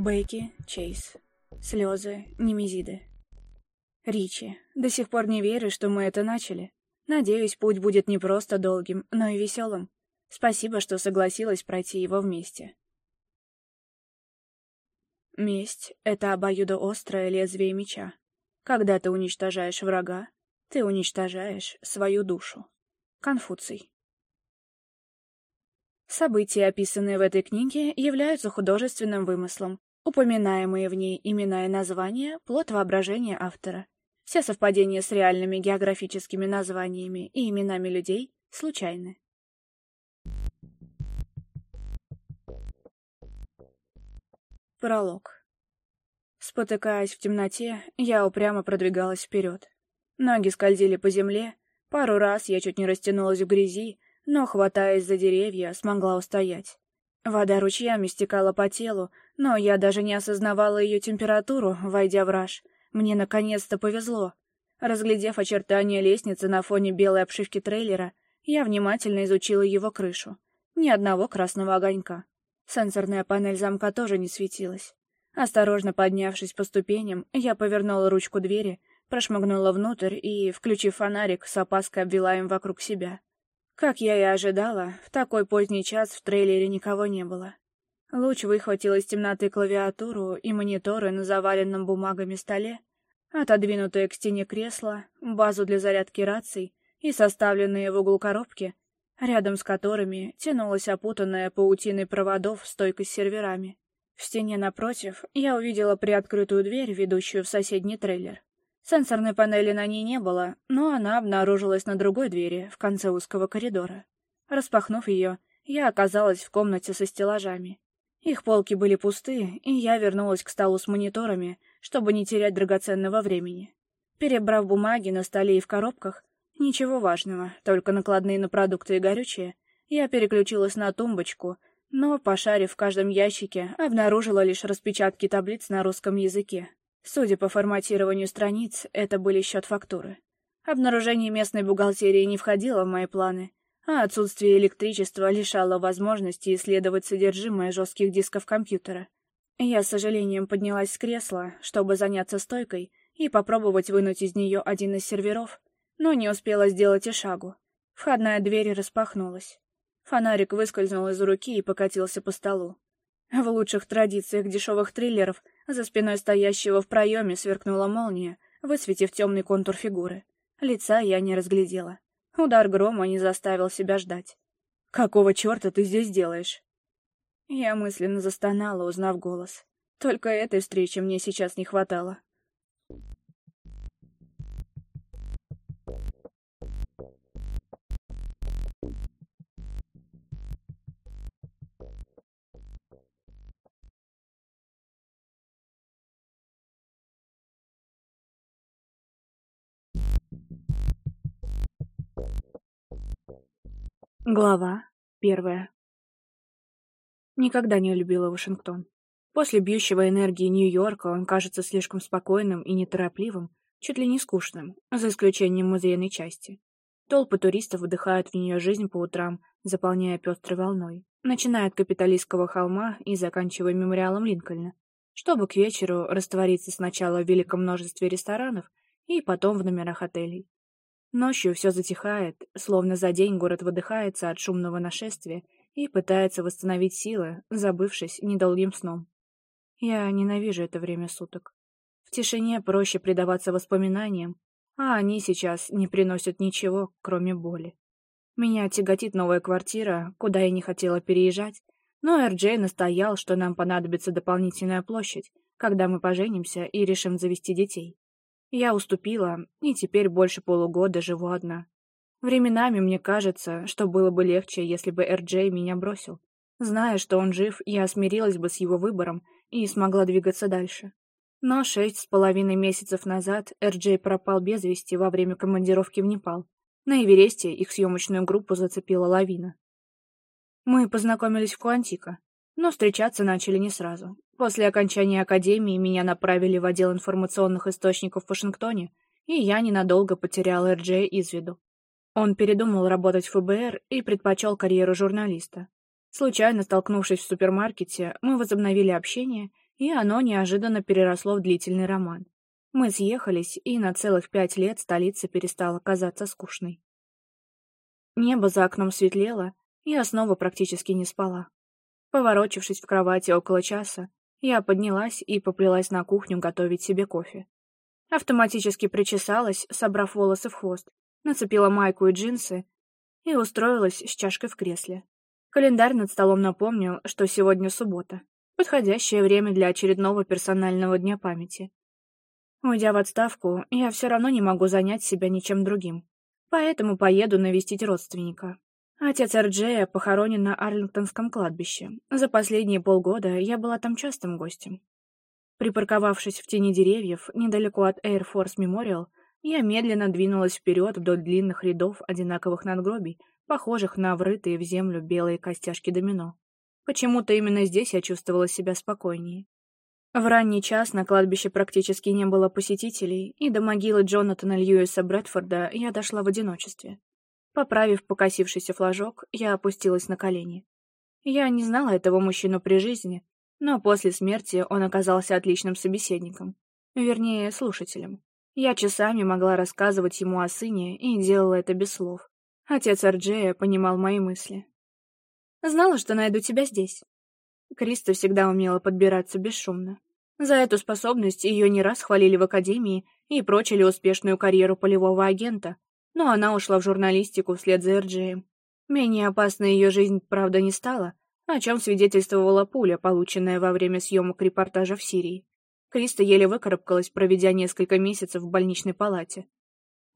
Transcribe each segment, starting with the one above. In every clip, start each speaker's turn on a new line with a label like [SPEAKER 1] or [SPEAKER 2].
[SPEAKER 1] Бейки, Чейз. Слезы, Немезиды. Ричи, до сих пор не верю, что мы это начали. Надеюсь, путь будет не просто долгим, но и веселым. Спасибо, что согласилась пройти его вместе. Месть — это обоюдоострое лезвие меча. Когда ты уничтожаешь врага, ты уничтожаешь свою душу. Конфуций. События, описанные в этой книге, являются художественным вымыслом, Упоминаемые в ней имена и названия – плод воображения автора. Все совпадения с реальными географическими названиями и именами людей случайны. Пролог. Спотыкаясь в темноте, я упрямо продвигалась вперед. Ноги скользили по земле, пару раз я чуть не растянулась в грязи, но, хватаясь за деревья, смогла устоять. Вода ручьями стекала по телу, но я даже не осознавала ее температуру, войдя в раж. Мне наконец-то повезло. Разглядев очертания лестницы на фоне белой обшивки трейлера, я внимательно изучила его крышу. Ни одного красного огонька. Сенсорная панель замка тоже не светилась. Осторожно поднявшись по ступеням, я повернула ручку двери, прошмыгнула внутрь и, включив фонарик, с опаской обвела им вокруг себя. Как я и ожидала, в такой поздний час в трейлере никого не было. Луч выхватил из темноты клавиатуру и мониторы на заваленном бумагами столе, отодвинутое к стене кресло, базу для зарядки раций и составленные в углу коробки, рядом с которыми тянулась опутанная паутиной проводов стойка с серверами. В стене напротив я увидела приоткрытую дверь, ведущую в соседний трейлер. Сенсорной панели на ней не было, но она обнаружилась на другой двери, в конце узкого коридора. Распахнув ее, я оказалась в комнате со стеллажами. Их полки были пусты, и я вернулась к столу с мониторами, чтобы не терять драгоценного времени. Перебрав бумаги на столе и в коробках, ничего важного, только накладные на продукты и горючее, я переключилась на тумбочку, но, пошарив в каждом ящике, обнаружила лишь распечатки таблиц на русском языке, Судя по форматированию страниц, это были счет-фактуры. Обнаружение местной бухгалтерии не входило в мои планы, а отсутствие электричества лишало возможности исследовать содержимое жестких дисков компьютера. Я с сожалением поднялась с кресла, чтобы заняться стойкой и попробовать вынуть из нее один из серверов, но не успела сделать и шагу. Входная дверь распахнулась. Фонарик выскользнул из руки и покатился по столу. В лучших традициях дешевых триллеров за спиной стоящего в проеме сверкнула молния, высветив темный контур фигуры. Лица я не разглядела. Удар грома не заставил себя ждать. «Какого черта ты здесь делаешь?» Я мысленно застонала, узнав голос. Только этой встречи мне сейчас не хватало. Глава первая. Никогда не любила Вашингтон. После бьющего энергии Нью-Йорка он кажется слишком спокойным и неторопливым, чуть ли не скучным, за исключением музейной части. Толпы туристов вдыхают в нее жизнь по утрам, заполняя пестрой волной, начиная от капиталистского холма и заканчивая мемориалом Линкольна, чтобы к вечеру раствориться сначала в великом множестве ресторанов и потом в номерах отелей. Ночью все затихает, словно за день город выдыхается от шумного нашествия и пытается восстановить силы, забывшись недолгим сном. Я ненавижу это время суток. В тишине проще предаваться воспоминаниям, а они сейчас не приносят ничего, кроме боли. Меня тяготит новая квартира, куда я не хотела переезжать, но Эрджей настоял, что нам понадобится дополнительная площадь, когда мы поженимся и решим завести детей. Я уступила, и теперь больше полугода живу одна. Временами мне кажется, что было бы легче, если бы Эрджей меня бросил. Зная, что он жив, я смирилась бы с его выбором и смогла двигаться дальше. Но шесть с половиной месяцев назад Эрджей пропал без вести во время командировки в Непал. На Эвересте их съемочную группу зацепила лавина. Мы познакомились в Куантико, но встречаться начали не сразу. После окончания академии меня направили в отдел информационных источников в Вашингтоне, и я ненадолго потерял Эрджея из виду. Он передумал работать в ФБР и предпочел карьеру журналиста. Случайно столкнувшись в супермаркете, мы возобновили общение, и оно неожиданно переросло в длительный роман. Мы съехались, и на целых пять лет столица перестала казаться скучной. Небо за окном светлело, и я снова практически не спала. Поворочившись в кровати около часа, я поднялась и поплелась на кухню готовить себе кофе. Автоматически причесалась, собрав волосы в хвост, нацепила майку и джинсы и устроилась с чашкой в кресле. Календарь над столом напомнил, что сегодня суббота. Подходящее время для очередного персонального дня памяти. Уйдя в отставку, я все равно не могу занять себя ничем другим. Поэтому поеду навестить родственника. Отец Эрджея похоронен на Арлингтонском кладбище. За последние полгода я была там частым гостем. Припарковавшись в тени деревьев, недалеко от Air Force Memorial, я медленно двинулась вперед вдоль длинных рядов одинаковых надгробий, похожих на врытые в землю белые костяшки домино. Почему-то именно здесь я чувствовала себя спокойнее. В ранний час на кладбище практически не было посетителей, и до могилы Джонатана Льюиса Брэдфорда я дошла в одиночестве. Поправив покосившийся флажок, я опустилась на колени. Я не знала этого мужчину при жизни, но после смерти он оказался отличным собеседником. Вернее, слушателем. Я часами могла рассказывать ему о сыне и делала это без слов. Отец Арджея понимал мои мысли. «Знала, что найду тебя здесь». Криста всегда умела подбираться бесшумно. За эту способность ее не раз хвалили в Академии и прочили успешную карьеру полевого агента, но она ушла в журналистику вслед за Эрджеем. Эм. Менее опасной ее жизнь, правда, не стала, о чем свидетельствовала пуля, полученная во время съемок репортажа в Сирии. Криста еле выкарабкалась, проведя несколько месяцев в больничной палате.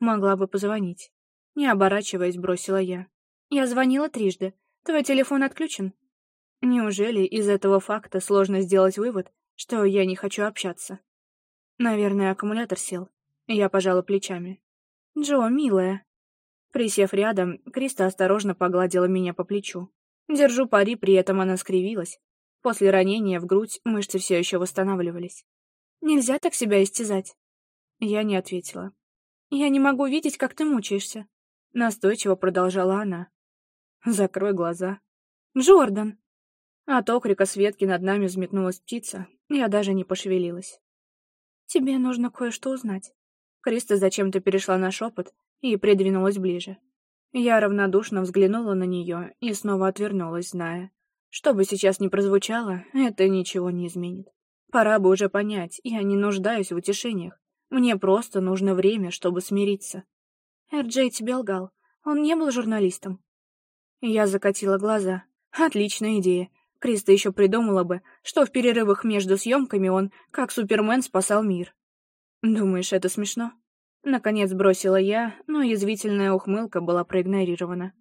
[SPEAKER 1] Могла бы позвонить. Не оборачиваясь, бросила я. Я звонила трижды. Твой телефон отключен? Неужели из этого факта сложно сделать вывод, что я не хочу общаться? Наверное, аккумулятор сел. Я пожала плечами. «Джо, милая». Присев рядом, Криста осторожно погладила меня по плечу. Держу пари, при этом она скривилась. После ранения в грудь мышцы все еще восстанавливались. «Нельзя так себя истязать». Я не ответила. «Я не могу видеть, как ты мучаешься», — настойчиво продолжала она. «Закрой глаза». «Джордан!» От окрика Светки над нами взметнулась птица, я даже не пошевелилась. «Тебе нужно кое-что узнать». Криста зачем-то перешла на шепот и придвинулась ближе. Я равнодушно взглянула на нее и снова отвернулась, зная. Что бы сейчас ни прозвучало, это ничего не изменит. Пора бы уже понять, я не нуждаюсь в утешениях. Мне просто нужно время, чтобы смириться. Эрджей тебе лгал. Он не был журналистом. Я закатила глаза. Отличная идея. Криста еще придумала бы, что в перерывах между съемками он, как Супермен, спасал мир. «Думаешь, это смешно?» Наконец бросила я, но язвительная ухмылка была проигнорирована.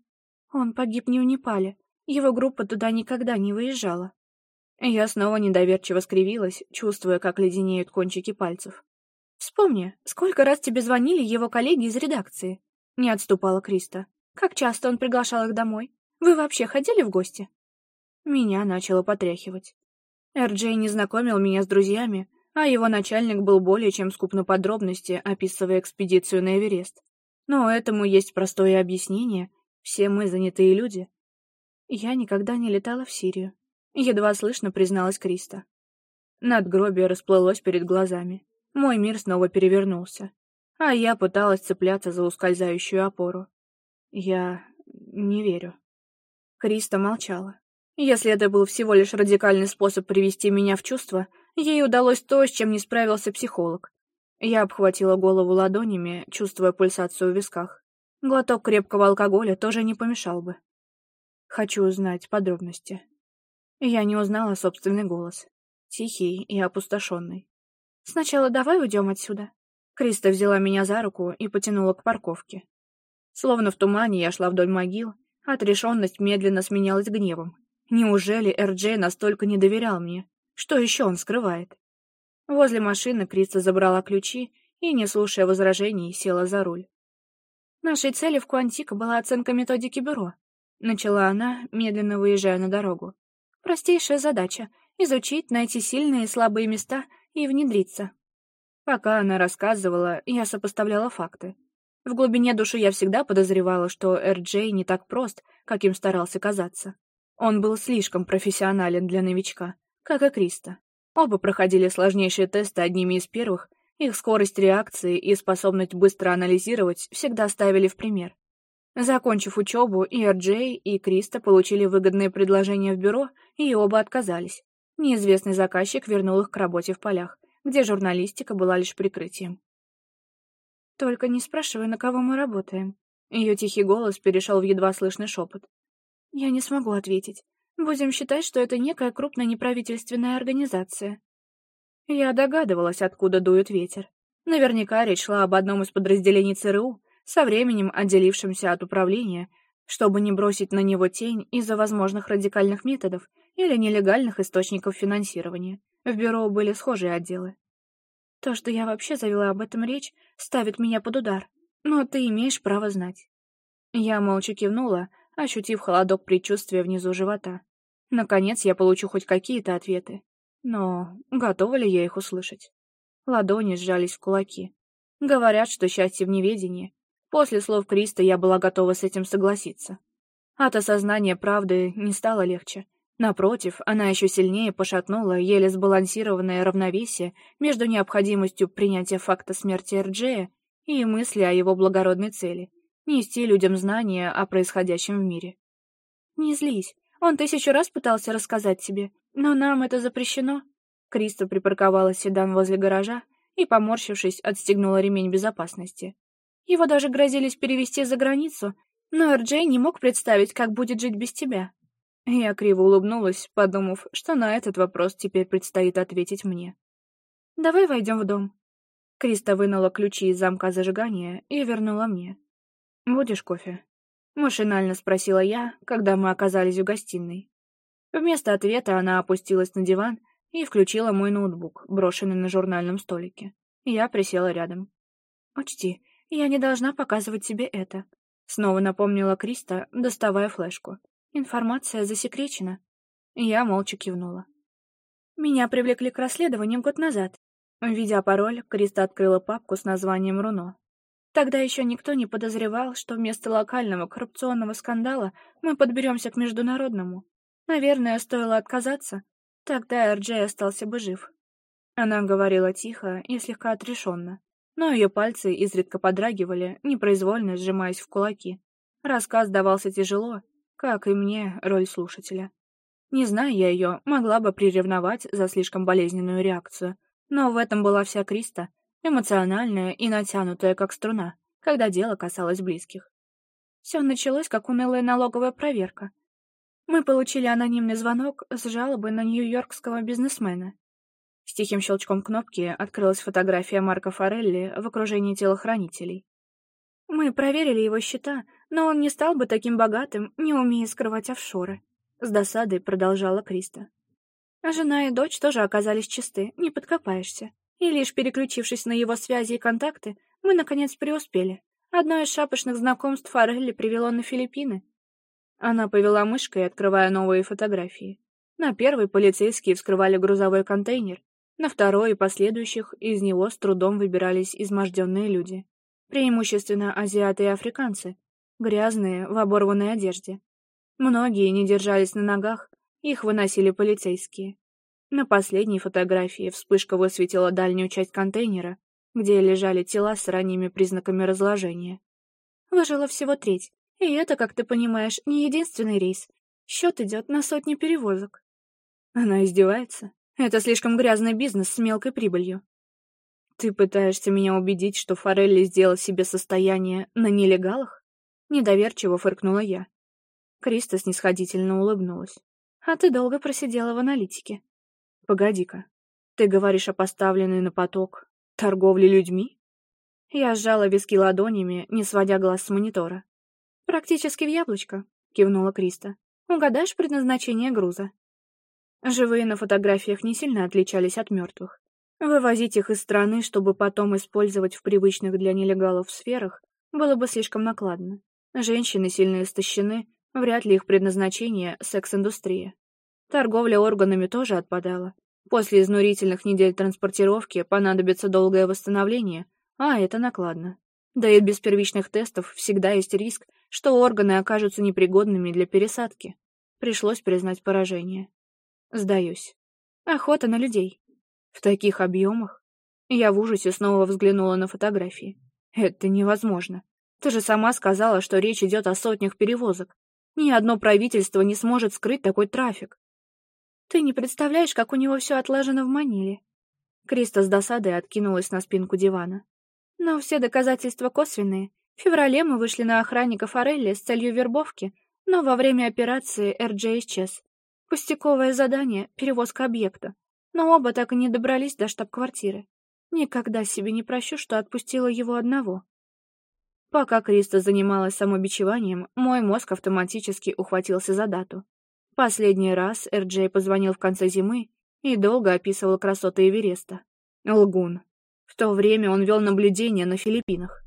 [SPEAKER 1] Он погиб не в Непале. Его группа туда никогда не выезжала. Я снова недоверчиво скривилась, чувствуя, как леденеют кончики пальцев. «Вспомни, сколько раз тебе звонили его коллеги из редакции?» Не отступала Криста. «Как часто он приглашал их домой? Вы вообще ходили в гости?» Меня начало потряхивать. Эрджей не знакомил меня с друзьями, а его начальник был более чем скуп на подробности, описывая экспедицию на Эверест. Но этому есть простое объяснение. Все мы занятые люди. Я никогда не летала в Сирию. Едва слышно призналась Криста. Надгробие расплылось перед глазами. Мой мир снова перевернулся. А я пыталась цепляться за ускользающую опору. Я не верю. Криста молчала. Если это был всего лишь радикальный способ привести меня в чувство — ей удалось то, с чем не справился психолог. Я обхватила голову ладонями, чувствуя пульсацию в висках. Глоток крепкого алкоголя тоже не помешал бы. Хочу узнать подробности. Я не узнала собственный голос. Тихий и опустошенный. «Сначала давай уйдем отсюда». Криста взяла меня за руку и потянула к парковке. Словно в тумане я шла вдоль могил, отрешенность медленно сменялась гневом. Неужели Эрджей настолько не доверял мне? Что еще он скрывает? Возле машины Криста забрала ключи и, не слушая возражений, села за руль. Нашей целью в Куантико была оценка методики бюро. Начала она, медленно выезжая на дорогу. Простейшая задача — изучить, найти сильные и слабые места и внедриться. Пока она рассказывала, я сопоставляла факты. В глубине души я всегда подозревала, что Эр-Джей не так прост, каким старался казаться. Он был слишком профессионален для новичка, как и Криста. Оба проходили сложнейшие тесты одними из первых, их скорость реакции и способность быстро анализировать всегда ставили в пример. Закончив учебу, и Эрджей, и Криста получили выгодные предложения в бюро, и оба отказались. Неизвестный заказчик вернул их к работе в полях, где журналистика была лишь прикрытием. «Только не спрашивай, на кого мы работаем». Ее тихий голос перешел в едва слышный шепот. «Я не смогу ответить. Будем считать, что это некая крупная неправительственная организация. Я догадывалась, откуда дует ветер. Наверняка речь шла об одном из подразделений ЦРУ, со временем отделившемся от управления, чтобы не бросить на него тень из-за возможных радикальных методов или нелегальных источников финансирования. В бюро были схожие отделы. То, что я вообще завела об этом речь, ставит меня под удар. Но ты имеешь право знать. Я молча кивнула, ощутив холодок предчувствия внизу живота. Наконец я получу хоть какие-то ответы. Но готова ли я их услышать? Ладони сжались в кулаки. Говорят, что счастье в неведении. После слов Криста я была готова с этим согласиться. От осознания правды не стало легче. Напротив, она еще сильнее пошатнула еле сбалансированное равновесие между необходимостью принятия факта смерти Эрджея и мысли о его благородной цели — нести людям знания о происходящем в мире. «Не злись», он тысячу раз пытался рассказать тебе, но нам это запрещено». Криста припарковала седан возле гаража и, поморщившись, отстегнула ремень безопасности. Его даже грозились перевести за границу, но Эрджей не мог представить, как будет жить без тебя. Я криво улыбнулась, подумав, что на этот вопрос теперь предстоит ответить мне. «Давай войдем в дом». Криста вынула ключи из замка зажигания и вернула мне. «Будешь кофе?» — машинально спросила я, когда мы оказались у гостиной. Вместо ответа она опустилась на диван и включила мой ноутбук, брошенный на журнальном столике. Я присела рядом. «Учти, я не должна показывать тебе это», — снова напомнила Криста, доставая флешку. «Информация засекречена». Я молча кивнула. Меня привлекли к расследованию год назад. Введя пароль, Криста открыла папку с названием «Руно». Тогда еще никто не подозревал, что вместо локального коррупционного скандала мы подберемся к международному. Наверное, стоило отказаться, тогда Эрджей остался бы жив. Она говорила тихо и слегка отрешенно, но ее пальцы изредка подрагивали, непроизвольно сжимаясь в кулаки. Рассказ давался тяжело, как и мне роль слушателя. Не зная я ее, могла бы приревновать за слишком болезненную реакцию, но в этом была вся Криста — эмоциональная и натянутая, как струна, когда дело касалось близких. Все началось, как унылая налоговая проверка. Мы получили анонимный звонок с жалобой на нью-йоркского бизнесмена. С тихим щелчком кнопки открылась фотография Марка Форелли в окружении телохранителей. Мы проверили его счета, но он не стал бы таким богатым, не умея скрывать офшоры. С досадой продолжала Криста. Жена и дочь тоже оказались чисты, не подкопаешься. И лишь переключившись на его связи и контакты, мы, наконец, преуспели. Одно из шапошных знакомств Форелли привело на Филиппины. Она повела мышкой, открывая новые фотографии. На первой полицейские вскрывали грузовой контейнер, на второй и последующих из него с трудом выбирались изможденные люди. Преимущественно азиаты и африканцы, грязные, в оборванной одежде. Многие не держались на ногах, их выносили полицейские. На последней фотографии вспышка высветила дальнюю часть контейнера, где лежали тела с ранними признаками разложения. Выжила всего треть, и это, как ты понимаешь, не единственный рейс. Счет идет на сотни перевозок. Она издевается. Это слишком грязный бизнес с мелкой прибылью. Ты пытаешься меня убедить, что Форелли сделал себе состояние на нелегалах? Недоверчиво фыркнула я. Криста снисходительно улыбнулась. А ты долго просидела в аналитике. «Погоди-ка, ты говоришь о поставленной на поток торговле людьми?» Я сжала виски ладонями, не сводя глаз с монитора. «Практически в яблочко», — кивнула Криста. «Угадаешь предназначение груза?» Живые на фотографиях не сильно отличались от мертвых. Вывозить их из страны, чтобы потом использовать в привычных для нелегалов сферах, было бы слишком накладно. Женщины сильно истощены, вряд ли их предназначение — секс-индустрия. Торговля органами тоже отпадала. После изнурительных недель транспортировки понадобится долгое восстановление, а это накладно. Да и без первичных тестов всегда есть риск, что органы окажутся непригодными для пересадки. Пришлось признать поражение. Сдаюсь. Охота на людей. В таких объемах. Я в ужасе снова взглянула на фотографии. Это невозможно. Ты же сама сказала, что речь идет о сотнях перевозок. Ни одно правительство не сможет скрыть такой трафик. Ты не представляешь, как у него все отлажено в Маниле. Криста с досадой откинулась на спинку дивана. Но все доказательства косвенные. В феврале мы вышли на охранника Форелли с целью вербовки, но во время операции Эрджей исчез. Пустяковое задание — перевозка объекта. Но оба так и не добрались до штаб-квартиры. Никогда себе не прощу, что отпустила его одного. Пока Криста занималась самобичеванием, мой мозг автоматически ухватился за дату. Последний раз Эрджей позвонил в конце зимы и долго описывал красоты Эвереста. Лгун. В то время он вел наблюдение на Филиппинах.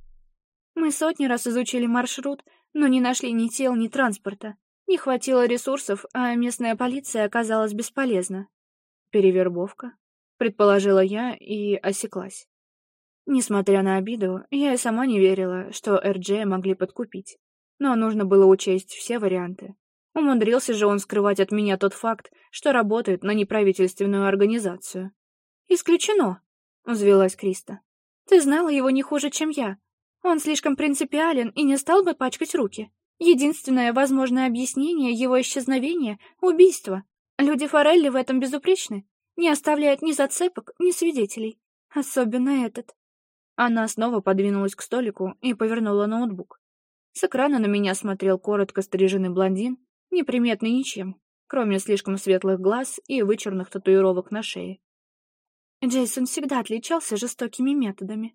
[SPEAKER 1] Мы сотни раз изучили маршрут, но не нашли ни тел, ни транспорта. Не хватило ресурсов, а местная полиция оказалась бесполезна. Перевербовка, предположила я и осеклась. Несмотря на обиду, я и сама не верила, что Эрджея могли подкупить. Но нужно было учесть все варианты. Умудрился же он скрывать от меня тот факт, что работает на неправительственную организацию. «Исключено», — взвелась Криста. «Ты знала его не хуже, чем я. Он слишком принципиален и не стал бы пачкать руки. Единственное возможное объяснение его исчезновения — убийство. Люди Форелли в этом безупречны, не оставляют ни зацепок, ни свидетелей. Особенно этот». Она снова подвинулась к столику и повернула ноутбук. С экрана на меня смотрел коротко стриженный блондин неприметный ничем, кроме слишком светлых глаз и вычурных татуировок на шее. Джейсон всегда отличался жестокими методами.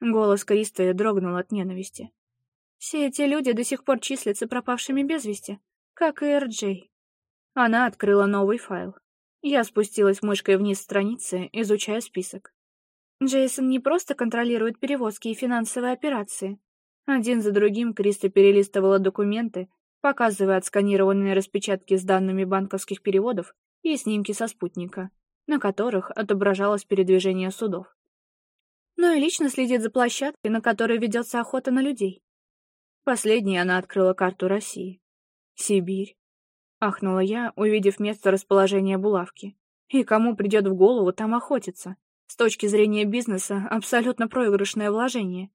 [SPEAKER 1] Голос Кристо дрогнул от ненависти. Все эти люди до сих пор числятся пропавшими без вести, как и Эр-Джей. Она открыла новый файл. Я спустилась мышкой вниз страницы, изучая список. Джейсон не просто контролирует перевозки и финансовые операции. Один за другим Криста перелистывала документы, показывая отсканированные распечатки с данными банковских переводов и снимки со спутника, на которых отображалось передвижение судов. Но ну и лично следит за площадкой, на которой ведется охота на людей. Последней она открыла карту России. Сибирь. Ахнула я, увидев место расположения булавки. И кому придет в голову там охотиться? С точки зрения бизнеса, абсолютно проигрышное вложение.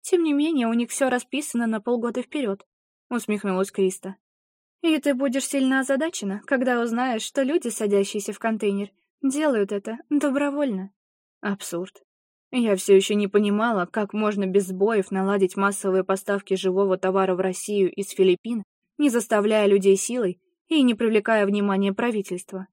[SPEAKER 1] Тем не менее, у них все расписано на полгода вперед, усмехнулась Криста. «И ты будешь сильно озадачена, когда узнаешь, что люди, садящиеся в контейнер, делают это добровольно». Абсурд. Я все еще не понимала, как можно без сбоев наладить массовые поставки живого товара в Россию из Филиппин, не заставляя людей силой и не привлекая внимания правительства.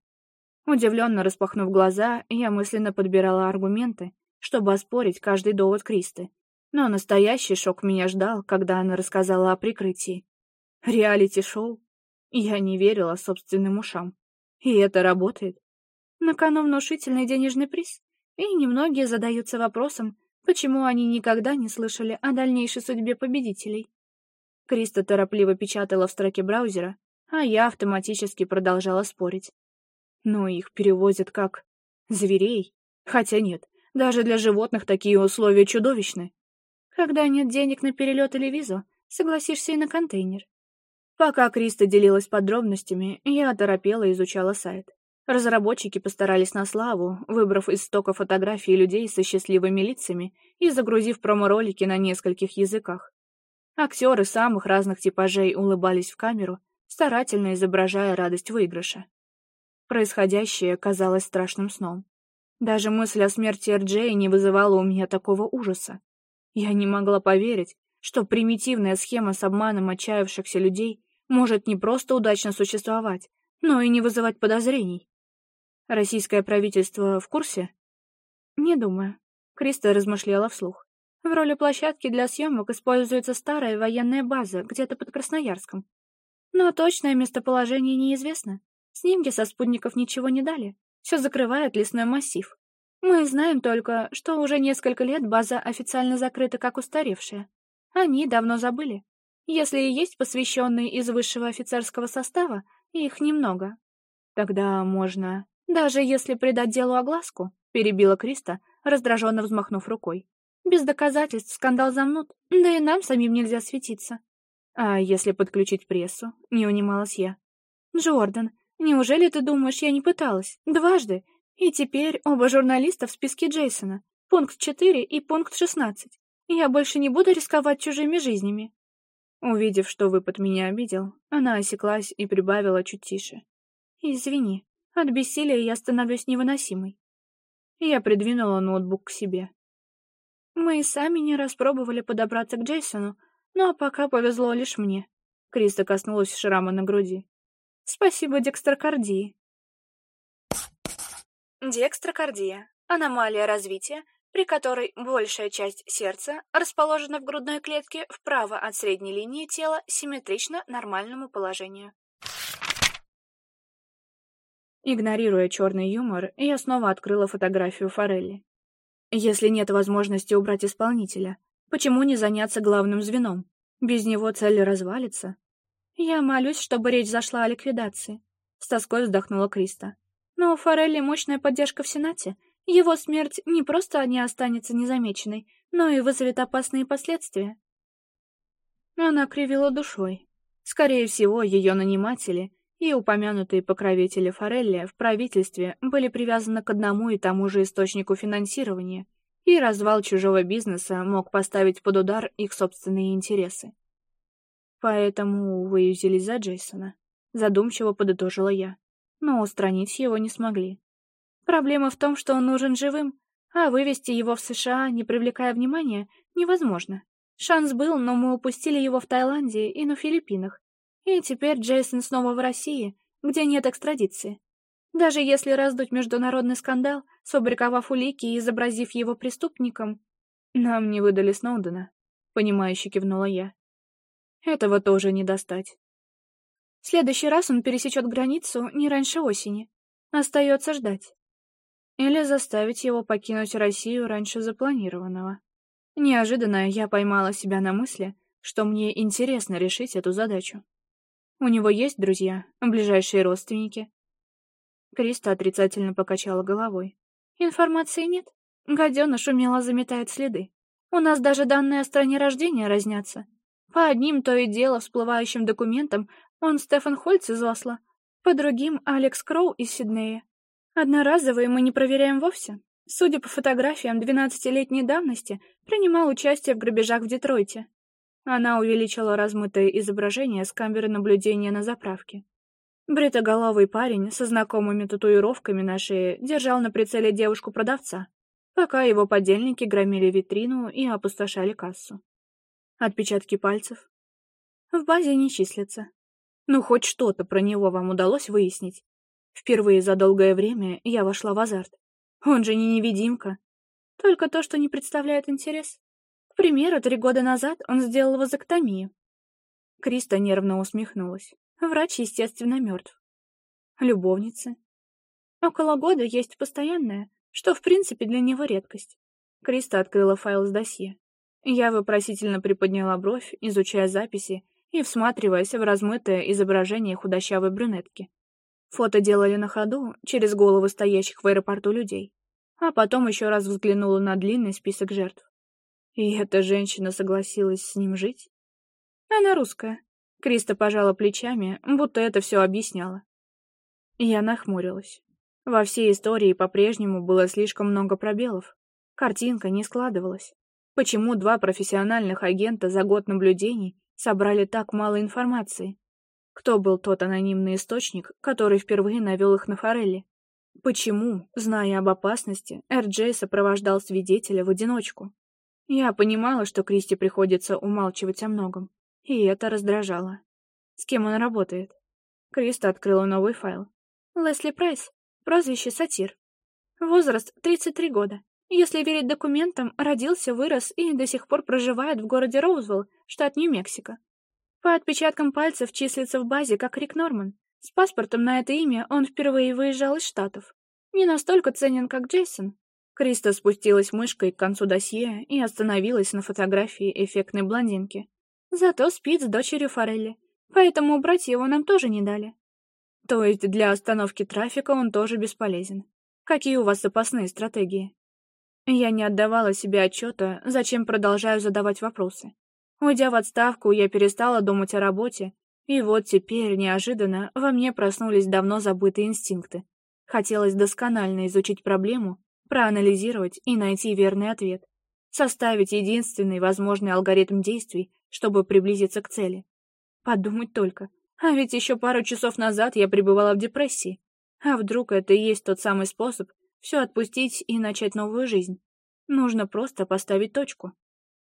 [SPEAKER 1] Удивленно распахнув глаза, я мысленно подбирала аргументы, чтобы оспорить каждый довод Кристы. Но настоящий шок меня ждал, когда она рассказала о прикрытии. Реалити-шоу? Я не верила собственным ушам. И это работает. На кону внушительный денежный приз, и немногие задаются вопросом, почему они никогда не слышали о дальнейшей судьбе победителей. Криста торопливо печатала в строке браузера, а я автоматически продолжала спорить. Но их перевозят как зверей. Хотя нет, даже для животных такие условия чудовищны. Когда нет денег на перелет или визу, согласишься и на контейнер. Пока Криста делилась подробностями, я оторопела изучала сайт. Разработчики постарались на славу, выбрав из стока фотографии людей со счастливыми лицами и загрузив промо-ролики на нескольких языках. Актеры самых разных типажей улыбались в камеру, старательно изображая радость выигрыша. Происходящее казалось страшным сном. Даже мысль о смерти Эрджея не вызывала у меня такого ужаса. Я не могла поверить, что примитивная схема с обманом отчаявшихся людей может не просто удачно существовать, но и не вызывать подозрений. Российское правительство в курсе? Не думаю. Криста размышляла вслух. В роли площадки для съемок используется старая военная база где-то под Красноярском. Но точное местоположение неизвестно. Снимки со спутников ничего не дали. Все закрывает лесной массив. Мы знаем только, что уже несколько лет база официально закрыта как устаревшая. Они давно забыли. Если и есть посвященные из высшего офицерского состава, их немного. Тогда можно... Даже если придать делу огласку, перебила Криста, раздраженно взмахнув рукой. Без доказательств скандал замнут, да и нам самим нельзя светиться. А если подключить прессу? Не унималась я. Джордан, неужели ты думаешь, я не пыталась? Дважды. И теперь оба журналиста в списке Джейсона. Пункт 4 и пункт 16. Я больше не буду рисковать чужими жизнями. Увидев, что выпад меня обидел, она осеклась и прибавила чуть тише. «Извини, от бессилия я становлюсь невыносимой». Я придвинула ноутбук к себе. Мы и сами не распробовали подобраться к Джейсону, но пока повезло лишь мне. Криста коснулась шрама на груди. «Спасибо декстрокардии». Декстрокардия. Аномалия развития, при которой большая часть сердца расположена в грудной клетке вправо от средней линии тела симметрично нормальному положению. Игнорируя черный юмор, я снова открыла фотографию Форелли. Если нет возможности убрать исполнителя, почему не заняться главным звеном? Без него цель развалится. Я молюсь, чтобы речь зашла о ликвидации. С тоской вздохнула Криста. Но у Форелли мощная поддержка в Сенате — его смерть не просто не останется незамеченной, но и вызовет опасные последствия. Она кривила душой. Скорее всего, ее наниматели и упомянутые покровители Форелли в правительстве были привязаны к одному и тому же источнику финансирования, и развал чужого бизнеса мог поставить под удар их собственные интересы. Поэтому вы взялись за Джейсона, задумчиво подытожила я, но устранить его не смогли. Проблема в том, что он нужен живым, а вывести его в США, не привлекая внимания, невозможно. Шанс был, но мы упустили его в Таиланде и на Филиппинах. И теперь Джейсон снова в России, где нет экстрадиции. Даже если раздуть международный скандал, сфабриковав улики и изобразив его преступником... «Нам не выдали Сноудена», — понимающе кивнула я. «Этого тоже не достать». В следующий раз он пересечет границу не раньше осени. Остается ждать или заставить его покинуть Россию раньше запланированного. Неожиданно я поймала себя на мысли, что мне интересно решить эту задачу. У него есть друзья, ближайшие родственники. Криста отрицательно покачала головой. Информации нет. Гаденыш умело заметает следы. У нас даже данные о стране рождения разнятся. По одним то и дело всплывающим документам он Стефан Хольц из Осло, по другим — Алекс Кроу из Сиднея. Одноразовые мы не проверяем вовсе. Судя по фотографиям 12-летней давности, принимал участие в грабежах в Детройте. Она увеличила размытое изображение с камеры наблюдения на заправке. Бритоголовый парень со знакомыми татуировками на шее держал на прицеле девушку-продавца, пока его подельники громили витрину и опустошали кассу. Отпечатки пальцев? В базе не числятся. Ну, хоть что-то про него вам удалось выяснить. Впервые за долгое время я вошла в азарт. Он же не невидимка. Только то, что не представляет интерес. К примеру, три года назад он сделал вазоктомию. Криста нервно усмехнулась. Врач, естественно, мертв. Любовница. Около года есть постоянная, что, в принципе, для него редкость. Криста открыла файл с досье. Я вопросительно приподняла бровь, изучая записи и всматриваясь в размытое изображение худощавой брюнетки. Фото делали на ходу, через головы стоящих в аэропорту людей. А потом еще раз взглянула на длинный список жертв. И эта женщина согласилась с ним жить? Она русская. Криста пожала плечами, будто это все объясняла. Я нахмурилась. Во всей истории по-прежнему было слишком много пробелов. Картинка не складывалась. Почему два профессиональных агента за год наблюдений собрали так мало информации? Кто был тот анонимный источник, который впервые навел их на форели? Почему, зная об опасности, Эрджей сопровождал свидетеля в одиночку? Я понимала, что Кристи приходится умалчивать о многом, и это раздражало. С кем он работает? Криста открыла новый файл. Лесли Прайс, прозвище Сатир. Возраст 33 года. Если верить документам, родился, вырос и до сих пор проживает в городе Роузвелл, штат Нью-Мексико. По отпечаткам пальцев числится в базе как Рик Норман. С паспортом на это имя он впервые выезжал из Штатов. Не настолько ценен, как Джейсон. Криста спустилась мышкой к концу досье и остановилась на фотографии эффектной блондинки. Зато спит с дочерью Форелли, поэтому убрать его нам тоже не дали. То есть для остановки трафика он тоже бесполезен. Какие у вас запасные стратегии? Я не отдавала себе отчета, зачем продолжаю задавать вопросы. Уйдя в отставку, я перестала думать о работе, и вот теперь, неожиданно, во мне проснулись давно забытые инстинкты. Хотелось досконально изучить проблему, проанализировать и найти верный ответ, составить единственный возможный алгоритм действий, чтобы приблизиться к цели. Подумать только, а ведь еще пару часов назад я пребывала в депрессии. А вдруг это и есть тот самый способ все отпустить и начать новую жизнь? Нужно просто поставить точку.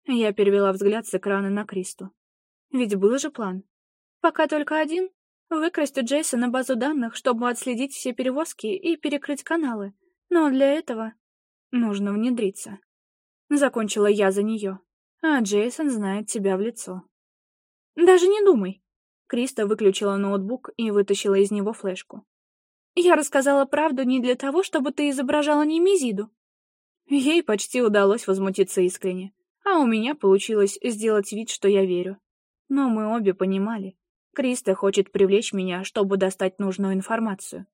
[SPEAKER 1] Я перевела взгляд с экрана на Кристу. Ведь был же план. Пока только один — выкрасть у Джейсона базу данных, чтобы отследить все перевозки и перекрыть каналы. Но для этого нужно внедриться. Закончила я за нее. А Джейсон знает тебя в лицо. «Даже не думай!» Криста выключила ноутбук и вытащила из него флешку. «Я рассказала правду не для того, чтобы ты изображала немезиду». Ей почти удалось возмутиться искренне а у меня получилось сделать вид, что я верю. Но мы обе понимали. Криста хочет привлечь меня, чтобы достать нужную информацию.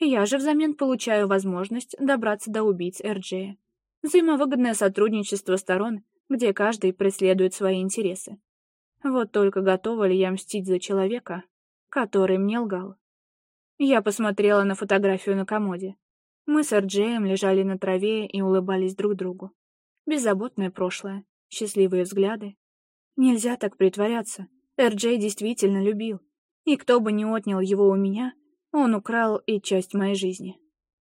[SPEAKER 1] Я же взамен получаю возможность добраться до убийц Эрджея. Э. Взаимовыгодное сотрудничество сторон, где каждый преследует свои интересы. Вот только готова ли я мстить за человека, который мне лгал. Я посмотрела на фотографию на комоде. Мы с Эрджеем эм лежали на траве и улыбались друг другу. Беззаботное прошлое, счастливые взгляды. Нельзя так притворяться. Эрджей действительно любил. И кто бы ни отнял его у меня, он украл и часть моей жизни.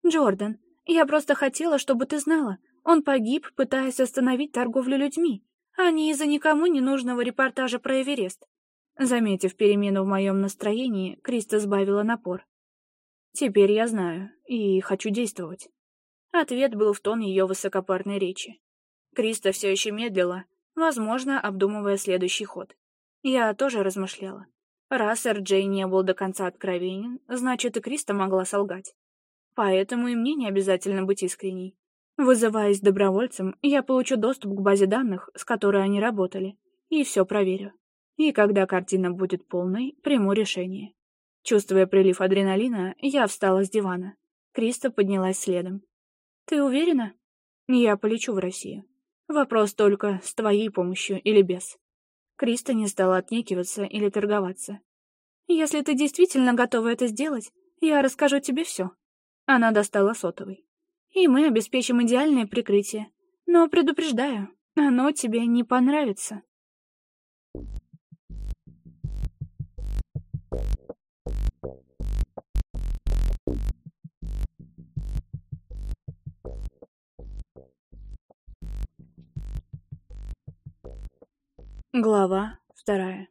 [SPEAKER 1] «Джордан, я просто хотела, чтобы ты знала. Он погиб, пытаясь остановить торговлю людьми, а не из-за никому ненужного репортажа про Эверест». Заметив перемену в моем настроении, Криста сбавила напор. «Теперь я знаю и хочу действовать». Ответ был в тон ее высокопарной речи. Криста все еще медлила, возможно, обдумывая следующий ход. Я тоже размышляла. Раз Эрджей не был до конца откровенен, значит, и Криста могла солгать. Поэтому и мне не обязательно быть искренней. Вызываясь добровольцем, я получу доступ к базе данных, с которой они работали, и все проверю. И когда картина будет полной, приму решение. Чувствуя прилив адреналина, я встала с дивана. Криста поднялась следом. «Ты уверена?» «Я полечу в Россию. Вопрос только, с твоей помощью или без. Криста не стала отнекиваться или торговаться. «Если ты действительно готова это сделать, я расскажу тебе все». Она достала сотовый. «И мы обеспечим идеальное прикрытие. Но предупреждаю, оно тебе не понравится». Глава вторая.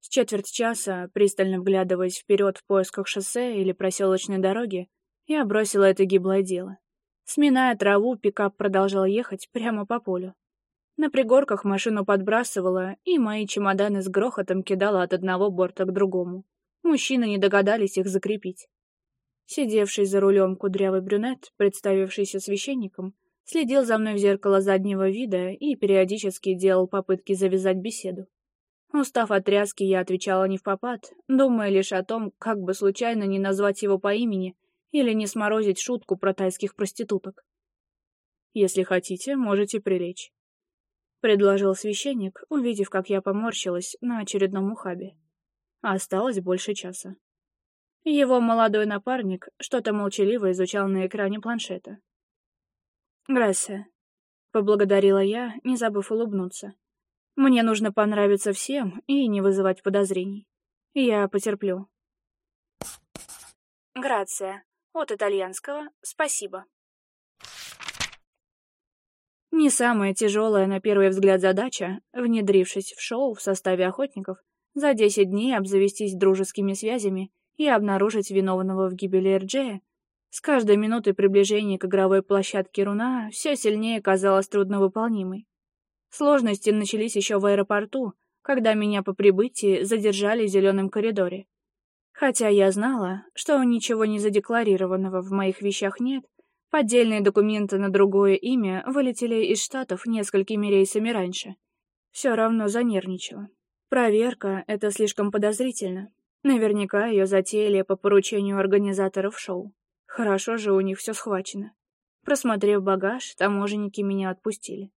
[SPEAKER 1] С четверть часа, пристально вглядываясь вперед в поисках шоссе или проселочной дороги, я бросила это гиблое дело. Сминая траву, пикап продолжал ехать прямо по полю. На пригорках машину подбрасывала, и мои чемоданы с грохотом кидала от одного борта к другому. Мужчины не догадались их закрепить. Сидевший за рулем кудрявый брюнет, представившийся священником, следил за мной в зеркало заднего вида и периодически делал попытки завязать беседу. Устав от тряски, я отвечала не в попад, думая лишь о том, как бы случайно не назвать его по имени или не сморозить шутку про тайских проституток. «Если хотите, можете прилечь», — предложил священник, увидев, как я поморщилась на очередном ухабе. Осталось больше часа. Его молодой напарник что-то молчаливо изучал на экране планшета, «Грассе», — поблагодарила я, не забыв улыбнуться. «Мне нужно понравиться всем и не вызывать подозрений. Я потерплю». «Грация» от итальянского «спасибо». Не самая тяжелая на первый взгляд задача, внедрившись в шоу в составе охотников, за 10 дней обзавестись дружескими связями и обнаружить виновного в гибели Эрджея, с каждой минутой приближения к игровой площадке Руна все сильнее казалось трудновыполнимой. Сложности начались еще в аэропорту, когда меня по прибытии задержали в зеленом коридоре. Хотя я знала, что ничего не задекларированного в моих вещах нет, поддельные документы на другое имя вылетели из Штатов несколькими рейсами раньше. Все равно занервничала. Проверка — это слишком подозрительно. Наверняка ее затеяли по поручению организаторов шоу. Хорошо же у них все схвачено. Просмотрев багаж, таможенники меня отпустили.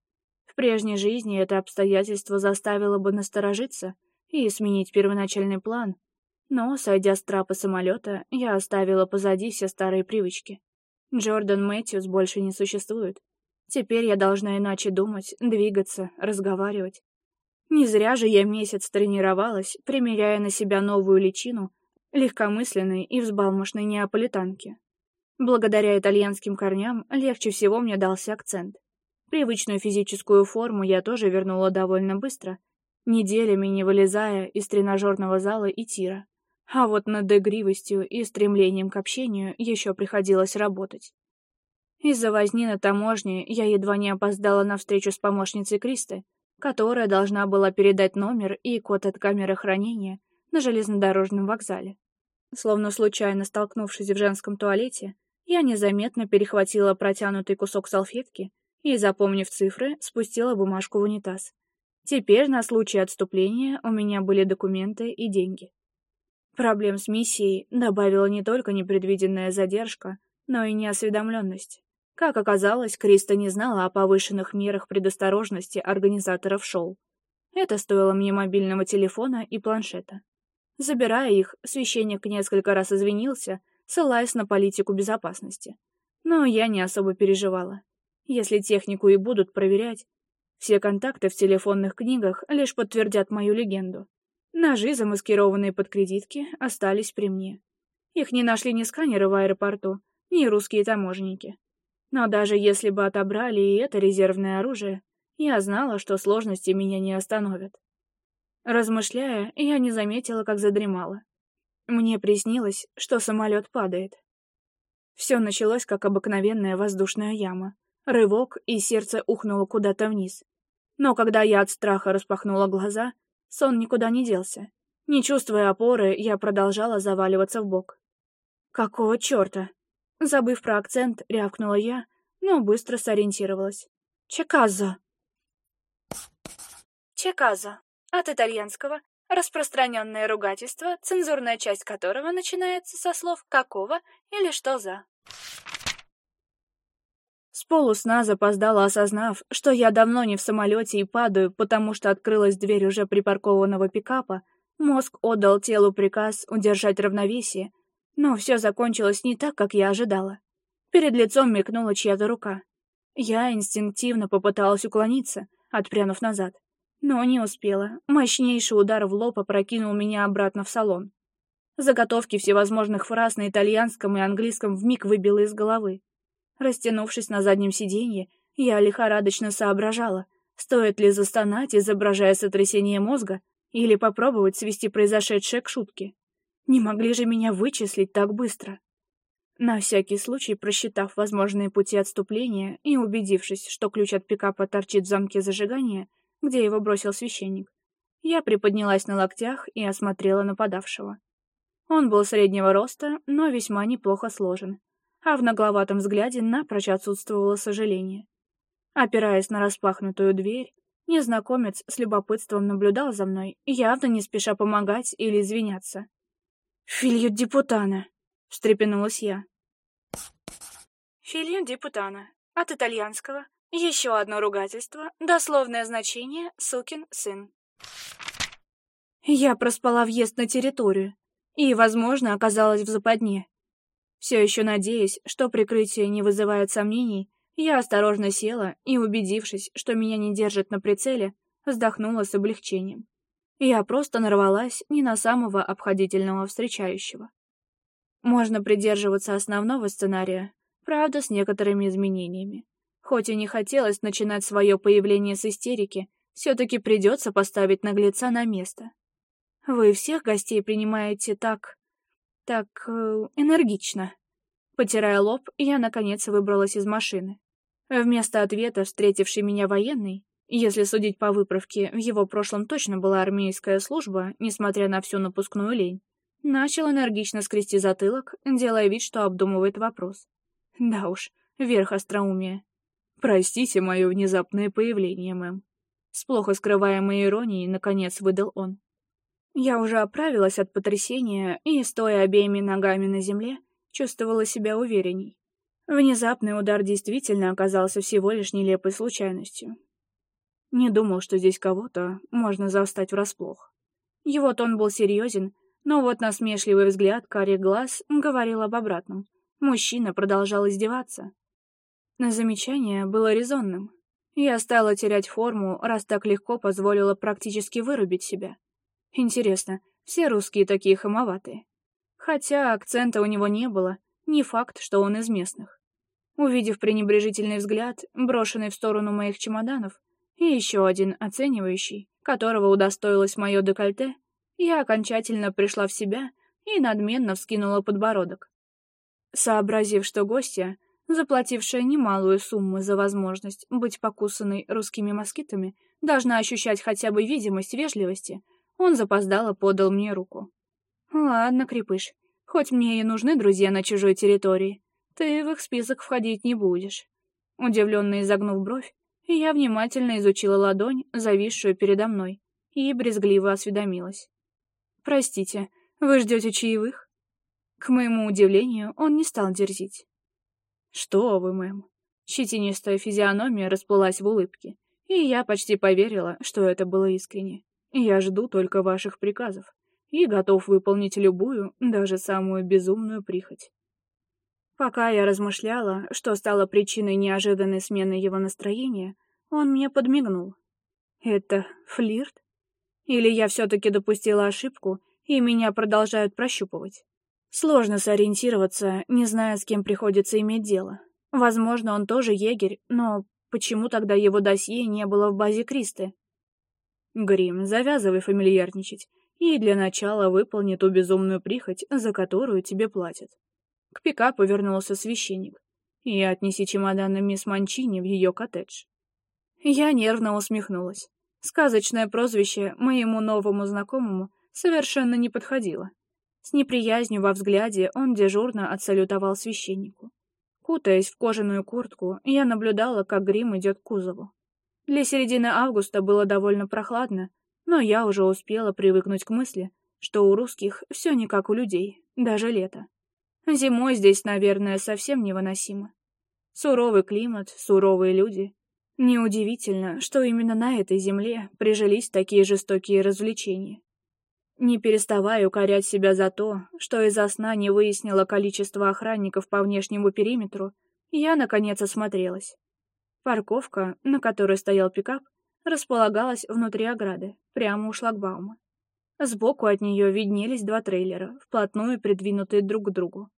[SPEAKER 1] В прежней жизни это обстоятельство заставило бы насторожиться и сменить первоначальный план, но, сойдя с трапа самолета, я оставила позади все старые привычки. Джордан Мэтьюс больше не существует. Теперь я должна иначе думать, двигаться, разговаривать. Не зря же я месяц тренировалась, примеряя на себя новую личину легкомысленной и взбалмошной неаполитанки. Благодаря итальянским корням легче всего мне дался акцент. Привычную физическую форму я тоже вернула довольно быстро, неделями не вылезая из тренажерного зала и тира. А вот над игривостью и стремлением к общению еще приходилось работать. Из-за возни на таможне я едва не опоздала на встречу с помощницей Кристы, которая должна была передать номер и код от камеры хранения на железнодорожном вокзале. Словно случайно столкнувшись в женском туалете, я незаметно перехватила протянутый кусок салфетки и, запомнив цифры, спустила бумажку в унитаз. Теперь, на случай отступления, у меня были документы и деньги. Проблем с миссией добавила не только непредвиденная задержка, но и неосведомленность. Как оказалось, Криста не знала о повышенных мерах предосторожности организаторов шоу. Это стоило мне мобильного телефона и планшета. Забирая их, священник несколько раз извинился ссылаясь на политику безопасности. Но я не особо переживала. Если технику и будут проверять, все контакты в телефонных книгах лишь подтвердят мою легенду. Ножи, замаскированные под кредитки, остались при мне. Их не нашли ни сканеры в аэропорту, ни русские таможенники. Но даже если бы отобрали и это резервное оружие, я знала, что сложности меня не остановят. Размышляя, я не заметила, как задремала. Мне приснилось, что самолет падает. Все началось, как обыкновенная воздушная яма. Рывок, и сердце ухнуло куда-то вниз. Но когда я от страха распахнула глаза, сон никуда не делся. Не чувствуя опоры, я продолжала заваливаться в бок. «Какого черта?» Забыв про акцент, рявкнула я, но быстро сориентировалась. «Чеказа!» «Чеказа» от итальянского распространенное ругательство, цензурная часть которого начинается со слов «какого» или «что за». С полусна запоздала, осознав, что я давно не в самолете и падаю, потому что открылась дверь уже припаркованного пикапа, мозг отдал телу приказ удержать равновесие, но все закончилось не так, как я ожидала. Перед лицом мелькнула чья-то рука. Я инстинктивно попыталась уклониться, отпрянув назад. Но не успела. Мощнейший удар в лоб опрокинул меня обратно в салон. Заготовки всевозможных фраз на итальянском и английском вмиг выбило из головы. Растянувшись на заднем сиденье, я лихорадочно соображала, стоит ли застонать, изображая сотрясение мозга, или попробовать свести произошедшее к шутке. Не могли же меня вычислить так быстро. На всякий случай, просчитав возможные пути отступления и убедившись, что ключ от пикапа торчит в замке зажигания, где его бросил священник. Я приподнялась на локтях и осмотрела нападавшего. Он был среднего роста, но весьма неплохо сложен, а в нагловатом взгляде напрочь отсутствовало сожаление. Опираясь на распахнутую дверь, незнакомец с любопытством наблюдал за мной, явно не спеша помогать или извиняться. «Филью депутана!» — встрепенулась я. «Филью депутана» от итальянского еще одно ругательство, дословное значение «сукин сын». Я проспала въезд на территорию и, возможно, оказалась в западне. Все еще надеясь, что прикрытие не вызывает сомнений, я осторожно села и, убедившись, что меня не держат на прицеле, вздохнула с облегчением. Я просто нарвалась не на самого обходительного встречающего. Можно придерживаться основного сценария, правда, с некоторыми изменениями. Хоть и не хотелось начинать свое появление с истерики, все-таки придется поставить наглеца на место. Вы всех гостей принимаете так... так... Э, энергично. Потирая лоб, я, наконец, выбралась из машины. Вместо ответа, встретивший меня военный, если судить по выправке, в его прошлом точно была армейская служба, несмотря на всю напускную лень, начал энергично скрести затылок, делая вид, что обдумывает вопрос. Да уж, верх остроумия. «Простите мое внезапное появление, мэм». С плохо скрываемой иронией, наконец, выдал он. Я уже оправилась от потрясения и, стоя обеими ногами на земле, чувствовала себя уверенней. Внезапный удар действительно оказался всего лишь нелепой случайностью. Не думал, что здесь кого-то можно застать врасплох. Его тон был серьезен, но вот насмешливый взгляд карих глаз говорил об обратном. Мужчина продолжал издеваться, но замечание было резонным. Я стала терять форму, раз так легко позволила практически вырубить себя. Интересно, все русские такие хамоватые. Хотя акцента у него не было, не факт, что он из местных. Увидев пренебрежительный взгляд, брошенный в сторону моих чемоданов, и еще один оценивающий, которого удостоилось мое декольте, я окончательно пришла в себя и надменно вскинула подбородок. Сообразив, что гостья, заплатившая немалую сумму за возможность быть покусанной русскими москитами, должна ощущать хотя бы видимость вежливости, он запоздало подал мне руку. «Ладно, крепыш, хоть мне и нужны друзья на чужой территории, ты в их список входить не будешь». Удивленно изогнув бровь, я внимательно изучила ладонь, зависшую передо мной, и брезгливо осведомилась. «Простите, вы ждете чаевых?» К моему удивлению, он не стал дерзить. «Что вы, мэм!» Щетинистая физиономия расплылась в улыбке, и я почти поверила, что это было искренне. «Я жду только ваших приказов и готов выполнить любую, даже самую безумную прихоть». Пока я размышляла, что стало причиной неожиданной смены его настроения, он мне подмигнул. «Это флирт? Или я все-таки допустила ошибку, и меня продолжают прощупывать?» Сложно сориентироваться, не зная, с кем приходится иметь дело. Возможно, он тоже егерь, но почему тогда его досье не было в базе Кристы? Грим, завязывай фамильярничать и для начала выполни ту безумную прихоть, за которую тебе платят. К пикапу вернулся священник. И отнеси чемоданы мисс Манчини в ее коттедж. Я нервно усмехнулась. Сказочное прозвище моему новому знакомому совершенно не подходило. С неприязнью во взгляде он дежурно отсалютовал священнику. Кутаясь в кожаную куртку, я наблюдала, как грим идет к кузову. Для середины августа было довольно прохладно, но я уже успела привыкнуть к мысли, что у русских все не как у людей, даже лето. Зимой здесь, наверное, совсем невыносимо. Суровый климат, суровые люди. Неудивительно, что именно на этой земле прижились такие жестокие развлечения не переставая укорять себя за то, что из-за сна не выяснила количество охранников по внешнему периметру, я, наконец, осмотрелась. Парковка, на которой стоял пикап, располагалась внутри ограды, прямо у шлагбаума. Сбоку от нее виднелись два трейлера, вплотную придвинутые друг к другу.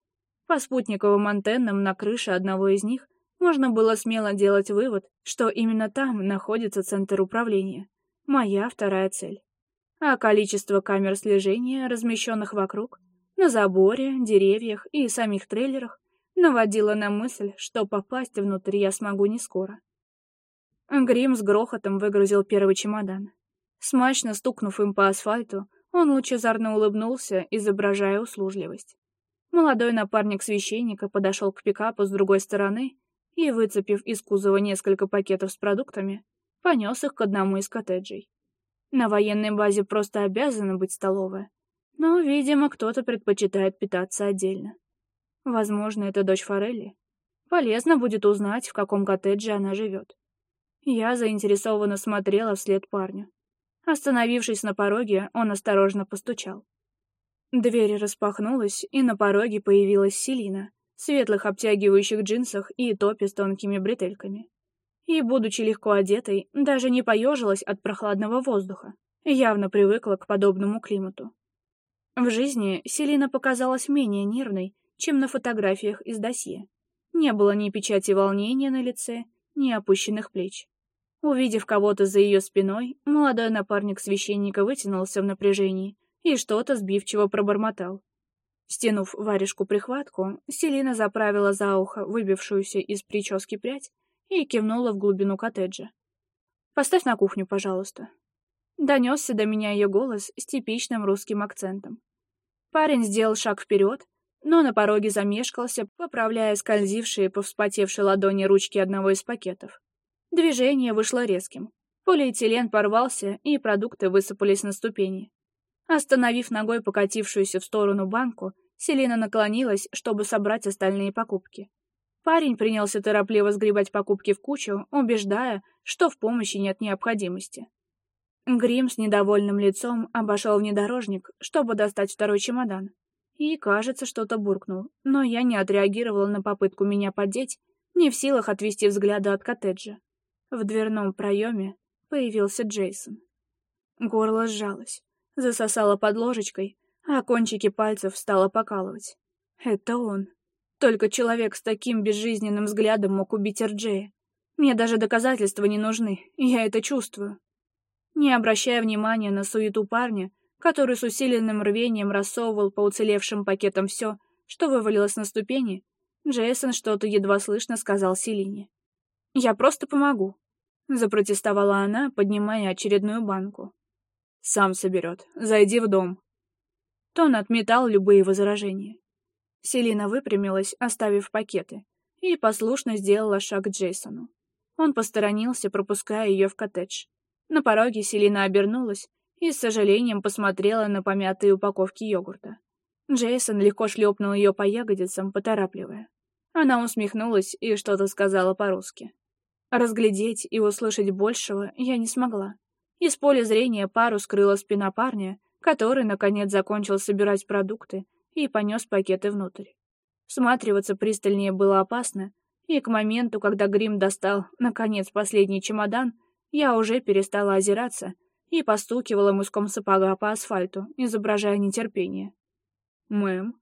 [SPEAKER 1] По спутниковым антеннам на крыше одного из них можно было смело делать вывод, что именно там находится центр управления. Моя вторая цель а количество камер слежения, размещенных вокруг, на заборе, деревьях и самих трейлерах, наводило на мысль, что попасть внутрь я смогу не скоро. Грим с грохотом выгрузил первый чемодан. Смачно стукнув им по асфальту, он лучезарно улыбнулся, изображая услужливость. Молодой напарник священника подошел к пикапу с другой стороны и, выцепив из кузова несколько пакетов с продуктами, понес их к одному из коттеджей. На военной базе просто обязана быть столовая. Но, видимо, кто-то предпочитает питаться отдельно. Возможно, это дочь Форелли. Полезно будет узнать, в каком коттедже она живет. Я заинтересованно смотрела вслед парню. Остановившись на пороге, он осторожно постучал. Дверь распахнулась, и на пороге появилась Селина, в светлых обтягивающих джинсах и топе с тонкими бретельками и, будучи легко одетой, даже не поежилась от прохладного воздуха, явно привыкла к подобному климату. В жизни Селина показалась менее нервной, чем на фотографиях из досье. Не было ни печати волнения на лице, ни опущенных плеч. Увидев кого-то за ее спиной, молодой напарник священника вытянулся в напряжении и что-то сбивчиво пробормотал. Стянув варежку прихватку, Селина заправила за ухо выбившуюся из прически прядь и кивнула в глубину коттеджа. «Поставь на кухню, пожалуйста». Донесся до меня ее голос с типичным русским акцентом. Парень сделал шаг вперед, но на пороге замешкался, поправляя скользившие по вспотевшей ладони ручки одного из пакетов. Движение вышло резким. Полиэтилен порвался, и продукты высыпались на ступени. Остановив ногой покатившуюся в сторону банку, Селина наклонилась, чтобы собрать остальные покупки. Парень принялся торопливо сгребать покупки в кучу, убеждая, что в помощи нет необходимости. Грим с недовольным лицом обошел внедорожник, чтобы достать второй чемодан. И, кажется, что-то буркнул, но я не отреагировала на попытку меня поддеть, не в силах отвести взгляды от коттеджа. В дверном проеме появился Джейсон. Горло сжалось, засосало под ложечкой, а кончики пальцев стало покалывать. Это он. Только человек с таким безжизненным взглядом мог убить Эрджея. Мне даже доказательства не нужны, я это чувствую. Не обращая внимания на суету парня, который с усиленным рвением рассовывал по уцелевшим пакетам все, что вывалилось на ступени, Джейсон что-то едва слышно сказал Селине. «Я просто помогу», — запротестовала она, поднимая очередную банку. «Сам соберет. Зайди в дом». Тон отметал любые возражения. Селина выпрямилась, оставив пакеты, и послушно сделала шаг к Джейсону. Он посторонился, пропуская ее в коттедж. На пороге Селина обернулась и с сожалением посмотрела на помятые упаковки йогурта. Джейсон легко шлепнул ее по ягодицам, поторапливая. Она усмехнулась и что-то сказала по-русски. Разглядеть и услышать большего я не смогла. Из поля зрения пару скрыла спина парня, который, наконец, закончил собирать продукты, и понес пакеты внутрь. Всматриваться пристальнее было опасно, и к моменту, когда грим достал, наконец, последний чемодан, я уже перестала озираться и постукивала мыском сапога по асфальту, изображая нетерпение. «Мэм?»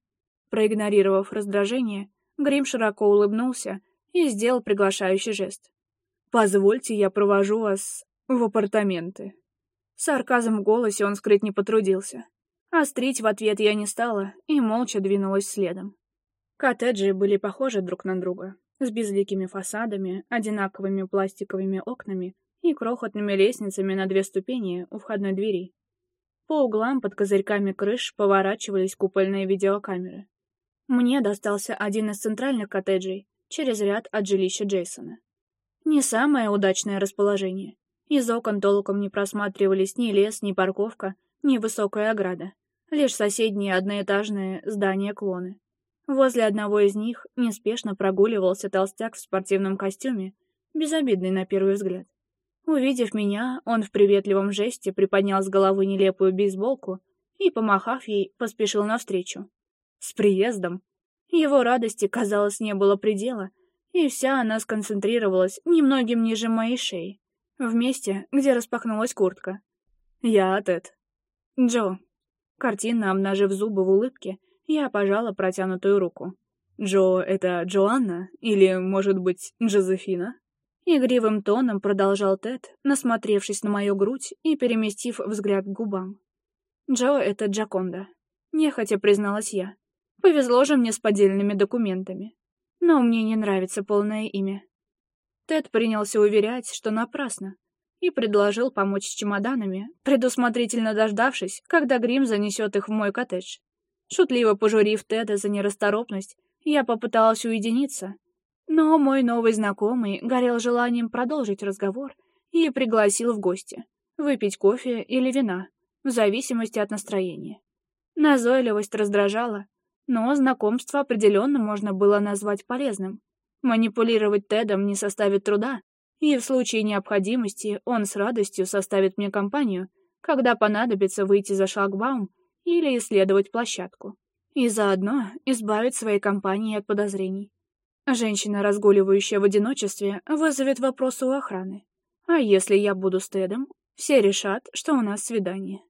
[SPEAKER 1] Проигнорировав раздражение, Грим широко улыбнулся и сделал приглашающий жест. «Позвольте, я провожу вас в апартаменты». Сарказм в голосе он скрыть не потрудился. А острить в ответ я не стала и молча двинулась следом. Коттеджи были похожи друг на друга, с безликими фасадами, одинаковыми пластиковыми окнами и крохотными лестницами на две ступени у входной двери. По углам под козырьками крыш поворачивались купольные видеокамеры. Мне достался один из центральных коттеджей, через ряд от жилища Джейсона. Не самое удачное расположение. Из окон толком не просматривались ни лес, ни парковка, невысокая ограда, лишь соседние одноэтажные здания-клоны. Возле одного из них неспешно прогуливался толстяк в спортивном костюме, безобидный на первый взгляд. Увидев меня, он в приветливом жесте приподнял с головы нелепую бейсболку и, помахав ей, поспешил навстречу. С приездом! Его радости, казалось, не было предела, и вся она сконцентрировалась немногим ниже моей шеи, в месте, где распахнулась куртка. «Я Тед», «Джо». Картина, обнажив зубы в улыбке, я пожала протянутую руку. «Джо — это Джоанна? Или, может быть, Джозефина?» Игривым тоном продолжал Тед, насмотревшись на мою грудь и переместив взгляд к губам. «Джо — это Джаконда», — нехотя призналась я. «Повезло же мне с поддельными документами. Но мне не нравится полное имя». Тед принялся уверять, что напрасно и предложил помочь с чемоданами, предусмотрительно дождавшись, когда грим занесет их в мой коттедж. Шутливо пожурив Теда за нерасторопность, я попыталась уединиться, но мой новый знакомый горел желанием продолжить разговор и пригласил в гости выпить кофе или вина, в зависимости от настроения. Назойливость раздражала, но знакомство определенно можно было назвать полезным. Манипулировать Тедом не составит труда, и в случае необходимости он с радостью составит мне компанию, когда понадобится выйти за шлагбаум или исследовать площадку. И заодно избавит своей компании от подозрений. Женщина, разгуливающая в одиночестве, вызовет вопросы у охраны. А если я буду с Тедом, все решат, что у нас свидание.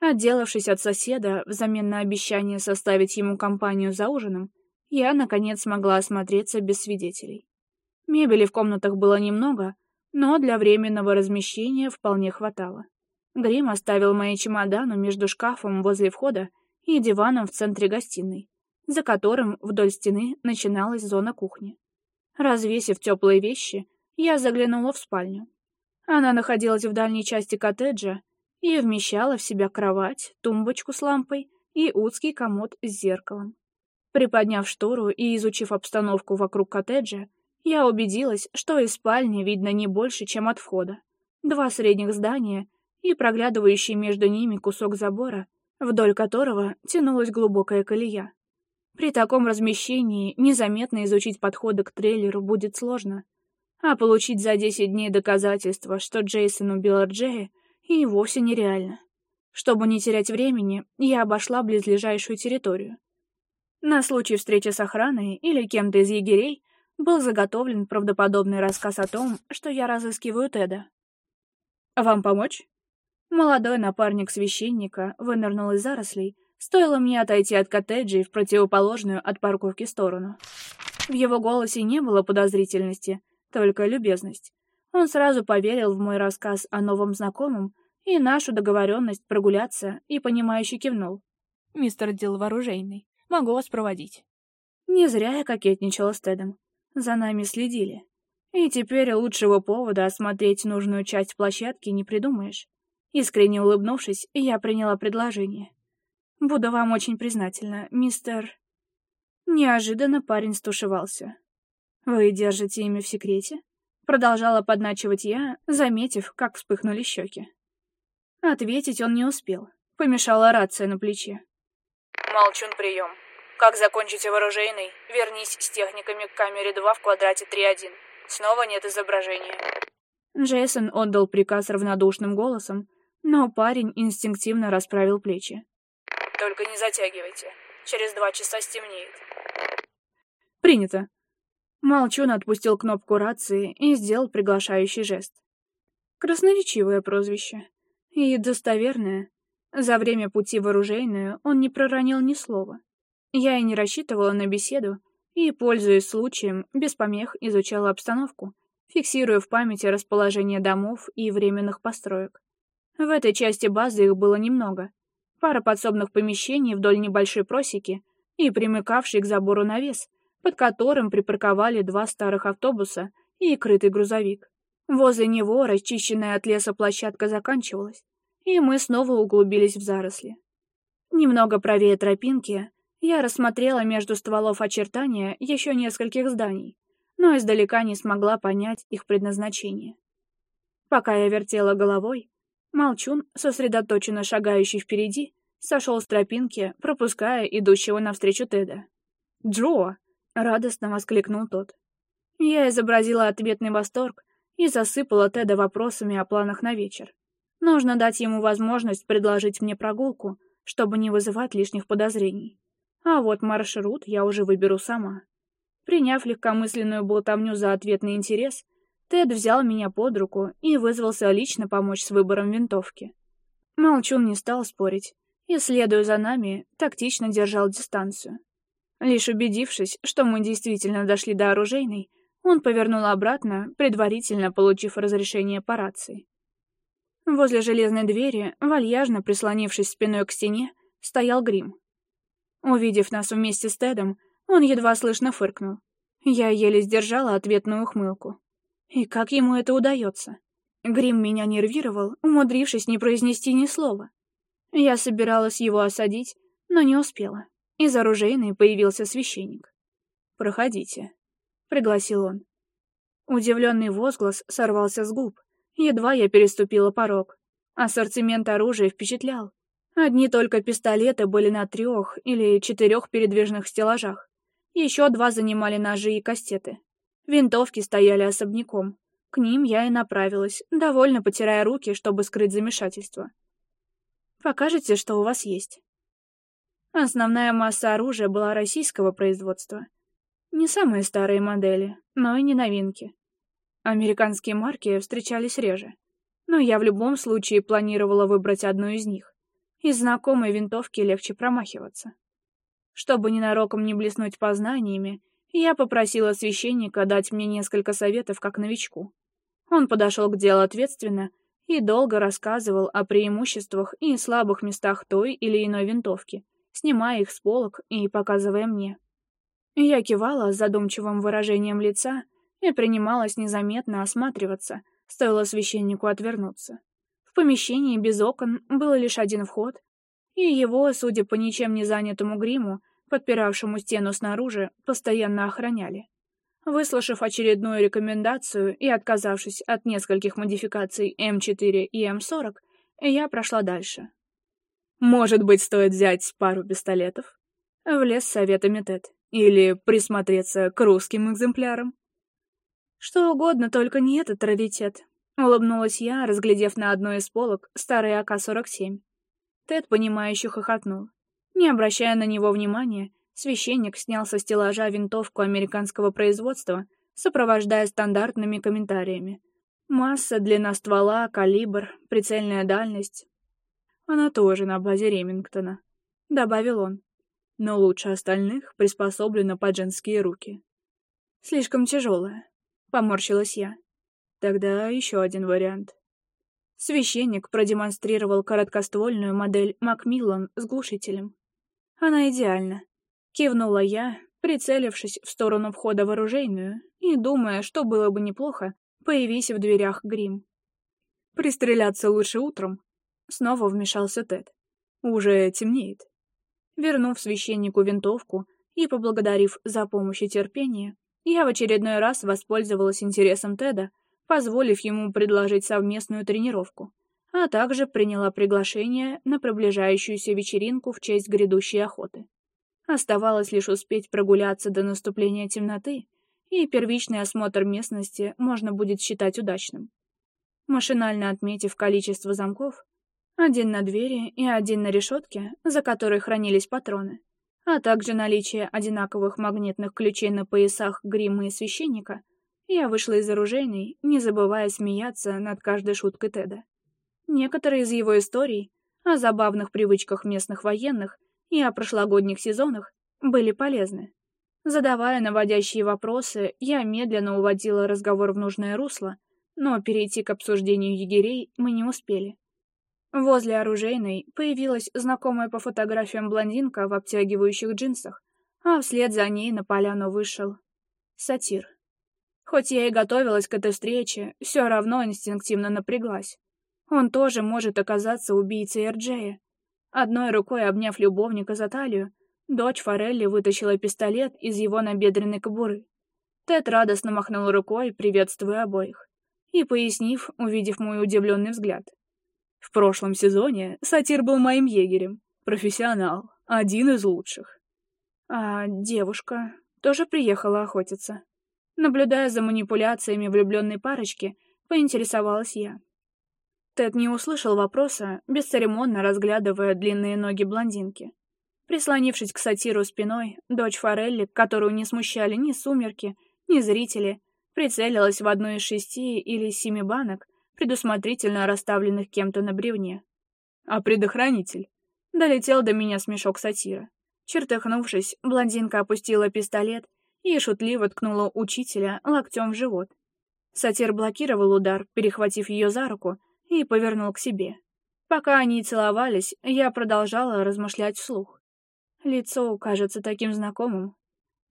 [SPEAKER 1] Отделавшись от соседа, взамен на обещание составить ему компанию за ужином, я, наконец, смогла осмотреться без свидетелей. Мебели в комнатах было немного, но для временного размещения вполне хватало. Грим оставил мои чемоданы между шкафом возле входа и диваном в центре гостиной, за которым вдоль стены начиналась зона кухни. Развесив теплые вещи, я заглянула в спальню. Она находилась в дальней части коттеджа и вмещала в себя кровать, тумбочку с лампой и узкий комод с зеркалом. Приподняв штору и изучив обстановку вокруг коттеджа, я убедилась, что из спальни видно не больше, чем от входа. Два средних здания и проглядывающий между ними кусок забора, вдоль которого тянулась глубокая колея. При таком размещении незаметно изучить подходы к трейлеру будет сложно, а получить за 10 дней доказательства, что Джейсон убил Арджея, и вовсе нереально. Чтобы не терять времени, я обошла близлежащую территорию. На случай встречи с охраной или кем-то из егерей был заготовлен правдоподобный рассказ о том, что я разыскиваю Теда. «Вам помочь?» Молодой напарник священника вынырнул из зарослей, стоило мне отойти от коттеджей в противоположную от парковки сторону. В его голосе не было подозрительности, только любезность. Он сразу поверил в мой рассказ о новом знакомом и нашу договоренность прогуляться и понимающе кивнул. «Мистер Дилл вооружейный, могу вас проводить». Не зря я кокетничала с Тедом за нами следили. И теперь лучшего повода осмотреть нужную часть площадки не придумаешь. Искренне улыбнувшись, я приняла предложение. «Буду вам очень признательна, мистер...» Неожиданно парень стушевался. «Вы держите имя в секрете?» Продолжала подначивать я, заметив, как вспыхнули щеки. Ответить он не успел. Помешала рация на плече. «Молчун, прием!» Как закончите в Вернись с техниками к камере 2 в квадрате 3-1. Снова нет изображения. Джейсон отдал приказ равнодушным голосом, но парень инстинктивно расправил плечи. Только не затягивайте. Через два часа стемнеет. Принято. Молчун отпустил кнопку рации и сделал приглашающий жест. Красноречивое прозвище. И достоверное. За время пути в оружейную он не проронил ни слова. Я и не рассчитывала на беседу, и, пользуясь случаем, без помех изучала обстановку, фиксируя в памяти расположение домов и временных построек. В этой части базы их было немного. Пара подсобных помещений вдоль небольшой просеки и примыкавший к забору навес, под которым припарковали два старых автобуса и крытый грузовик. Возле него расчищенная от леса площадка заканчивалась, и мы снова углубились в заросли. Немного правее тропинки я рассмотрела между стволов очертания еще нескольких зданий, но издалека не смогла понять их предназначение. Пока я вертела головой, Молчун, сосредоточенно шагающий впереди, сошел с тропинки, пропуская идущего навстречу Теда. «Джо!» — радостно воскликнул тот. Я изобразила ответный восторг и засыпала Теда вопросами о планах на вечер. Нужно дать ему возможность предложить мне прогулку, чтобы не вызывать лишних подозрений. А вот маршрут я уже выберу сама. Приняв легкомысленную болтовню за ответный интерес, Тед взял меня под руку и вызвался лично помочь с выбором винтовки. Молчун не стал спорить и, следуя за нами, тактично держал дистанцию. Лишь убедившись, что мы действительно дошли до оружейной, он повернул обратно, предварительно получив разрешение по рации. Возле железной двери, вальяжно прислонившись спиной к стене, стоял грим. Увидев нас вместе с Тедом, он едва слышно фыркнул. Я еле сдержала ответную ухмылку. И как ему это удается? Грим меня нервировал, умудрившись не произнести ни слова. Я собиралась его осадить, но не успела. Из оружейной появился священник. «Проходите», — пригласил он. Удивленный возглас сорвался с губ. Едва я переступила порог. Ассортимент оружия впечатлял. Одни только пистолеты были на трех или четырех передвижных стеллажах. Еще два занимали ножи и кастеты. Винтовки стояли особняком. К ним я и направилась, довольно потирая руки, чтобы скрыть замешательство. Покажите, что у вас есть». Основная масса оружия была российского производства. Не самые старые модели, но и не новинки. Американские марки встречались реже, но я в любом случае планировала выбрать одну из них. Из знакомой винтовки легче промахиваться. Чтобы ненароком не блеснуть познаниями, я попросила священника дать мне несколько советов как новичку. Он подошел к делу ответственно и долго рассказывал о преимуществах и слабых местах той или иной винтовки, снимая их с полок и показывая мне. Я кивала с задумчивым выражением лица и принималась незаметно осматриваться, стоило священнику отвернуться помещении без окон был лишь один вход, и его, судя по ничем не занятому гриму, подпиравшему стену снаружи, постоянно охраняли. Выслушав очередную рекомендацию и отказавшись от нескольких модификаций М4 и М40, я прошла дальше. «Может быть, стоит взять пару пистолетов?» — влез советами Тед. «Или присмотреться к русским экземплярам?» «Что угодно, только не этот раритет», Улыбнулась я, разглядев на одной из полок старый АК-47. Тед, понимающе хохотнул. Не обращая на него внимания, священник снял со стеллажа винтовку американского производства, сопровождая стандартными комментариями. Масса, длина ствола, калибр, прицельная дальность. Она тоже на базе Ремингтона. Добавил он. Но лучше остальных приспособлена под женские руки. Слишком тяжелая. Поморщилась я. Тогда еще один вариант. Священник продемонстрировал короткоствольную модель Макмиллан с глушителем. Она идеальна. Кивнула я, прицелившись в сторону входа в оружейную и думая, что было бы неплохо, появись в дверях грим. «Пристреляться лучше утром», — снова вмешался Тед. «Уже темнеет». Вернув священнику винтовку и поблагодарив за помощь и терпение, я в очередной раз воспользовалась интересом Теда позволив ему предложить совместную тренировку, а также приняла приглашение на приближающуюся вечеринку в честь грядущей охоты. Оставалось лишь успеть прогуляться до наступления темноты, и первичный осмотр местности можно будет считать удачным. Машинально отметив количество замков, один на двери и один на решетке, за которой хранились патроны, а также наличие одинаковых магнитных ключей на поясах грима и священника — я вышла из оружейной, не забывая смеяться над каждой шуткой Теда. Некоторые из его историй о забавных привычках местных военных и о прошлогодних сезонах были полезны. Задавая наводящие вопросы, я медленно уводила разговор в нужное русло, но перейти к обсуждению егерей мы не успели. Возле оружейной появилась знакомая по фотографиям блондинка в обтягивающих джинсах, а вслед за ней на поляну вышел сатир. Хоть я и готовилась к этой встрече, все равно инстинктивно напряглась. Он тоже может оказаться убийцей Эрджея. Одной рукой обняв любовника за талию, дочь Форелли вытащила пистолет из его набедренной кобуры. Тед радостно махнул рукой, приветствуя обоих. И пояснив, увидев мой удивленный взгляд. «В прошлом сезоне сатир был моим егерем. Профессионал. Один из лучших». «А девушка тоже приехала охотиться?» Наблюдая за манипуляциями влюбленной парочки, поинтересовалась я. Тед не услышал вопроса, бесцеремонно разглядывая длинные ноги блондинки. Прислонившись к сатиру спиной, дочь Форелли, которую не смущали ни сумерки, ни зрители, прицелилась в одну из шести или семи банок, предусмотрительно расставленных кем-то на бревне. А предохранитель? Долетел до меня смешок сатира. Чертыхнувшись, блондинка опустила пистолет и шутливо ткнула учителя локтем в живот. Сатир блокировал удар, перехватив ее за руку, и повернул к себе. Пока они целовались, я продолжала размышлять вслух. Лицо кажется таким знакомым.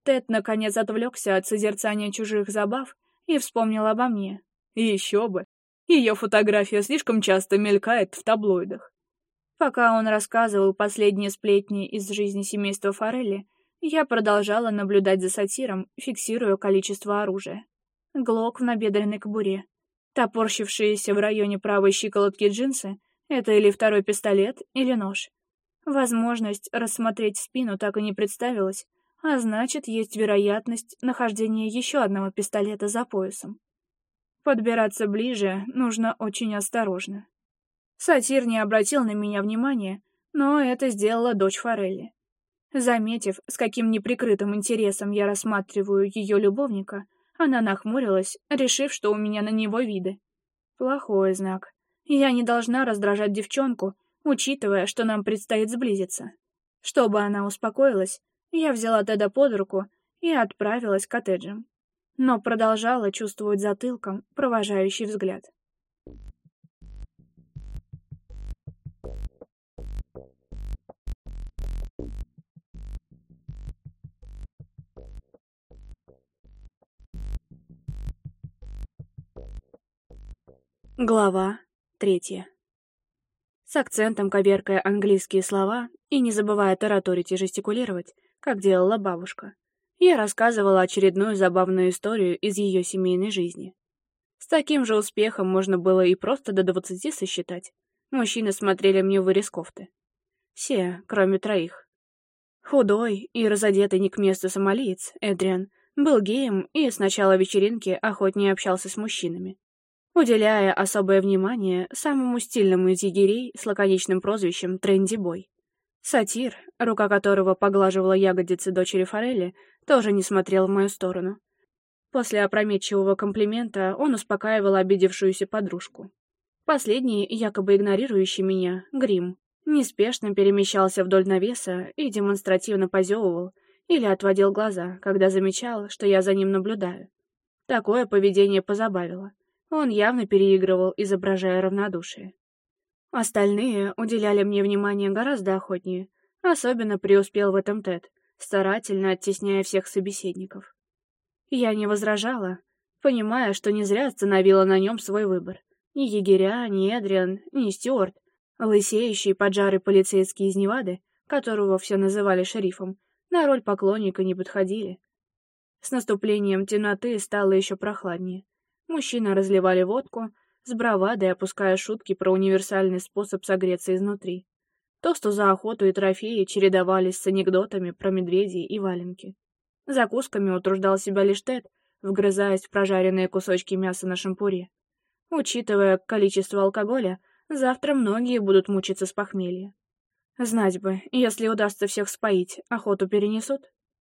[SPEAKER 1] Тед, наконец, отвлекся от созерцания чужих забав и вспомнил обо мне. Еще бы! Ее фотография слишком часто мелькает в таблоидах. Пока он рассказывал последние сплетни из жизни семейства Форелли, я продолжала наблюдать за сатиром, фиксируя количество оружия. Глок в набедренной кобуре. Топорщившиеся в районе правой щиколотки джинсы — это или второй пистолет, или нож. Возможность рассмотреть спину так и не представилась, а значит, есть вероятность нахождения еще одного пистолета за поясом. Подбираться ближе нужно очень осторожно. Сатир не обратил на меня внимания, но это сделала дочь Форелли. Заметив, с каким неприкрытым интересом я рассматриваю ее любовника, она нахмурилась, решив, что у меня на него виды. Плохой знак. Я не должна раздражать девчонку, учитывая, что нам предстоит сблизиться. Чтобы она успокоилась, я взяла деда под руку и отправилась к коттеджам, но продолжала чувствовать затылком провожающий взгляд. Глава третья. С акцентом коверкая английские слова и не забывая тараторить и жестикулировать, как делала бабушка, я рассказывала очередную забавную историю из ее семейной жизни. С таким же успехом можно было и просто до двадцати сосчитать. Мужчины смотрели мне в вырез кофты. Все, кроме троих. Худой и разодетый не к месту сомалиец, Эдриан, был геем и с начала вечеринки охотнее общался с мужчинами уделяя особое внимание самому стильному из егерей с лаконичным прозвищем Трендибой. Сатир, рука которого поглаживала ягодицы дочери Форели, тоже не смотрел в мою сторону. После опрометчивого комплимента он успокаивал обидевшуюся подружку. Последний, якобы игнорирующий меня, грим, неспешно перемещался вдоль навеса и демонстративно позевывал или отводил глаза, когда замечал, что я за ним наблюдаю. Такое поведение позабавило. Он явно переигрывал, изображая равнодушие. Остальные уделяли мне внимание гораздо охотнее, особенно преуспел в этом Тед, старательно оттесняя всех собеседников. Я не возражала, понимая, что не зря остановила на нем свой выбор. Ни егеря, ни Эдриан, ни Стюарт, лысеющий поджарый полицейский из Невады, которого все называли шерифом, на роль поклонника не подходили. С наступлением темноты стало еще прохладнее. Мужчины разливали водку, с бравадой опуская шутки про универсальный способ согреться изнутри. Тосту за охоту и трофеи чередовались с анекдотами про медведей и валенки. Закусками утруждал себя лишь Тед, вгрызаясь в прожаренные кусочки мяса на шампуре. Учитывая количество алкоголя, завтра многие будут мучиться с похмелья. Знать бы, если удастся всех споить, охоту перенесут.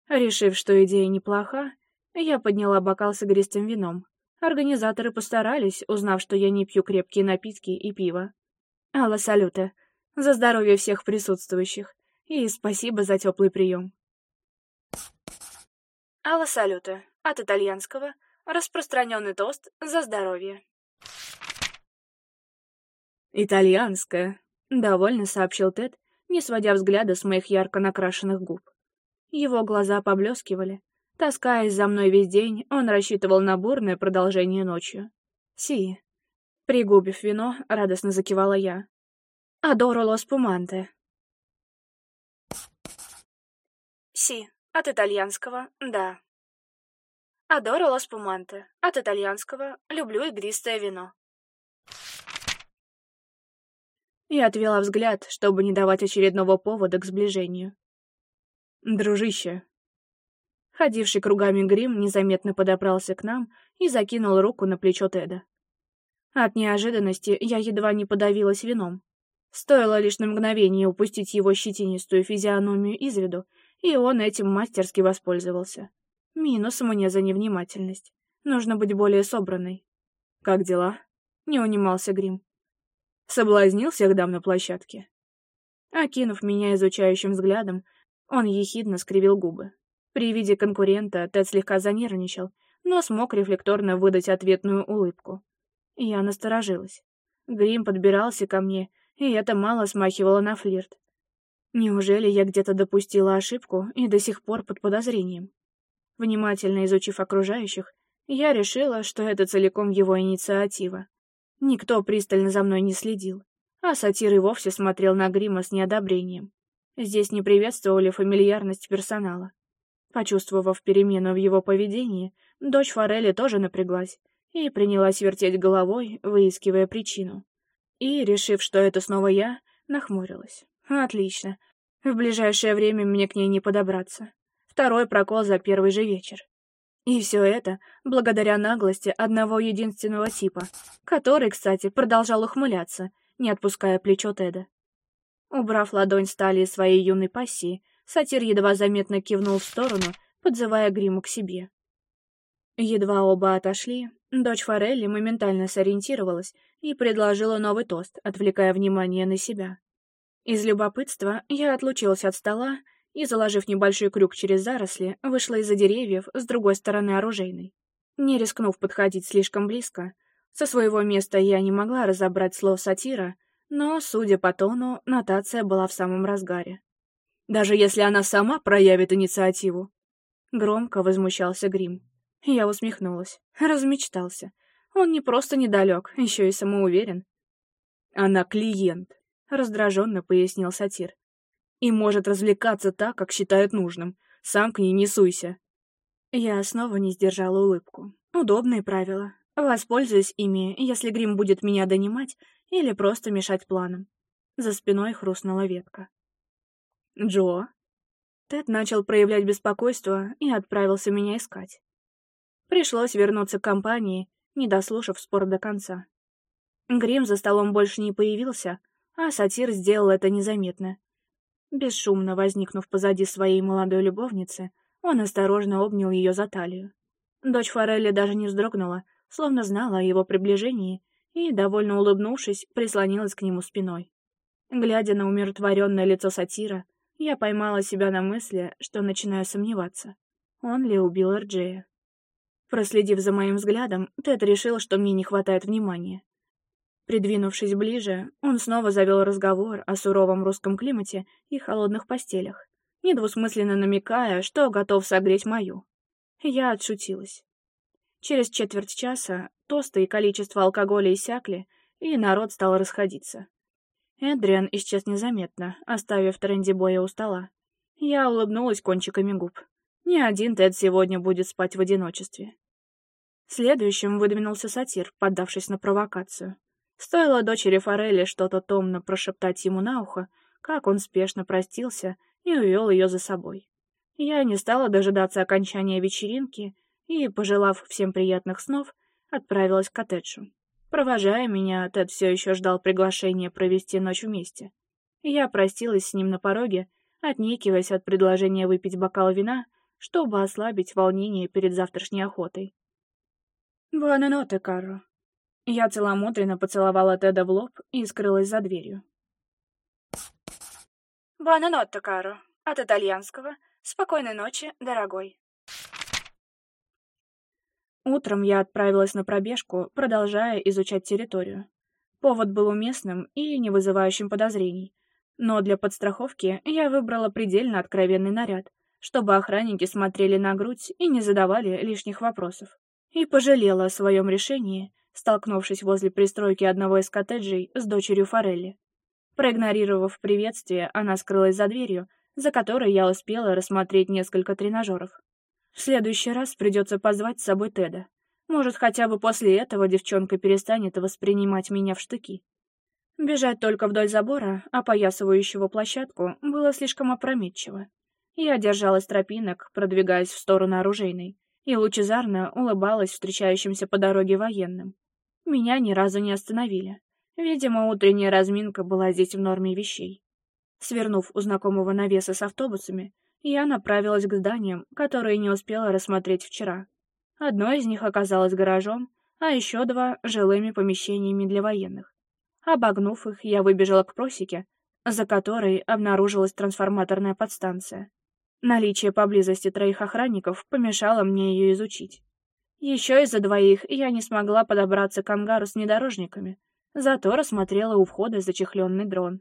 [SPEAKER 1] Решив, что идея неплоха, я подняла бокал с игристым вином, Организаторы постарались, узнав, что я не пью крепкие напитки и пиво. Алла Салюта, за здоровье всех присутствующих и спасибо за теплый прием. Алла Салюта, от итальянского, распространенный тост за здоровье. Итальянское. довольно сообщил Тед, не сводя взгляда с моих ярко накрашенных губ. Его глаза поблескивали, Таскаясь за мной весь день, он рассчитывал на бурное продолжение ночи. «Си». Пригубив вино, радостно закивала я. «Адоро лос пуманте». «Си» от итальянского «да». «Адоро лос пуманте» от итальянского «люблю игристое вино». Я отвела взгляд, чтобы не давать очередного повода к сближению. «Дружище, Ходивший кругами грим незаметно подобрался к нам и закинул руку на плечо Теда. От неожиданности я едва не подавилась вином. Стоило лишь на мгновение упустить его щетинистую физиономию из виду, и он этим мастерски воспользовался. Минус мне за невнимательность. Нужно быть более собранной. «Как дела?» — не унимался Грим. «Соблазнил всех дам на площадке?» Окинув меня изучающим взглядом, он ехидно скривил губы. При виде конкурента Тед слегка занервничал, но смог рефлекторно выдать ответную улыбку. Я насторожилась. Грим подбирался ко мне, и это мало смахивало на флирт. Неужели я где-то допустила ошибку и до сих пор под подозрением? Внимательно изучив окружающих, я решила, что это целиком его инициатива. Никто пристально за мной не следил, а сатир и вовсе смотрел на грима с неодобрением. Здесь не приветствовали фамильярность персонала. Почувствовав перемену в его поведении, дочь Форели тоже напряглась и принялась вертеть головой, выискивая причину. И, решив, что это снова я, нахмурилась. «Отлично. В ближайшее время мне к ней не подобраться. Второй прокол за первый же вечер. И все это благодаря наглости одного единственного типа, который, кстати, продолжал ухмыляться, не отпуская плечо Теда. Убрав ладонь стали своей юной пассии, Сатир едва заметно кивнул в сторону, подзывая Гриму к себе. Едва оба отошли, дочь Форелли моментально сориентировалась и предложила новый тост, отвлекая внимание на себя. Из любопытства я отлучилась от стола и, заложив небольшой крюк через заросли, вышла из-за деревьев с другой стороны оружейной. Не рискнув подходить слишком близко, со своего места я не могла разобрать слов сатира, но, судя по тону, нотация была в самом разгаре даже если она сама проявит инициативу. Громко возмущался Грим. Я усмехнулась. Размечтался. Он не просто недалек, еще и самоуверен. «Она клиент», — раздраженно пояснил сатир. «И может развлекаться так, как считает нужным. Сам к ней не суйся». Я снова не сдержала улыбку. Удобные правила. Воспользуюсь ими, если грим будет меня донимать или просто мешать планам. За спиной хрустнула ветка. «Джо?» Тед начал проявлять беспокойство и отправился меня искать. Пришлось вернуться к компании, не дослушав спор до конца. Грим за столом больше не появился, а сатир сделал это незаметно. Бесшумно возникнув позади своей молодой любовницы, он осторожно обнял ее за талию. Дочь Форелли даже не вздрогнула, словно знала о его приближении, и, довольно улыбнувшись, прислонилась к нему спиной. Глядя на умиротворенное лицо сатира, я поймала себя на мысли, что начинаю сомневаться. Он ли убил Эрджея? Проследив за моим взглядом, Тед решил, что мне не хватает внимания. Придвинувшись ближе, он снова завел разговор о суровом русском климате и холодных постелях, недвусмысленно намекая, что готов согреть мою. Я отшутилась. Через четверть часа тосты и количество алкоголя иссякли, и народ стал расходиться. Эдриан исчез незаметно, оставив Трэнди Боя у стола. Я улыбнулась кончиками губ. Ни один Тед сегодня будет спать в одиночестве. Следующим выдвинулся сатир, поддавшись на провокацию. Стоило дочери Форели что-то томно прошептать ему на ухо, как он спешно простился и увел ее за собой. Я не стала дожидаться окончания вечеринки и, пожелав всем приятных снов, отправилась к коттеджу. Провожая меня, Тед все еще ждал приглашения провести ночь вместе. Я простилась с ним на пороге, отнекиваясь от предложения выпить бокал вина, чтобы ослабить волнение перед завтрашней охотой. «Буананоте, Карро». Я целомудренно поцеловала Теда в лоб и скрылась за дверью. «Буананоте, Карро» от итальянского «Спокойной ночи, дорогой». Утром я отправилась на пробежку, продолжая изучать территорию. Повод был уместным и не вызывающим подозрений. Но для подстраховки я выбрала предельно откровенный наряд, чтобы охранники смотрели на грудь и не задавали лишних вопросов. И пожалела о своем решении, столкнувшись возле пристройки одного из коттеджей с дочерью Форелли. Проигнорировав приветствие, она скрылась за дверью, за которой я успела рассмотреть несколько тренажеров. В следующий раз придется позвать с собой Теда. Может, хотя бы после этого девчонка перестанет воспринимать меня в штыки. Бежать только вдоль забора, опоясывающего площадку, было слишком опрометчиво. Я держалась тропинок, продвигаясь в сторону оружейной, и лучезарно улыбалась встречающимся по дороге военным. Меня ни разу не остановили. Видимо, утренняя разминка была здесь в норме вещей. Свернув у знакомого навеса с автобусами, я направилась к зданиям, которые не успела рассмотреть вчера. Одно из них оказалось гаражом, а еще два — жилыми помещениями для военных. Обогнув их, я выбежала к просеке, за которой обнаружилась трансформаторная подстанция. Наличие поблизости троих охранников помешало мне ее изучить. Еще из-за двоих я не смогла подобраться к ангару с внедорожниками, зато рассмотрела у входа зачехленный дрон.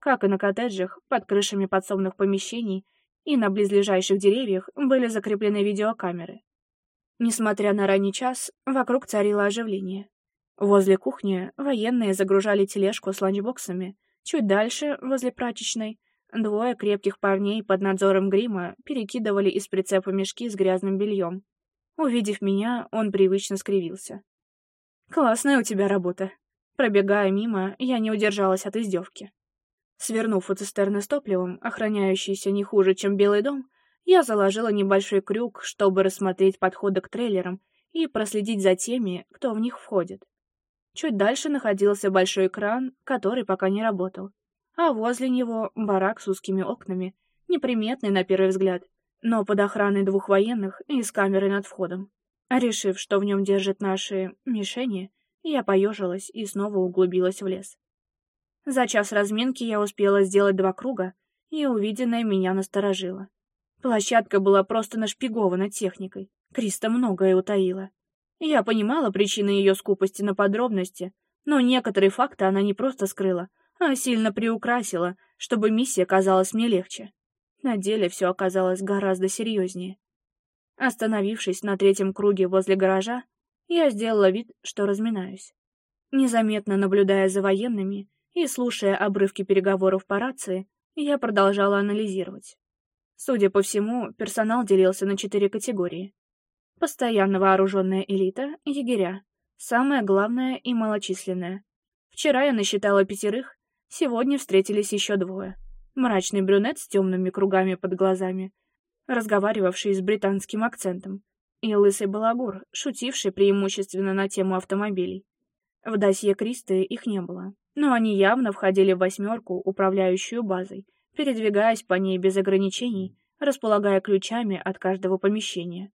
[SPEAKER 1] Как и на коттеджах, под крышами подсобных помещений — и на близлежащих деревьях были закреплены видеокамеры. Несмотря на ранний час, вокруг царило оживление. Возле кухни военные загружали тележку с ланчбоксами, чуть дальше, возле прачечной, двое крепких парней под надзором грима перекидывали из прицепа мешки с грязным бельем. Увидев меня, он привычно скривился. «Классная у тебя работа». Пробегая мимо, я не удержалась от издевки. Свернув у цистерны с топливом, охраняющейся не хуже, чем Белый дом, я заложила небольшой крюк, чтобы рассмотреть подходы к трейлерам и проследить за теми, кто в них входит. Чуть дальше находился большой кран, который пока не работал, а возле него барак с узкими окнами, неприметный на первый взгляд, но под охраной двух военных и с камерой над входом. Решив, что в нем держат наши мишени, я поежилась и снова углубилась в лес. За час разминки я успела сделать два круга, и увиденное меня насторожило. Площадка была просто нашпигована техникой. Криста многое утаила. Я понимала причины ее скупости на подробности, но некоторые факты она не просто скрыла, а сильно приукрасила, чтобы миссия казалась мне легче. На деле все оказалось гораздо серьезнее. Остановившись на третьем круге возле гаража, я сделала вид, что разминаюсь. Незаметно наблюдая за военными, и, слушая обрывки переговоров по рации, я продолжала анализировать. Судя по всему, персонал делился на четыре категории. Постоянно вооруженная элита, егеря, самая главная и малочисленная. Вчера я насчитала пятерых, сегодня встретились еще двое. Мрачный брюнет с темными кругами под глазами, разговаривавший с британским акцентом, и лысый балагур, шутивший преимущественно на тему автомобилей. В досье Кристы их не было но они явно входили в восьмерку, управляющую базой, передвигаясь по ней без ограничений, располагая ключами от каждого помещения.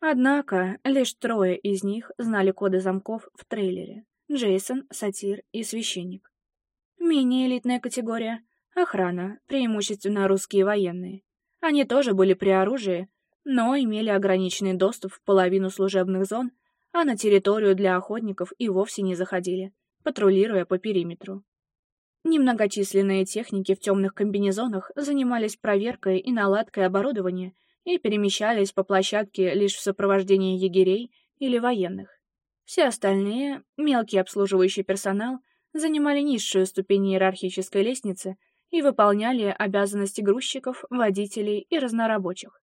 [SPEAKER 1] Однако, лишь трое из них знали коды замков в трейлере. Джейсон, Сатир и Священник. Менее элитная категория — охрана, преимущественно русские военные. Они тоже были при оружии, но имели ограниченный доступ в половину служебных зон, а на территорию для охотников и вовсе не заходили патрулируя по периметру. Немногочисленные техники в темных комбинезонах занимались проверкой и наладкой оборудования и перемещались по площадке лишь в сопровождении егерей или военных. Все остальные, мелкий обслуживающий персонал, занимали низшую ступень иерархической лестницы и выполняли обязанности грузчиков, водителей и разнорабочих.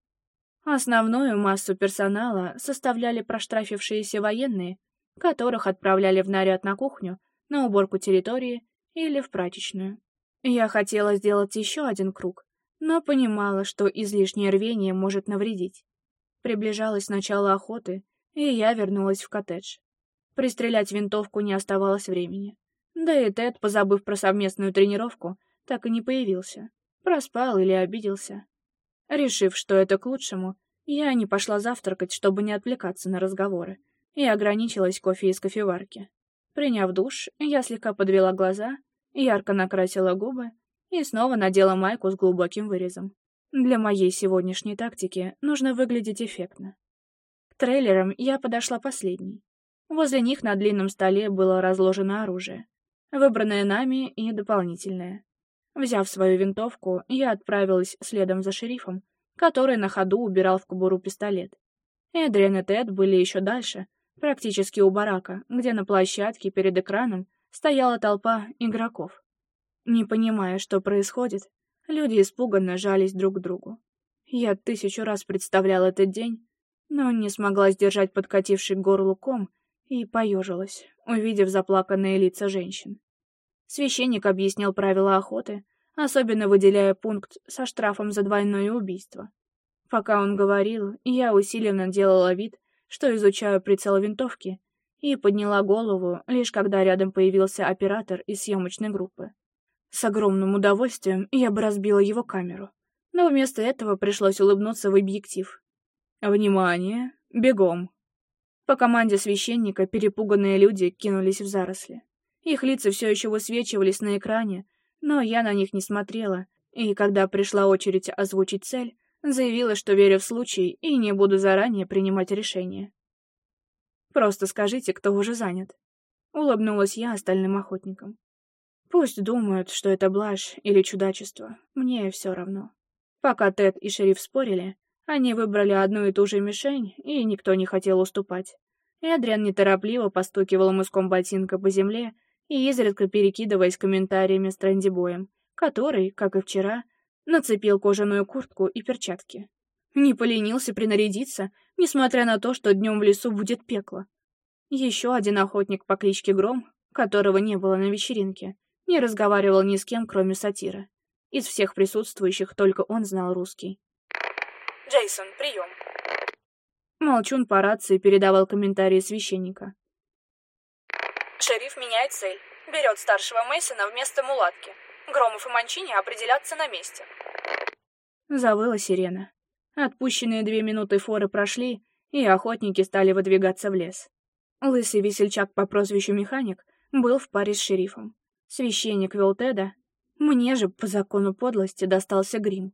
[SPEAKER 1] Основную массу персонала составляли проштрафившиеся военные которых отправляли в наряд на кухню, на уборку территории или в прачечную. Я хотела сделать еще один круг, но понимала, что излишнее рвение может навредить. Приближалось начало охоты, и я вернулась в коттедж. Пристрелять винтовку не оставалось времени. Да и Тед, позабыв про совместную тренировку, так и не появился. Проспал или обиделся. Решив, что это к лучшему, я не пошла завтракать, чтобы не отвлекаться на разговоры и ограничилась кофе из кофеварки. Приняв душ, я слегка подвела глаза, ярко накрасила губы и снова надела майку с глубоким вырезом. Для моей сегодняшней тактики нужно выглядеть эффектно. К трейлерам я подошла последней. Возле них на длинном столе было разложено оружие, выбранное нами и дополнительное. Взяв свою винтовку, я отправилась следом за шерифом, который на ходу убирал в кобуру пистолет. Эдриан и Тед были еще дальше, практически у барака, где на площадке перед экраном стояла толпа игроков. Не понимая, что происходит, люди испуганно жались друг к другу. Я тысячу раз представлял этот день, но не смогла сдержать подкативший горлу ком и поежилась, увидев заплаканные лица женщин. Священник объяснял правила охоты, особенно выделяя пункт со штрафом за двойное убийство. Пока он говорил, я усиленно делала вид, что изучаю прицел винтовки, и подняла голову, лишь когда рядом появился оператор из съемочной группы. С огромным удовольствием я бы разбила его камеру, но вместо этого пришлось улыбнуться в объектив. «Внимание! Бегом!» По команде священника перепуганные люди кинулись в заросли. Их лица все еще высвечивались на экране, но я на них не смотрела, и когда пришла очередь озвучить цель, Заявила, что верю в случай и не буду заранее принимать решение. «Просто скажите, кто уже занят». Улыбнулась я остальным охотникам. «Пусть думают, что это блажь или чудачество. Мне все равно». Пока Тед и шериф спорили, они выбрали одну и ту же мишень, и никто не хотел уступать. Эдриан неторопливо постукивал мыском ботинка по земле и изредка перекидываясь комментариями с Трандибоем, который, как и вчера, Нацепил кожаную куртку и перчатки. Не поленился принарядиться, несмотря на то, что днем в лесу будет пекло. Еще один охотник по кличке Гром, которого не было на вечеринке, не разговаривал ни с кем, кроме сатира. Из всех присутствующих только он знал русский. «Джейсон, прием!» Молчун по рации передавал комментарии священника. «Шериф меняет цель. Берет старшего Мейсона вместо мулатки. Громов и Манчини определятся на месте. Завыла сирена. Отпущенные две минуты форы прошли, и охотники стали выдвигаться в лес. Лысый весельчак по прозвищу Механик был в паре с шерифом. Священник вел Теда, мне же по закону подлости достался грим.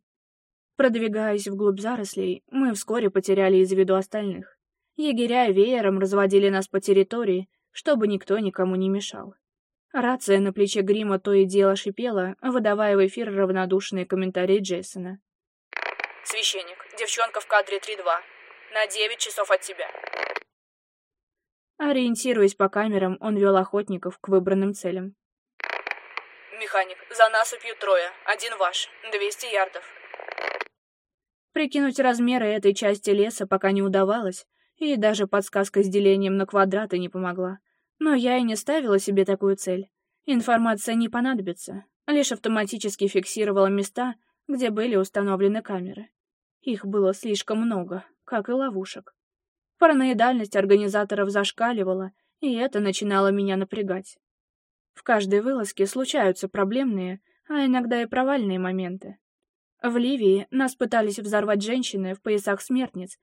[SPEAKER 1] Продвигаясь вглубь зарослей, мы вскоре потеряли из виду остальных. Егеря веером разводили нас по территории, чтобы никто никому не мешал. Рация на плече грима то и дело шипела, выдавая в эфир равнодушные комментарии Джейсона. «Священник, девчонка в кадре 3-2. На 9 часов от тебя». Ориентируясь по камерам, он вел охотников к выбранным целям. «Механик, за нас упьют трое. Один ваш. 200 ярдов. Прикинуть размеры этой части леса пока не удавалось, и даже подсказка с делением на квадраты не помогла. Но я и не ставила себе такую цель. Информация не понадобится, лишь автоматически фиксировала места, где были установлены камеры. Их было слишком много, как и ловушек. Параноидальность организаторов зашкаливала, и это начинало меня напрягать. В каждой вылазке случаются проблемные, а иногда и провальные моменты. В Ливии нас пытались взорвать женщины в поясах смертниц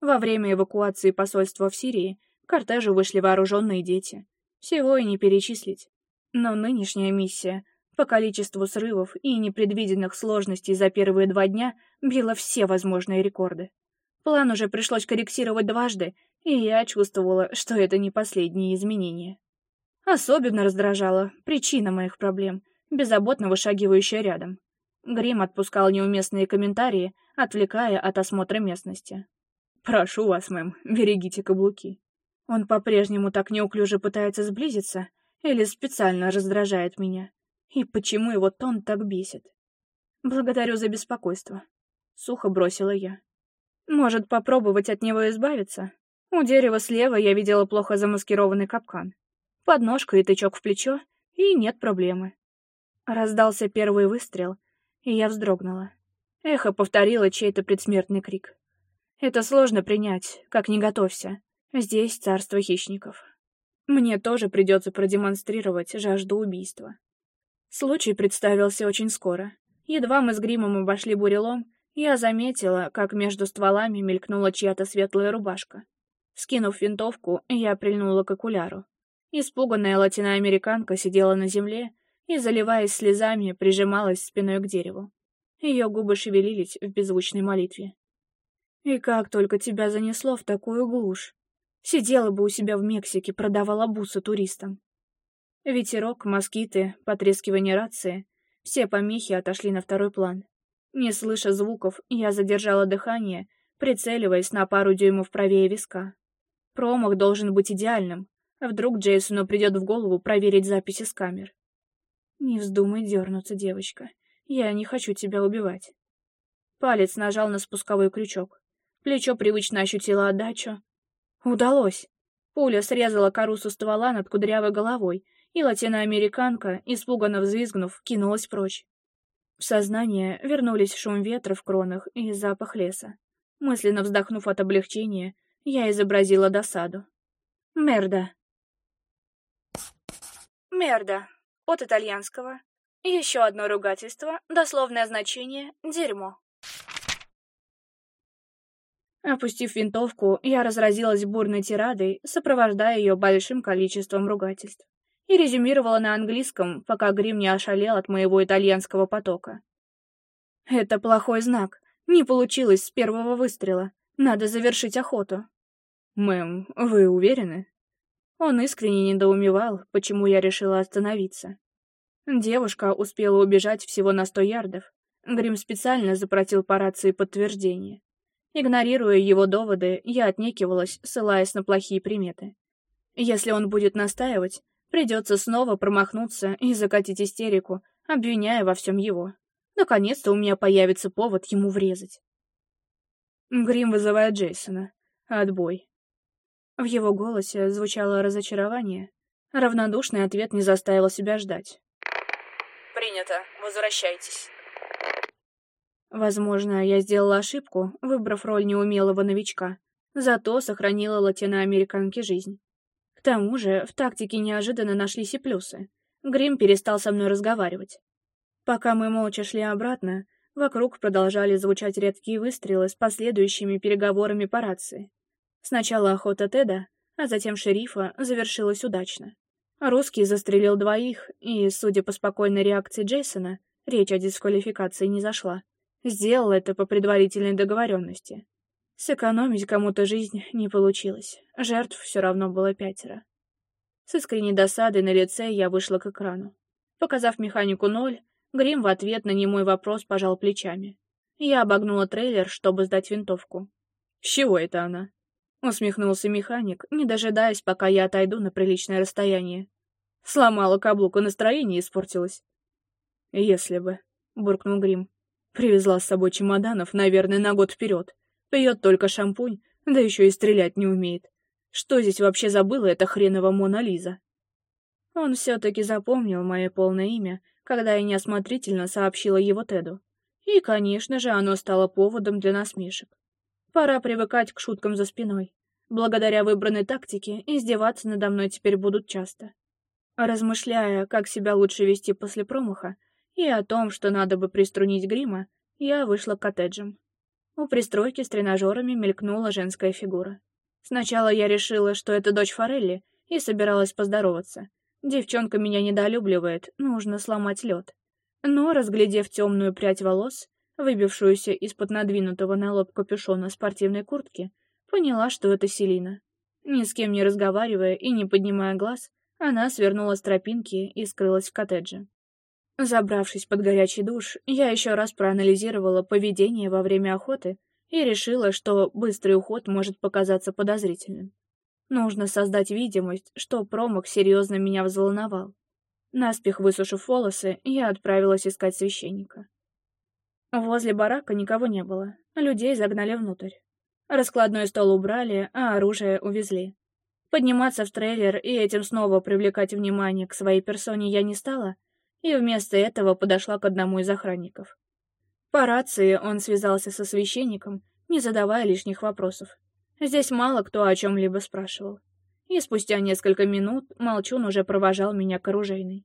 [SPEAKER 1] во время эвакуации посольства в Сирии к кортежу вышли вооруженные дети. Всего и не перечислить. Но нынешняя миссия по количеству срывов и непредвиденных сложностей за первые два дня била все возможные рекорды. План уже пришлось корректировать дважды, и я чувствовала, что это не последние изменения. Особенно раздражала причина моих проблем, беззаботно вышагивающая рядом. Грим отпускал неуместные комментарии, отвлекая от осмотра местности. «Прошу вас, мэм, берегите каблуки». Он по-прежнему так неуклюже пытается сблизиться или специально раздражает меня. И почему его тон так бесит? «Благодарю за беспокойство», — сухо бросила я. «Может, попробовать от него избавиться? У дерева слева я видела плохо замаскированный капкан. Подножка и тычок в плечо, и нет проблемы». Раздался первый выстрел, и я вздрогнула. Эхо повторило чей-то предсмертный крик. «Это сложно принять, как не готовься. Здесь царство хищников. Мне тоже придется продемонстрировать жажду убийства. Случай представился очень скоро. Едва мы с гримом обошли бурелом, я заметила, как между стволами мелькнула чья-то светлая рубашка. Скинув винтовку, я прильнула к окуляру. Испуганная латиноамериканка сидела на земле и, заливаясь слезами, прижималась спиной к дереву. Ее губы шевелились в беззвучной молитве. «И как только тебя занесло в такую глушь?» Сидела бы у себя в Мексике, продавала бусы туристам. Ветерок, москиты, потрескивание рации — все помехи отошли на второй план. Не слыша звуков, я задержала дыхание, прицеливаясь на пару дюймов правее виска. Промах должен быть идеальным. Вдруг Джейсону придет в голову проверить записи с камер. «Не вздумай дернуться, девочка. Я не хочу тебя убивать». Палец нажал на спусковой крючок. Плечо привычно ощутило отдачу, Удалось. Пуля срезала кору со ствола над кудрявой головой, и латиноамериканка, испуганно взвизгнув, кинулась прочь. В сознание вернулись шум ветра в кронах и запах леса. Мысленно вздохнув от облегчения, я изобразила досаду. Мерда. Мерда. От итальянского. Еще одно ругательство, дословное значение — дерьмо. Опустив винтовку, я разразилась бурной тирадой, сопровождая ее большим количеством ругательств, и резюмировала на английском, пока Грим не ошалел от моего итальянского потока. «Это плохой знак. Не получилось с первого выстрела. Надо завершить охоту». «Мэм, вы уверены?» Он искренне недоумевал, почему я решила остановиться. Девушка успела убежать всего на сто ярдов. Грим специально запросил по рации подтверждение. Игнорируя его доводы, я отнекивалась, ссылаясь на плохие приметы. Если он будет настаивать, придется снова промахнуться и закатить истерику, обвиняя во всем его. Наконец-то у меня появится повод ему врезать. Грим вызывает Джейсона. Отбой. В его голосе звучало разочарование. Равнодушный ответ не заставил себя ждать. «Принято. Возвращайтесь. Возможно, я сделала ошибку, выбрав роль неумелого новичка, зато сохранила латиноамериканке жизнь. К тому же в тактике неожиданно нашлись и плюсы. Грим перестал со мной разговаривать. Пока мы молча шли обратно, вокруг продолжали звучать редкие выстрелы с последующими переговорами по рации. Сначала охота Теда, а затем шерифа завершилась удачно. Русский застрелил двоих, и, судя по спокойной реакции Джейсона, речь о дисквалификации не зашла. Сделал это по предварительной договоренности. Сэкономить кому-то жизнь не получилось. Жертв все равно было пятеро. С искренней досадой на лице я вышла к экрану. Показав механику ноль, Грим в ответ на немой вопрос пожал плечами. Я обогнула трейлер, чтобы сдать винтовку. «С чего это она?» Усмехнулся механик, не дожидаясь, пока я отойду на приличное расстояние. Сломала каблук, и настроение испортилось. «Если бы», — буркнул Грим. Привезла с собой чемоданов, наверное, на год вперед. Пьет только шампунь, да еще и стрелять не умеет. Что здесь вообще забыла эта хренова Мона Лиза? Он все-таки запомнил мое полное имя, когда я неосмотрительно сообщила его Теду. И, конечно же, оно стало поводом для насмешек. Пора привыкать к шуткам за спиной. Благодаря выбранной тактике издеваться надо мной теперь будут часто. Размышляя, как себя лучше вести после промаха, и о том, что надо бы приструнить грима, я вышла к коттеджам. У пристройки с тренажерами мелькнула женская фигура. Сначала я решила, что это дочь Форелли, и собиралась поздороваться. Девчонка меня недолюбливает, нужно сломать лед. Но, разглядев темную прядь волос, выбившуюся из-под надвинутого на лоб капюшона спортивной куртки, поняла, что это Селина. Ни с кем не разговаривая и не поднимая глаз, она свернула с тропинки и скрылась в коттедже. Забравшись под горячий душ, я еще раз проанализировала поведение во время охоты и решила, что быстрый уход может показаться подозрительным. Нужно создать видимость, что промок серьезно меня взволновал. Наспех высушив волосы, я отправилась искать священника. Возле барака никого не было, людей загнали внутрь. Раскладной стол убрали, а оружие увезли. Подниматься в трейлер и этим снова привлекать внимание к своей персоне я не стала — и вместо этого подошла к одному из охранников. По рации он связался со священником, не задавая лишних вопросов. Здесь мало кто о чем-либо спрашивал. И спустя несколько минут Молчун уже провожал меня к оружейной.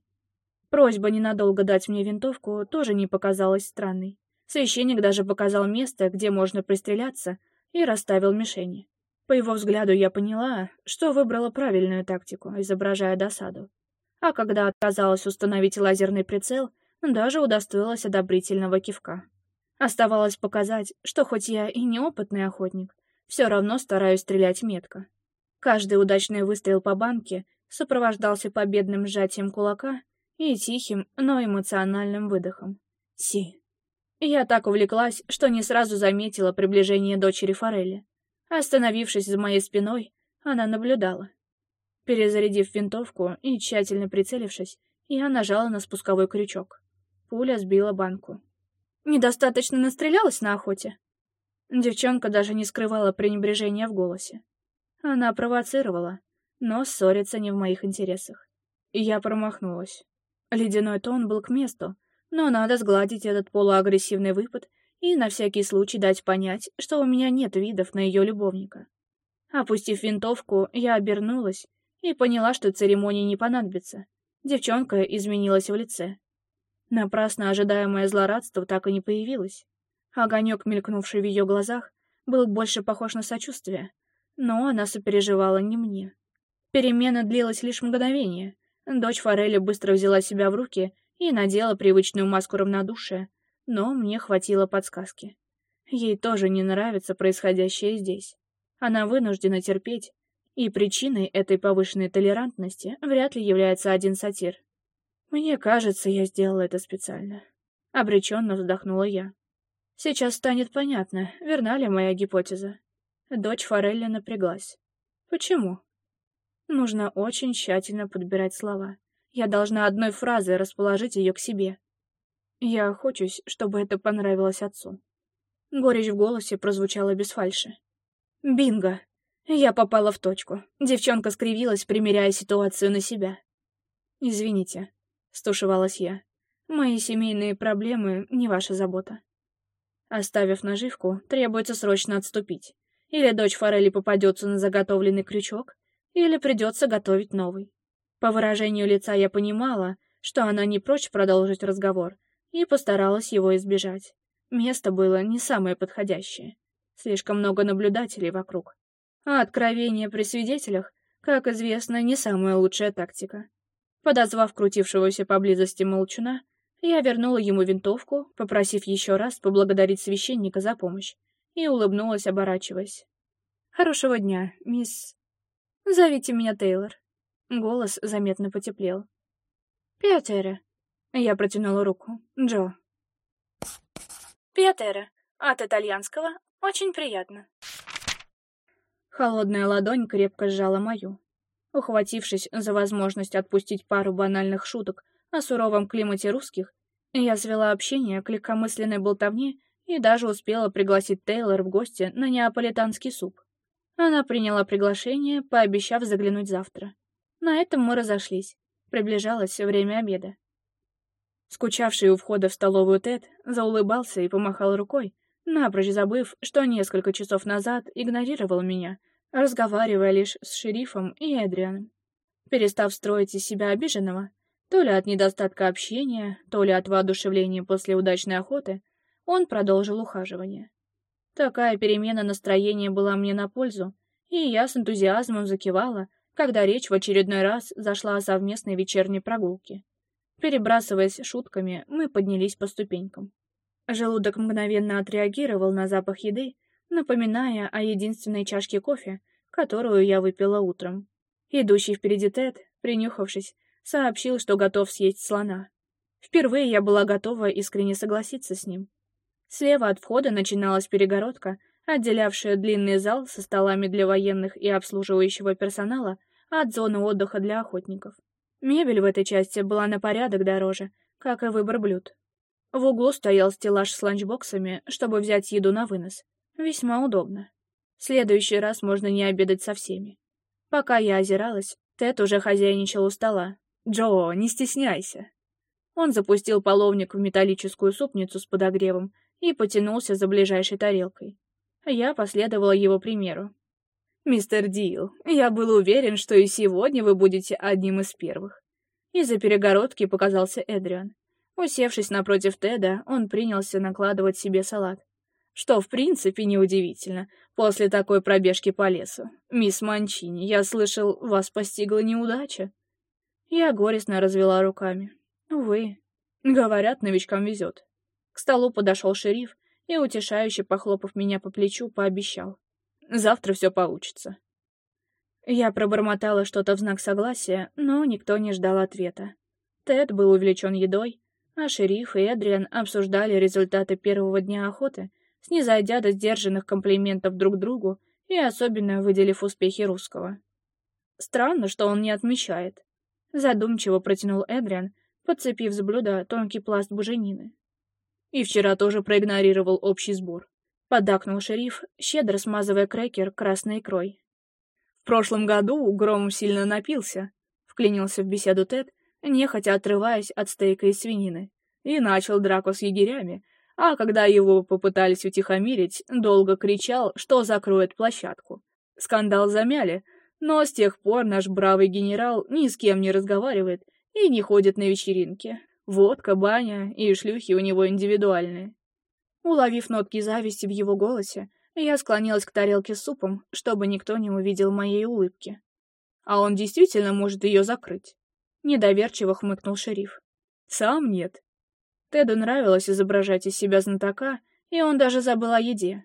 [SPEAKER 1] Просьба ненадолго дать мне винтовку тоже не показалась странной. Священник даже показал место, где можно пристреляться, и расставил мишени. По его взгляду я поняла, что выбрала правильную тактику, изображая досаду а когда отказалась установить лазерный прицел, даже удостоилась одобрительного кивка. Оставалось показать, что хоть я и неопытный охотник, все равно стараюсь стрелять метко. Каждый удачный выстрел по банке сопровождался победным сжатием кулака и тихим, но эмоциональным выдохом. Си. Я так увлеклась, что не сразу заметила приближение дочери Форели. Остановившись за моей спиной, она наблюдала. Перезарядив винтовку и тщательно прицелившись, я нажала на спусковой крючок. Пуля сбила банку. «Недостаточно настрелялась на охоте?» Девчонка даже не скрывала пренебрежения в голосе. Она провоцировала, но ссориться не в моих интересах. Я промахнулась. Ледяной тон был к месту, но надо сгладить этот полуагрессивный выпад и на всякий случай дать понять, что у меня нет видов на ее любовника. Опустив винтовку, я обернулась и поняла, что церемонии не понадобится. Девчонка изменилась в лице. Напрасно ожидаемое злорадство так и не появилось. Огонек, мелькнувший в ее глазах, был больше похож на сочувствие, но она сопереживала не мне. Перемена длилась лишь мгновение. Дочь Форели быстро взяла себя в руки и надела привычную маску равнодушия, но мне хватило подсказки. Ей тоже не нравится происходящее здесь. Она вынуждена терпеть, и причиной этой повышенной толерантности вряд ли является один сатир. Мне кажется, я сделала это специально. Обреченно вздохнула я. Сейчас станет понятно, верна ли моя гипотеза. Дочь Форелли напряглась. Почему? Нужно очень тщательно подбирать слова. Я должна одной фразой расположить ее к себе. Я хочусь, чтобы это понравилось отцу. Горечь в голосе прозвучала без фальши. «Бинго!» Я попала в точку. Девчонка скривилась, примеряя ситуацию на себя. «Извините», — стушевалась я. «Мои семейные проблемы — не ваша забота». Оставив наживку, требуется срочно отступить. Или дочь Форели попадется на заготовленный крючок, или придется готовить новый. По выражению лица я понимала, что она не прочь продолжить разговор, и постаралась его избежать. Место было не самое подходящее. Слишком много наблюдателей вокруг а откровение при свидетелях, как известно, не самая лучшая тактика. Подозвав крутившегося поблизости молчуна, я вернула ему винтовку, попросив еще раз поблагодарить священника за помощь, и улыбнулась, оборачиваясь. «Хорошего дня, мисс...» «Зовите меня Тейлор». Голос заметно потеплел. «Петере». Я протянула руку. «Джо». «Петере». От итальянского «очень приятно». Холодная ладонь крепко сжала мою. Ухватившись за возможность отпустить пару банальных шуток о суровом климате русских, я свела общение к легкомысленной болтовне и даже успела пригласить Тейлор в гости на неаполитанский суп. Она приняла приглашение, пообещав заглянуть завтра. На этом мы разошлись. Приближалось время обеда. Скучавший у входа в столовую Тед заулыбался и помахал рукой, напрочь забыв, что несколько часов назад игнорировал меня, разговаривая лишь с шерифом и Эдрианом. Перестав строить из себя обиженного, то ли от недостатка общения, то ли от воодушевления после удачной охоты, он продолжил ухаживание. Такая перемена настроения была мне на пользу, и я с энтузиазмом закивала, когда речь в очередной раз зашла о совместной вечерней прогулке. Перебрасываясь шутками, мы поднялись по ступенькам. Желудок мгновенно отреагировал на запах еды, напоминая о единственной чашке кофе, которую я выпила утром. Идущий впереди Тед, принюхавшись, сообщил, что готов съесть слона. Впервые я была готова искренне согласиться с ним. Слева от входа начиналась перегородка, отделявшая длинный зал со столами для военных и обслуживающего персонала от зоны отдыха для охотников. Мебель в этой части была на порядок дороже, как и выбор блюд. В углу стоял стеллаж с ланчбоксами, чтобы взять еду на вынос. Весьма удобно. В следующий раз можно не обедать со всеми. Пока я озиралась, Тед уже хозяйничал у стола. «Джо, не стесняйся!» Он запустил половник в металлическую супницу с подогревом и потянулся за ближайшей тарелкой. Я последовала его примеру. «Мистер Дил, я был уверен, что и сегодня вы будете одним из первых». Из-за перегородки показался Эдриан. Усевшись напротив Теда, он принялся накладывать себе салат. Что, в принципе, неудивительно, после такой пробежки по лесу. «Мисс Манчини, я слышал, вас постигла неудача». Я горестно развела руками. «Увы. Говорят, новичкам везет». К столу подошел шериф и, утешающе похлопав меня по плечу, пообещал. «Завтра все получится». Я пробормотала что-то в знак согласия, но никто не ждал ответа. Тед был увлечен едой, а шериф и Эдриан обсуждали результаты первого дня охоты, снизойдя до сдержанных комплиментов друг другу и особенно выделив успехи русского. «Странно, что он не отмечает», — задумчиво протянул Эдриан, подцепив с блюда тонкий пласт буженины. «И вчера тоже проигнорировал общий сбор», — поддакнул шериф, щедро смазывая крекер красной икрой. «В прошлом году Гром сильно напился», — вклинился в беседу Тед, нехотя отрываясь от стейка из свинины, и начал драку с егерями, а когда его попытались утихомирить, долго кричал, что закроет площадку. Скандал замяли, но с тех пор наш бравый генерал ни с кем не разговаривает и не ходит на вечеринки. Водка, баня и шлюхи у него индивидуальные. Уловив нотки зависти в его голосе, я склонилась к тарелке с супом, чтобы никто не увидел моей улыбки. А он действительно может ее закрыть. — недоверчиво хмыкнул шериф. «Сам нет». Теду нравилось изображать из себя знатока, и он даже забыл о еде.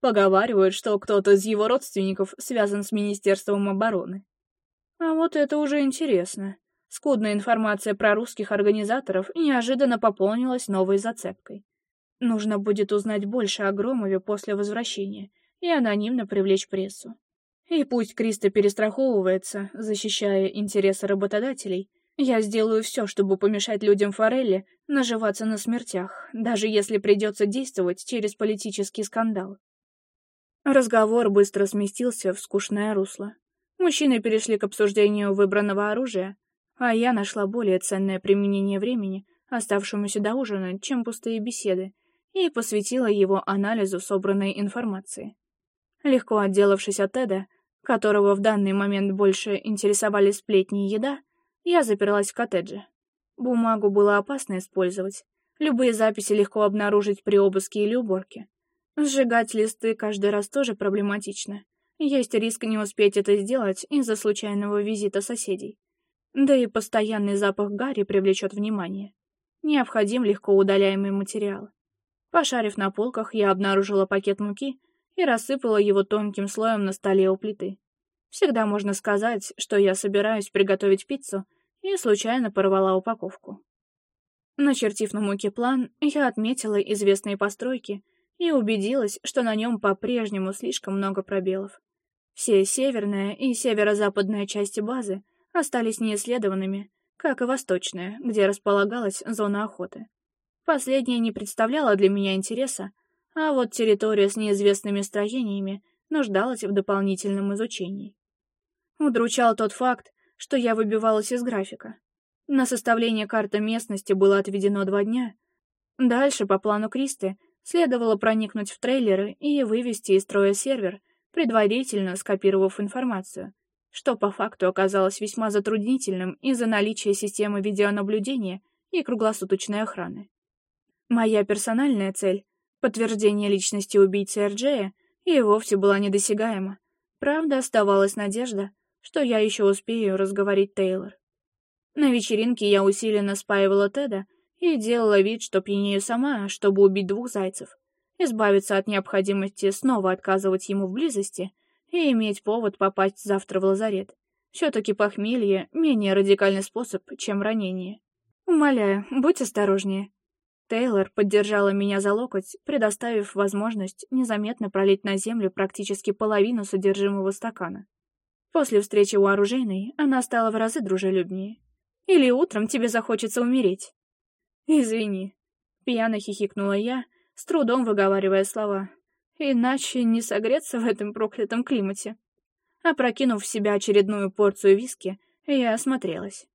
[SPEAKER 1] Поговаривают, что кто-то из его родственников связан с Министерством обороны. А вот это уже интересно. Скудная информация про русских организаторов неожиданно пополнилась новой зацепкой. Нужно будет узнать больше о Громове после возвращения и анонимно привлечь прессу. И пусть Криста перестраховывается, защищая интересы работодателей, я сделаю все, чтобы помешать людям Форелли наживаться на смертях, даже если придется действовать через политический скандал. Разговор быстро сместился в скучное русло. Мужчины перешли к обсуждению выбранного оружия, а я нашла более ценное применение времени, оставшемуся до ужина, чем пустые беседы, и посвятила его анализу собранной информации легко отделавшись от Эда, которого в данный момент больше интересовали сплетни и еда, я заперлась в коттедже. Бумагу было опасно использовать. Любые записи легко обнаружить при обыске или уборке. Сжигать листы каждый раз тоже проблематично. Есть риск не успеть это сделать из-за случайного визита соседей. Да и постоянный запах гари привлечет внимание. Необходим легко удаляемый материал. Пошарив на полках, я обнаружила пакет муки и рассыпала его тонким слоем на столе у плиты. Всегда можно сказать, что я собираюсь приготовить пиццу и случайно порвала упаковку. Начертив на муке план, я отметила известные постройки и убедилась, что на нем по-прежнему слишком много пробелов. Все северная и северо-западная части базы остались неисследованными, как и восточная, где располагалась зона охоты. Последняя не представляла для меня интереса, а вот территория с неизвестными строениями нуждалась в дополнительном изучении. Удручал тот факт, что я выбивалась из графика. На составление карты местности было отведено два дня. Дальше, по плану Кристи, следовало проникнуть в трейлеры и вывести из строя сервер, предварительно скопировав информацию, что по факту оказалось весьма затруднительным из-за наличия системы видеонаблюдения и круглосуточной охраны. Моя персональная цель Подтверждение личности убийцы Эрджея и вовсе была недосягаема. Правда, оставалась надежда, что я еще успею разговорить Тейлор. На вечеринке я усиленно спаивала Теда и делала вид, что пьянею сама, чтобы убить двух зайцев, избавиться от необходимости снова отказывать ему в близости и иметь повод попасть завтра в лазарет. Все-таки похмелье — менее радикальный способ, чем ранение. «Умоляю, будь осторожнее», Тейлор поддержала меня за локоть, предоставив возможность незаметно пролить на землю практически половину содержимого стакана. После встречи у оружейной она стала в разы дружелюбнее. «Или утром тебе захочется умереть?» «Извини», — пьяно хихикнула я, с трудом выговаривая слова. «Иначе не согреться в этом проклятом климате». Опрокинув в себя очередную порцию виски, я осмотрелась.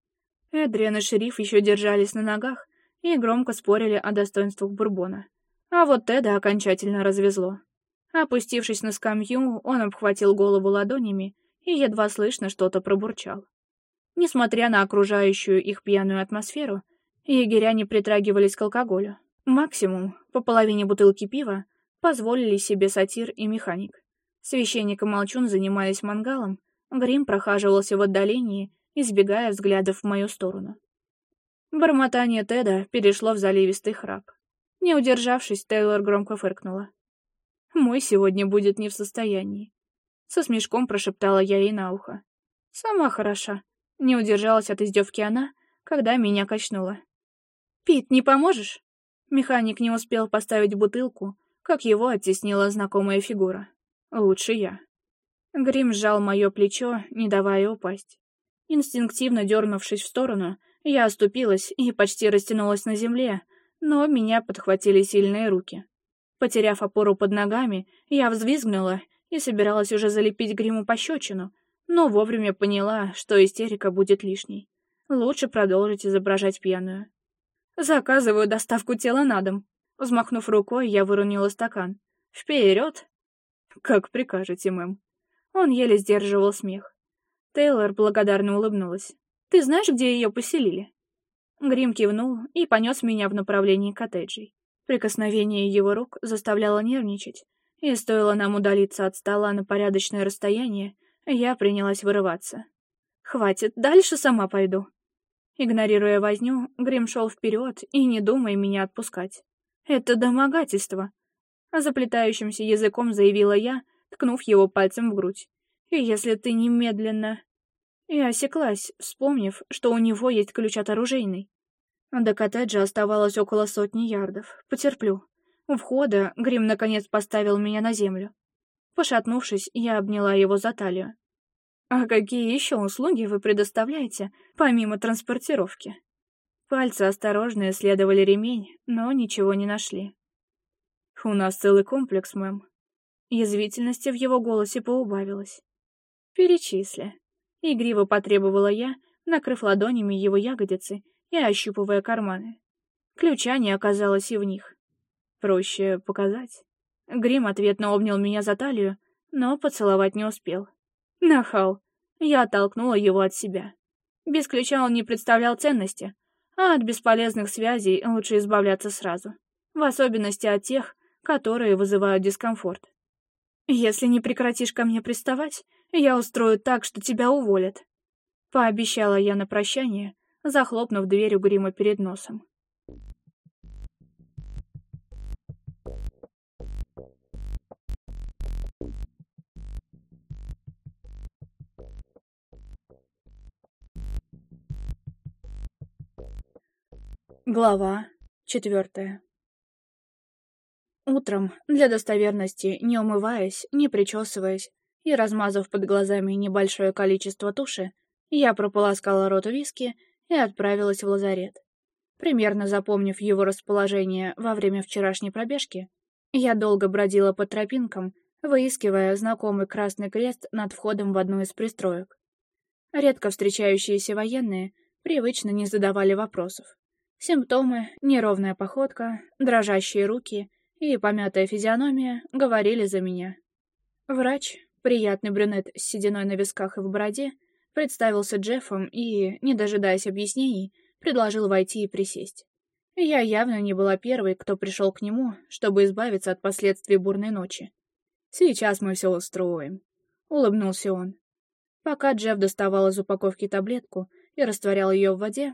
[SPEAKER 1] Эдриан и шериф еще держались на ногах, и громко спорили о достоинствах Бурбона. А вот Теда окончательно развезло. Опустившись на скамью, он обхватил голову ладонями и едва слышно что-то пробурчал. Несмотря на окружающую их пьяную атмосферу, егеря не притрагивались к алкоголю. Максимум, по половине бутылки пива, позволили себе сатир и механик. Священник и молчун занимались мангалом, грим прохаживался в отдалении, избегая взглядов в мою сторону. Бормотание Теда перешло в заливистый храп. Не удержавшись, Тейлор громко фыркнула. «Мой сегодня будет не в состоянии». Со смешком прошептала я ей на ухо. «Сама хороша». Не удержалась от издевки она, когда меня качнула. «Пит, не поможешь?» Механик не успел поставить бутылку, как его оттеснила знакомая фигура. «Лучше я». Грим сжал мое плечо, не давая упасть. Инстинктивно дернувшись в сторону, я оступилась и почти растянулась на земле, но меня подхватили сильные руки. Потеряв опору под ногами, я взвизгнула и собиралась уже залепить гриму пощечину, но вовремя поняла, что истерика будет лишней. Лучше продолжить изображать пьяную. «Заказываю доставку тела на дом». Взмахнув рукой, я выронила стакан. «Вперед!» «Как прикажете, мэм». Он еле сдерживал смех. Тейлор благодарно улыбнулась. Ты знаешь, где ее поселили?» Грим кивнул и понес меня в направлении коттеджей. Прикосновение его рук заставляло нервничать, и стоило нам удалиться от стола на порядочное расстояние, я принялась вырываться. «Хватит, дальше сама пойду». Игнорируя возню, Грим шел вперед и не думая меня отпускать. «Это домогательство!» Заплетающимся языком заявила я, ткнув его пальцем в грудь. «Если ты немедленно...» и осеклась, вспомнив, что у него есть ключ от оружейной. До коттеджа оставалось около сотни ярдов. Потерплю. У входа грим наконец поставил меня на землю. Пошатнувшись, я обняла его за талию. «А какие еще услуги вы предоставляете, помимо транспортировки?» Пальцы осторожно исследовали ремень, но ничего не нашли. «У нас целый комплекс, мэм». Язвительности в его голосе поубавилось. «Перечисли». — игриво потребовала я, накрыв ладонями его ягодицы и ощупывая карманы. Ключа не оказалось и в них. Проще показать. Грим ответно обнял меня за талию, но поцеловать не успел. Нахал. Я оттолкнула его от себя. Без ключа он не представлял ценности, а от бесполезных связей лучше избавляться сразу. В особенности от тех, которые вызывают дискомфорт. «Если не прекратишь ко мне приставать, я устрою так, что тебя уволят. Пообещала я на прощание, захлопнув дверь у грима перед носом. Глава четвертая Утром, для достоверности, не умываясь, не причесываясь, и, размазав под глазами небольшое количество туши, я прополоскала рот виски и отправилась в лазарет. Примерно запомнив его расположение во время вчерашней пробежки, я долго бродила по тропинкам, выискивая знакомый красный крест над входом в одну из пристроек. Редко встречающиеся военные привычно не задавали вопросов. Симптомы, неровная походка, дрожащие руки и помятая физиономия говорили за меня. Врач, Приятный брюнет с сединой на висках и в бороде представился Джеффом и, не дожидаясь объяснений, предложил войти и присесть. Я явно не была первой, кто пришел к нему, чтобы избавиться от последствий бурной ночи. «Сейчас мы все устроим», — улыбнулся он. Пока Джефф доставал из упаковки таблетку и растворял ее в воде,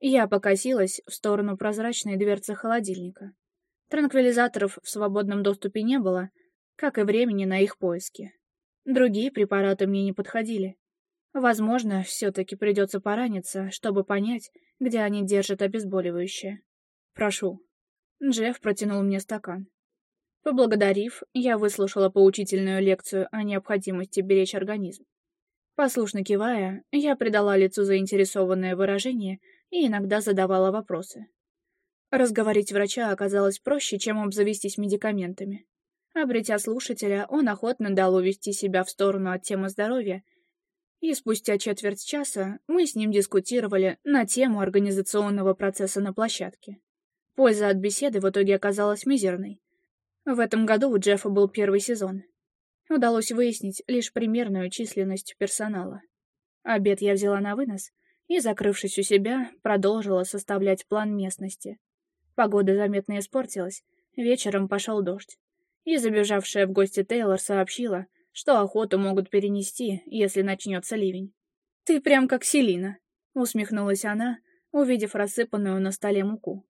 [SPEAKER 1] я покосилась в сторону прозрачной дверцы холодильника. Транквилизаторов в свободном доступе не было, как и времени на их поиски. Другие препараты мне не подходили. Возможно, все-таки придется пораниться, чтобы понять, где они держат обезболивающее. Прошу. Джефф протянул мне стакан. Поблагодарив, я выслушала поучительную лекцию о необходимости беречь организм. Послушно кивая, я придала лицу заинтересованное выражение и иногда задавала вопросы. Разговорить врача оказалось проще, чем обзавестись медикаментами. Обретя слушателя, он охотно дал увести себя в сторону от темы здоровья, и спустя четверть часа мы с ним дискутировали на тему организационного процесса на площадке. Польза от беседы в итоге оказалась мизерной. В этом году у Джеффа был первый сезон. Удалось выяснить лишь примерную численность персонала. Обед я взяла на вынос и, закрывшись у себя, продолжила составлять план местности. Погода заметно испортилась, вечером пошел дождь и забежавшая в гости Тейлор сообщила, что охоту могут перенести, если начнется ливень. «Ты прям как Селина», — усмехнулась она, увидев рассыпанную на столе муку.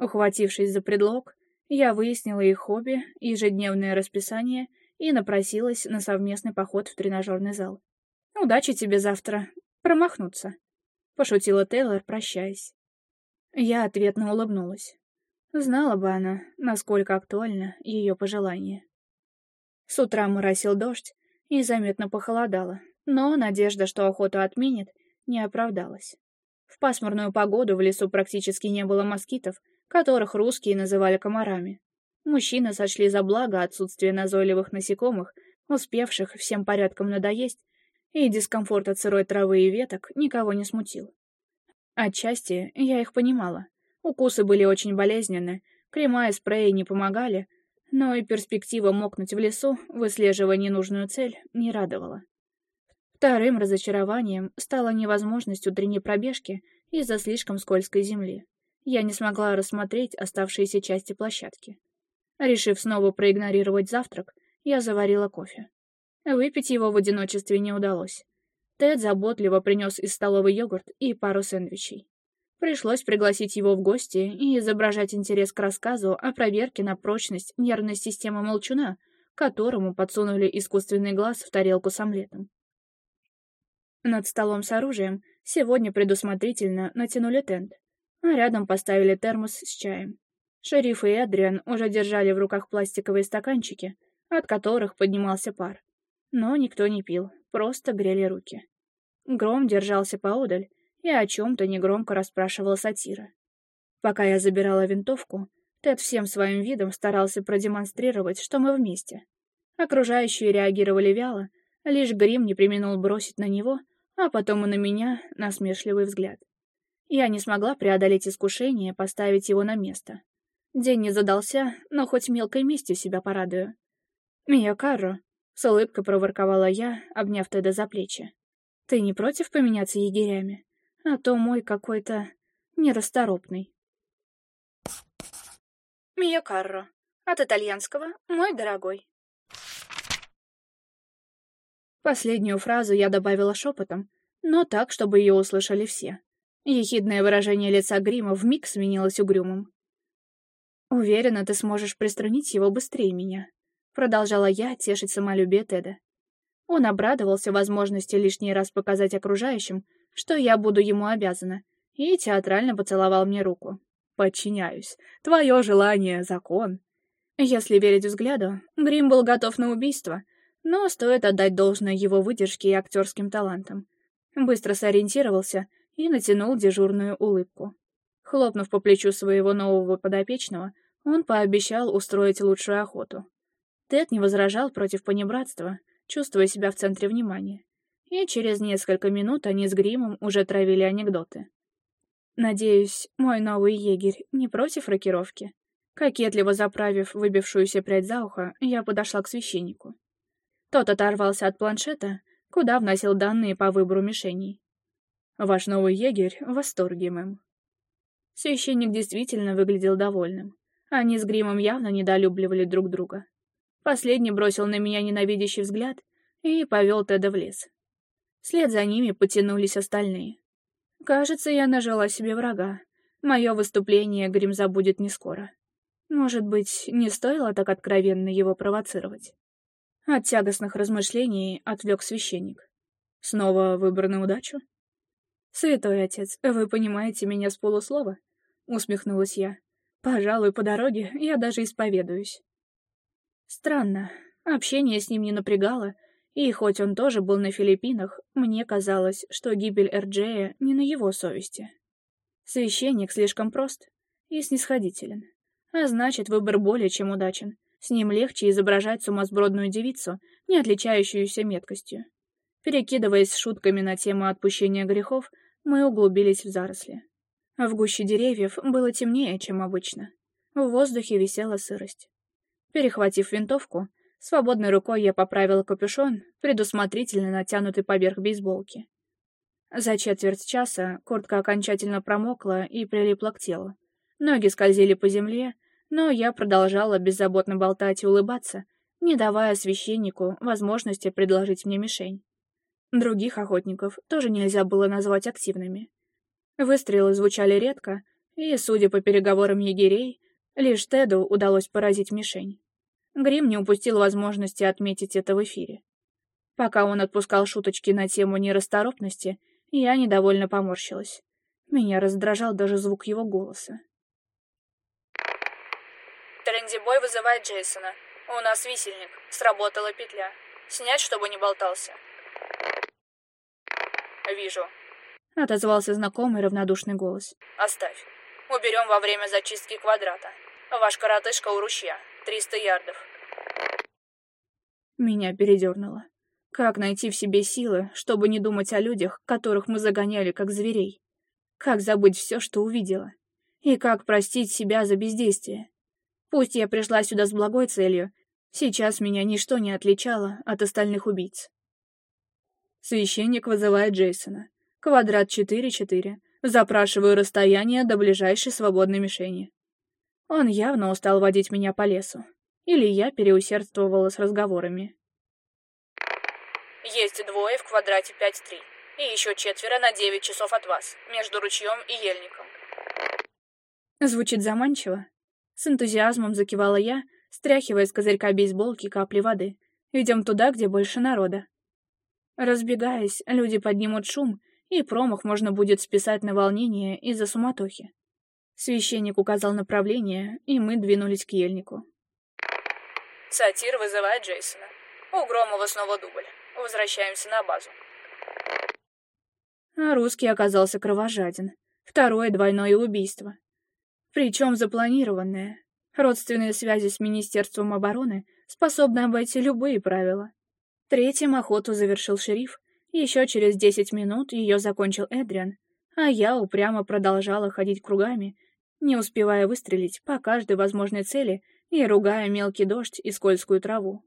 [SPEAKER 1] Ухватившись за предлог, я выяснила их хобби, ежедневное расписание и напросилась на совместный поход в тренажерный зал. «Удачи тебе завтра. Промахнуться», — пошутила Тейлор, прощаясь. Я ответно улыбнулась. Знала бы она, насколько актуально ее пожелание. С утра моросил дождь и заметно похолодало, но надежда, что охоту отменит, не оправдалась. В пасмурную погоду в лесу практически не было москитов, которых русские называли комарами. Мужчины сочли за благо отсутствие назойливых насекомых, успевших всем порядком надоесть, и дискомфорт от сырой травы и веток никого не смутил. Отчасти я их понимала. Укусы были очень болезненны, крема и спреи не помогали, но и перспектива мокнуть в лесу, выслеживая ненужную цель, не радовала. Вторым разочарованием стала невозможность утренней пробежки из-за слишком скользкой земли. Я не смогла рассмотреть оставшиеся части площадки. Решив снова проигнорировать завтрак, я заварила кофе. Выпить его в одиночестве не удалось. Тед заботливо принес из столовой йогурт и пару сэндвичей. Пришлось пригласить его в гости и изображать интерес к рассказу о проверке на прочность нервной системы молчуна, которому подсунули искусственный глаз в тарелку с омлетом. Над столом с оружием сегодня предусмотрительно натянули тент, а рядом поставили термос с чаем. Шериф и Эдриан уже держали в руках пластиковые стаканчики, от которых поднимался пар. Но никто не пил, просто грели руки. Гром держался поодаль и о чем-то негромко расспрашивала сатира. Пока я забирала винтовку, Тед всем своим видом старался продемонстрировать, что мы вместе. Окружающие реагировали вяло, лишь грим не применил бросить на него, а потом и на меня насмешливый взгляд. Я не смогла преодолеть искушение поставить его на место. День не задался, но хоть мелкой местью себя порадую. «Мия Карро», — с улыбкой проворковала я, обняв Теда за плечи. «Ты не против поменяться егерями? а то мой какой-то нерасторопный. Мия Карро. От итальянского «мой дорогой». Последнюю фразу я добавила шепотом, но так, чтобы ее услышали все. Ехидное выражение лица Грима вмиг сменилось угрюмым. «Уверена, ты сможешь приструнить его быстрее меня», — продолжала я тешить самолюбие Теда. Он обрадовался возможности лишний раз показать окружающим, что я буду ему обязана, и театрально поцеловал мне руку. «Подчиняюсь. Твое желание — закон». Если верить взгляду, Грим был готов на убийство, но стоит отдать должное его выдержке и актерским талантам. Быстро сориентировался и натянул дежурную улыбку. Хлопнув по плечу своего нового подопечного, он пообещал устроить лучшую охоту. Тед не возражал против понебратства, чувствуя себя в центре внимания и через несколько минут они с гримом уже травили анекдоты. «Надеюсь, мой новый егерь не против рокировки?» Кокетливо заправив выбившуюся прядь за ухо, я подошла к священнику. Тот оторвался от планшета, куда вносил данные по выбору мишеней. «Ваш новый егерь в восторге, мэм». Священник действительно выглядел довольным. Они с Гримом явно недолюбливали друг друга. Последний бросил на меня ненавидящий взгляд и повел Теда в лес. Вслед за ними потянулись остальные. Кажется, я нажила себе врага. Мое выступление Грим забудет не скоро. Может быть, не стоило так откровенно его провоцировать? От тягостных размышлений отвлек священник. Снова выбор на удачу? «Святой отец, вы понимаете меня с полуслова?» — усмехнулась я. «Пожалуй, по дороге я даже исповедуюсь». Странно, общение с ним не напрягало, и хоть он тоже был на Филиппинах, мне казалось, что гибель Эрджея не на его совести. Священник слишком прост и снисходителен. А значит, выбор более чем удачен. С ним легче изображать сумасбродную девицу, не отличающуюся меткостью. Перекидываясь шутками на тему отпущения грехов, мы углубились в заросли. В гуще деревьев было темнее, чем обычно. В воздухе висела сырость. Перехватив винтовку, Свободной рукой я поправила капюшон, предусмотрительно натянутый поверх бейсболки. За четверть часа куртка окончательно промокла и прилипла к телу. Ноги скользили по земле, но я продолжала беззаботно болтать и улыбаться, не давая священнику возможности предложить мне мишень. Других охотников тоже нельзя было назвать активными. Выстрелы звучали редко, и, судя по переговорам егерей, лишь Теду удалось поразить мишень. Грим не упустил возможности отметить это в эфире. Пока он отпускал шуточки на тему нерасторопности, я недовольно поморщилась. Меня раздражал даже звук его голоса. Трендибой вызывает Джейсона. У нас висельник. Сработала петля. Снять, чтобы не болтался. Вижу. Отозвался знакомый равнодушный голос. Оставь. Уберем во время зачистки квадрата. Ваш коротышка у ручья. Триста ярдов. Меня передернуло. Как найти в себе силы, чтобы не думать о людях, которых мы загоняли как зверей? Как забыть все, что увидела? И как простить себя за бездействие? Пусть я пришла сюда с благой целью, сейчас меня ничто не отличало от остальных убийц. Священник вызывает Джейсона. Квадрат 4-4. Запрашиваю расстояние до ближайшей свободной мишени. Он явно устал водить меня по лесу. Или я переусердствовала с разговорами. Есть двое в квадрате 5-3. И еще четверо на 9 часов от вас, между ручьем и ельником. Звучит заманчиво. С энтузиазмом закивала я, стряхивая с козырька бейсболки капли воды. Идем туда, где больше народа. Разбегаясь, люди поднимут шум, и промах можно будет списать на волнение из-за суматохи. Священник указал направление, и мы двинулись к ельнику. Сатир вызывает Джейсона. У Громова снова дубль. Возвращаемся на базу. А русский оказался кровожаден. Второе двойное убийство. Причем запланированное. Родственные связи с Министерством обороны способны обойти любые правила. Третьим охоту завершил шериф, еще через десять минут ее закончил Эдриан, а я упрямо продолжала ходить кругами, не успевая выстрелить по каждой возможной цели и ругая мелкий дождь и скользкую траву.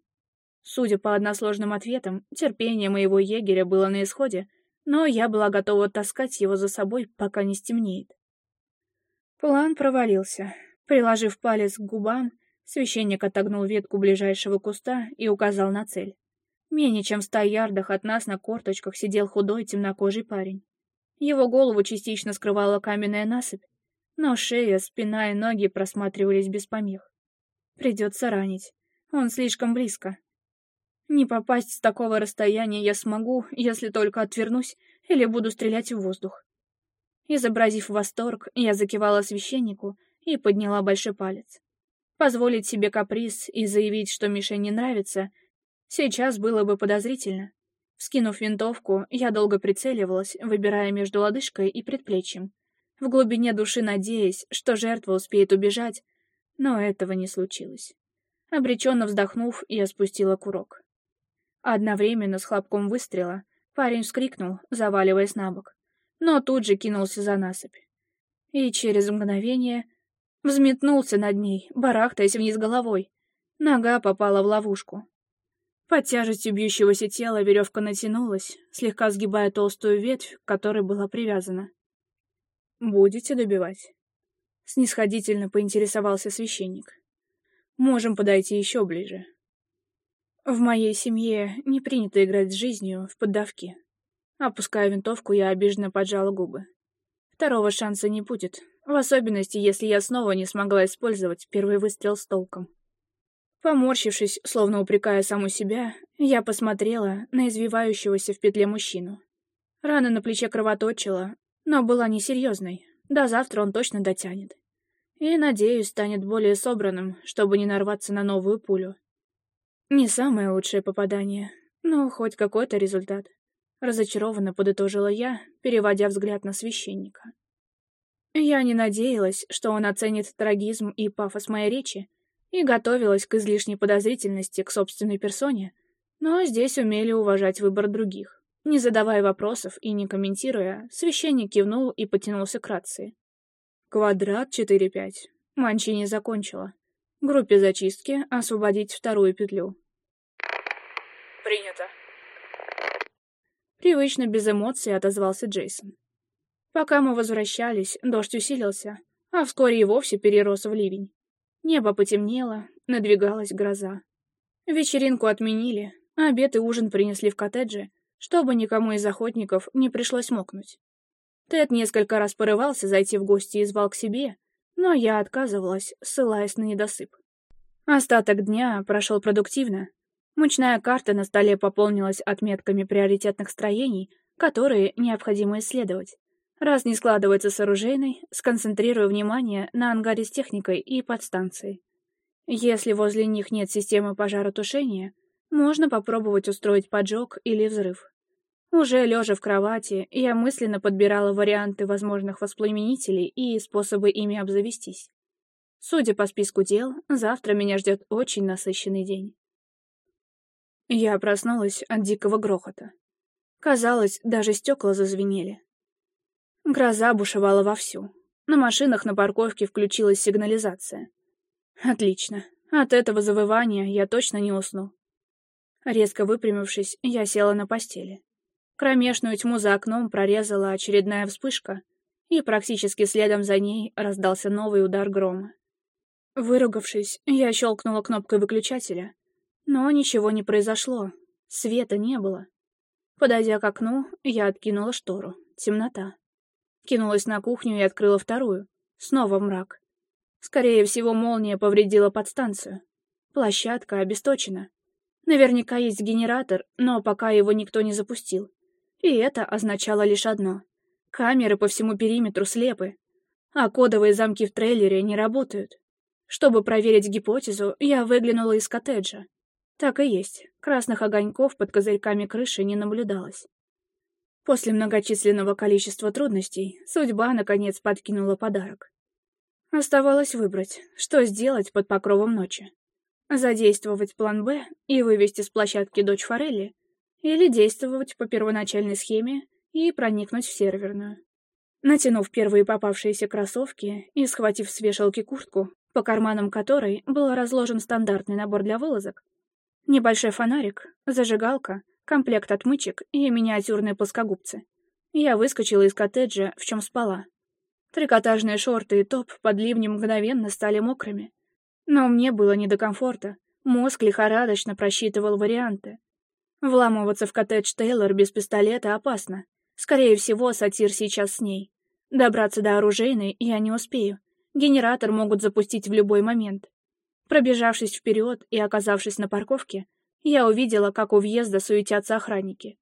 [SPEAKER 1] Судя по односложным ответам, терпение моего егеря было на исходе, но я была готова таскать его за собой, пока не стемнеет. План провалился. Приложив палец к губам, священник отогнул ветку ближайшего куста и указал на цель. Менее чем в ста ярдах от нас на корточках сидел худой темнокожий парень. Его голову частично скрывала каменная насыпь, но шея, спина и ноги просматривались без помех. Придется ранить. Он слишком близко. Не попасть с такого расстояния я смогу, если только отвернусь или буду стрелять в воздух. Изобразив восторг, я закивала священнику и подняла большой палец. Позволить себе каприз и заявить, что Мише не нравится, сейчас было бы подозрительно. Вскинув винтовку, я долго прицеливалась, выбирая между лодыжкой и предплечьем, в глубине души надеясь, что жертва успеет убежать, но этого не случилось. Обреченно вздохнув, я спустила курок. Одновременно с хлопком выстрела парень вскрикнул, заваливаясь на бок, но тут же кинулся за насыпь. И через мгновение взметнулся над ней, барахтаясь вниз головой. Нога попала в ловушку. Под тяжестью бьющегося тела веревка натянулась, слегка сгибая толстую ветвь, к которой была привязана. «Будете добивать?» — снисходительно поинтересовался священник. «Можем подойти еще ближе». «В моей семье не принято играть с жизнью в поддавки». Опуская винтовку, я обиженно поджала губы. «Второго шанса не будет, в особенности, если я снова не смогла использовать первый выстрел с толком». Поморщившись, словно упрекая саму себя, я посмотрела на извивающегося в петле мужчину. Рана на плече кровоточила, но была несерьезной. До завтра он точно дотянет. И, надеюсь, станет более собранным, чтобы не нарваться на новую пулю. Не самое лучшее попадание, но хоть какой-то результат. Разочарованно подытожила я, переводя взгляд на священника. Я не надеялась, что он оценит трагизм и пафос моей речи, и готовилась к излишней подозрительности к собственной персоне, но здесь умели уважать выбор других. Не задавая вопросов и не комментируя, священник кивнул и потянулся к рации. «Квадрат 4-5». Манчини закончила. Группе зачистки освободить вторую петлю. «Принято». Привычно без эмоций отозвался Джейсон. Пока мы возвращались, дождь усилился, а вскоре и вовсе перерос в ливень. Небо потемнело, надвигалась гроза. Вечеринку отменили, обед и ужин принесли в коттедже, чтобы никому из охотников не пришлось мокнуть. Тед несколько раз порывался зайти в гости и звал к себе, но я отказывалась, ссылаясь на недосып. Остаток дня прошел продуктивно. Мучная карта на столе пополнилась отметками приоритетных строений, которые необходимо исследовать. Раз не складывается с оружейной, сконцентрирую внимание на ангаре с техникой и подстанцией. Если возле них нет системы пожаротушения, можно попробовать устроить поджог или взрыв. Уже лежа в кровати, я мысленно подбирала варианты возможных воспламенителей и способы ими обзавестись. Судя по списку дел, завтра меня ждет очень насыщенный день. Я проснулась от дикого грохота. Казалось, даже стекла зазвенели. Гроза бушевала вовсю. На машинах на парковке включилась сигнализация. Отлично. От этого завывания я точно не усну. Резко выпрямившись, я села на постели. Кромешную тьму за окном прорезала очередная вспышка, и практически следом за ней раздался новый удар грома. Выругавшись, я щелкнула кнопкой выключателя, но ничего не произошло, света не было. Подойдя к окну, я откинула штору. Темнота. Кинулась на кухню и открыла вторую. Снова мрак. Скорее всего, молния повредила подстанцию. Площадка обесточена. Наверняка есть генератор, но пока его никто не запустил. И это означало лишь одно. Камеры по всему периметру слепы. А кодовые замки в трейлере не работают. Чтобы проверить гипотезу, я выглянула из коттеджа. Так и есть, красных огоньков под козырьками крыши не наблюдалось. После многочисленного количества трудностей судьба, наконец, подкинула подарок. Оставалось выбрать, что сделать под покровом ночи. Задействовать план «Б» и вывести с площадки дочь Форелли, или действовать по первоначальной схеме и проникнуть в серверную. Натянув первые попавшиеся кроссовки и схватив с вешалки куртку, по карманам которой был разложен стандартный набор для вылазок, небольшой фонарик, зажигалка — комплект отмычек и миниатюрные плоскогубцы. Я выскочила из коттеджа, в чем спала. Трикотажные шорты и топ под ливнем мгновенно стали мокрыми. Но мне было не до комфорта. Мозг лихорадочно просчитывал варианты. Вламываться в коттедж Тейлор без пистолета опасно. Скорее всего, сатир сейчас с ней. Добраться до оружейной я не успею. Генератор могут запустить в любой момент. Пробежавшись вперед и оказавшись на парковке, я увидела, как у въезда суетятся охранники.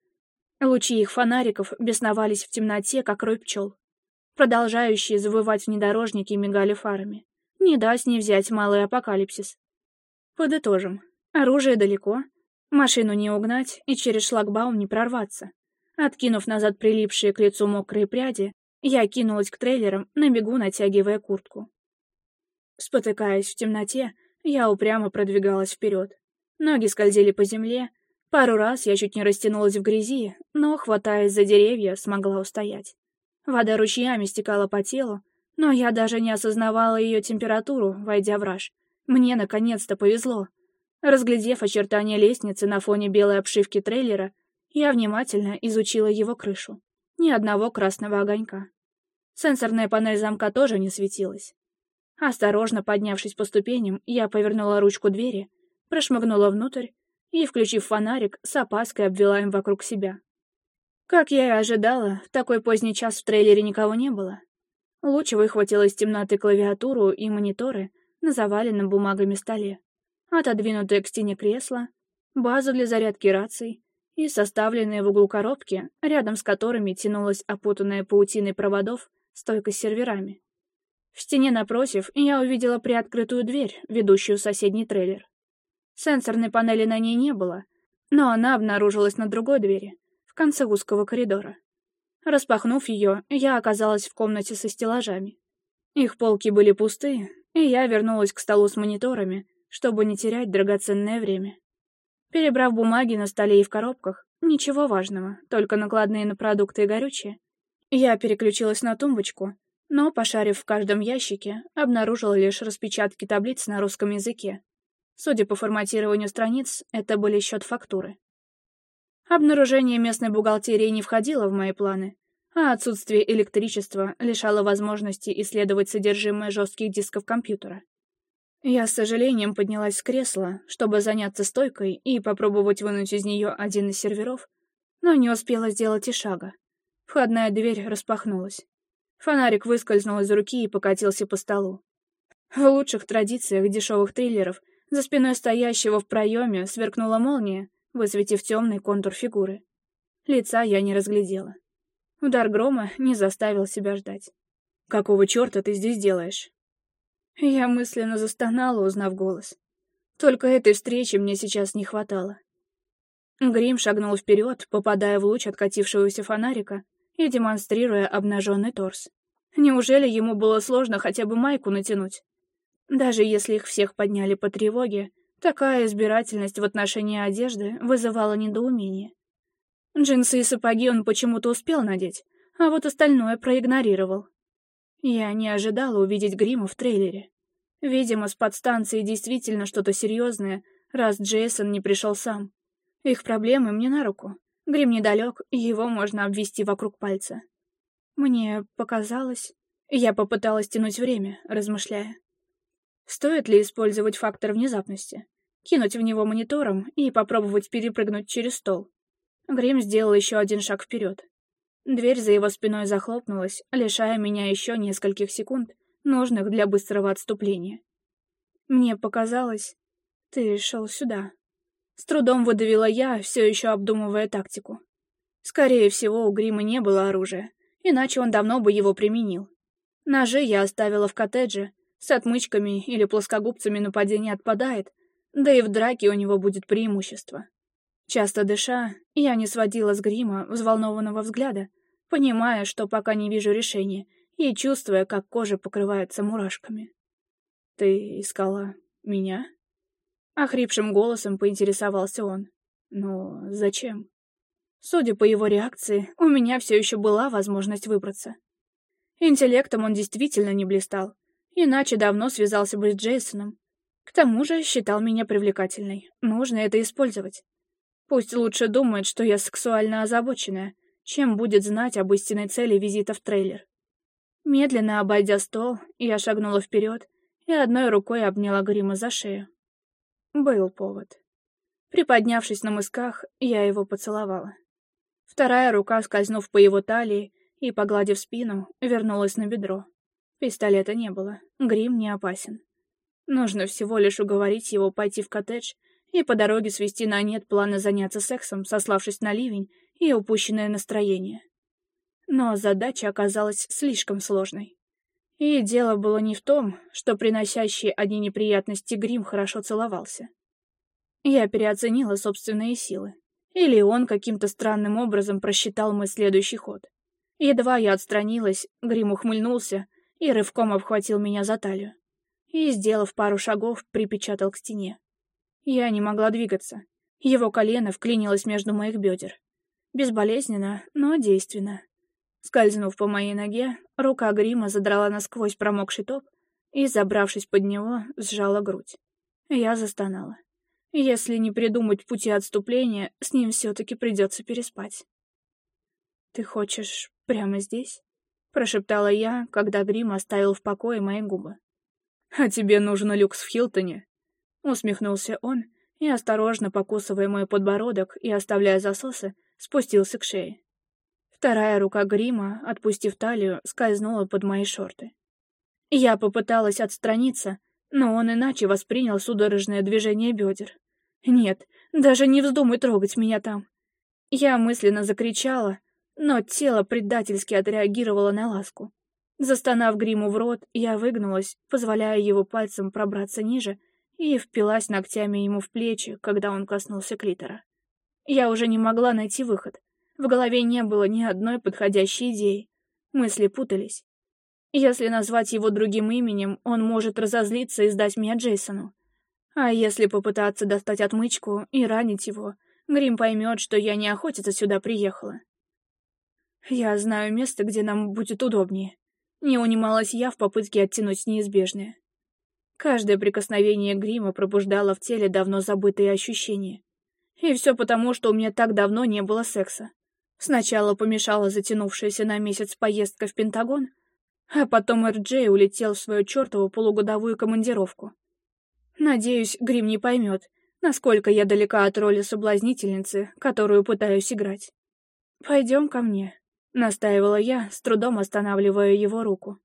[SPEAKER 1] Лучи их фонариков бесновались в темноте, как рой пчел. Продолжающие завывать внедорожники мигали фарами. Не дать не взять малый апокалипсис. Подытожим. Оружие далеко. Машину не угнать и через шлагбаум не прорваться. Откинув назад прилипшие к лицу мокрые пряди, я кинулась к трейлерам, на бегу натягивая куртку. Спотыкаясь в темноте, я упрямо продвигалась вперед. Ноги скользили по земле. Пару раз я чуть не растянулась в грязи, но, хватаясь за деревья, смогла устоять. Вода ручьями стекала по телу, но я даже не осознавала ее температуру, войдя в раж. Мне наконец-то повезло. Разглядев очертания лестницы на фоне белой обшивки трейлера, я внимательно изучила его крышу. Ни одного красного огонька. Сенсорная панель замка тоже не светилась. Осторожно поднявшись по ступеням, я повернула ручку двери прошмыгнула внутрь и, включив фонарик, с опаской обвела им вокруг себя. Как я и ожидала, в такой поздний час в трейлере никого не было. Луч выхватил из темноты клавиатуру и мониторы на заваленном бумагами столе, отодвинутое к стене кресло, базу для зарядки раций и составленные в углу коробки, рядом с которыми тянулась опутанная паутиной проводов стойка с серверами. В стене напротив я увидела приоткрытую дверь, ведущую в соседний трейлер. Сенсорной панели на ней не было, но она обнаружилась на другой двери, в конце узкого коридора. Распахнув ее, я оказалась в комнате со стеллажами. Их полки были пусты, и я вернулась к столу с мониторами, чтобы не терять драгоценное время. Перебрав бумаги на столе и в коробках, ничего важного, только накладные на продукты и горючее, я переключилась на тумбочку, но, пошарив в каждом ящике, обнаружила лишь распечатки таблиц на русском языке, Судя по форматированию страниц, это были счет фактуры. Обнаружение местной бухгалтерии не входило в мои планы, а отсутствие электричества лишало возможности исследовать содержимое жестких дисков компьютера. Я с сожалением поднялась с кресла, чтобы заняться стойкой и попробовать вынуть из нее один из серверов, но не успела сделать и шага. Входная дверь распахнулась. Фонарик выскользнул из руки и покатился по столу. В лучших традициях дешевых триллеров — за спиной стоящего в проеме сверкнула молния, высветив темный контур фигуры. Лица я не разглядела. Удар грома не заставил себя ждать. «Какого черта ты здесь делаешь?» Я мысленно застонала, узнав голос. Только этой встречи мне сейчас не хватало. Грим шагнул вперед, попадая в луч откатившегося фонарика и демонстрируя обнаженный торс. Неужели ему было сложно хотя бы майку натянуть? Даже если их всех подняли по тревоге, такая избирательность в отношении одежды вызывала недоумение. Джинсы и сапоги он почему-то успел надеть, а вот остальное проигнорировал. Я не ожидала увидеть грима в трейлере. Видимо, с подстанции действительно что-то серьезное, раз Джейсон не пришел сам. Их проблемы мне на руку. Грим недалек, его можно обвести вокруг пальца. Мне показалось... Я попыталась тянуть время, размышляя. Стоит ли использовать фактор внезапности? Кинуть в него монитором и попробовать перепрыгнуть через стол? Грим сделал еще один шаг вперед. Дверь за его спиной захлопнулась, лишая меня еще нескольких секунд, нужных для быстрого отступления. Мне показалось, ты шел сюда. С трудом выдавила я, все еще обдумывая тактику. Скорее всего, у Грима не было оружия, иначе он давно бы его применил. Ножи я оставила в коттедже, с отмычками или плоскогубцами нападение отпадает, да и в драке у него будет преимущество. Часто дыша, я не сводила с грима взволнованного взгляда, понимая, что пока не вижу решения, и чувствуя, как кожа покрывается мурашками. «Ты искала меня?» Охрипшим голосом поинтересовался он. «Но зачем?» Судя по его реакции, у меня все еще была возможность выбраться. Интеллектом он действительно не блистал, Иначе давно связался бы с Джейсоном. К тому же считал меня привлекательной. Нужно это использовать. Пусть лучше думает, что я сексуально озабоченная, чем будет знать об истинной цели визита в трейлер. Медленно обойдя стол, я шагнула вперед и одной рукой обняла Грима за шею. Был повод. Приподнявшись на мысках, я его поцеловала. Вторая рука, скользнув по его талии и погладив спину, вернулась на бедро. Пистолета не было, грим не опасен. Нужно всего лишь уговорить его пойти в коттедж и по дороге свести на нет планы заняться сексом, сославшись на ливень и упущенное настроение. Но задача оказалась слишком сложной. И дело было не в том, что приносящий одни неприятности грим хорошо целовался. Я переоценила собственные силы. Или он каким-то странным образом просчитал мой следующий ход. Едва я отстранилась, Грим ухмыльнулся, и рывком обхватил меня за талию. И, сделав пару шагов, припечатал к стене. Я не могла двигаться. Его колено вклинилось между моих бедер. Безболезненно, но действенно. Скользнув по моей ноге, рука грима задрала насквозь промокший топ и, забравшись под него, сжала грудь. Я застонала. Если не придумать пути отступления, с ним все-таки придется переспать. «Ты хочешь прямо здесь?» прошептала я, когда грим оставил в покое мои губы. «А тебе нужен люкс в Хилтоне?» Усмехнулся он и, осторожно покусывая мой подбородок и оставляя засосы, спустился к шее. Вторая рука грима, отпустив талию, скользнула под мои шорты. Я попыталась отстраниться, но он иначе воспринял судорожное движение бедер. «Нет, даже не вздумай трогать меня там!» Я мысленно закричала, но тело предательски отреагировало на ласку. Застонав гриму в рот, я выгнулась, позволяя его пальцем пробраться ниже, и впилась ногтями ему в плечи, когда он коснулся клитора. Я уже не могла найти выход. В голове не было ни одной подходящей идеи. Мысли путались. Если назвать его другим именем, он может разозлиться и сдать меня Джейсону. А если попытаться достать отмычку и ранить его, Грим поймет, что я не охотиться сюда приехала. «Я знаю место, где нам будет удобнее». Не унималась я в попытке оттянуть неизбежное. Каждое прикосновение грима пробуждало в теле давно забытые ощущения. И все потому, что у меня так давно не было секса. Сначала помешала затянувшаяся на месяц поездка в Пентагон, а потом Эрджей улетел в свою чертову полугодовую командировку. Надеюсь, Грим не поймет, насколько я далека от роли соблазнительницы, которую пытаюсь играть. «Пойдем ко мне», Настаивала я, с трудом останавливая его руку.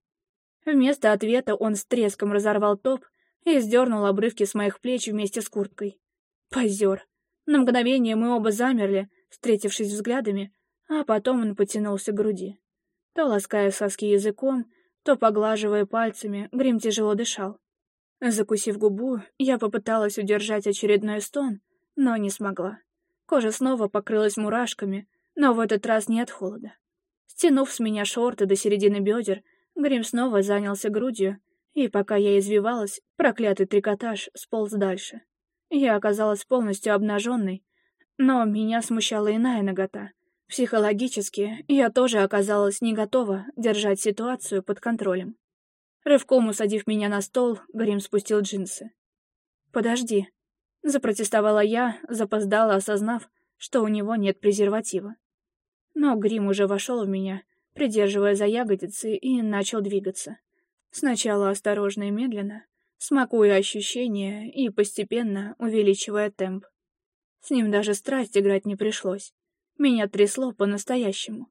[SPEAKER 1] Вместо ответа он с треском разорвал топ и сдернул обрывки с моих плеч вместе с курткой. Позер. На мгновение мы оба замерли, встретившись взглядами, а потом он потянулся к груди. То лаская соски языком, то поглаживая пальцами, Грим тяжело дышал. Закусив губу, я попыталась удержать очередной стон, но не смогла. Кожа снова покрылась мурашками, но в этот раз не от холода. Стянув с меня шорты до середины бедер, Грим снова занялся грудью, и пока я извивалась, проклятый трикотаж сполз дальше. Я оказалась полностью обнаженной, но меня смущала иная нагота. Психологически я тоже оказалась не готова держать ситуацию под контролем. Рывком усадив меня на стол, Грим спустил джинсы. «Подожди», — запротестовала я, запоздала, осознав, что у него нет презерватива но грим уже вошел в меня, придерживая за ягодицы, и начал двигаться. Сначала осторожно и медленно, смакуя ощущения и постепенно увеличивая темп. С ним даже страсть играть не пришлось. Меня трясло по-настоящему.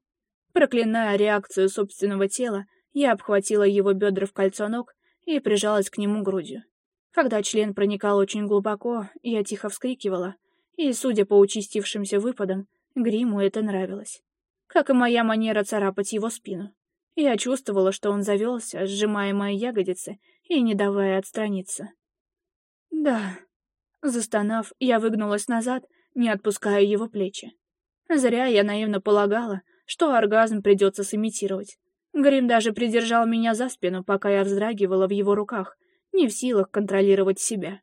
[SPEAKER 1] Проклиная реакцию собственного тела, я обхватила его бедра в кольцо ног и прижалась к нему грудью. Когда член проникал очень глубоко, я тихо вскрикивала, и, судя по участившимся выпадам, Гриму это нравилось как и моя манера царапать его спину. Я чувствовала, что он завелся, сжимая мои ягодицы и не давая отстраниться. «Да». Застонав, я выгнулась назад, не отпуская его плечи. Зря я наивно полагала, что оргазм придется сымитировать. Грим даже придержал меня за спину, пока я вздрагивала в его руках, не в силах контролировать себя.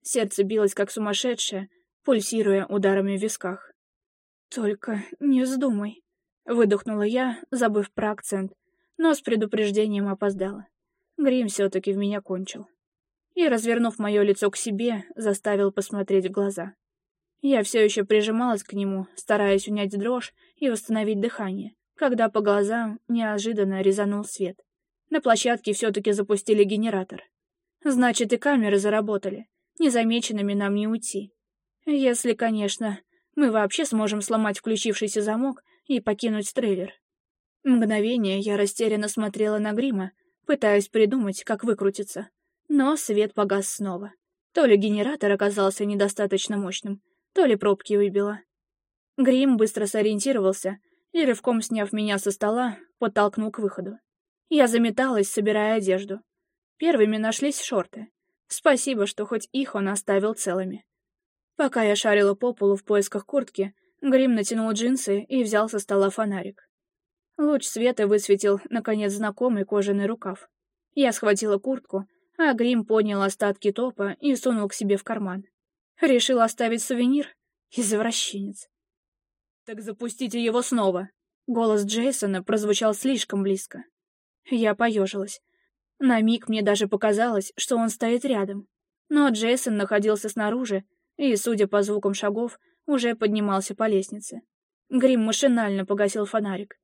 [SPEAKER 1] Сердце билось как сумасшедшее, пульсируя ударами в висках. «Только не вздумай», Выдохнула я, забыв про акцент, но с предупреждением опоздала. Грим все-таки в меня кончил. И, развернув мое лицо к себе, заставил посмотреть в глаза. Я все еще прижималась к нему, стараясь унять дрожь и восстановить дыхание, когда по глазам неожиданно резанул свет. На площадке все-таки запустили генератор. Значит, и камеры заработали. Незамеченными нам не уйти. Если, конечно, мы вообще сможем сломать включившийся замок и покинуть трейлер. Мгновение я растерянно смотрела на грима, пытаясь придумать, как выкрутиться. Но свет погас снова. То ли генератор оказался недостаточно мощным, то ли пробки выбило. Грим быстро сориентировался и, рывком сняв меня со стола, подтолкнул к выходу. Я заметалась, собирая одежду. Первыми нашлись шорты. Спасибо, что хоть их он оставил целыми. Пока я шарила по полу в поисках куртки, Грим натянул джинсы и взял со стола фонарик. Луч света высветил, наконец, знакомый кожаный рукав. Я схватила куртку, а Грим поднял остатки топа и сунул к себе в карман. Решил оставить сувенир? Извращенец. «Так запустите его снова!» Голос Джейсона прозвучал слишком близко. Я поежилась. На миг мне даже показалось, что он стоит рядом. Но Джейсон находился снаружи, и, судя по звукам шагов, уже поднимался по лестнице. Грим машинально погасил фонарик.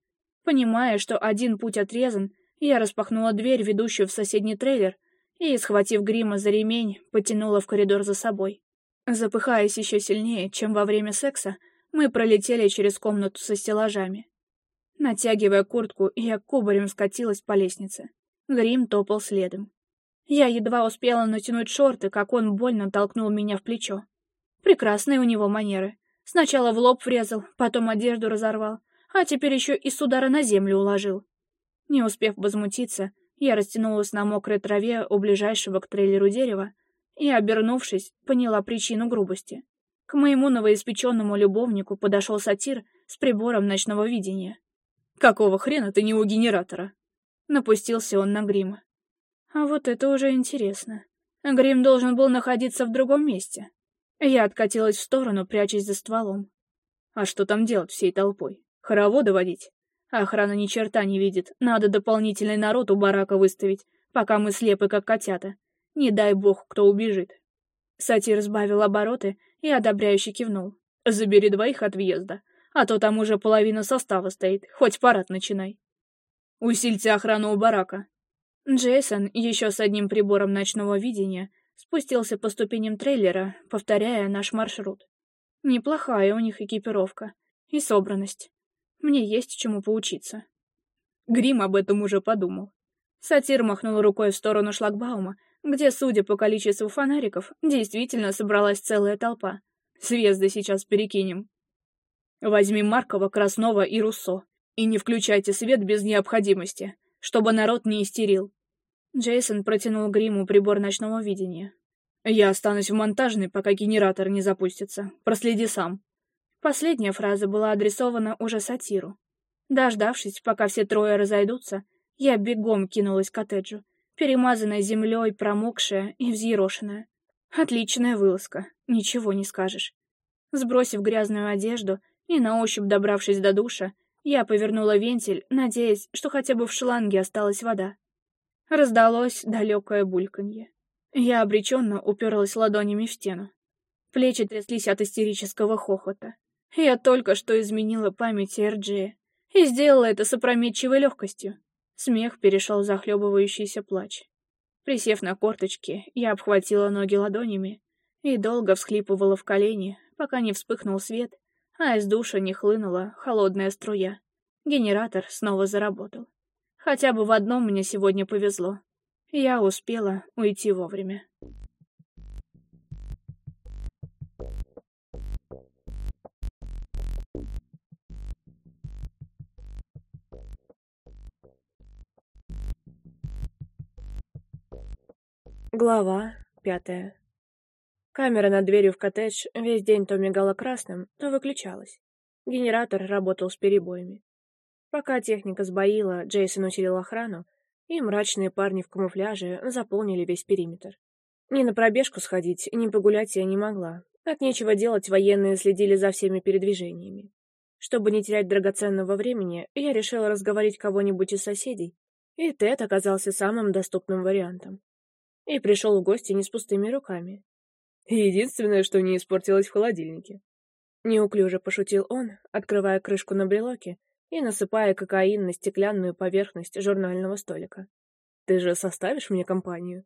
[SPEAKER 1] Понимая, что один путь отрезан, я распахнула дверь, ведущую в соседний трейлер, и, схватив грима за ремень, потянула в коридор за собой. Запыхаясь еще сильнее, чем во время секса, мы пролетели через комнату со стеллажами. Натягивая куртку, я кубарем скатилась по лестнице. Грим топал следом. Я едва успела натянуть шорты, как он больно толкнул меня в плечо. Прекрасные у него манеры. Сначала в лоб врезал, потом одежду разорвал, а теперь еще и с удара на землю уложил. Не успев возмутиться, я растянулась на мокрой траве у ближайшего к трейлеру дерева и, обернувшись, поняла причину грубости. К моему новоиспеченному любовнику подошел сатир с прибором ночного видения. «Какого хрена ты не у генератора?» Напустился он на грима. «А вот это уже интересно. Грим должен был находиться в другом месте, я откатилась в сторону, прячась за стволом. А что там делать всей толпой? Хороводы водить? Охрана ни черта не видит, надо дополнительный народ у барака выставить, пока мы слепы, как котята. Не дай бог, кто убежит. Сатир сбавил обороты и одобряюще кивнул. «Забери двоих от въезда, а то там уже половина состава стоит, хоть парад начинай». «Усильте охрану у барака». Джейсон, еще с одним прибором ночного видения, спустился по ступеням трейлера, повторяя наш маршрут. Неплохая у них экипировка и собранность. Мне есть чему поучиться. Грим об этом уже подумал. Сатир махнул рукой в сторону шлагбаума, где, судя по количеству фонариков, действительно собралась целая толпа. Звезды сейчас перекинем. Возьми Маркова, Краснова и Руссо. И не включайте свет без необходимости, чтобы народ не истерил. Джейсон протянул гриму прибор ночного видения. «Я останусь в монтажной, пока генератор не запустится. Проследи сам». Последняя фраза была адресована уже сатиру. Дождавшись, пока все трое разойдутся, я бегом кинулась к коттеджу, перемазанная землей, промокшая и взъерошенная. Отличная вылазка, ничего не скажешь. Сбросив грязную одежду и на ощупь добравшись до душа, я повернула вентиль, надеясь, что хотя бы в шланге осталась вода. Раздалось далекое бульканье. Я обреченно уперлась ладонями в стену. Плечи тряслись от истерического хохота. Я только что изменила память Эрджия и сделала это с опрометчивой легкостью. Смех перешел в захлебывающийся плач. Присев на корточки, я обхватила ноги ладонями и долго всхлипывала в колени, пока не вспыхнул свет, а из душа не хлынула холодная струя. Генератор снова заработал. Хотя бы в одном мне сегодня повезло. Я успела уйти вовремя. Глава пятая. Камера над дверью в коттедж весь день то мигала красным, то выключалась. Генератор работал с перебоями. Пока техника сбоила, Джейсон усилил охрану, и мрачные парни в камуфляже заполнили весь периметр. Ни на пробежку сходить, ни погулять я не могла. От нечего делать военные следили за всеми передвижениями. Чтобы не терять драгоценного времени, я решила разговорить кого-нибудь из соседей, и Тед оказался самым доступным вариантом. И пришел в гости не с пустыми руками. Единственное, что не испортилось в холодильнике. Неуклюже пошутил он, открывая крышку на брелоке и насыпая кокаин на стеклянную поверхность журнального столика. «Ты же составишь мне компанию?»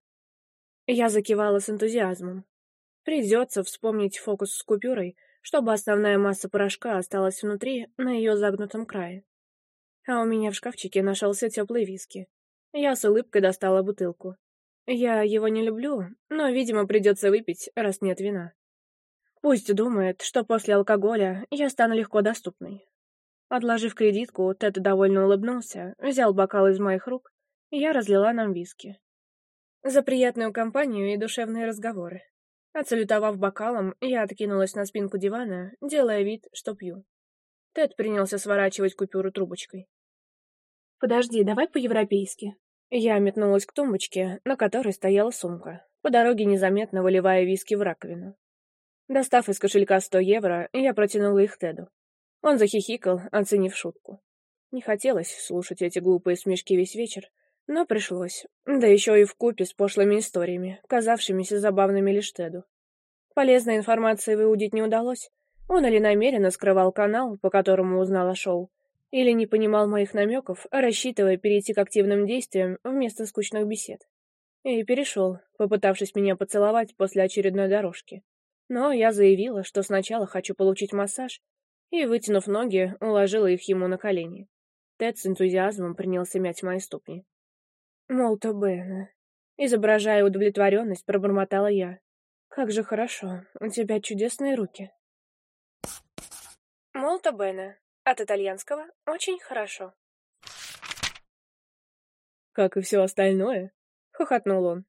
[SPEAKER 1] Я закивала с энтузиазмом. Придется вспомнить фокус с купюрой, чтобы основная масса порошка осталась внутри, на ее загнутом крае. А у меня в шкафчике нашелся теплый виски. Я с улыбкой достала бутылку. Я его не люблю, но, видимо, придется выпить, раз нет вина. Пусть думает, что после алкоголя я стану легко доступной. Отложив кредитку, Тед довольно улыбнулся, взял бокал из моих рук, и я разлила нам виски. За приятную компанию и душевные разговоры. Оцелютовав бокалом, я откинулась на спинку дивана, делая вид, что пью. Тед принялся сворачивать купюру трубочкой. «Подожди, давай по-европейски». Я метнулась к тумбочке, на которой стояла сумка, по дороге незаметно выливая виски в раковину. Достав из кошелька сто евро, я протянула их Теду. Он захихикал, оценив шутку. Не хотелось слушать эти глупые смешки весь вечер, но пришлось. Да еще и в купе с пошлыми историями, казавшимися забавными лишь Теду. Полезной информации выудить не удалось. Он или намеренно скрывал канал, по которому узнал о шоу, или не понимал моих намеков, рассчитывая перейти к активным действиям вместо скучных бесед. И перешел, попытавшись меня поцеловать после очередной дорожки. Но я заявила, что сначала хочу получить массаж, и, вытянув ноги, уложила их ему на колени. Тед с энтузиазмом принялся мять мои ступни. «Молто Бена», — изображая удовлетворенность, пробормотала я. «Как же хорошо, у тебя чудесные руки». «Молто Бена», от итальянского «очень хорошо». «Как и все остальное», — хохотнул он.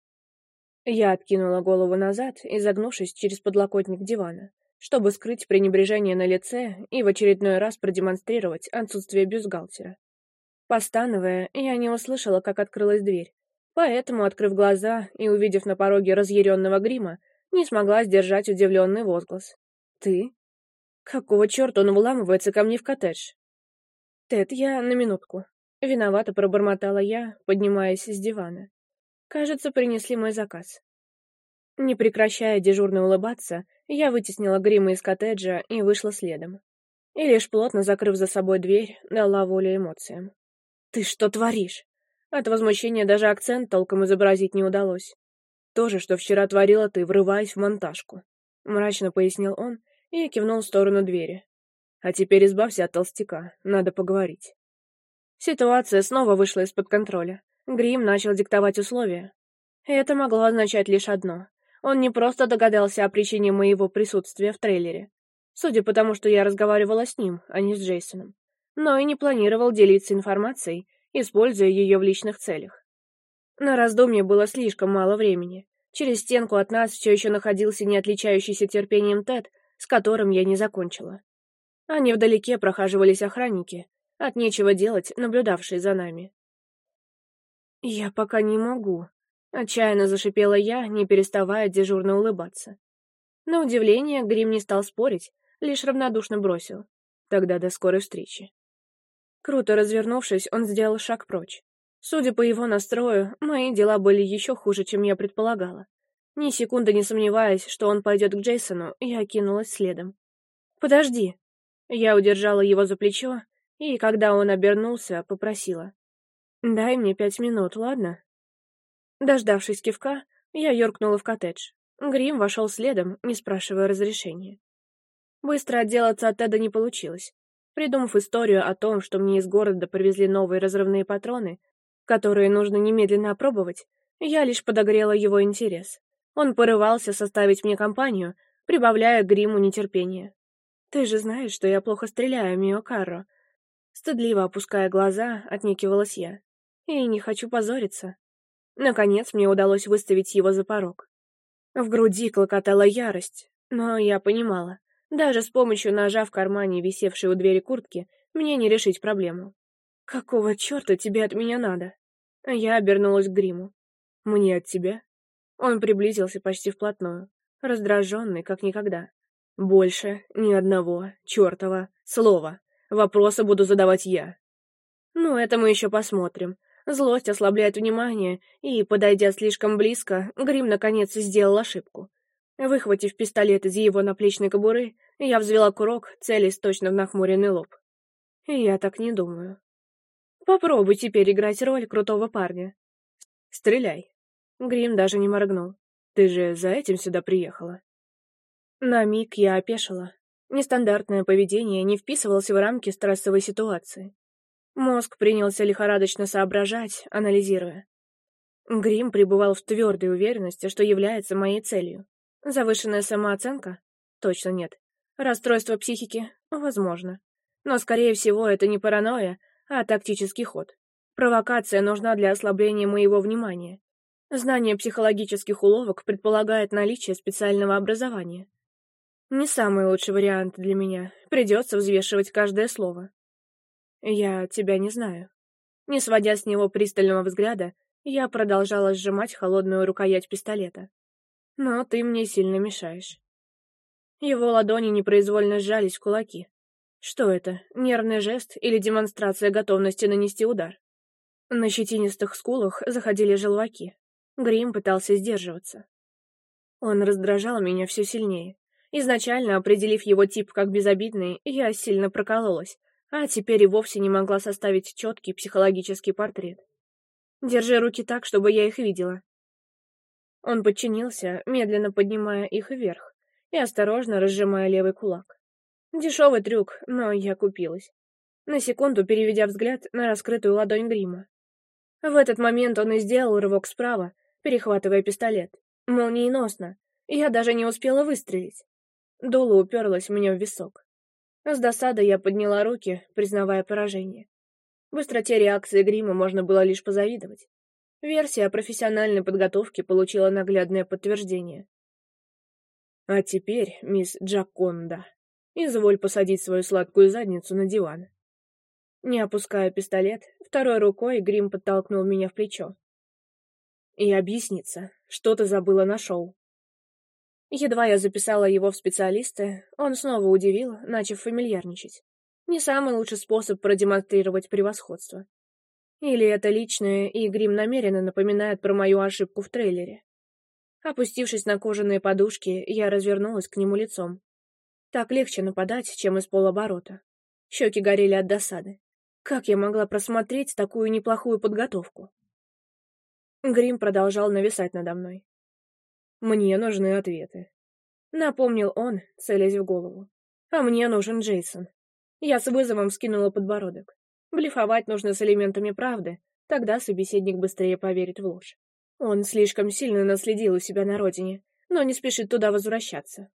[SPEAKER 1] Я откинула голову назад, изогнувшись через подлокотник дивана чтобы скрыть пренебрежение на лице и в очередной раз продемонстрировать отсутствие бюстгальтера. Постановая, я не услышала, как открылась дверь, поэтому, открыв глаза и увидев на пороге разъяренного грима, не смогла сдержать удивленный возглас. «Ты? Какого черта он вламывается ко мне в коттедж?» «Тед, я на минутку». Виновато пробормотала я, поднимаясь с дивана. «Кажется, принесли мой заказ». Не прекращая дежурно улыбаться, я вытеснила грима из коттеджа и вышла следом. И лишь плотно закрыв за собой дверь, дала волю эмоциям. «Ты что творишь?» От возмущения даже акцент толком изобразить не удалось. «То же, что вчера творила ты, врываясь в монтажку», — мрачно пояснил он и кивнул в сторону двери. «А теперь избавься от толстяка, надо поговорить». Ситуация снова вышла из-под контроля. Грим начал диктовать условия. Это могло означать лишь одно он не просто догадался о причине моего присутствия в трейлере, судя по тому, что я разговаривала с ним, а не с Джейсоном, но и не планировал делиться информацией, используя ее в личных целях. На раздумье было слишком мало времени. Через стенку от нас все еще находился не отличающийся терпением Тед, с которым я не закончила. А невдалеке прохаживались охранники, от нечего делать, наблюдавшие за нами. «Я пока не могу», Отчаянно зашипела я, не переставая дежурно улыбаться. На удивление Грим не стал спорить, лишь равнодушно бросил. Тогда до скорой встречи. Круто развернувшись, он сделал шаг прочь. Судя по его настрою, мои дела были еще хуже, чем я предполагала. Ни секунды не сомневаясь, что он пойдет к Джейсону, я кинулась следом. «Подожди!» Я удержала его за плечо, и, когда он обернулся, попросила. «Дай мне пять минут, ладно?» Дождавшись кивка, я юркнула в коттедж. Грим вошел следом, не спрашивая разрешения. Быстро отделаться от Теда не получилось. Придумав историю о том, что мне из города привезли новые разрывные патроны, которые нужно немедленно опробовать, я лишь подогрела его интерес. Он порывался составить мне компанию, прибавляя гриму нетерпение. «Ты же знаешь, что я плохо стреляю, Мио Карро». Стыдливо опуская глаза, отнекивалась я. «И не хочу позориться. Наконец мне удалось выставить его за порог. В груди клокотала ярость, но я понимала. Даже с помощью ножа в кармане, висевшей у двери куртки, мне не решить проблему. «Какого черта тебе от меня надо?» Я обернулась к гриму. «Мне от тебя?» Он приблизился почти вплотную, раздраженный, как никогда. «Больше ни одного чертова слова. Вопросы буду задавать я». «Ну, это мы еще посмотрим. Злость ослабляет внимание, и, подойдя слишком близко, Грим наконец сделал ошибку. Выхватив пистолет из его наплечной кобуры, я взвела курок, целясь точно в нахмуренный лоб. Я так не думаю. Попробуй теперь играть роль крутого парня. Стреляй. Грим даже не моргнул. Ты же за этим сюда приехала. На миг я опешила. Нестандартное поведение не вписывалось в рамки стрессовой ситуации. Мозг принялся лихорадочно соображать, анализируя. Грим пребывал в твердой уверенности, что является моей целью. Завышенная самооценка? Точно нет. Расстройство психики? Возможно. Но, скорее всего, это не паранойя, а тактический ход. Провокация нужна для ослабления моего внимания. Знание психологических уловок предполагает наличие специального образования. Не самый лучший вариант для меня. Придется взвешивать каждое слово. «Я тебя не знаю». Не сводя с него пристального взгляда, я продолжала сжимать холодную рукоять пистолета. «Но ты мне сильно мешаешь». Его ладони непроизвольно сжались в кулаки. Что это, нервный жест или демонстрация готовности нанести удар? На щетинистых скулах заходили желваки. Грим пытался сдерживаться. Он раздражал меня все сильнее. Изначально, определив его тип как безобидный, я сильно прокололась, а теперь и вовсе не могла составить четкий психологический портрет. «Держи руки так, чтобы я их видела». Он подчинился, медленно поднимая их вверх и осторожно разжимая левый кулак. Дешевый трюк, но я купилась. На секунду переведя взгляд на раскрытую ладонь грима. В этот момент он и сделал рывок справа, перехватывая пистолет. Молниеносно. Я даже не успела выстрелить. Дула уперлась мне в висок. С досадой я подняла руки, признавая поражение. Быстроте реакции грима можно было лишь позавидовать. Версия о профессиональной подготовке получила наглядное подтверждение. А теперь, мисс Джаконда, изволь посадить свою сладкую задницу на диван. Не опуская пистолет, второй рукой грим подтолкнул меня в плечо. И объяснится, что ты забыла на шоу. Едва я записала его в специалисты, он снова удивил, начав фамильярничать. Не самый лучший способ продемонстрировать превосходство. Или это личное, и грим намеренно напоминает про мою ошибку в трейлере. Опустившись на кожаные подушки, я развернулась к нему лицом. Так легче нападать, чем из полоборота. Щеки горели от досады. Как я могла просмотреть такую неплохую подготовку? Грим продолжал нависать надо мной. Мне нужны ответы. Напомнил он, целясь в голову. А мне нужен Джейсон. Я с вызовом скинула подбородок. Блифовать нужно с элементами правды, тогда собеседник быстрее поверит в ложь. Он слишком сильно наследил у себя на родине, но не спешит туда возвращаться.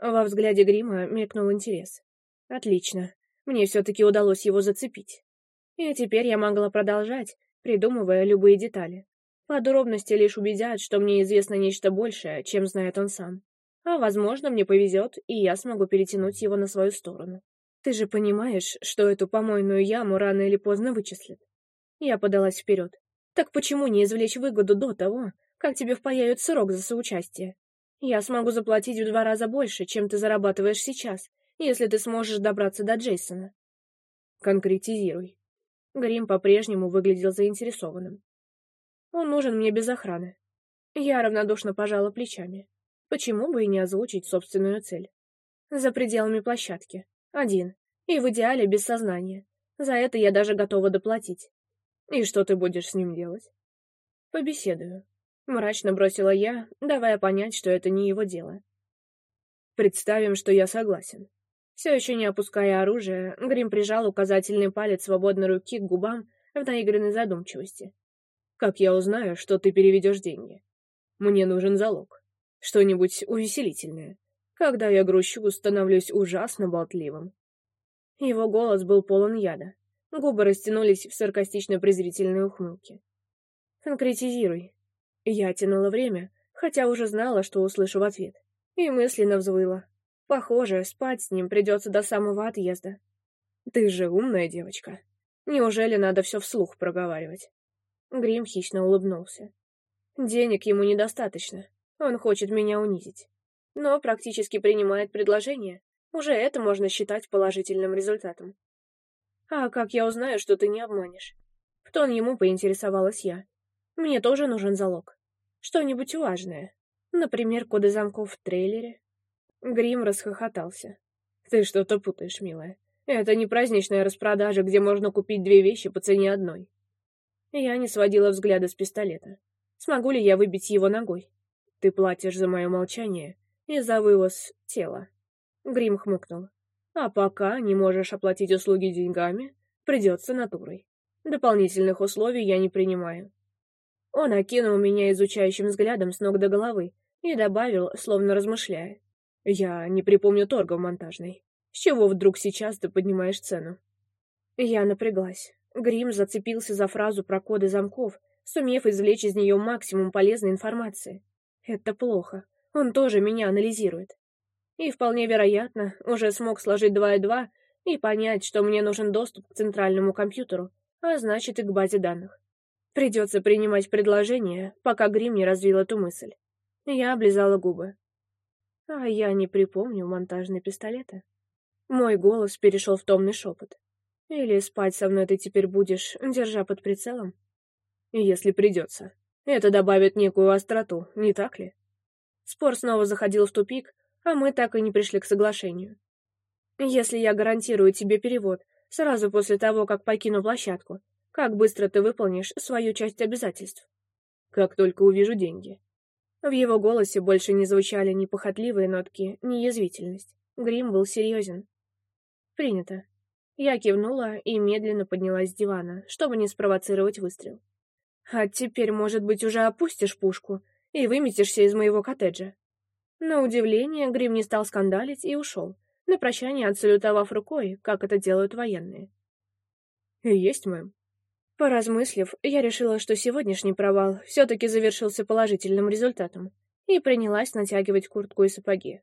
[SPEAKER 1] Во взгляде Грима мелькнул интерес. Отлично, мне все-таки удалось его зацепить. И теперь я могла продолжать, придумывая любые детали. Подробности лишь убедят, что мне известно нечто большее, чем знает он сам. А, возможно, мне повезет, и я смогу перетянуть его на свою сторону. Ты же понимаешь, что эту помойную яму рано или поздно вычислят. Я подалась вперед. Так почему не извлечь выгоду до того, как тебе впаяют срок за соучастие? Я смогу заплатить в два раза больше, чем ты зарабатываешь сейчас, если ты сможешь добраться до Джейсона. Конкретизируй. Грим по-прежнему выглядел заинтересованным. Он нужен мне без охраны. Я равнодушно пожала плечами. Почему бы и не озвучить собственную цель? За пределами площадки. Один. И в идеале без сознания. За это я даже готова доплатить. И что ты будешь с ним делать? Побеседую. Мрачно бросила я, давая понять, что это не его дело. Представим, что я согласен. Все еще не опуская оружие, Грим прижал указательный палец свободной руки к губам в наигранной задумчивости. Как я узнаю, что ты переведешь деньги? Мне нужен залог. Что-нибудь увеселительное. Когда я грущу, становлюсь ужасно болтливым. Его голос был полон яда. Губы растянулись в саркастично-презрительной ухмылке. «Конкретизируй». Я тянула время, хотя уже знала, что услышу в ответ. И мысленно взвыла. «Похоже, спать с ним придется до самого отъезда». «Ты же умная девочка. Неужели надо все вслух проговаривать?» Грим хищно улыбнулся. Денег ему недостаточно. Он хочет меня унизить. Но практически принимает предложение. Уже это можно считать положительным результатом. А как я узнаю, что ты не обманешь? В тон ему поинтересовалась я. Мне тоже нужен залог. Что-нибудь важное. Например, коды замков в трейлере. Грим расхохотался. Ты что-то путаешь, милая. Это не праздничная распродажа, где можно купить две вещи по цене одной. Я не сводила взгляда с пистолета. Смогу ли я выбить его ногой? Ты платишь за мое молчание и за вывоз тела. Грим хмыкнул. А пока не можешь оплатить услуги деньгами, придется натурой. Дополнительных условий я не принимаю. Он окинул меня изучающим взглядом с ног до головы и добавил, словно размышляя. Я не припомню торга в монтажной. С чего вдруг сейчас ты поднимаешь цену? Я напряглась. Грим зацепился за фразу про коды замков, сумев извлечь из нее максимум полезной информации. Это плохо. Он тоже меня анализирует. И вполне вероятно, уже смог сложить два и два и понять, что мне нужен доступ к центральному компьютеру, а значит и к базе данных. Придется принимать предложение, пока Грим не развил эту мысль. Я облизала губы. А я не припомню монтажные пистолеты. Мой голос перешел в томный шепот. Или спать со мной ты теперь будешь, держа под прицелом? Если придется. Это добавит некую остроту, не так ли? Спор снова заходил в тупик, а мы так и не пришли к соглашению. Если я гарантирую тебе перевод сразу после того, как покину площадку, как быстро ты выполнишь свою часть обязательств? Как только увижу деньги. В его голосе больше не звучали ни похотливые нотки, ни язвительность. Грим был серьезен. Принято. Я кивнула и медленно поднялась с дивана, чтобы не спровоцировать выстрел. «А теперь, может быть, уже опустишь пушку и выметишься из моего коттеджа?» На удивление Грим не стал скандалить и ушел, на прощание отсалютовав рукой, как это делают военные. «Есть, мэм». Поразмыслив, я решила, что сегодняшний провал все-таки завершился положительным результатом, и принялась натягивать куртку и сапоги.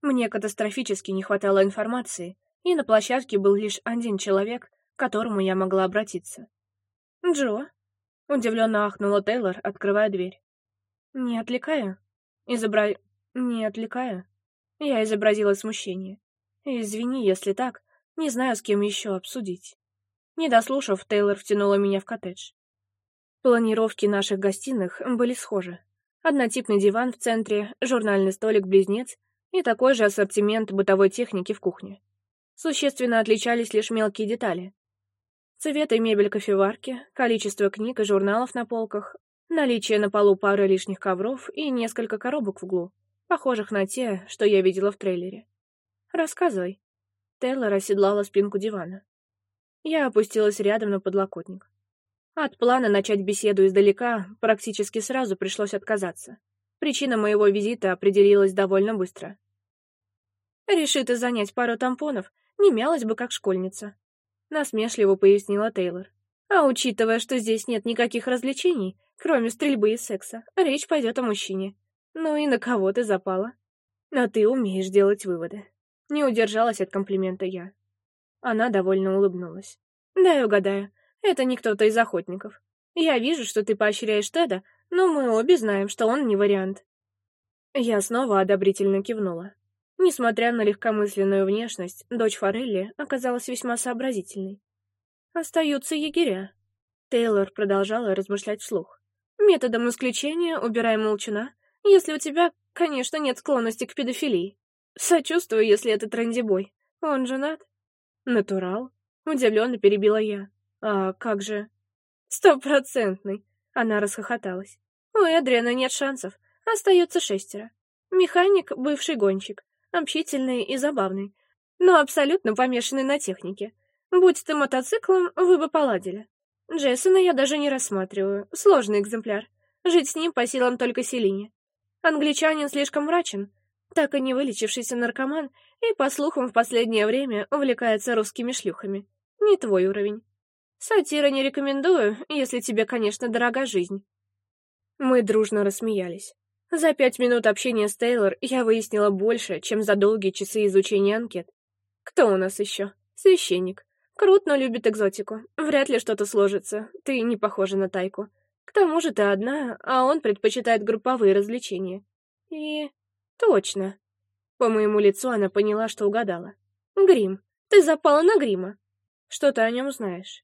[SPEAKER 1] Мне катастрофически не хватало информации, и на площадке был лишь один человек, к которому я могла обратиться. «Джо?» — удивленно ахнула Тейлор, открывая дверь. «Не отвлекаю?» «Изобра... не отвлекаю?» Я изобразила смущение. «Извини, если так, не знаю, с кем еще обсудить». Не дослушав, Тейлор втянула меня в коттедж. Планировки наших гостиных были схожи. Однотипный диван в центре, журнальный столик-близнец и такой же ассортимент бытовой техники в кухне. Существенно отличались лишь мелкие детали. цветы, мебель кофеварки, количество книг и журналов на полках, наличие на полу пары лишних ковров и несколько коробок в углу, похожих на те, что я видела в трейлере. «Рассказывай». Тейлор оседлала спинку дивана. Я опустилась рядом на подлокотник. От плана начать беседу издалека практически сразу пришлось отказаться. Причина моего визита определилась довольно быстро. «Решит и занять пару тампонов, не мялась бы как школьница», — насмешливо пояснила Тейлор. «А учитывая, что здесь нет никаких развлечений, кроме стрельбы и секса, речь пойдет о мужчине. Ну и на кого ты запала? Но ты умеешь делать выводы». Не удержалась от комплимента я. Она довольно улыбнулась. «Дай угадаю, это не кто-то из охотников. Я вижу, что ты поощряешь Теда, но мы обе знаем, что он не вариант». Я снова одобрительно кивнула. Несмотря на легкомысленную внешность, дочь Форелли оказалась весьма сообразительной. «Остаются егеря», — Тейлор продолжала размышлять вслух. «Методом исключения убирай молчана, если у тебя, конечно, нет склонности к педофилии. Сочувствую, если это трендибой. Он женат?» «Натурал», — удивленно перебила я. «А как же?» «Стопроцентный», — она расхохоталась. «У Эдриана нет шансов, остается шестеро. Механик — бывший гонщик, общительный и забавный, но абсолютно помешанный на технике. Будь ты мотоциклом, вы бы поладили. Джессона я даже не рассматриваю, сложный экземпляр. Жить с ним по силам только Селине. Англичанин слишком мрачен, так и не вылечившийся наркоман и, по слухам, в последнее время увлекается русскими шлюхами. Не твой уровень. Сатира не рекомендую, если тебе, конечно, дорога жизнь. Мы дружно рассмеялись. За пять минут общения с Тейлор я выяснила больше, чем за долгие часы изучения анкет. Кто у нас еще? Священник. Крут, но любит экзотику. Вряд ли что-то сложится. Ты не похожа на тайку. К тому же ты одна, а он предпочитает групповые развлечения. И... точно. По моему лицу она поняла, что угадала. «Грим, ты запала на грима. Что ты о нем знаешь?»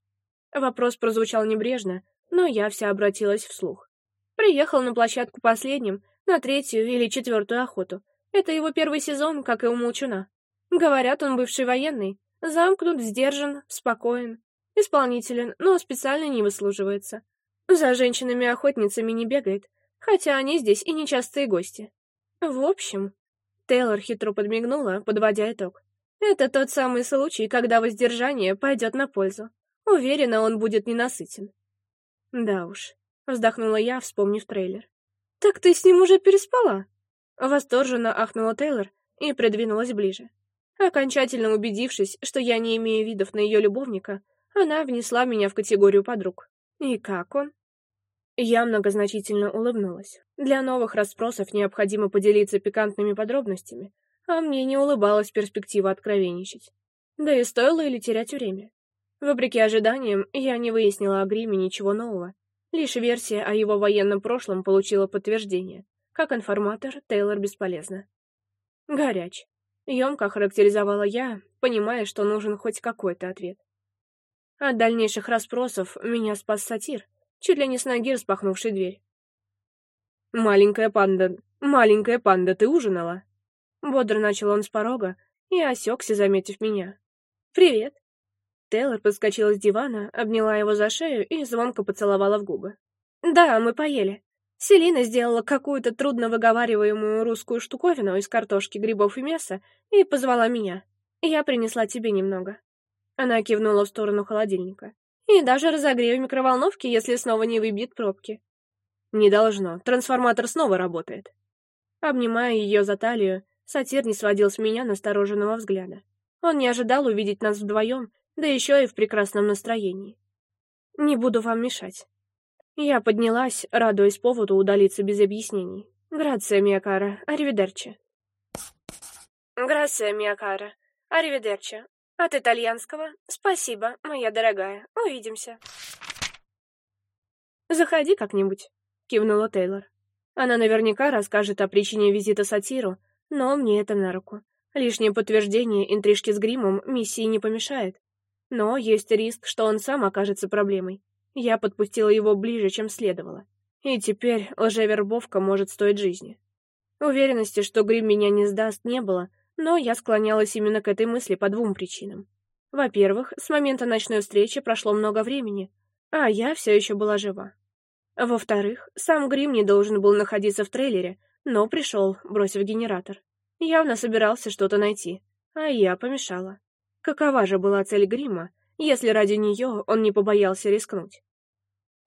[SPEAKER 1] Вопрос прозвучал небрежно, но я вся обратилась вслух. Приехал на площадку последним, на третью или четвертую охоту. Это его первый сезон, как и у Молчуна. Говорят, он бывший военный, замкнут, сдержан, спокоен, исполнителен, но специально не выслуживается. За женщинами-охотницами не бегает, хотя они здесь и нечастые гости. В общем, Тейлор хитро подмигнула, подводя итог. Это тот самый случай, когда воздержание пойдет на пользу. Уверена, он будет ненасытен. Да уж, вздохнула я, вспомнив трейлер. «Так ты с ним уже переспала?» Восторженно ахнула Тейлор и придвинулась ближе. Окончательно убедившись, что я не имею видов на ее любовника, она внесла меня в категорию подруг. «И как он?» Я многозначительно улыбнулась. Для новых расспросов необходимо поделиться пикантными подробностями, а мне не улыбалась перспектива откровенничать. Да и стоило ли терять время? Вопреки ожиданиям, я не выяснила о гриме ничего нового, Лишь версия о его военном прошлом получила подтверждение. Как информатор, Тейлор бесполезна. «Горяч», — емко характеризовала я, понимая, что нужен хоть какой-то ответ. От дальнейших расспросов меня спас сатир, чуть ли не с ноги распахнувший дверь. «Маленькая панда, маленькая панда, ты ужинала?» Бодро начал он с порога и осекся, заметив меня. «Привет!» Тейлор подскочила с дивана, обняла его за шею и звонко поцеловала в губы. «Да, мы поели. Селина сделала какую-то трудновыговариваемую русскую штуковину из картошки, грибов и мяса и позвала меня. Я принесла тебе немного». Она кивнула в сторону холодильника. «И даже разогрею микроволновки, если снова не выбьет пробки». «Не должно. Трансформатор снова работает». Обнимая ее за талию, сатир не сводил с меня настороженного взгляда. Он не ожидал увидеть нас вдвоем да еще и в прекрасном настроении. Не буду вам мешать. Я поднялась, радуясь поводу удалиться без объяснений. Грация, Миакара, аривидерчи. Грация, Миакара, аривидерчи. От итальянского «Спасибо, моя дорогая, увидимся». «Заходи как-нибудь», — кивнула Тейлор. Она наверняка расскажет о причине визита сатиру, но мне это на руку. Лишнее подтверждение интрижки с гримом миссии не помешает. Но есть риск, что он сам окажется проблемой. Я подпустила его ближе, чем следовало. И теперь лжевербовка может стоить жизни. Уверенности, что Грим меня не сдаст, не было, но я склонялась именно к этой мысли по двум причинам. Во-первых, с момента ночной встречи прошло много времени, а я все еще была жива. Во-вторых, сам Грим не должен был находиться в трейлере, но пришел, бросив генератор. Явно собирался что-то найти, а я помешала. Какова же была цель грима, если ради нее он не побоялся рискнуть?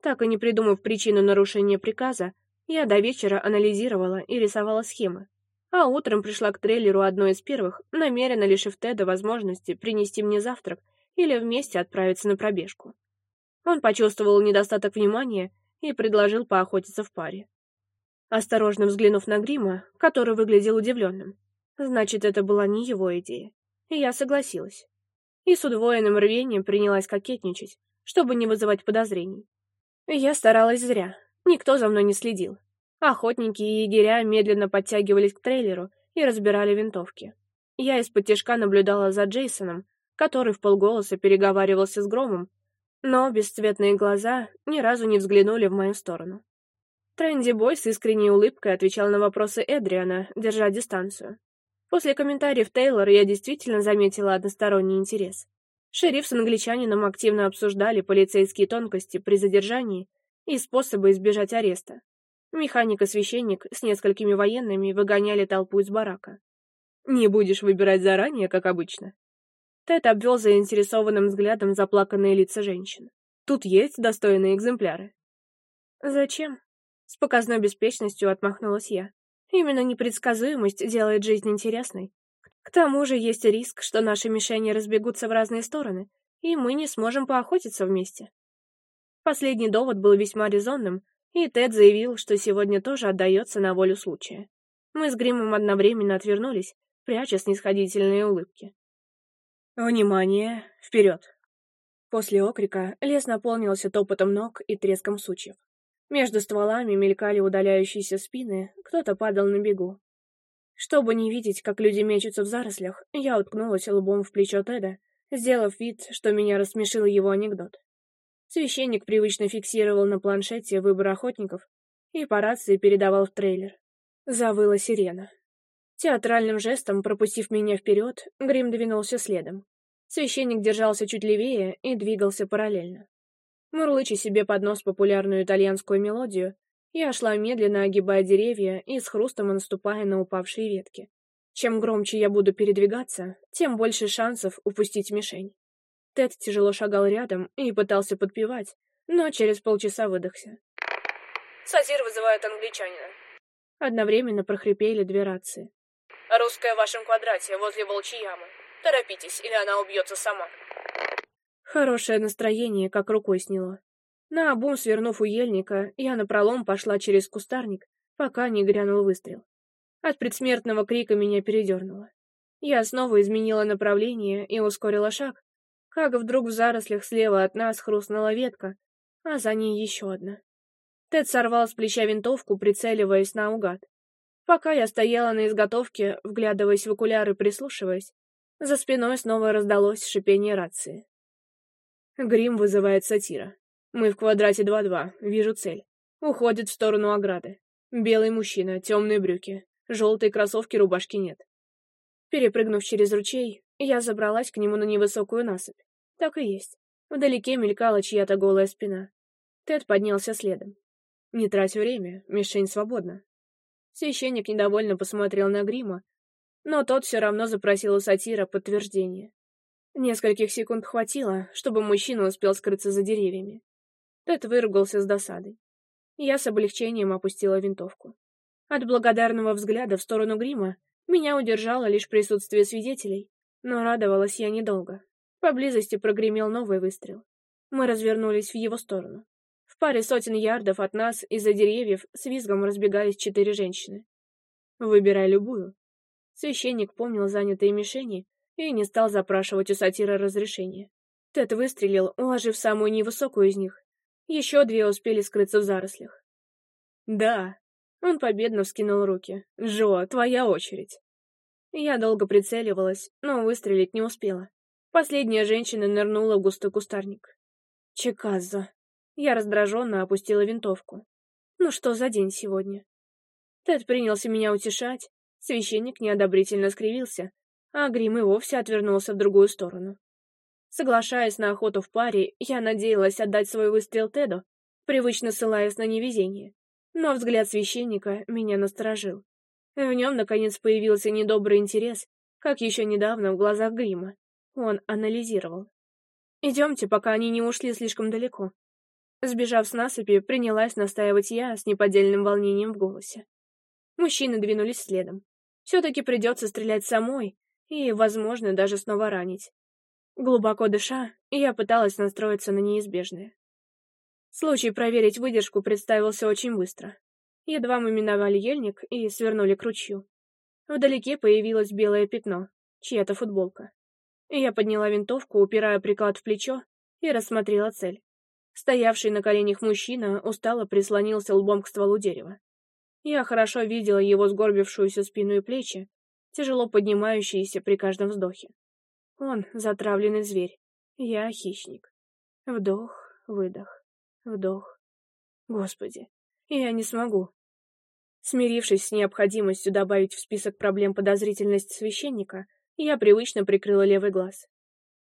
[SPEAKER 1] Так и не придумав причину нарушения приказа, я до вечера анализировала и рисовала схемы, а утром пришла к трейлеру одной из первых, намеренно лишив Теда возможности принести мне завтрак или вместе отправиться на пробежку. Он почувствовал недостаток внимания и предложил поохотиться в паре. Осторожно взглянув на грима, который выглядел удивленным, значит, это была не его идея и Я согласилась. И с удвоенным рвением принялась кокетничать, чтобы не вызывать подозрений. Я старалась зря. Никто за мной не следил. Охотники и егеря медленно подтягивались к трейлеру и разбирали винтовки. Я из-под тяжка наблюдала за Джейсоном, который в полголоса переговаривался с Громом, но бесцветные глаза ни разу не взглянули в мою сторону. Трэнди Бой с искренней улыбкой отвечал на вопросы Эдриана, держа дистанцию. После комментариев Тейлора я действительно заметила односторонний интерес. Шериф с англичанином активно обсуждали полицейские тонкости при задержании и способы избежать ареста. Механик и священник с несколькими военными выгоняли толпу из барака. «Не будешь выбирать заранее, как обычно». Тед обвел заинтересованным взглядом заплаканные лица женщин. «Тут есть достойные экземпляры». «Зачем?» С показной беспечностью отмахнулась я. Именно непредсказуемость делает жизнь интересной. К тому же есть риск, что наши мишени разбегутся в разные стороны, и мы не сможем поохотиться вместе. Последний довод был весьма резонным, и Тед заявил, что сегодня тоже отдается на волю случая. Мы с Гримом одновременно отвернулись, пряча снисходительные улыбки. «Внимание! Вперед!» После окрика лес наполнился топотом ног и треском сучьев. Между стволами мелькали удаляющиеся спины, кто-то падал на бегу. Чтобы не видеть, как люди мечутся в зарослях, я уткнулась лбом в плечо Теда, сделав вид, что меня рассмешил его анекдот. Священник привычно фиксировал на планшете выбор охотников и по рации передавал в трейлер. Завыла сирена. Театральным жестом, пропустив меня вперед, Грим двинулся следом. Священник держался чуть левее и двигался параллельно. Мурлыча себе под нос популярную итальянскую мелодию, я шла медленно, огибая деревья и с хрустом наступая на упавшие ветки. Чем громче я буду передвигаться, тем больше шансов упустить мишень. Тед тяжело шагал рядом и пытался подпевать, но через полчаса выдохся. Сазир вызывает англичанина». Одновременно прохрипели две рации. «Русская в вашем квадрате, возле Волчьей ямы. Торопитесь, или она убьется сама». Хорошее настроение как рукой сняло. На обум свернув у ельника, я напролом пошла через кустарник, пока не грянул выстрел. От предсмертного крика меня передернуло. Я снова изменила направление и ускорила шаг, как вдруг в зарослях слева от нас хрустнула ветка, а за ней еще одна. Тед сорвал с плеча винтовку, прицеливаясь наугад. Пока я стояла на изготовке, вглядываясь в окуляр и прислушиваясь, за спиной снова раздалось шипение рации. Грим вызывает сатира. Мы в квадрате 2-2, вижу цель. Уходит в сторону ограды. Белый мужчина, темные брюки. желтые кроссовки рубашки нет. Перепрыгнув через ручей, я забралась к нему на невысокую насыпь. Так и есть. Вдалеке мелькала чья-то голая спина. Тед поднялся следом. «Не трать время, мишень свободна». Священник недовольно посмотрел на Грима, но тот все равно запросил у сатира подтверждение. Нескольких секунд хватило, чтобы мужчина успел скрыться за деревьями. Тед выругался с досадой. Я с облегчением опустила винтовку. От благодарного взгляда в сторону грима меня удержало лишь присутствие свидетелей, но радовалась я недолго. Поблизости прогремел новый выстрел. Мы развернулись в его сторону. В паре сотен ярдов от нас из-за деревьев с визгом разбегались четыре женщины. Выбирай любую. Священник помнил занятые мишени и не стал запрашивать у сатира разрешения. Тед выстрелил, уложив самую невысокую из них. Еще две успели скрыться в зарослях. «Да!» — он победно вскинул руки. «Джо, твоя очередь!» Я долго прицеливалась, но выстрелить не успела. Последняя женщина нырнула в густой кустарник. «Чеказзо!» Я раздраженно опустила винтовку. «Ну что за день сегодня?» Тед принялся меня утешать. Священник неодобрительно скривился, а грим и вовсе отвернулся в другую сторону. Соглашаясь на охоту в паре, я надеялась отдать свой выстрел Теду, привычно ссылаясь на невезение. Но взгляд священника меня насторожил. В нем, наконец, появился недобрый интерес, как еще недавно в глазах грима. Он анализировал. «Идемте, пока они не ушли слишком далеко». Сбежав с насыпи, принялась настаивать я с неподдельным волнением в голосе. Мужчины двинулись следом. Все-таки придется стрелять самой, и, возможно, даже снова ранить. Глубоко дыша, я пыталась настроиться на неизбежное. Случай проверить выдержку представился очень быстро. Едва мы миновали ельник и свернули к ручью. Вдалеке появилось белое пятно, чья-то футболка. Я подняла винтовку, упирая приклад в плечо, и рассмотрела цель. Стоявший на коленях мужчина устало прислонился лбом к стволу дерева. Я хорошо видела его сгорбившуюся спину и плечи, тяжело поднимающиеся при каждом вздохе. Он — затравленный зверь, я — хищник. Вдох, выдох, вдох. Господи, я не смогу. Смирившись с необходимостью добавить в список проблем подозрительность священника, я привычно прикрыла левый глаз.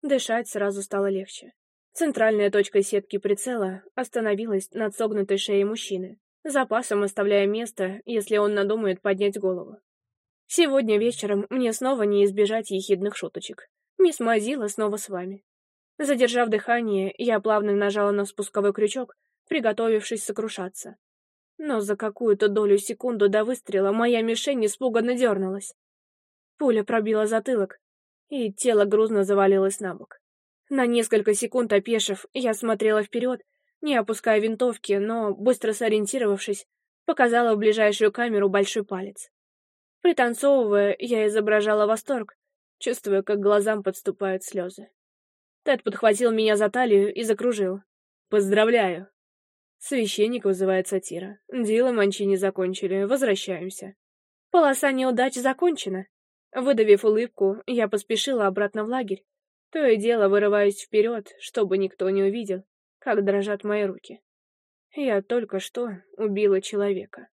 [SPEAKER 1] Дышать сразу стало легче. Центральная точка сетки прицела остановилась над согнутой шеей мужчины, запасом оставляя место, если он надумает поднять голову. Сегодня вечером мне снова не избежать ехидных шуточек. Мисс Мазила снова с вами. Задержав дыхание, я плавно нажала на спусковой крючок, приготовившись сокрушаться. Но за какую-то долю секунду до выстрела моя мишень испуганно дернулась. Пуля пробила затылок, и тело грузно завалилось на бок. На несколько секунд опешив, я смотрела вперед, не опуская винтовки, но, быстро сориентировавшись, показала в ближайшую камеру большой палец. Пританцовывая, я изображала восторг, чувствуя, как глазам подступают слезы. Тед подхватил меня за талию и закружил. «Поздравляю!» Священник вызывает сатира. Дилы не закончили, возвращаемся. Полоса неудач закончена. Выдавив улыбку, я поспешила обратно в лагерь. То и дело вырываюсь вперед, чтобы никто не увидел, как дрожат мои руки. Я только что убила человека.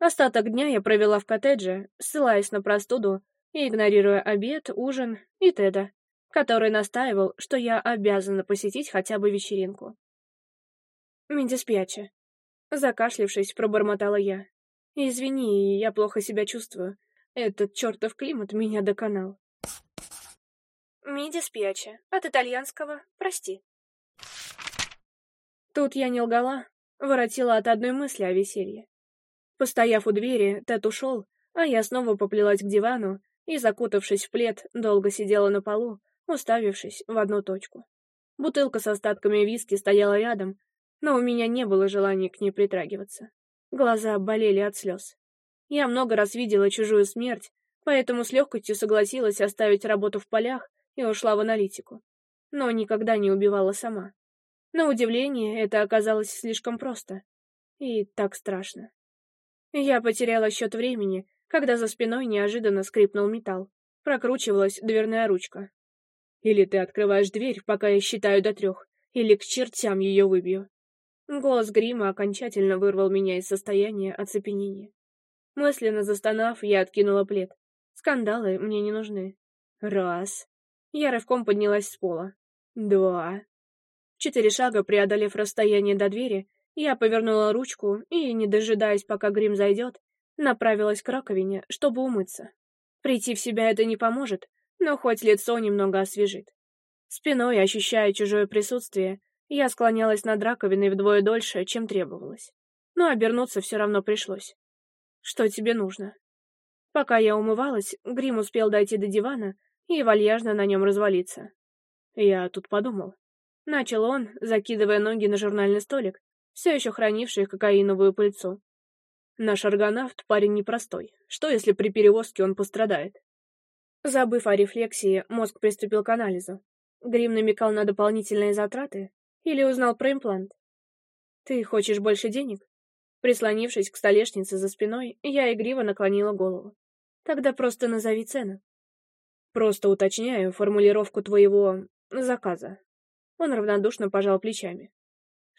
[SPEAKER 1] Остаток дня я провела в коттедже, ссылаясь на простуду и игнорируя обед, ужин и Теда, который настаивал, что я обязана посетить хотя бы вечеринку. «Минди спяча», — закашлившись, пробормотала я. «Извини, я плохо себя чувствую. Этот чертов климат меня доконал». «Миди спяча, от итальянского «прости». Тут я не лгала, воротила от одной мысли о веселье. Постояв у двери, Тед ушел, а я снова поплелась к дивану и, закутавшись в плед, долго сидела на полу, уставившись в одну точку. Бутылка с остатками виски стояла рядом, но у меня не было желания к ней притрагиваться. Глаза болели от слез. Я много раз видела чужую смерть, поэтому с легкостью согласилась оставить работу в полях и ушла в аналитику. Но никогда не убивала сама. На удивление, это оказалось слишком просто. И так страшно. Я потеряла счет времени, когда за спиной неожиданно скрипнул металл. Прокручивалась дверная ручка. «Или ты открываешь дверь, пока я считаю до трех, или к чертям ее выбью». Голос грима окончательно вырвал меня из состояния оцепенения. Мысленно застонав, я откинула плед. Скандалы мне не нужны. Раз. Я рывком поднялась с пола. Два. Четыре шага, преодолев расстояние до двери, я повернула ручку и, не дожидаясь, пока грим зайдет, направилась к раковине, чтобы умыться. Прийти в себя это не поможет, но хоть лицо немного освежит. Спиной, ощущая чужое присутствие, я склонялась над раковиной вдвое дольше, чем требовалось. Но обернуться все равно пришлось. Что тебе нужно? Пока я умывалась, Грим успел дойти до дивана и вальяжно на нем развалиться. Я тут подумал. Начал он, закидывая ноги на журнальный столик все еще хранившие кокаиновую пыльцу. Наш аргонавт парень непростой. Что, если при перевозке он пострадает? Забыв о рефлексии, мозг приступил к анализу. Грим намекал на дополнительные затраты или узнал про имплант. «Ты хочешь больше денег?» Прислонившись к столешнице за спиной, я игриво наклонила голову. «Тогда просто назови цену». «Просто уточняю формулировку твоего... заказа». Он равнодушно пожал плечами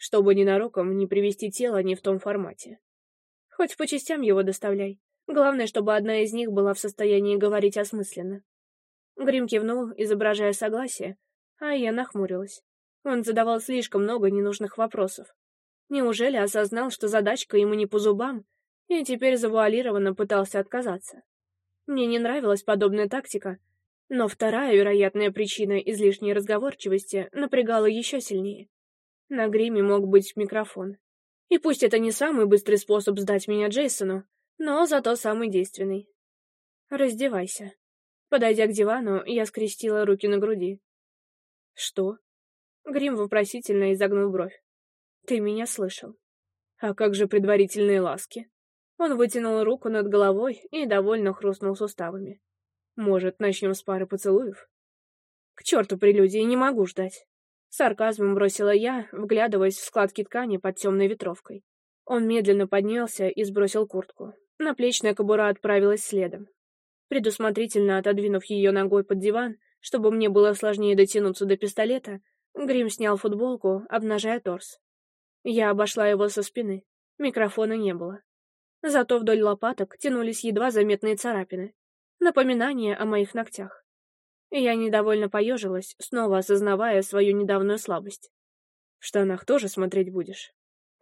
[SPEAKER 1] чтобы ненароком не привести тело не в том формате. Хоть по частям его доставляй. Главное, чтобы одна из них была в состоянии говорить осмысленно. Грим кивнул, изображая согласие, а я нахмурилась. Он задавал слишком много ненужных вопросов. Неужели осознал, что задачка ему не по зубам, и теперь завуалированно пытался отказаться? Мне не нравилась подобная тактика, но вторая вероятная причина излишней разговорчивости напрягала еще сильнее. На гриме мог быть микрофон. И пусть это не самый быстрый способ сдать меня Джейсону, но зато самый действенный. «Раздевайся». Подойдя к дивану, я скрестила руки на груди. «Что?» Грим вопросительно изогнул бровь. «Ты меня слышал». «А как же предварительные ласки?» Он вытянул руку над головой и довольно хрустнул суставами. «Может, начнем с пары поцелуев?» «К черту прелюдии, не могу ждать». Сарказмом бросила я, вглядываясь в складки ткани под темной ветровкой. Он медленно поднялся и сбросил куртку. Наплечная кобура отправилась следом. Предусмотрительно отодвинув ее ногой под диван, чтобы мне было сложнее дотянуться до пистолета, Грим снял футболку, обнажая торс. Я обошла его со спины. Микрофона не было. Зато вдоль лопаток тянулись едва заметные царапины. Напоминание о моих ногтях. Я недовольно поежилась, снова осознавая свою недавнюю слабость. «В штанах тоже смотреть будешь?»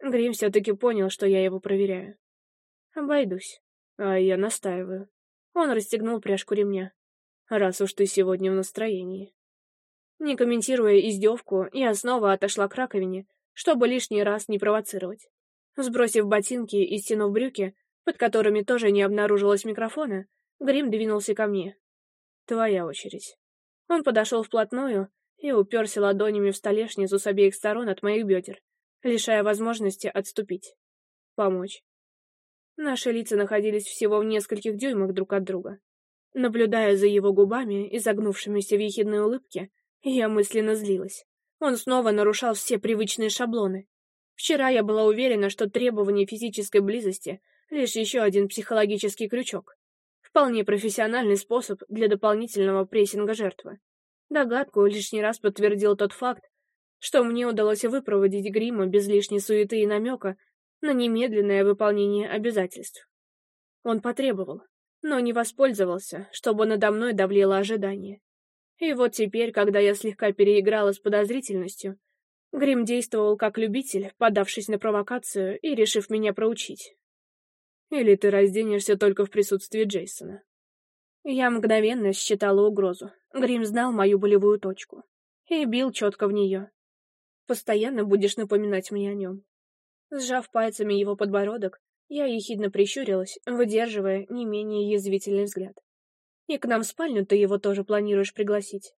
[SPEAKER 1] Грим все-таки понял, что я его проверяю. «Обойдусь». А я настаиваю. Он расстегнул пряжку ремня. «Раз уж ты сегодня в настроении». Не комментируя издевку, я снова отошла к раковине, чтобы лишний раз не провоцировать. Сбросив ботинки и стянув брюки, под которыми тоже не обнаружилось микрофона, Грим двинулся ко мне. Твоя очередь». Он подошел вплотную и уперся ладонями в столешницу с обеих сторон от моих бедер, лишая возможности отступить. Помочь. Наши лица находились всего в нескольких дюймах друг от друга. Наблюдая за его губами, изогнувшимися в ехидной улыбке, я мысленно злилась. Он снова нарушал все привычные шаблоны. Вчера я была уверена, что требование физической близости — лишь еще один психологический крючок. Вполне профессиональный способ для дополнительного прессинга жертвы. Догадку лишний раз подтвердил тот факт, что мне удалось выпроводить грима без лишней суеты и намека на немедленное выполнение обязательств. Он потребовал, но не воспользовался, чтобы надо мной давлело ожидание. И вот теперь, когда я слегка переиграла с подозрительностью, Грим действовал как любитель, подавшись на провокацию и решив меня проучить. Или ты разденешься только в присутствии Джейсона. Я мгновенно считала угрозу. Грим знал мою болевую точку. И бил четко в нее. Постоянно будешь напоминать мне о нем. Сжав пальцами его подбородок, я ехидно прищурилась, выдерживая не менее язвительный взгляд. И к нам в спальню ты его тоже планируешь пригласить.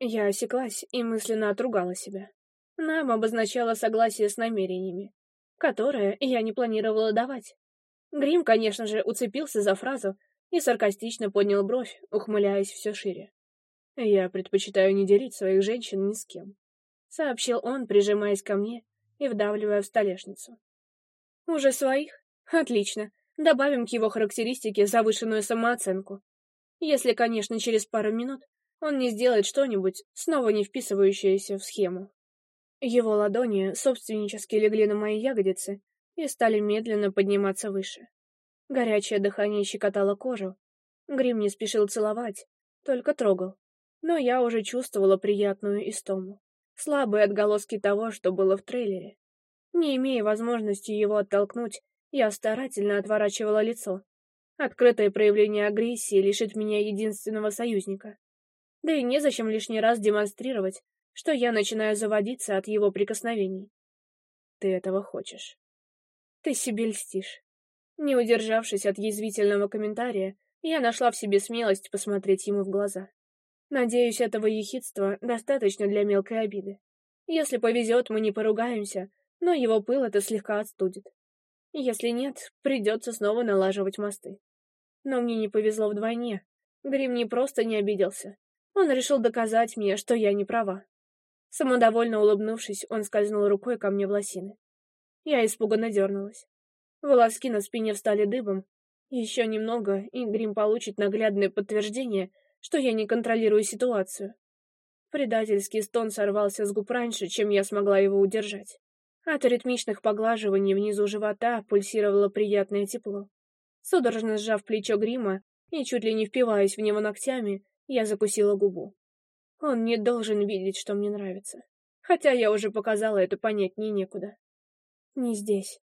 [SPEAKER 1] Я осеклась и мысленно отругала себя. Нам обозначало согласие с намерениями, которое я не планировала давать. Грим, конечно же, уцепился за фразу и саркастично поднял бровь, ухмыляясь все шире. «Я предпочитаю не делить своих женщин ни с кем», — сообщил он, прижимаясь ко мне и вдавливая в столешницу. «Уже своих? Отлично. Добавим к его характеристике завышенную самооценку. Если, конечно, через пару минут он не сделает что-нибудь, снова не вписывающееся в схему». Его ладони собственнически легли на мои ягодицы, и стали медленно подниматься выше. Горячее дыхание щекотало кожу. Грим не спешил целовать, только трогал. Но я уже чувствовала приятную истому. Слабые отголоски того, что было в трейлере. Не имея возможности его оттолкнуть, я старательно отворачивала лицо. Открытое проявление агрессии лишит меня единственного союзника. Да и незачем лишний раз демонстрировать, что я начинаю заводиться от его прикосновений. Ты этого хочешь. Ты себе льстишь. Не удержавшись от язвительного комментария, я нашла в себе смелость посмотреть ему в глаза. Надеюсь, этого ехидства достаточно для мелкой обиды. Если повезет, мы не поругаемся, но его пыл это слегка отстудит. Если нет, придется снова налаживать мосты. Но мне не повезло вдвойне. Грим не просто не обиделся. Он решил доказать мне, что я не права. Самодовольно улыбнувшись, он скользнул рукой ко мне в лосины. Я испуганно дернулась. Волоски на спине встали дыбом. Еще немного, и Грим получит наглядное подтверждение, что я не контролирую ситуацию. Предательский стон сорвался с губ раньше, чем я смогла его удержать. От ритмичных поглаживаний внизу живота пульсировало приятное тепло. Судорожно сжав плечо грима и чуть ли не впиваясь в него ногтями, я закусила губу. Он не должен видеть, что мне нравится. Хотя я уже показала это понять не некуда не здесь.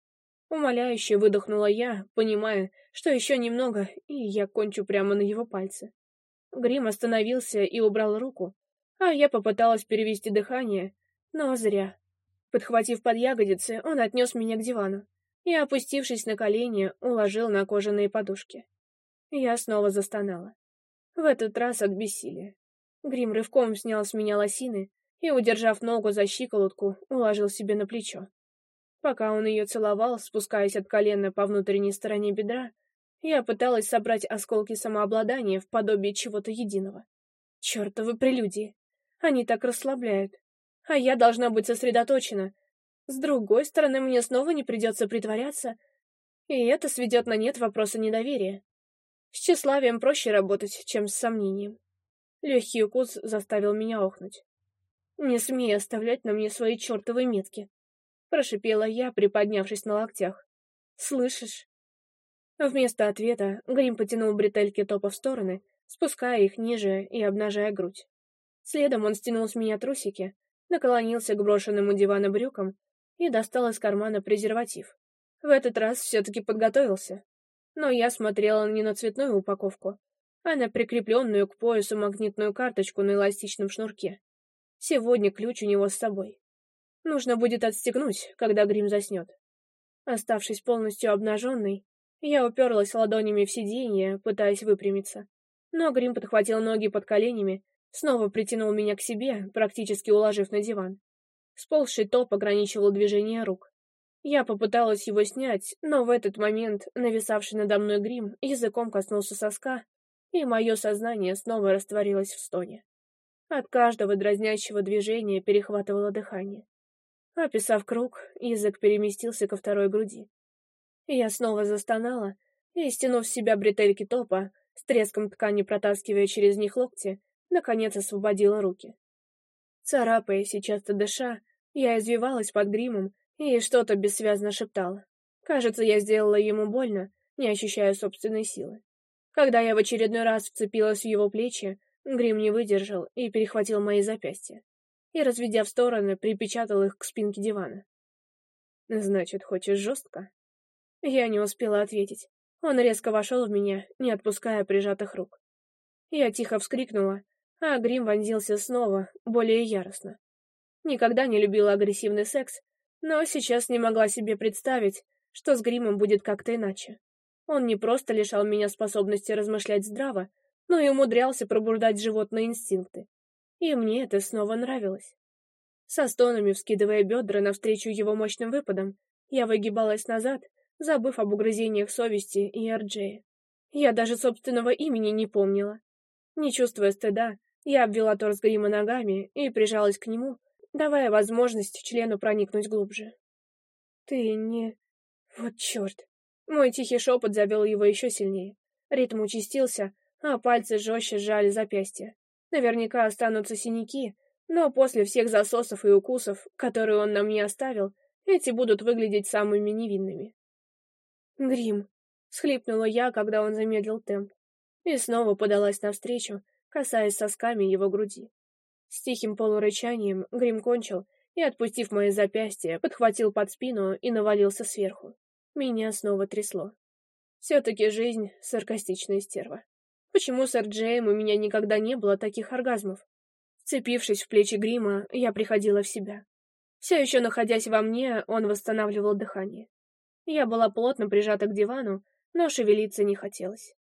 [SPEAKER 1] Умоляюще выдохнула я, понимая, что еще немного, и я кончу прямо на его пальце. Грим остановился и убрал руку, а я попыталась перевести дыхание, но зря. Подхватив под ягодицы, он отнес меня к дивану и, опустившись на колени, уложил на кожаные подушки. Я снова застонала. В этот раз от бессилия. Грим рывком снял с меня лосины и, удержав ногу за щиколотку, уложил себе на плечо. Пока он ее целовал, спускаясь от колена по внутренней стороне бедра, я пыталась собрать осколки самообладания в подобие чего-то единого. Чертовы прелюдии. Они так расслабляют. А я должна быть сосредоточена. С другой стороны, мне снова не придется притворяться, и это сведет на нет вопроса недоверия. С тщеславием проще работать, чем с сомнением. Легкий укус заставил меня охнуть. Не смей оставлять на мне свои чертовы метки прошипела я, приподнявшись на локтях. «Слышишь?» Вместо ответа Грим потянул бретельки топа в стороны, спуская их ниже и обнажая грудь. Следом он стянул с меня трусики, наклонился к брошенному дивана брюкам и достал из кармана презерватив. В этот раз все-таки подготовился. Но я смотрела не на цветную упаковку, а на прикрепленную к поясу магнитную карточку на эластичном шнурке. Сегодня ключ у него с собой. Нужно будет отстегнуть, когда грим заснет. Оставшись полностью обнаженной, я уперлась ладонями в сиденье, пытаясь выпрямиться. Но грим подхватил ноги под коленями, снова притянул меня к себе, практически уложив на диван. Сползший топ ограничивал движение рук. Я попыталась его снять, но в этот момент нависавший надо мной грим языком коснулся соска, и мое сознание снова растворилось в стоне. От каждого дразнящего движения перехватывало дыхание. Описав круг, язык переместился ко второй груди. Я снова застонала и, стянув с себя бретельки топа, с треском ткани протаскивая через них локти, наконец освободила руки. Царапаясь и часто дыша, я извивалась под гримом и что-то бессвязно шептала. Кажется, я сделала ему больно, не ощущая собственной силы. Когда я в очередной раз вцепилась в его плечи, грим не выдержал и перехватил мои запястья и, разведя в стороны, припечатал их к спинке дивана. «Значит, хочешь жестко?» Я не успела ответить. Он резко вошел в меня, не отпуская прижатых рук. Я тихо вскрикнула, а грим вонзился снова, более яростно. Никогда не любила агрессивный секс, но сейчас не могла себе представить, что с гримом будет как-то иначе. Он не просто лишал меня способности размышлять здраво, но и умудрялся пробуждать животные инстинкты. И мне это снова нравилось. Со стонами вскидывая бедра навстречу его мощным выпадам, я выгибалась назад, забыв об угрызениях совести и Эрджея. Я даже собственного имени не помнила. Не чувствуя стыда, я обвела торс грима ногами и прижалась к нему, давая возможность члену проникнуть глубже. «Ты не... Вот черт!» Мой тихий шепот завел его еще сильнее. Ритм участился, а пальцы жестче сжали запястья. Наверняка останутся синяки, но после всех засосов и укусов, которые он нам не оставил, эти будут выглядеть самыми невинными. Грим, схлипнула я, когда он замедлил темп, и снова подалась навстречу, касаясь сосками его груди. С тихим полурычанием Грим кончил и, отпустив мои запястья, подхватил под спину и навалился сверху. Меня снова трясло. Все-таки жизнь — саркастичная стерва. Почему с Эрджеем эм у меня никогда не было таких оргазмов? Вцепившись в плечи грима, я приходила в себя. Все еще находясь во мне, он восстанавливал дыхание. Я была плотно прижата к дивану, но шевелиться не хотелось.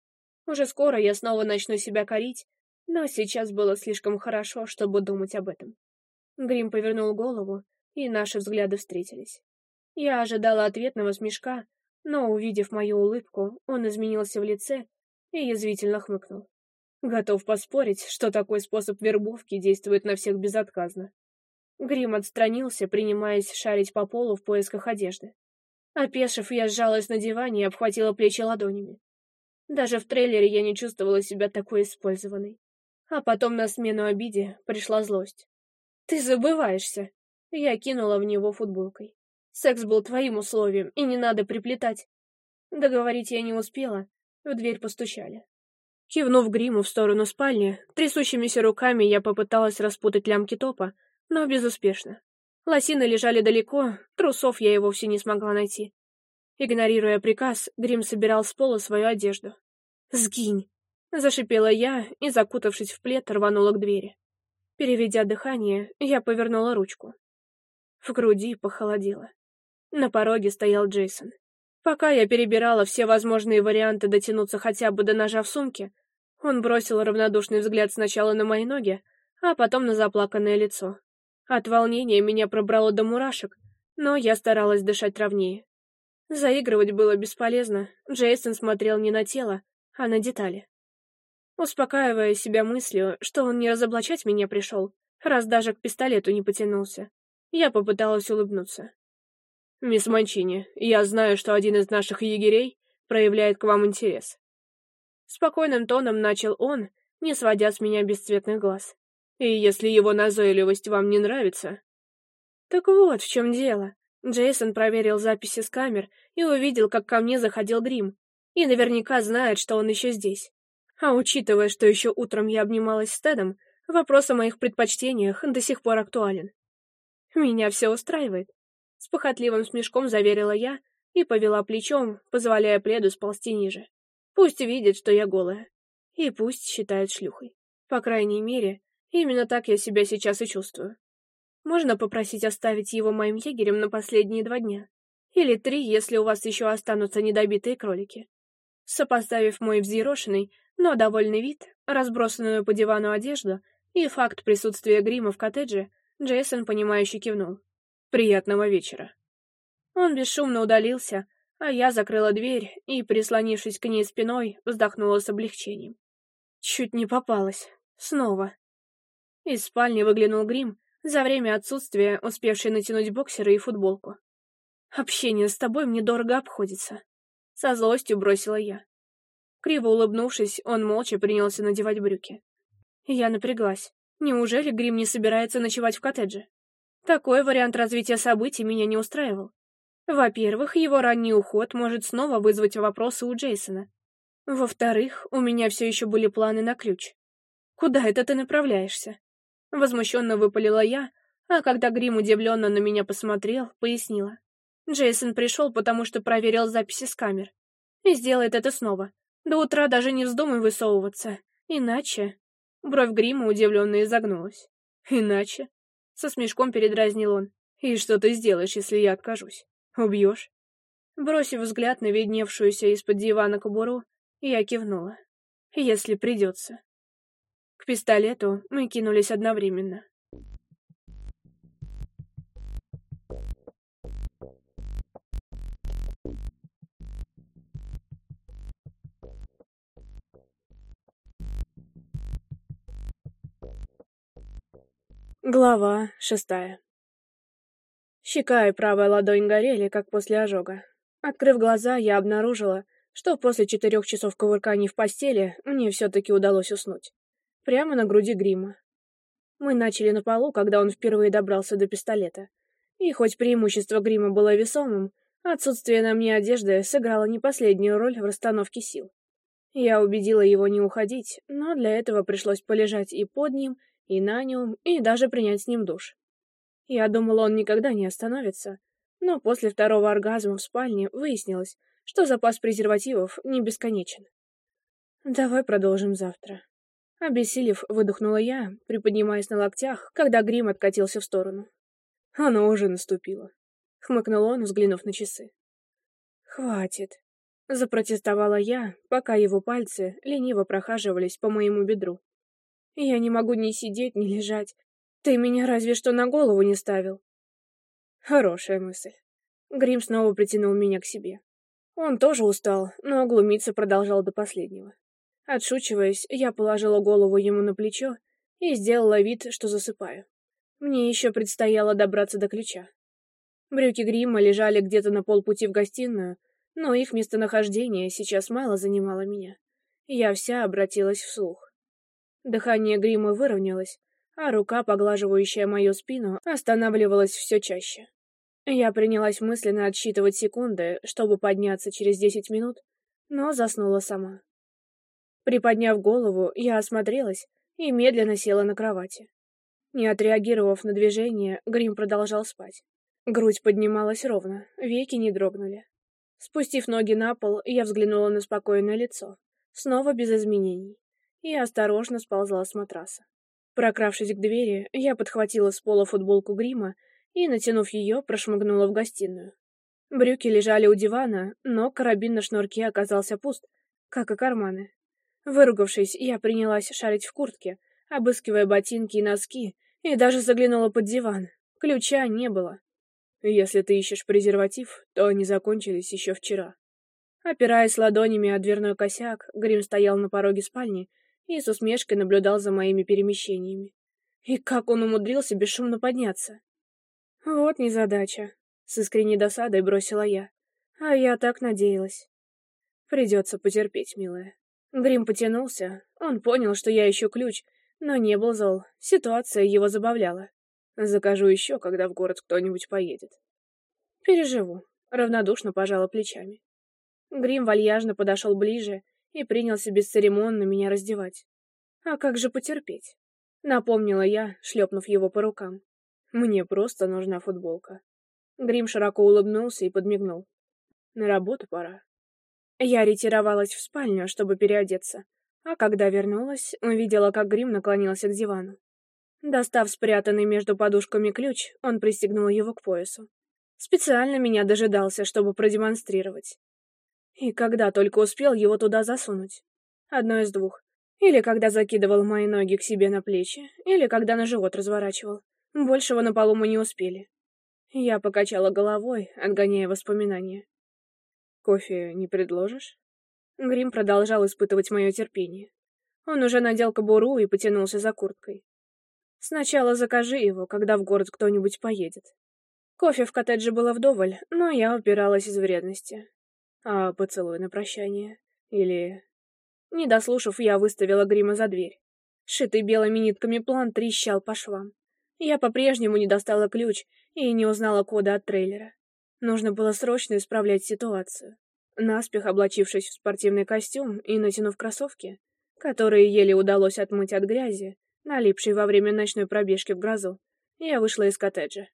[SPEAKER 1] Уже скоро я снова начну себя корить, но сейчас было слишком хорошо, чтобы думать об этом. Грим повернул голову, и наши взгляды встретились. Я ожидала ответного смешка, но, увидев мою улыбку, он изменился в лице и язвительно хмыкнул. Готов поспорить, что такой способ вербовки действует на всех безотказно. Грим отстранился, принимаясь шарить по полу в поисках одежды. Опешив, я сжалась на диване и обхватила плечи ладонями. Даже в трейлере я не чувствовала себя такой использованной. А потом на смену обиде пришла злость. «Ты забываешься!» Я кинула в него футболкой. «Секс был твоим условием, и не надо приплетать!» Договорить я не успела, в дверь постучали. Кивнув гриму в сторону спальни, трясущимися руками я попыталась распутать лямки топа, но безуспешно. Лосины лежали далеко, трусов я и вовсе не смогла найти. Игнорируя приказ, Грим собирал с пола свою одежду. «Сгинь!» — зашипела я и, закутавшись в плед, рванула к двери. Переведя дыхание, я повернула ручку. В груди похолодело. На пороге стоял Джейсон. Пока я перебирала все возможные варианты дотянуться хотя бы до ножа в сумке, он бросил равнодушный взгляд сначала на мои ноги, а потом на заплаканное лицо. От волнения меня пробрало до мурашек, но я старалась дышать ровнее. Заигрывать было бесполезно, Джейсон смотрел не на тело, а на детали. Успокаивая себя мыслью, что он не разоблачать меня пришел, раз даже к пистолету не потянулся, я попыталась улыбнуться. «Мисс Манчини, я знаю, что один из наших егерей проявляет к вам интерес». Спокойным тоном начал он, не сводя с меня бесцветных глаз. «И если его назойливость вам не нравится...» «Так вот в чем дело». Джейсон проверил записи с камер и увидел, как ко мне заходил грим. И наверняка знает, что он еще здесь. А учитывая, что еще утром я обнималась с Тедом, вопрос о моих предпочтениях до сих пор актуален. Меня все устраивает. С похотливым смешком заверила я и повела плечом, позволяя пледу сползти ниже. Пусть видит, что я голая. И пусть считает шлюхой. По крайней мере, именно так я себя сейчас и чувствую. Можно попросить оставить его моим егерем на последние два дня? Или три, если у вас еще останутся недобитые кролики? Сопоставив мой взъерошенный, но довольный вид, разбросанную по дивану одежду и факт присутствия грима в коттедже, Джейсон, понимающе кивнул. Приятного вечера». Он бесшумно удалился, а я закрыла дверь и, прислонившись к ней спиной, вздохнула с облегчением. Чуть не попалась. Снова. Из спальни выглянул грим, за время отсутствия успевший натянуть боксеры и футболку. «Общение с тобой мне дорого обходится», — со злостью бросила я. Криво улыбнувшись, он молча принялся надевать брюки. Я напряглась. Неужели Грим не собирается ночевать в коттедже? Такой вариант развития событий меня не устраивал. Во-первых, его ранний уход может снова вызвать вопросы у Джейсона. Во-вторых, у меня все еще были планы на ключ. «Куда это ты направляешься?» Возмущенно выпалила я, а когда Грим удивленно на меня посмотрел, пояснила. Джейсон пришел, потому что проверил записи с камер. И сделает это снова. До утра даже не вздумай высовываться. Иначе... Бровь Грима удивленно изогнулась. Иначе? Со смешком передразнил он. «И что ты сделаешь, если я откажусь? Убьешь?» Бросив взгляд на видневшуюся из-под дивана кобуру, я кивнула. «Если придется». К пистолету мы кинулись одновременно. Глава шестая Щека и правая ладонь горели, как после ожога. Открыв глаза, я обнаружила, что после четырех часов кувырканий в постели мне все-таки удалось уснуть. Прямо на груди грима. Мы начали на полу, когда он впервые добрался до пистолета. И хоть преимущество грима было весомым, отсутствие на мне одежды сыграло не последнюю роль в расстановке сил. Я убедила его не уходить, но для этого пришлось полежать и под ним, и на нем, и даже принять с ним душ. Я думала, он никогда не остановится, но после второго оргазма в спальне выяснилось, что запас презервативов не бесконечен. «Давай продолжим завтра». Обессилев, выдохнула я, приподнимаясь на локтях, когда грим откатился в сторону. «Оно уже наступило», — хмыкнул он, взглянув на часы. «Хватит», — запротестовала я, пока его пальцы лениво прохаживались по моему бедру. Я не могу ни сидеть, ни лежать. Ты меня разве что на голову не ставил. Хорошая мысль. Грим снова притянул меня к себе. Он тоже устал, но глумиться продолжал до последнего. Отшучиваясь, я положила голову ему на плечо и сделала вид, что засыпаю. Мне еще предстояло добраться до ключа. Брюки грима лежали где-то на полпути в гостиную, но их местонахождение сейчас мало занимало меня. Я вся обратилась вслух. Дыхание грима выровнялось, а рука, поглаживающая мою спину, останавливалась все чаще. Я принялась мысленно отсчитывать секунды, чтобы подняться через десять минут, но заснула сама. Приподняв голову, я осмотрелась и медленно села на кровати. Не отреагировав на движение, грим продолжал спать. Грудь поднималась ровно, веки не дрогнули. Спустив ноги на пол, я взглянула на спокойное лицо. Снова без изменений и осторожно сползла с матраса. Прокравшись к двери, я подхватила с пола футболку грима и, натянув ее, прошмыгнула в гостиную. Брюки лежали у дивана, но карабин на шнурке оказался пуст, как и карманы. Выругавшись, я принялась шарить в куртке, обыскивая ботинки и носки, и даже заглянула под диван. Ключа не было. Если ты ищешь презерватив, то они закончились еще вчера. Опираясь ладонями о дверной косяк, Грим стоял на пороге спальни и с усмешкой наблюдал за моими перемещениями. И как он умудрился бесшумно подняться? Вот незадача. С искренней досадой бросила я. А я так надеялась. Придется потерпеть, милая. Грим потянулся. Он понял, что я ищу ключ, но не был зол. Ситуация его забавляла. Закажу еще, когда в город кто-нибудь поедет. Переживу. Равнодушно пожала плечами. Грим вальяжно подошел ближе и принялся бесцеремонно меня раздевать. А как же потерпеть? Напомнила я, шлепнув его по рукам. Мне просто нужна футболка. Грим широко улыбнулся и подмигнул. На работу пора. Я ретировалась в спальню, чтобы переодеться, а когда вернулась, увидела, как Грим наклонился к дивану. Достав спрятанный между подушками ключ, он пристегнул его к поясу. Специально меня дожидался, чтобы продемонстрировать. И когда только успел его туда засунуть. Одно из двух. Или когда закидывал мои ноги к себе на плечи, или когда на живот разворачивал. Большего на полу мы не успели. Я покачала головой, отгоняя воспоминания. «Кофе не предложишь?» Грим продолжал испытывать мое терпение. Он уже надел кобуру и потянулся за курткой. «Сначала закажи его, когда в город кто-нибудь поедет». Кофе в коттедже было вдоволь, но я упиралась из вредности. А поцелуй на прощание? Или... Не дослушав, я выставила грима за дверь. Шитый белыми нитками план трещал по швам. Я по-прежнему не достала ключ и не узнала кода от трейлера. Нужно было срочно исправлять ситуацию. Наспех облачившись в спортивный костюм и натянув кроссовки, которые еле удалось отмыть от грязи, налипшей во время ночной пробежки в грозу, я вышла из коттеджа.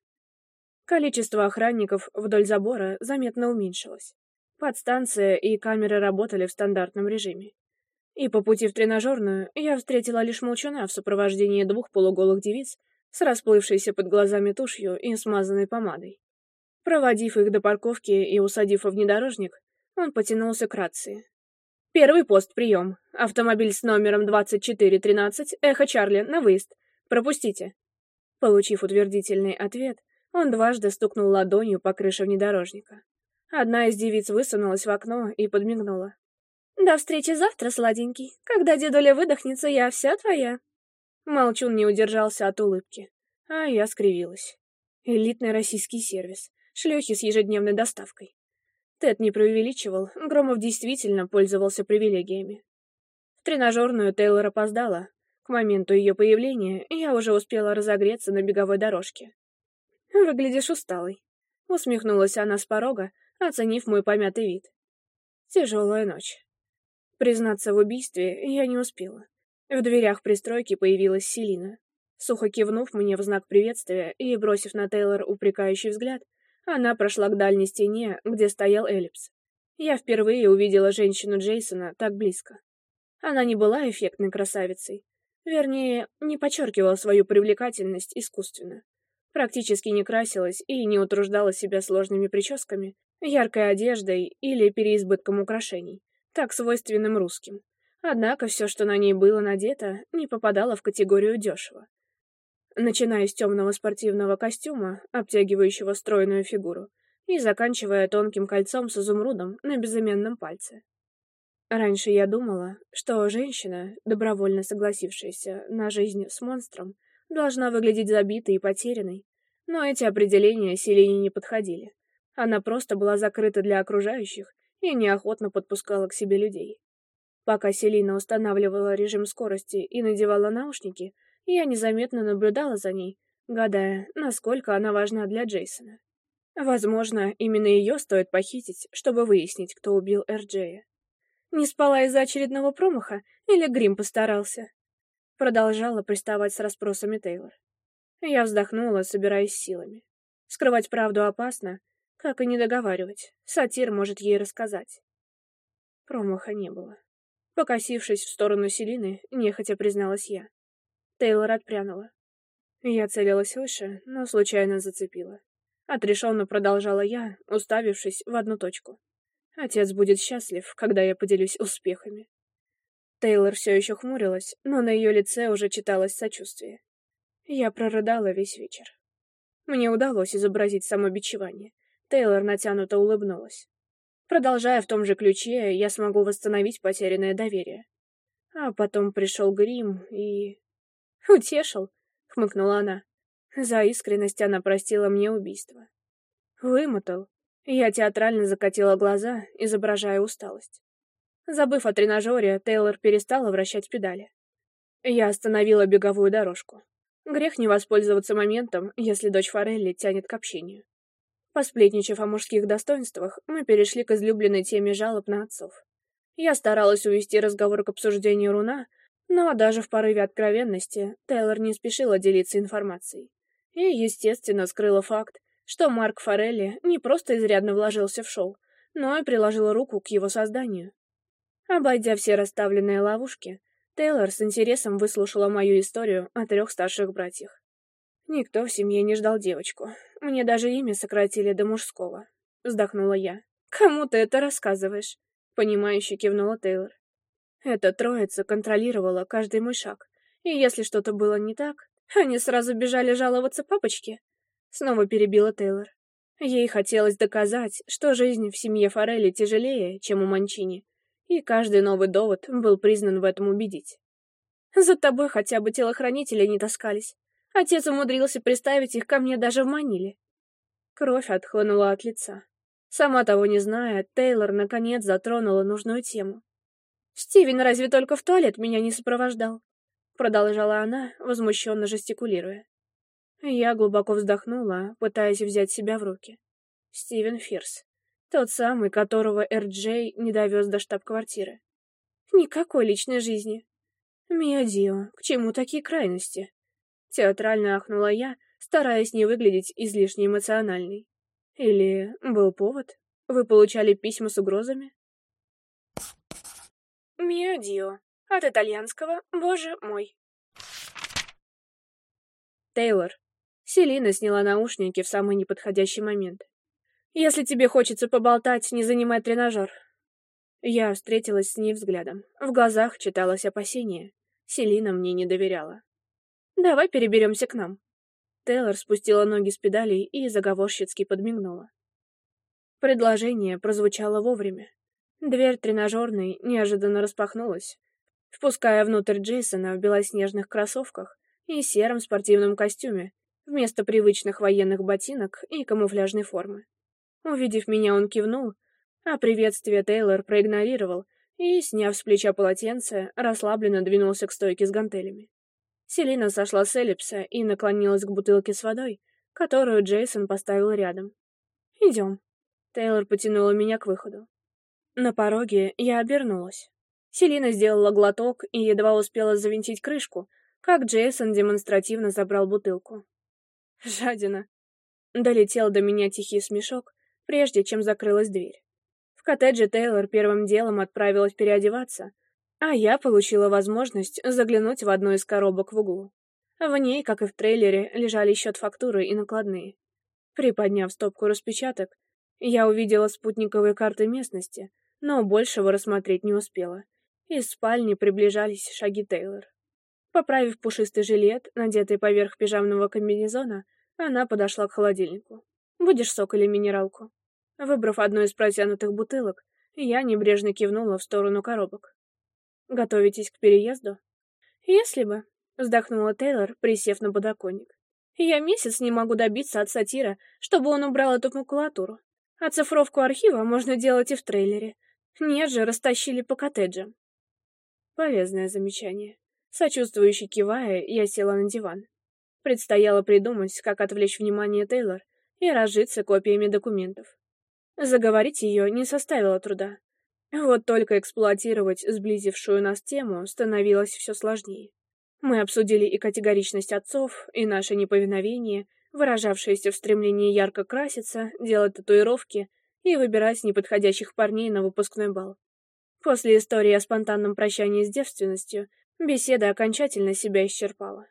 [SPEAKER 1] Количество охранников вдоль забора заметно уменьшилось. Подстанция и камеры работали в стандартном режиме. И по пути в тренажерную я встретила лишь молчуна в сопровождении двух полуголых девиц с расплывшейся под глазами тушью и смазанной помадой. Проводив их до парковки и усадив во внедорожник, он потянулся к рации. «Первый пост, прием. Автомобиль с номером 2413, Эхо Чарли, на выезд. Пропустите». Получив утвердительный ответ, он дважды стукнул ладонью по крыше внедорожника. Одна из девиц высунулась в окно и подмигнула. «До встречи завтра, сладенький. Когда дедуля выдохнется, я вся твоя». Молчун не удержался от улыбки, а я скривилась. Элитный российский сервис. Шлюхи с ежедневной доставкой. Тед не преувеличивал, Громов действительно пользовался привилегиями. В тренажерную Тейлор опоздала. К моменту ее появления я уже успела разогреться на беговой дорожке. «Выглядишь усталой», — усмехнулась она с порога, оценив мой помятый вид. Тяжелая ночь. Признаться в убийстве я не успела. В дверях пристройки появилась Селина. Сухо кивнув мне в знак приветствия и бросив на Тейлор упрекающий взгляд, она прошла к дальней стене, где стоял эллипс. Я впервые увидела женщину Джейсона так близко. Она не была эффектной красавицей. Вернее, не подчеркивала свою привлекательность искусственно. Практически не красилась и не утруждала себя сложными прическами, яркой одеждой или переизбытком украшений, так свойственным русским. Однако все, что на ней было надето, не попадало в категорию дешево. Начиная с темного спортивного костюма, обтягивающего стройную фигуру, и заканчивая тонким кольцом с изумрудом на безымянном пальце. Раньше я думала, что женщина, добровольно согласившаяся на жизнь с монстром, должна выглядеть забитой и потерянной, но эти определения Селине не подходили. Она просто была закрыта для окружающих и неохотно подпускала к себе людей. Пока Селина устанавливала режим скорости и надевала наушники, я незаметно наблюдала за ней, гадая, насколько она важна для Джейсона. Возможно, именно ее стоит похитить, чтобы выяснить, кто убил Эрджея. Не спала из-за очередного промаха или грим постарался? Продолжала приставать с расспросами Тейлор. Я вздохнула, собираясь силами. Скрывать правду опасно, как и не договаривать, сатир может ей рассказать. Промаха не было. Покосившись в сторону Селины, нехотя призналась я. Тейлор отпрянула. Я целилась выше, но случайно зацепила. Отрешенно продолжала я, уставившись в одну точку. Отец будет счастлив, когда я поделюсь успехами. Тейлор все еще хмурилась, но на ее лице уже читалось сочувствие. Я прорыдала весь вечер. Мне удалось изобразить самобичевание, Тейлор натянуто улыбнулась. Продолжая в том же ключе, я смогу восстановить потерянное доверие. А потом пришел грим и... «Утешил», — хмыкнула она. За искренность она простила мне убийство. «Вымотал». Я театрально закатила глаза, изображая усталость. Забыв о тренажере, Тейлор перестала вращать педали. Я остановила беговую дорожку. Грех не воспользоваться моментом, если дочь Форелли тянет к общению. Посплетничав о мужских достоинствах, мы перешли к излюбленной теме жалоб на отцов. Я старалась увести разговор к обсуждению руна, но даже в порыве откровенности Тейлор не спешила делиться информацией. И, естественно, скрыла факт, что Марк Форелли не просто изрядно вложился в шоу, но и приложил руку к его созданию. Обойдя все расставленные ловушки, Тейлор с интересом выслушала мою историю о трех старших братьях. Никто в семье не ждал девочку, мне даже имя сократили до мужского. Вздохнула я. «Кому ты это рассказываешь?» Понимающе кивнула Тейлор. Эта троица контролировала каждый мой шаг. И если что-то было не так, они сразу бежали жаловаться папочке. Снова перебила Тейлор. Ей хотелось доказать, что жизнь в семье Форели тяжелее, чем у Манчини, и каждый новый довод был признан в этом убедить. «За тобой хотя бы телохранители не таскались. Отец умудрился приставить их ко мне даже в Маниле. Кровь отхлынула от лица. Сама того не зная, Тейлор наконец затронула нужную тему. «Стивен разве только в туалет меня не сопровождал?» Продолжала она, возмущенно жестикулируя. Я глубоко вздохнула, пытаясь взять себя в руки. Стивен Фирс. Тот самый, которого Эр-Джей не довез до штаб-квартиры. Никакой личной жизни. Мио Дио, к чему такие крайности? Театрально ахнула я, стараясь не выглядеть излишне эмоциональной. Или был повод? Вы получали письма с угрозами? «Мио Дио» от итальянского «Боже мой». Тейлор. Селина сняла наушники в самый неподходящий момент. «Если тебе хочется поболтать, не занимай тренажер». Я встретилась с ней взглядом. В глазах читалось опасение. Селина мне не доверяла. Давай переберемся к нам». Тейлор спустила ноги с педалей и заговорщицки подмигнула. Предложение прозвучало вовремя. Дверь тренажерной неожиданно распахнулась, впуская внутрь Джейсона в белоснежных кроссовках и сером спортивном костюме, вместо привычных военных ботинок и камуфляжной формы. Увидев меня, он кивнул, а приветствие Тейлор проигнорировал и, сняв с плеча полотенце, расслабленно двинулся к стойке с гантелями. Селина сошла с эллипса и наклонилась к бутылке с водой, которую Джейсон поставил рядом. «Идем». Тейлор потянула меня к выходу. На пороге я обернулась. Селина сделала глоток и едва успела завинтить крышку, как Джейсон демонстративно забрал бутылку. «Жадина!» Долетел до меня тихий смешок, прежде чем закрылась дверь. В коттедже Тейлор первым делом отправилась переодеваться — а я получила возможность заглянуть в одну из коробок в углу. В ней, как и в трейлере, лежали счет фактуры и накладные. Приподняв стопку распечаток, я увидела спутниковые карты местности, но большего рассмотреть не успела. Из спальни приближались шаги Тейлор. Поправив пушистый жилет, надетый поверх пижамного комбинезона, она подошла к холодильнику. «Будешь сок или минералку?» Выбрав одну из протянутых бутылок, я небрежно кивнула в сторону коробок. Готовитесь к переезду?» «Если бы», — вздохнула Тейлор, присев на подоконник. «Я месяц не могу добиться от сатира, чтобы он убрал эту макулатуру. А цифровку архива можно делать и в трейлере. Нет же, растащили по коттеджам». Полезное замечание. Сочувствующе кивая, я села на диван. Предстояло придумать, как отвлечь внимание Тейлор и разжиться копиями документов. Заговорить ее не составило труда. Вот только эксплуатировать сблизившую нас тему становилось все сложнее. Мы обсудили и категоричность отцов, и наше неповиновение, выражавшееся в стремлении ярко краситься, делать татуировки и выбирать неподходящих парней на выпускной бал. После истории о спонтанном прощании с девственностью беседа окончательно себя исчерпала.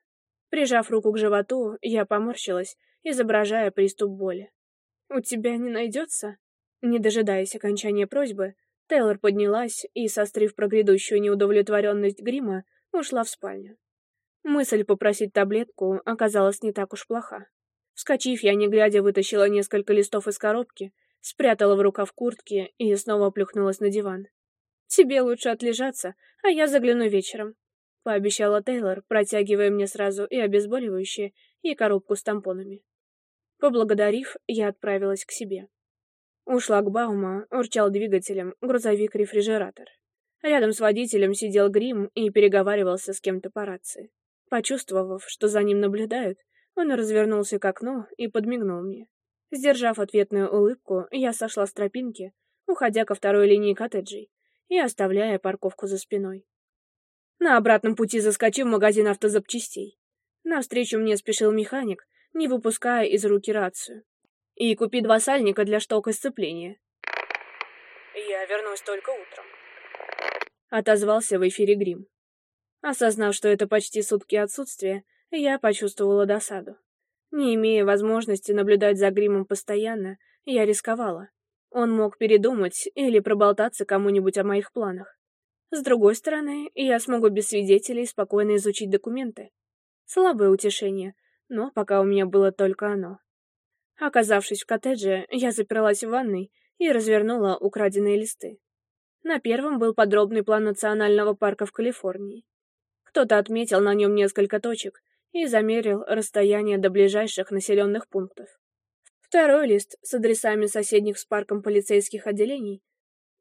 [SPEAKER 1] Прижав руку к животу, я поморщилась, изображая приступ боли. «У тебя не найдется?» Не дожидаясь окончания просьбы, Тейлор поднялась и, сострив про грядущую неудовлетворенность грима, ушла в спальню. Мысль попросить таблетку оказалась не так уж плоха. Вскочив, я, не глядя, вытащила несколько листов из коробки, спрятала в рукав куртки и снова плюхнулась на диван. «Тебе лучше отлежаться, а я загляну вечером», — пообещала Тейлор, протягивая мне сразу и обезболивающее, и коробку с тампонами. Поблагодарив, я отправилась к себе. У шлагбаума урчал двигателем грузовик-рефрижератор. Рядом с водителем сидел грим и переговаривался с кем-то по рации. Почувствовав, что за ним наблюдают, он развернулся к окну и подмигнул мне. Сдержав ответную улыбку, я сошла с тропинки, уходя ко второй линии коттеджей и оставляя парковку за спиной. На обратном пути заскочу в магазин автозапчастей. Навстречу мне спешил механик, не выпуская из руки рацию. И купи два сальника для штока сцепления. Я вернусь только утром. Отозвался в эфире грим. Осознав, что это почти сутки отсутствия, я почувствовала досаду. Не имея возможности наблюдать за гримом постоянно, я рисковала. Он мог передумать или проболтаться кому-нибудь о моих планах. С другой стороны, я смогу без свидетелей спокойно изучить документы. Слабое утешение, но пока у меня было только оно. Оказавшись в коттедже, я заперлась в ванной и развернула украденные листы. На первом был подробный план национального парка в Калифорнии. Кто-то отметил на нем несколько точек и замерил расстояние до ближайших населенных пунктов. Второй лист с адресами соседних с парком полицейских отделений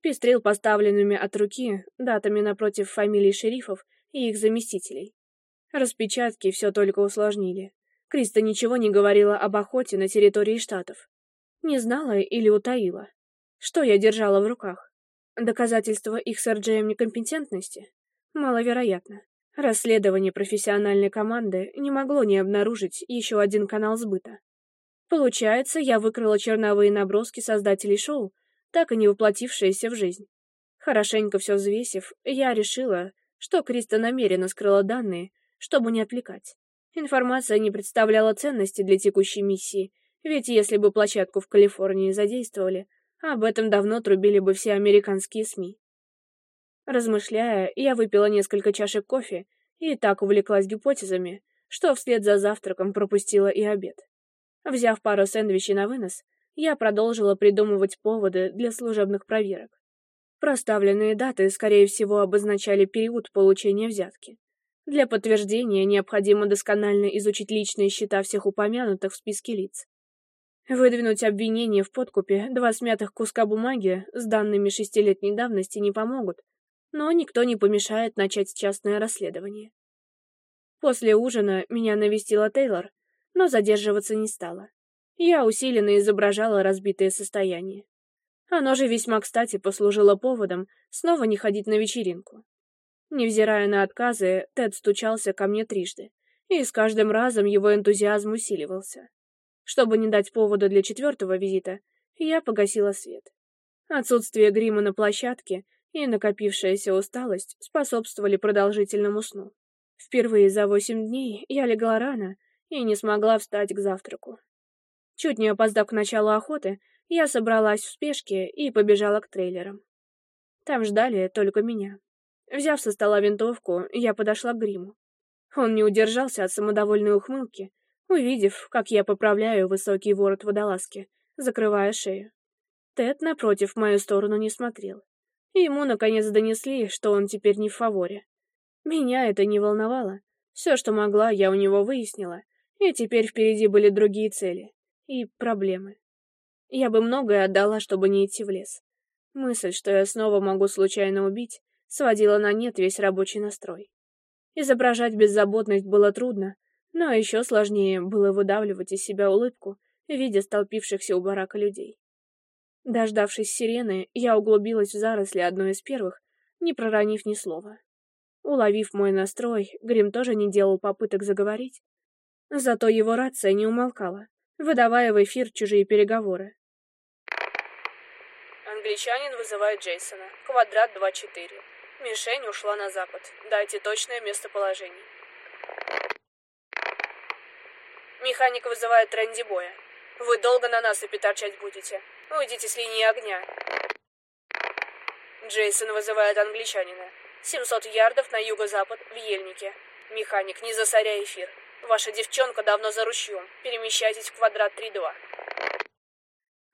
[SPEAKER 1] пестрил поставленными от руки датами напротив фамилий шерифов и их заместителей. Распечатки все только усложнили. Криста ничего не говорила об охоте на территории Штатов. Не знала или утаила. Что я держала в руках? Доказательства их с Арджеем некомпетентности? Маловероятно. Расследование профессиональной команды не могло не обнаружить еще один канал сбыта. Получается, я выкрыла черновые наброски создателей шоу, так и не воплотившиеся в жизнь. Хорошенько все взвесив, я решила, что Криста намеренно скрыла данные, чтобы не отвлекать. Информация не представляла ценности для текущей миссии, ведь если бы площадку в Калифорнии задействовали, об этом давно трубили бы все американские СМИ. Размышляя, я выпила несколько чашек кофе и так увлеклась гипотезами, что вслед за завтраком пропустила и обед. Взяв пару сэндвичей на вынос, я продолжила придумывать поводы для служебных проверок. Проставленные даты, скорее всего, обозначали период получения взятки. Для подтверждения необходимо досконально изучить личные счета всех упомянутых в списке лиц. Выдвинуть обвинение в подкупе два смятых куска бумаги с данными шестилетней давности не помогут, но никто не помешает начать частное расследование. После ужина меня навестила Тейлор, но задерживаться не стала. Я усиленно изображала разбитое состояние. Оно же весьма кстати послужило поводом снова не ходить на вечеринку. Невзирая на отказы, Тед стучался ко мне трижды, и с каждым разом его энтузиазм усиливался. Чтобы не дать повода для четвертого визита, я погасила свет. Отсутствие грима на площадке и накопившаяся усталость способствовали продолжительному сну. Впервые за восемь дней я легла рано и не смогла встать к завтраку. Чуть не опоздав к началу охоты, я собралась в спешке и побежала к трейлерам. Там ждали только меня. Взяв со стола винтовку, я подошла к гриму. Он не удержался от самодовольной ухмылки, увидев, как я поправляю высокий ворот водолазки, закрывая шею. Тед, напротив, в мою сторону не смотрел. Ему, наконец, донесли, что он теперь не в фаворе. Меня это не волновало. Все, что могла, я у него выяснила. И теперь впереди были другие цели. И проблемы. Я бы многое отдала, чтобы не идти в лес. Мысль, что я снова могу случайно убить, сводила на нет весь рабочий настрой. Изображать беззаботность было трудно, но еще сложнее было выдавливать из себя улыбку, видя столпившихся у барака людей. Дождавшись сирены, я углубилась в заросли одной из первых, не проронив ни слова. Уловив мой настрой, Грим тоже не делал попыток заговорить. Зато его рация не умолкала, выдавая в эфир чужие переговоры. Англичанин вызывает Джейсона. Квадрат 24 мишень ушла на запад. Дайте точное местоположение. Механик вызывает Тренди Боя. Вы долго на нас и торчать будете. Уйдите с линии огня. Джейсон вызывает англичанина. 700 ярдов на юго-запад в Ельнике. Механик, не засоряй эфир. Ваша девчонка давно за ручьем. Перемещайтесь в квадрат 3-2.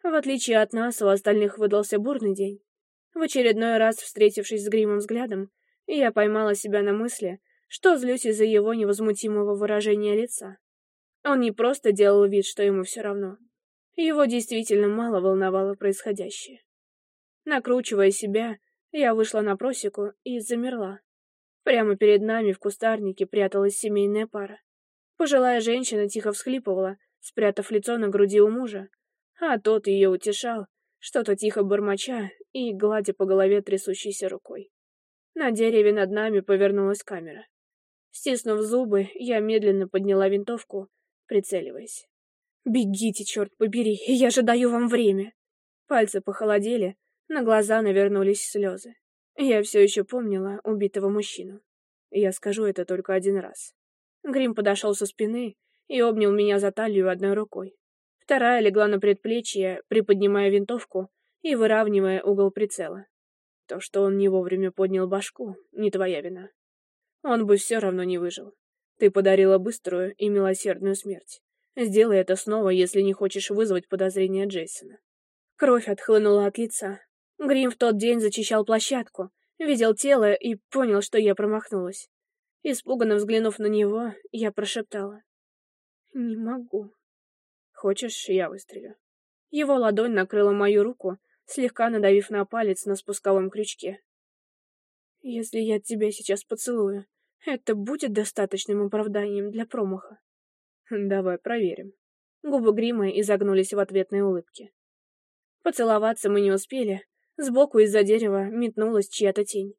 [SPEAKER 1] В отличие от нас, у остальных выдался бурный день. В очередной раз, встретившись с Гримом взглядом, я поймала себя на мысли, что злюсь из-за его невозмутимого выражения лица. Он не просто делал вид, что ему все равно. Его действительно мало волновало происходящее. Накручивая себя, я вышла на просеку и замерла. Прямо перед нами в кустарнике пряталась семейная пара. Пожилая женщина тихо всхлипывала, спрятав лицо на груди у мужа, а тот ее утешал, что-то тихо бормоча и гладя по голове трясущейся рукой. На дереве над нами повернулась камера. Стиснув зубы, я медленно подняла винтовку, прицеливаясь. «Бегите, черт побери, я же даю вам время!» Пальцы похолодели, на глаза навернулись слезы. Я все еще помнила убитого мужчину. Я скажу это только один раз. Грим подошел со спины и обнял меня за талию одной рукой. Вторая легла на предплечье, приподнимая винтовку и выравнивая угол прицела. То, что он не вовремя поднял башку, не твоя вина. Он бы все равно не выжил. Ты подарила быструю и милосердную смерть. Сделай это снова, если не хочешь вызвать подозрения Джейсона. Кровь отхлынула от лица. Грим в тот день зачищал площадку, видел тело и понял, что я промахнулась. Испуганно взглянув на него, я прошептала. «Не могу». «Хочешь, я выстрелю?» Его ладонь накрыла мою руку, слегка надавив на палец на спусковом крючке. «Если я тебя сейчас поцелую, это будет достаточным оправданием для промаха?» «Давай проверим». Губы Грима изогнулись в ответной улыбке. Поцеловаться мы не успели. Сбоку из-за дерева метнулась чья-то тень.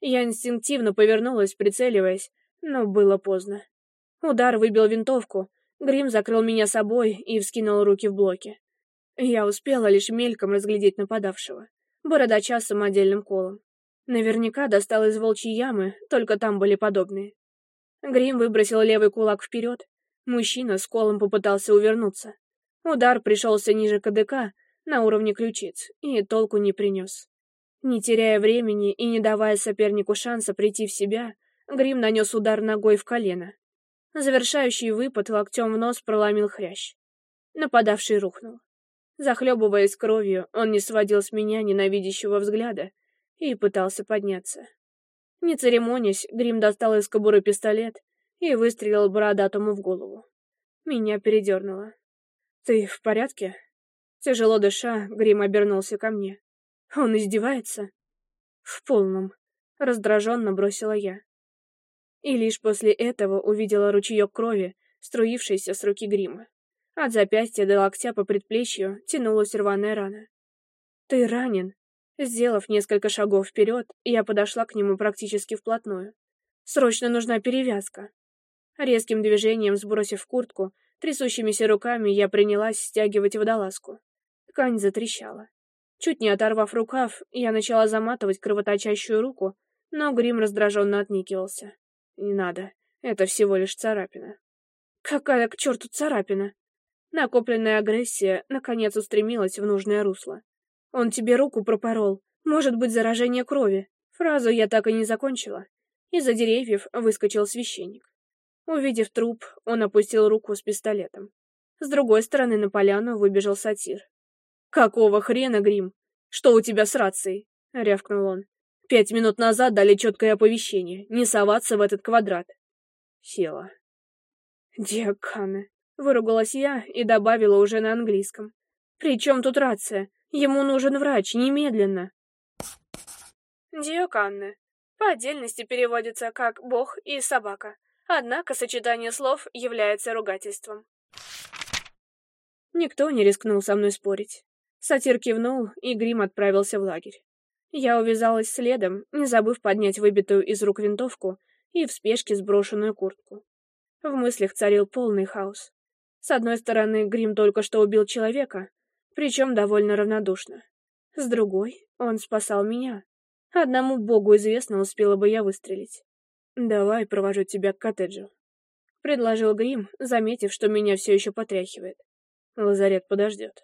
[SPEAKER 1] Я инстинктивно повернулась, прицеливаясь, но было поздно. Удар выбил винтовку, Грим закрыл меня собой и вскинул руки в блоке. Я успела лишь мельком разглядеть нападавшего. Бородача с самодельным колом. Наверняка достал из волчьей ямы, только там были подобные. Грим выбросил левый кулак вперед. Мужчина с колом попытался увернуться. Удар пришелся ниже КДК, на уровне ключиц, и толку не принес. Не теряя времени и не давая сопернику шанса прийти в себя, Грим нанес удар ногой в колено. Завершающий выпад локтем в нос проломил хрящ. Нападавший рухнул. Захлебываясь кровью, он не сводил с меня ненавидящего взгляда и пытался подняться. Не церемонясь, Грим достал из кобуры пистолет и выстрелил бородатому в голову. Меня передернуло. «Ты в порядке?» Тяжело дыша, Грим обернулся ко мне. «Он издевается?» «В полном», — раздраженно бросила я. И лишь после этого увидела ручеек крови, струившийся с руки Грима. От запястья до локтя по предплечью тянулась рваная рана. «Ты ранен!» Сделав несколько шагов вперед, я подошла к нему практически вплотную. «Срочно нужна перевязка!» Резким движением сбросив куртку, трясущимися руками я принялась стягивать водолазку. Ткань затрещала. Чуть не оторвав рукав, я начала заматывать кровоточащую руку, но грим раздраженно отникивался. «Не надо, это всего лишь царапина». «Какая к черту царапина?» Накопленная агрессия, наконец, устремилась в нужное русло. «Он тебе руку пропорол. Может быть, заражение крови». Фразу я так и не закончила. Из-за деревьев выскочил священник. Увидев труп, он опустил руку с пистолетом. С другой стороны на поляну выбежал сатир. «Какого хрена, Грим? Что у тебя с рацией?» — рявкнул он. «Пять минут назад дали четкое оповещение. Не соваться в этот квадрат». Села. «Диаканы!» Выругалась я и добавила уже на английском. «При чем тут рация? Ему нужен врач, немедленно!» Диоканне. По отдельности переводится как «бог» и «собака». Однако сочетание слов является ругательством. Никто не рискнул со мной спорить. Сатир кивнул, и грим отправился в лагерь. Я увязалась следом, не забыв поднять выбитую из рук винтовку и в спешке сброшенную куртку. В мыслях царил полный хаос. С одной стороны, Грим только что убил человека, причем довольно равнодушно. С другой, он спасал меня. Одному богу известно, успела бы я выстрелить. «Давай провожу тебя к коттеджу», — предложил Грим, заметив, что меня все еще потряхивает. Лазарет подождет.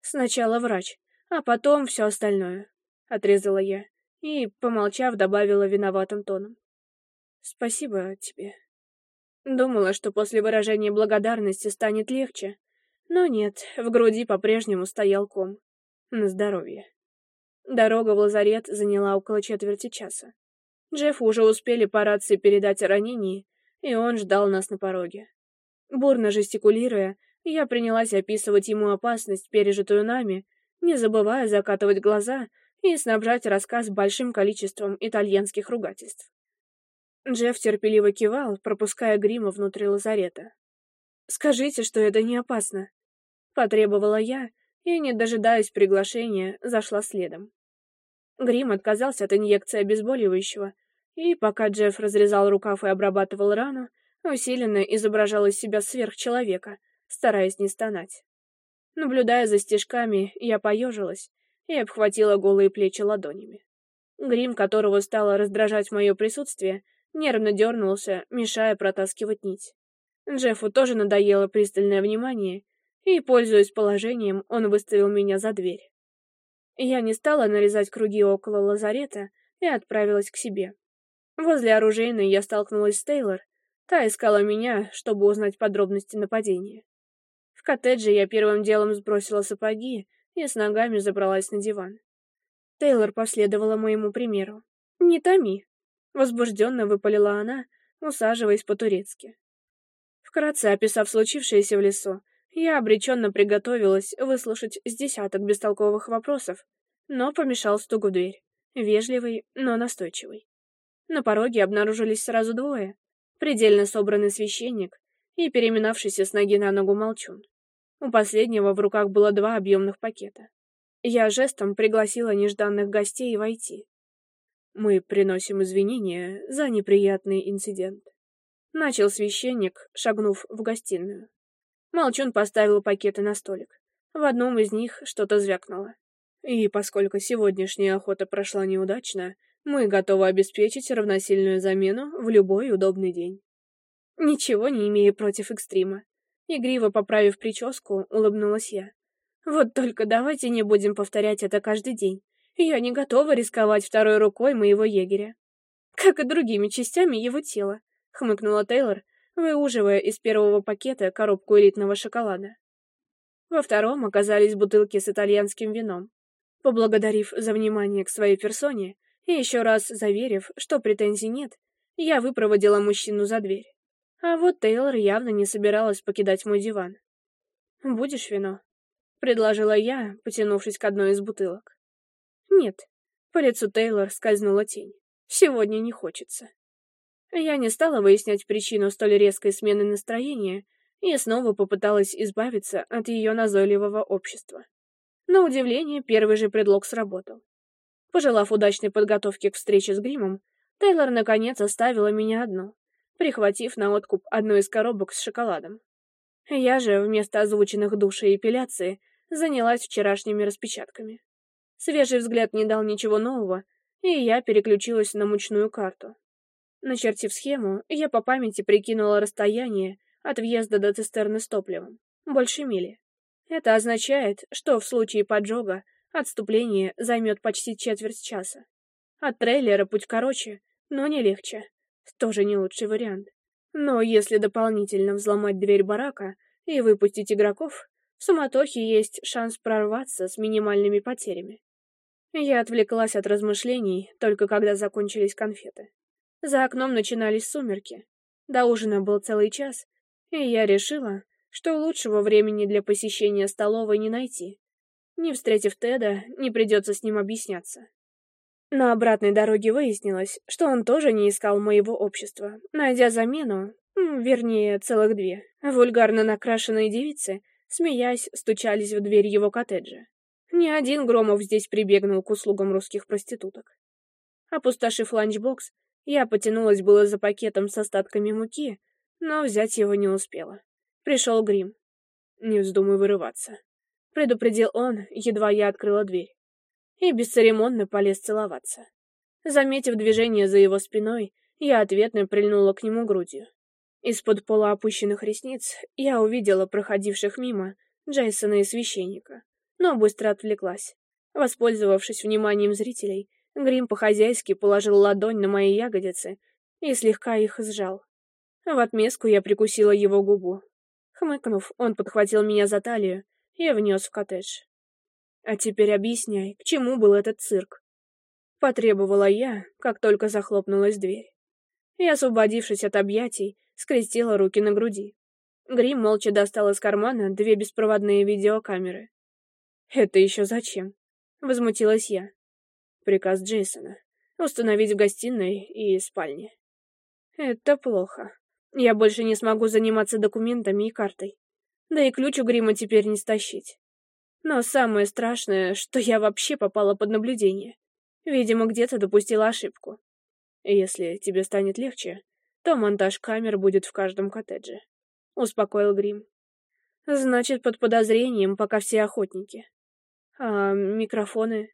[SPEAKER 1] «Сначала врач, а потом все остальное», — отрезала я и, помолчав, добавила виноватым тоном. «Спасибо тебе». Думала, что после выражения благодарности станет легче. Но нет, в груди по-прежнему стоял ком. На здоровье. Дорога в лазарет заняла около четверти часа. Джефф уже успели по рации передать о ранении, и он ждал нас на пороге. Бурно жестикулируя, я принялась описывать ему опасность, пережитую нами, не забывая закатывать глаза и снабжать рассказ большим количеством итальянских ругательств. Джефф терпеливо кивал, пропуская грима внутрь лазарета. «Скажите, что это не опасно!» Потребовала я, и, не дожидаясь приглашения, зашла следом. Грим отказался от инъекции обезболивающего, и пока Джефф разрезал рукав и обрабатывал рану, усиленно изображал из себя сверхчеловека, стараясь не стонать. Наблюдая за стежками, я поежилась и обхватила голые плечи ладонями. Грим, которого стало раздражать мое присутствие, нервно дернулся, мешая протаскивать нить. Джеффу тоже надоело пристальное внимание, и, пользуясь положением, он выставил меня за дверь. Я не стала нарезать круги около лазарета и отправилась к себе. Возле оружейной я столкнулась с Тейлор, та искала меня, чтобы узнать подробности нападения. В коттедже я первым делом сбросила сапоги и с ногами забралась на диван. Тейлор последовала моему примеру. «Не томи», Возбужденно выпалила она, усаживаясь по-турецки. Вкратце описав случившееся в лесу, я обреченно приготовилась выслушать с десяток бестолковых вопросов, но помешал стук в дверь, вежливый, но настойчивый. На пороге обнаружились сразу двое, предельно собранный священник и переминавшийся с ноги на ногу молчун. У последнего в руках было два объемных пакета. Я жестом пригласила нежданных гостей войти. Мы приносим извинения за неприятный инцидент. Начал священник, шагнув в гостиную. Молчун поставил пакеты на столик. В одном из них что-то звякнуло. И поскольку сегодняшняя охота прошла неудачно, мы готовы обеспечить равносильную замену в любой удобный день. Ничего не имея против экстрима. Игриво поправив прическу, улыбнулась я. Вот только давайте не будем повторять это каждый день. Я не готова рисковать второй рукой моего егеря. Как и другими частями его тела, хмыкнула Тейлор, выуживая из первого пакета коробку элитного шоколада. Во втором оказались бутылки с итальянским вином. Поблагодарив за внимание к своей персоне и еще раз заверив, что претензий нет, я выпроводила мужчину за дверь. А вот Тейлор явно не собиралась покидать мой диван. «Будешь вино?» — предложила я, потянувшись к одной из бутылок. Нет, по лицу Тейлор скользнула тень. Сегодня не хочется. Я не стала выяснять причину столь резкой смены настроения и снова попыталась избавиться от ее назойливого общества. На удивление, первый же предлог сработал. Пожелав удачной подготовки к встрече с гримом, Тейлор наконец оставила меня одну, прихватив на откуп одну из коробок с шоколадом. Я же, вместо озвученных души и эпиляции, занялась вчерашними распечатками. Свежий взгляд не дал ничего нового, и я переключилась на мучную карту. Начертив схему, я по памяти прикинула расстояние от въезда до цистерны с топливом. Больше мили. Это означает, что в случае поджога отступление займет почти четверть часа. От трейлера путь короче, но не легче. Тоже не лучший вариант. Но если дополнительно взломать дверь барака и выпустить игроков, в суматохе есть шанс прорваться с минимальными потерями. Я отвлеклась от размышлений, только когда закончились конфеты. За окном начинались сумерки. До ужина был целый час, и я решила, что лучшего времени для посещения столовой не найти. Не встретив Теда, не придется с ним объясняться. На обратной дороге выяснилось, что он тоже не искал моего общества, найдя замену, вернее, целых две, вульгарно накрашенные девицы, смеясь, стучались в дверь его коттеджа. Не один Громов здесь прибегнул к услугам русских проституток. Опустошив ланчбокс, я потянулась было за пакетом с остатками муки, но взять его не успела. Пришел грим. «Не вздумай вырываться», — предупредил он, едва я открыла дверь. И бесцеремонно полез целоваться. Заметив движение за его спиной, я ответно прильнула к нему грудью. Из-под пола опущенных ресниц я увидела проходивших мимо Джейсона и священника но быстро отвлеклась. Воспользовавшись вниманием зрителей, Грим по-хозяйски положил ладонь на мои ягодицы и слегка их сжал. В отместку я прикусила его губу. Хмыкнув, он подхватил меня за талию и внес в коттедж. «А теперь объясняй, к чему был этот цирк?» Потребовала я, как только захлопнулась дверь. И, освободившись от объятий, скрестила руки на груди. Грим молча достал из кармана две беспроводные видеокамеры. «Это еще зачем?» — возмутилась я. Приказ Джейсона. Установить в гостиной и спальне. «Это плохо. Я больше не смогу заниматься документами и картой. Да и ключ у грима теперь не стащить. Но самое страшное, что я вообще попала под наблюдение. Видимо, где-то допустила ошибку. Если тебе станет легче, то монтаж камер будет в каждом коттедже», — успокоил Грим. «Значит, под подозрением пока все охотники. А микрофоны?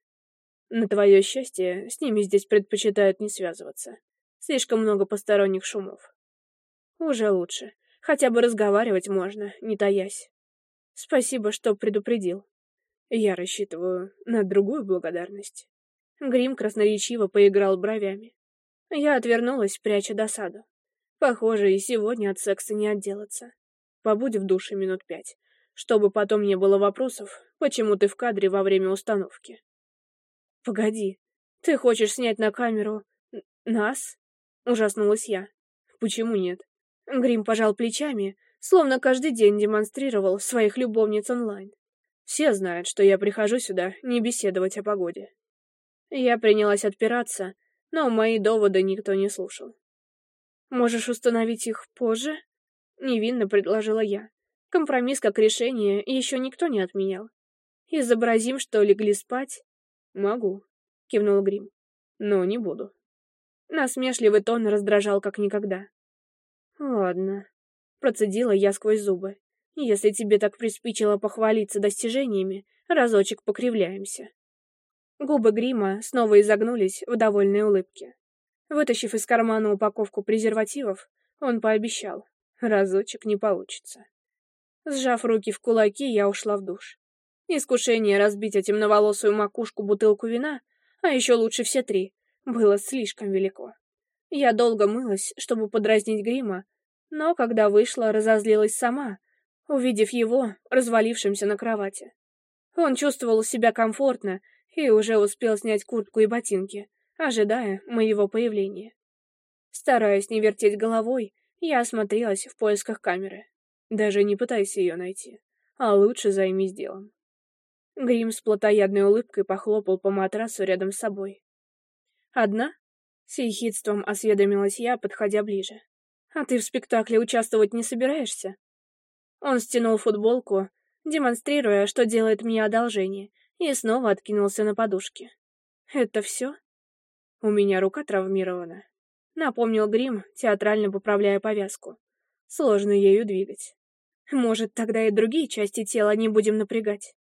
[SPEAKER 1] На твое счастье, с ними здесь предпочитают не связываться. Слишком много посторонних шумов. Уже лучше. Хотя бы разговаривать можно, не таясь. Спасибо, что предупредил. Я рассчитываю на другую благодарность. Грим красноречиво поиграл бровями. Я отвернулась, пряча досаду. Похоже, и сегодня от секса не отделаться. Побудь в душе минут пять, чтобы потом не было вопросов, почему ты в кадре во время установки. «Погоди, ты хочешь снять на камеру... нас?» — ужаснулась я. «Почему нет?» Грим пожал плечами, словно каждый день демонстрировал своих любовниц онлайн. «Все знают, что я прихожу сюда не беседовать о погоде». Я принялась отпираться, но мои доводы никто не слушал. «Можешь установить их позже?» — невинно предложила я. Компромисс как решение еще никто не отменял. Изобразим, что легли спать. Могу, кивнул Грим. Но не буду. Насмешливый тон раздражал как никогда. Ладно, процедила я сквозь зубы. Если тебе так приспичило похвалиться достижениями, разочек покривляемся. Губы грима снова изогнулись в довольной улыбке. Вытащив из кармана упаковку презервативов, он пообещал, разочек не получится. Сжав руки в кулаки, я ушла в душ. Искушение разбить о темноволосую макушку бутылку вина, а еще лучше все три, было слишком велико. Я долго мылась, чтобы подразнить грима, но когда вышла, разозлилась сама, увидев его, развалившимся на кровати. Он чувствовал себя комфортно и уже успел снять куртку и ботинки, ожидая моего появления. Стараясь не вертеть головой, я осмотрелась в поисках камеры. Даже не пытайся ее найти, а лучше займись делом. Грим с плотоядной улыбкой похлопал по матрасу рядом с собой. «Одна?» — с ехидством осведомилась я, подходя ближе. «А ты в спектакле участвовать не собираешься?» Он стянул футболку, демонстрируя, что делает мне одолжение, и снова откинулся на подушке. «Это все?» «У меня рука травмирована», — напомнил Грим, театрально поправляя повязку. «Сложно ею двигать». Может, тогда и другие части тела не будем напрягать.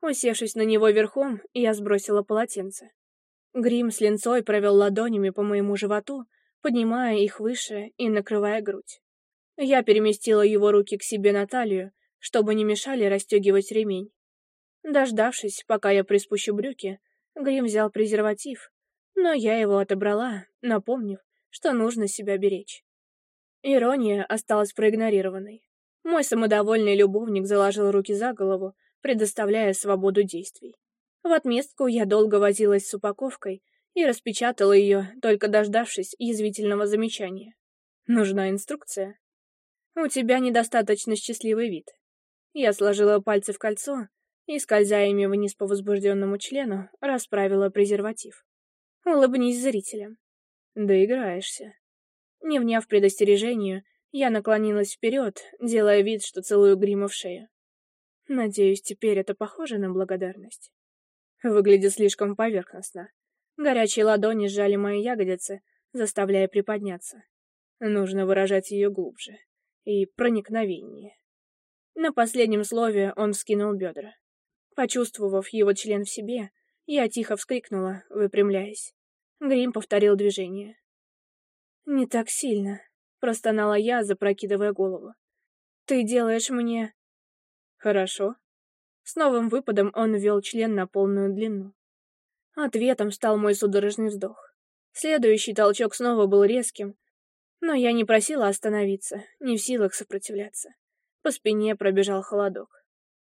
[SPEAKER 1] Усевшись на него верхом, я сбросила полотенце. Грим с линцой провел ладонями по моему животу, поднимая их выше и накрывая грудь. Я переместила его руки к себе на талию, чтобы не мешали расстегивать ремень. Дождавшись, пока я приспущу брюки, Грим взял презерватив, но я его отобрала, напомнив, что нужно себя беречь. Ирония осталась проигнорированной. Мой самодовольный любовник заложил руки за голову, предоставляя свободу действий. В отместку я долго возилась с упаковкой и распечатала ее, только дождавшись язвительного замечания. Нужна инструкция. У тебя недостаточно счастливый вид. Я сложила пальцы в кольцо и, скользя ими вниз по возбужденному члену, расправила презерватив. Улыбнись зрителям. Доиграешься. Не вняв предостережению, я наклонилась вперед, делая вид, что целую грима в шею. Надеюсь, теперь это похоже на благодарность. Выглядит слишком поверхностно. Горячие ладони сжали мои ягодицы, заставляя приподняться. Нужно выражать ее глубже и проникновеннее. На последнем слове он вскинул бедра. Почувствовав его член в себе, я тихо вскрикнула, выпрямляясь. Грим повторил движение. «Не так сильно», — простонала я, запрокидывая голову. «Ты делаешь мне...» «Хорошо». С новым выпадом он ввел член на полную длину. Ответом стал мой судорожный вздох. Следующий толчок снова был резким, но я не просила остановиться, не в силах сопротивляться. По спине пробежал холодок.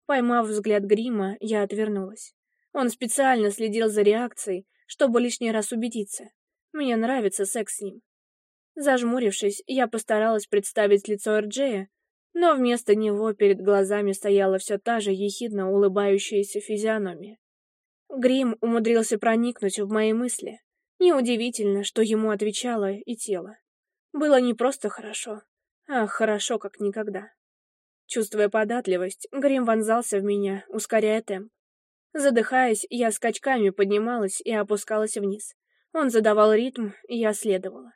[SPEAKER 1] Поймав взгляд грима, я отвернулась. Он специально следил за реакцией, чтобы лишний раз убедиться. Мне нравится секс с ним. Зажмурившись, я постаралась представить лицо Эрджея, но вместо него перед глазами стояла все та же ехидно улыбающаяся физиономия. Грим умудрился проникнуть в мои мысли. Неудивительно, что ему отвечало и тело. Было не просто хорошо, а хорошо как никогда. Чувствуя податливость, Грим вонзался в меня, ускоряя темп. Задыхаясь, я скачками поднималась и опускалась вниз. Он задавал ритм, и я следовала.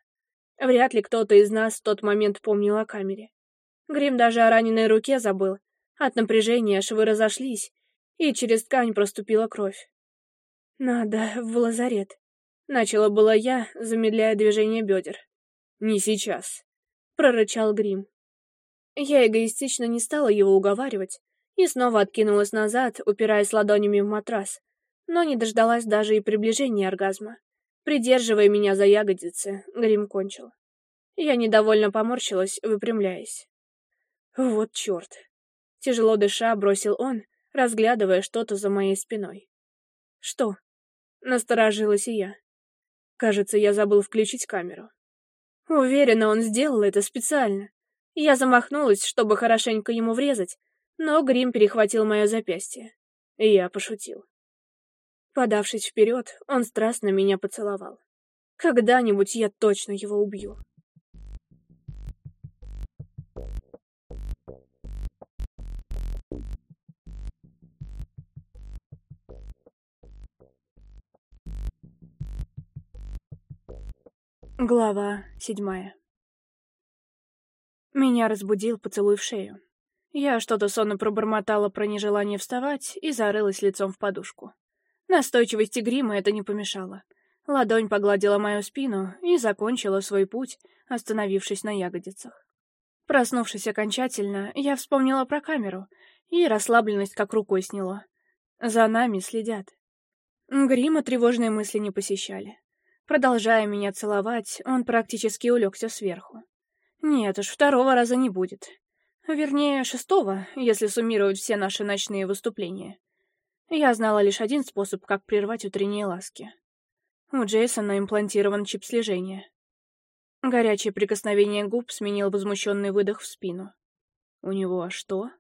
[SPEAKER 1] Вряд ли кто-то из нас в тот момент помнил о камере. Грим даже о раненой руке забыл. От напряжения швы разошлись, и через ткань проступила кровь. «Надо в лазарет», — начала была я, замедляя движение бедер. «Не сейчас», — прорычал Грим. Я эгоистично не стала его уговаривать и снова откинулась назад, упираясь ладонями в матрас, но не дождалась даже и приближения оргазма. Придерживая меня за ягодицы, грим кончил. Я недовольно поморщилась, выпрямляясь. «Вот черт!» — тяжело дыша бросил он, разглядывая что-то за моей спиной. «Что?» — насторожилась и я. Кажется, я забыл включить камеру. Уверена, он сделал это специально. Я замахнулась, чтобы хорошенько ему врезать, но грим перехватил мое запястье. И я пошутил. Подавшись вперед, он страстно меня поцеловал. Когда-нибудь я точно его убью. Глава седьмая Меня разбудил поцелуй в шею. Я что-то сонно пробормотала про нежелание вставать и зарылась лицом в подушку. Настойчивости грима это не помешало. Ладонь погладила мою спину и закончила свой путь, остановившись на ягодицах. Проснувшись окончательно, я вспомнила про камеру, и расслабленность как рукой сняло. За нами следят. Грима тревожные мысли не посещали. Продолжая меня целовать, он практически улегся сверху. Нет уж, второго раза не будет. Вернее, шестого, если суммировать все наши ночные выступления — я знала лишь один способ, как прервать утренние ласки. У Джейсона имплантирован чип слежения. Горячее прикосновение губ сменил возмущенный выдох в спину. «У него что?»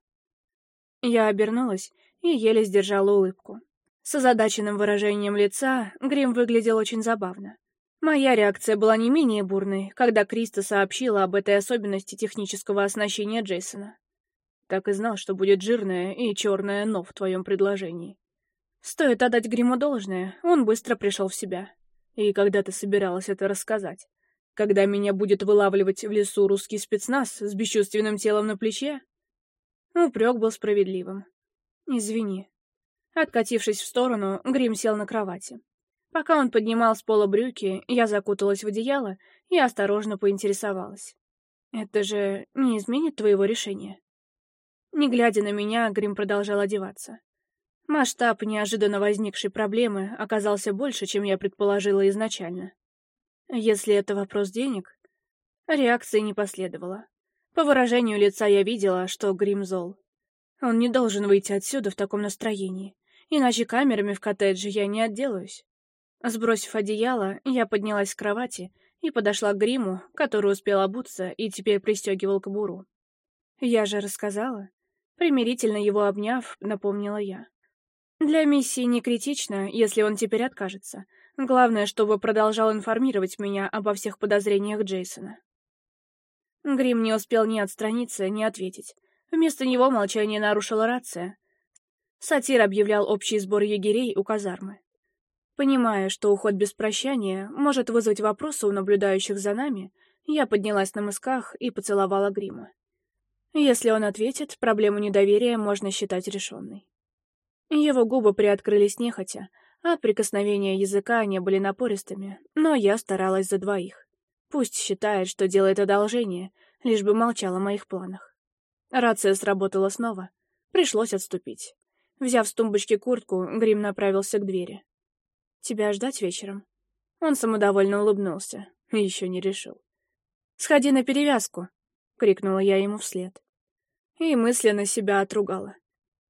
[SPEAKER 1] Я обернулась и еле сдержала улыбку. С озадаченным выражением лица Грим выглядел очень забавно. Моя реакция была не менее бурной, когда Криста сообщила об этой особенности технического оснащения Джейсона. Так и знал, что будет жирное и черное «но» в твоем предложении. Стоит отдать Гриму должное, он быстро пришел в себя. И когда ты собиралась это рассказать? Когда меня будет вылавливать в лесу русский спецназ с бесчувственным телом на плече? Упрек был справедливым. Извини. Откатившись в сторону, Грим сел на кровати. Пока он поднимал с пола брюки, я закуталась в одеяло и осторожно поинтересовалась. «Это же не изменит твоего решения?» Не глядя на меня, Грим продолжал одеваться. Масштаб неожиданно возникшей проблемы оказался больше, чем я предположила изначально. Если это вопрос денег, реакции не последовало. По выражению лица я видела, что Грим зол. Он не должен выйти отсюда в таком настроении, иначе камерами в коттедже я не отделаюсь. Сбросив одеяло, я поднялась с кровати и подошла к Гриму, который успел обуться и теперь пристегивал к буру. Я же рассказала. Примирительно его обняв, напомнила я. Для миссии не критично, если он теперь откажется. Главное, чтобы продолжал информировать меня обо всех подозрениях Джейсона. Грим не успел ни отстраниться, ни ответить. Вместо него молчание нарушила рация. Сатир объявлял общий сбор егерей у казармы. Понимая, что уход без прощания может вызвать вопросы у наблюдающих за нами, я поднялась на мысках и поцеловала Грима. Если он ответит, проблему недоверия можно считать решенной. Его губы приоткрылись нехотя, а от прикосновения языка они были напористыми, но я старалась за двоих. Пусть считает, что делает одолжение, лишь бы молчал о моих планах. Рация сработала снова. Пришлось отступить. Взяв с тумбочки куртку, Грим направился к двери. «Тебя ждать вечером?» Он самодовольно улыбнулся. Еще не решил. «Сходи на перевязку!» — крикнула я ему вслед. И мысленно себя отругала.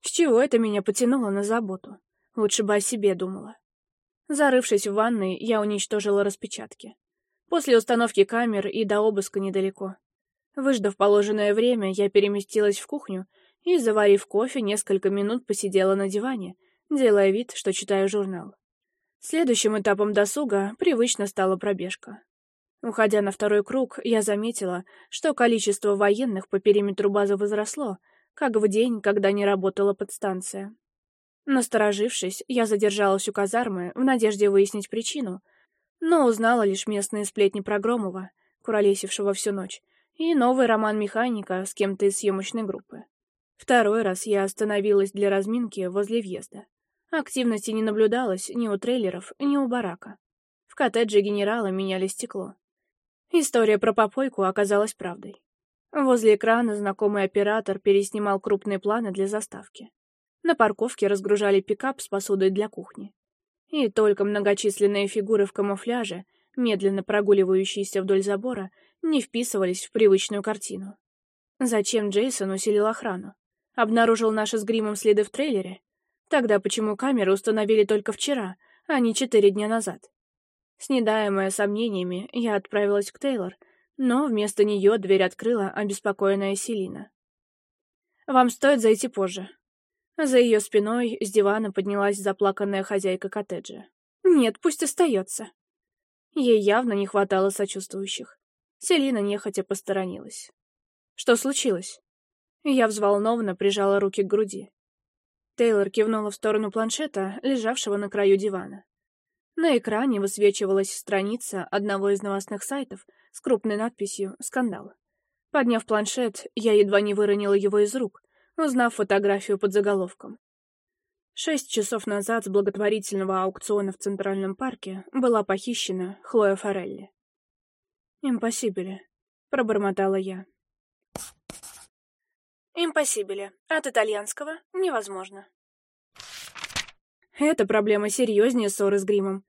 [SPEAKER 1] С чего это меня потянуло на заботу? Лучше бы о себе думала. Зарывшись в ванной, я уничтожила распечатки. После установки камер и до обыска недалеко. Выждав положенное время, я переместилась в кухню и, заварив кофе, несколько минут посидела на диване, делая вид, что читаю журнал. Следующим этапом досуга привычно стала пробежка. Уходя на второй круг, я заметила, что количество военных по периметру базы возросло — как в день, когда не работала подстанция. Насторожившись, я задержалась у казармы в надежде выяснить причину, но узнала лишь местные сплетни про Громова, куролесившего всю ночь, и новый роман механика с кем-то из съемочной группы. Второй раз я остановилась для разминки возле въезда. Активности не наблюдалось ни у трейлеров, ни у барака. В коттедже генерала меняли стекло. История про попойку оказалась правдой. Возле экрана знакомый оператор переснимал крупные планы для заставки. На парковке разгружали пикап с посудой для кухни. И только многочисленные фигуры в камуфляже, медленно прогуливающиеся вдоль забора, не вписывались в привычную картину. Зачем Джейсон усилил охрану? Обнаружил наши с гримом следы в трейлере? Тогда почему камеры установили только вчера, а не четыре дня назад? Снедаемая сомнениями, я отправилась к Тейлор — но вместо нее дверь открыла обеспокоенная Селина. «Вам стоит зайти позже». За ее спиной с дивана поднялась заплаканная хозяйка коттеджа. «Нет, пусть остается». Ей явно не хватало сочувствующих. Селина нехотя посторонилась. «Что случилось?» Я взволнованно прижала руки к груди. Тейлор кивнула в сторону планшета, лежавшего на краю дивана. На экране высвечивалась страница одного из новостных сайтов с крупной надписью «Скандал». Подняв планшет, я едва не выронила его из рук, узнав фотографию под заголовком. Шесть часов назад с благотворительного аукциона в Центральном парке была похищена Хлоя Форелли. «Импосибеле», — пробормотала я. «Импосибеле» от итальянского «невозможно». Эта проблема серьезнее ссоры с гримом.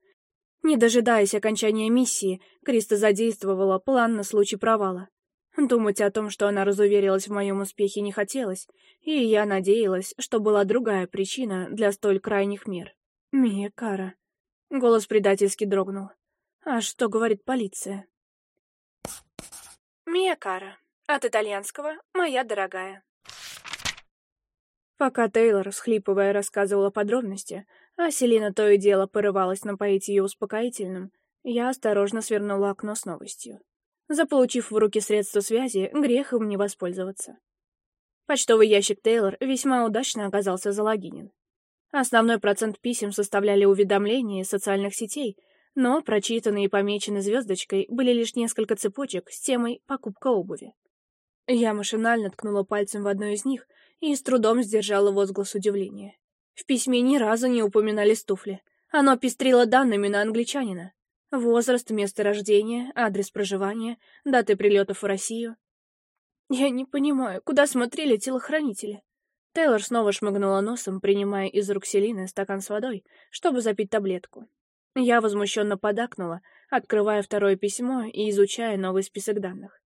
[SPEAKER 1] Не дожидаясь окончания миссии, Криста задействовала план на случай провала. Думать о том, что она разуверилась в моем успехе, не хотелось, и я надеялась, что была другая причина для столь крайних мер. «Мия Кара». Голос предательски дрогнул. «А что говорит полиция?» «Мия Кара. От итальянского «Моя дорогая». Пока Тейлор, схлипывая, рассказывала подробности, а Селина то и дело порывалась напоить ее успокоительным, я осторожно свернула окно с новостью. Заполучив в руки средства связи, грех им не воспользоваться. Почтовый ящик Тейлор весьма удачно оказался залогинен. Основной процент писем составляли уведомления из социальных сетей, но прочитанные и помечены звездочкой были лишь несколько цепочек с темой «покупка обуви». Я машинально ткнула пальцем в одну из них и с трудом сдержала возглас удивления. В письме ни разу не упоминались туфли. Оно пестрило данными на англичанина. Возраст, место рождения, адрес проживания, даты прилетов в Россию. Я не понимаю, куда смотрели телохранители? Тейлор снова шмыгнула носом, принимая из рук Селины стакан с водой, чтобы запить таблетку. Я возмущенно подакнула, открывая второе письмо и изучая новый список данных.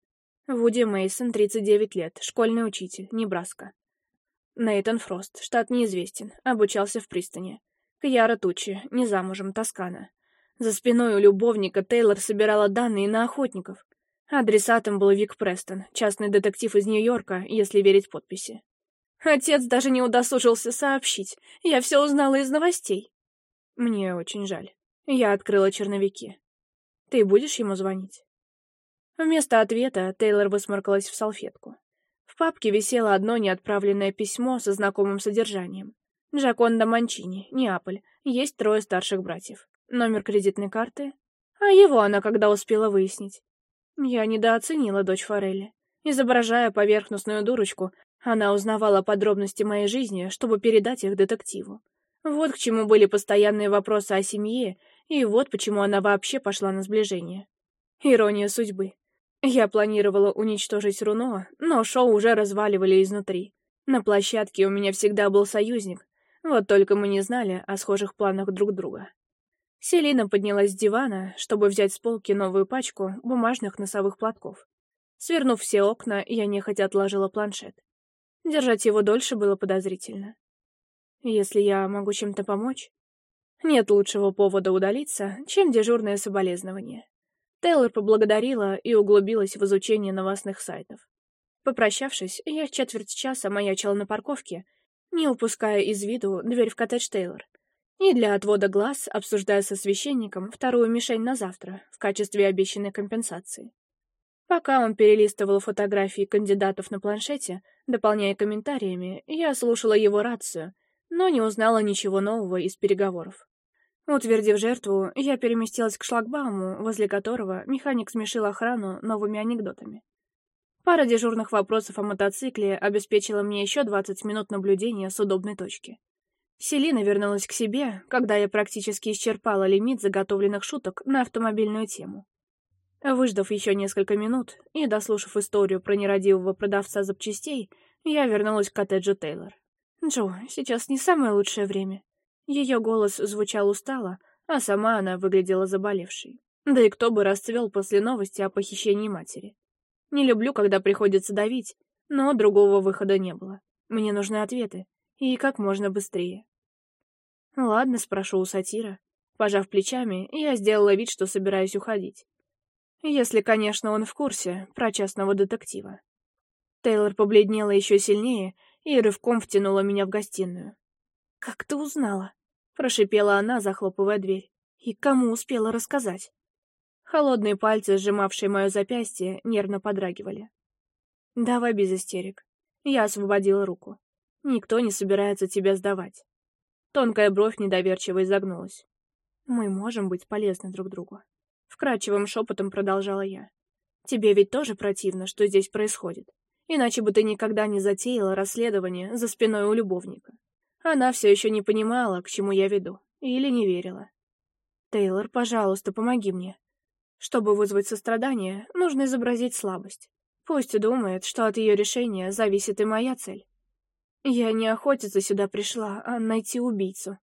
[SPEAKER 1] Вуди Мейсон, 39 лет, школьный учитель, Небраска. Нейтан Фрост, штат неизвестен, обучался в пристани. Кьяра Тучи, не замужем, Тоскана. За спиной у любовника Тейлор собирала данные на охотников. Адресатом был Вик Престон, частный детектив из Нью-Йорка, если верить подписи. Отец даже не удосужился сообщить. Я все узнала из новостей. Мне очень жаль. Я открыла черновики. Ты будешь ему звонить? Вместо ответа Тейлор высморкалась в салфетку. В папке висело одно неотправленное письмо со знакомым содержанием. Джаконда Манчини, Неаполь, есть трое старших братьев. Номер кредитной карты. А его она когда успела выяснить? Я недооценила дочь Форелли. Изображая поверхностную дурочку, она узнавала подробности моей жизни, чтобы передать их детективу. Вот к чему были постоянные вопросы о семье, и вот почему она вообще пошла на сближение. Ирония судьбы. Я планировала уничтожить Руно, но шоу уже разваливали изнутри. На площадке у меня всегда был союзник, вот только мы не знали о схожих планах друг друга. Селина поднялась с дивана, чтобы взять с полки новую пачку бумажных носовых платков. Свернув все окна, я нехотя отложила планшет. Держать его дольше было подозрительно. Если я могу чем-то помочь? Нет лучшего повода удалиться, чем дежурное соболезнование. Тейлор поблагодарила и углубилась в изучение новостных сайтов. Попрощавшись, я четверть часа маячила на парковке, не упуская из виду дверь в коттедж Тейлор, и для отвода глаз обсуждая со священником вторую мишень на завтра в качестве обещанной компенсации. Пока он перелистывал фотографии кандидатов на планшете, дополняя комментариями, я слушала его рацию, но не узнала ничего нового из переговоров. Утвердив жертву, я переместилась к шлагбауму, возле которого механик смешил охрану новыми анекдотами. Пара дежурных вопросов о мотоцикле обеспечила мне еще 20 минут наблюдения с удобной точки. Селина вернулась к себе, когда я практически исчерпала лимит заготовленных шуток на автомобильную тему. Выждав еще несколько минут и дослушав историю про нерадивого продавца запчастей, я вернулась к коттеджу Тейлор. «Джо, сейчас не самое лучшее время. Ее голос звучал устало, а сама она выглядела заболевшей. Да и кто бы расцвел после новости о похищении матери. Не люблю, когда приходится давить, но другого выхода не было. Мне нужны ответы, и как можно быстрее. «Ладно, спрошу у сатира». Пожав плечами, я сделала вид, что собираюсь уходить. Если, конечно, он в курсе про частного детектива. Тейлор побледнела еще сильнее и рывком втянула меня в гостиную. «Как ты узнала?» — прошипела она, захлопывая дверь. «И кому успела рассказать?» Холодные пальцы, сжимавшие мое запястье, нервно подрагивали. «Давай без истерик». Я освободила руку. «Никто не собирается тебя сдавать». Тонкая бровь недоверчиво изогнулась. «Мы можем быть полезны друг другу». Вкрадчивым шепотом продолжала я. «Тебе ведь тоже противно, что здесь происходит. Иначе бы ты никогда не затеяла расследование за спиной у любовника. Она все еще не понимала, к чему я веду, или не верила. «Тейлор, пожалуйста, помоги мне. Чтобы вызвать сострадание, нужно изобразить слабость. Пусть думает, что от ее решения зависит и моя цель. Я не охотиться сюда пришла, а найти убийцу.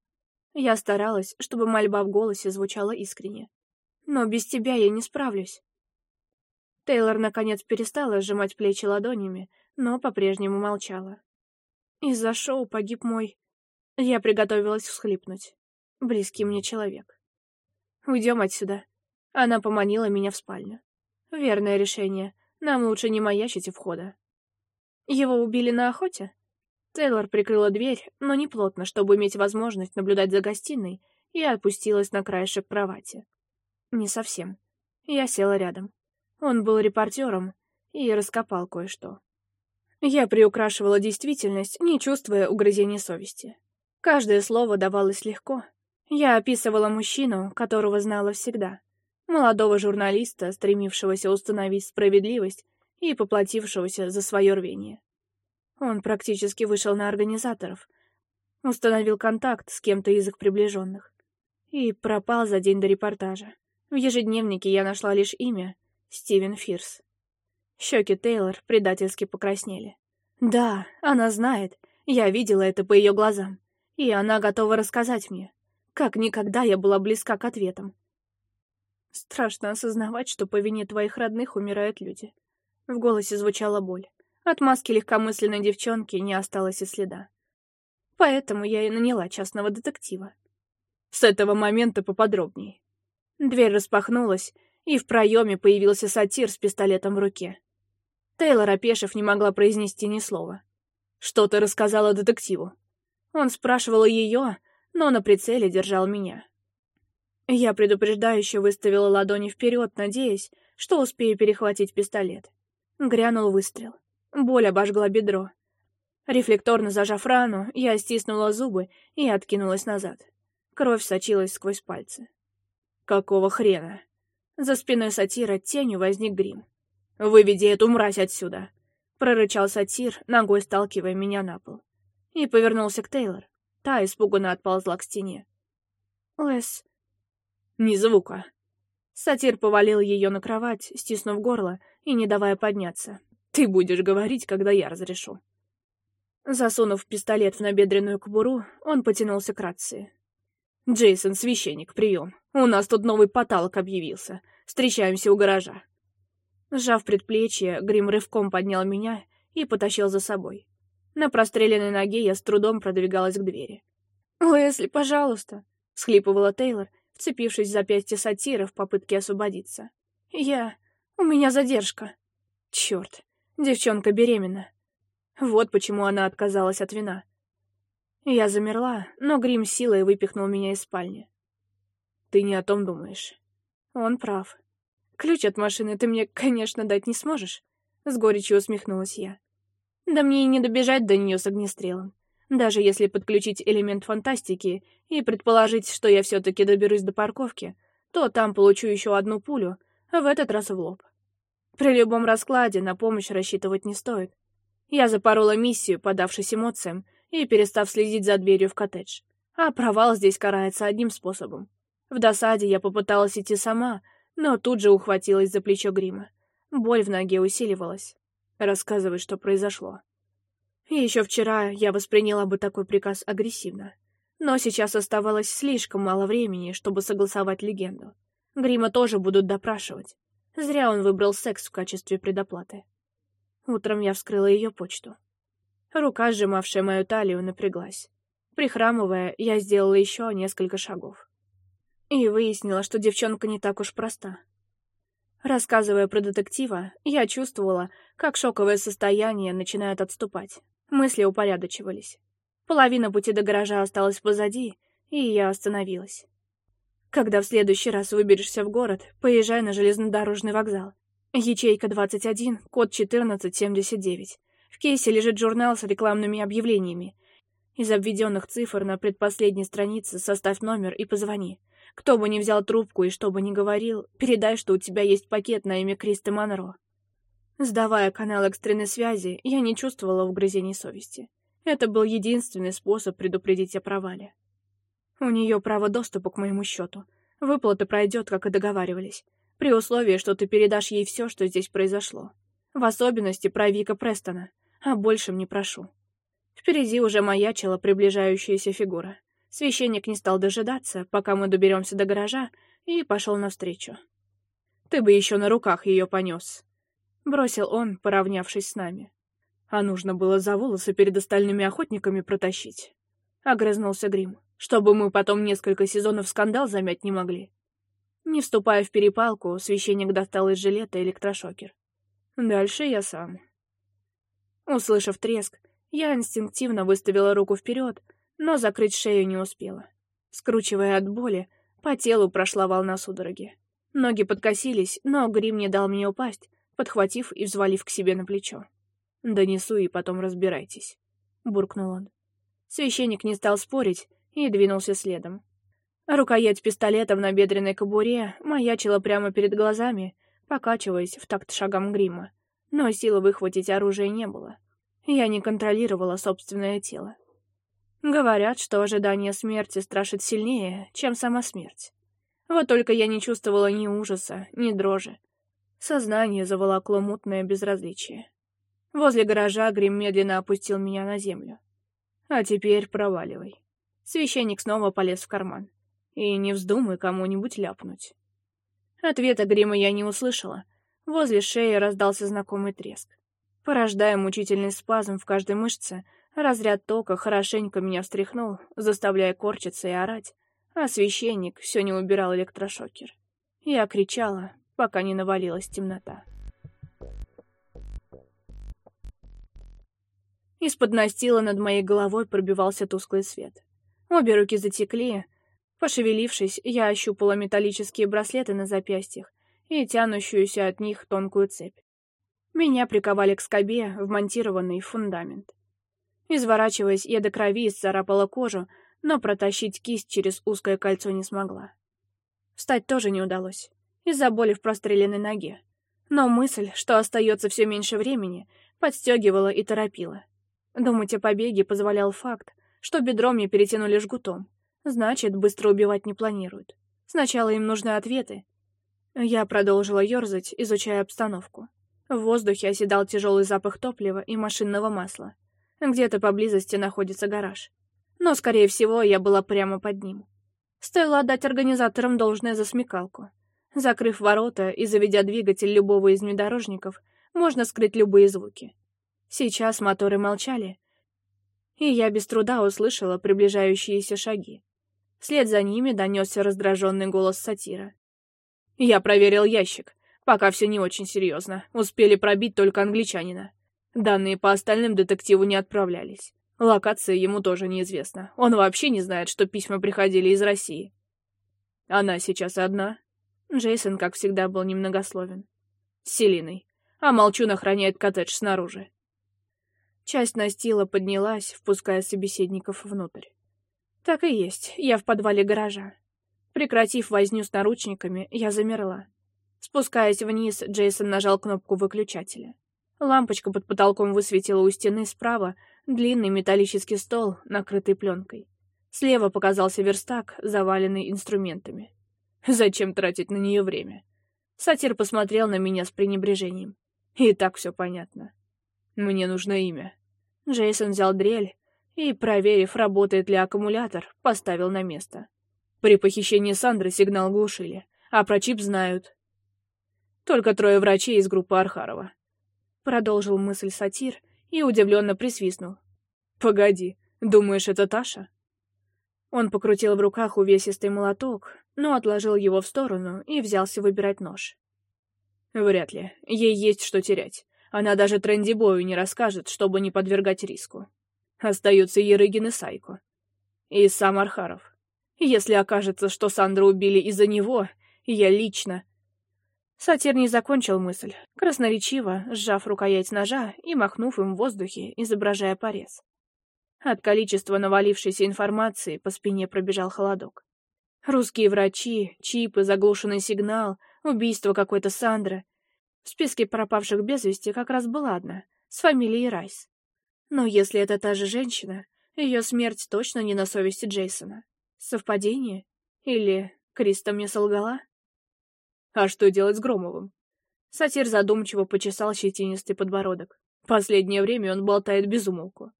[SPEAKER 1] Я старалась, чтобы мольба в голосе звучала искренне. Но без тебя я не справлюсь». Тейлор, наконец, перестала сжимать плечи ладонями, но по-прежнему молчала. «Из-за шоу погиб мой я приготовилась всхлипнуть. Близкий мне человек. «Уйдем отсюда». Она поманила меня в спальню. «Верное решение. Нам лучше не маячить у входа». «Его убили на охоте?» Тейлор прикрыла дверь, но не плотно, чтобы иметь возможность наблюдать за гостиной, и отпустилась на краешек кровати. Не совсем. Я села рядом. Он был репортером и раскопал кое-что. Я приукрашивала действительность, не чувствуя угрызения совести. Каждое слово давалось легко. Я описывала мужчину, которого знала всегда. Молодого журналиста, стремившегося установить справедливость и поплатившегося за свое рвение. Он практически вышел на организаторов, установил контакт с кем-то из их приближенных и пропал за день до репортажа. В ежедневнике я нашла лишь имя — Стивен Фирс. Щеки Тейлор предательски покраснели. «Да, она знает. Я видела это по ее глазам и она готова рассказать мне. Как никогда я была близка к ответам. Страшно осознавать, что по вине твоих родных умирают люди. В голосе звучала боль. От маски легкомысленной девчонки не осталось и следа. Поэтому я и наняла частного детектива. С этого момента поподробнее. Дверь распахнулась, и в проеме появился сатир с пистолетом в руке. Тейлор Опешев не могла произнести ни слова. «Что ты рассказала детективу?» Он спрашивал ее, но на прицеле держал меня. Я предупреждающе выставила ладони вперед, надеясь, что успею перехватить пистолет. Грянул выстрел. Боль обожгла бедро. Рефлекторно зажав рану, я стиснула зубы и откинулась назад. Кровь сочилась сквозь пальцы. «Какого хрена?» За спиной сатира тенью возник грим. «Выведи эту мразь отсюда!» — прорычал сатир, ногой сталкивая меня на пол и повернулся к Тейлор. Та испуганно отползла к стене. «Лес...» «Ни звука». Сатир повалил ее на кровать, стиснув горло и не давая подняться. «Ты будешь говорить, когда я разрешу». Засунув пистолет в набедренную кобуру, он потянулся к рации. «Джейсон, священник, прием. У нас тут новый потолок объявился. Встречаемся у гаража». Сжав предплечье, Грим рывком поднял меня и потащил за собой. На простреленной ноге я с трудом продвигалась к двери. «Лесли, пожалуйста!» — схлипывала Тейлор, вцепившись в запястье сатира в попытке освободиться. «Я... у меня задержка!» «Черт! Девчонка беременна!» Вот почему она отказалась от вина. Я замерла, но грим силой выпихнул меня из спальни. «Ты не о том думаешь». Он прав. «Ключ от машины ты мне, конечно, дать не сможешь», — с горечью усмехнулась я. Да мне и не добежать до нее с огнестрелом. Даже если подключить элемент фантастики и предположить, что я все-таки доберусь до парковки, то там получу еще одну пулю, а в этот раз в лоб. При любом раскладе на помощь рассчитывать не стоит. Я запорола миссию, подавшись эмоциям и перестав следить за дверью в коттедж. А провал здесь карается одним способом. В досаде я попыталась идти сама, но тут же ухватилась за плечо грима. Боль в ноге усиливалась. Рассказывай, что произошло. И еще вчера я восприняла бы такой приказ агрессивно. Но сейчас оставалось слишком мало времени, чтобы согласовать легенду. Грима тоже будут допрашивать. Зря он выбрал секс в качестве предоплаты. Утром я вскрыла ее почту. Рука, сжимавшая мою талию, напряглась. Прихрамывая, я сделала еще несколько шагов. И выяснила, что девчонка не так уж проста. Рассказывая про детектива, я чувствовала, как шоковое состояние начинает отступать. Мысли упорядочивались. Половина пути до гаража осталась позади, и я остановилась. Когда в следующий раз выберешься в город, поезжай на железнодорожный вокзал. Ячейка 21, код 1479. В кейсе лежит журнал с рекламными объявлениями. Из обведенных цифр на предпоследней странице составь номер и позвони. Кто бы ни взял трубку и что бы ни говорил, передай, что у тебя есть пакет на имя Криста Монро. Сдавая канал экстренной связи, я не чувствовала угрызений совести. Это был единственный способ предупредить о провале. У нее право доступа к моему счету. Выплата пройдет, как и договаривались, при условии, что ты передашь ей все, что здесь произошло. В особенности про Вика Престона, а большим не прошу. Впереди уже маячила приближающаяся фигура — Священник не стал дожидаться, пока мы доберемся до гаража, и пошел навстречу. «Ты бы еще на руках ее понес», — бросил он, поравнявшись с нами. «А нужно было за волосы перед остальными охотниками протащить», — огрызнулся Грим, «чтобы мы потом несколько сезонов скандал замять не могли». Не вступая в перепалку, священник достал из жилета электрошокер. «Дальше я сам». Услышав треск, я инстинктивно выставила руку вперед, но закрыть шею не успела. Скручивая от боли, по телу прошла волна судороги. Ноги подкосились, но грим не дал мне упасть, подхватив и взвалив к себе на плечо. «Донесу и потом разбирайтесь», — буркнул он. Священник не стал спорить и двинулся следом. Рукоять пистолета в набедренной кобуре маячила прямо перед глазами, покачиваясь в такт шагам грима, но силы выхватить оружие не было. Я не контролировала собственное тело. Говорят, что ожидание смерти страшит сильнее, чем сама смерть. Вот только я не чувствовала ни ужаса, ни дрожи. Сознание заволокло мутное безразличие. Возле гаража Грим медленно опустил меня на землю. А теперь проваливай. Священник снова полез в карман. И не вздумай кому-нибудь ляпнуть. Ответа Грима я не услышала. Возле шеи раздался знакомый треск. Порождая мучительный спазм в каждой мышце, Разряд тока хорошенько меня встряхнул, заставляя корчиться и орать, а священник все не убирал электрошокер. Я кричала, пока не навалилась темнота. Из-под настила над моей головой пробивался тусклый свет. Обе руки затекли. Пошевелившись, я ощупала металлические браслеты на запястьях и тянущуюся от них тонкую цепь. Меня приковали к скобе, вмонтированный в фундамент. Изворачиваясь, я до крови исцарапала кожу, но протащить кисть через узкое кольцо не смогла. Встать тоже не удалось, из-за боли в простреленной ноге. Но мысль, что остается все меньше времени, подстегивала и торопила. Думать о побеге позволял факт, что бедро мне перетянули жгутом. Значит, быстро убивать не планируют. Сначала им нужны ответы. Я продолжила ерзать, изучая обстановку. В воздухе оседал тяжелый запах топлива и машинного масла. Где-то поблизости находится гараж. Но, скорее всего, я была прямо под ним. Стоило отдать организаторам должное за смекалку. Закрыв ворота и заведя двигатель любого из внедорожников, можно скрыть любые звуки. Сейчас моторы молчали, и я без труда услышала приближающиеся шаги. Вслед за ними донесся раздраженный голос сатира. «Я проверил ящик. Пока все не очень серьезно. Успели пробить только англичанина. Данные по остальным детективу не отправлялись. Локация ему тоже неизвестна. Он вообще не знает, что письма приходили из России. Она сейчас одна. Джейсон, как всегда, был немногословен. С Селиной. А Молчун охраняет коттедж снаружи. Часть настила поднялась, впуская собеседников внутрь. Так и есть, я в подвале гаража. Прекратив возню с наручниками, я замерла. Спускаясь вниз, Джейсон нажал кнопку выключателя. Лампочка под потолком высветила у стены справа длинный металлический стол, накрытый пленкой. Слева показался верстак, заваленный инструментами. Зачем тратить на нее время? Сатир посмотрел на меня с пренебрежением. И так все понятно. Мне нужно имя. Джейсон взял дрель и, проверив, работает ли аккумулятор, поставил на место. При похищении Сандры сигнал глушили, а про чип знают. Только трое врачей из группы Архарова. Продолжил мысль сатир и удивленно присвистнул. «Погоди, думаешь, это Таша?» Он покрутил в руках увесистый молоток, но отложил его в сторону и взялся выбирать нож. «Вряд ли. Ей есть что терять. Она даже Трендибою не расскажет, чтобы не подвергать риску. Остаются Ерыгин и Сайко. И сам Архаров. Если окажется, что Сандра убили из-за него, я лично Сатир не закончил мысль, красноречиво сжав рукоять ножа и махнув им в воздухе, изображая порез. От количества навалившейся информации по спине пробежал холодок. Русские врачи, чипы, заглушенный сигнал, убийство какой-то Сандры. В списке пропавших без вести как раз была одна, с фамилией Райс. Но если это та же женщина, ее смерть точно не на совести Джейсона. Совпадение? Или Криста мне солгала? А что делать с Громовым? Сатир задумчиво почесал щетинистый подбородок. Последнее время он болтает без умолку.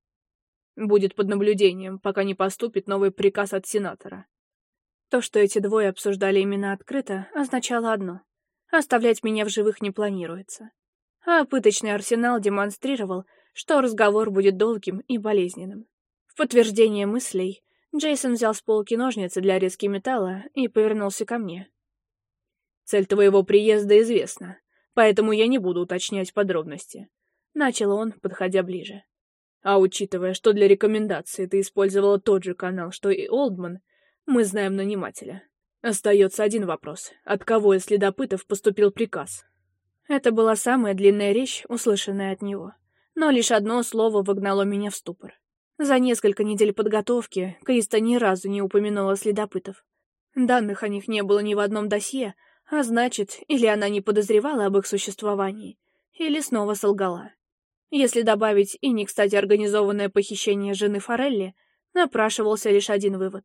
[SPEAKER 1] Будет под наблюдением, пока не поступит новый приказ от сенатора. То, что эти двое обсуждали именно открыто, означало одно. Оставлять меня в живых не планируется. А пыточный арсенал демонстрировал, что разговор будет долгим и болезненным. В подтверждение мыслей Джейсон взял с полки ножницы для резки металла и повернулся ко мне. Цель твоего приезда известна, поэтому я не буду уточнять подробности. Начал он, подходя ближе. А учитывая, что для рекомендации ты использовала тот же канал, что и Олдман, мы знаем нанимателя. Остается один вопрос. От кого из следопытов поступил приказ? Это была самая длинная речь, услышанная от него. Но лишь одно слово вогнало меня в ступор. За несколько недель подготовки Криста ни разу не упомянула следопытов. Данных о них не было ни в одном досье, а значит, или она не подозревала об их существовании, или снова солгала. Если добавить и не кстати организованное похищение жены Форелли, напрашивался лишь один вывод.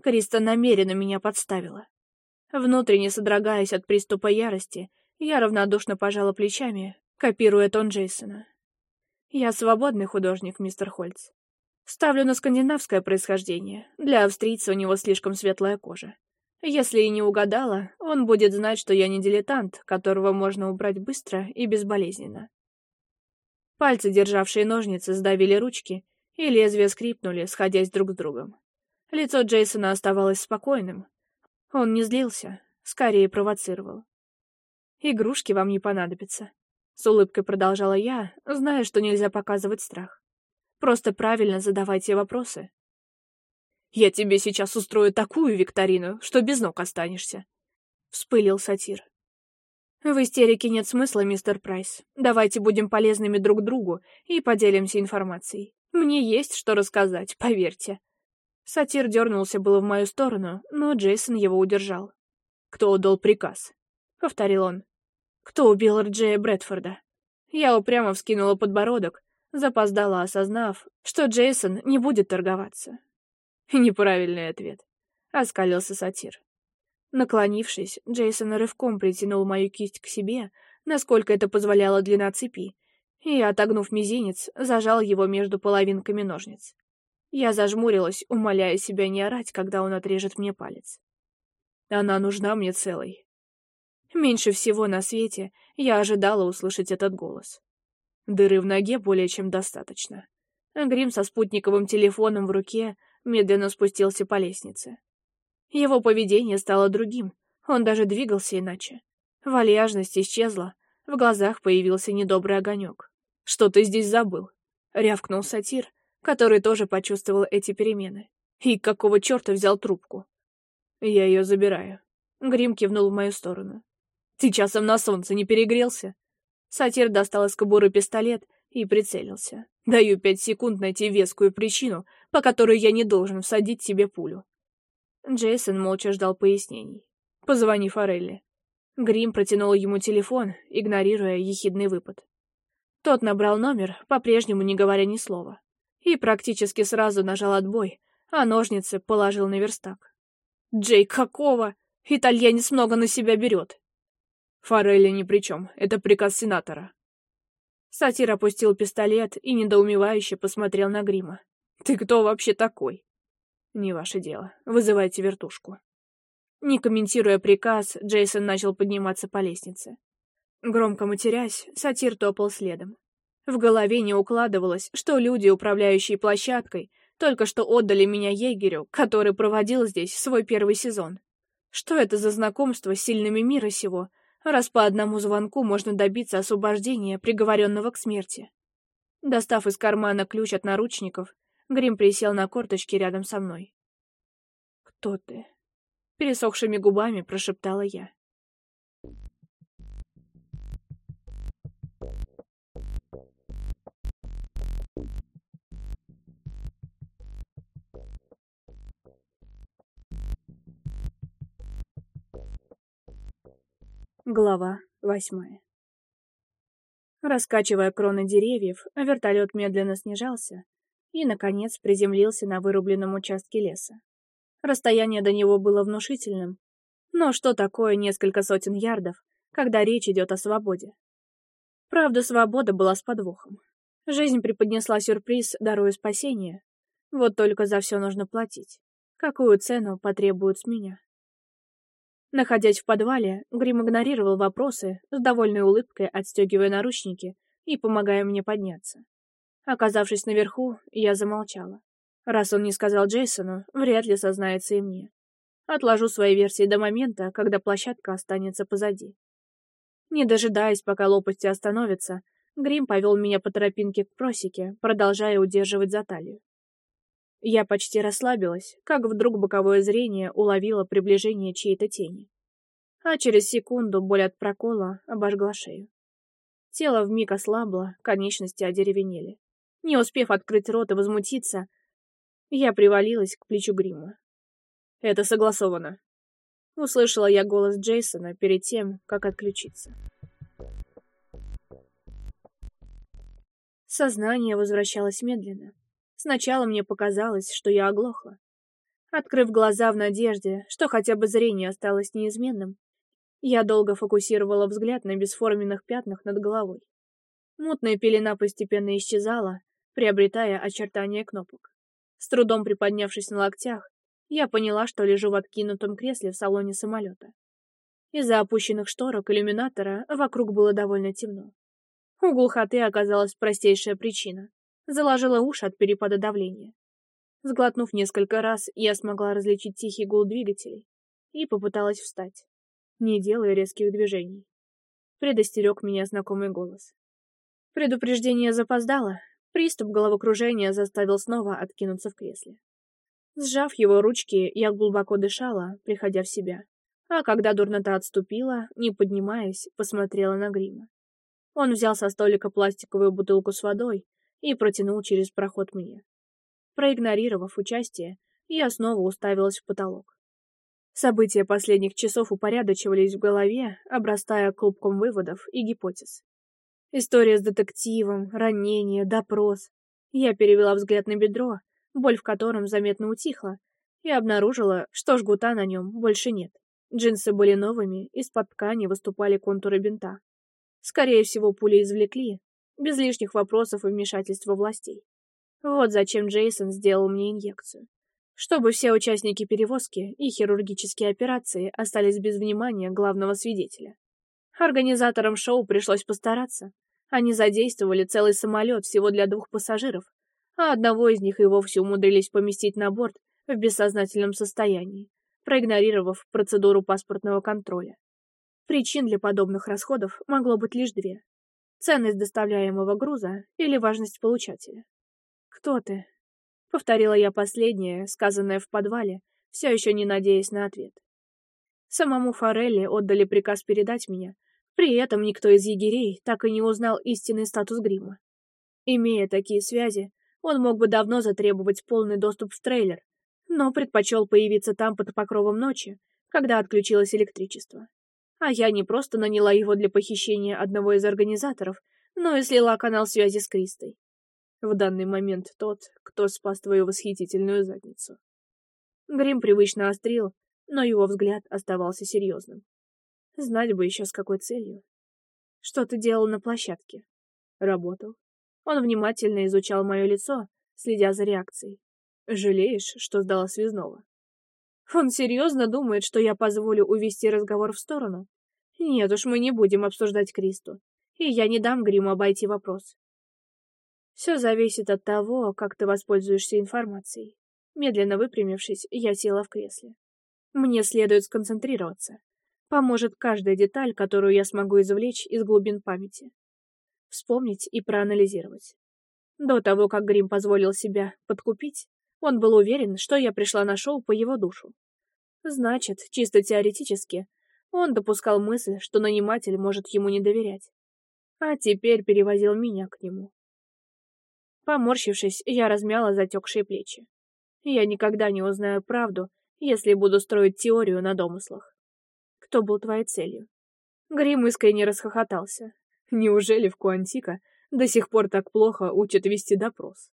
[SPEAKER 1] Криста намеренно меня подставила. Внутренне содрогаясь от приступа ярости, я равнодушно пожала плечами, копируя тон Джейсона. «Я свободный художник, мистер Хольц. Ставлю на скандинавское происхождение. Для австрийца у него слишком светлая кожа. Если и не угадала, он будет знать, что я не дилетант, которого можно убрать быстро и безболезненно. Пальцы, державшие ножницы, сдавили ручки, и лезвия скрипнули, сходясь друг с другом. Лицо Джейсона оставалось спокойным. Он не злился, скорее провоцировал. «Игрушки вам не понадобятся», — с улыбкой продолжала я, зная, что нельзя показывать страх. «Просто правильно задавайте вопросы, я тебе сейчас устрою такую викторину, что без ног останешься. Вспылил сатир. В истерике нет смысла, мистер Прайс. Давайте будем полезными друг другу и поделимся информацией. Мне есть что рассказать, поверьте. Сатир дернулся было в мою сторону, но Джейсон его удержал. «Кто отдал приказ?» — повторил он. «Кто убил Джея Брэдфорда?» Я упрямо вскинула подбородок, запоздала, осознав, что Джейсон не будет торговаться. Неправильный ответ. Оскалился сатир. Наклонившись, Джейсон рывком притянул мою кисть к себе, насколько это позволяла длина цепи, и, отогнув мизинец, зажал его между половинками ножниц. Я зажмурилась, умоляя себя не орать, когда он отрежет мне палец. Она нужна мне целой. Меньше всего на свете я ожидала услышать этот голос. Дыры в ноге более чем достаточно. Грим со спутниковым телефоном в руке медленно спустился по лестнице. Его поведение стало другим, он даже двигался иначе. Вальяжность исчезла, в глазах появился недобрый огонек. «Что ты здесь забыл?» — рявкнул сатир, который тоже почувствовал эти перемены. «И какого черта взял трубку?» «Я ее забираю». Грим кивнул в мою сторону. «Ты часом на солнце не перегрелся?» Сатир достал из кобуры пистолет и прицелился. «Даю пять секунд найти вескую причину, по которой я не должен всадить себе пулю. Джейсон молча ждал пояснений. «Позвони Форелли». Грим протянул ему телефон, игнорируя ехидный выпад. Тот набрал номер, по-прежнему не говоря ни слова, и практически сразу нажал отбой, а ножницы положил на верстак. Джей, какого? Итальянец много на себя берет!» «Форелли ни при чем, это приказ сенатора». Сатир опустил пистолет и недоумевающе посмотрел на Грима. «Ты кто вообще такой?» «Не ваше дело. Вызывайте вертушку». Не комментируя приказ, Джейсон начал подниматься по лестнице. Громко матерясь, сатир топал следом. В голове не укладывалось, что люди, управляющие площадкой, только что отдали меня егерю, который проводил здесь свой первый сезон. Что это за знакомство с сильными мира сего, раз по одному звонку можно добиться освобождения приговоренного к смерти? Достав из кармана ключ от наручников, Грим присел на корточки рядом со мной. «Кто ты?» — пересохшими губами прошептала я. Глава восьмая Раскачивая кроны деревьев, вертолет медленно снижался, и, наконец, приземлился на вырубленном участке леса. Расстояние до него было внушительным, но что такое несколько сотен ярдов, когда речь идет о свободе? Правда, свобода была с подвохом. Жизнь преподнесла сюрприз, даруя спасение. Вот только за все нужно платить. Какую цену потребуют с меня? Находясь в подвале, Грим игнорировал вопросы, с довольной улыбкой отстегивая наручники и помогая мне подняться. Оказавшись наверху, я замолчала. Раз он не сказал Джейсону, вряд ли сознается и мне. Отложу свои версии до момента, когда площадка останется позади. Не дожидаясь, пока лопасти остановятся, Грим повел меня по тропинке к просеке, продолжая удерживать за талию. Я почти расслабилась, как вдруг боковое зрение уловило приближение чьей-то тени. А через секунду боль от прокола обожгла шею. Тело вмиг ослабло, конечности одеревенели. Не успев открыть рот и возмутиться, я привалилась к плечу грима. «Это согласовано», — услышала я голос Джейсона перед тем, как отключиться. Сознание возвращалось медленно. Сначала мне показалось, что я оглохла. Открыв глаза в надежде, что хотя бы зрение осталось неизменным, я долго фокусировала взгляд на бесформенных пятнах над головой. Мутная пелена постепенно исчезала, приобретая очертания кнопок. С трудом приподнявшись на локтях, я поняла, что лежу в откинутом кресле в салоне самолета. Из-за опущенных шторок иллюминатора вокруг было довольно темно. У глухоты оказалась простейшая причина. Заложила уши от перепада давления. Сглотнув несколько раз, я смогла различить тихий гул двигателей и попыталась встать, не делая резких движений. Предостерег меня знакомый голос. Предупреждение запоздало, Приступ головокружения заставил снова откинуться в кресле. Сжав его ручки, я глубоко дышала, приходя в себя. А когда дурнота отступила, не поднимаясь, посмотрела на грима. Он взял со столика пластиковую бутылку с водой и протянул через проход мне. Проигнорировав участие, я снова уставилась в потолок. События последних часов упорядочивались в голове, обрастая клубком выводов и гипотез. История с детективом, ранение, допрос. Я перевела взгляд на бедро, боль в котором заметно утихла, и обнаружила, что жгута на нем больше нет. Джинсы были новыми, из-под ткани выступали контуры бинта. Скорее всего, пули извлекли, без лишних вопросов и вмешательства властей. Вот зачем Джейсон сделал мне инъекцию. Чтобы все участники перевозки и хирургические операции остались без внимания главного свидетеля. Организаторам шоу пришлось постараться. Они задействовали целый самолет всего для двух пассажиров, а одного из них и вовсе умудрились поместить на борт в бессознательном состоянии, проигнорировав процедуру паспортного контроля. Причин для подобных расходов могло быть лишь две. Ценность доставляемого груза или важность получателя. «Кто ты?» — повторила я последнее, сказанное в подвале, все еще не надеясь на ответ. Самому Форелли отдали приказ передать меня, при этом никто из егерей так и не узнал истинный статус грима. Имея такие связи, он мог бы давно затребовать полный доступ в трейлер, но предпочел появиться там под покровом ночи, когда отключилось электричество. А я не просто наняла его для похищения одного из организаторов, но и слила канал связи с Кристой. В данный момент тот, кто спас твою восхитительную задницу. Грим привычно острил, но его взгляд оставался серьезным. Знать бы еще с какой целью. Что ты делал на площадке? Работал. Он внимательно изучал мое лицо, следя за реакцией. Жалеешь, что сдала связного? Он серьезно думает, что я позволю увести разговор в сторону? Нет уж, мы не будем обсуждать Кристу. И я не дам Гриму обойти вопрос. Все зависит от того, как ты воспользуешься информацией. Медленно выпрямившись, я села в кресле. Мне следует сконцентрироваться поможет каждая деталь, которую я смогу извлечь из глубин памяти. Вспомнить и проанализировать. До того, как Грим позволил себя подкупить, он был уверен, что я пришла на шоу по его душу. Значит, чисто теоретически, он допускал мысль, что наниматель может ему не доверять. А теперь перевозил меня к нему. Поморщившись, я размяла затекшие плечи. Я никогда не узнаю правду, если буду строить теорию на домыслах кто был твоей целью?» Грим искренне расхохотался. «Неужели в Куантика до сих пор так плохо учат вести допрос?»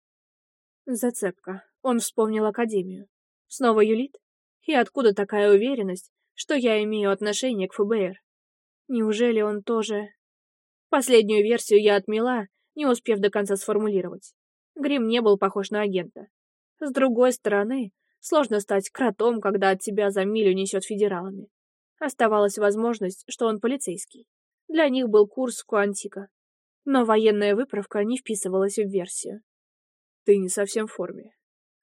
[SPEAKER 1] Зацепка. Он вспомнил Академию. Снова юлит? И откуда такая уверенность, что я имею отношение к ФБР? Неужели он тоже... Последнюю версию я отмела, не успев до конца сформулировать. Грим не был похож на агента. С другой стороны, сложно стать кротом, когда от тебя за милю несет федералами. Оставалась возможность, что он полицейский. Для них был курс Куантика. Но военная выправка не вписывалась в версию. «Ты не совсем в форме».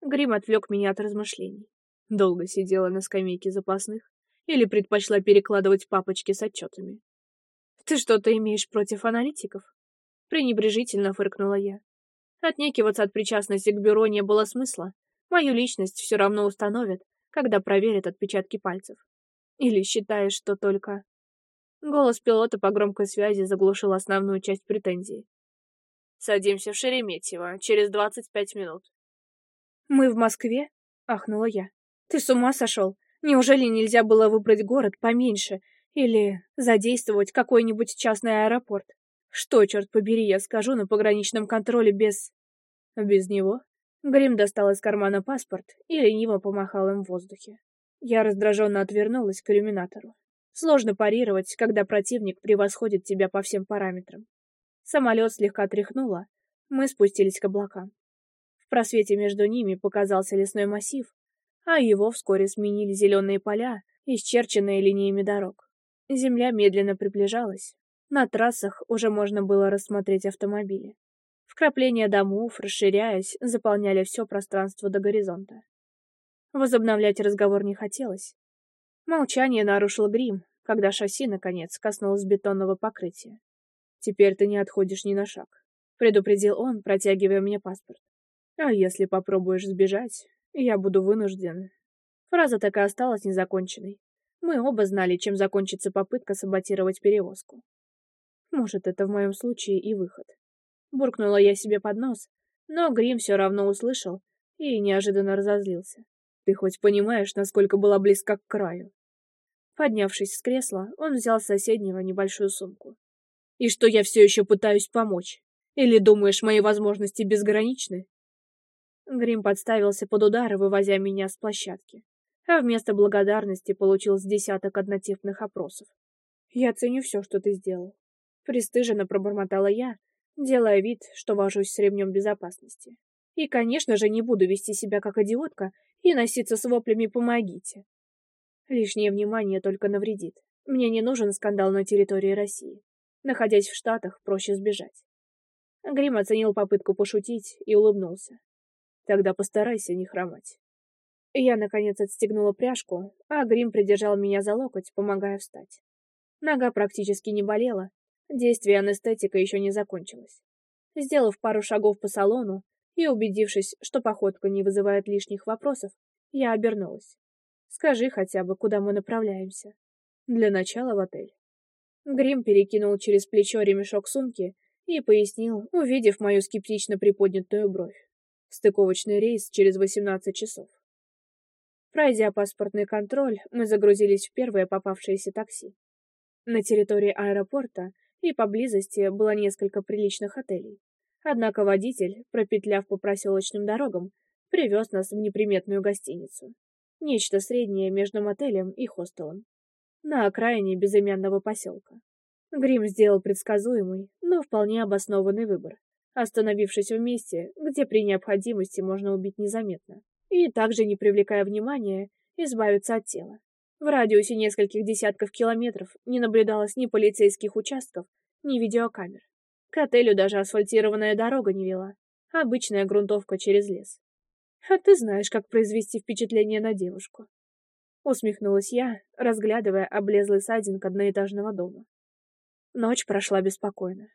[SPEAKER 1] Грим отвлек меня от размышлений. Долго сидела на скамейке запасных или предпочла перекладывать папочки с отчетами. «Ты что-то имеешь против аналитиков?» пренебрежительно фыркнула я. Отнекиваться от причастности к бюро не было смысла. Мою личность все равно установят, когда проверят отпечатки пальцев. Или считаешь, что только...» Голос пилота по громкой связи заглушил основную часть претензий. «Садимся в Шереметьево. Через двадцать пять минут». «Мы в Москве?» — ахнула я. «Ты с ума сошел? Неужели нельзя было выбрать город поменьше или задействовать какой-нибудь частный аэропорт? Что, черт побери, я скажу на пограничном контроле без... Без него? Грим достал из кармана паспорт и лениво помахал им в воздухе. Я раздраженно отвернулась к иллюминатору. Сложно парировать, когда противник превосходит тебя по всем параметрам. Самолет слегка тряхнуло, мы спустились к облакам. В просвете между ними показался лесной массив, а его вскоре сменили зеленые поля, исчерченные линиями дорог. Земля медленно приближалась. На трассах уже можно было рассмотреть автомобили. Вкрапления домов, расширяясь, заполняли все пространство до горизонта. Возобновлять разговор не хотелось. Молчание нарушил грим, когда шасси, наконец, коснулось бетонного покрытия. «Теперь ты не отходишь ни на шаг», — предупредил он, протягивая мне паспорт. «А если попробуешь сбежать, я буду вынужден...» Фраза так и осталась незаконченной. Мы оба знали, чем закончится попытка саботировать перевозку. Может, это в моем случае и выход. Буркнула я себе под нос, но Грим все равно услышал и неожиданно разозлился. Ты хоть понимаешь, насколько была близка к краю?» Поднявшись с кресла, он взял с соседнего небольшую сумку. «И что я все еще пытаюсь помочь? Или думаешь, мои возможности безграничны?» Грим подставился под удары, вывозя меня с площадки, а вместо благодарности получил с десяток однотипных опросов. «Я ценю все, что ты сделал», — пристыженно пробормотала я, делая вид, что вожусь с ремнем безопасности. И, конечно же, не буду вести себя как идиотка и носиться с воплями «помогите». Лишнее внимание только навредит. Мне не нужен скандал на территории России. Находясь в Штатах, проще сбежать. Грим оценил попытку пошутить и улыбнулся. Тогда постарайся не хромать. Я, наконец, отстегнула пряжку, а Грим придержал меня за локоть, помогая встать. Нога практически не болела, действие анестетика еще не закончилось. Сделав пару шагов по салону, и, убедившись, что походка не вызывает лишних вопросов, я обернулась. «Скажи хотя бы, куда мы направляемся?» «Для начала в отель». Грим перекинул через плечо ремешок сумки и пояснил, увидев мою скептично приподнятую бровь. Стыковочный рейс через 18 часов. Пройдя паспортный контроль, мы загрузились в первое попавшееся такси. На территории аэропорта и поблизости было несколько приличных отелей. Однако водитель, пропетляв по проселочным дорогам, привез нас в неприметную гостиницу. Нечто среднее между мотелем и хостелом. На окраине безымянного поселка. Грим сделал предсказуемый, но вполне обоснованный выбор, остановившись в месте, где при необходимости можно убить незаметно, и также, не привлекая внимания, избавиться от тела. В радиусе нескольких десятков километров не наблюдалось ни полицейских участков, ни видеокамер. К отелю даже асфальтированная дорога не вела. Обычная грунтовка через лес. А ты знаешь, как произвести впечатление на девушку. Усмехнулась я, разглядывая облезлый садинг одноэтажного дома. Ночь прошла беспокойно.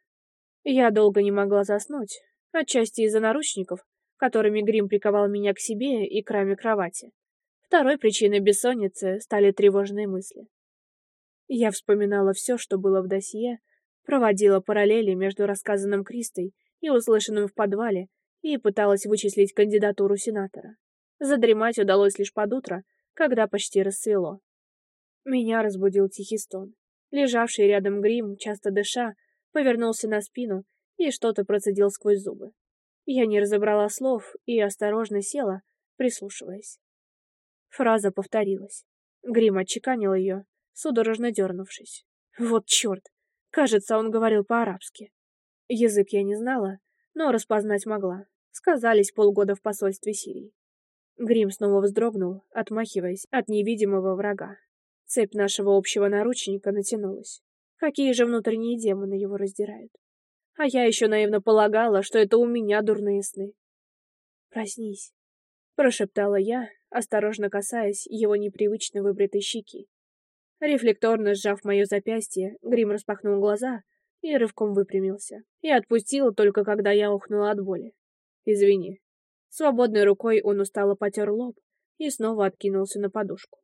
[SPEAKER 1] Я долго не могла заснуть, отчасти из-за наручников, которыми грим приковал меня к себе и к раме кровати. Второй причиной бессонницы стали тревожные мысли. Я вспоминала все, что было в досье, проводила параллели между рассказанным Кристой и услышанным в подвале и пыталась вычислить кандидатуру сенатора. Задремать удалось лишь под утро, когда почти рассвело. Меня разбудил тихий стон. Лежавший рядом грим, часто дыша, повернулся на спину и что-то процедил сквозь зубы. Я не разобрала слов и осторожно села, прислушиваясь. Фраза повторилась. Грим отчеканил ее, судорожно дернувшись. Вот черт! Кажется, он говорил по-арабски. Язык я не знала, но распознать могла. Сказались полгода в посольстве Сирии. Грим снова вздрогнул, отмахиваясь от невидимого врага. Цепь нашего общего наручника натянулась. Какие же внутренние демоны его раздирают? А я еще наивно полагала, что это у меня дурные сны. «Проснись», — прошептала я, осторожно касаясь его непривычно выбритой щеки. Рефлекторно сжав мое запястье, Грим распахнул глаза и рывком выпрямился. И отпустил только когда я ухнула от боли. «Извини». Свободной рукой он устало потер лоб и снова откинулся на подушку.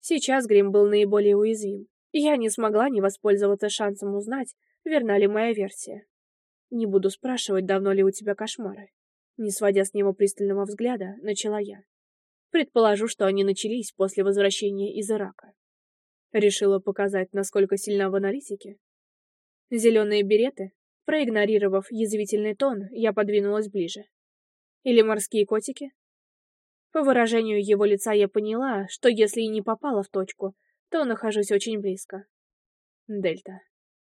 [SPEAKER 1] Сейчас Грим был наиболее уязвим, я не смогла не воспользоваться шансом узнать, верна ли моя версия. «Не буду спрашивать, давно ли у тебя кошмары». Не сводя с него пристального взгляда, начала я. «Предположу, что они начались после возвращения из Ирака». Решила показать, насколько сильна в аналитике. Зеленые береты. Проигнорировав язвительный тон, я подвинулась ближе. Или морские котики? По выражению его лица я поняла, что если и не попала в точку, то нахожусь очень близко. Дельта.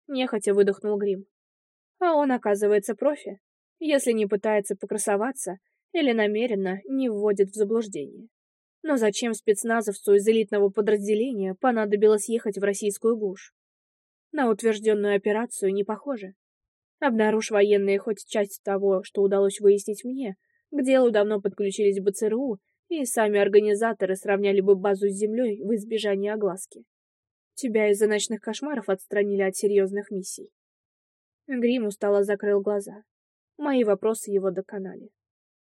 [SPEAKER 1] Нехотя выдохнул Грим. А он, оказывается, профи, если не пытается покрасоваться или намеренно не вводит в заблуждение. Но зачем спецназовцу из элитного подразделения понадобилось ехать в российскую глушь? На утвержденную операцию не похоже. Обнаружь военные хоть часть того, что удалось выяснить мне, к делу давно подключились бы ЦРУ, и сами организаторы сравняли бы базу с землей в избежании огласки. Тебя из-за ночных кошмаров отстранили от серьезных миссий. Грим устало закрыл глаза. Мои вопросы его доконали.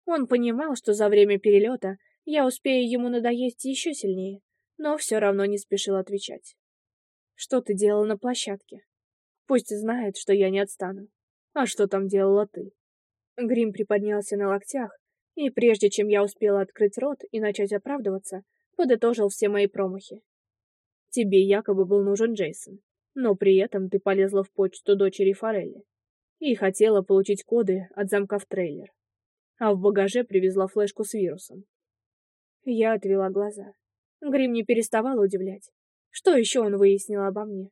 [SPEAKER 1] Он понимал, что за время перелета я успею ему надоесть еще сильнее, но все равно не спешил отвечать. Что ты делал на площадке? Пусть знает, что я не отстану. А что там делала ты? Грим приподнялся на локтях, и прежде чем я успела открыть рот и начать оправдываться, подытожил все мои промахи. Тебе якобы был нужен Джейсон, но при этом ты полезла в почту дочери Форелли и хотела получить коды от замка в трейлер. А в багаже привезла флешку с вирусом. Я отвела глаза. Грим не переставал удивлять. Что еще он выяснил обо мне?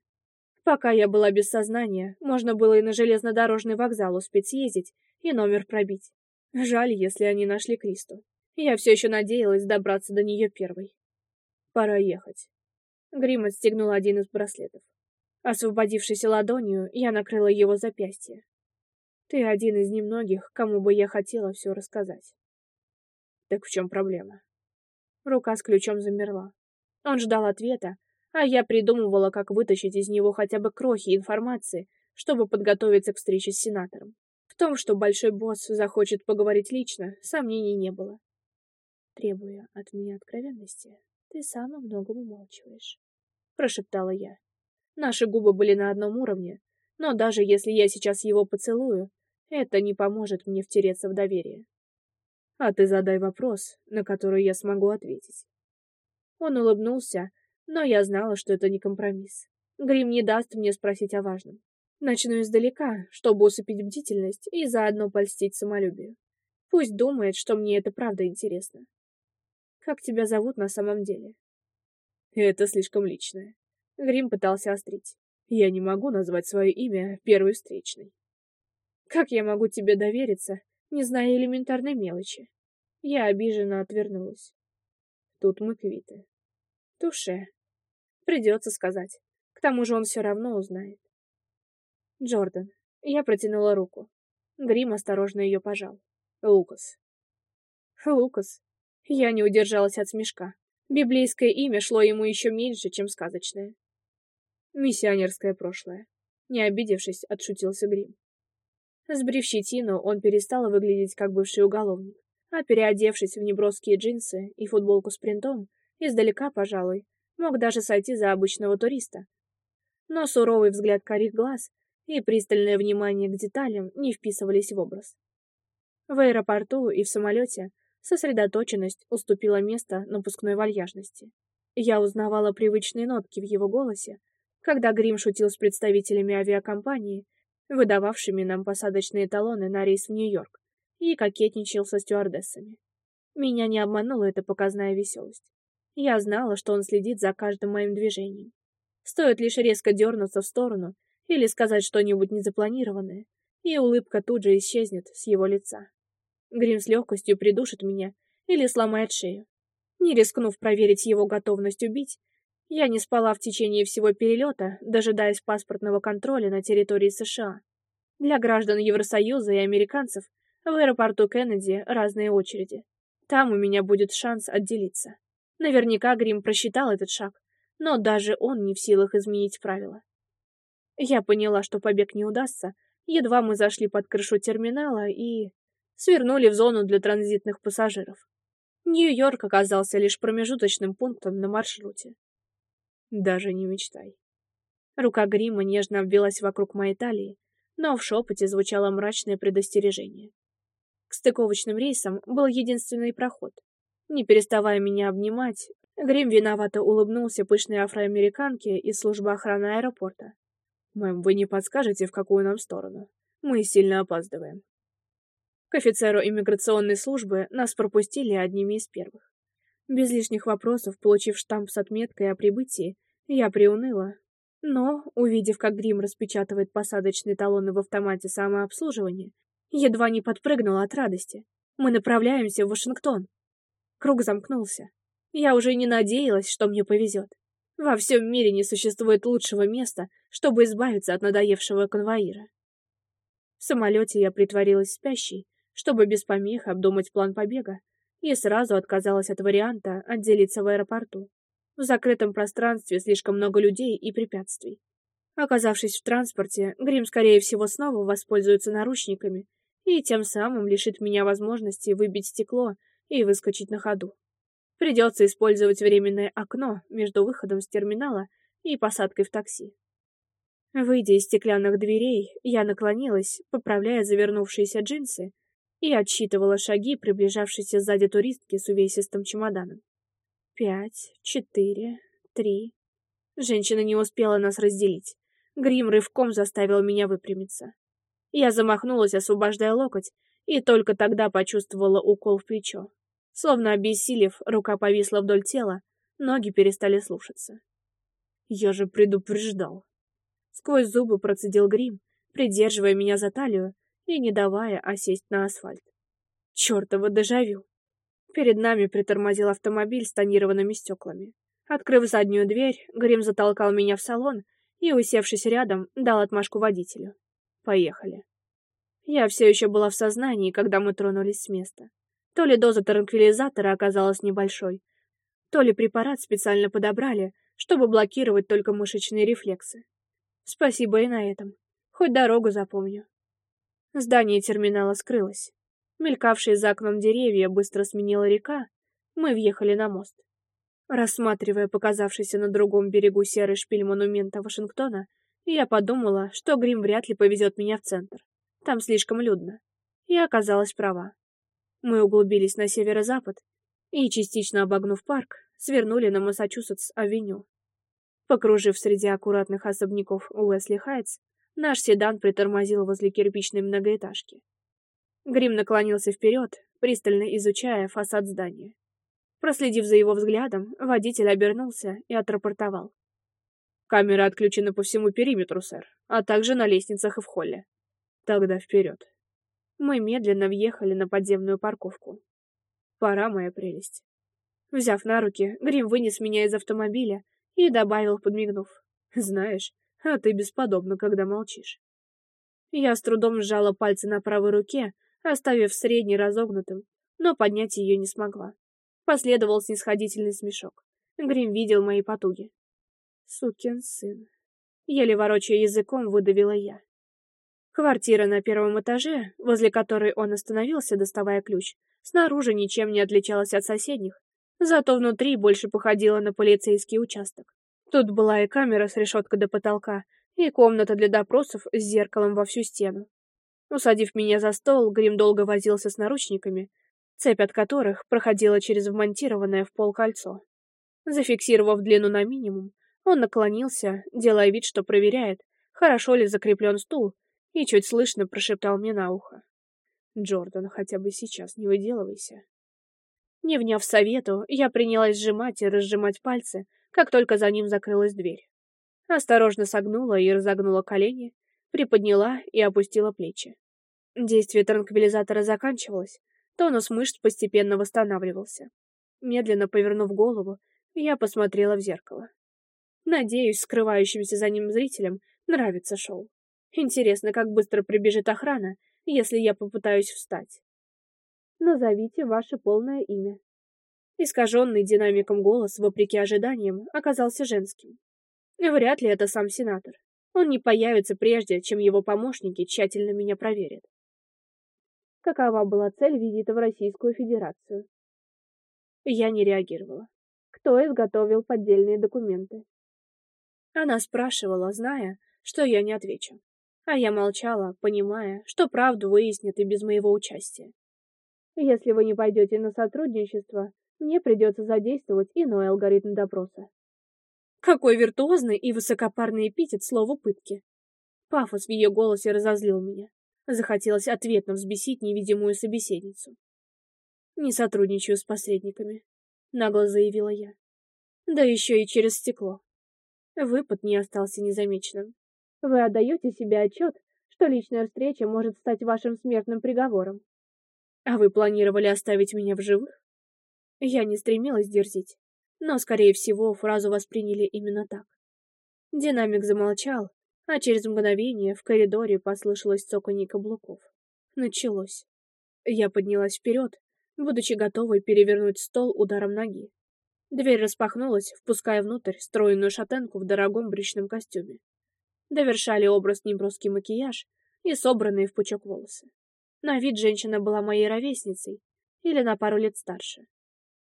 [SPEAKER 1] Пока я была без сознания, можно было и на железнодорожный вокзал успеть съездить и номер пробить. Жаль, если они нашли Кристу. Я все еще надеялась добраться до нее первой. Пора ехать. Грим отстегнул один из браслетов. Освободившись ладонью, я накрыла его запястье. Ты один из немногих, кому бы я хотела все рассказать. Так в чем проблема? Рука с ключом замерла. Он ждал ответа, а я придумывала, как вытащить из него хотя бы крохи информации, чтобы подготовиться к встрече с сенатором. В том, что большой босс захочет поговорить лично, сомнений не было. Требуя от меня откровенности, ты сам о многом умалчиваешь, прошептала я. Наши губы были на одном уровне, но даже если я сейчас его поцелую, это не поможет мне втереться в доверие. А ты задай вопрос, на который я смогу ответить. Он улыбнулся, но я знала, что это не компромисс. Грим не даст мне спросить о важном. Начну издалека, чтобы усыпить бдительность и заодно польстить самолюбию. Пусть думает, что мне это правда интересно. Как тебя зовут на самом деле? Это слишком личное. Грим пытался острить. Я не могу назвать свое имя первой встречной. Как я могу тебе довериться, не зная элементарной мелочи. Я обиженно отвернулась. Тут мы квиты. Туше. Придется сказать. К тому же он все равно узнает. Джордан. Я протянула руку. Грим осторожно ее пожал. Лукас. Лукас. Я не удержалась от смешка. Библейское имя шло ему еще меньше, чем сказочное. Миссионерское прошлое. Не обидевшись, отшутился Грим. Сбрив щетину, он перестал выглядеть как бывший уголовник, а переодевшись в неброские джинсы и футболку с принтом, издалека, пожалуй, мог даже сойти за обычного туриста. Но суровый взгляд карих глаз и пристальное внимание к деталям не вписывались в образ. В аэропорту и в самолете сосредоточенность уступила место напускной вальяжности. Я узнавала привычные нотки в его голосе, когда Грим шутил с представителями авиакомпании выдававшими нам посадочные талоны на рейс в Нью-Йорк, и кокетничал со стюардессами. Меня не обманула эта показная веселость. Я знала, что он следит за каждым моим движением. Стоит лишь резко дернуться в сторону или сказать что-нибудь незапланированное, и улыбка тут же исчезнет с его лица. Грим с легкостью придушит меня или сломает шею. Не рискнув проверить его готовность убить, я не спала в течение всего перелета, дожидаясь паспортного контроля на территории США. Для граждан Евросоюза и американцев в аэропорту Кеннеди разные очереди. Там у меня будет шанс отделиться. Наверняка Грим просчитал этот шаг, но даже он не в силах изменить правила. Я поняла, что побег не удастся, едва мы зашли под крышу терминала и... свернули в зону для транзитных пассажиров. Нью-Йорк оказался лишь промежуточным пунктом на маршруте. Даже не мечтай. Рука грима нежно обвелась вокруг моей талии, но в шепоте звучало мрачное предостережение. К стыковочным рейсам был единственный проход. Не переставая меня обнимать, Грим виновато улыбнулся пышной афроамериканке из службы охраны аэропорта. «Мэм, вы не подскажете, в какую нам сторону? Мы сильно опаздываем». К офицеру иммиграционной службы нас пропустили одними из первых. Без лишних вопросов, получив штамп с отметкой о прибытии, я приуныла. Но, увидев, как грим распечатывает посадочные талоны в автомате самообслуживания, едва не подпрыгнула от радости. Мы направляемся в Вашингтон. Круг замкнулся. Я уже не надеялась, что мне повезет. Во всем мире не существует лучшего места, чтобы избавиться от надоевшего конвоира. В самолете я притворилась спящей, чтобы без помех обдумать план побега, и сразу отказалась от варианта отделиться в аэропорту. В закрытом пространстве слишком много людей и препятствий. Оказавшись в транспорте, Грим, скорее всего, снова воспользуется наручниками и тем самым лишит меня возможности выбить стекло и выскочить на ходу. Придется использовать временное окно между выходом с терминала и посадкой в такси. Выйдя из стеклянных дверей, я наклонилась, поправляя завернувшиеся джинсы, и отсчитывала шаги приближавшейся сзади туристки с увесистым чемоданом. Пять, четыре, три. Женщина не успела нас разделить. Грим рывком заставил меня выпрямиться. Я замахнулась, освобождая локоть, и только тогда почувствовала укол в плечо. Словно обессилев, рука повисла вдоль тела, ноги перестали слушаться. Я же предупреждал. Сквозь зубы процедил грим, придерживая меня за талию и не давая осесть на асфальт. Чёртово дежавю! Перед нами притормозил автомобиль с тонированными стеклами. Открыв заднюю дверь, Грим затолкал меня в салон и, усевшись рядом, дал отмашку водителю. Поехали. Я все еще была в сознании, когда мы тронулись с места. То ли доза транквилизатора оказалась небольшой, то ли препарат специально подобрали, чтобы блокировать только мышечные рефлексы. Спасибо и на этом. Хоть дорогу запомню. Здание терминала скрылось. Мелькавшие за окном деревья быстро сменила река. Мы въехали на мост. Рассматривая показавшийся на другом берегу серый шпиль монумента Вашингтона, я подумала, что Грим вряд ли повезет меня в центр. Там слишком людно. Я оказалась права. Мы углубились на северо-запад и, частично обогнув парк, свернули на Массачусетс-авеню. Покружив среди аккуратных особняков Уэсли Хайтс, Наш седан притормозил возле кирпичной многоэтажки. Грим наклонился вперед, пристально изучая фасад здания. Проследив за его взглядом, водитель обернулся и отрапортовал. Камеры отключены по всему периметру, сэр, а также на лестницах и в холле. Тогда вперед. Мы медленно въехали на подземную парковку. Пора, моя прелесть. Взяв на руки, Грим вынес меня из автомобиля и добавил, подмигнув. Знаешь, а ты бесподобно, когда молчишь. Я с трудом сжала пальцы на правой руке, оставив средний разогнутым, но поднять ее не смогла. Последовал снисходительный смешок. Грим видел мои потуги. Сукин сын. Еле ворочая языком, выдавила я. Квартира на первом этаже, возле которой он остановился, доставая ключ, снаружи ничем не отличалась от соседних, зато внутри больше походила на полицейский участок. Тут была и камера с решеткой до потолка, и комната для допросов с зеркалом во всю стену. Усадив меня за стол, Грим долго возился с наручниками, цепь от которых проходила через вмонтированное в пол кольцо. Зафиксировав длину на минимум, он наклонился, делая вид, что проверяет, хорошо ли закреплен стул, и чуть слышно прошептал мне на ухо. «Джордан, хотя бы сейчас не выделывайся». Не вняв совету, я принялась сжимать и разжимать пальцы, как только за ним закрылась дверь. Осторожно согнула и разогнула колени, приподняла и опустила плечи. Действие транквилизатора заканчивалось, тонус мышц постепенно восстанавливался. Медленно повернув голову, я посмотрела в зеркало. Надеюсь, скрывающимся за ним зрителям нравится шоу. Интересно, как быстро прибежит охрана, если я попытаюсь встать. «Назовите ваше полное имя», Искаженный динамиком голос, вопреки ожиданиям, оказался женским. Вряд ли это сам сенатор. Он не появится прежде, чем его помощники тщательно меня проверят. Какова была цель визита в Российскую Федерацию? Я не реагировала. Кто изготовил поддельные документы? Она спрашивала, зная, что я не отвечу. А я молчала, понимая, что правду выяснят и без моего участия. Если вы не пойдете на сотрудничество, мне придется задействовать иной алгоритм допроса. Какой виртуозный и высокопарный эпитет слову пытки. Пафос в ее голосе разозлил меня. Захотелось ответно взбесить невидимую собеседницу. «Не сотрудничаю с посредниками», — нагло заявила я. «Да еще и через стекло». Выпад не остался незамеченным. «Вы отдаете себе отчет, что личная встреча может стать вашим смертным приговором?» «А вы планировали оставить меня в живых?» Я не стремилась дерзить, но, скорее всего, фразу восприняли именно так. Динамик замолчал, а через мгновение в коридоре послышалось цоканье каблуков. Началось. Я поднялась вперед, будучи готовой перевернуть стол ударом ноги. Дверь распахнулась, впуская внутрь стройную шатенку в дорогом брючном костюме. Довершали образ неброский макияж и собранные в пучок волосы. На вид женщина была моей ровесницей или на пару лет старше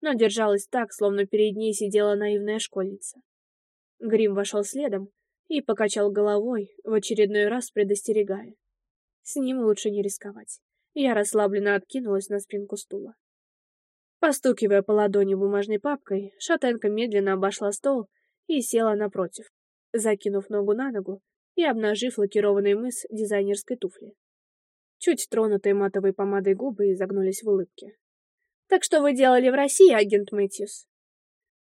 [SPEAKER 1] но держалась так, словно перед ней сидела наивная школьница. Грим вошел следом и покачал головой, в очередной раз предостерегая. С ним лучше не рисковать. Я расслабленно откинулась на спинку стула. Постукивая по ладони бумажной папкой, шатенка медленно обошла стол и села напротив, закинув ногу на ногу и обнажив лакированный мыс дизайнерской туфли. Чуть тронутые матовой помадой губы изогнулись в улыбке. Так что вы делали в России, агент Мэтьюс?»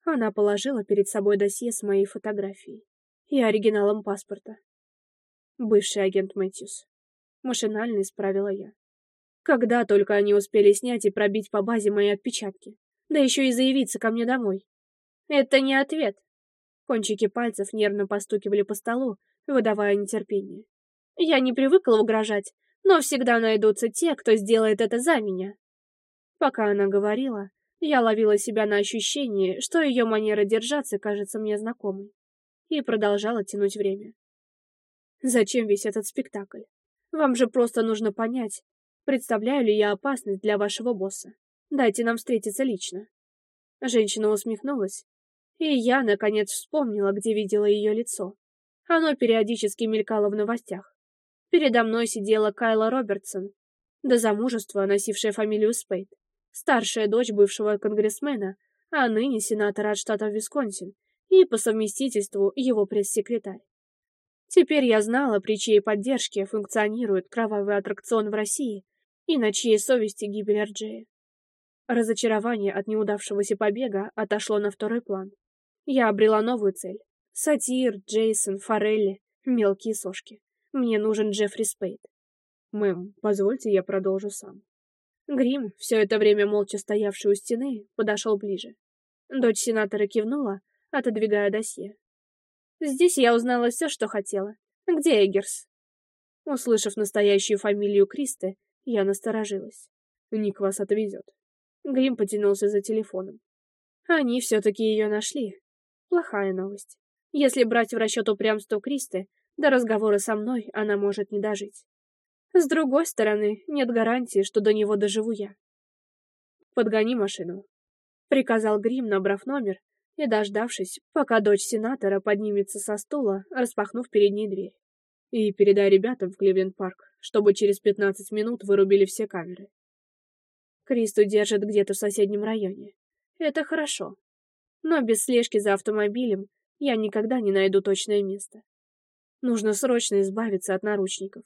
[SPEAKER 1] Она положила перед собой досье с моей фотографией и оригиналом паспорта. «Бывший агент Мэтьюс». Машинально исправила я. Когда только они успели снять и пробить по базе мои отпечатки, да еще и заявиться ко мне домой. «Это не ответ». Кончики пальцев нервно постукивали по столу, выдавая нетерпение. «Я не привыкла угрожать, но всегда найдутся те, кто сделает это за меня». Пока она говорила, я ловила себя на ощущении, что ее манера держаться кажется мне знакомой, и продолжала тянуть время. Зачем весь этот спектакль? Вам же просто нужно понять, представляю ли я опасность для вашего босса. Дайте нам встретиться лично. Женщина усмехнулась, и я, наконец, вспомнила, где видела ее лицо. Оно периодически мелькало в новостях. Передо мной сидела Кайла Робертсон, до замужества носившая фамилию Спейт старшая дочь бывшего конгрессмена, а ныне сенатора от штата Висконсин, и по совместительству его пресс-секретарь. Теперь я знала, при чьей поддержке функционирует кровавый аттракцион в России и на чьей совести гибель Арджея. Э. Разочарование от неудавшегося побега отошло на второй план. Я обрела новую цель. Сатир, Джейсон, Форелли, мелкие сошки. Мне нужен Джеффри Спейд. Мэм, позвольте я продолжу сам. Грим, все это время молча стоявший у стены, подошел ближе. Дочь сенатора кивнула, отодвигая досье. Здесь я узнала все, что хотела. Где Эггерс? Услышав настоящую фамилию Кристы, я насторожилась. Ник вас отвезет. Грим потянулся за телефоном. Они все-таки ее нашли. Плохая новость. Если брать в расчет упрямство Кристы, до разговора со мной она может не дожить. С другой стороны, нет гарантии, что до него доживу я. «Подгони машину», — приказал Грим, набрав номер и дождавшись, пока дочь сенатора поднимется со стула, распахнув перед ней дверь. «И передай ребятам в Кливленд-парк, чтобы через 15 минут вырубили все камеры». Кристу держат где-то в соседнем районе. Это хорошо. Но без слежки за автомобилем я никогда не найду точное место. Нужно срочно избавиться от наручников.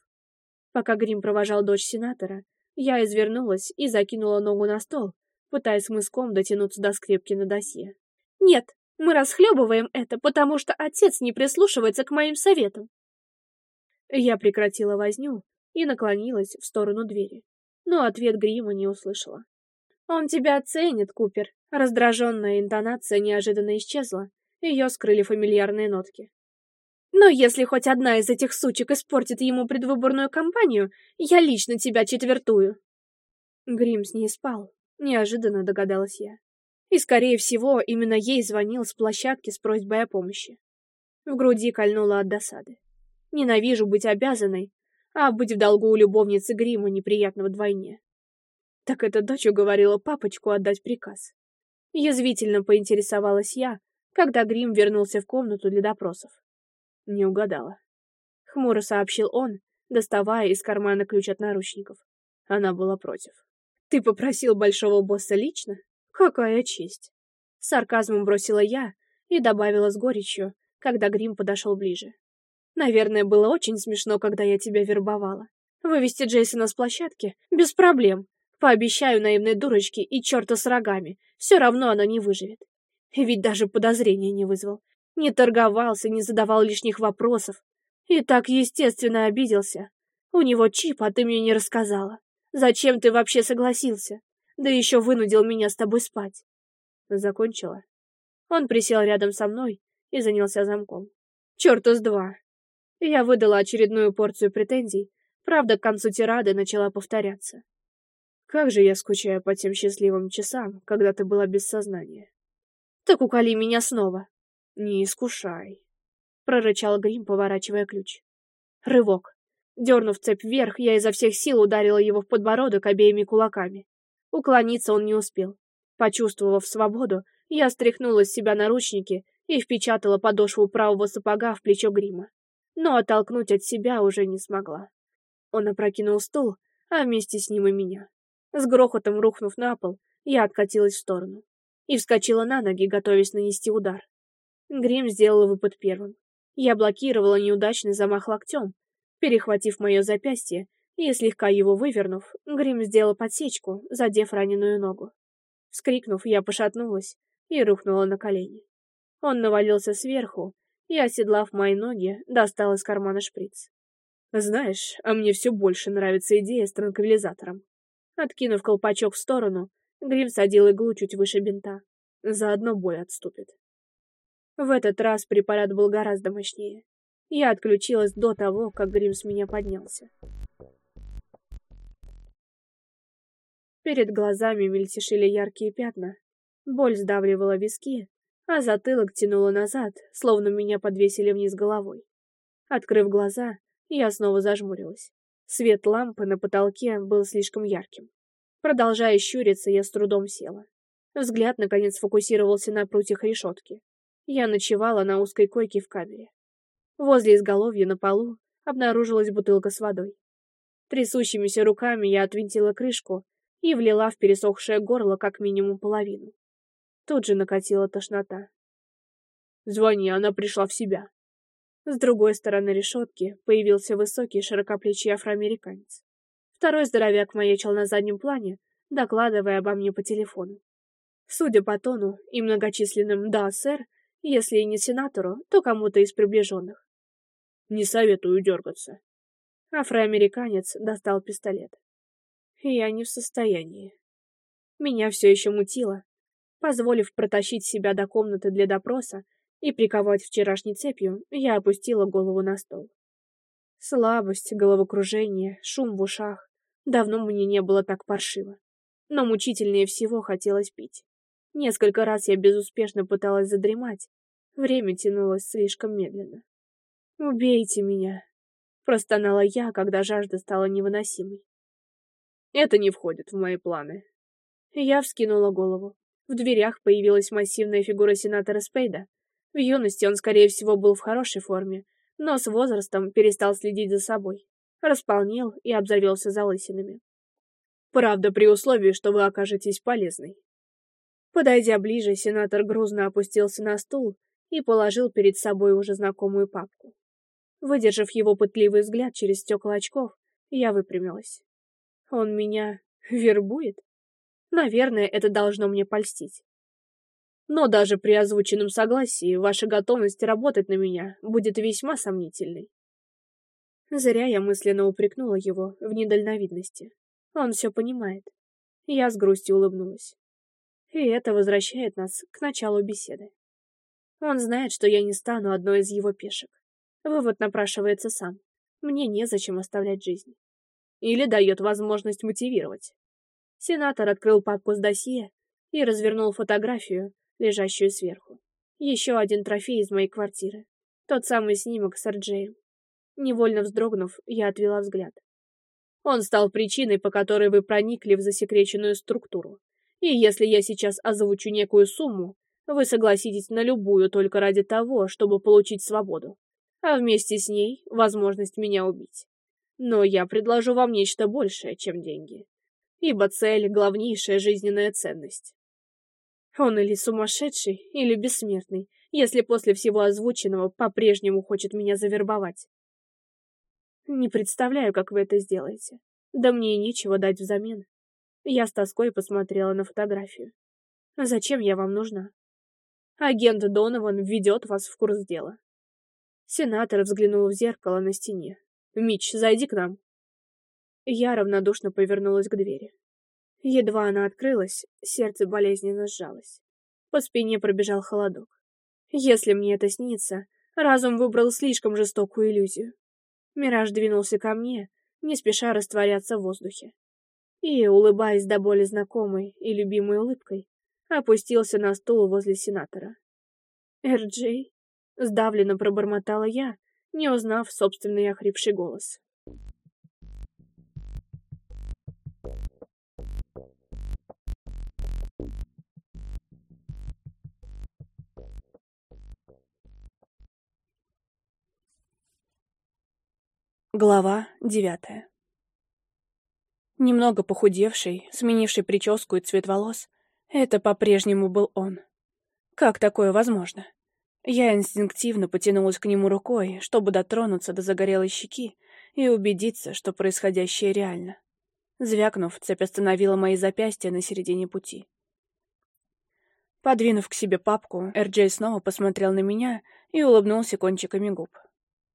[SPEAKER 1] Пока Грим провожал дочь сенатора, я извернулась и закинула ногу на стол, пытаясь мыском дотянуться до скрепки на досье. «Нет, мы расхлебываем это, потому что отец не прислушивается к моим советам». Я прекратила возню и наклонилась в сторону двери, но ответ Грима не услышала. «Он тебя оценит, Купер!» Раздраженная интонация неожиданно исчезла, ее скрыли фамильярные нотки. Но если хоть одна из этих сучек испортит ему предвыборную кампанию, я лично тебя четвертую. Грим с ней спал, неожиданно догадалась я. И, скорее всего, именно ей звонил с площадки с просьбой о помощи. В груди кольнуло от досады. Ненавижу быть обязанной, а быть в долгу у любовницы грима неприятно вдвойне. Так эта дочь уговорила папочку отдать приказ. Язвительно поинтересовалась я, когда грим вернулся в комнату для допросов. Не угадала. Хмуро сообщил он, доставая из кармана ключ от наручников. Она была против. «Ты попросил большого босса лично? Какая честь!» Сарказмом бросила я и добавила с горечью, когда Грим подошел ближе. «Наверное, было очень смешно, когда я тебя вербовала. Вывести Джейсона с площадки? Без проблем. Пообещаю наивной дурочке и черта с рогами. Все равно она не выживет. Ведь даже подозрения не вызвал. Не торговался, не задавал лишних вопросов. И так, естественно, обиделся. У него чип, а ты мне не рассказала. Зачем ты вообще согласился? Да еще вынудил меня с тобой спать. Закончила. Он присел рядом со мной и занялся замком. Черту с два. Я выдала очередную порцию претензий, правда, к концу тирады начала повторяться. Как же я скучаю по тем счастливым часам, когда ты была без сознания. Так уколи меня снова. «Не искушай», — прорычал Грим, поворачивая ключ. Рывок. Дернув цепь вверх, я изо всех сил ударила его в подбородок обеими кулаками. Уклониться он не успел. Почувствовав свободу, я стряхнула с себя наручники и впечатала подошву правого сапога в плечо грима. Но оттолкнуть от себя уже не смогла. Он опрокинул стул, а вместе с ним и меня. С грохотом рухнув на пол, я откатилась в сторону и вскочила на ноги, готовясь нанести удар. Грим сделал выпад первым. Я блокировала неудачный замах локтем. Перехватив мое запястье и слегка его вывернув, Грим сделал подсечку, задев раненую ногу. Вскрикнув, я пошатнулась и рухнула на колени. Он навалился сверху и, оседлав мои ноги, достал из кармана шприц. «Знаешь, а мне все больше нравится идея с транквилизатором». Откинув колпачок в сторону, Грим садил иглу чуть выше бинта. Заодно боль отступит. В этот раз препарат был гораздо мощнее. Я отключилась до того, как Гримс меня поднялся. Перед глазами мельтешили яркие пятна. Боль сдавливала виски, а затылок тянуло назад, словно меня подвесили вниз головой. Открыв глаза, я снова зажмурилась. Свет лампы на потолке был слишком ярким. Продолжая щуриться, я с трудом села. Взгляд, наконец, фокусировался на прутьях решетки. Я ночевала на узкой койке в камере. Возле изголовья на полу обнаружилась бутылка с водой. Трясущимися руками я отвинтила крышку и влила в пересохшее горло как минимум половину. Тут же накатила тошнота. «Звони, она пришла в себя». С другой стороны решетки появился высокий широкоплечий афроамериканец. Второй здоровяк маячил на заднем плане, докладывая обо мне по телефону. Судя по тону и многочисленным «да, сэр», если и не сенатору, то кому-то из приближенных. Не советую дергаться. Афроамериканец достал пистолет. Я не в состоянии. Меня все еще мутило. Позволив протащить себя до комнаты для допроса и приковать вчерашней цепью, я опустила голову на стол. Слабость, головокружение, шум в ушах. Давно мне не было так паршиво. Но мучительнее всего хотелось пить. Несколько раз я безуспешно пыталась задремать. Время тянулось слишком медленно. «Убейте меня!» — простонала я, когда жажда стала невыносимой. «Это не входит в мои планы». Я вскинула голову. В дверях появилась массивная фигура сенатора Спейда. В юности он, скорее всего, был в хорошей форме, но с возрастом перестал следить за собой. Располнел и обзавелся залысинами. «Правда, при условии, что вы окажетесь полезной», Подойдя ближе, сенатор грузно опустился на стул и положил перед собой уже знакомую папку. Выдержав его пытливый взгляд через стекла очков, я выпрямилась. Он меня вербует? Наверное, это должно мне польстить. Но даже при озвученном согласии ваша готовность работать на меня будет весьма сомнительной. Зря я мысленно упрекнула его в недальновидности. Он все понимает. Я с грустью улыбнулась. И это возвращает нас к началу беседы. Он знает, что я не стану одной из его пешек. Вывод напрашивается сам. Мне незачем оставлять жизнь. Или дает возможность мотивировать. Сенатор открыл папку с досье и развернул фотографию, лежащую сверху. Еще один трофей из моей квартиры. Тот самый снимок с Арджеем. Невольно вздрогнув, я отвела взгляд. Он стал причиной, по которой вы проникли в засекреченную структуру. И если я сейчас озвучу некую сумму, вы согласитесь на любую только ради того, чтобы получить свободу, а вместе с ней возможность меня убить. Но я предложу вам нечто большее, чем деньги, ибо цель — главнейшая жизненная ценность. Он или сумасшедший, или бессмертный, если после всего озвученного по-прежнему хочет меня завербовать. Не представляю, как вы это сделаете. Да мне и нечего дать взамен. Я с тоской посмотрела на фотографию. А «Зачем я вам нужна?» «Агент Донован введет вас в курс дела». Сенатор взглянул в зеркало на стене. «Мич, зайди к нам». Я равнодушно повернулась к двери. Едва она открылась, сердце болезненно сжалось. По спине пробежал холодок. Если мне это снится, разум выбрал слишком жестокую иллюзию. Мираж двинулся ко мне, не спеша растворяться в воздухе и, улыбаясь до боли знакомой и любимой улыбкой, опустился на стул возле сенатора. «Эрджей?» — сдавленно пробормотала я, не узнав собственный охрипший голос. Глава девятая Немного похудевший, сменивший прическу и цвет волос, это по-прежнему был он. Как такое возможно? Я инстинктивно потянулась к нему рукой, чтобы дотронуться до загорелой щеки и убедиться, что происходящее реально. Звякнув, цепь остановила мои запястья на середине пути. Подвинув к себе папку, Эрджей снова посмотрел на меня и улыбнулся кончиками губ.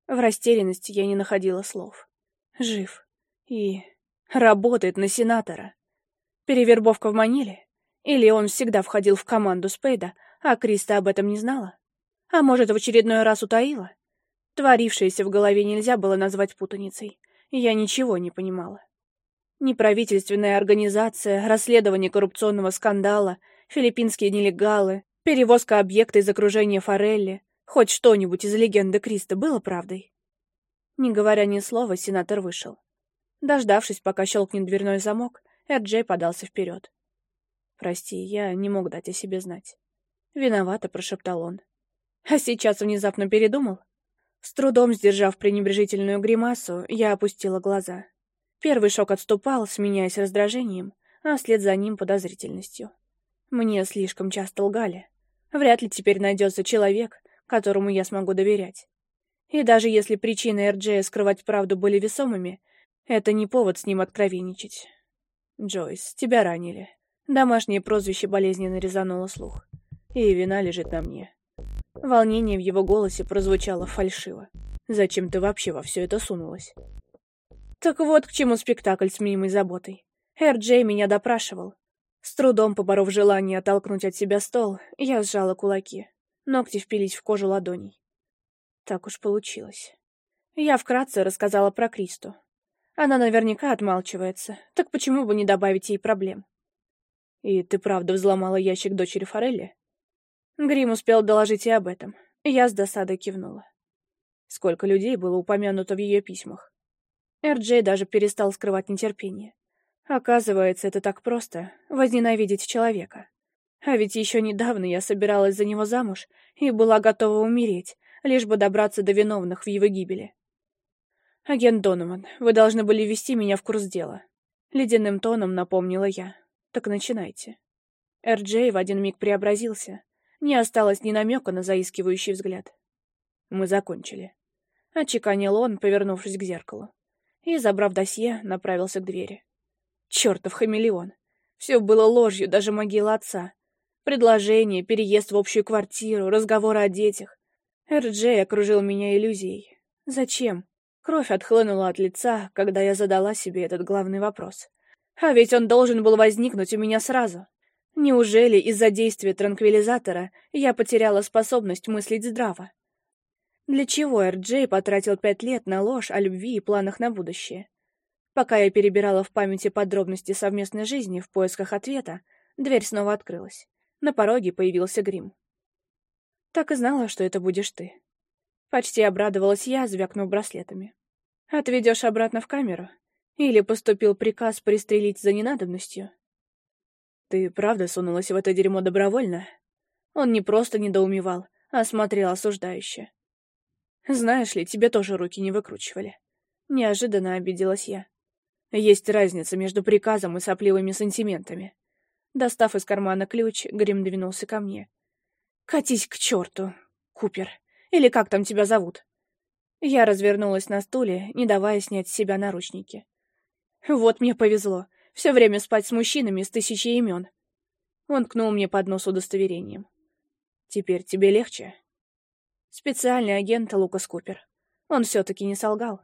[SPEAKER 1] В растерянности я не находила слов. Жив. И работает на сенатора. Перевербовка в Маниле? Или он всегда входил в команду Спейда, а Криста об этом не знала? А может, в очередной раз утаила? Творившееся в голове нельзя было назвать путаницей. Я ничего не понимала. Неправительственная организация, расследование коррупционного скандала, филиппинские нелегалы, перевозка объекта из окружения Форелли, хоть что-нибудь из легенды Криста было правдой? Не говоря ни слова, сенатор вышел. Дождавшись, пока щелкнет дверной замок, Эрджей подался вперед. «Прости, я не мог дать о себе знать». Виновата, прошептал он. «А сейчас внезапно передумал?» С трудом сдержав пренебрежительную гримасу, я опустила глаза. Первый шок отступал, сменяясь раздражением, а вслед за ним подозрительностью. Мне слишком часто лгали. Вряд ли теперь найдется человек, которому я смогу доверять. И даже если причины Эрджея скрывать правду были весомыми, это не повод с ним откровенничать. Джойс, тебя ранили. Домашнее прозвище болезненно резануло слух. И вина лежит на мне. Волнение в его голосе прозвучало фальшиво. Зачем ты вообще во все это сунулась? Так вот к чему спектакль с мнимой заботой. Эр Джей меня допрашивал. С трудом поборов желание оттолкнуть от себя стол, я сжала кулаки. Ногти впились в кожу ладоней. Так уж получилось. Я вкратце рассказала про Кристу, она наверняка отмалчивается, так почему бы не добавить ей проблем? И ты правда взломала ящик дочери Форелли? Грим успел доложить и об этом. Я с досадой кивнула. Сколько людей было упомянуто в ее письмах. Эрджей даже перестал скрывать нетерпение. Оказывается, это так просто — возненавидеть человека. А ведь еще недавно я собиралась за него замуж и была готова умереть, лишь бы добраться до виновных в его гибели. «Агент Донован, вы должны были вести меня в курс дела». Ледяным тоном напомнила я. «Так начинайте». Эрджей в один миг преобразился. Не осталось ни намека на заискивающий взгляд. «Мы закончили», — очеканил он, повернувшись к зеркалу. И, забрав досье, направился к двери. «Чертов хамелеон! Все было ложью, даже могила отца. Предложение, переезд в общую квартиру, разговоры о детях. Эрджей окружил меня иллюзией. Зачем? Кровь отхлынула от лица, когда я задала себе этот главный вопрос. А ведь он должен был возникнуть у меня сразу. Неужели из-за действия транквилизатора я потеряла способность мыслить здраво? Для чего Эрджей потратил пять лет на ложь о любви и планах на будущее? Пока я перебирала в памяти подробности совместной жизни в поисках ответа, дверь снова открылась. На пороге появился грим. «Так и знала, что это будешь ты», Почти обрадовалась я, звякнув браслетами. «Отведешь обратно в камеру? Или поступил приказ пристрелить за ненадобностью?» «Ты правда сунулась в это дерьмо добровольно?» Он не просто недоумевал, а смотрел осуждающе. «Знаешь ли, тебе тоже руки не выкручивали». Неожиданно обиделась я. «Есть разница между приказом и сопливыми сантиментами». Достав из кармана ключ, Грим двинулся ко мне. «Катись к черту, Купер!» Или как там тебя зовут?» Я развернулась на стуле, не давая снять с себя наручники. «Вот мне повезло. Все время спать с мужчинами с тысячи имен». Он кнул мне под нос удостоверением. «Теперь тебе легче?» Специальный агент Лукас Купер. Он все-таки не солгал.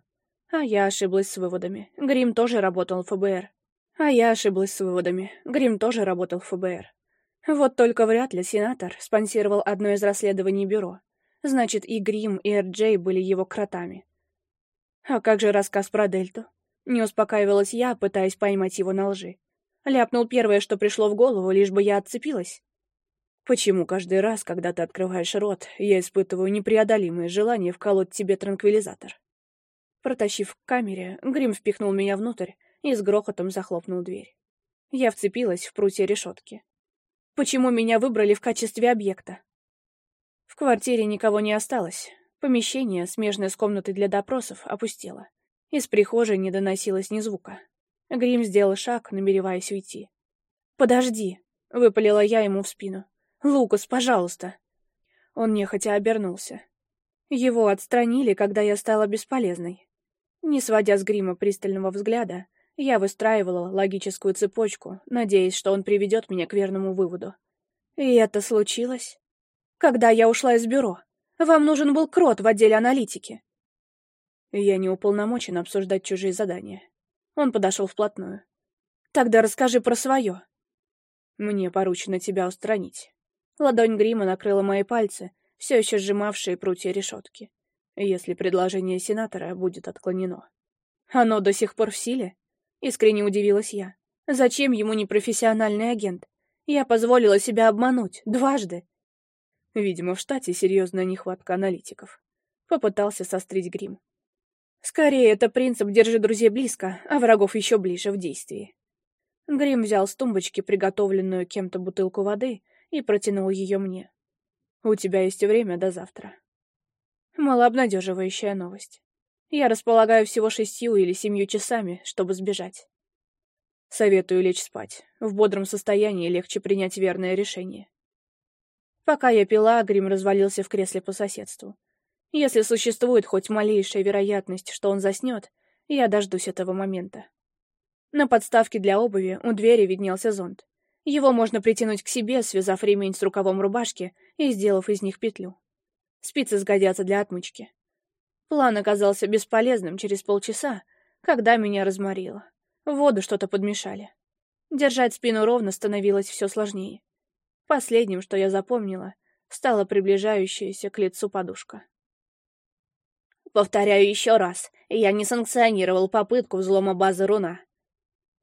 [SPEAKER 1] А я ошиблась с выводами. Грим тоже работал в ФБР. А я ошиблась с выводами. Грим тоже работал в ФБР. Вот только вряд ли сенатор спонсировал одно из расследований бюро. Значит, и Грим, и Эрджей были его кротами. А как же рассказ про Дельту? Не успокаивалась я, пытаясь поймать его на лжи. Ляпнул первое, что пришло в голову, лишь бы я отцепилась. Почему каждый раз, когда ты открываешь рот, я испытываю непреодолимое желание вколоть тебе транквилизатор? Протащив к камере, Грим впихнул меня внутрь и с грохотом захлопнул дверь. Я вцепилась в прутья решетки. Почему меня выбрали в качестве объекта? В квартире никого не осталось. Помещение, смежное с комнатой для допросов, опустело. Из прихожей не доносилось ни звука. Грим сделал шаг, намереваясь уйти. «Подожди!» — выпалила я ему в спину. «Лукас, пожалуйста!» Он нехотя обернулся. Его отстранили, когда я стала бесполезной. Не сводя с грима пристального взгляда, я выстраивала логическую цепочку, надеясь, что он приведет меня к верному выводу. И это случилось когда я ушла из бюро. Вам нужен был крот в отделе аналитики. Я не уполномочен обсуждать чужие задания. Он подошел вплотную. Тогда расскажи про свое. Мне поручено тебя устранить. Ладонь грима накрыла мои пальцы, все еще сжимавшие прутья решетки. Если предложение сенатора будет отклонено. Оно до сих пор в силе? Искренне удивилась я. Зачем ему непрофессиональный агент? Я позволила себя обмануть дважды Видимо, в штате серьезная нехватка аналитиков. Попытался сострить грим. Скорее, это принцип «держи друзей близко, а врагов еще ближе в действии». Грим взял с тумбочки приготовленную кем-то бутылку воды и протянул ее мне. «У тебя есть время до завтра». Малообнадеживающая новость. Я располагаю всего шестью или семью часами, чтобы сбежать. Советую лечь спать. В бодром состоянии легче принять верное решение. Пока я пила, Грим развалился в кресле по соседству. Если существует хоть малейшая вероятность, что он заснет, я дождусь этого момента. На подставке для обуви у двери виднелся зонт. Его можно притянуть к себе, связав ремень с рукавом рубашки и сделав из них петлю. Спицы сгодятся для отмычки. План оказался бесполезным через полчаса, когда меня разморило. В воду что-то подмешали. Держать спину ровно становилось все сложнее. Последним, что я запомнила, стала приближающаяся к лицу подушка. «Повторяю еще раз, я не санкционировал попытку взлома базы руна».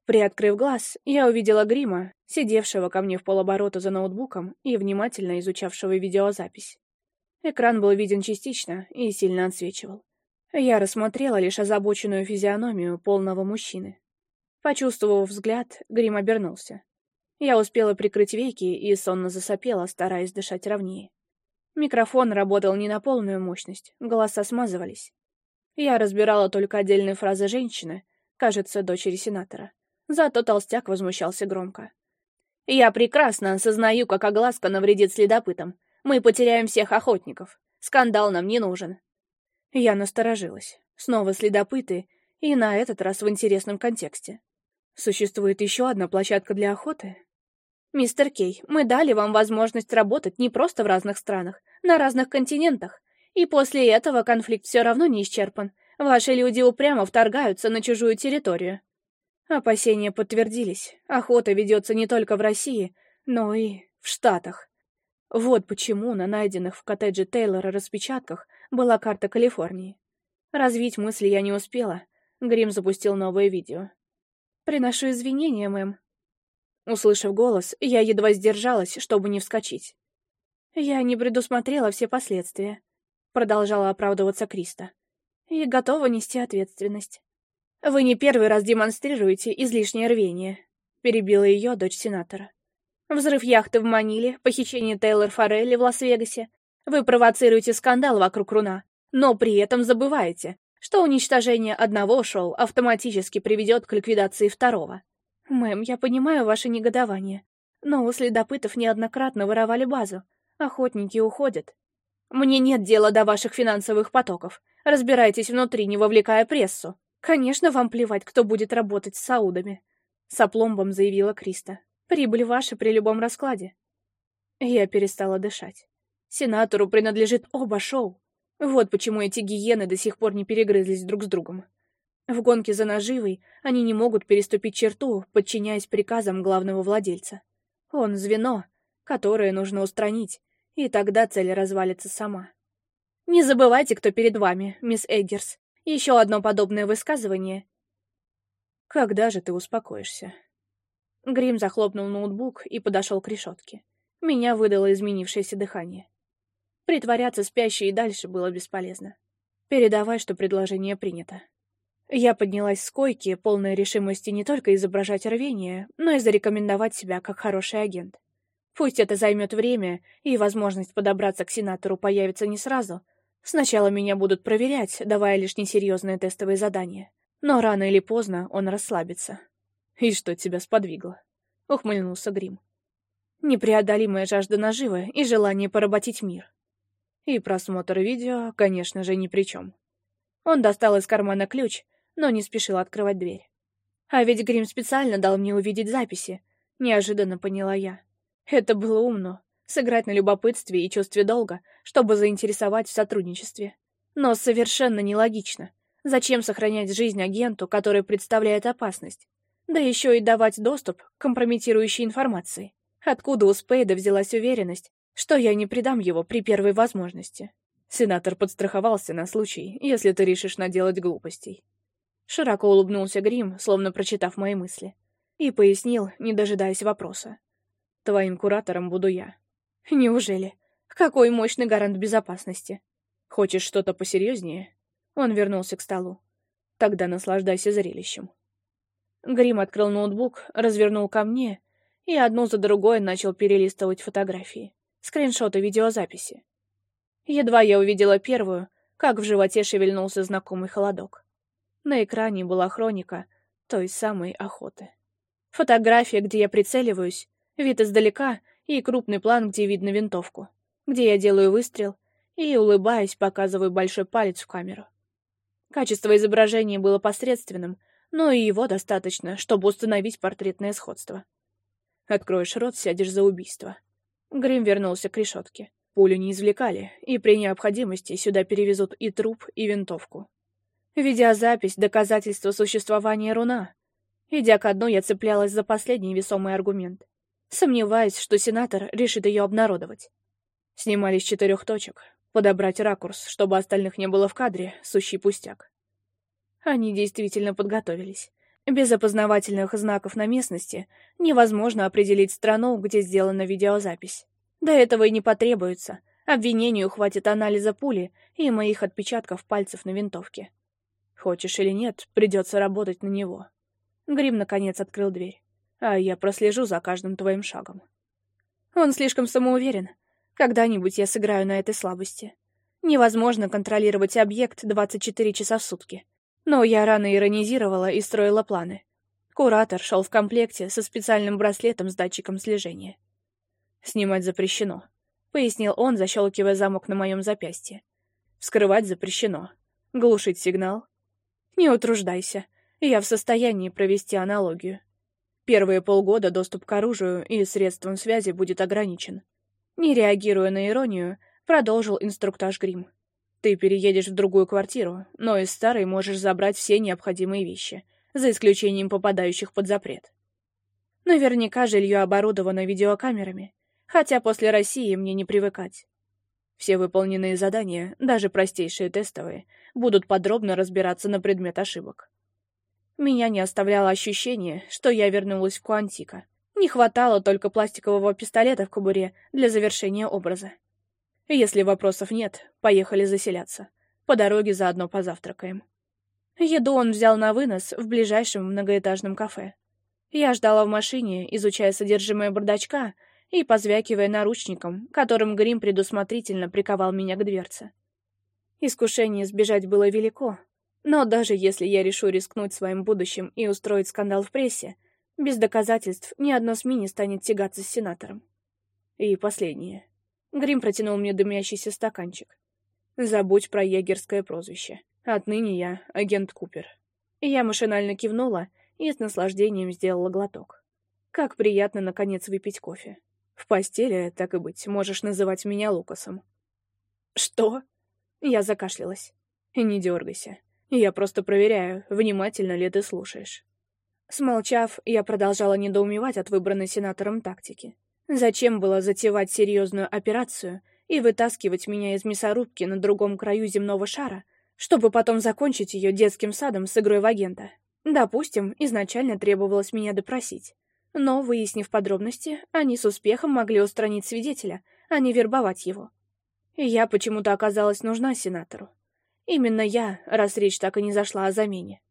[SPEAKER 1] Приоткрыв глаз, я увидела Грима, сидевшего ко мне в полоборота за ноутбуком и внимательно изучавшего видеозапись. Экран был виден частично и сильно отсвечивал. Я рассмотрела лишь озабоченную физиономию полного мужчины. Почувствовав взгляд, Грим обернулся. Я успела прикрыть веки и сонно засопела, стараясь дышать ровнее. Микрофон работал не на полную мощность, голоса смазывались. Я разбирала только отдельные фразы женщины, кажется, дочери сенатора. Зато толстяк возмущался громко. «Я прекрасно осознаю, как огласка навредит следопытам. Мы потеряем всех охотников. Скандал нам не нужен». Я насторожилась. Снова следопыты, и на этот раз в интересном контексте. Существует еще одна площадка для охоты? «Мистер Кей, мы дали вам возможность работать не просто в разных странах, на разных континентах. И после этого конфликт все равно не исчерпан. Ваши люди упрямо вторгаются на чужую территорию». Опасения подтвердились. Охота ведется не только в России, но и в Штатах. Вот почему на найденных в коттедже Тейлора распечатках была карта Калифорнии. Развить мысли я не успела. Грим запустил новое видео. «Приношу извинения, мэм. Услышав голос, я едва сдержалась, чтобы не вскочить. «Я не предусмотрела все последствия», — продолжала оправдываться Криста. «И готова нести ответственность». «Вы не первый раз демонстрируете излишнее рвение», — перебила ее дочь сенатора. «Взрыв яхты в Маниле, похищение Тейлор Форелли в Лас-Вегасе. Вы провоцируете скандал вокруг Руна, но при этом забываете, что уничтожение одного шоу автоматически приведет к ликвидации второго. «Мэм, я понимаю ваше негодование, но у следопытов неоднократно воровали базу. Охотники уходят». «Мне нет дела до ваших финансовых потоков. Разбирайтесь внутри, не вовлекая прессу. Конечно, вам плевать, кто будет работать с саудами», — Сопломбом заявила Криста. «Прибыль ваша при любом раскладе». Я перестала дышать. Сенатору принадлежит оба шоу. Вот почему эти гиены до сих пор не перегрызлись друг с другом. В гонке за наживой они не могут переступить черту, подчиняясь приказам главного владельца. Он — звено, которое нужно устранить, и тогда цель развалится сама. «Не забывайте, кто перед вами, мисс Эггерс. Еще одно подобное высказывание». «Когда же ты успокоишься?» Грим захлопнул ноутбук и подошел к решетке. Меня выдало изменившееся дыхание. Притворяться спящей и дальше было бесполезно. «Передавай, что предложение принято», я поднялась с койки, полной решимости не только изображать рвение, но и зарекомендовать себя как хороший агент. Пусть это займет время, и возможность подобраться к сенатору появится не сразу. Сначала меня будут проверять, давая лишь несерьезные тестовые задания. Но рано или поздно он расслабится. «И что тебя сподвигло?» — ухмыльнулся Грим. «Непреодолимая жажда наживы и желание поработить мир». И просмотр видео, конечно же, ни при чем. Он достал из кармана ключ, но не спешила открывать дверь. А ведь Грим специально дал мне увидеть записи, неожиданно поняла я. Это было умно — сыграть на любопытстве и чувстве долга, чтобы заинтересовать в сотрудничестве. Но совершенно нелогично. Зачем сохранять жизнь агенту, который представляет опасность? Да еще и давать доступ к компрометирующей информации. Откуда у Спейда взялась уверенность, что я не предам его при первой возможности? Сенатор подстраховался на случай, если ты решишь наделать глупостей. Широко улыбнулся Грим, словно прочитав мои мысли, и пояснил, не дожидаясь вопроса. «Твоим куратором буду я». «Неужели? Какой мощный гарант безопасности!» «Хочешь что-то посерьезнее?» Он вернулся к столу. «Тогда наслаждайся зрелищем». Грим открыл ноутбук, развернул ко мне и одну за другой начал перелистывать фотографии, скриншоты видеозаписи. Едва я увидела первую, как в животе шевельнулся знакомый холодок. На экране была хроника той самой охоты. Фотография, где я прицеливаюсь, вид издалека и крупный план, где видно винтовку, где я делаю выстрел и, улыбаясь, показываю большой палец в камеру. Качество изображения было посредственным, но и его достаточно, чтобы установить портретное сходство. Откроешь рот, сядешь за убийство. Грим вернулся к решетке. Пулю не извлекали, и при необходимости сюда перевезут и труп, и винтовку. Видеозапись — доказательство существования руна. Идя ко дну, я цеплялась за последний весомый аргумент, сомневаясь, что сенатор решит ее обнародовать. Снимали с четырех точек. Подобрать ракурс, чтобы остальных не было в кадре, сущий пустяк. Они действительно подготовились. Без опознавательных знаков на местности невозможно определить страну, где сделана видеозапись. До этого и не потребуется. Обвинению хватит анализа пули и моих отпечатков пальцев на винтовке. Хочешь или нет, придется работать на него. Грим, наконец, открыл дверь. А я прослежу за каждым твоим шагом. Он слишком самоуверен. Когда-нибудь я сыграю на этой слабости. Невозможно контролировать объект 24 часа в сутки. Но я рано иронизировала и строила планы. Куратор шел в комплекте со специальным браслетом с датчиком слежения. «Снимать запрещено», — пояснил он, защелкивая замок на моем запястье. «Вскрывать запрещено. Глушить сигнал, не утруждайся. Я в состоянии провести аналогию. Первые полгода доступ к оружию и средствам связи будет ограничен. Не реагируя на иронию, продолжил инструктаж Грим. Ты переедешь в другую квартиру, но из старой можешь забрать все необходимые вещи, за исключением попадающих под запрет. Наверняка жилье оборудовано видеокамерами, хотя после России мне не привыкать. Все выполненные задания, даже простейшие тестовые, будут подробно разбираться на предмет ошибок. Меня не оставляло ощущение, что я вернулась в Куантика. Не хватало только пластикового пистолета в кобуре для завершения образа. Если вопросов нет, поехали заселяться. По дороге заодно позавтракаем. Еду он взял на вынос в ближайшем многоэтажном кафе. Я ждала в машине, изучая содержимое бардачка и позвякивая наручником, которым грим предусмотрительно приковал меня к дверце. Искушение сбежать было велико, но даже если я решу рискнуть своим будущим и устроить скандал в прессе, без доказательств ни одно СМИ не станет тягаться с сенатором. И последнее. Грим протянул мне дымящийся стаканчик. «Забудь про егерское прозвище. Отныне я агент Купер». Я машинально кивнула и с наслаждением сделала глоток. Как приятно, наконец, выпить кофе. В постели, так и быть, можешь называть меня Лукасом». «Что?» Я закашлялась. «Не дергайся. Я просто проверяю, внимательно ли ты слушаешь». Смолчав, я продолжала недоумевать от выбранной сенатором тактики. Зачем было затевать серьезную операцию и вытаскивать меня из мясорубки на другом краю земного шара, чтобы потом закончить ее детским садом с игрой в агента? Допустим, изначально требовалось меня допросить. Но, выяснив подробности, они с успехом могли устранить свидетеля, а не вербовать его. Я почему-то оказалась нужна сенатору. Именно я, раз речь так и не зашла о замене.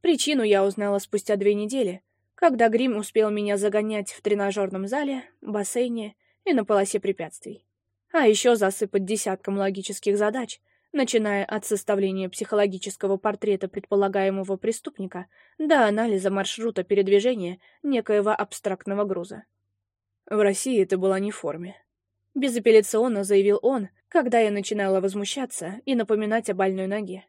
[SPEAKER 1] Причину я узнала спустя две недели, когда грим успел меня загонять в тренажерном зале, бассейне и на полосе препятствий. А еще засыпать десятком логических задач — начиная от составления психологического портрета предполагаемого преступника до анализа маршрута передвижения некоего абстрактного груза. В России это было не в форме. Безапелляционно заявил он, когда я начинала возмущаться и напоминать о больной ноге.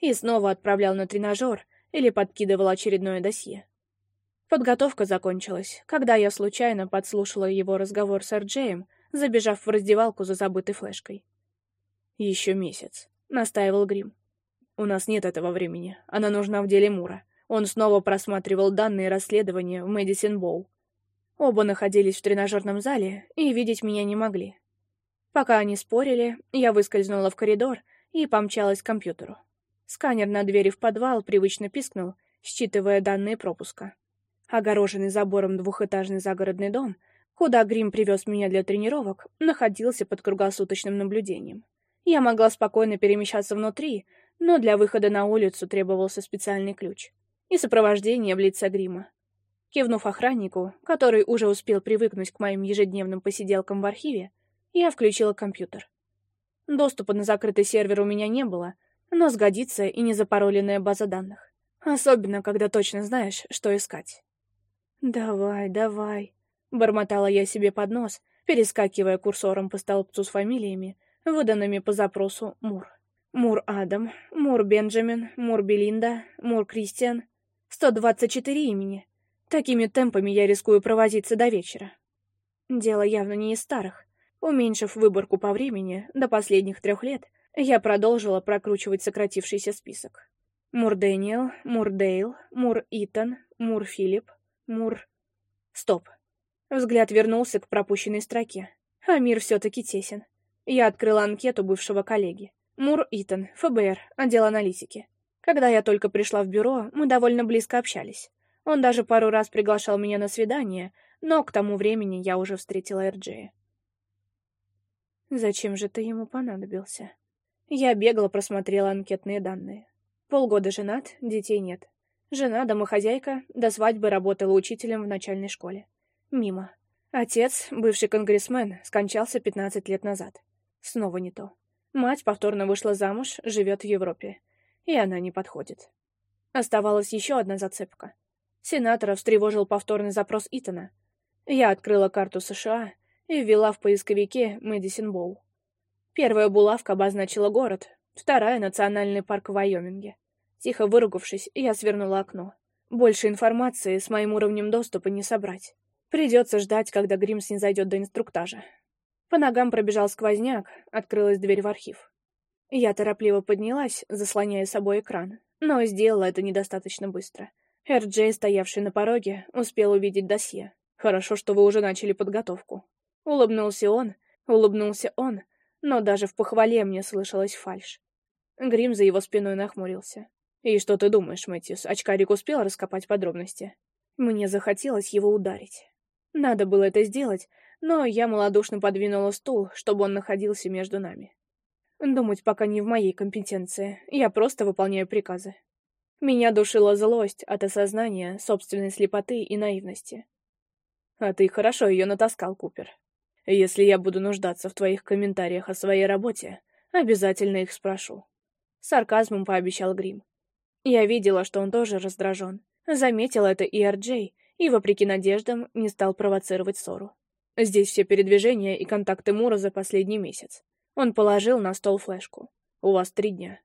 [SPEAKER 1] И снова отправлял на тренажер или подкидывал очередное досье. Подготовка закончилась, когда я случайно подслушала его разговор с Арджеем, забежав в раздевалку за забытой флешкой. «Еще месяц», — настаивал Грим. «У нас нет этого времени. Она нужна в деле Мура». Он снова просматривал данные расследования в Мэдисон Боу. Оба находились в тренажерном зале и видеть меня не могли. Пока они спорили, я выскользнула в коридор и помчалась к компьютеру. Сканер на двери в подвал привычно пискнул, считывая данные пропуска. Огороженный забором двухэтажный загородный дом, куда Грим привез меня для тренировок, находился под круглосуточным наблюдением. Я могла спокойно перемещаться внутри, но для выхода на улицу требовался специальный ключ и сопровождение в лице грима. Кивнув охраннику, который уже успел привыкнуть к моим ежедневным посиделкам в архиве, я включила компьютер. Доступа на закрытый сервер у меня не было, но сгодится и незапароленная база данных. Особенно, когда точно знаешь, что искать. «Давай, давай», — бормотала я себе под нос, перескакивая курсором по столбцу с фамилиями выданными по запросу Мур. Мур Адам, Мур Бенджамин, Мур Белинда, Мур Кристиан. 124 имени. Такими темпами я рискую провозиться до вечера. Дело явно не из старых. Уменьшив выборку по времени до последних трех лет, я продолжила прокручивать сократившийся список. Мур Дэниел, Мур Дейл, Мур Итан, Мур Филипп, Мур... Стоп. Взгляд вернулся к пропущенной строке. А мир все-таки тесен. Я открыла анкету бывшего коллеги. Мур Итан, ФБР, отдел аналитики. Когда я только пришла в бюро, мы довольно близко общались. Он даже пару раз приглашал меня на свидание, но к тому времени я уже встретила Эрджея. «Зачем же ты ему понадобился?» Я бегло просмотрела анкетные данные. Полгода женат, детей нет. Жена домохозяйка, до свадьбы работала учителем в начальной школе. Мимо. Отец, бывший конгрессмен, скончался 15 лет назад. Снова не то. Мать повторно вышла замуж, живет в Европе. И она не подходит. Оставалась еще одна зацепка. Сенатора встревожил повторный запрос Итана. Я открыла карту США и ввела в поисковике «Мэдисон Боу». Первая булавка обозначила город, вторая — национальный парк в Вайоминге. Тихо выругавшись, я свернула окно. Больше информации с моим уровнем доступа не собрать. Придется ждать, когда Гримс не зайдет до инструктажа. По ногам пробежал сквозняк, открылась дверь в архив. Я торопливо поднялась, заслоняя собой экран, но сделала это недостаточно быстро. Эрджей, стоявший на пороге, успел увидеть досье. «Хорошо, что вы уже начали подготовку». Улыбнулся он, улыбнулся он, но даже в похвале мне слышалась фальшь. Грим за его спиной нахмурился. «И что ты думаешь, Мэтьюс, очкарик успел раскопать подробности?» Мне захотелось его ударить. Надо было это сделать, но я малодушно подвинула стул, чтобы он находился между нами. Думать пока не в моей компетенции, я просто выполняю приказы. Меня душила злость от осознания собственной слепоты и наивности. А ты хорошо ее натаскал, Купер. Если я буду нуждаться в твоих комментариях о своей работе, обязательно их спрошу. Сарказмом пообещал Грим. Я видела, что он тоже раздражен. Заметил это и Арджей, и, вопреки надеждам, не стал провоцировать ссору. Здесь все передвижения и контакты Мура за последний месяц. Он положил на стол флешку. «У вас три дня».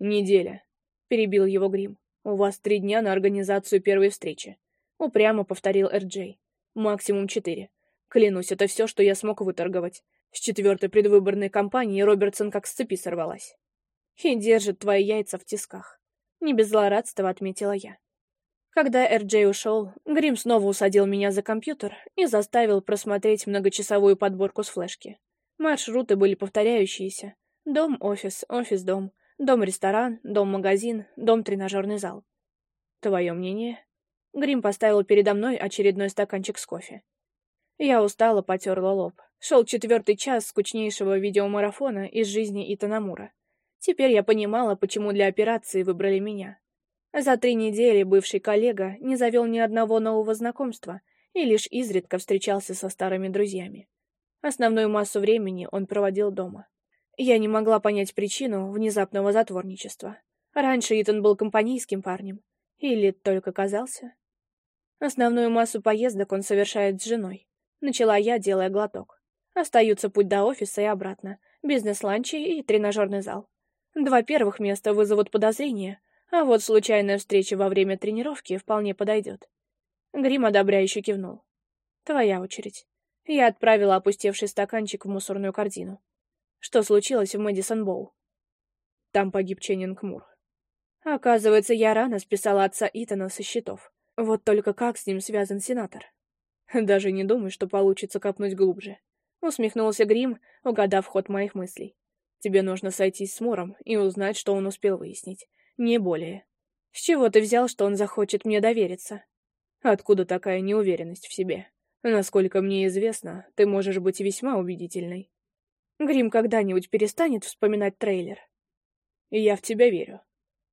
[SPEAKER 1] «Неделя», — перебил его Грим. «У вас три дня на организацию первой встречи», — упрямо повторил Эрджей. «Максимум четыре. Клянусь, это все, что я смог выторговать. С четвертой предвыборной кампании Робертсон как с цепи сорвалась». «И держит твои яйца в тисках», — не без злорадства отметила я. Когда Эрджей ушел, Грим снова усадил меня за компьютер и заставил просмотреть многочасовую подборку с флешки. Маршруты были повторяющиеся. Дом-офис, офис-дом, дом-ресторан, дом-магазин, дом-тренажерный зал. Твое мнение? Грим поставил передо мной очередной стаканчик с кофе. Я устало потерла лоб. Шел четвертый час скучнейшего видеомарафона из жизни Итанамура. Теперь я понимала, почему для операции выбрали меня. За три недели бывший коллега не завел ни одного нового знакомства и лишь изредка встречался со старыми друзьями. Основную массу времени он проводил дома. Я не могла понять причину внезапного затворничества. Раньше Итан был компанейским парнем. Или только казался. Основную массу поездок он совершает с женой. Начала я, делая глоток. Остаются путь до офиса и обратно, бизнес-ланчи и тренажерный зал. Два первых места вызовут подозрения, а вот случайная встреча во время тренировки вполне подойдет. Грим одобряюще кивнул. «Твоя очередь». Я отправила опустевший стаканчик в мусорную корзину. Что случилось в Мэдисон Боу? Там погиб Ченнинг Мур. Оказывается, я рано списала отца Итана со счетов. Вот только как с ним связан сенатор? Даже не думай, что получится копнуть глубже. Усмехнулся Грим, угадав ход моих мыслей. Тебе нужно сойтись с Муром и узнать, что он успел выяснить не более. С чего ты взял, что он захочет мне довериться? Откуда такая неуверенность в себе? Насколько мне известно, ты можешь быть весьма убедительной. Грим когда-нибудь перестанет вспоминать трейлер. Я в тебя верю,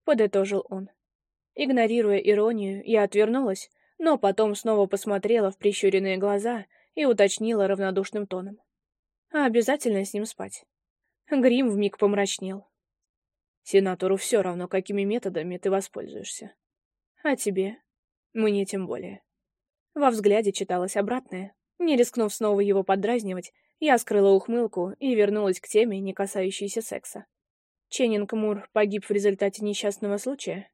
[SPEAKER 1] подытожил он. Игнорируя иронию, я отвернулась, но потом снова посмотрела в прищуренные глаза и уточнила равнодушным тоном: "А обязательно с ним спать?" Грим вмиг помрачнел. Сенатору все равно, какими методами ты воспользуешься. А тебе? Мне тем более. Во взгляде читалось обратное. Не рискнув снова его подразнивать, я скрыла ухмылку и вернулась к теме, не касающейся секса. Ченнинг Мур погиб в результате несчастного случая?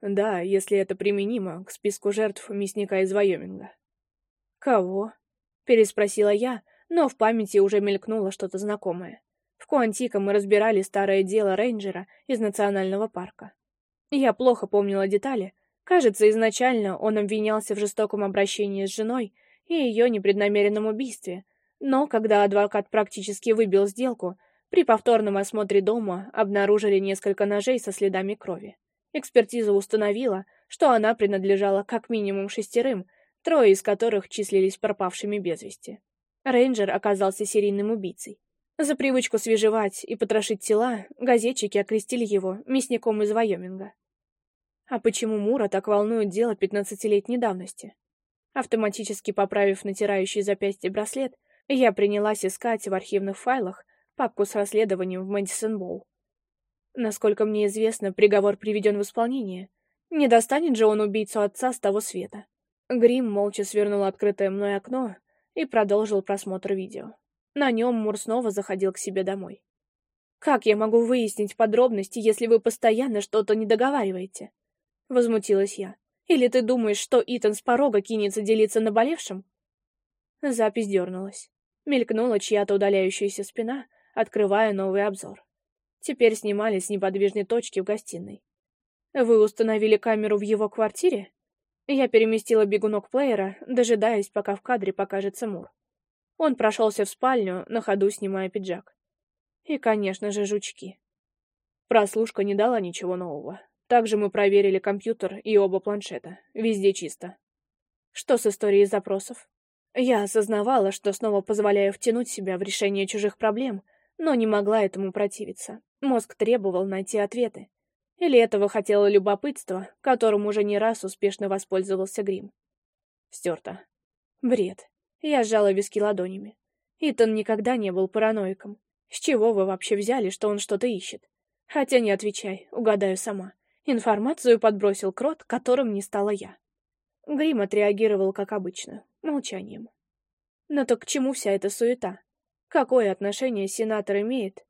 [SPEAKER 1] Да, если это применимо к списку жертв мясника из Вайоминга. «Кого?» — переспросила я, но в памяти уже мелькнуло что-то знакомое. Куантико мы разбирали старое дело рейнджера из национального парка. Я плохо помнила детали. Кажется, изначально он обвинялся в жестоком обращении с женой и ее непреднамеренном убийстве, но когда адвокат практически выбил сделку, при повторном осмотре дома обнаружили несколько ножей со следами крови. Экспертиза установила, что она принадлежала как минимум шестерым, трое из которых числились пропавшими без вести. Рейнджер оказался серийным убийцей. За привычку свежевать и потрошить тела газетчики окрестили его мясником из Вайоминга. А почему Мура так волнует дело пятнадцатилетней давности? Автоматически поправив натирающий запястье браслет, я принялась искать в архивных файлах папку с расследованием в Мэдисон Боу. Насколько мне известно, приговор приведен в исполнение. Не достанет же он убийцу отца с того света. Грим молча свернул открытое мной окно и продолжил просмотр видео. На нем Мур снова заходил к себе домой. «Как я могу выяснить подробности, если вы постоянно что-то не договариваете? Возмутилась я. «Или ты думаешь, что Итан с порога кинется делиться наболевшим?» Запись дернулась. Мелькнула чья-то удаляющаяся спина, открывая новый обзор. Теперь снимали с неподвижной точки в гостиной. «Вы установили камеру в его квартире?» Я переместила бегунок плеера, дожидаясь, пока в кадре покажется Мур. Он прошелся в спальню, на ходу снимая пиджак. И, конечно же, жучки. Прослушка не дала ничего нового. Также мы проверили компьютер и оба планшета. Везде чисто. Что с историей запросов? Я осознавала, что снова позволяю втянуть себя в решение чужих проблем, но не могла этому противиться. Мозг требовал найти ответы. Или этого хотело любопытство, которым уже не раз успешно воспользовался Грим. Стерто. Бред. Я сжала виски ладонями. Итан никогда не был параноиком. С чего вы вообще взяли, что он что-то ищет? Хотя не отвечай, угадаю сама. Информацию подбросил крот, которым не стала я. Грим отреагировал, как обычно, молчанием. Но «Ну то, к чему вся эта суета? Какое отношение сенатор имеет?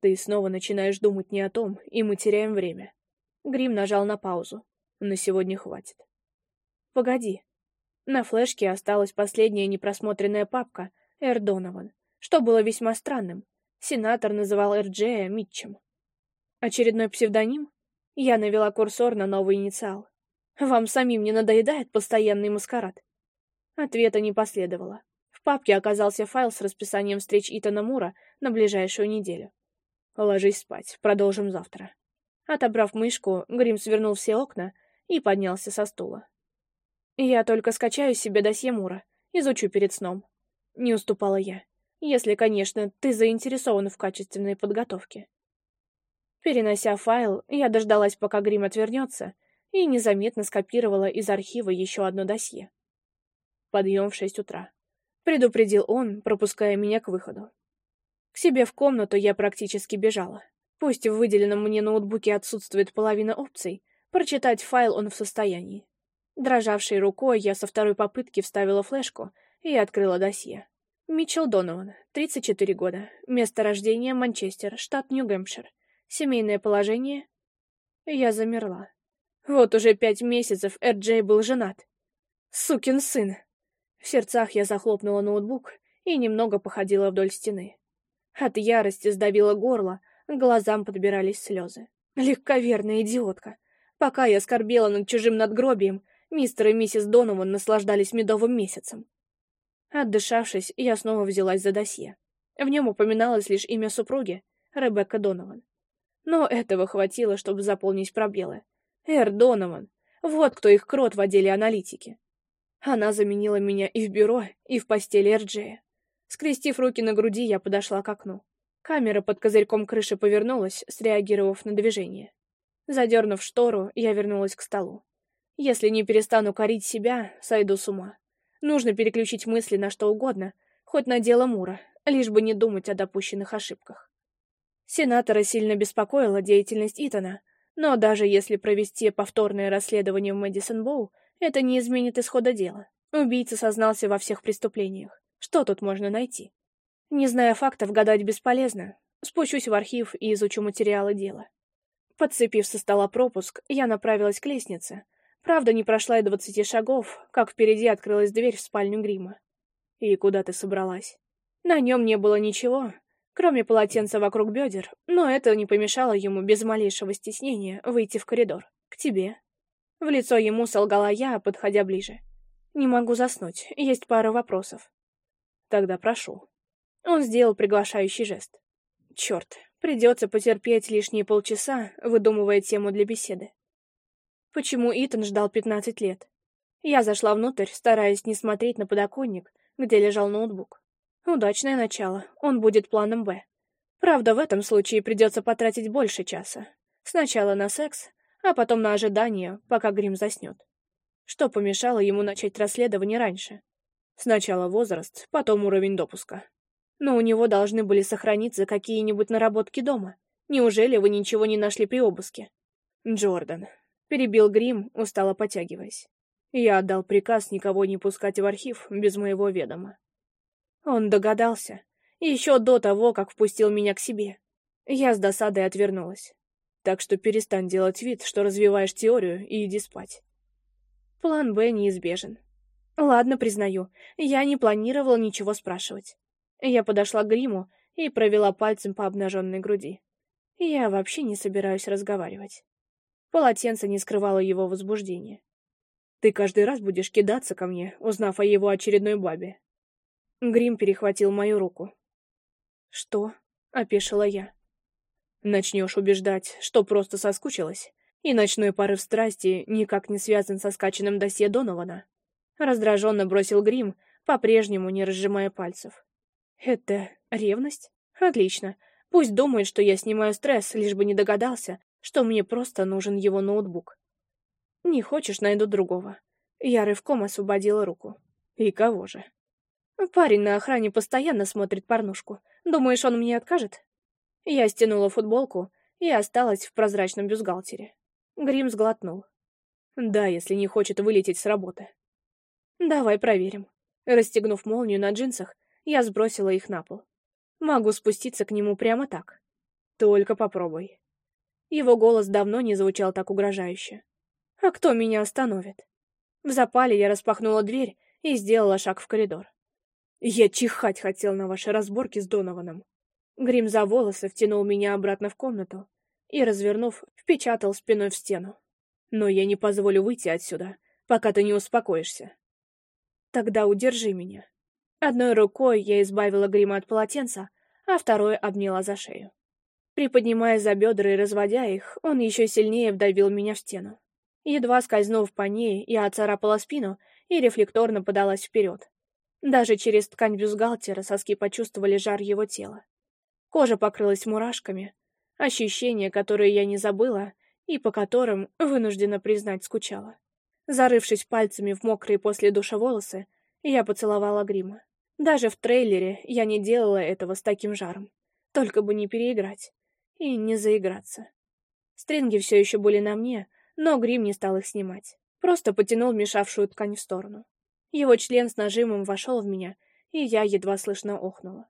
[SPEAKER 1] Ты снова начинаешь думать не о том, и мы теряем время. Грим нажал на паузу. На сегодня хватит. Погоди, на флешке осталась последняя непросмотренная папка Эрдонован, что было весьма странным. Сенатор называл Эрджея Митчем. Очередной псевдоним? Я навела курсор на новый инициал. «Вам самим не надоедает постоянный маскарад?» Ответа не последовало. В папке оказался файл с расписанием встреч Итана Мура на ближайшую неделю. «Ложись спать, продолжим завтра». Отобрав мышку, Грим свернул все окна и поднялся со стула. «Я только скачаю себе досье Мура, изучу перед сном». Не уступала я. «Если, конечно, ты заинтересован в качественной подготовке». Перенося файл, я дождалась, пока грим отвернется, и незаметно скопировала из архива еще одно досье. Подъем в шесть утра. Предупредил он, пропуская меня к выходу. К себе в комнату я практически бежала. Пусть в выделенном мне ноутбуке отсутствует половина опций, прочитать файл он в состоянии. Дрожавшей рукой я со второй попытки вставила флешку и открыла досье. Митчелл Донован, 34 года, место рождения Манчестер, штат Нью-Гэмпшир, семейное положение... Я замерла. Вот уже пять месяцев Эрджей был женат. Сукин сын! В сердцах я захлопнула ноутбук и немного походила вдоль стены. От ярости сдавило горло, глазам подбирались слезы. Легковерная идиотка. Пока я скорбела над чужим надгробием, Мистер и миссис Донован наслаждались медовым месяцем. Отдышавшись, я снова взялась за досье. В нем упоминалось лишь имя супруги, Ребекка Донован. Но этого хватило, чтобы заполнить пробелы. Эр Донован. Вот кто их крот в отделе аналитики. Она заменила меня и в бюро, и в постели Эрджея. Скрестив руки на груди, я подошла к окну. Камера под козырьком крыши повернулась, среагировав на движение. Задернув штору, я вернулась к столу. Если не перестану корить себя, сойду с ума. Нужно переключить мысли на что угодно, хоть на дело Мура, лишь бы не думать о допущенных ошибках. Сенатора сильно беспокоила деятельность Итана, но даже если провести повторное расследование в Мэдисон Боу, это не изменит исхода дела. Убийца сознался во всех преступлениях. Что тут можно найти? Не зная фактов, гадать бесполезно. Спущусь в архив и изучу материалы дела. Подцепив со стола пропуск, я направилась к лестнице, Правда, не прошла и двадцати шагов, как впереди открылась дверь в спальню грима. «И куда ты собралась?» На нем не было ничего, кроме полотенца вокруг бедер, но это не помешало ему без малейшего стеснения выйти в коридор. «К тебе». В лицо ему солгала я, подходя ближе. «Не могу заснуть, есть пара вопросов». «Тогда прошу». Он сделал приглашающий жест. «Черт, придется потерпеть лишние полчаса, выдумывая тему для беседы почему Итан ждал 15 лет. Я зашла внутрь, стараясь не смотреть на подоконник, где лежал ноутбук. Удачное начало, он будет планом «Б». Правда, в этом случае придется потратить больше часа. Сначала на секс, а потом на ожидание, пока Грим заснет. Что помешало ему начать расследование раньше? Сначала возраст, потом уровень допуска. Но у него должны были сохраниться какие-нибудь наработки дома. Неужели вы ничего не нашли при обыске? Джордан, перебил грим, устало потягиваясь. Я отдал приказ никого не пускать в архив без моего ведома. Он догадался. Еще до того, как впустил меня к себе. Я с досадой отвернулась. Так что перестань делать вид, что развиваешь теорию, и иди спать. План «Б» неизбежен. Ладно, признаю, я не планировала ничего спрашивать. Я подошла к гриму и провела пальцем по обнаженной груди. Я вообще не собираюсь разговаривать. Полотенце не скрывало его возбуждения. «Ты каждый раз будешь кидаться ко мне, узнав о его очередной бабе». Грим перехватил мою руку. «Что?» — опешила я. «Начнешь убеждать, что просто соскучилась, и ночной порыв страсти никак не связан со скачанным досье Донована». Раздраженно бросил Грим, по-прежнему не разжимая пальцев. «Это ревность? Отлично. Пусть думает, что я снимаю стресс, лишь бы не догадался, что мне просто нужен его ноутбук. Не хочешь, найду другого. Я рывком освободила руку. И кого же? Парень на охране постоянно смотрит порнушку. Думаешь, он мне откажет? Я стянула футболку и осталась в прозрачном бюстгальтере. Грим сглотнул. Да, если не хочет вылететь с работы. Давай проверим. Расстегнув молнию на джинсах, я сбросила их на пол. Могу спуститься к нему прямо так. Только попробуй. Его голос давно не звучал так угрожающе. «А кто меня остановит?» В запале я распахнула дверь и сделала шаг в коридор. «Я чихать хотел на ваши разборки с Донованом». Грим за волосы втянул меня обратно в комнату и, развернув, впечатал спиной в стену. «Но я не позволю выйти отсюда, пока ты не успокоишься». «Тогда удержи меня». Одной рукой я избавила Грима от полотенца, а второй обняла за шею. Приподнимая за бедра и разводя их, он еще сильнее вдавил меня в стену. Едва скользнув по ней, я оцарапала спину и рефлекторно подалась вперед. Даже через ткань бюстгальтера соски почувствовали жар его тела. Кожа покрылась мурашками, ощущения, которые я не забыла и по которым, вынуждена признать, скучала. Зарывшись пальцами в мокрые после душа волосы, я поцеловала грима. Даже в трейлере я не делала этого с таким жаром. Только бы не переиграть и не заиграться. Стринги все еще были на мне, но грим не стал их снимать. Просто потянул мешавшую ткань в сторону. Его член с нажимом вошел в меня, и я едва слышно охнула.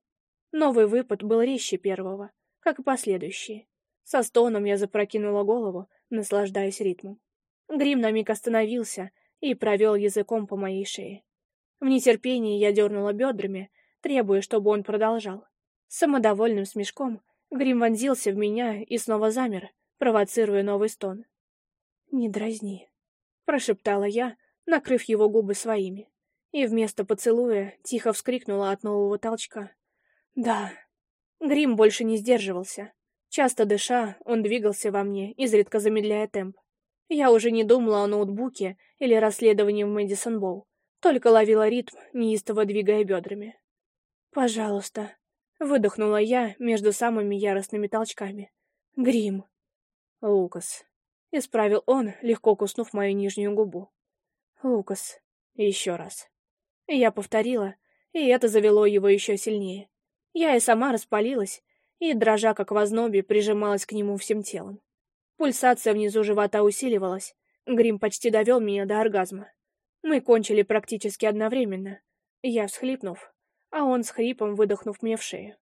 [SPEAKER 1] Новый выпад был резче первого, как и последующие. Со стоном я запрокинула голову, наслаждаясь ритмом. Грим на миг остановился и провел языком по моей шее. В нетерпении я дернула бедрами, требуя, чтобы он продолжал. С самодовольным смешком Грим вонзился в меня и снова замер, провоцируя новый стон. «Не дразни», — прошептала я, накрыв его губы своими, и вместо поцелуя тихо вскрикнула от нового толчка. «Да». Грим больше не сдерживался. Часто дыша, он двигался во мне, изредка замедляя темп. Я уже не думала о ноутбуке или расследовании в Мэдисон Боу, только ловила ритм, неистово двигая бедрами. «Пожалуйста», Выдохнула я между самыми яростными толчками. Грим. Лукас. Исправил он, легко куснув мою нижнюю губу. Лукас. Еще раз. Я повторила, и это завело его еще сильнее. Я и сама распалилась, и, дрожа как в ознобе, прижималась к нему всем телом. Пульсация внизу живота усиливалась. Грим почти довел меня до оргазма. Мы кончили практически одновременно. Я, всхлипнув, а он с хрипом выдохнув мне в шею.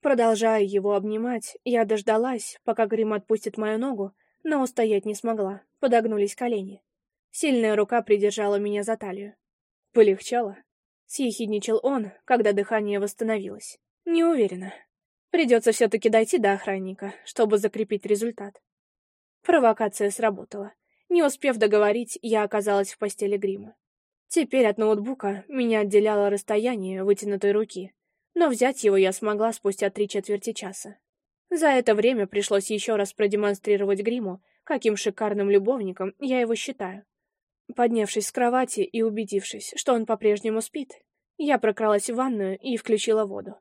[SPEAKER 1] Продолжая его обнимать, я дождалась, пока Грим отпустит мою ногу, но устоять не смогла, подогнулись колени. Сильная рука придержала меня за талию. «Полегчало?» — съехидничал он, когда дыхание восстановилось. «Не уверена. Придется все-таки дойти до охранника, чтобы закрепить результат». Провокация сработала. Не успев договорить, я оказалась в постели Грима. Теперь от ноутбука меня отделяло расстояние вытянутой руки, но взять его я смогла спустя три четверти часа. За это время пришлось еще раз продемонстрировать гриму, каким шикарным любовником я его считаю. Поднявшись с кровати и убедившись, что он по-прежнему спит, я прокралась в ванную и включила воду.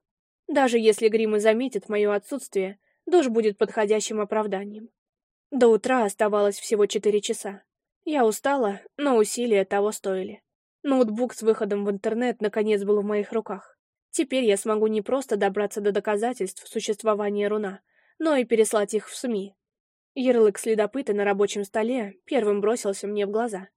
[SPEAKER 1] Даже если гримы заметит мое отсутствие, душ будет подходящим оправданием. До утра оставалось всего четыре часа. Я устала, но усилия того стоили. Ноутбук с выходом в интернет наконец был в моих руках. Теперь я смогу не просто добраться до доказательств существования руна, но и переслать их в СМИ. Ярлык следопыта на рабочем столе первым бросился мне в глаза.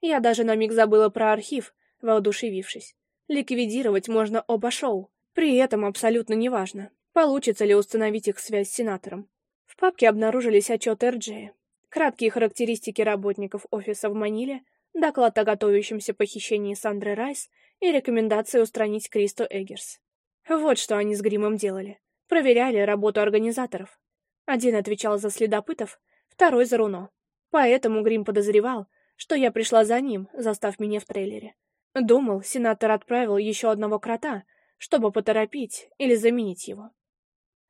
[SPEAKER 1] Я даже на миг забыла про архив, воодушевившись. Ликвидировать можно оба шоу, при этом абсолютно неважно, получится ли установить их связь с сенатором. В папке обнаружились отчеты РДЖ, краткие характеристики работников офиса в Маниле, доклад о готовящемся похищении Сандры Райс и рекомендации устранить Кристо Эггерс. Вот что они с Гримом делали. Проверяли работу организаторов. Один отвечал за следопытов, второй за руно. Поэтому Грим подозревал, что я пришла за ним, застав меня в трейлере. Думал, сенатор отправил еще одного крота, чтобы поторопить или заменить его.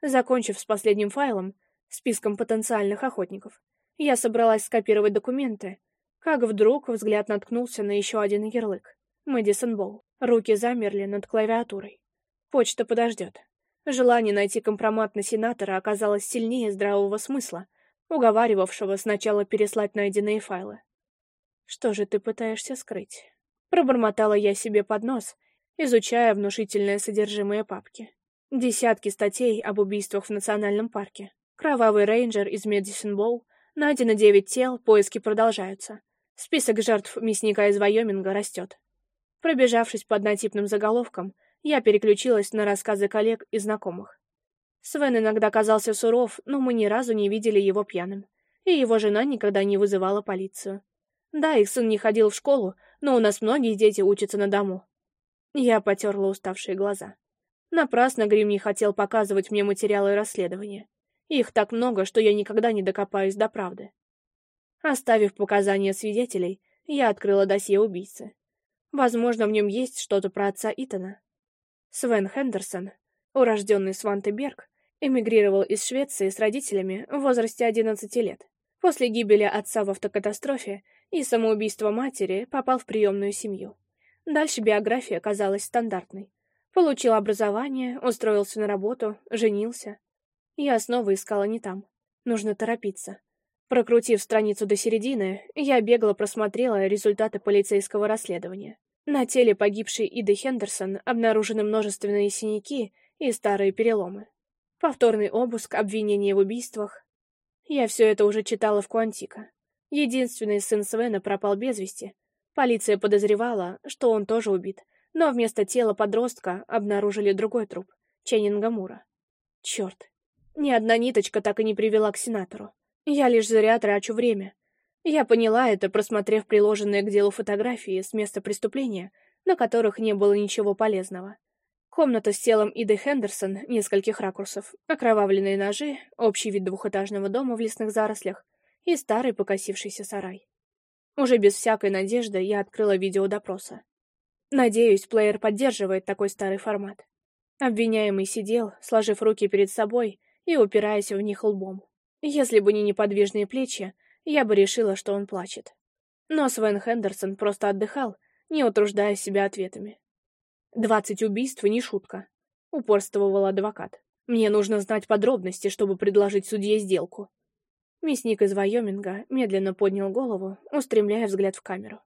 [SPEAKER 1] Закончив с последним файлом, списком потенциальных охотников, я собралась скопировать документы, как вдруг взгляд наткнулся на еще один ярлык. Мэдисон Болл. Руки замерли над клавиатурой. Почта подождет. Желание найти компромат на сенатора оказалось сильнее здравого смысла, уговаривавшего сначала переслать найденные файлы. «Что же ты пытаешься скрыть?» Пробормотала я себе под нос, изучая внушительное содержимое папки. Десятки статей об убийствах в национальном парке. Кровавый рейнджер из Медисон Боу. Найдено девять тел, поиски продолжаются. Список жертв мясника из Вайоминга растет. Пробежавшись по однотипным заголовкам, я переключилась на рассказы коллег и знакомых. Свен иногда казался суров, но мы ни разу не видели его пьяным. И его жена никогда не вызывала полицию. Да, их сын не ходил в школу, но у нас многие дети учатся на дому. Я потерла уставшие глаза. Напрасно Грим не хотел показывать мне материалы расследования. Их так много, что я никогда не докопаюсь до правды. Оставив показания свидетелей, я открыла досье убийцы. Возможно, в нем есть что-то про отца Итана. Свен Хендерсон, урожденный Свантеберг, эмигрировал из Швеции с родителями в возрасте 11 лет. После гибели отца в автокатастрофе и самоубийства матери попал в приемную семью. Дальше биография казалась стандартной. Получил образование, устроился на работу, женился. Я снова искала не там. Нужно торопиться. Прокрутив страницу до середины, я бегло просмотрела результаты полицейского расследования. На теле погибшей Иды Хендерсон обнаружены множественные синяки и старые переломы. Повторный обыск, обвинение в убийствах. Я все это уже читала в Куантико. Единственный сын Свена пропал без вести. Полиция подозревала, что он тоже убит, но вместо тела подростка обнаружили другой труп — Ченнинга Мура. Черт. Ни одна ниточка так и не привела к сенатору. Я лишь зря трачу время. Я поняла это, просмотрев приложенные к делу фотографии с места преступления, на которых не было ничего полезного. Комната с телом Иды Хендерсон, нескольких ракурсов, окровавленные ножи, общий вид двухэтажного дома в лесных зарослях и старый покосившийся сарай. Уже без всякой надежды я открыла видео допроса. Надеюсь, плеер поддерживает такой старый формат. Обвиняемый сидел, сложив руки перед собой и упираясь в них лбом. Если бы не неподвижные плечи, я бы решила, что он плачет. Но Свен Хендерсон просто отдыхал, не утруждая себя ответами. «Двадцать убийств — не шутка», — упорствовал адвокат. «Мне нужно знать подробности, чтобы предложить судье сделку». Мясник из Вайоминга медленно поднял голову, устремляя взгляд в камеру.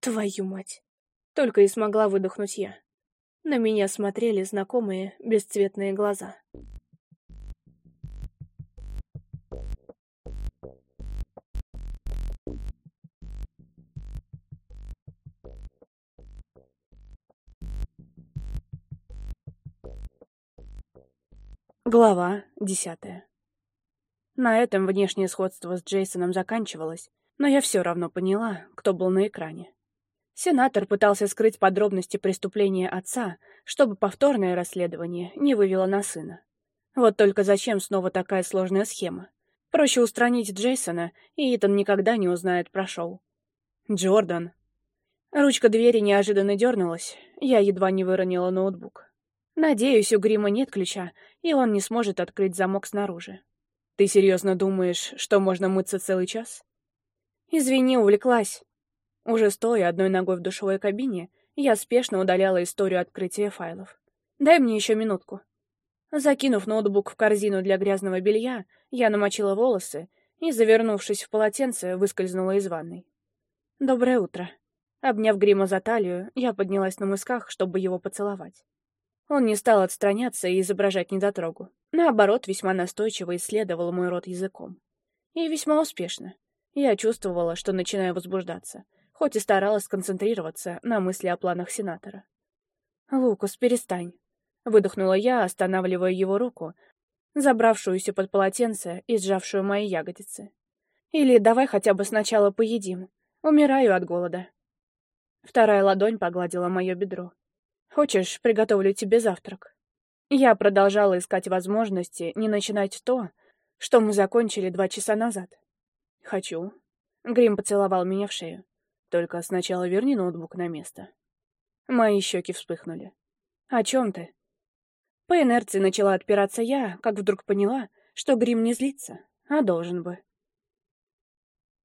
[SPEAKER 1] «Твою мать!» — только и смогла выдохнуть я. На меня смотрели знакомые бесцветные глаза. Глава десятая. На этом внешнее сходство с Джейсоном заканчивалось, но я все равно поняла, кто был на экране. Сенатор пытался скрыть подробности преступления отца, чтобы повторное расследование не вывело на сына. Вот только зачем снова такая сложная схема? Проще устранить Джейсона, и Итан никогда не узнает про шоу. «Джордан!» Ручка двери неожиданно дернулась, я едва не выронила ноутбук. Надеюсь, у грима нет ключа, и он не сможет открыть замок снаружи. Ты серьезно думаешь, что можно мыться целый час? Извини, увлеклась. Уже стоя одной ногой в душевой кабине, я спешно удаляла историю открытия файлов. Дай мне еще минутку. Закинув ноутбук в корзину для грязного белья, я намочила волосы и, завернувшись в полотенце, выскользнула из ванной. «Доброе утро». Обняв Грима за талию, я поднялась на мысках, чтобы его поцеловать. Он не стал отстраняться и изображать недотрогу. Наоборот, весьма настойчиво исследовал мой рот языком. И весьма успешно. Я чувствовала, что начинаю возбуждаться, хоть и старалась концентрироваться на мысли о планах сенатора. «Лукус, перестань!» — выдохнула я, останавливая его руку, забравшуюся под полотенце и сжавшую мои ягодицы. «Или давай хотя бы сначала поедим. Умираю от голода». Вторая ладонь погладила мое бедро. Хочешь, приготовлю тебе завтрак?» Я продолжала искать возможности не начинать то, что мы закончили два часа назад. «Хочу». Грим поцеловал меня в шею. «Только сначала верни ноутбук на место». Мои щеки вспыхнули. «О чем ты?» По инерции начала отпираться я, как вдруг поняла, что грим не злится, а должен бы.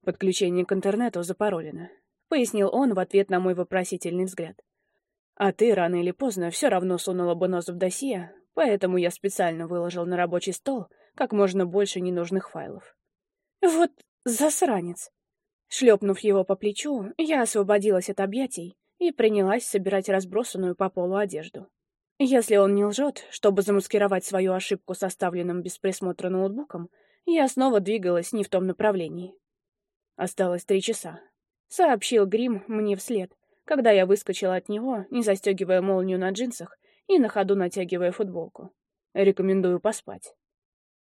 [SPEAKER 1] «Подключение к интернету запаролено», — пояснил он в ответ на мой вопросительный взгляд. А ты рано или поздно все равно сунула бы нос в досье, поэтому я специально выложил на рабочий стол как можно больше ненужных файлов. Вот засранец! Шлепнув его по плечу, я освободилась от объятий и принялась собирать разбросанную по полу одежду. Если он не лжет, чтобы замаскировать свою ошибку с составленным без присмотра ноутбуком, я снова двигалась не в том направлении. Осталось три часа. Сообщил Грим мне вслед, когда я выскочила от него, не застегивая молнию на джинсах и на ходу натягивая футболку. Рекомендую поспать.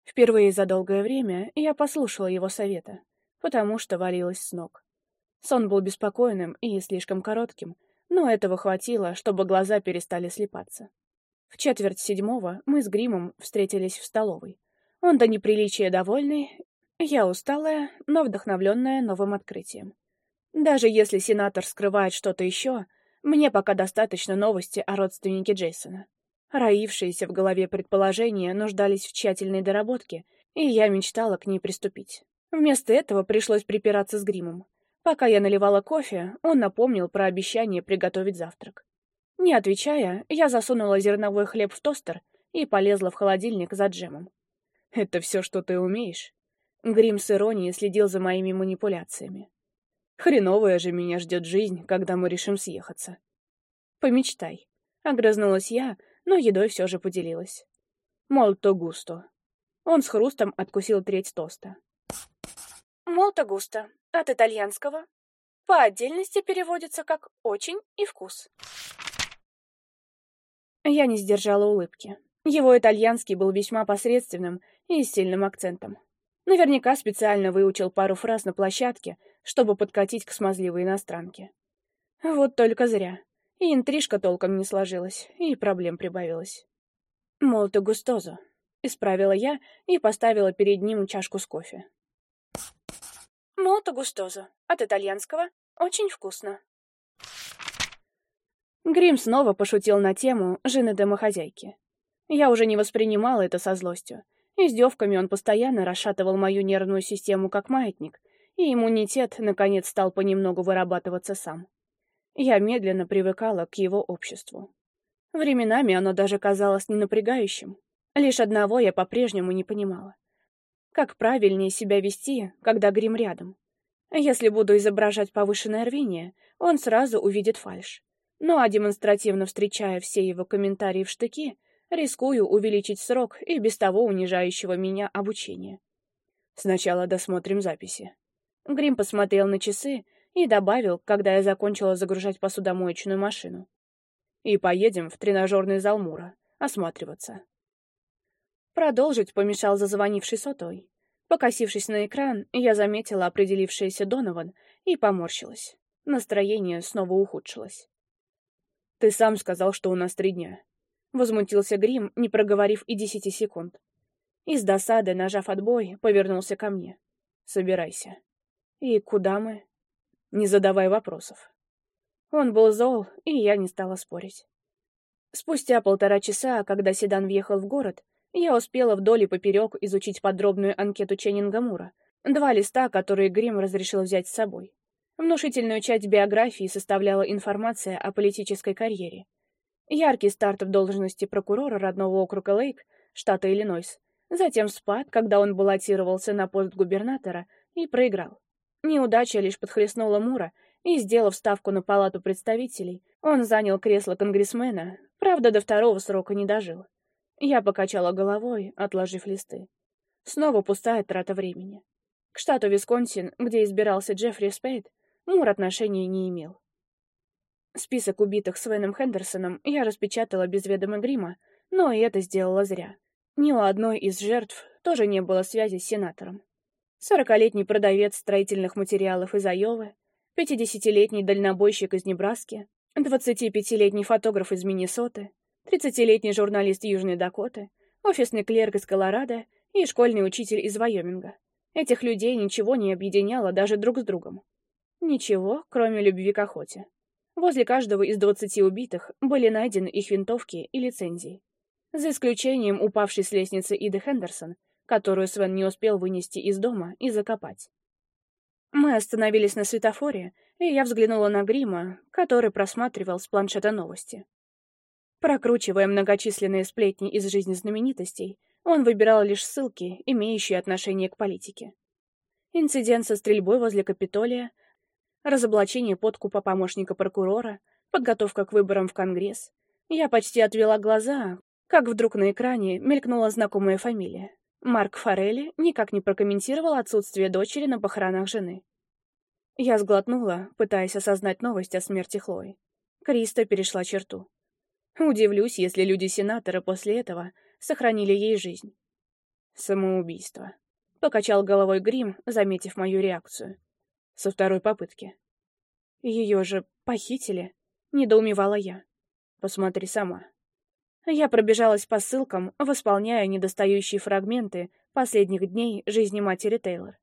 [SPEAKER 1] Впервые за долгое время я послушала его совета, потому что валилась с ног. Сон был беспокойным и слишком коротким, но этого хватило, чтобы глаза перестали слипаться. В четверть седьмого мы с Гримом встретились в столовой. Он до неприличия довольный, я усталая, но вдохновленная новым открытием. Даже если сенатор скрывает что-то еще, мне пока достаточно новости о родственнике Джейсона. Роившиеся в голове предположения нуждались в тщательной доработке, и я мечтала к ней приступить. Вместо этого пришлось припираться с гримом. Пока я наливала кофе, он напомнил про обещание приготовить завтрак. Не отвечая, я засунула зерновой хлеб в тостер и полезла в холодильник за джемом. «Это все, что ты умеешь?» Грим с иронией следил за моими манипуляциями. Хреновая же меня ждет жизнь, когда мы решим съехаться. Помечтай. Огрызнулась я, но едой все же поделилась. Молто густо. Он с хрустом откусил треть тоста. Молто густо. От итальянского. По отдельности переводится как «очень» и «вкус». Я не сдержала улыбки. Его итальянский был весьма посредственным и с сильным акцентом. Наверняка специально выучил пару фраз на площадке — чтобы подкатить к смазливой иностранке. Вот только зря. И интрижка толком не сложилась, и проблем прибавилось. «Молто густозо», — исправила я и поставила перед ним чашку с кофе. «Молто густозо» от итальянского «очень вкусно». Грим снова пошутил на тему жены домохозяйки. Я уже не воспринимала это со злостью. Издевками он постоянно расшатывал мою нервную систему как маятник, и иммунитет, наконец, стал понемногу вырабатываться сам. Я медленно привыкала к его обществу. Временами оно даже казалось не напрягающим. Лишь одного я по-прежнему не понимала. Как правильнее себя вести, когда грим рядом? Если буду изображать повышенное рвение, он сразу увидит фальшь. Ну а демонстративно встречая все его комментарии в штыки, рискую увеличить срок и без того унижающего меня обучения. Сначала досмотрим записи. Грим посмотрел на часы и добавил, когда я закончила загружать посудомоечную машину. «И поедем в тренажерный зал Мура. Осматриваться». Продолжить помешал зазвонивший сотой. Покосившись на экран, я заметила определившееся Донован и поморщилась. Настроение снова ухудшилось. «Ты сам сказал, что у нас три дня», — возмутился Грим, не проговорив и десяти секунд. Из досады, нажав отбой, повернулся ко мне. «Собирайся». «И куда мы?» «Не задавай вопросов». Он был зол, и я не стала спорить. Спустя полтора часа, когда седан въехал в город, я успела вдоль и поперек изучить подробную анкету Ченнинга Мура, два листа, которые Грим разрешил взять с собой. Внушительную часть биографии составляла информация о политической карьере. Яркий старт в должности прокурора родного округа Лейк, штата Иллинойс, затем спад, когда он баллотировался на пост губернатора и проиграл. Неудача лишь подхлестнула Мура, и, сделав ставку на палату представителей, он занял кресло конгрессмена, правда, до второго срока не дожил. Я покачала головой, отложив листы. Снова пустая трата времени. К штату Висконсин, где избирался Джеффри Спейд, Мур отношения не имел. Список убитых с Веном Хендерсоном я распечатала без ведома грима, но и это сделала зря. Ни у одной из жертв тоже не было связи с сенатором. Сорокалетний продавец строительных материалов из Айовы, пятидесятилетний дальнобойщик из Небраски, 25-летний фотограф из Миннесоты, 30-летний журналист Южной Дакоты, офисный клерк из Колорадо и школьный учитель из Вайоминга. Этих людей ничего не объединяло даже друг с другом. Ничего, кроме любви к охоте. Возле каждого из двадцати убитых были найдены их винтовки и лицензии. За исключением упавшей с лестницы Иды Хендерсон — которую Свен не успел вынести из дома и закопать. Мы остановились на светофоре, и я взглянула на Грима, который просматривал с планшета новости. Прокручивая многочисленные сплетни из жизни знаменитостей, он выбирал лишь ссылки, имеющие отношение к политике. Инцидент со стрельбой возле Капитолия, разоблачение подкупа помощника прокурора, подготовка к выборам в Конгресс. Я почти отвела глаза, как вдруг на экране мелькнула знакомая фамилия. Марк Форелли никак не прокомментировал отсутствие дочери на похоронах жены. Я сглотнула, пытаясь осознать новость о смерти Хлои. Криста перешла черту. Удивлюсь, если люди-сенатора после этого сохранили ей жизнь. Самоубийство. Покачал головой Грим, заметив мою реакцию. Со второй попытки. Ее же похитили, недоумевала я. Посмотри сама. Я пробежалась по ссылкам, восполняя недостающие фрагменты последних дней жизни матери Тейлор.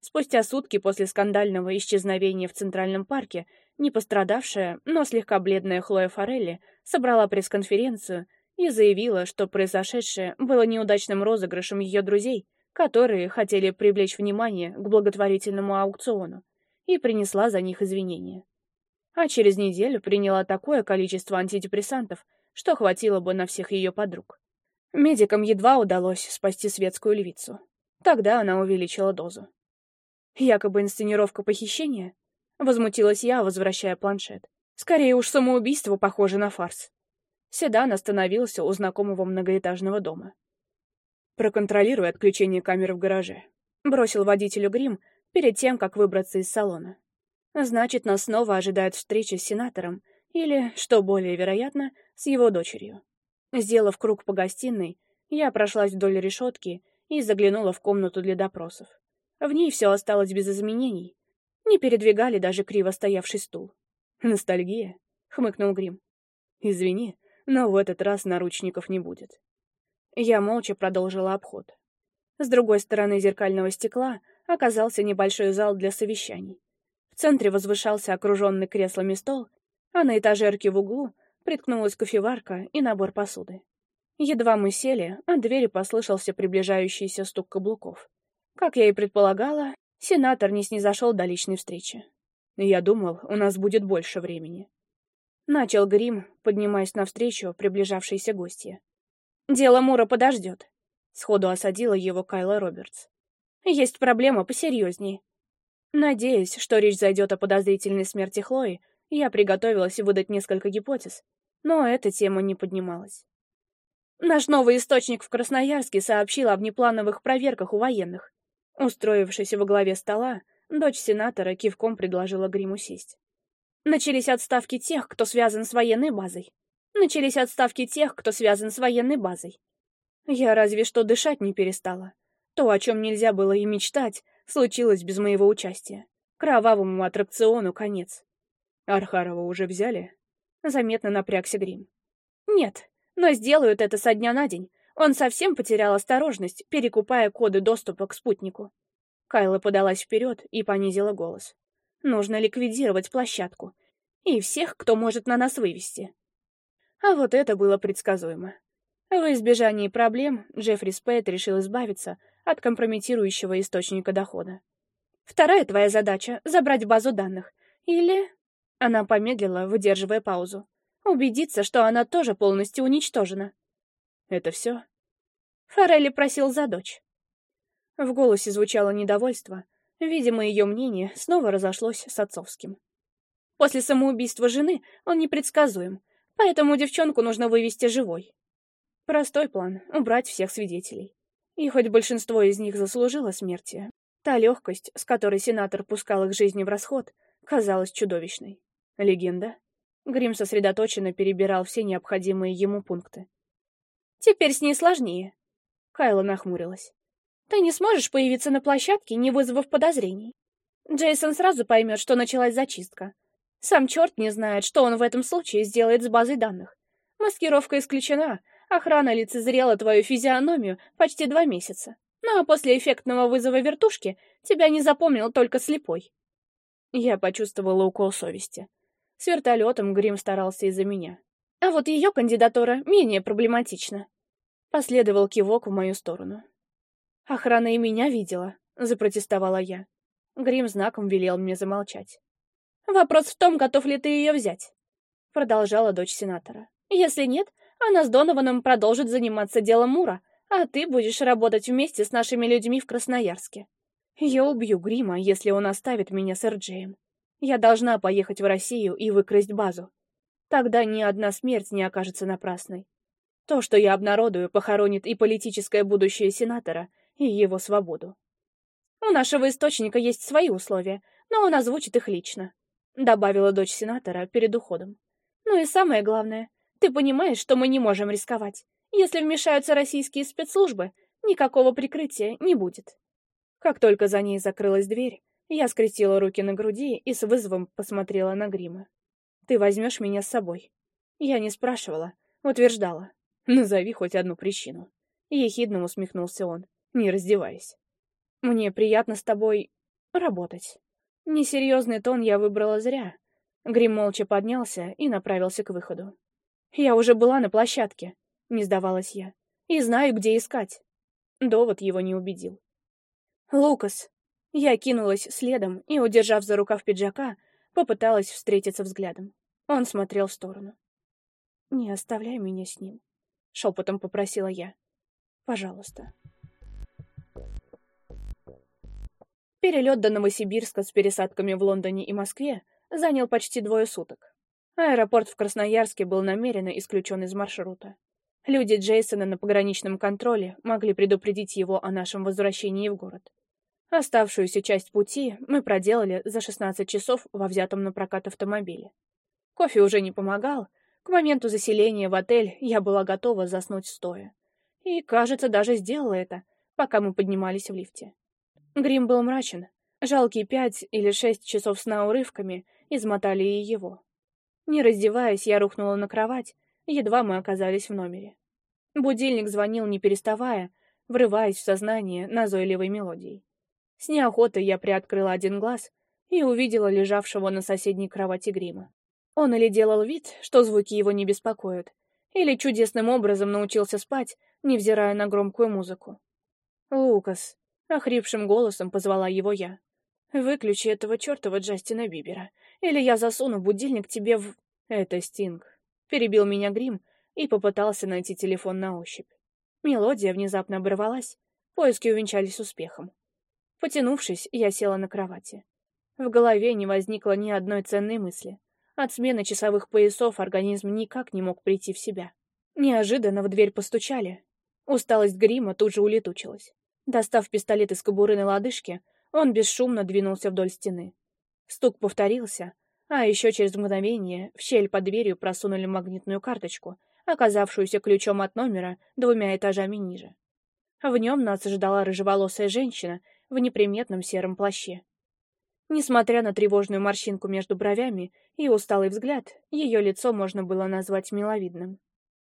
[SPEAKER 1] Спустя сутки после скандального исчезновения в Центральном парке не пострадавшая, но слегка бледная Хлоя Форелли собрала пресс-конференцию и заявила, что произошедшее было неудачным розыгрышем ее друзей, которые хотели привлечь внимание к благотворительному аукциону, и принесла за них извинения. А через неделю приняла такое количество антидепрессантов — что хватило бы на всех ее подруг. Медикам едва удалось спасти светскую львицу. Тогда она увеличила дозу. Якобы инсценировка похищения? Возмутилась я, возвращая планшет. Скорее уж самоубийство похоже на фарс. Седан остановился у знакомого многоэтажного дома. «Проконтролируй отключение камеры в гараже», — бросил водителю грим перед тем, как выбраться из салона. «Значит, нас снова ожидает встреча с сенатором, или, что более вероятно, с его дочерью. Сделав круг по гостиной, я прошлась вдоль решетки и заглянула в комнату для допросов. В ней все осталось без изменений. Не передвигали даже криво стоявший стул. «Ностальгия?» — хмыкнул Грим. «Извини, но в этот раз наручников не будет». Я молча продолжила обход. С другой стороны зеркального стекла оказался небольшой зал для совещаний. В центре возвышался окруженный креслами стол а на этажерке в углу приткнулась кофеварка и набор посуды. Едва мы сели, от двери послышался приближающийся стук каблуков. Как я и предполагала, сенатор не снизошел до личной встречи. Я думал, у нас будет больше времени. Начал грим, поднимаясь навстречу приближавшейся гостье. «Дело Мура подождет», — сходу осадила его Кайла Робертс. «Есть проблема посерьезней». Надеясь, что речь зайдет о подозрительной смерти Хлои, я приготовилась выдать несколько гипотез, но эта тема не поднималась. Наш новый источник в Красноярске сообщил о внеплановых проверках у военных. Устроившись во главе стола, дочь сенатора кивком предложила Гриму сесть. Начались отставки тех, кто связан с военной базой. Начались отставки тех, кто связан с военной базой. Я разве что дышать не перестала. То, о чем нельзя было и мечтать, случилось без моего участия. Кровавому аттракциону конец. Архарова уже взяли? Заметно напрягся Грим. Нет, но сделают это со дня на день. Он совсем потерял осторожность, перекупая коды доступа к спутнику. Кайла подалась вперед и понизила голос. Нужно ликвидировать площадку. И всех, кто может на нас вывести. А вот это было предсказуемо. В избежании проблем Джеффри Спейт решил избавиться от компрометирующего источника дохода. Вторая твоя задача — забрать базу данных. Или она помедлила, выдерживая паузу. Убедиться, что она тоже полностью уничтожена. Это все? Форелли просил за дочь. В голосе звучало недовольство. Видимо, ее мнение снова разошлось с отцовским. После самоубийства жены он непредсказуем, поэтому девчонку нужно вывести живой. Простой план — убрать всех свидетелей. И хоть большинство из них заслужило смерти, та легкость, с которой сенатор пускал их жизни в расход, казалась чудовищной. Легенда. Грим сосредоточенно перебирал все необходимые ему пункты. «Теперь с ней сложнее», — Кайла нахмурилась. «Ты не сможешь появиться на площадке, не вызвав подозрений. Джейсон сразу поймет, что началась зачистка. Сам черт не знает, что он в этом случае сделает с базой данных. Маскировка исключена, охрана лицезрела твою физиономию почти два месяца. Ну а после эффектного вызова вертушки тебя не запомнил только слепой». Я почувствовала укол совести. С вертолетом Грим старался из-за меня. А вот ее кандидатура менее проблематична. Последовал кивок в мою сторону. Охрана и меня видела, запротестовала я. Грим знаком велел мне замолчать. Вопрос в том, готов ли ты ее взять, продолжала дочь сенатора. Если нет, она с Донованом продолжит заниматься делом Мура, а ты будешь работать вместе с нашими людьми в Красноярске. Я убью Грима, если он оставит меня с Эрджеем. Я должна поехать в Россию и выкрасть базу. Тогда ни одна смерть не окажется напрасной. То, что я обнародую, похоронит и политическое будущее сенатора, и его свободу. У нашего источника есть свои условия, но он озвучит их лично», — добавила дочь сенатора перед уходом. «Ну и самое главное, ты понимаешь, что мы не можем рисковать. Если вмешаются российские спецслужбы, никакого прикрытия не будет». Как только за ней закрылась дверь, я скрестила руки на груди и с вызовом посмотрела на грима. «Ты возьмешь меня с собой». Я не спрашивала, утверждала. «Назови хоть одну причину». Ехидно усмехнулся он, не раздеваясь. «Мне приятно с тобой... работать». Несерьезный тон я выбрала зря. Грим молча поднялся и направился к выходу. «Я уже была на площадке», — не сдавалась я, — «и знаю, где искать». Довод его не убедил. «Лукас», я кинулась следом и, удержав за рукав пиджака, попыталась встретиться взглядом. Он смотрел в сторону. «Не оставляй меня с ним», — шепотом попросила я. «Пожалуйста». Перелет до Новосибирска с пересадками в Лондоне и Москве занял почти двое суток. Аэропорт в Красноярске был намеренно исключен из маршрута. Люди Джейсона на пограничном контроле могли предупредить его о нашем возвращении в город. Оставшуюся часть пути мы проделали за 16 часов во взятом на прокат автомобиле. Кофе уже не помогал, к моменту заселения в отель я была готова заснуть стоя. И, кажется, даже сделала это, пока мы поднимались в лифте. Грим был мрачен. Жалкие пять или шесть часов сна урывками измотали и его. Не раздеваясь, я рухнула на кровать, едва мы оказались в номере. Будильник звонил не переставая, врываясь в сознание назойливой мелодией. С неохотой я приоткрыла один глаз и увидела лежавшего на соседней кровати грима. Он или делал вид, что звуки его не беспокоят, или чудесным образом научился спать, невзирая на громкую музыку. «Лукас», — охрипшим голосом позвала его я, — «выключи этого чертова Джастина Бибера, или я засуну будильник тебе в...» «Это Стинг», — перебил меня Грим и попытался найти телефон на ощупь. Мелодия внезапно оборвалась, поиски увенчались успехом. Потянувшись, я села на кровати. В голове не возникло ни одной ценной мысли. От смены часовых поясов организм никак не мог прийти в себя. Неожиданно в дверь постучали. Усталость грима тут же улетучилась. Достав пистолет из кобуры на лодыжке, он бесшумно двинулся вдоль стены. Стук повторился, а еще через мгновение в щель под дверью просунули магнитную карточку, оказавшуюся ключом от номера двумя этажами ниже. В нем нас ждала рыжеволосая женщина в неприметном сером плаще. Несмотря на тревожную морщинку между бровями и усталый взгляд, ее лицо можно было назвать миловидным.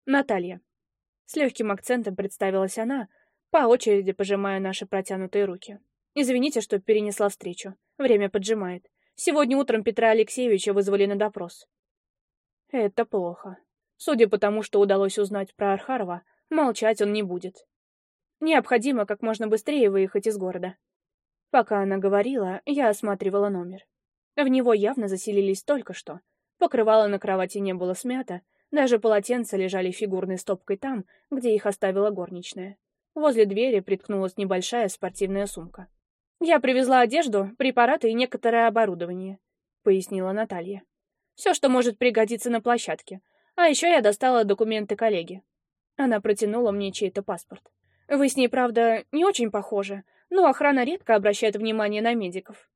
[SPEAKER 1] «Наталья». С легким акцентом представилась она, по очереди пожимая наши протянутые руки. «Извините, что перенесла встречу. Время поджимает. Сегодня утром Петра Алексеевича вызвали на допрос». «Это плохо. Судя по тому, что удалось узнать про Архарова, молчать он не будет. Необходимо как можно быстрее выехать из города. Пока она говорила, я осматривала номер. В него явно заселились только что. Покрывало на кровати не было смято, даже полотенца лежали фигурной стопкой там, где их оставила горничная. Возле двери приткнулась небольшая спортивная сумка. «Я привезла одежду, препараты и некоторое оборудование», — пояснила Наталья. «Все, что может пригодиться на площадке. А еще я достала документы коллеги». Она протянула мне чей-то паспорт. «Вы с ней, правда, не очень похожи, но охрана редко обращает внимание на медиков.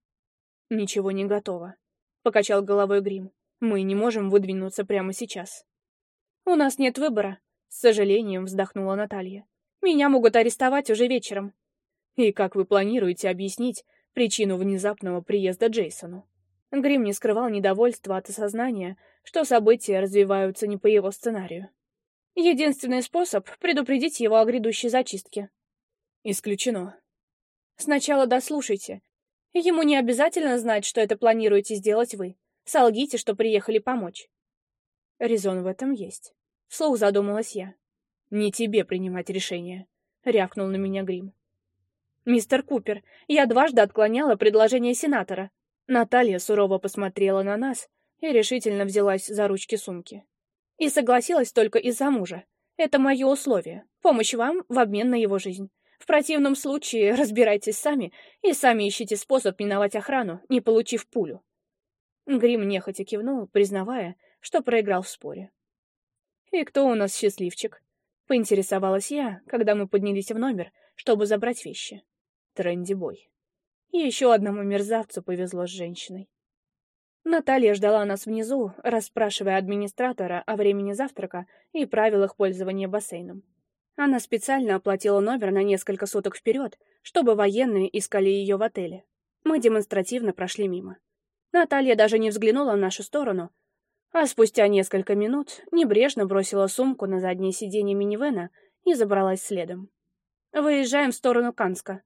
[SPEAKER 1] «Ничего не готово», — покачал головой Грим. «Мы не можем выдвинуться прямо сейчас». «У нас нет выбора», — с сожалением вздохнула Наталья. «Меня могут арестовать уже вечером». «И как вы планируете объяснить причину внезапного приезда Джейсону?» Грим не скрывал недовольства от осознания, что события развиваются не по его сценарию. «Единственный способ — предупредить его о грядущей зачистке». «Исключено», Сначала дослушайте. Ему не обязательно знать, что это планируете сделать вы. Солгите, что приехали помочь. Резон в этом есть. Вслух задумалась я. Не тебе принимать решение, рявкнул на меня Грим. Мистер Купер, я дважды отклоняла предложение сенатора. Наталья сурово посмотрела на нас и решительно взялась за ручки сумки. И согласилась только из-за мужа. Это мое условие. Помощь вам в обмен на его жизнь. В противном случае разбирайтесь сами и сами ищите способ миновать охрану, не получив пулю. Грим нехотя кивнул, признавая, что проиграл в споре. «И кто у нас счастливчик?» — поинтересовалась я, когда мы поднялись в номер, чтобы забрать вещи. Трэнди бой Еще одному мерзавцу повезло с женщиной. Наталья ждала нас внизу, расспрашивая администратора о времени завтрака и правилах пользования бассейном. Она специально оплатила номер на несколько суток вперед, чтобы военные искали ее в отеле. Мы демонстративно прошли мимо. Наталья даже не взглянула в нашу сторону, а спустя несколько минут небрежно бросила сумку на заднее сиденье минивэна и забралась следом. «Выезжаем в сторону Канска».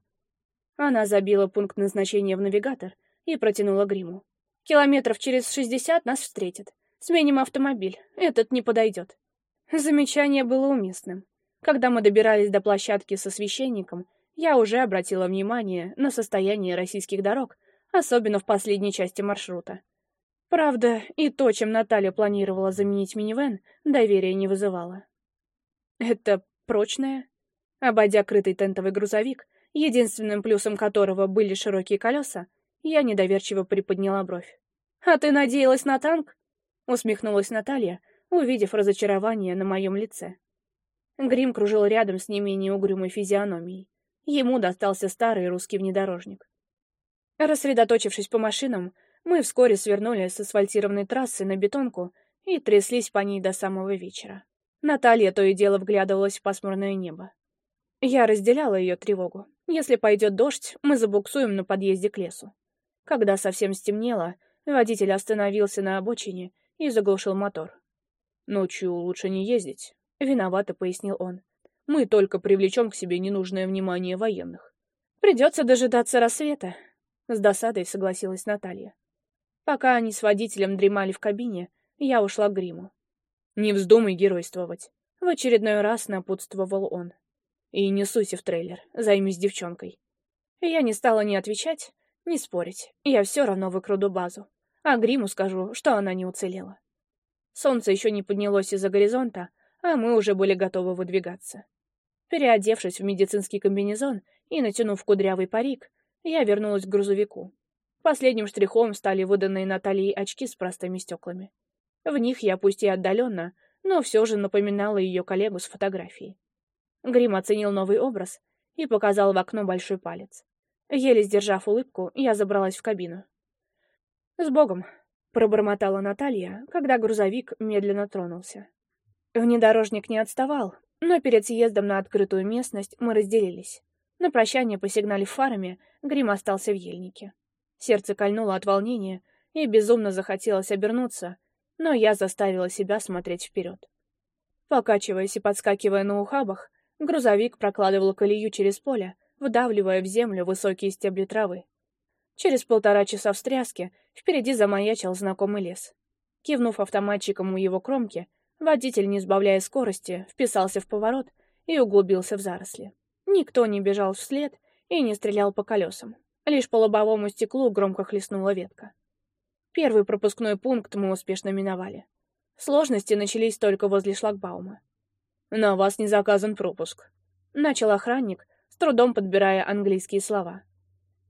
[SPEAKER 1] Она забила пункт назначения в навигатор и протянула гриму. «Километров через шестьдесят нас встретят. Сменим автомобиль. Этот не подойдет». Замечание было уместным. Когда мы добирались до площадки со священником, я уже обратила внимание на состояние российских дорог, особенно в последней части маршрута. Правда, и то, чем Наталья планировала заменить минивэн, доверия не вызывало. Это прочное? Обойдя крытый тентовый грузовик, единственным плюсом которого были широкие колеса, я недоверчиво приподняла бровь. «А ты надеялась на танк?» — усмехнулась Наталья, увидев разочарование на моем лице. Грим кружил рядом с не менее угрюмой физиономией. Ему достался старый русский внедорожник. Рассредоточившись по машинам, мы вскоре свернули с асфальтированной трассы на бетонку и тряслись по ней до самого вечера. Наталья то и дело вглядывалась в пасмурное небо. Я разделяла ее тревогу. Если пойдет дождь, мы забуксуем на подъезде к лесу. Когда совсем стемнело, водитель остановился на обочине и заглушил мотор. «Ночью лучше не ездить», Виновато пояснил он. Мы только привлечем к себе ненужное внимание военных. Придется дожидаться рассвета. С досадой согласилась Наталья. Пока они с водителем дремали в кабине, я ушла к гриму. «Не вздумай геройствовать», — в очередной раз напутствовал он. «И не суйся в трейлер, займись девчонкой». Я не стала ни отвечать, ни спорить, я все равно выкруду базу. А гриму скажу, что она не уцелела. Солнце еще не поднялось из-за горизонта, а мы уже были готовы выдвигаться. Переодевшись в медицинский комбинезон и натянув кудрявый парик, я вернулась к грузовику. Последним штрихом стали выданные Натальей очки с простыми стеклами. В них я пусть и отдаленно, но все же напоминала ее коллегу с фотографией. Грим оценил новый образ и показал в окно большой палец. Еле сдержав улыбку, я забралась в кабину. «С Богом!» — пробормотала Наталья, когда грузовик медленно тронулся. Внедорожник не отставал, но перед съездом на открытую местность мы разделились. На прощание посигнали фарами, грим остался в ельнике. Сердце кольнуло от волнения, и безумно захотелось обернуться, но я заставила себя смотреть вперед. Покачиваясь и подскакивая на ухабах, грузовик прокладывал колею через поле, вдавливая в землю высокие стебли травы. Через полтора часа встряски впереди замаячил знакомый лес. Кивнув автоматчиком у его кромки, Водитель, не сбавляя скорости, вписался в поворот и углубился в заросли. Никто не бежал вслед и не стрелял по колесам. Лишь по лобовому стеклу громко хлестнула ветка. Первый пропускной пункт мы успешно миновали. Сложности начались только возле шлагбаума. «На вас не заказан пропуск», — начал охранник, с трудом подбирая английские слова.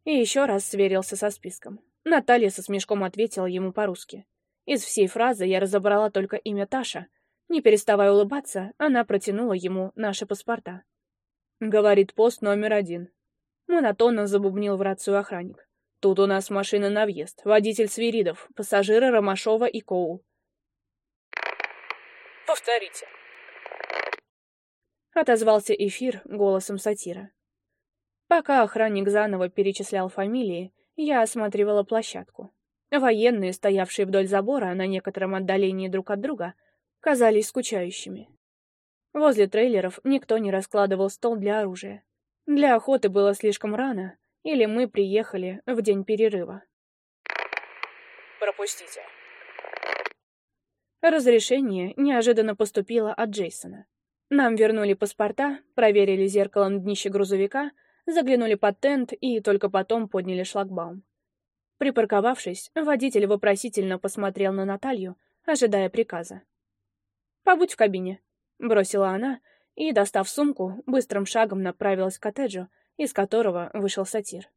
[SPEAKER 1] И еще раз сверился со списком. Наталья со смешком ответила ему по-русски. Из всей фразы я разобрала только имя Таша — не переставая улыбаться, она протянула ему наши паспорта. «Говорит пост номер один». Монотонно забубнил в рацию охранник. «Тут у нас машина на въезд. Водитель Свиридов, пассажиры Ромашова и Коул». «Повторите». Отозвался эфир голосом сатира. Пока охранник заново перечислял фамилии, я осматривала площадку. Военные, стоявшие вдоль забора на некотором отдалении друг от друга, казались скучающими. Возле трейлеров никто не раскладывал стол для оружия. Для охоты было слишком рано, или мы приехали в день перерыва. «Пропустите». Разрешение неожиданно поступило от Джейсона. Нам вернули паспорта, проверили зеркалом днище грузовика, заглянули под тент и только потом подняли шлагбаум. Припарковавшись, водитель вопросительно посмотрел на Наталью, ожидая приказа. «Побудь в кабине», — бросила она, и, достав сумку, быстрым шагом направилась к коттеджу, из которого вышел сатир.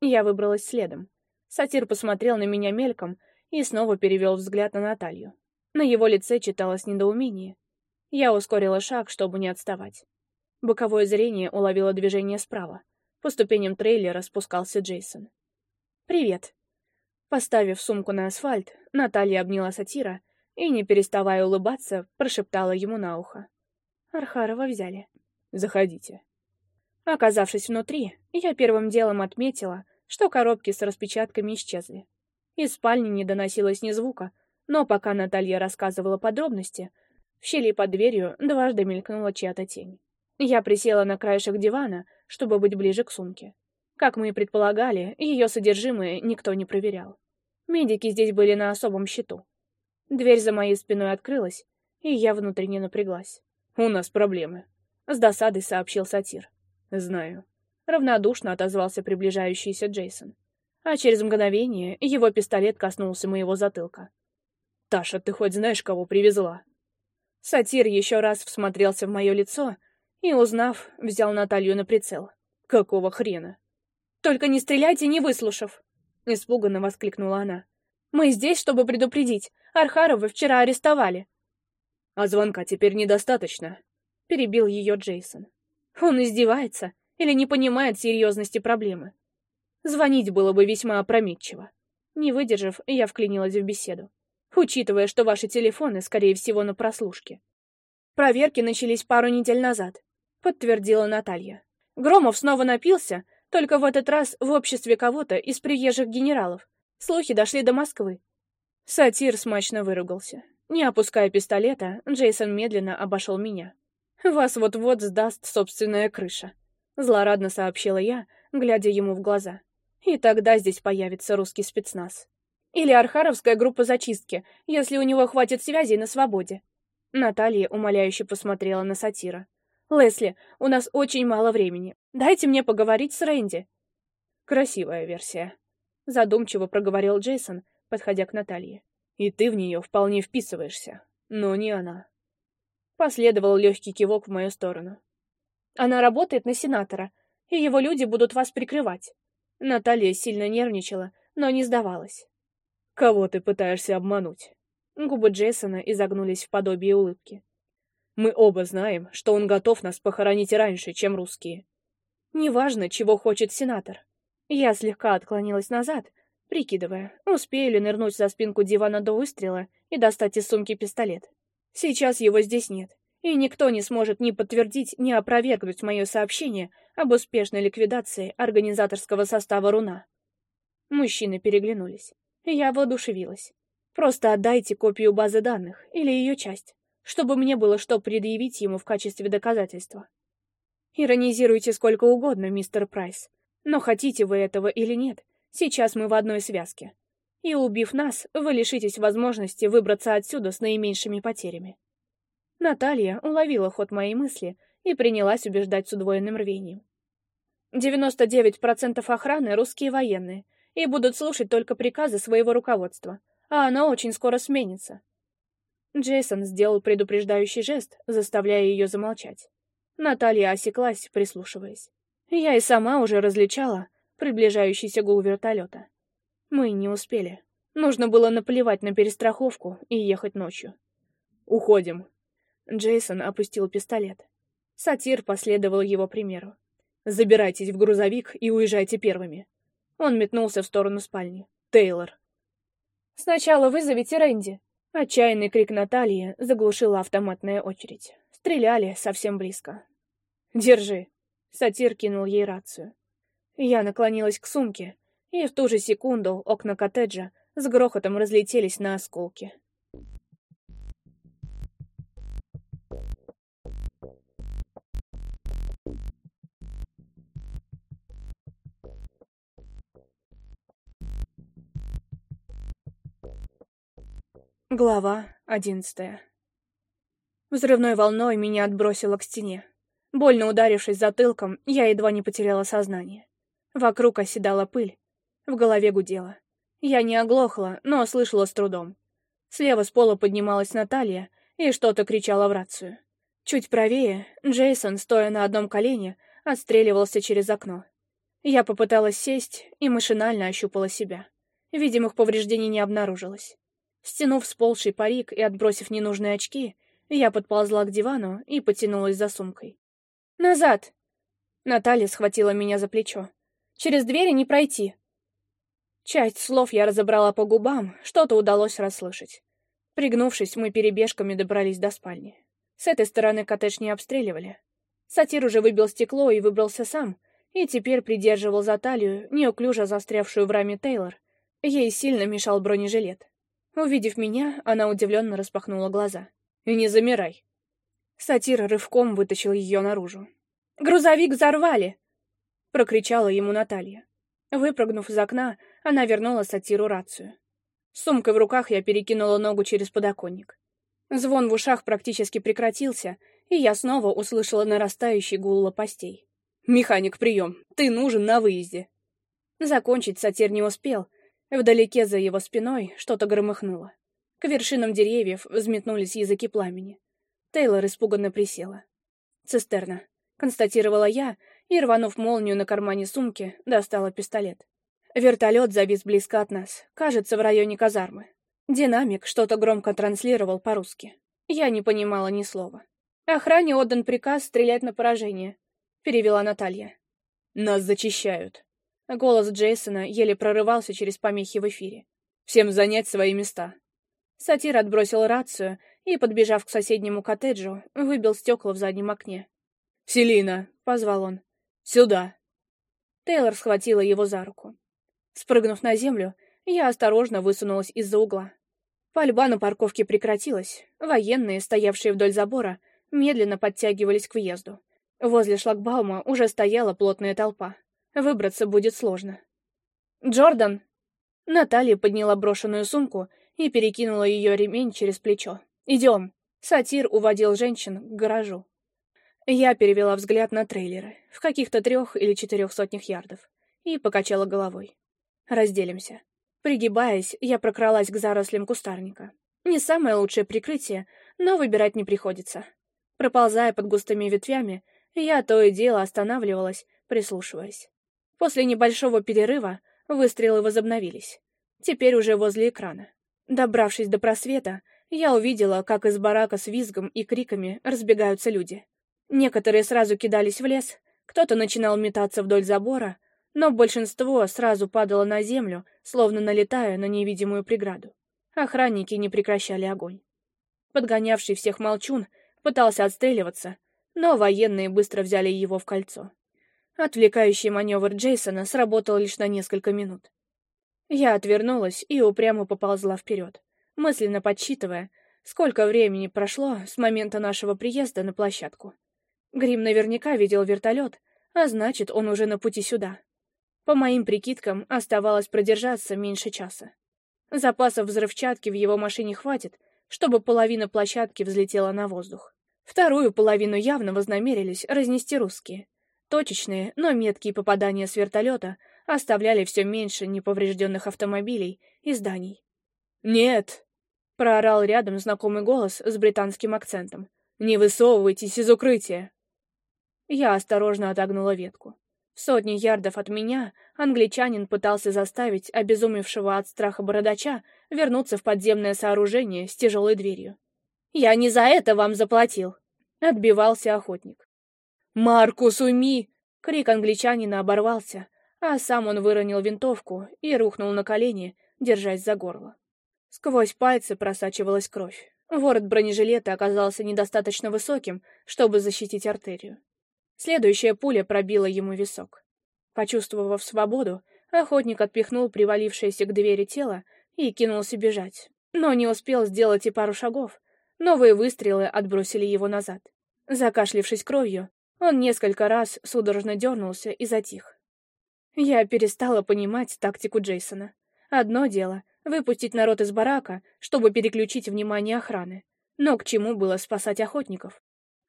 [SPEAKER 1] Я выбралась следом. Сатир посмотрел на меня мельком и снова перевел взгляд на Наталью. На его лице читалось недоумение. Я ускорила шаг, чтобы не отставать. Боковое зрение уловило движение справа. По ступеням трейлера спускался Джейсон. «Привет». Поставив сумку на асфальт, Наталья обняла сатира и, не переставая улыбаться, прошептала ему на ухо. Архарова взяли. «Заходите». Оказавшись внутри, я первым делом отметила, что коробки с распечатками исчезли. Из спальни не доносилось ни звука, но пока Наталья рассказывала подробности, в щели под дверью дважды мелькнула чья-то тень. Я присела на краешек дивана, чтобы быть ближе к сумке. Как мы и предполагали, ее содержимое никто не проверял. Медики здесь были на особом счету. Дверь за моей спиной открылась, и я внутренне напряглась. «У нас проблемы», — с досадой сообщил сатир. «Знаю». Равнодушно отозвался приближающийся Джейсон. А через мгновение его пистолет коснулся моего затылка. «Таша, ты хоть знаешь, кого привезла?» Сатир еще раз всмотрелся в мое лицо и, узнав, взял Наталью на прицел. «Какого хрена?» «Только не стреляйте, не выслушав!» Испуганно воскликнула она. Мы здесь, чтобы предупредить. Архарова вчера арестовали». «А звонка теперь недостаточно», — перебил ее Джейсон. «Он издевается или не понимает серьезности проблемы. Звонить было бы весьма опрометчиво». Не выдержав, я вклинилась в беседу. «Учитывая, что ваши телефоны, скорее всего, на прослушке». «Проверки начались пару недель назад», — подтвердила Наталья. Громов снова напился, только в этот раз в обществе кого-то из приезжих генералов, Слухи дошли до Москвы. Сатир смачно выругался. Не опуская пистолета, Джейсон медленно обошел меня. «Вас вот-вот сдаст собственная крыша», — злорадно сообщила я, глядя ему в глаза. «И тогда здесь появится русский спецназ. Или архаровская группа зачистки, если у него хватит связей на свободе». Наталья умоляюще посмотрела на сатира. «Лесли, у нас очень мало времени. Дайте мне поговорить с Рэнди». «Красивая версия», — задумчиво проговорил Джейсон, подходя к Наталье. «И ты в нее вполне вписываешься, но не она». Последовал легкий кивок в мою сторону. «Она работает на сенатора, и его люди будут вас прикрывать». Наталья сильно нервничала, но не сдавалась. «Кого ты пытаешься обмануть?» Губы Джейсона изогнулись в подобии улыбки. «Мы оба знаем, что он готов нас похоронить раньше, чем русские. Неважно, чего хочет сенатор. Я слегка отклонилась назад, прикидывая, успею ли нырнуть за спинку дивана до выстрела и достать из сумки пистолет. Сейчас его здесь нет, и никто не сможет ни подтвердить, ни опровергнуть мое сообщение об успешной ликвидации организаторского состава «Руна». Мужчины переглянулись. Я воодушевилась. «Просто отдайте копию базы данных или ее часть, чтобы мне было что предъявить ему в качестве доказательства». «Иронизируйте сколько угодно, мистер Прайс, но хотите вы этого или нет, сейчас мы в одной связке. И убив нас, вы лишитесь возможности выбраться отсюда с наименьшими потерями. Наталья уловила ход моей мысли и принялась убеждать с удвоенным рвением. 99% охраны — русские военные, и будут слушать только приказы своего руководства, а оно очень скоро сменится. Джейсон сделал предупреждающий жест, заставляя ее замолчать. Наталья осеклась, прислушиваясь. Я и сама уже различала приближающийся гул вертолета. Мы не успели. Нужно было наплевать на перестраховку и ехать ночью. «Уходим». Джейсон опустил пистолет. Сатир последовал его примеру. «Забирайтесь в грузовик и уезжайте первыми». Он метнулся в сторону спальни. «Тейлор». «Сначала вызовите Рэнди». Отчаянный крик Натальи заглушила автоматная очередь. Стреляли совсем близко. «Держи», Сатир кинул ей рацию. Я наклонилась к сумке, и в ту же секунду окна коттеджа с грохотом разлетелись на осколки. Глава одиннадцатая Взрывной волной меня отбросило к стене. Больно ударившись затылком, я едва не потеряла сознание. Вокруг оседала пыль. В голове гудела. Я не оглохла, но слышала с трудом. Слева с пола поднималась Наталья и что-то кричала в рацию. Чуть правее Джейсон, стоя на одном колене, отстреливался через окно. Я попыталась сесть и машинально ощупала себя. Видимых повреждений не обнаружилось. Стянув сползший парик и отбросив ненужные очки, я подползла к дивану и потянулась за сумкой. «Назад!» Наталья схватила меня за плечо. «Через двери не пройти!» Часть слов я разобрала по губам, что-то удалось расслышать. Пригнувшись, мы перебежками добрались до спальни. С этой стороны коттедж не обстреливали. Сатир уже выбил стекло и выбрался сам, и теперь придерживал за талию, неуклюже застрявшую в раме Тейлор. Ей сильно мешал бронежилет. Увидев меня, она удивленно распахнула глаза. «И не замирай!» Сатир рывком вытащил ее наружу. «Грузовик взорвали!» — прокричала ему Наталья. Выпрыгнув из окна, она вернула Сатиру рацию. сумкой в руках я перекинула ногу через подоконник. Звон в ушах практически прекратился, и я снова услышала нарастающий гул лопастей. «Механик, прием! Ты нужен на выезде!» Закончить Сатир не успел. Вдалеке за его спиной что-то громыхнуло. К вершинам деревьев взметнулись языки пламени. Тейлор испуганно присела. «Цистерна», — констатировала я, и, рванув молнию на кармане сумки, достала пистолет. Вертолет завис близко от нас, кажется, в районе казармы. Динамик что-то громко транслировал по-русски. Я не понимала ни слова. «Охране отдан приказ стрелять на поражение», — перевела Наталья. «Нас зачищают». Голос Джейсона еле прорывался через помехи в эфире. «Всем занять свои места». Сатир отбросил рацию и, подбежав к соседнему коттеджу, выбил стекла в заднем окне. «Селина!» — позвал он. «Сюда!» Тейлор схватила его за руку. Спрыгнув на землю, я осторожно высунулась из-за угла. Пальба на парковке прекратилась. Военные, стоявшие вдоль забора, медленно подтягивались к въезду. Возле шлагбаума уже стояла плотная толпа. Выбраться будет сложно. «Джордан!» Наталья подняла брошенную сумку и перекинула ее ремень через плечо. «Идем!» Сатир уводил женщин к гаражу. Я перевела взгляд на трейлеры, в каких-то трех или четырех сотнях ярдов, и покачала головой. «Разделимся». Пригибаясь, я прокралась к зарослям кустарника. Не самое лучшее прикрытие, но выбирать не приходится. Проползая под густыми ветвями, я то и дело останавливалась, прислушиваясь. После небольшого перерыва выстрелы возобновились. Теперь уже возле экрана. Добравшись до просвета, я увидела, как из барака с визгом и криками разбегаются люди. Некоторые сразу кидались в лес, кто-то начинал метаться вдоль забора, но большинство сразу падало на землю, словно налетая на невидимую преграду. Охранники не прекращали огонь. Подгонявший всех молчун пытался отстреливаться, но военные быстро взяли его в кольцо. Отвлекающий маневр Джейсона сработал лишь на несколько минут. Я отвернулась и упрямо поползла вперед мысленно подсчитывая, сколько времени прошло с момента нашего приезда на площадку. Грим наверняка видел вертолет, а значит, он уже на пути сюда. По моим прикидкам, оставалось продержаться меньше часа. Запасов взрывчатки в его машине хватит, чтобы половина площадки взлетела на воздух. Вторую половину явно вознамерились разнести русские. Точечные, но меткие попадания с вертолета оставляли все меньше неповрежденных автомобилей и зданий. «Нет!» — проорал рядом знакомый голос с британским акцентом. «Не высовывайтесь из укрытия!» Я осторожно отогнула ветку. В сотни ярдов от меня англичанин пытался заставить обезумевшего от страха бородача вернуться в подземное сооружение с тяжелой дверью. «Я не за это вам заплатил!» — отбивался охотник. «Маркус, уйми!» — крик англичанина оборвался, а сам он выронил винтовку и рухнул на колени, держась за горло. Сквозь пальцы просачивалась кровь. Ворот бронежилета оказался недостаточно высоким, чтобы защитить артерию. Следующая пуля пробила ему висок. Почувствовав свободу, охотник отпихнул привалившееся к двери тело и кинулся бежать. Но не успел сделать и пару шагов. Новые выстрелы отбросили его назад. Закашлившись кровью, он несколько раз судорожно дернулся и затих. Я перестала понимать тактику Джейсона. Одно дело выпустить народ из барака, чтобы переключить внимание охраны. Но к чему было спасать охотников?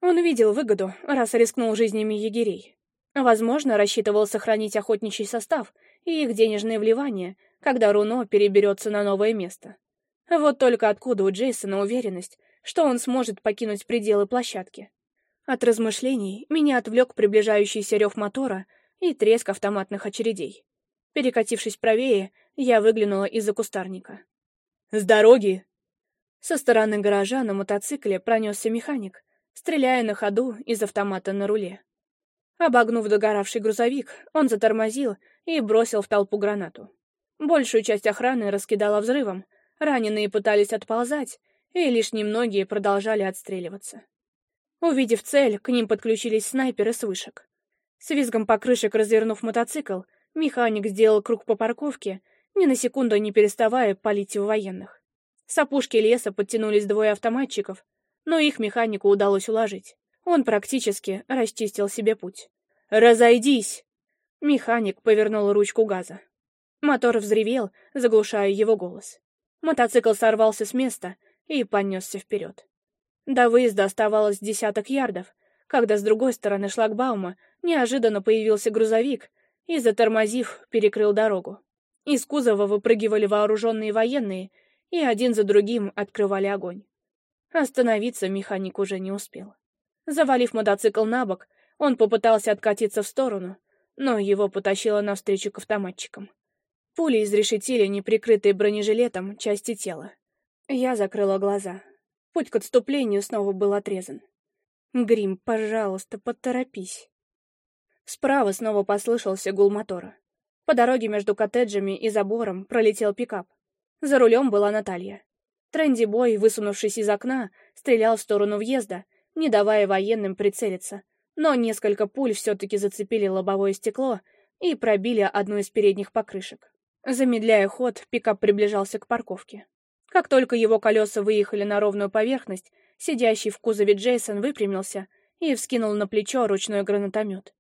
[SPEAKER 1] Он видел выгоду, раз рискнул жизнями егерей. Возможно, рассчитывал сохранить охотничий состав и их денежные вливания, когда Руно переберется на новое место. Вот только откуда у Джейсона уверенность, что он сможет покинуть пределы площадки. От размышлений меня отвлек приближающийся рев мотора и треск автоматных очередей. Перекатившись правее, я выглянула из-за кустарника. «С дороги!» Со стороны гаража на мотоцикле пронесся механик, стреляя на ходу из автомата на руле. Обогнув догоравший грузовик, он затормозил и бросил в толпу гранату. Большую часть охраны раскидала взрывом, раненые пытались отползать, и лишь немногие продолжали отстреливаться. Увидев цель, к ним подключились снайперы с вышек. С визгом покрышек развернув мотоцикл, механик сделал круг по парковке ни на секунду не переставая палить в военных. С опушки леса подтянулись двое автоматчиков, но их механику удалось уложить. Он практически расчистил себе путь. «Разойдись!» Механик повернул ручку газа. Мотор взревел, заглушая его голос. Мотоцикл сорвался с места и понесся вперед. До выезда оставалось десяток ярдов, когда с другой стороны шлагбаума неожиданно появился грузовик и, затормозив, перекрыл дорогу. Из кузова выпрыгивали вооруженные военные и один за другим открывали огонь. Остановиться механик уже не успел. Завалив мотоцикл на бок, он попытался откатиться в сторону, но его потащило навстречу к автоматчикам. Пули изрешетили неприкрытые бронежилетом части тела. Я закрыла глаза. Путь к отступлению снова был отрезан. «Грим, пожалуйста, поторопись!» Справа снова послышался гул мотора. По дороге между коттеджами и забором пролетел пикап. За рулем была Наталья. Тренди-бой, высунувшись из окна, стрелял в сторону въезда, не давая военным прицелиться. Но несколько пуль все-таки зацепили лобовое стекло и пробили одну из передних покрышек. Замедляя ход, пикап приближался к парковке. Как только его колеса выехали на ровную поверхность, сидящий в кузове Джейсон выпрямился и вскинул на плечо ручной гранатомет.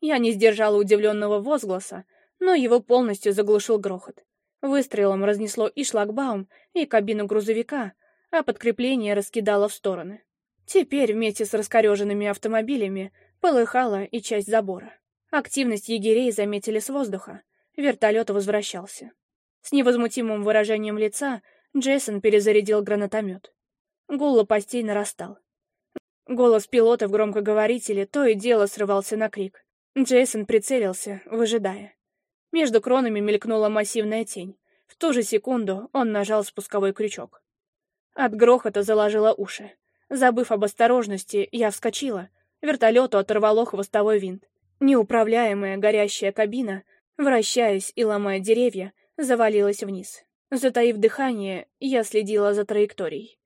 [SPEAKER 1] Я не сдержала удивленного возгласа, но его полностью заглушил грохот. Выстрелом разнесло и шлагбаум, и кабину грузовика, а подкрепление раскидало в стороны. Теперь вместе с раскореженными автомобилями полыхала и часть забора. Активность егерей заметили с воздуха. Вертолет возвращался. С невозмутимым выражением лица Джейсон перезарядил гранатомет. Гул лопастей нарастал. Голос пилота в громкоговорителе то и дело срывался на крик. Джейсон прицелился, выжидая. Между кронами мелькнула массивная тень. В ту же секунду он нажал спусковой крючок. От грохота заложило уши. Забыв об осторожности, я вскочила. Вертолету оторвало хвостовой винт. Неуправляемая горящая кабина, вращаясь и ломая деревья, завалилась вниз. Затаив дыхание, я следила за траекторией.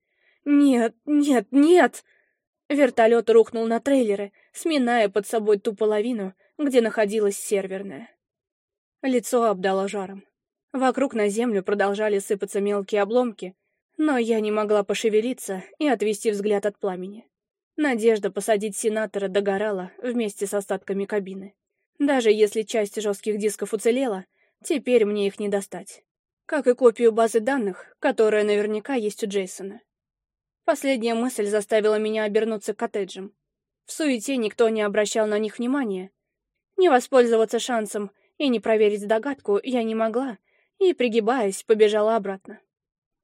[SPEAKER 1] «Нет, нет, нет!» Вертолет рухнул на трейлеры, сминая под собой ту половину, где находилась серверная. Лицо обдало жаром. Вокруг на землю продолжали сыпаться мелкие обломки, но я не могла пошевелиться и отвести взгляд от пламени. Надежда посадить сенатора догорала вместе с остатками кабины. Даже если часть жестких дисков уцелела, теперь мне их не достать. Как и копию базы данных, которая наверняка есть у Джейсона. Последняя мысль заставила меня обернуться к коттеджам. В суете никто не обращал на них внимания. Не воспользоваться шансом и не проверить догадку я не могла, и, пригибаясь, побежала обратно.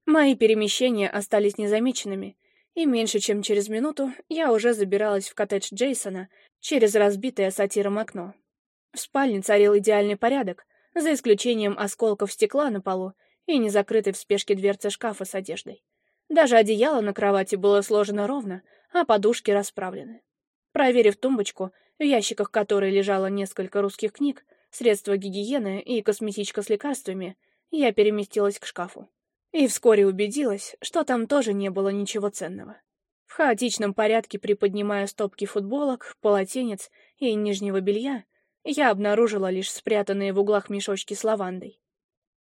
[SPEAKER 1] Мои перемещения остались незамеченными, и меньше чем через минуту я уже забиралась в коттедж Джейсона через разбитое сатиром окно. В спальне царил идеальный порядок, за исключением осколков стекла на полу и незакрытой в спешке дверцы шкафа с одеждой. Даже одеяло на кровати было сложено ровно, а подушки расправлены. Проверив тумбочку, в ящиках которой лежало несколько русских книг, средства гигиены и косметичка с лекарствами, я переместилась к шкафу. И вскоре убедилась, что там тоже не было ничего ценного. В хаотичном порядке приподнимая стопки футболок, полотенец и нижнего белья, я обнаружила лишь спрятанные в углах мешочки с лавандой.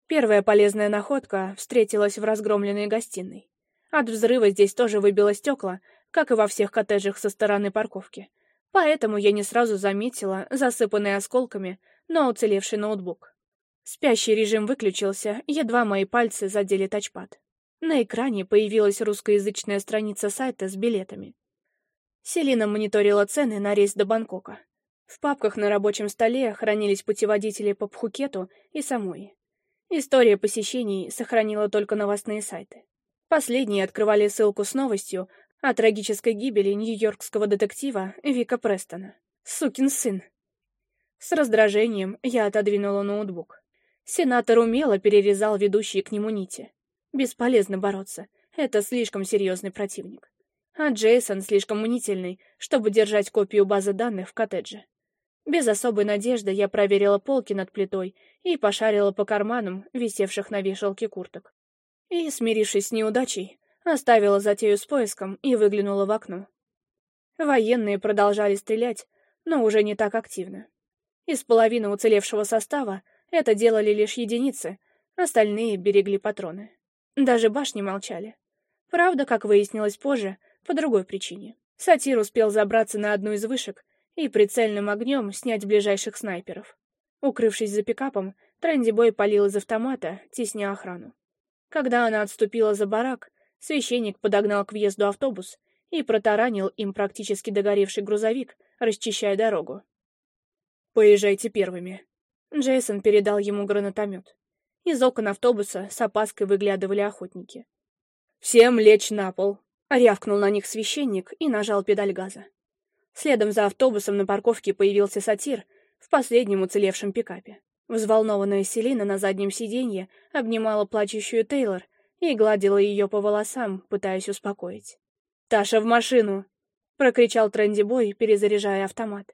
[SPEAKER 1] Первая полезная находка встретилась в разгромленной гостиной. От взрыва здесь тоже выбило стекла, как и во всех коттеджах со стороны парковки. Поэтому я не сразу заметила засыпанные осколками но уцелевший ноутбук. Спящий режим выключился, едва мои пальцы задели тачпад. На экране появилась русскоязычная страница сайта с билетами. Селина мониторила цены на рейс до Бангкока. В папках на рабочем столе хранились путеводители по Пхукету и Самуи. История посещений сохранила только новостные сайты. Последние открывали ссылку с новостью о трагической гибели нью-йоркского детектива Вика Престона. «Сукин сын!» С раздражением я отодвинула ноутбук. Сенатор умело перерезал ведущие к нему нити. Бесполезно бороться, это слишком серьезный противник. А Джейсон слишком мнительный, чтобы держать копию базы данных в коттедже. Без особой надежды я проверила полки над плитой и пошарила по карманам, висевших на вешалке курток. И, смирившись с неудачей, оставила затею с поиском и выглянула в окно. Военные продолжали стрелять, но уже не так активно. Из половины уцелевшего состава это делали лишь единицы, остальные берегли патроны. Даже башни молчали. Правда, как выяснилось позже, по другой причине. Сатир успел забраться на одну из вышек и прицельным огнем снять ближайших снайперов. Укрывшись за пикапом, Трэнди Бой палил из автомата, тесня охрану. Когда она отступила за барак, священник подогнал к въезду автобус и протаранил им практически догоревший грузовик, расчищая дорогу. «Поезжайте первыми». Джейсон передал ему гранатомет. Из окон автобуса с опаской выглядывали охотники. «Всем лечь на пол!» — рявкнул на них священник и нажал педаль газа. Следом за автобусом на парковке появился сатир в последнем уцелевшем пикапе. Взволнованная Селина на заднем сиденье обнимала плачущую Тейлор и гладила ее по волосам, пытаясь успокоить. «Таша в машину!» — прокричал Тренди Бой, перезаряжая автомат.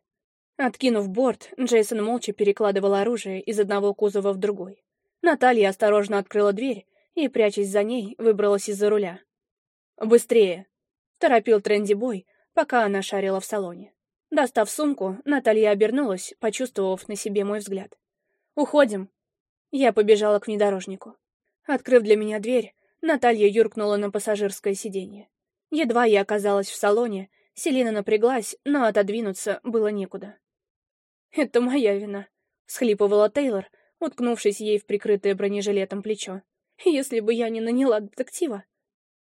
[SPEAKER 1] Откинув борт, Джейсон молча перекладывал оружие из одного кузова в другой. Наталья осторожно открыла дверь и, прячась за ней, выбралась из-за руля. «Быстрее!» — торопил Тренди Бой, пока она шарила в салоне. Достав сумку, Наталья обернулась, почувствовав на себе мой взгляд. «Уходим!» Я побежала к внедорожнику. Открыв для меня дверь, Наталья юркнула на пассажирское сиденье. Едва я оказалась в салоне, Селина напряглась, но отодвинуться было некуда. «Это моя вина», — схлипывала Тейлор, уткнувшись ей в прикрытое бронежилетом плечо. «Если бы я не наняла детектива...»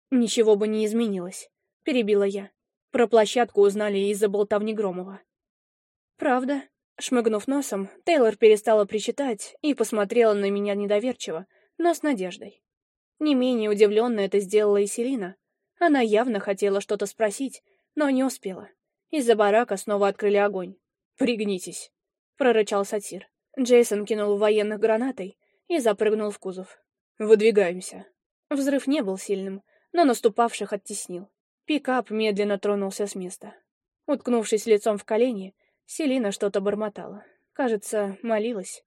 [SPEAKER 1] «Ничего бы не изменилось», — перебила я. Про площадку узнали из-за болтовни Громова. «Правда?» Шмыгнув носом, Тейлор перестала причитать и посмотрела на меня недоверчиво, но с надеждой. Не менее удивленно это сделала и Селина. Она явно хотела что-то спросить, но не успела. Из-за барака снова открыли огонь. «Пригнитесь!» — прорычал сатир. Джейсон кинул военных гранатой и запрыгнул в кузов. «Выдвигаемся!» Взрыв не был сильным, но наступавших оттеснил. Пикап медленно тронулся с места. Уткнувшись лицом в колени, Селина что-то бормотала. Кажется, молилась.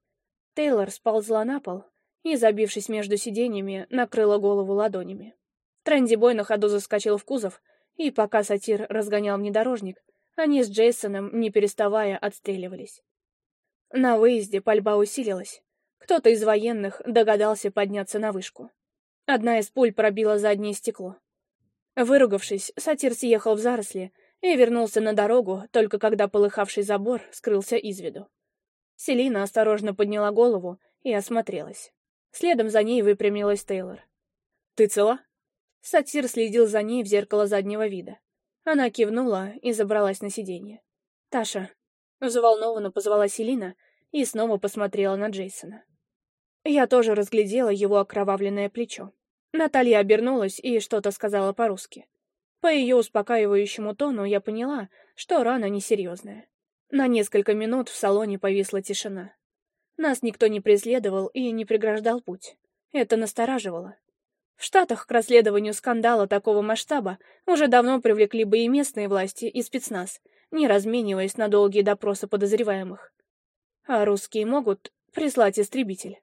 [SPEAKER 1] Тейлор сползла на пол и, забившись между сиденьями, накрыла голову ладонями. Трандибой на ходу заскочил в кузов и пока сатир разгонял внедорожник, они с Джейсоном, не переставая, отстреливались. На выезде пальба усилилась. Кто-то из военных догадался подняться на вышку. Одна из пуль пробила заднее стекло. Выругавшись, сатир съехал в заросли и вернулся на дорогу, только когда полыхавший забор скрылся из виду. Селина осторожно подняла голову и осмотрелась. Следом за ней выпрямилась Тейлор. «Ты цела?» Сатир следил за ней в зеркало заднего вида. Она кивнула и забралась на сиденье. «Таша!» — взволнованно позвала Селина и снова посмотрела на Джейсона. Я тоже разглядела его окровавленное плечо. Наталья обернулась и что-то сказала по-русски. По ее успокаивающему тону я поняла, что рана несерьезная. На несколько минут в салоне повисла тишина. Нас никто не преследовал и не преграждал путь. Это настораживало. В Штатах к расследованию скандала такого масштаба уже давно привлекли бы и местные власти, и спецназ, не размениваясь на долгие допросы подозреваемых. А русские могут прислать истребитель.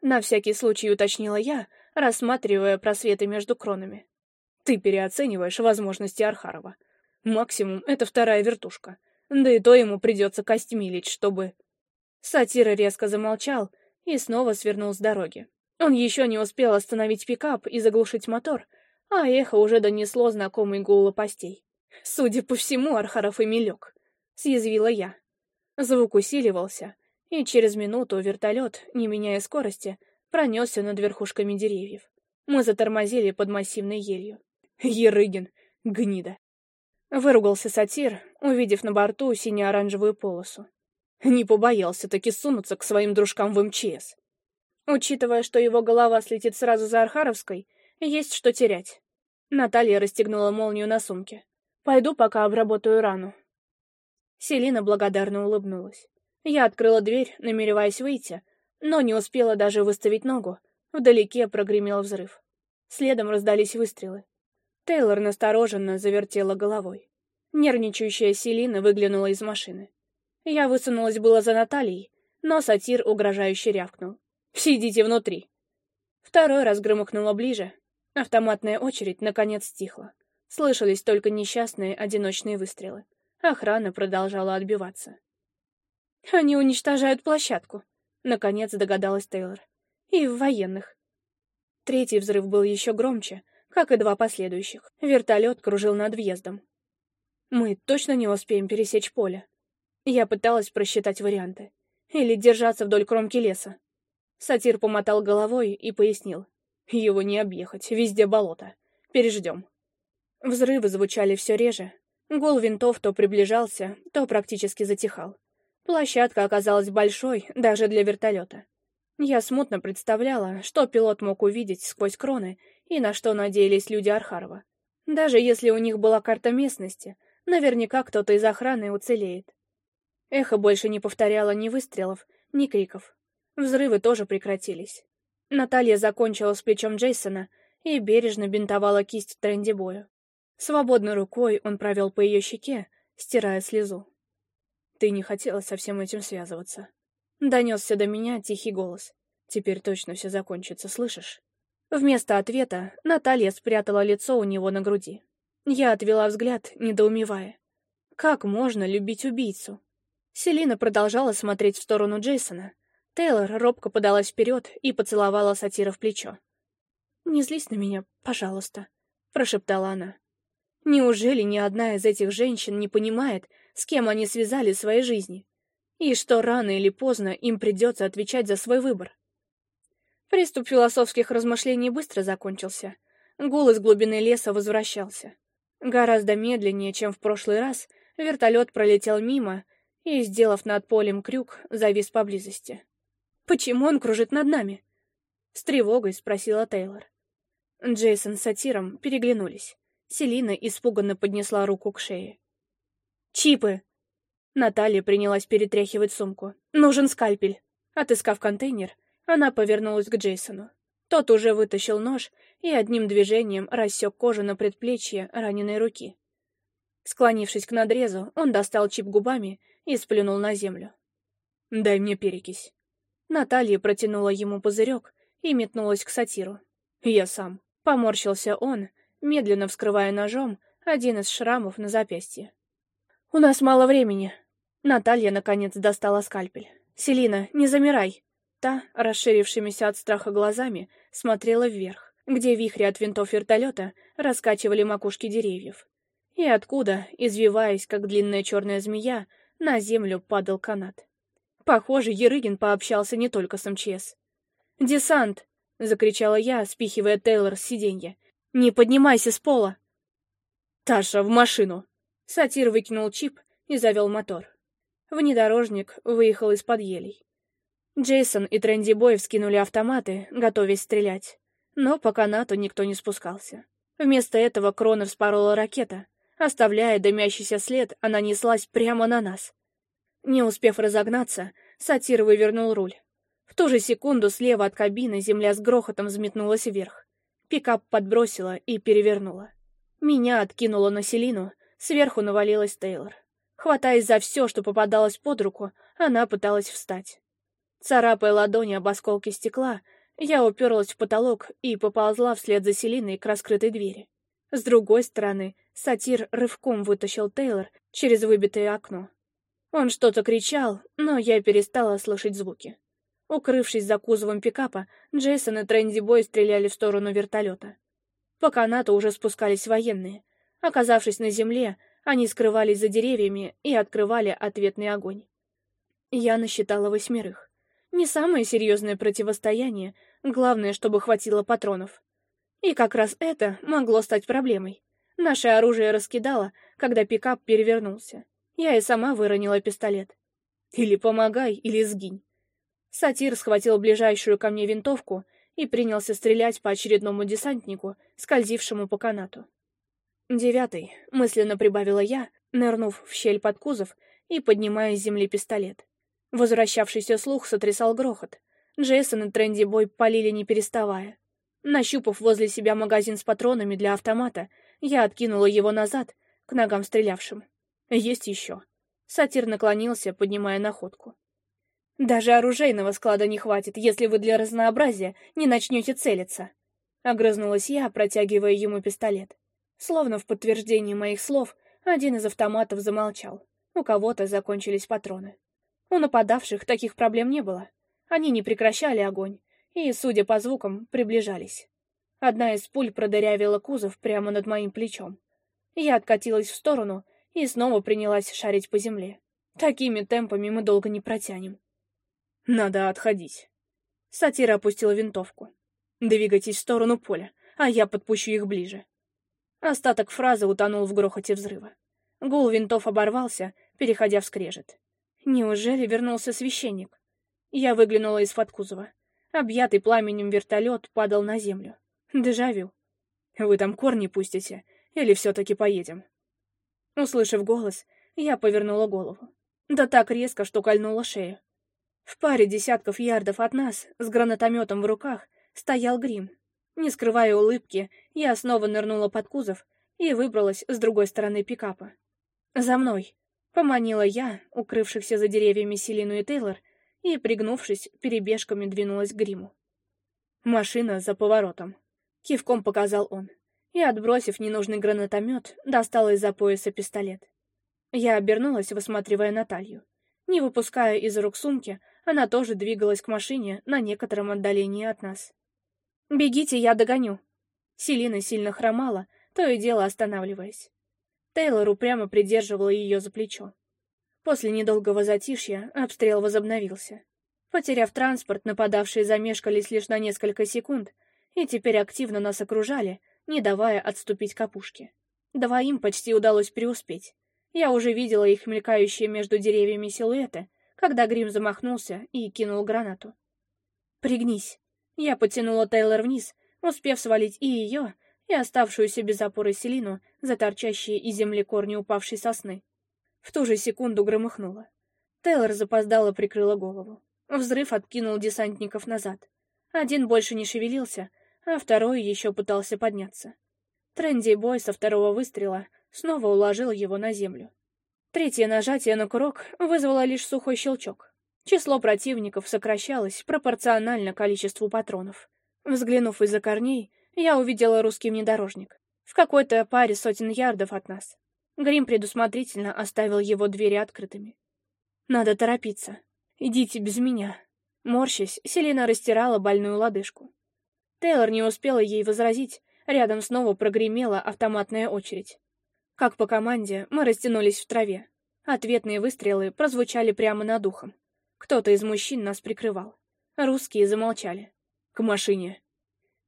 [SPEAKER 1] На всякий случай уточнила я, рассматривая просветы между кронами. Ты переоцениваешь возможности Архарова. Максимум — это вторая вертушка. Да и то ему придется костьми лечь, чтобы... Сатира резко замолчал и снова свернул с дороги. Он еще не успел остановить пикап и заглушить мотор, а эхо уже донесло знакомый гул лопастей. «Судя по всему, Архаров и Милек», — съязвила я. Звук усиливался, и через минуту вертолет, не меняя скорости, пронесся над верхушками деревьев. Мы затормозили под массивной елью. «Ерыгин! Гнида!» Выругался сатир, увидев на борту сине-оранжевую полосу. Не побоялся таки сунуться к своим дружкам в МЧС. Учитывая, что его голова слетит сразу за Архаровской, есть что терять. Наталья расстегнула молнию на сумке. «Пойду, пока обработаю рану». Селина благодарно улыбнулась. Я открыла дверь, намереваясь выйти, но не успела даже выставить ногу. Вдалеке прогремел взрыв. Следом раздались выстрелы. Тейлор настороженно завертела головой. Нервничающая Селина выглянула из машины. Я высунулась было за Натальей, но сатир угрожающе рявкнул. «Сидите внутри!» Второй раз громыхнуло ближе. Автоматная очередь наконец стихла. Слышались только несчастные одиночные выстрелы. Охрана продолжала отбиваться. «Они уничтожают площадку», — наконец догадалась Тейлор. «И в военных». Третий взрыв был еще громче, как и два последующих. Вертолет кружил над въездом. «Мы точно не успеем пересечь поле». Я пыталась просчитать варианты. Или держаться вдоль кромки леса. Сатир помотал головой и пояснил. Его не объехать, везде болото. Переждем. Взрывы звучали все реже. Гул винтов то приближался, то практически затихал. Площадка оказалась большой, даже для вертолета. Я смутно представляла, что пилот мог увидеть сквозь кроны и на что надеялись люди Архарова. Даже если у них была карта местности, наверняка кто-то из охраны уцелеет. Эхо больше не повторяло ни выстрелов, ни криков. Взрывы тоже прекратились. Наталья закончила с плечом Джейсона и бережно бинтовала кисть трендибою. Свободной рукой он провел по ее щеке, стирая слезу. «Ты не хотела со всем этим связываться». Донесся до меня тихий голос. «Теперь точно все закончится, слышишь?» Вместо ответа Наталья спрятала лицо у него на груди. Я отвела взгляд, недоумевая. «Как можно любить убийцу?» Селина продолжала смотреть в сторону Джейсона, Тейлор робко подалась вперед и поцеловала сатира в плечо. «Не злись на меня, пожалуйста», — прошептала она. «Неужели ни одна из этих женщин не понимает, с кем они связали свои жизни? И что рано или поздно им придется отвечать за свой выбор?» Приступ философских размышлений быстро закончился. Гул из глубины леса возвращался. Гораздо медленнее, чем в прошлый раз, вертолет пролетел мимо и, сделав над полем крюк, завис поблизости. Почему он кружит над нами?» С тревогой спросила Тейлор. Джейсон с Сатиром переглянулись. Селина испуганно поднесла руку к шее. «Чипы!» Наталья принялась перетряхивать сумку. «Нужен скальпель!» Отыскав контейнер, она повернулась к Джейсону. Тот уже вытащил нож и одним движением рассек кожу на предплечье раненой руки. Склонившись к надрезу, он достал чип губами и сплюнул на землю. «Дай мне перекись». Наталья протянула ему пузырек и метнулась к сатиру. «Я сам». Поморщился он, медленно вскрывая ножом один из шрамов на запястье. «У нас мало времени». Наталья, наконец, достала скальпель. «Селина, не замирай!» Та, расширившимися от страха глазами, смотрела вверх, где вихри от винтов вертолета раскачивали макушки деревьев. И откуда, извиваясь, как длинная черная змея, на землю падал канат. Похоже, Ерыгин пообщался не только с МЧС. «Десант!» — закричала я, спихивая Тейлор с сиденья. «Не поднимайся с пола!» «Таша, в машину!» Сатир выкинул чип и завел мотор. Внедорожник выехал из-под елей. Джейсон и Трэнди Бой вскинули автоматы, готовясь стрелять. Но по канату никто не спускался. Вместо этого Кронер вспорола ракета. Оставляя дымящийся след, она неслась прямо на нас. Не успев разогнаться, сатир вывернул руль. В ту же секунду слева от кабины земля с грохотом взметнулась вверх. Пикап подбросила и перевернула. Меня откинуло на Селину, сверху навалилась Тейлор. Хватаясь за все, что попадалось под руку, она пыталась встать. Царапая ладони об осколки стекла, я уперлась в потолок и поползла вслед за Селиной к раскрытой двери. С другой стороны, сатир рывком вытащил Тейлор через выбитое окно. Он что-то кричал, но я перестала слышать звуки. Укрывшись за кузовом пикапа, Джейсон и Трэнди Бой стреляли в сторону вертолета. По канату уже спускались военные. Оказавшись на земле, они скрывались за деревьями и открывали ответный огонь. Я насчитала восьмерых. Не самое серьезное противостояние, главное, чтобы хватило патронов. И как раз это могло стать проблемой. Наше оружие раскидало, когда пикап перевернулся. Я и сама выронила пистолет. Или помогай, или сгинь. Сатир схватил ближайшую ко мне винтовку и принялся стрелять по очередному десантнику, скользившему по канату. «Девятый», — мысленно прибавила я, нырнув в щель под кузов и поднимая с земли пистолет. Возвращавшийся слух сотрясал грохот. Джейсон и Тренди Бой палили не переставая. Нащупав возле себя магазин с патронами для автомата, я откинула его назад, к ногам стрелявшим. Есть еще. Сатир наклонился, поднимая находку. «Даже оружейного склада не хватит, если вы для разнообразия не начнете целиться!» Огрызнулась я, протягивая ему пистолет. Словно в подтверждении моих слов, один из автоматов замолчал. У кого-то закончились патроны. У нападавших таких проблем не было. Они не прекращали огонь и, судя по звукам, приближались. Одна из пуль продырявила кузов прямо над моим плечом. Я откатилась в сторону и снова принялась шарить по земле. Такими темпами мы долго не протянем. Надо отходить. Сатира опустила винтовку. Двигайтесь в сторону поля, а я подпущу их ближе. Остаток фразы утонул в грохоте взрыва. Гул винтов оборвался, переходя в скрежет. Неужели вернулся священник? Я выглянула из-под кузова. Объятый пламенем вертолет падал на землю. Дежавю. Вы там корни пустите, или все-таки поедем? Услышав голос, я повернула голову. Да так резко, что кольнула шею. В паре десятков ярдов от нас, с гранатометом в руках, стоял грим. Не скрывая улыбки, я снова нырнула под кузов и выбралась с другой стороны пикапа. «За мной!» — поманила я, укрывшихся за деревьями Селину и Тейлор, и, пригнувшись, перебежками двинулась к гриму. Машина за поворотом. Кивком показал он и, отбросив ненужный гранатомет, достала из-за пояса пистолет. Я обернулась, высматривая Наталью. Не выпуская из рук сумки, она тоже двигалась к машине на некотором отдалении от нас. «Бегите, я догоню!» Селина сильно хромала, то и дело останавливаясь. Тейлор упрямо придерживала ее за плечо. После недолгого затишья обстрел возобновился. Потеряв транспорт, нападавшие замешкались лишь на несколько секунд и теперь активно нас окружали — не давая отступить к опушке. Двоим почти удалось преуспеть. Я уже видела их мелькающие между деревьями силуэты, когда Грим замахнулся и кинул гранату. «Пригнись!» Я потянула Тейлор вниз, успев свалить и ее, и оставшуюся без опоры Селину за торчащие из земли корни упавшей сосны. В ту же секунду громыхнуло. Тейлор запоздало прикрыла голову. Взрыв откинул десантников назад. Один больше не шевелился — а второй еще пытался подняться. Тренди Бой со второго выстрела снова уложил его на землю. Третье нажатие на курок вызвало лишь сухой щелчок. Число противников сокращалось пропорционально количеству патронов. Взглянув из-за корней, я увидела русский внедорожник. В какой-то паре сотен ярдов от нас. Грим предусмотрительно оставил его двери открытыми. «Надо торопиться. Идите без меня». Морщась, Селина растирала больную лодыжку. Тейлор не успела ей возразить, рядом снова прогремела автоматная очередь. Как по команде, мы растянулись в траве. Ответные выстрелы прозвучали прямо над ухом. Кто-то из мужчин нас прикрывал. Русские замолчали. «К машине!»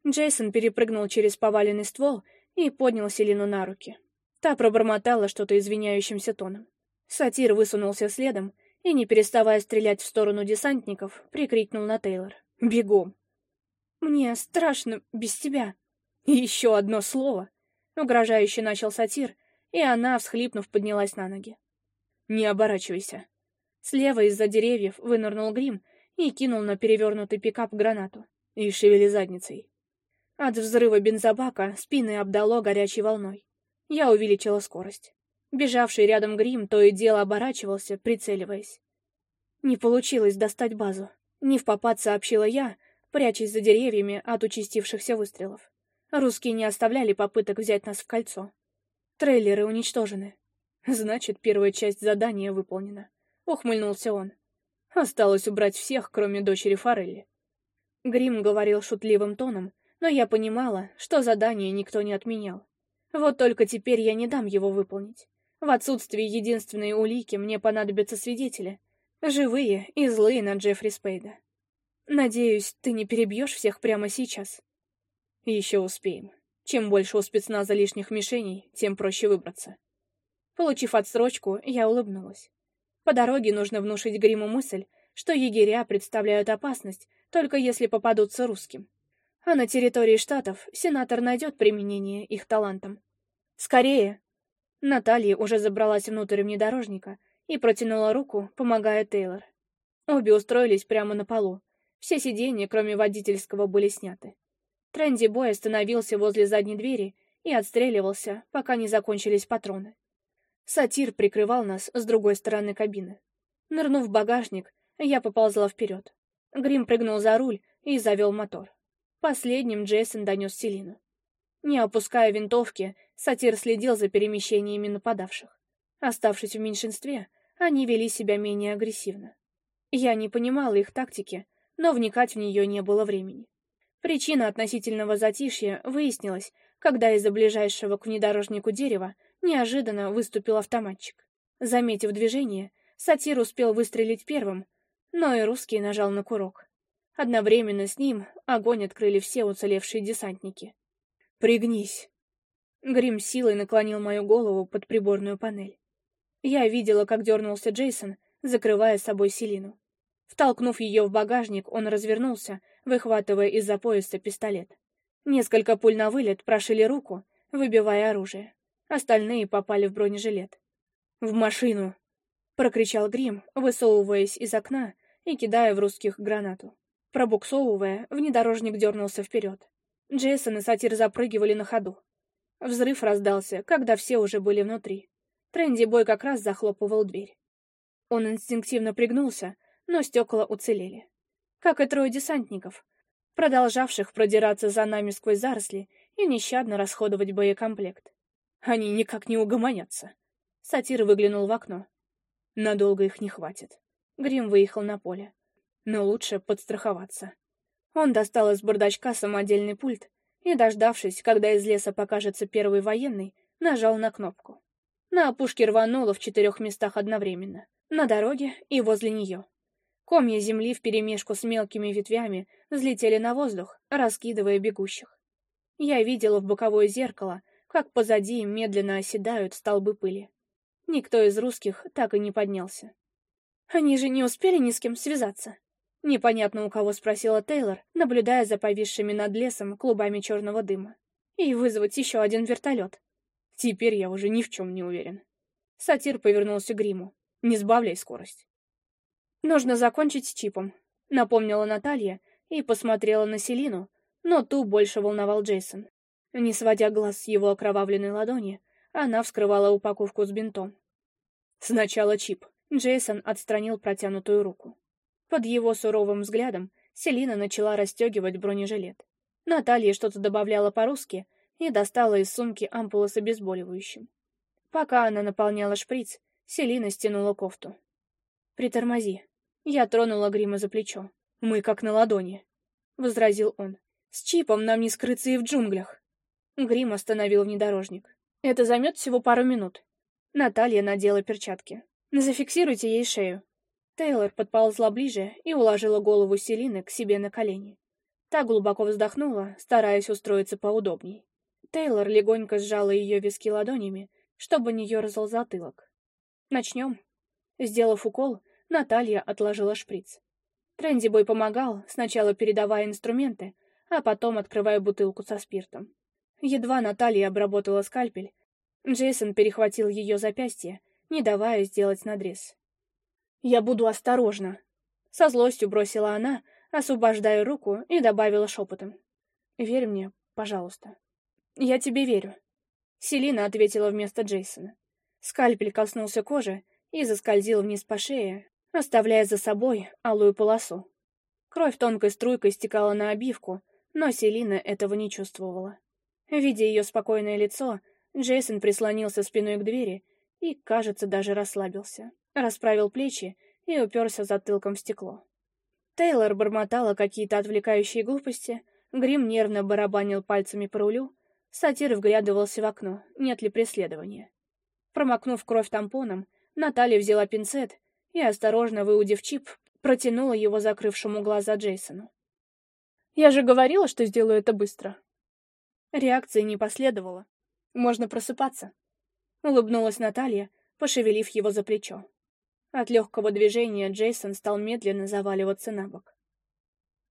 [SPEAKER 1] Джейсон перепрыгнул через поваленный ствол и поднял Селину на руки. Та пробормотала что-то извиняющимся тоном. Сатир высунулся следом и, не переставая стрелять в сторону десантников, прикрикнул на Тейлор. «Бегом!» Мне страшно без тебя. еще одно слово. Угрожающе начал сатир, и она, всхлипнув, поднялась на ноги. Не оборачивайся. Слева из-за деревьев вынырнул грим и кинул на перевернутый пикап гранату. И шевели задницей. От взрыва бензобака спины обдало горячей волной. Я увеличила скорость. Бежавший рядом грим то и дело оборачивался, прицеливаясь. Не получилось достать базу. Не в попад сообщила я, прячась за деревьями от участившихся выстрелов. Русские не оставляли попыток взять нас в кольцо. Трейлеры уничтожены. Значит, первая часть задания выполнена. Ухмыльнулся он. Осталось убрать всех, кроме дочери Форелли. Грим говорил шутливым тоном, но я понимала, что задание никто не отменял. Вот только теперь я не дам его выполнить. В отсутствие единственной улики мне понадобятся свидетели. Живые и злые на Джеффри Спейда. Надеюсь, ты не перебьешь всех прямо сейчас. Еще успеем. Чем больше у спецназа лишних мишеней, тем проще выбраться. Получив отсрочку, я улыбнулась. По дороге нужно внушить гриму мысль, что егеря представляют опасность, только если попадутся русским. А на территории Штатов сенатор найдет применение их талантам. «Скорее!» Наталья уже забралась внутрь внедорожника и протянула руку, помогая Тейлор. Обе устроились прямо на полу, все сиденья, кроме водительского, были сняты. Тренди Бой остановился возле задней двери и отстреливался, пока не закончились патроны. Сатир прикрывал нас с другой стороны кабины. Нырнув в багажник, я поползла вперед. Грим прыгнул за руль и завел мотор. Последним Джейсон донес Селину. Не опуская винтовки, Сатир следил за перемещениями нападавших. Оставшись в меньшинстве, они вели себя менее агрессивно. Я не понимала их тактики, но вникать в нее не было времени. Причина относительного затишья выяснилась, когда из-за ближайшего к внедорожнику дерева неожиданно выступил автоматчик. Заметив движение, сатир успел выстрелить первым, но и русский нажал на курок. Одновременно с ним огонь открыли все уцелевшие десантники. «Пригнись!» Грим силой наклонил мою голову под приборную панель. Я видела, как дернулся Джейсон, закрывая собой Селину. Втолкнув ее в багажник, он развернулся, выхватывая из-за пояса пистолет. Несколько пуль на вылет прошили руку, выбивая оружие. Остальные попали в бронежилет. «В машину!» — прокричал Грим, высовываясь из окна и кидая в русских гранату. Пробуксовывая, внедорожник дернулся вперед. Джейсон и Сатир запрыгивали на ходу. Взрыв раздался, когда все уже были внутри. Трэнди Бой как раз захлопывал дверь. Он инстинктивно пригнулся, но стекла уцелели. Как и трое десантников, продолжавших продираться за нами сквозь заросли и нещадно расходовать боекомплект. Они никак не угомонятся. Сатир выглянул в окно. Надолго их не хватит. Грим выехал на поле. Но лучше подстраховаться. Он достал из бардачка самодельный пульт и, дождавшись, когда из леса покажется первый военный, нажал на кнопку. На опушке рвануло в четырех местах одновременно. На дороге и возле нее. Комья земли вперемешку с мелкими ветвями взлетели на воздух, раскидывая бегущих. Я видела в боковое зеркало, как позади медленно оседают столбы пыли. Никто из русских так и не поднялся. «Они же не успели ни с кем связаться?» Непонятно у кого спросила Тейлор, наблюдая за повисшими над лесом клубами черного дыма. «И вызвать еще один вертолет». «Теперь я уже ни в чем не уверен». Сатир повернулся к Гриму. «Не сбавляй скорость». «Нужно закончить с чипом», — напомнила Наталья и посмотрела на Селину, но ту больше волновал Джейсон. Не сводя глаз с его окровавленной ладони, она вскрывала упаковку с бинтом. «Сначала чип», — Джейсон отстранил протянутую руку. Под его суровым взглядом Селина начала расстегивать бронежилет. Наталья что-то добавляла по-русски и достала из сумки ампулу с обезболивающим. Пока она наполняла шприц, Селина стянула кофту. «Притормози», я тронула Грима за плечо. «Мы как на ладони», — возразил он. «С чипом нам не скрыться и в джунглях». Грим остановил внедорожник. «Это займет всего пару минут». Наталья надела перчатки. «Зафиксируйте ей шею». Тейлор подползла ближе и уложила голову Селины к себе на колени. Та глубоко вздохнула, стараясь устроиться поудобней. Тейлор легонько сжала ее виски ладонями, чтобы не ерзал затылок. «Начнем». Сделав укол, Наталья отложила шприц. Трендибой помогал, сначала передавая инструменты, а потом открывая бутылку со спиртом. Едва Наталья обработала скальпель, Джейсон перехватил ее запястье, не давая сделать надрез. «Я буду осторожна!» Со злостью бросила она, освобождая руку и добавила шепотом. «Верь мне, пожалуйста». «Я тебе верю». Селина ответила вместо Джейсона. Скальпель коснулся кожи и заскользил вниз по шее, оставляя за собой алую полосу. Кровь тонкой струйкой стекала на обивку, но Селина этого не чувствовала. Видя ее спокойное лицо, Джейсон прислонился спиной к двери и, кажется, даже расслабился. Расправил плечи и уперся затылком в стекло. Тейлор бормотала какие-то отвлекающие глупости, Грим нервно барабанил пальцами по рулю, сатир вглядывался в окно, нет ли преследования. Промокнув кровь тампоном, Наталья взяла пинцет и, осторожно выудив чип, протянула его закрывшему глаза Джейсону. «Я же говорила, что сделаю это быстро!» Реакции не последовало. «Можно просыпаться!» Улыбнулась Наталья, пошевелив его за плечо. От легкого движения Джейсон стал медленно заваливаться на бок.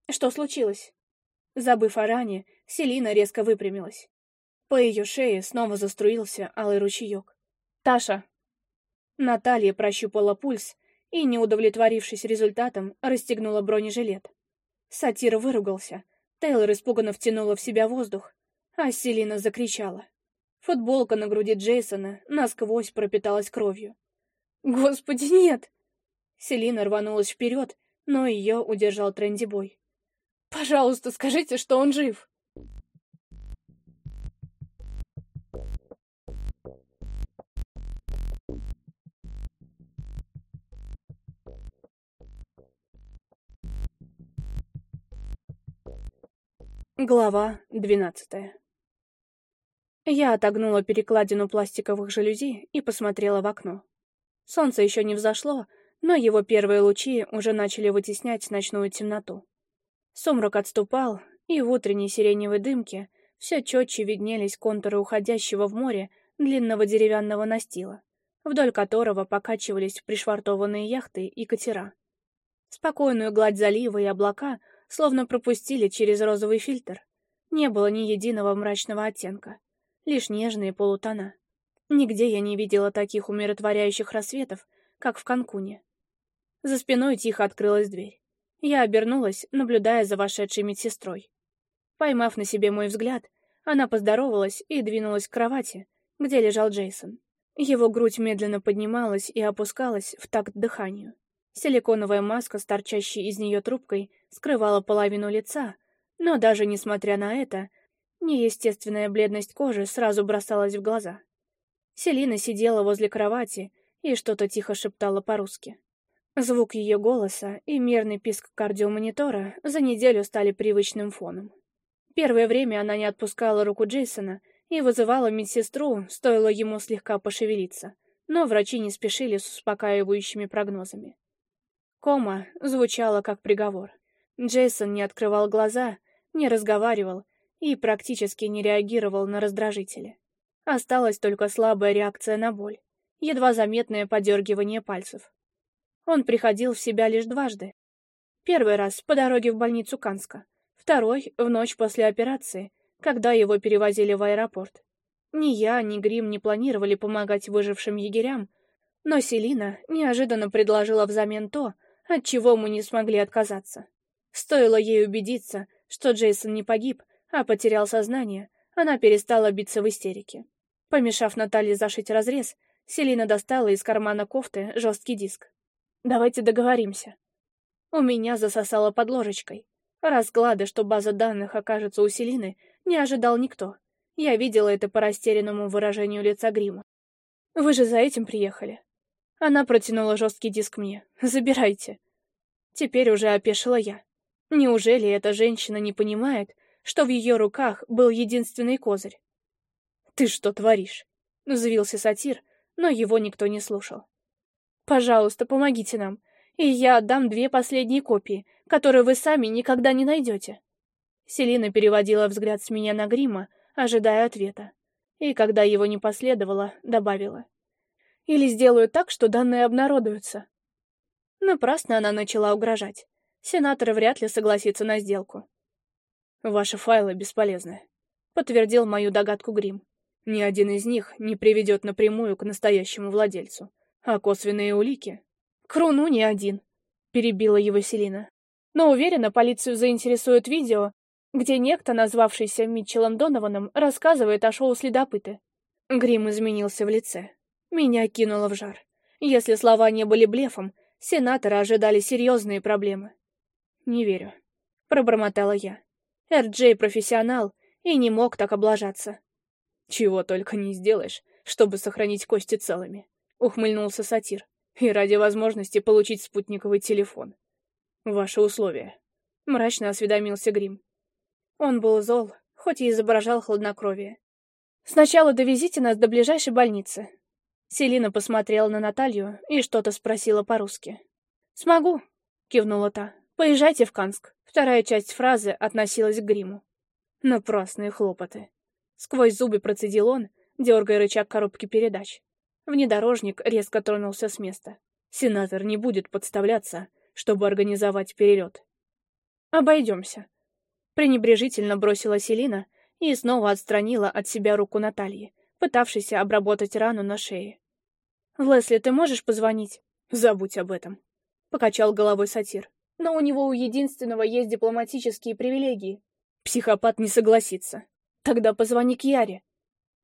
[SPEAKER 1] «Что случилось?» Забыв о ране, Селина резко выпрямилась. По ее шее снова заструился алый ручеек. «Таша!» Наталья прощупала пульс, и, не удовлетворившись результатом, расстегнула бронежилет. Сатир выругался. Тейлор испуганно втянула в себя воздух, а Селина закричала. Футболка на груди Джейсона насквозь пропиталась кровью. «Господи, нет!» Селина рванулась вперед, но ее удержал Трендибой. «Пожалуйста, скажите, что он жив!» Глава двенадцатая Я отогнула перекладину пластиковых жалюзи и посмотрела в окно. Солнце еще не взошло, но его первые лучи уже начали вытеснять ночную темноту. Сумрак отступал, и в утренней сиреневой дымке все четче виднелись контуры уходящего в море длинного деревянного настила, вдоль которого покачивались пришвартованные яхты и катера. Спокойную гладь залива и облака — словно пропустили через розовый фильтр. Не было ни единого мрачного оттенка, лишь нежные полутона. Нигде я не видела таких умиротворяющих рассветов, как в Канкуне. За спиной тихо открылась дверь. Я обернулась, наблюдая за вошедшей медсестрой. Поймав на себе мой взгляд, она поздоровалась и двинулась к кровати, где лежал Джейсон. Его грудь медленно поднималась и опускалась в такт дыханию. Силиконовая маска с торчащей из нее трубкой скрывала половину лица, но даже несмотря на это, неестественная бледность кожи сразу бросалась в глаза. Селина сидела возле кровати и что-то тихо шептала по-русски. Звук ее голоса и мерный писк кардиомонитора за неделю стали привычным фоном. Первое время она не отпускала руку Джейсона и вызывала медсестру, стоило ему слегка пошевелиться, но врачи не спешили с успокаивающими прогнозами. Кома звучала как приговор. Джейсон не открывал глаза, не разговаривал и практически не реагировал на раздражители. Осталась только слабая реакция на боль, едва заметное подергивание пальцев. Он приходил в себя лишь дважды. Первый раз по дороге в больницу Канска, второй — в ночь после операции, когда его перевозили в аэропорт. Ни я, ни Грим не планировали помогать выжившим егерям, но Селина неожиданно предложила взамен то, от чего мы не смогли отказаться. Стоило ей убедиться, что Джейсон не погиб, а потерял сознание, она перестала биться в истерике. Помешав Наталье зашить разрез, Селина достала из кармана кофты жесткий диск. «Давайте договоримся». У меня засосало под ложечкой. Расклады, что база данных окажется у Селины, не ожидал никто. Я видела это по растерянному выражению лица грима. «Вы же за этим приехали». Она протянула жесткий диск мне. «Забирайте». Теперь уже опешила я. Неужели эта женщина не понимает, что в ее руках был единственный козырь? «Ты что творишь?» — взвился сатир, но его никто не слушал. «Пожалуйста, помогите нам, и я отдам две последние копии, которые вы сами никогда не найдете». Селина переводила взгляд с меня на грима, ожидая ответа. И когда его не последовало, добавила. «Или сделаю так, что данные обнародуются». Напрасно она начала угрожать сенатор вряд ли согласится на сделку. «Ваши файлы бесполезны», — подтвердил мою догадку Грим. «Ни один из них не приведет напрямую к настоящему владельцу. А косвенные улики...» Круну не один», — перебила его Селина. «Но уверена, полицию заинтересует видео, где некто, назвавшийся Митчелом Донованом, рассказывает о шоу «Следопыты». Грим изменился в лице. Меня кинуло в жар. Если слова не были блефом, сенатора ожидали серьезные проблемы. «Не верю», — пробормотала я. Эрджей профессионал и не мог так облажаться. «Чего только не сделаешь, чтобы сохранить кости целыми», — ухмыльнулся сатир. «И ради возможности получить спутниковый телефон». «Ваши условия», — мрачно осведомился Грим. Он был зол, хоть и изображал хладнокровие. «Сначала довезите нас до ближайшей больницы». Селина посмотрела на Наталью и что-то спросила по-русски. «Смогу», — кивнула та. «Поезжайте в Канск». Вторая часть фразы относилась к гриму. Напрасные хлопоты. Сквозь зубы процедил он, дергая рычаг коробки передач. Внедорожник резко тронулся с места. Сенатор не будет подставляться, чтобы организовать перелет. «Обойдемся», — пренебрежительно бросила Селина и снова отстранила от себя руку Натальи, пытавшейся обработать рану на шее. «Лесли, ты можешь позвонить?» «Забудь об этом», — покачал головой сатир но у него у единственного есть дипломатические привилегии. Психопат не согласится. Тогда позвони к Яре.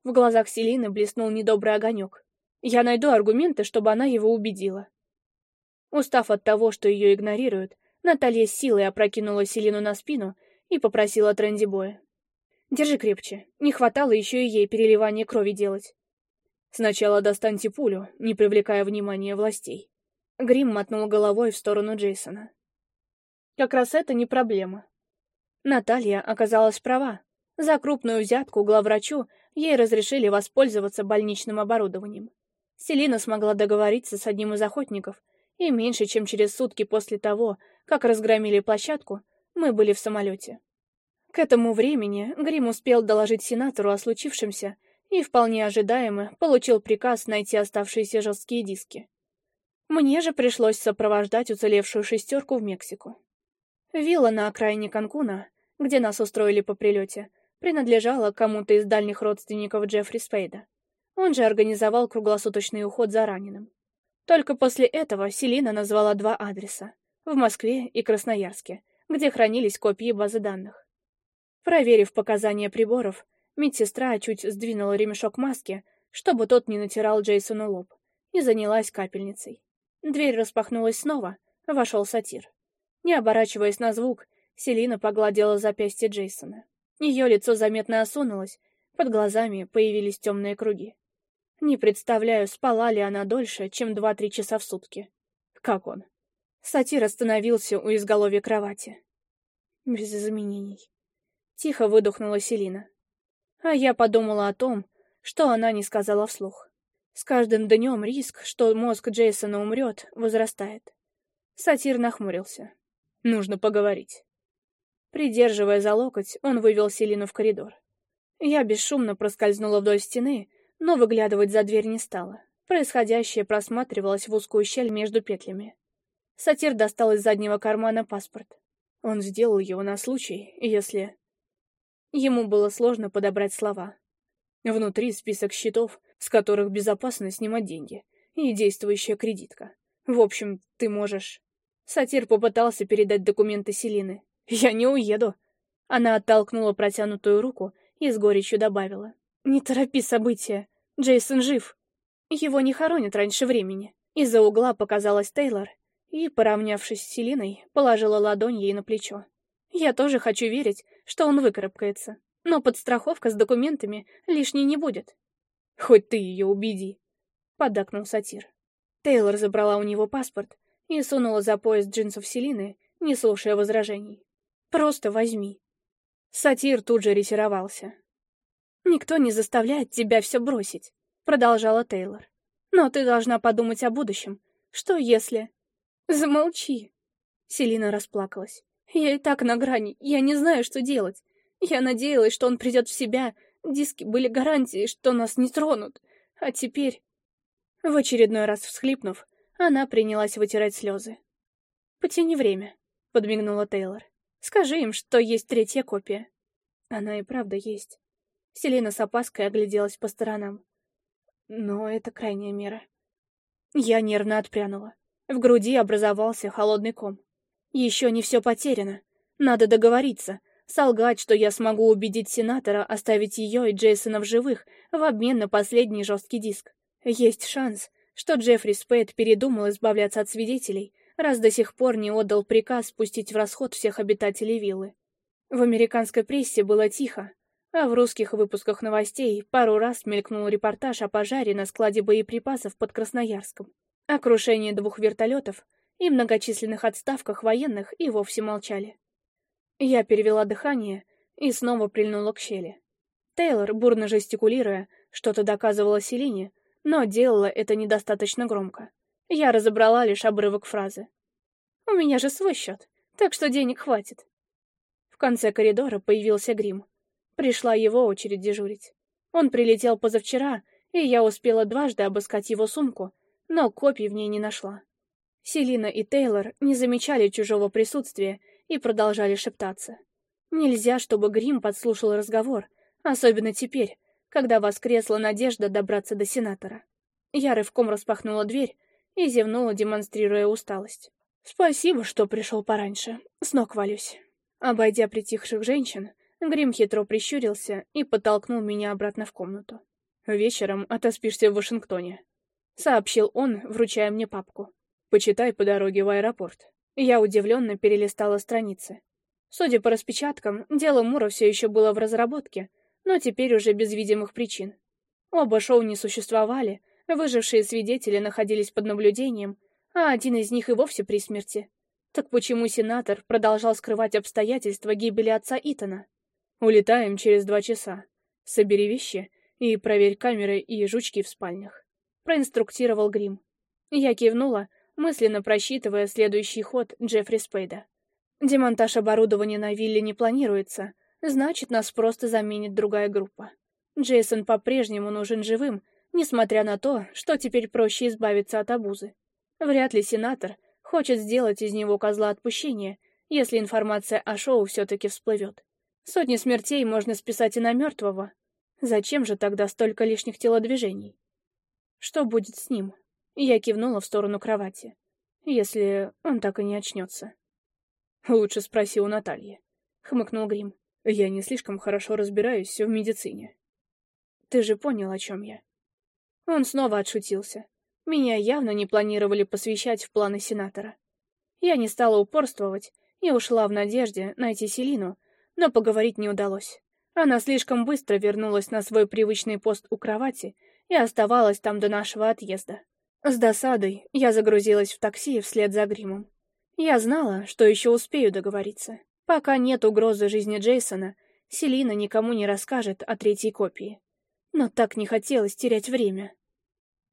[SPEAKER 1] В глазах Селины блеснул недобрый огонек. Я найду аргументы, чтобы она его убедила. Устав от того, что ее игнорируют, Наталья с силой опрокинула Селину на спину и попросила трендибоя. «Держи крепче. Не хватало еще и ей переливания крови делать». «Сначала достаньте пулю, не привлекая внимания властей». Грим мотнул головой в сторону Джейсона. Как раз это не проблема. Наталья оказалась права. За крупную взятку главврачу ей разрешили воспользоваться больничным оборудованием. Селина смогла договориться с одним из охотников, и меньше чем через сутки после того, как разгромили площадку, мы были в самолете. К этому времени Грим успел доложить сенатору о случившемся и, вполне ожидаемо, получил приказ найти оставшиеся жесткие диски. Мне же пришлось сопровождать уцелевшую шестерку в Мексику. Вилла на окраине Канкуна, где нас устроили по прилете, принадлежала кому-то из дальних родственников Джеффри Спейда. Он же организовал круглосуточный уход за раненым. Только после этого Селина назвала два адреса — в Москве и Красноярске, где хранились копии базы данных. Проверив показания приборов, медсестра чуть сдвинула ремешок маски, чтобы тот не натирал Джейсону лоб, и занялась капельницей. Дверь распахнулась снова, вошел сатир. Не оборачиваясь на звук, Селина погладила запястье Джейсона. Ее лицо заметно осунулось, под глазами появились темные круги. Не представляю, спала ли она дольше, чем два-три часа в сутки. Как он? Сатир остановился у изголовья кровати. Без изменений. Тихо выдохнула Селина. А я подумала о том, что она не сказала вслух. С каждым днем риск, что мозг Джейсона умрет, возрастает. Сатир нахмурился. Нужно поговорить. Придерживая за локоть, он вывел Селину в коридор. Я бесшумно проскользнула вдоль стены, но выглядывать за дверь не стала. Происходящее просматривалось в узкую щель между петлями. Сатир достал из заднего кармана паспорт. Он сделал его на случай, если... Ему было сложно подобрать слова. Внутри список счетов, с которых безопасно снимать деньги, и действующая кредитка. В общем, ты можешь... Сатир попытался передать документы Селины. «Я не уеду!» Она оттолкнула протянутую руку и с горечью добавила. «Не торопи события. Джейсон жив. Его не хоронят раньше времени». Из-за угла показалась Тейлор и, поравнявшись с Селиной, положила ладонь ей на плечо. «Я тоже хочу верить, что он выкарабкается, но подстраховка с документами лишней не будет». «Хоть ты ее убеди», — поддакнул сатир. Тейлор забрала у него паспорт и сунула за пояс джинсов Селины, не слушая возражений. «Просто возьми». Сатир тут же ретировался. «Никто не заставляет тебя все бросить», — продолжала Тейлор. «Но ты должна подумать о будущем. Что если...» «Замолчи!» Селина расплакалась. «Я и так на грани, я не знаю, что делать. Я надеялась, что он придет в себя, диски были гарантией, что нас не тронут. А теперь...» В очередной раз всхлипнув, она принялась вытирать слезы. «Потяни время», — подмигнула Тейлор. «Скажи им, что есть третья копия». Она и правда есть. Селена с опаской огляделась по сторонам. Но это крайняя мера. Я нервно отпрянула. В груди образовался холодный ком. Еще не все потеряно. Надо договориться, солгать, что я смогу убедить сенатора оставить ее и Джейсона в живых в обмен на последний жесткий диск. Есть шанс, что Джеффри Спейд передумал избавляться от свидетелей, раз до сих пор не отдал приказ пустить в расход всех обитателей виллы. В американской прессе было тихо, а в русских выпусках новостей пару раз мелькнул репортаж о пожаре на складе боеприпасов под Красноярском, о крушении двух вертолетов и многочисленных отставках военных и вовсе молчали. Я перевела дыхание и снова прильнула к щели. Тейлор, бурно жестикулируя, что-то доказывала Селине, но делала это недостаточно громко. Я разобрала лишь обрывок фразы. «У меня же свой счет, так что денег хватит». В конце коридора появился грим. Пришла его очередь дежурить. Он прилетел позавчера, и я успела дважды обыскать его сумку, но копий в ней не нашла. Селина и Тейлор не замечали чужого присутствия и продолжали шептаться. Нельзя, чтобы Грим подслушал разговор, особенно теперь, когда воскресла надежда добраться до сенатора. Я рывком распахнула дверь и зевнула, демонстрируя усталость. «Спасибо, что пришел пораньше. С ног валюсь». Обойдя притихших женщин, Грим хитро прищурился и подтолкнул меня обратно в комнату. «Вечером отоспишься в Вашингтоне», — сообщил он, вручая мне папку. «Почитай по дороге в аэропорт». Я удивленно перелистала страницы. Судя по распечаткам, дело Мура все еще было в разработке, но теперь уже без видимых причин. Оба шоу не существовали, выжившие свидетели находились под наблюдением, а один из них и вовсе при смерти. Так почему сенатор продолжал скрывать обстоятельства гибели отца Итана? «Улетаем через два часа. Собери вещи и проверь камеры и жучки в спальнях», — проинструктировал Грим. Я кивнула, мысленно просчитывая следующий ход Джеффри Спейда. Демонтаж оборудования на вилле не планируется, Значит, нас просто заменит другая группа. Джейсон по-прежнему нужен живым, несмотря на то, что теперь проще избавиться от обузы. Вряд ли сенатор хочет сделать из него козла отпущения, если информация о шоу все-таки всплывет. Сотни смертей можно списать и на мертвого. Зачем же тогда столько лишних телодвижений? Что будет с ним? Я кивнула в сторону кровати. Если он так и не очнется. Лучше спроси у Натальи. Хмыкнул Грим. Я не слишком хорошо разбираюсь в медицине. Ты же понял, о чем я. Он снова отшутился. Меня явно не планировали посвящать в планы сенатора. Я не стала упорствовать и ушла в надежде найти Селину, но поговорить не удалось. Она слишком быстро вернулась на свой привычный пост у кровати и оставалась там до нашего отъезда. С досадой я загрузилась в такси вслед за гримом. Я знала, что еще успею договориться. Пока нет угрозы жизни Джейсона, Селина никому не расскажет о третьей копии. Но так не хотелось терять время.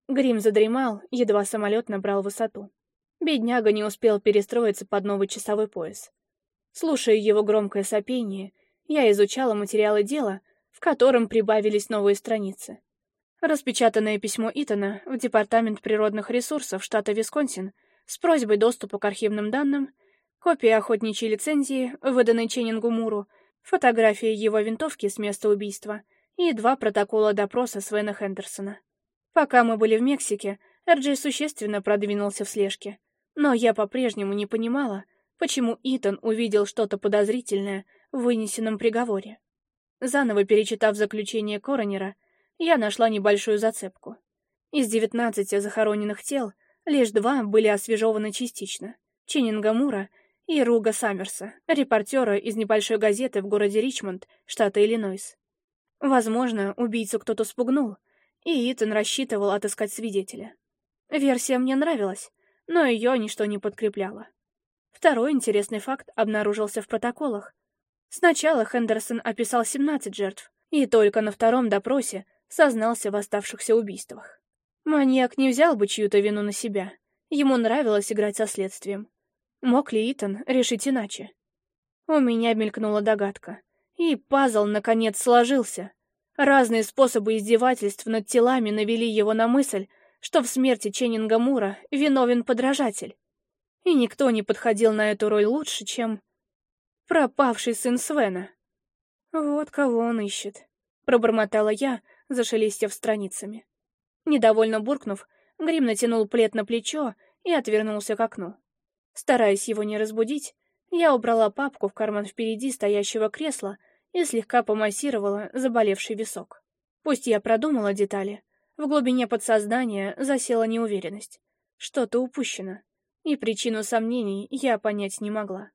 [SPEAKER 1] Грим задремал, едва самолет набрал высоту. Бедняга не успел перестроиться под новый часовой пояс. Слушая его громкое сопение, я изучала материалы дела, в котором прибавились новые страницы. Распечатанное письмо Итана в Департамент природных ресурсов штата Висконсин с просьбой доступа к архивным данным — Копия охотничьей лицензии, выданной Ченнингу Муру, фотографии его винтовки с места убийства и два протокола допроса Свена Хендерсона. Пока мы были в Мексике, Эрджей существенно продвинулся в слежке. Но я по-прежнему не понимала, почему Итан увидел что-то подозрительное в вынесенном приговоре. Заново перечитав заключение Коронера, я нашла небольшую зацепку. Из девятнадцати захороненных тел лишь два были освежованы частично — Ченнинга Мура — и Руга Саммерса, репортера из небольшой газеты в городе Ричмонд, штата Иллинойс. Возможно, убийцу кто-то спугнул, и Итан рассчитывал отыскать свидетеля. Версия мне нравилась, но ее ничто не подкрепляло. Второй интересный факт обнаружился в протоколах. Сначала Хендерсон описал 17 жертв, и только на втором допросе сознался в оставшихся убийствах. Маньяк не взял бы чью-то вину на себя. Ему нравилось играть со следствием. Мог ли Итан решить иначе? У меня мелькнула догадка. И пазл, наконец, сложился. Разные способы издевательств над телами навели его на мысль, что в смерти Ченнинга Мура виновен подражатель. И никто не подходил на эту роль лучше, чем... пропавший сын Свена. «Вот кого он ищет», — пробормотала я, зашелестев страницами. Недовольно буркнув, Грим натянул плед на плечо и отвернулся к окну. Стараясь его не разбудить, я убрала папку в карман впереди стоящего кресла и слегка помассировала заболевший висок. Пусть я продумала детали, в глубине подсознания засела неуверенность. Что-то упущено, и причину сомнений я понять не могла.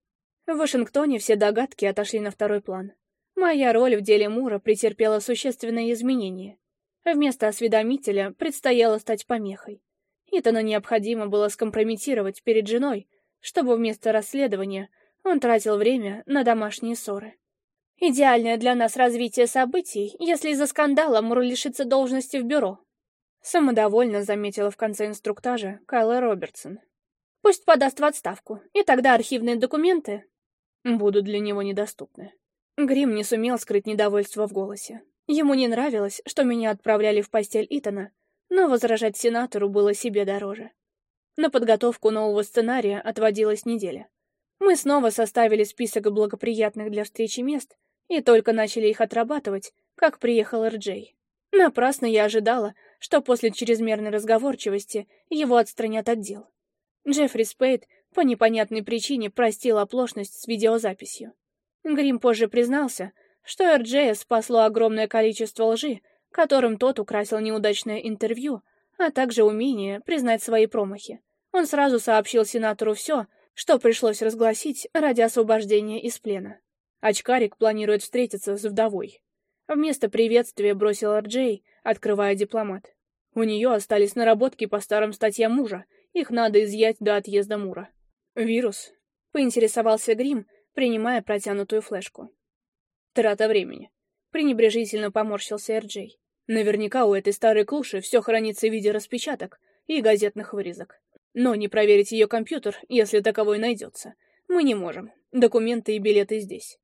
[SPEAKER 1] В Вашингтоне все догадки отошли на второй план. Моя роль в деле Мура претерпела существенные изменения. Вместо осведомителя предстояло стать помехой. Итана необходимо было скомпрометировать перед женой, чтобы вместо расследования он тратил время на домашние ссоры. Идеальное для нас развитие событий, если из-за скандала Мур лишится должности в бюро. Самодовольно заметила в конце инструктажа Кайла Робертсон. Пусть подаст в отставку, и тогда архивные документы будут для него недоступны. Грим не сумел скрыть недовольство в голосе. Ему не нравилось, что меня отправляли в постель Итана, но возражать сенатору было себе дороже. На подготовку нового сценария отводилась неделя. Мы снова составили список благоприятных для встречи мест и только начали их отрабатывать, как приехал Эрджей. Напрасно я ожидала, что после чрезмерной разговорчивости его отстранят от дел. Джеффри Спейд по непонятной причине простил оплошность с видеозаписью. Грим позже признался, что Эрджея спасло огромное количество лжи, которым тот украсил неудачное интервью а также умение признать свои промахи. Он сразу сообщил сенатору все, что пришлось разгласить ради освобождения из плена. Очкарик планирует встретиться с вдовой. Вместо приветствия бросила Джей, открывая дипломат. У нее остались наработки по старым статьям мужа, их надо изъять до отъезда Мура. «Вирус?» — поинтересовался Грим, принимая протянутую флешку. «Трата времени», — пренебрежительно поморщился Эрджей. Наверняка у этой старой клуши все хранится в виде распечаток и газетных вырезок. Но не проверить ее компьютер, если таковой найдется, мы не можем. Документы и билеты здесь.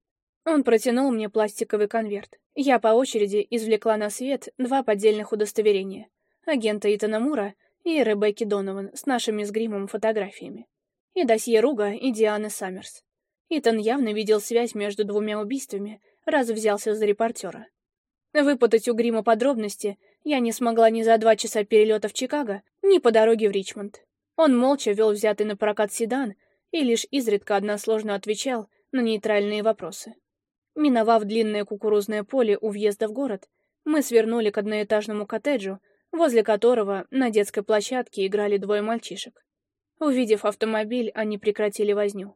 [SPEAKER 1] Он протянул мне пластиковый конверт. Я по очереди извлекла на свет два поддельных удостоверения. Агента Итана Мура и Ребекки Донован с нашими с гримом фотографиями. И досье Руга и Дианы Саммерс. Итан явно видел связь между двумя убийствами, раз взялся за репортера. Выпутать у Грима подробности я не смогла ни за два часа перелета в Чикаго, ни по дороге в Ричмонд. Он молча вел взятый на прокат седан и лишь изредка односложно отвечал на нейтральные вопросы. Миновав длинное кукурузное поле у въезда в город, мы свернули к одноэтажному коттеджу, возле которого на детской площадке играли двое мальчишек. Увидев автомобиль, они прекратили возню.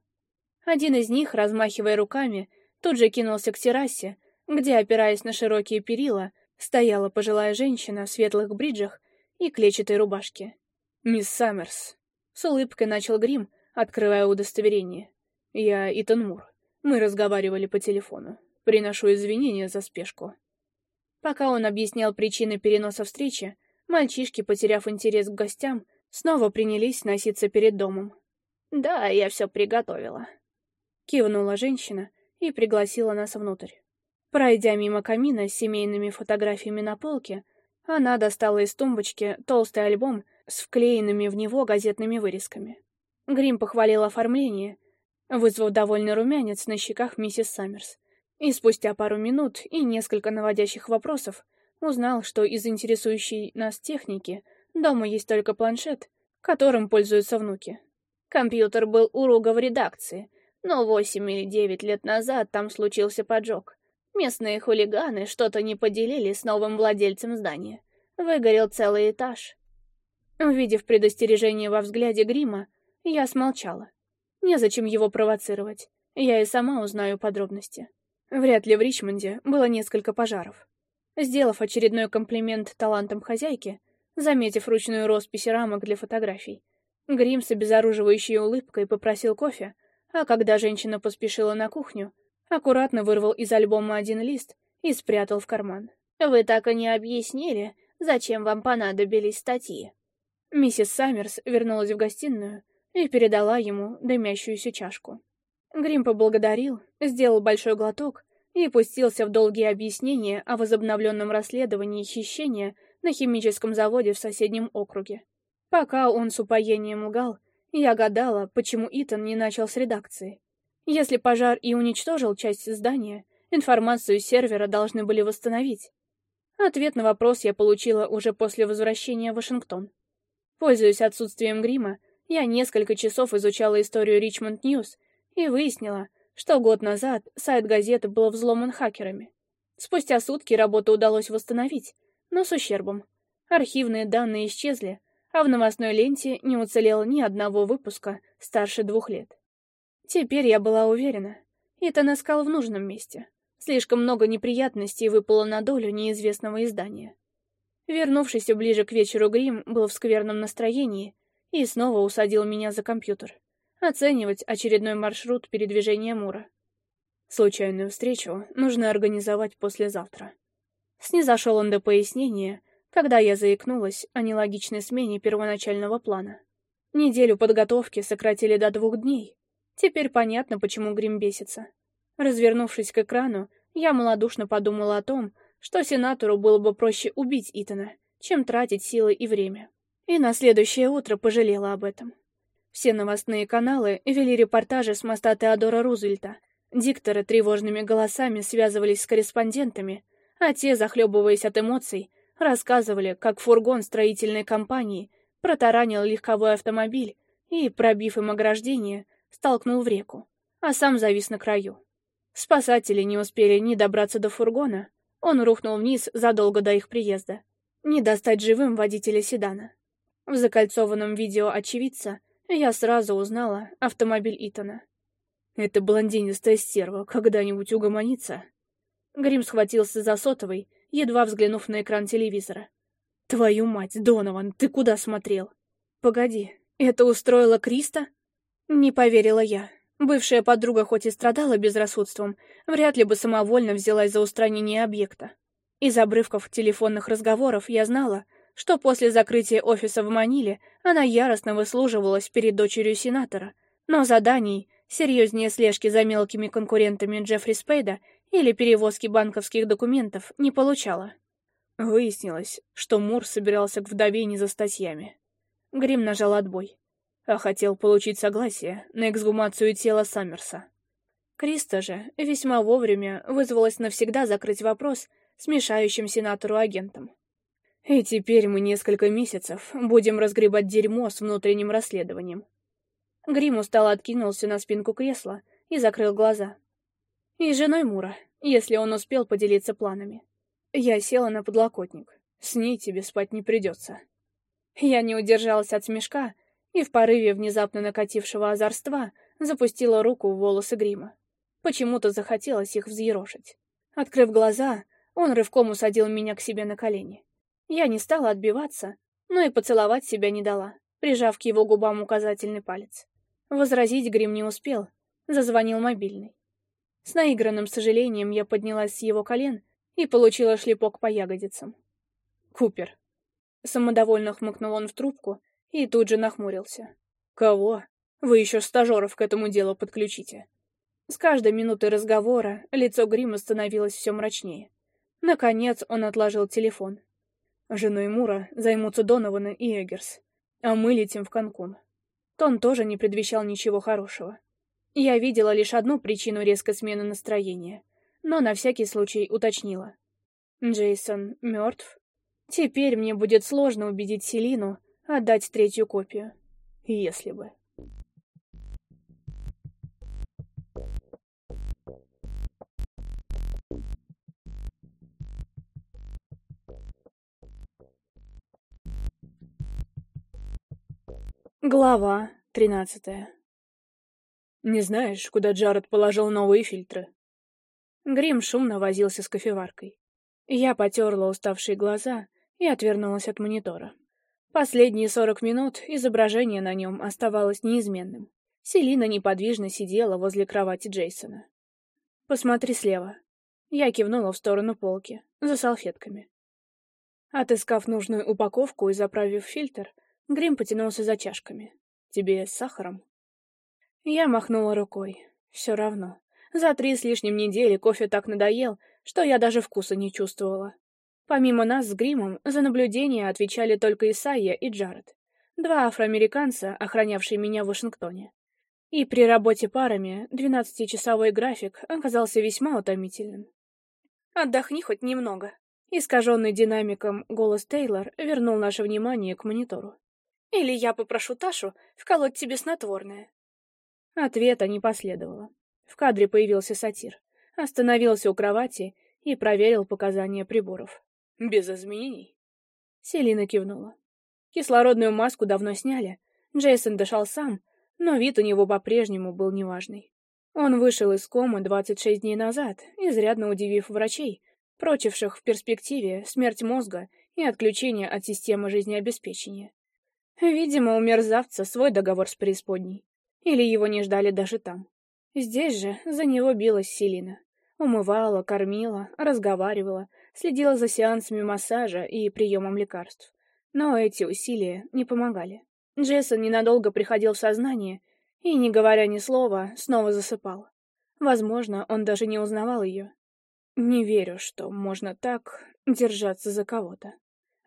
[SPEAKER 1] Один из них, размахивая руками, тут же кинулся к террасе, где, опираясь на широкие перила, стояла пожилая женщина в светлых бриджах и клетчатой рубашке. «Мисс Саммерс», — с улыбкой начал Грим, открывая удостоверение. «Я Итан Мур. Мы разговаривали по телефону. Приношу извинения за спешку». Пока он объяснял причины переноса встречи, мальчишки, потеряв интерес к гостям, снова принялись носиться перед домом. «Да, я все приготовила», — кивнула женщина и пригласила нас внутрь. Пройдя мимо камина с семейными фотографиями на полке, она достала из тумбочки толстый альбом с вклеенными в него газетными вырезками. Грим похвалил оформление, вызвав довольный румянец на щеках миссис Саммерс. И спустя пару минут и несколько наводящих вопросов узнал, что из интересующей нас техники дома есть только планшет, которым пользуются внуки. Компьютер был у Руга в редакции, но восемь или девять лет назад там случился поджог. Местные хулиганы что-то не поделили с новым владельцем здания. Выгорел целый этаж. Увидев предостережение во взгляде грима, я смолчала. Незачем его провоцировать. Я и сама узнаю подробности. Вряд ли в Ричмонде было несколько пожаров. Сделав очередной комплимент талантам хозяйки, заметив ручную роспись рамок для фотографий, Грим с обезоруживающей улыбкой попросил кофе, а когда женщина поспешила на кухню, аккуратно вырвал из альбома один лист и спрятал в карман. «Вы так и не объяснили, зачем вам понадобились статьи?» Миссис Саммерс вернулась в гостиную и передала ему дымящуюся чашку. Грим поблагодарил, сделал большой глоток и пустился в долгие объяснения о возобновленном расследовании хищения на химическом заводе в соседнем округе. Пока он с упоением лгал, я гадала, почему Итан не начал с редакции. Если пожар и уничтожил часть здания, информацию сервера должны были восстановить. Ответ на вопрос я получила уже после возвращения в Вашингтон. Пользуясь отсутствием грима, я несколько часов изучала историю Ричмонд Ньюс и выяснила, что год назад сайт газеты был взломан хакерами. Спустя сутки работу удалось восстановить, но с ущербом. Архивные данные исчезли, а в новостной ленте не уцелело ни одного выпуска старше двух лет. Теперь я была уверена. Это искал в нужном месте. Слишком много неприятностей выпало на долю неизвестного издания. Вернувшись ближе к вечеру Грим был в скверном настроении и снова усадил меня за компьютер. Оценивать очередной маршрут передвижения Мура. Случайную встречу нужно организовать послезавтра. Снизошел он до пояснения, когда я заикнулась о нелогичной смене первоначального плана. Неделю подготовки сократили до двух дней, Теперь понятно, почему Грим бесится. Развернувшись к экрану, я малодушно подумала о том, что сенатору было бы проще убить Итана, чем тратить силы и время. И на следующее утро пожалела об этом. Все новостные каналы вели репортажи с моста Теодора Рузвельта. Дикторы тревожными голосами связывались с корреспондентами, а те, захлебываясь от эмоций, рассказывали, как фургон строительной компании протаранил легковой автомобиль и, пробив им ограждение, столкнул в реку, а сам завис на краю. Спасатели не успели ни добраться до фургона, он рухнул вниз задолго до их приезда, не достать живым водителя седана. В закольцованном видео очевидца я сразу узнала автомобиль Итана. «Это блондинистая стерва когда-нибудь угомонится?» Грим схватился за сотовой, едва взглянув на экран телевизора. «Твою мать, Донован, ты куда смотрел?» «Погоди, это устроила Криста?» Не поверила я. Бывшая подруга хоть и страдала безрассудством, вряд ли бы самовольно взялась за устранение объекта. Из обрывков телефонных разговоров я знала, что после закрытия офиса в Маниле она яростно выслуживалась перед дочерью сенатора, но заданий, серьезнее слежки за мелкими конкурентами Джеффри Спейда или перевозки банковских документов не получала. Выяснилось, что Мур собирался к вдове не за статьями. Грим нажал отбой а хотел получить согласие на эксгумацию тела Саммерса. Криста же весьма вовремя вызвалась навсегда закрыть вопрос с мешающим сенатору-агентом. И теперь мы несколько месяцев будем разгребать дерьмо с внутренним расследованием. Грим устало откинулся на спинку кресла и закрыл глаза. И женой Мура, если он успел поделиться планами. Я села на подлокотник. С ней тебе спать не придется. Я не удержалась от смешка, и в порыве внезапно накатившего озорства запустила руку в волосы грима. Почему-то захотелось их взъерошить. Открыв глаза, он рывком усадил меня к себе на колени. Я не стала отбиваться, но и поцеловать себя не дала, прижав к его губам указательный палец. Возразить Грим не успел, зазвонил мобильный. С наигранным сожалением я поднялась с его колен и получила шлепок по ягодицам. «Купер». Самодовольно хмыкнул он в трубку и тут же нахмурился. «Кого? Вы еще стажеров к этому делу подключите». С каждой минутой разговора лицо Грима становилось все мрачнее. Наконец он отложил телефон. Женой Мура займутся Донованы и Эггерс. А мы летим в Канкун. Тон тоже не предвещал ничего хорошего. Я видела лишь одну причину резкой смены настроения, но на всякий случай уточнила. Джейсон мертв? Теперь мне будет сложно убедить Селину, отдать третью копию. Если бы. Глава тринадцатая «Не знаешь, куда Джаред положил новые фильтры?» Грим шумно возился с кофеваркой. Я потерла уставшие глаза и отвернулась от монитора. Последние сорок минут изображение на нем оставалось неизменным. Селина неподвижно сидела возле кровати Джейсона. «Посмотри слева». Я кивнула в сторону полки, за салфетками. Отыскав нужную упаковку и заправив фильтр, Грим потянулся за чашками. «Тебе с сахаром?» Я махнула рукой. Все равно. За три с лишним недели кофе так надоел, что я даже вкуса не чувствовала. Помимо нас с гримом, за наблюдение отвечали только Исайя и Джаред. Два афроамериканца, охранявшие меня в Вашингтоне. И при работе парами 12-часовой график оказался весьма утомительным. «Отдохни хоть немного», Искаженный динамиком голос Тейлор вернул наше внимание к монитору. «Или я попрошу Ташу вколоть тебе снотворное». Ответа не последовало. В кадре появился сатир. Остановился у кровати и проверил показания приборов. Без изменений. Селина кивнула. Кислородную маску давно сняли. Джейсон дышал сам, но вид у него по-прежнему был неважный. Он вышел из комы 26 дней назад, изрядно удивив врачей, прочивших в перспективе смерть мозга и отключение от системы жизнеобеспечения. Видимо, у мерзавца свой договор с преисподней. Или его не ждали даже там. Здесь же за него билась Селина. Умывала, кормила, разговаривала, следила за сеансами массажа и приемом лекарств. Но эти усилия не помогали. Джейсон ненадолго приходил в сознание и, не говоря ни слова, снова засыпал. Возможно, он даже не узнавал ее. Не верю, что можно так держаться за кого-то.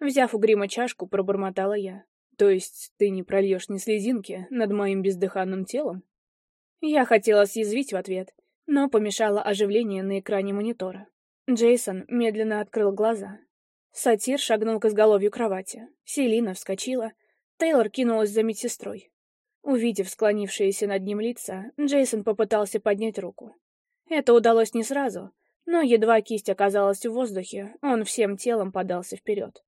[SPEAKER 1] Взяв у грима чашку, пробормотала я. То есть ты не прольешь ни слезинки над моим бездыханным телом? Я хотела съязвить в ответ, но помешало оживление на экране монитора. Джейсон медленно открыл глаза. Сатир шагнул к изголовью кровати. Селина вскочила. Тейлор кинулась за медсестрой. Увидев склонившиеся над ним лица, Джейсон попытался поднять руку. Это удалось не сразу, но едва кисть оказалась в воздухе, он всем телом подался вперед.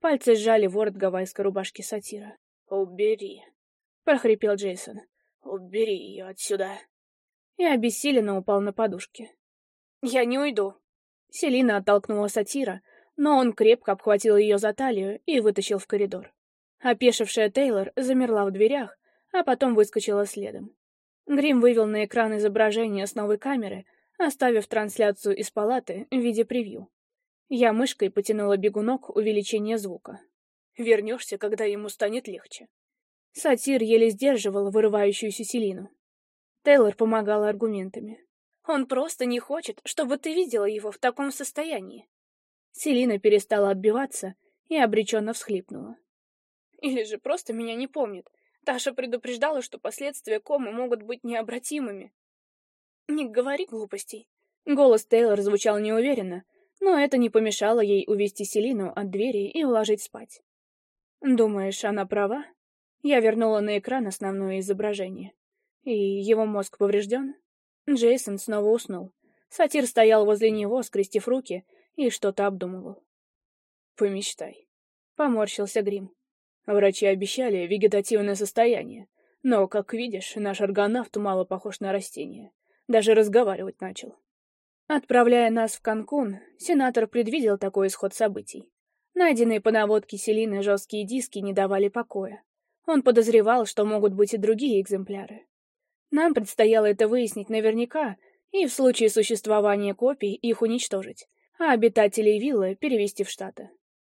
[SPEAKER 1] Пальцы сжали ворот гавайской рубашки сатира. «Убери!» — прохрипел Джейсон. «Убери ее отсюда!» И обессиленно упал на подушки. «Я не уйду!» Селина оттолкнула сатира, но он крепко обхватил ее за талию и вытащил в коридор. Опешившая Тейлор замерла в дверях, а потом выскочила следом. Грим вывел на экран изображение с новой камеры, оставив трансляцию из палаты в виде превью. Я мышкой потянула бегунок увеличения звука. «Вернешься, когда ему станет легче». Сатир еле сдерживал вырывающуюся Селину. Тейлор помогала аргументами. Он просто не хочет, чтобы ты видела его в таком состоянии. Селина перестала отбиваться и обреченно всхлипнула. Или же просто меня не помнит. Таша предупреждала, что последствия комы могут быть необратимыми. Не говори глупостей. Голос Тейлор звучал неуверенно, но это не помешало ей увести Селину от двери и уложить спать. Думаешь, она права? Я вернула на экран основное изображение. И его мозг поврежден? Джейсон снова уснул. Сатир стоял возле него, скрестив руки, и что-то обдумывал. «Помечтай», — поморщился Грим. «Врачи обещали вегетативное состояние, но, как видишь, наш аргонавт мало похож на растение. Даже разговаривать начал». Отправляя нас в Канкун, сенатор предвидел такой исход событий. Найденные по наводке Селины жесткие диски не давали покоя. Он подозревал, что могут быть и другие экземпляры. Нам предстояло это выяснить наверняка и в случае существования копий их уничтожить, а обитателей виллы перевести в Штаты.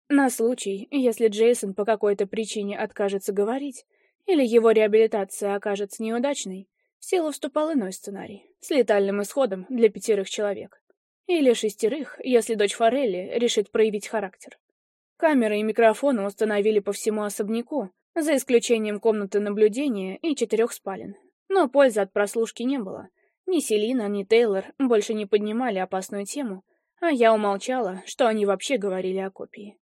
[SPEAKER 1] На случай, если Джейсон по какой-то причине откажется говорить, или его реабилитация окажется неудачной, в силу вступал иной сценарий, с летальным исходом для пятерых человек. Или шестерых, если дочь Форелли решит проявить характер. Камеры и микрофоны установили по всему особняку, за исключением комнаты наблюдения и четырех спален, но пользы от прослушки не было. Ни Селина, ни Тейлор больше не поднимали опасную тему, а я умолчала, что они вообще говорили о копии.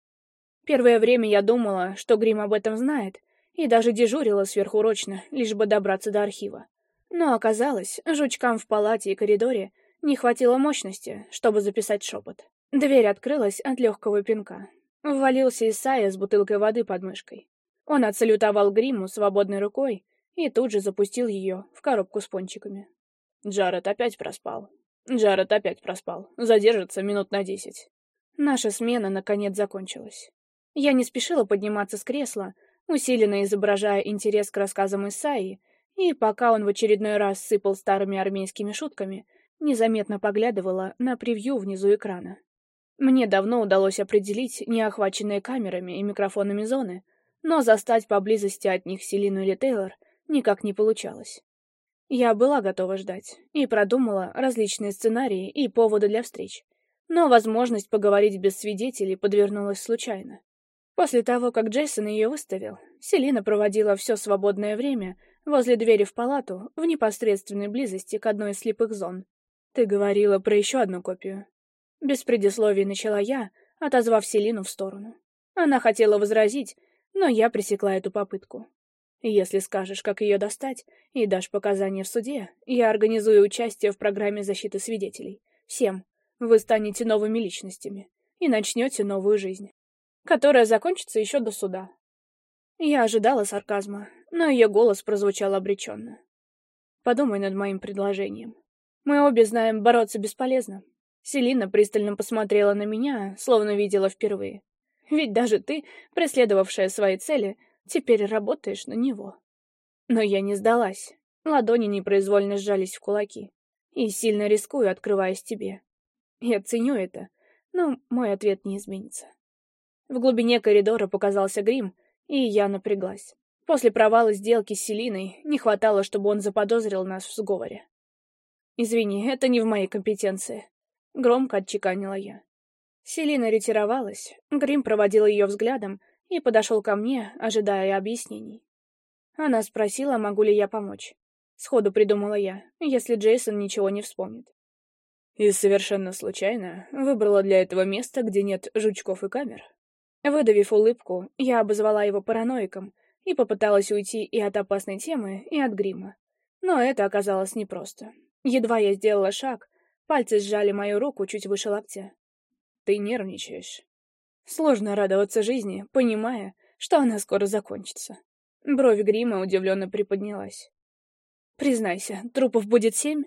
[SPEAKER 1] Первое время я думала, что Грим об этом знает, и даже дежурила сверхурочно, лишь бы добраться до архива. Но оказалось, жучкам в палате и коридоре не хватило мощности, чтобы записать шепот. Дверь открылась от легкого пинка. Ввалился Исайя с бутылкой воды под мышкой. Он отсалютовал гриму свободной рукой и тут же запустил ее в коробку с пончиками. Джаред опять проспал. Джаред опять проспал. Задержится минут на десять. Наша смена, наконец, закончилась. Я не спешила подниматься с кресла, усиленно изображая интерес к рассказам Исаии, и пока он в очередной раз сыпал старыми армейскими шутками, незаметно поглядывала на превью внизу экрана. Мне давно удалось определить неохваченные камерами и микрофонами зоны, но застать поблизости от них Селину или Тейлор — никак не получалось. Я была готова ждать и продумала различные сценарии и поводы для встреч, но возможность поговорить без свидетелей подвернулась случайно. После того, как Джейсон ее выставил, Селина проводила все свободное время возле двери в палату в непосредственной близости к одной из слепых зон. «Ты говорила про еще одну копию». Без предисловий начала я, отозвав Селину в сторону. Она хотела возразить, но я пресекла эту попытку. Если скажешь, как ее достать, и дашь показания в суде, я организую участие в программе защиты свидетелей. Всем. Вы станете новыми личностями и начнете новую жизнь, которая закончится еще до суда. Я ожидала сарказма, но ее голос прозвучал обреченно. Подумай над моим предложением. Мы обе знаем, бороться бесполезно. Селина пристально посмотрела на меня, словно видела впервые. Ведь даже ты, преследовавшая свои цели, Теперь работаешь на него. Но я не сдалась. Ладони непроизвольно сжались в кулаки. И сильно рискую, открываясь тебе. Я ценю это, но мой ответ не изменится. В глубине коридора показался грим, и я напряглась. После провала сделки с Селиной не хватало, чтобы он заподозрил нас в сговоре. «Извини, это не в моей компетенции», — громко отчеканила я. Селина ретировалась, Грим проводил ее взглядом, и подошел ко мне, ожидая объяснений. Она спросила, могу ли я помочь. Сходу придумала я, если Джейсон ничего не вспомнит. И совершенно случайно выбрала для этого место, где нет жучков и камер. Выдавив улыбку, я обозвала его параноиком и попыталась уйти и от опасной темы, и от грима. Но это оказалось непросто. Едва я сделала шаг, пальцы сжали мою руку чуть выше локтя. «Ты нервничаешь», Сложно радоваться жизни, понимая, что она скоро закончится. Бровь грима удивленно приподнялась. «Признайся, трупов будет семь?»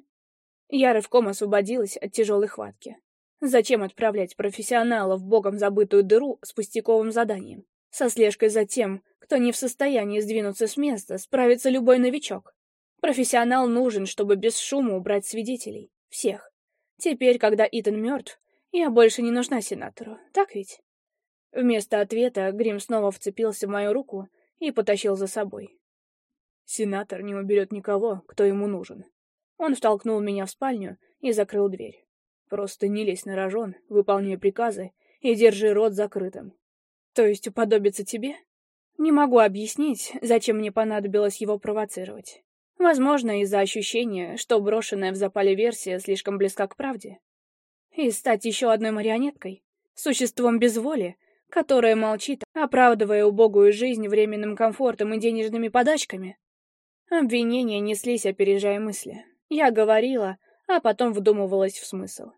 [SPEAKER 1] Я рывком освободилась от тяжелой хватки. Зачем отправлять профессионала в богом забытую дыру с пустяковым заданием? Со слежкой за тем, кто не в состоянии сдвинуться с места, справится любой новичок. Профессионал нужен, чтобы без шума убрать свидетелей. Всех. Теперь, когда Итан мертв, я больше не нужна сенатору, так ведь? Вместо ответа Грим снова вцепился в мою руку и потащил за собой. Сенатор не уберет никого, кто ему нужен. Он втолкнул меня в спальню и закрыл дверь. Просто не лезь на рожон, выполняй приказы и держи рот закрытым. То есть уподобиться тебе? Не могу объяснить, зачем мне понадобилось его провоцировать. Возможно, из-за ощущения, что брошенная в запале версия слишком близка к правде. И стать еще одной марионеткой, существом без воли, которая молчит, оправдывая убогую жизнь временным комфортом и денежными подачками. Обвинения неслись, опережая мысли. Я говорила, а потом вдумывалась в смысл.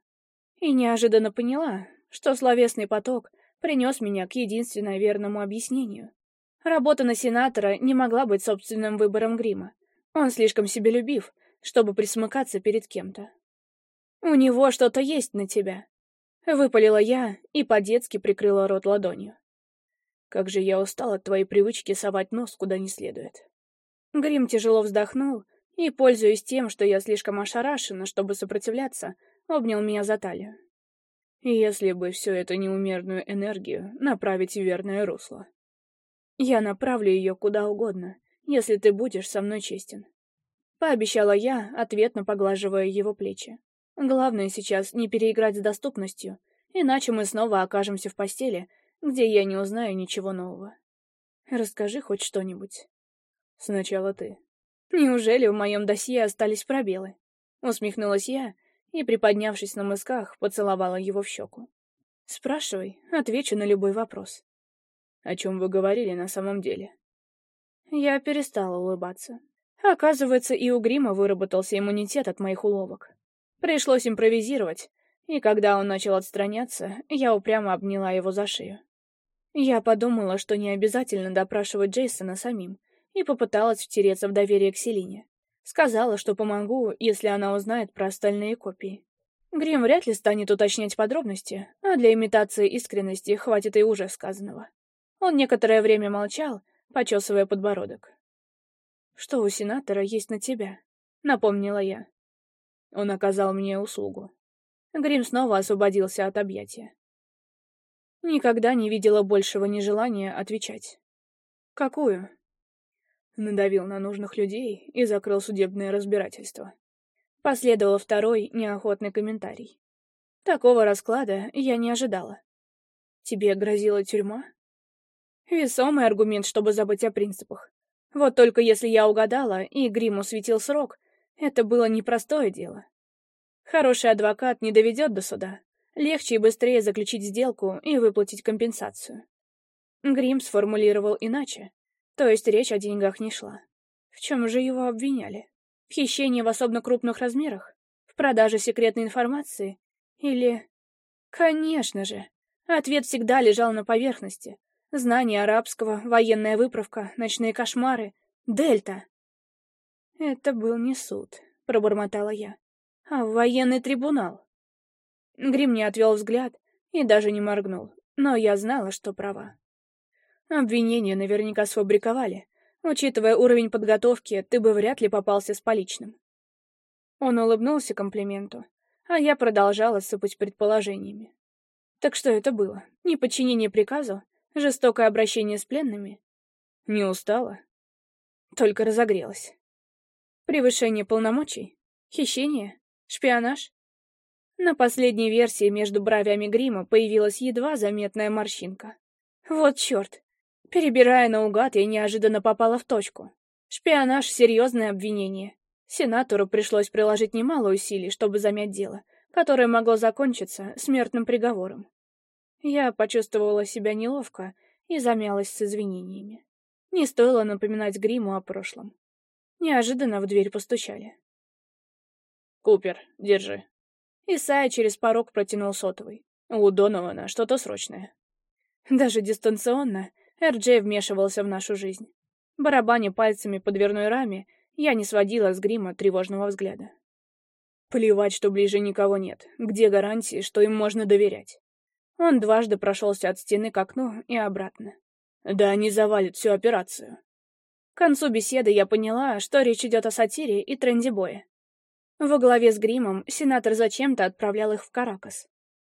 [SPEAKER 1] И неожиданно поняла, что словесный поток принес меня к единственно верному объяснению. Работа на сенатора не могла быть собственным выбором грима. Он слишком себе чтобы присмыкаться перед кем-то. «У него что-то есть на тебя. Выпалила я и по-детски прикрыла рот ладонью. Как же я устал от твоей привычки совать нос куда не следует. Грим тяжело вздохнул и, пользуясь тем, что я слишком ошарашена, чтобы сопротивляться, обнял меня за талию. Если бы всю эту неумерную энергию направить в верное русло. Я направлю ее куда угодно, если ты будешь со мной честен. Пообещала я, ответно поглаживая его плечи. Главное сейчас не переиграть с доступностью, иначе мы снова окажемся в постели, где я не узнаю ничего нового. Расскажи хоть что-нибудь. Сначала ты. Неужели в моем досье остались пробелы? Усмехнулась я и, приподнявшись на мысках, поцеловала его в щеку. Спрашивай, отвечу на любой вопрос. О чем вы говорили на самом деле? Я перестала улыбаться. Оказывается, и у Грима выработался иммунитет от моих уловок. Пришлось импровизировать, и когда он начал отстраняться, я упрямо обняла его за шею. Я подумала, что не обязательно допрашивать Джейсона самим, и попыталась втереться в доверие к Селине. Сказала, что помогу, если она узнает про остальные копии. Грим вряд ли станет уточнять подробности, а для имитации искренности хватит и уже сказанного. Он некоторое время молчал, почесывая подбородок. «Что у сенатора есть на тебя?» — напомнила я. Он оказал мне услугу. Грим снова освободился от объятия. Никогда не видела большего нежелания отвечать. «Какую?» Надавил на нужных людей и закрыл судебное разбирательство. Последовал второй неохотный комментарий. Такого расклада я не ожидала. Тебе грозила тюрьма? Весомый аргумент, чтобы забыть о принципах. Вот только если я угадала, и Гриму светил срок, это было непростое дело. Хороший адвокат не доведет до суда. Легче и быстрее заключить сделку и выплатить компенсацию. Грим сформулировал иначе, то есть речь о деньгах не шла. В чем же его обвиняли? В хищении в особо крупных размерах? В продаже секретной информации? Или... Конечно же! Ответ всегда лежал на поверхности. Знание арабского, военная выправка, ночные кошмары, дельта. «Это был не суд», — пробормотала я, — «а военный трибунал». Грим не отвел взгляд и даже не моргнул, но я знала, что права. Обвинения наверняка сфабриковали. Учитывая уровень подготовки, ты бы вряд ли попался с поличным. Он улыбнулся комплименту, а я продолжала сыпать предположениями. Так что это было? Неподчинение приказу? Жестокое обращение с пленными? Не устала? Только разогрелась. Превышение полномочий? Хищение? Шпионаж? На последней версии между бровями грима появилась едва заметная морщинка. Вот черт! Перебирая наугад, я неожиданно попала в точку. Шпионаж — серьезное обвинение. Сенатору пришлось приложить немало усилий, чтобы замять дело, которое могло закончиться смертным приговором. Я почувствовала себя неловко и замялась с извинениями. Не стоило напоминать гриму о прошлом. Неожиданно в дверь постучали. «Купер, держи». Исайя через порог протянул сотовый. У Донована что-то срочное. Даже дистанционно Эрджей вмешивался в нашу жизнь. Барабаня пальцами по дверной раме, я не сводила с грима тревожного взгляда. Плевать, что ближе никого нет. Где гарантии, что им можно доверять? Он дважды прошелся от стены к окну и обратно. Да они завалят всю операцию. К концу беседы я поняла, что речь идет о сатире и трендибое. Во главе с гримом сенатор зачем-то отправлял их в Каракас.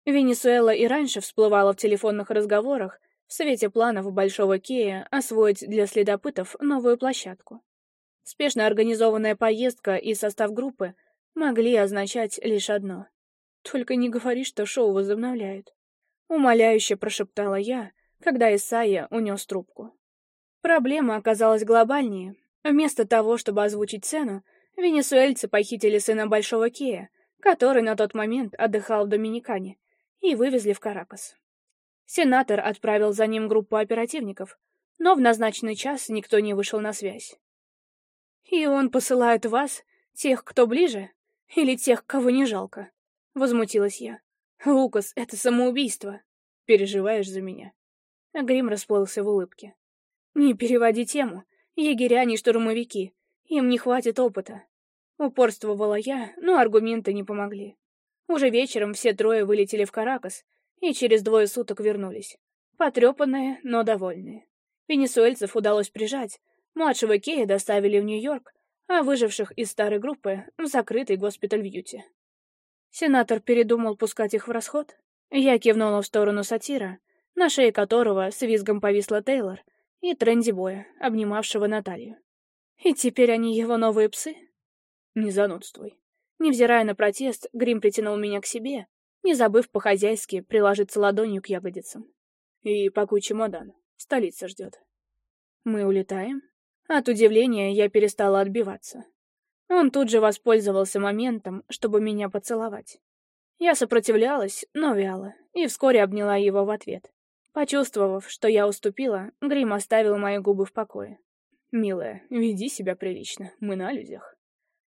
[SPEAKER 1] Венесуэла и раньше всплывала в телефонных разговорах в свете планов Большого Кея освоить для следопытов новую площадку. Спешно организованная поездка и состав группы могли означать лишь одно. «Только не говори, что шоу возобновляют», — умоляюще прошептала я, когда Исайя унес трубку. Проблема оказалась глобальнее. Вместо того, чтобы озвучить цену, венесуэльцы похитили сына Большого Кея, который на тот момент отдыхал в Доминикане, и вывезли в Каракас. Сенатор отправил за ним группу оперативников, но в назначенный час никто не вышел на связь. «И он посылает вас, тех, кто ближе, или тех, кого не жалко?» — возмутилась я. «Лукас, это самоубийство!» «Переживаешь за меня?» Грим расплылся в улыбке. «Не переводи тему. Егеря не штурмовики. Им не хватит опыта». Упорствовала я, но аргументы не помогли. Уже вечером все трое вылетели в Каракас и через двое суток вернулись. Потрепанные, но довольные. Венесуэльцев удалось прижать, младшего Кея доставили в Нью-Йорк, а выживших из старой группы — в закрытый госпиталь в Юте. Сенатор передумал пускать их в расход. Я кивнула в сторону сатира, на шее которого с визгом повисла Тейлор — и трендибоя, обнимавшего Наталью. И теперь они его новые псы? Не занудствуй. Невзирая на протест, Грим притянул меня к себе, не забыв по-хозяйски приложиться ладонью к ягодицам. И пакуй чемодан. Столица ждет. Мы улетаем. От удивления я перестала отбиваться. Он тут же воспользовался моментом, чтобы меня поцеловать. Я сопротивлялась, но вяло, и вскоре обняла его в ответ. Почувствовав, что я уступила, Грим оставил мои губы в покое. «Милая, веди себя прилично, мы на людях».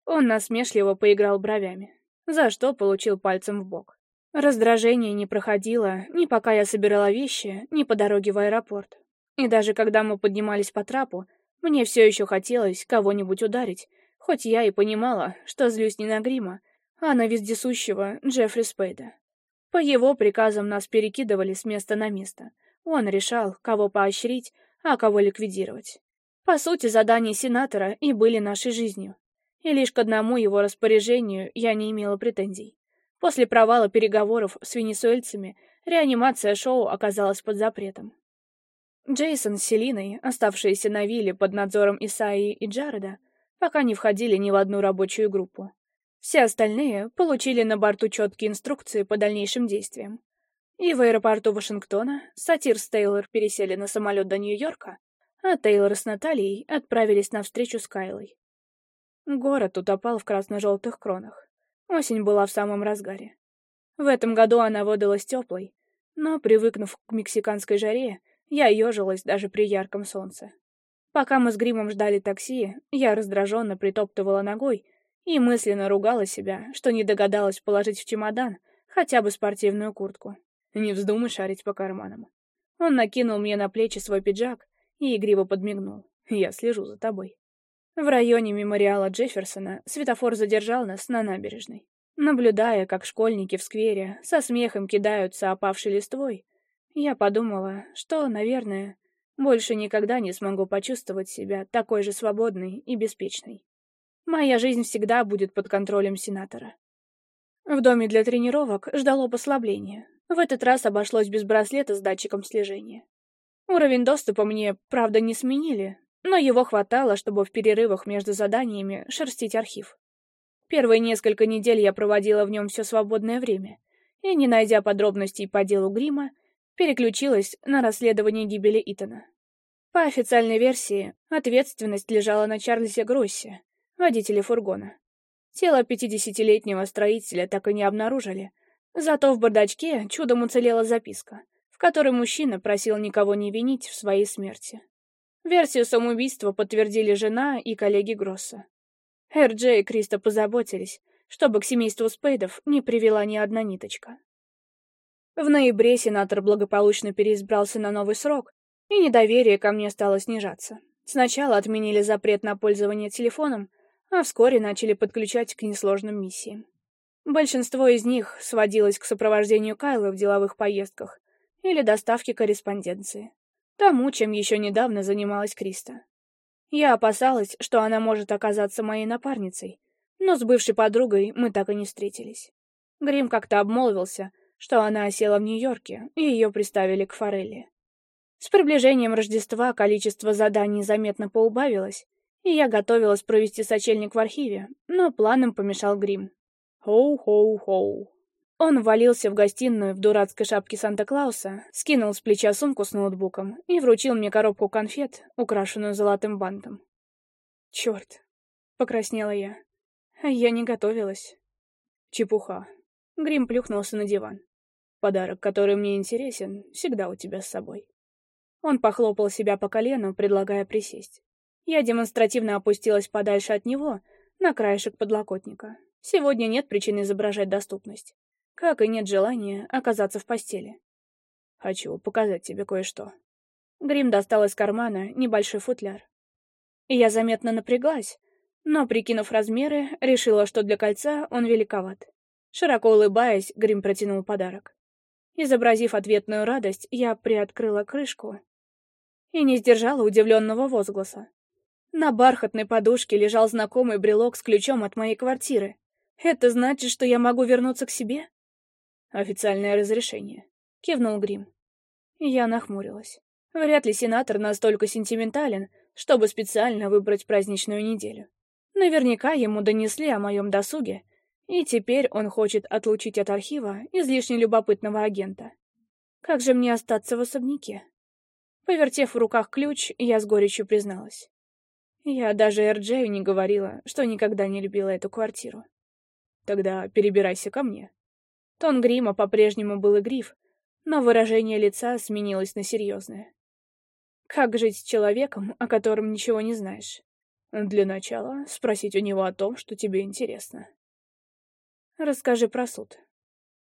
[SPEAKER 1] Он насмешливо поиграл бровями, за что получил пальцем в бок. Раздражение не проходило ни пока я собирала вещи, ни по дороге в аэропорт. И даже когда мы поднимались по трапу, мне все еще хотелось кого-нибудь ударить, хоть я и понимала, что злюсь не на Грима, а на вездесущего Джеффри Спейда. По его приказам нас перекидывали с места на место. Он решал, кого поощрить, а кого ликвидировать. По сути, задания сенатора и были нашей жизнью. И лишь к одному его распоряжению я не имела претензий. После провала переговоров с венесуэльцами реанимация шоу оказалась под запретом. Джейсон с Селиной, оставшиеся на вилле под надзором Исаии и Джареда, пока не входили ни в одну рабочую группу. Все остальные получили на борту четкие инструкции по дальнейшим действиям. И в аэропорту Вашингтона Сатир с Тейлор пересели на самолет до Нью-Йорка, а Тейлор с Натальей отправились навстречу встречу с Кайлой. Город утопал в красно-желтых кронах. Осень была в самом разгаре. В этом году она выдалась теплой, но, привыкнув к мексиканской жаре, я ежилась даже при ярком солнце. Пока мы с гримом ждали такси, я раздраженно притоптывала ногой, и мысленно ругала себя, что не догадалась положить в чемодан хотя бы спортивную куртку. Не вздумай шарить по карманам. Он накинул мне на плечи свой пиджак и игриво подмигнул. «Я слежу за тобой». В районе мемориала Джефферсона светофор задержал нас на набережной. Наблюдая, как школьники в сквере со смехом кидаются опавшей листвой, я подумала, что, наверное, больше никогда не смогу почувствовать себя такой же свободной и беспечной. Моя жизнь всегда будет под контролем сенатора. В доме для тренировок ждало послабление. В этот раз обошлось без браслета с датчиком слежения. Уровень доступа мне, правда, не сменили, но его хватало, чтобы в перерывах между заданиями шерстить архив. Первые несколько недель я проводила в нем все свободное время, и, не найдя подробностей по делу Грима, переключилась на расследование гибели Итана. По официальной версии, ответственность лежала на Чарльзе Груссе, водителя фургона. Тело пятидесятилетнего строителя так и не обнаружили, зато в бардачке чудом уцелела записка, в которой мужчина просил никого не винить в своей смерти. Версию самоубийства подтвердили жена и коллеги Гросса. Эрджей и Криста позаботились, чтобы к семейству Спейдов не привела ни одна ниточка. В ноябре сенатор благополучно переизбрался на новый срок, и недоверие ко мне стало снижаться. Сначала отменили запрет на пользование телефоном, а вскоре начали подключать к несложным миссиям. Большинство из них сводилось к сопровождению Кайла в деловых поездках или доставке корреспонденции, тому, чем еще недавно занималась Криста. Я опасалась, что она может оказаться моей напарницей, но с бывшей подругой мы так и не встретились. Грим как-то обмолвился, что она осела в Нью-Йорке, и ее приставили к Форелли. С приближением Рождества количество заданий заметно поубавилось, и я готовилась провести сочельник в архиве, но планам помешал грим. Хоу-хоу-хоу. Он ввалился в гостиную в дурацкой шапке Санта-Клауса, скинул с плеча сумку с ноутбуком и вручил мне коробку конфет, украшенную золотым бантом. «Черт!» — покраснела я. «Я не готовилась». «Чепуха». Грим плюхнулся на диван. «Подарок, который мне интересен, всегда у тебя с собой». Он похлопал себя по колену, предлагая присесть. Я демонстративно опустилась подальше от него, на краешек подлокотника. Сегодня нет причин изображать доступность. Как и нет желания оказаться в постели. Хочу показать тебе кое-что. Грим достал из кармана небольшой футляр. Я заметно напряглась, но, прикинув размеры, решила, что для кольца он великоват. Широко улыбаясь, Грим протянул подарок. Изобразив ответную радость, я приоткрыла крышку и не сдержала удивленного возгласа. На бархатной подушке лежал знакомый брелок с ключом от моей квартиры. Это значит, что я могу вернуться к себе? Официальное разрешение. Кивнул Грим. Я нахмурилась. Вряд ли сенатор настолько сентиментален, чтобы специально выбрать праздничную неделю. Наверняка ему донесли о моем досуге, и теперь он хочет отлучить от архива излишне любопытного агента. Как же мне остаться в особняке? Повертев в руках ключ, я с горечью призналась. Я даже Эрджею не говорила, что никогда не любила эту квартиру. Тогда перебирайся ко мне. Тон грима по-прежнему был игрив, но выражение лица сменилось на серьезное. Как жить с человеком, о котором ничего не знаешь? Для начала спросить у него о том, что тебе интересно. Расскажи про суд.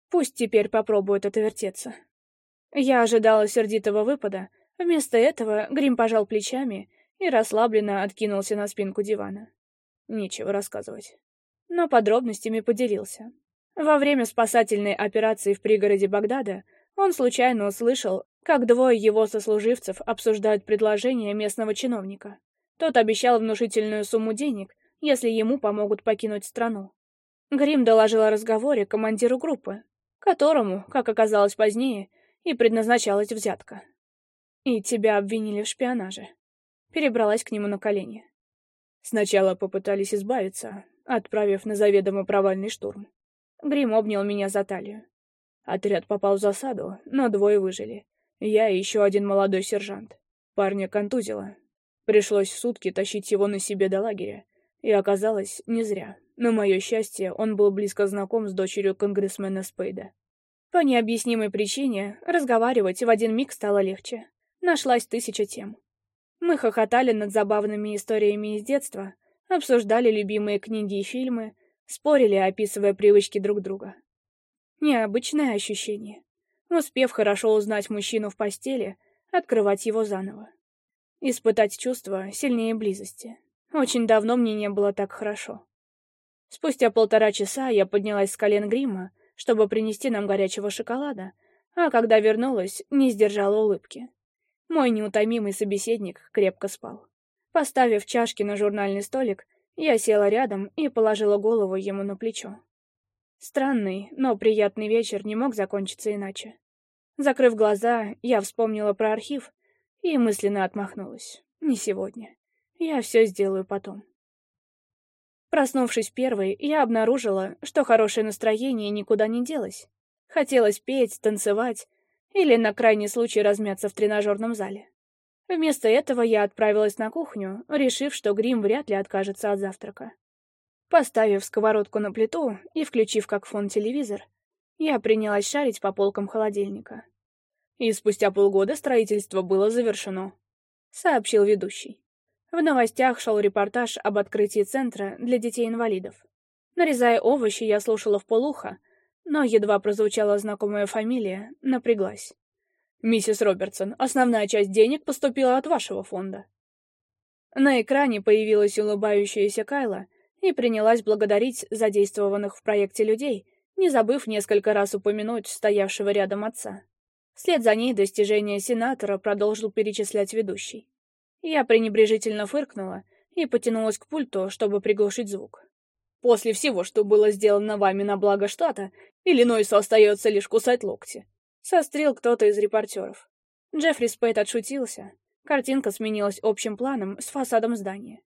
[SPEAKER 1] Пусть теперь попробует отвертеться. Я ожидала сердитого выпада. Вместо этого Грим пожал плечами — и расслабленно откинулся на спинку дивана. Нечего рассказывать. Но подробностями поделился. Во время спасательной операции в пригороде Багдада он случайно услышал, как двое его сослуживцев обсуждают предложение местного чиновника. Тот обещал внушительную сумму денег, если ему помогут покинуть страну. Грим доложил о разговоре командиру группы, которому, как оказалось позднее, и предназначалась взятка. «И тебя обвинили в шпионаже», перебралась к нему на колени. Сначала попытались избавиться, отправив на заведомо провальный штурм. Грим обнял меня за талию. Отряд попал в засаду, но двое выжили. Я и еще один молодой сержант. Парня контузило. Пришлось сутки тащить его на себе до лагеря. И оказалось, не зря. На мое счастье, он был близко знаком с дочерью конгрессмена Спейда. По необъяснимой причине разговаривать в один миг стало легче. Нашлась тысяча тем. Мы хохотали над забавными историями из детства, обсуждали любимые книги и фильмы, спорили, описывая привычки друг друга. Необычное ощущение. Успев хорошо узнать мужчину в постели, открывать его заново. Испытать чувство сильнее близости. Очень давно мне не было так хорошо. Спустя полтора часа я поднялась с колен грима, чтобы принести нам горячего шоколада, а когда вернулась, не сдержала улыбки. Мой неутомимый собеседник крепко спал. Поставив чашки на журнальный столик, я села рядом и положила голову ему на плечо. Странный, но приятный вечер не мог закончиться иначе. Закрыв глаза, я вспомнила про архив и мысленно отмахнулась. Не сегодня. Я все сделаю потом. Проснувшись первой, я обнаружила, что хорошее настроение никуда не делось. Хотелось петь, танцевать, или на крайний случай размяться в тренажерном зале. Вместо этого я отправилась на кухню, решив, что грим вряд ли откажется от завтрака. Поставив сковородку на плиту и включив как фон телевизор, я принялась шарить по полкам холодильника. И спустя полгода строительство было завершено, сообщил ведущий. В новостях шел репортаж об открытии центра для детей-инвалидов. Нарезая овощи, я слушала в полухо, но едва прозвучала знакомая фамилия, напряглась. «Миссис Робертсон, основная часть денег поступила от вашего фонда». На экране появилась улыбающаяся Кайла и принялась благодарить задействованных в проекте людей, не забыв несколько раз упомянуть стоявшего рядом отца. Вслед за ней достижения сенатора продолжил перечислять ведущий. Я пренебрежительно фыркнула и потянулась к пульту, чтобы приглушить звук. После всего, что было сделано вами на благо штата, Иллинойсу остается лишь кусать локти. Сострил кто-то из репортеров. Джеффри Спейт отшутился. Картинка сменилась общим планом с фасадом здания.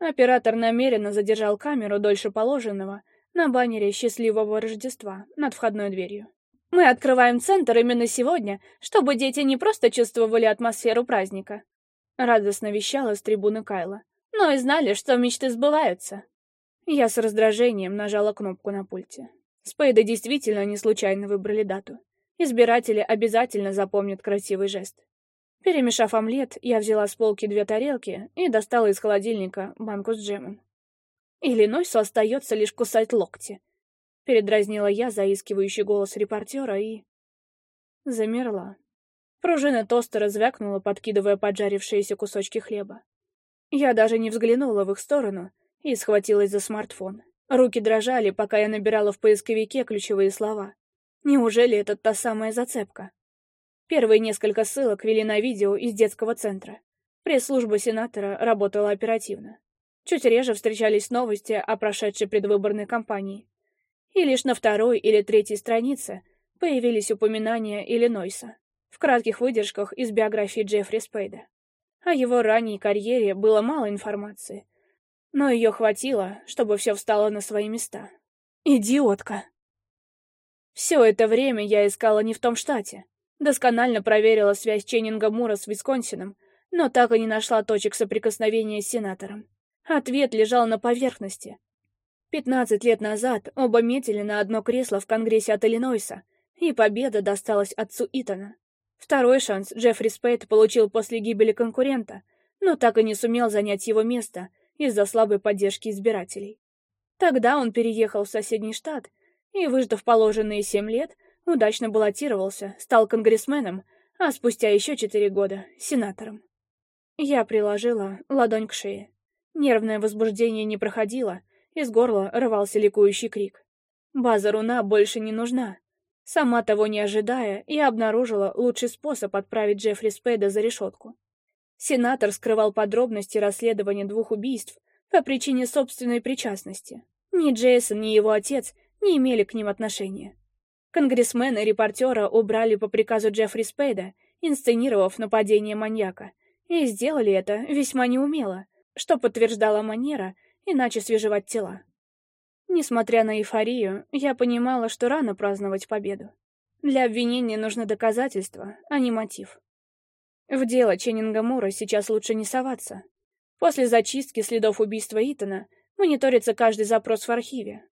[SPEAKER 1] Оператор намеренно задержал камеру дольше положенного на баннере «Счастливого Рождества» над входной дверью. «Мы открываем центр именно сегодня, чтобы дети не просто чувствовали атмосферу праздника», радостно вещала с трибуны Кайла, «но и знали, что мечты сбываются». Я с раздражением нажала кнопку на пульте. Спейда действительно не случайно выбрали дату. Избиратели обязательно запомнят красивый жест. Перемешав омлет, я взяла с полки две тарелки и достала из холодильника банку с джемом. «Иллинойсу остается лишь кусать локти», — передразнила я заискивающий голос репортера и... Замерла. Пружина тостера звякнула, подкидывая поджарившиеся кусочки хлеба. Я даже не взглянула в их сторону — и схватилась за смартфон. Руки дрожали, пока я набирала в поисковике ключевые слова. Неужели это та самая зацепка? Первые несколько ссылок вели на видео из детского центра. Пресс-служба сенатора работала оперативно. Чуть реже встречались новости о прошедшей предвыборной кампании. И лишь на второй или третьей странице появились упоминания Иллинойса в кратких выдержках из биографии Джеффри Спейда. О его ранней карьере было мало информации, но ее хватило, чтобы все встало на свои места. Идиотка. Все это время я искала не в том штате. Досконально проверила связь Ченнинга Мура с Висконсином, но так и не нашла точек соприкосновения с сенатором. Ответ лежал на поверхности. Пятнадцать лет назад оба метили на одно кресло в Конгрессе от Иллинойса, и победа досталась отцу Итана. Второй шанс Джеффри Спейт получил после гибели конкурента, но так и не сумел занять его место — из-за слабой поддержки избирателей. Тогда он переехал в соседний штат и, выждав положенные семь лет, удачно баллотировался, стал конгрессменом, а спустя еще четыре года — сенатором. Я приложила ладонь к шее. Нервное возбуждение не проходило, из горла рвался ликующий крик. База руна больше не нужна. Сама того не ожидая, я обнаружила лучший способ отправить Джеффри Спейда за решетку. Сенатор скрывал подробности расследования двух убийств по причине собственной причастности. Ни Джейсон, ни его отец не имели к ним отношения. Конгрессмена и репортера убрали по приказу Джеффри Спейда, инсценировав нападение маньяка, и сделали это весьма неумело, что подтверждала манера иначе свежевать тела. Несмотря на эйфорию, я понимала, что рано праздновать победу. Для обвинения нужно доказательства, а не мотив. В дело Ченнинга Мура сейчас лучше не соваться. После зачистки следов убийства Итана мониторится каждый запрос в архиве,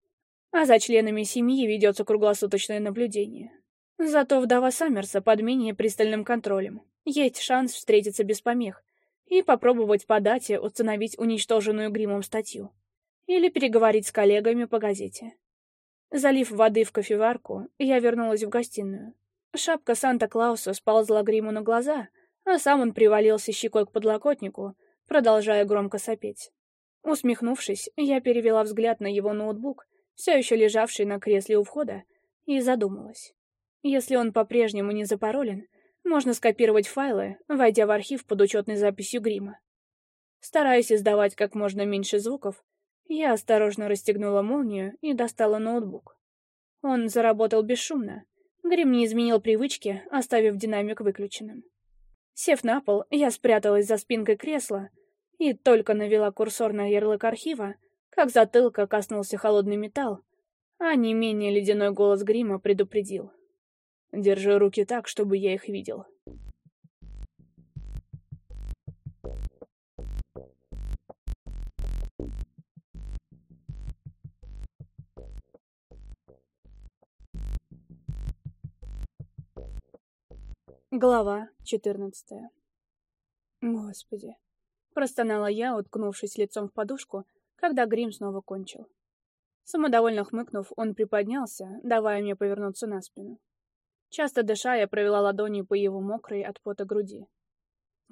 [SPEAKER 1] а за членами семьи ведется круглосуточное наблюдение. Зато вдова Саммерса под менее пристальным контролем. Есть шанс встретиться без помех и попробовать по дате установить уничтоженную гримом статью. Или переговорить с коллегами по газете. Залив воды в кофеварку, я вернулась в гостиную. Шапка Санта-Клауса сползла гриму на глаза — а сам он привалился щекой к подлокотнику, продолжая громко сопеть. Усмехнувшись, я перевела взгляд на его ноутбук, все еще лежавший на кресле у входа, и задумалась. Если он по-прежнему не запаролен, можно скопировать файлы, войдя в архив под учетной записью грима. Стараясь издавать как можно меньше звуков, я осторожно расстегнула молнию и достала ноутбук. Он заработал бесшумно. Грим не изменил привычки, оставив динамик выключенным. Сев на пол, я спряталась за спинкой кресла и только навела курсор на ярлык архива, как затылка коснулся холодный металл, а не менее ледяной голос грима предупредил. «Держи руки так, чтобы я их видел». Глава четырнадцатая. «Господи!» — простонала я, уткнувшись лицом в подушку, когда грим снова кончил. Самодовольно хмыкнув, он приподнялся, давая мне повернуться на спину. Часто дыша, я провела ладонью по его мокрой от пота груди.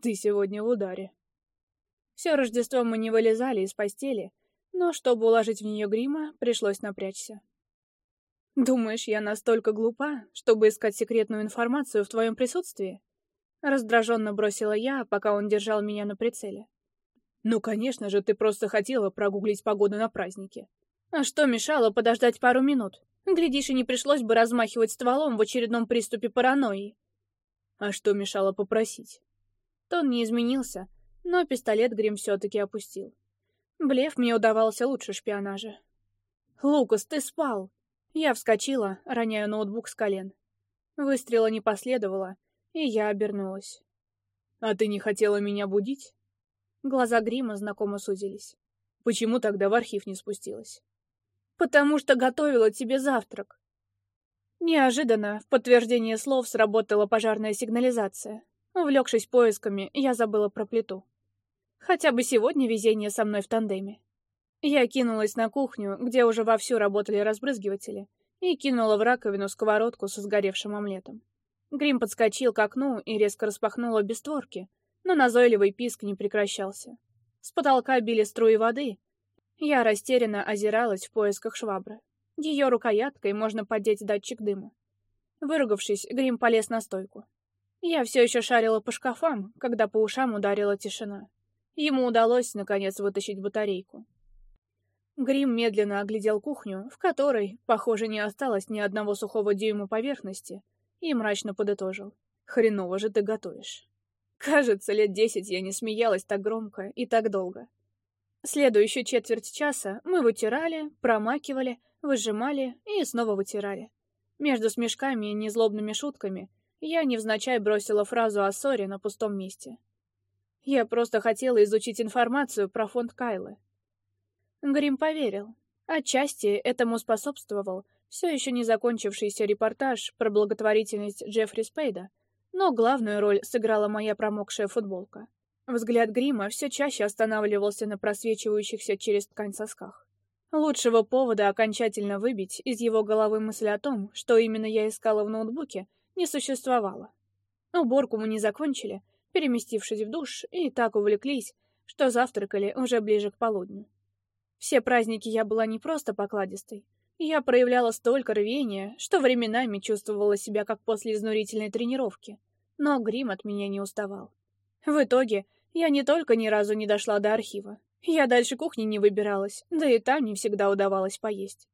[SPEAKER 1] «Ты сегодня в ударе». Все Рождество мы не вылезали из постели, но, чтобы уложить в нее грима, пришлось напрячься. «Думаешь, я настолько глупа, чтобы искать секретную информацию в твоем присутствии?» Раздраженно бросила я, пока он держал меня на прицеле. «Ну, конечно же, ты просто хотела прогуглить погоду на празднике». «А что мешало подождать пару минут? Глядишь, и не пришлось бы размахивать стволом в очередном приступе паранойи». «А что мешало попросить?» Тон не изменился, но пистолет Грим все-таки опустил. Блеф мне удавался лучше шпионажа. «Лукас, ты спал!» Я вскочила, роняя ноутбук с колен. Выстрела не последовало, и я обернулась. «А ты не хотела меня будить?» Глаза Грима знакомо сузились. «Почему тогда в архив не спустилась?» «Потому что готовила тебе завтрак». Неожиданно в подтверждение слов сработала пожарная сигнализация. Увлекшись поисками, я забыла про плиту. Хотя бы сегодня везение со мной в тандеме. Я кинулась на кухню, где уже вовсю работали разбрызгиватели, и кинула в раковину сковородку со сгоревшим омлетом. Грим подскочил к окну и резко распахнул обе створки, но назойливый писк не прекращался. С потолка били струи воды. Я растерянно озиралась в поисках швабры. Ее рукояткой можно поддеть датчик дыма. Выругавшись, Грим полез на стойку. Я все еще шарила по шкафам, когда по ушам ударила тишина. Ему удалось, наконец, вытащить батарейку. Грим медленно оглядел кухню, в которой, похоже, не осталось ни одного сухого дюйма поверхности, и мрачно подытожил. «Хреново же ты готовишь». Кажется, лет десять я не смеялась так громко и так долго. Следующую четверть часа мы вытирали, промакивали, выжимали и снова вытирали. Между смешками и незлобными шутками я невзначай бросила фразу о ссоре на пустом месте. Я просто хотела изучить информацию про фонд Кайлы. Грим поверил. Отчасти этому способствовал все еще не закончившийся репортаж про благотворительность Джеффри Спейда, но главную роль сыграла моя промокшая футболка. Взгляд грима все чаще останавливался на просвечивающихся через ткань сосках. Лучшего повода окончательно выбить из его головы мысль о том, что именно я искала в ноутбуке, не существовало. Уборку мы не закончили, переместившись в душ, и так увлеклись, что завтракали уже ближе к полудню. Все праздники я была не просто покладистой. Я проявляла столько рвения, что временами чувствовала себя как после изнурительной тренировки. Но грим от меня не уставал. В итоге я не только ни разу не дошла до архива. Я дальше кухни не выбиралась, да и там не всегда удавалось поесть.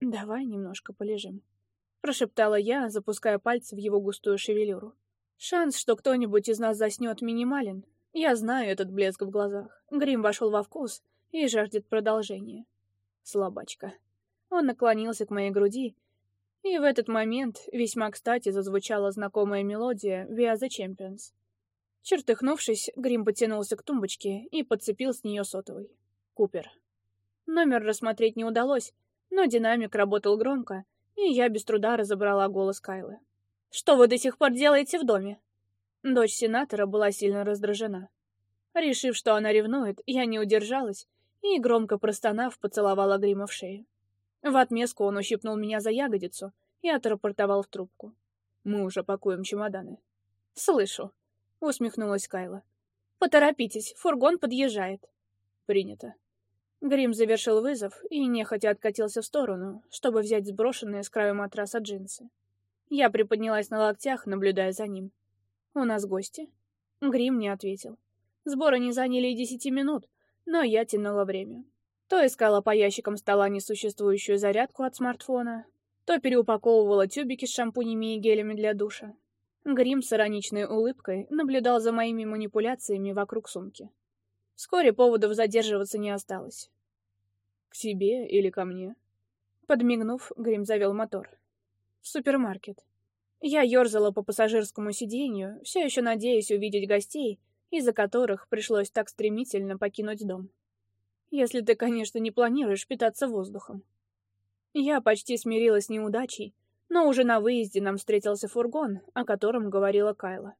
[SPEAKER 1] «Давай немножко полежим», — прошептала я, запуская пальцы в его густую шевелюру. «Шанс, что кто-нибудь из нас заснет, минимален. Я знаю этот блеск в глазах. Грим вошел во вкус, и жаждет продолжения. Слабачка. Он наклонился к моей груди, и в этот момент весьма кстати зазвучала знакомая мелодия "Via the champions». Чертыхнувшись, Грим потянулся к тумбочке и подцепил с нее сотовый. Купер. Номер рассмотреть не удалось, но динамик работал громко, и я без труда разобрала голос Кайлы. «Что вы до сих пор делаете в доме?» Дочь сенатора была сильно раздражена. Решив, что она ревнует, я не удержалась и, громко простонав, поцеловала Грима в шею. В отместку он ущипнул меня за ягодицу и отрапортовал в трубку. «Мы уже пакуем чемоданы». «Слышу», — усмехнулась Кайла. «Поторопитесь, фургон подъезжает». «Принято». Грим завершил вызов и нехотя откатился в сторону, чтобы взять сброшенные с краю матраса джинсы. Я приподнялась на локтях, наблюдая за ним. «У нас гости?» Грим не ответил. Сборы не заняли и десяти минут, но я тянула время. То искала по ящикам стола несуществующую зарядку от смартфона, то переупаковывала тюбики с шампунями и гелями для душа. Грим с ироничной улыбкой наблюдал за моими манипуляциями вокруг сумки. Вскоре поводов задерживаться не осталось. «К себе или ко мне?» Подмигнув, Грим завел мотор. «В супермаркет». Я ерзала по пассажирскому сиденью, все еще надеясь увидеть гостей, из-за которых пришлось так стремительно покинуть дом. Если ты, конечно, не планируешь питаться воздухом. Я почти смирилась с неудачей, но уже на выезде нам встретился фургон, о котором говорила Кайла.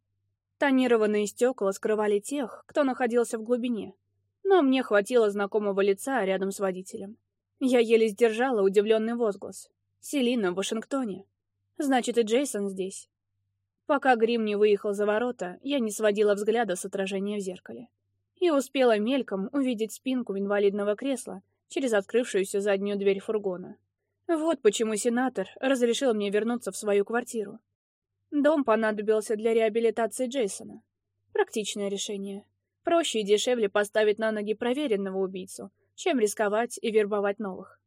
[SPEAKER 1] Тонированные стекла скрывали тех, кто находился в глубине, но мне хватило знакомого лица рядом с водителем. Я еле сдержала удивленный возглас. «Селина в Вашингтоне. Значит, и Джейсон здесь. Пока грим не выехал за ворота, я не сводила взгляда с отражения в зеркале. И успела мельком увидеть спинку инвалидного кресла через открывшуюся заднюю дверь фургона. Вот почему сенатор разрешил мне вернуться в свою квартиру. Дом понадобился для реабилитации Джейсона. Практичное решение. Проще и дешевле поставить на ноги проверенного убийцу, чем рисковать и вербовать новых.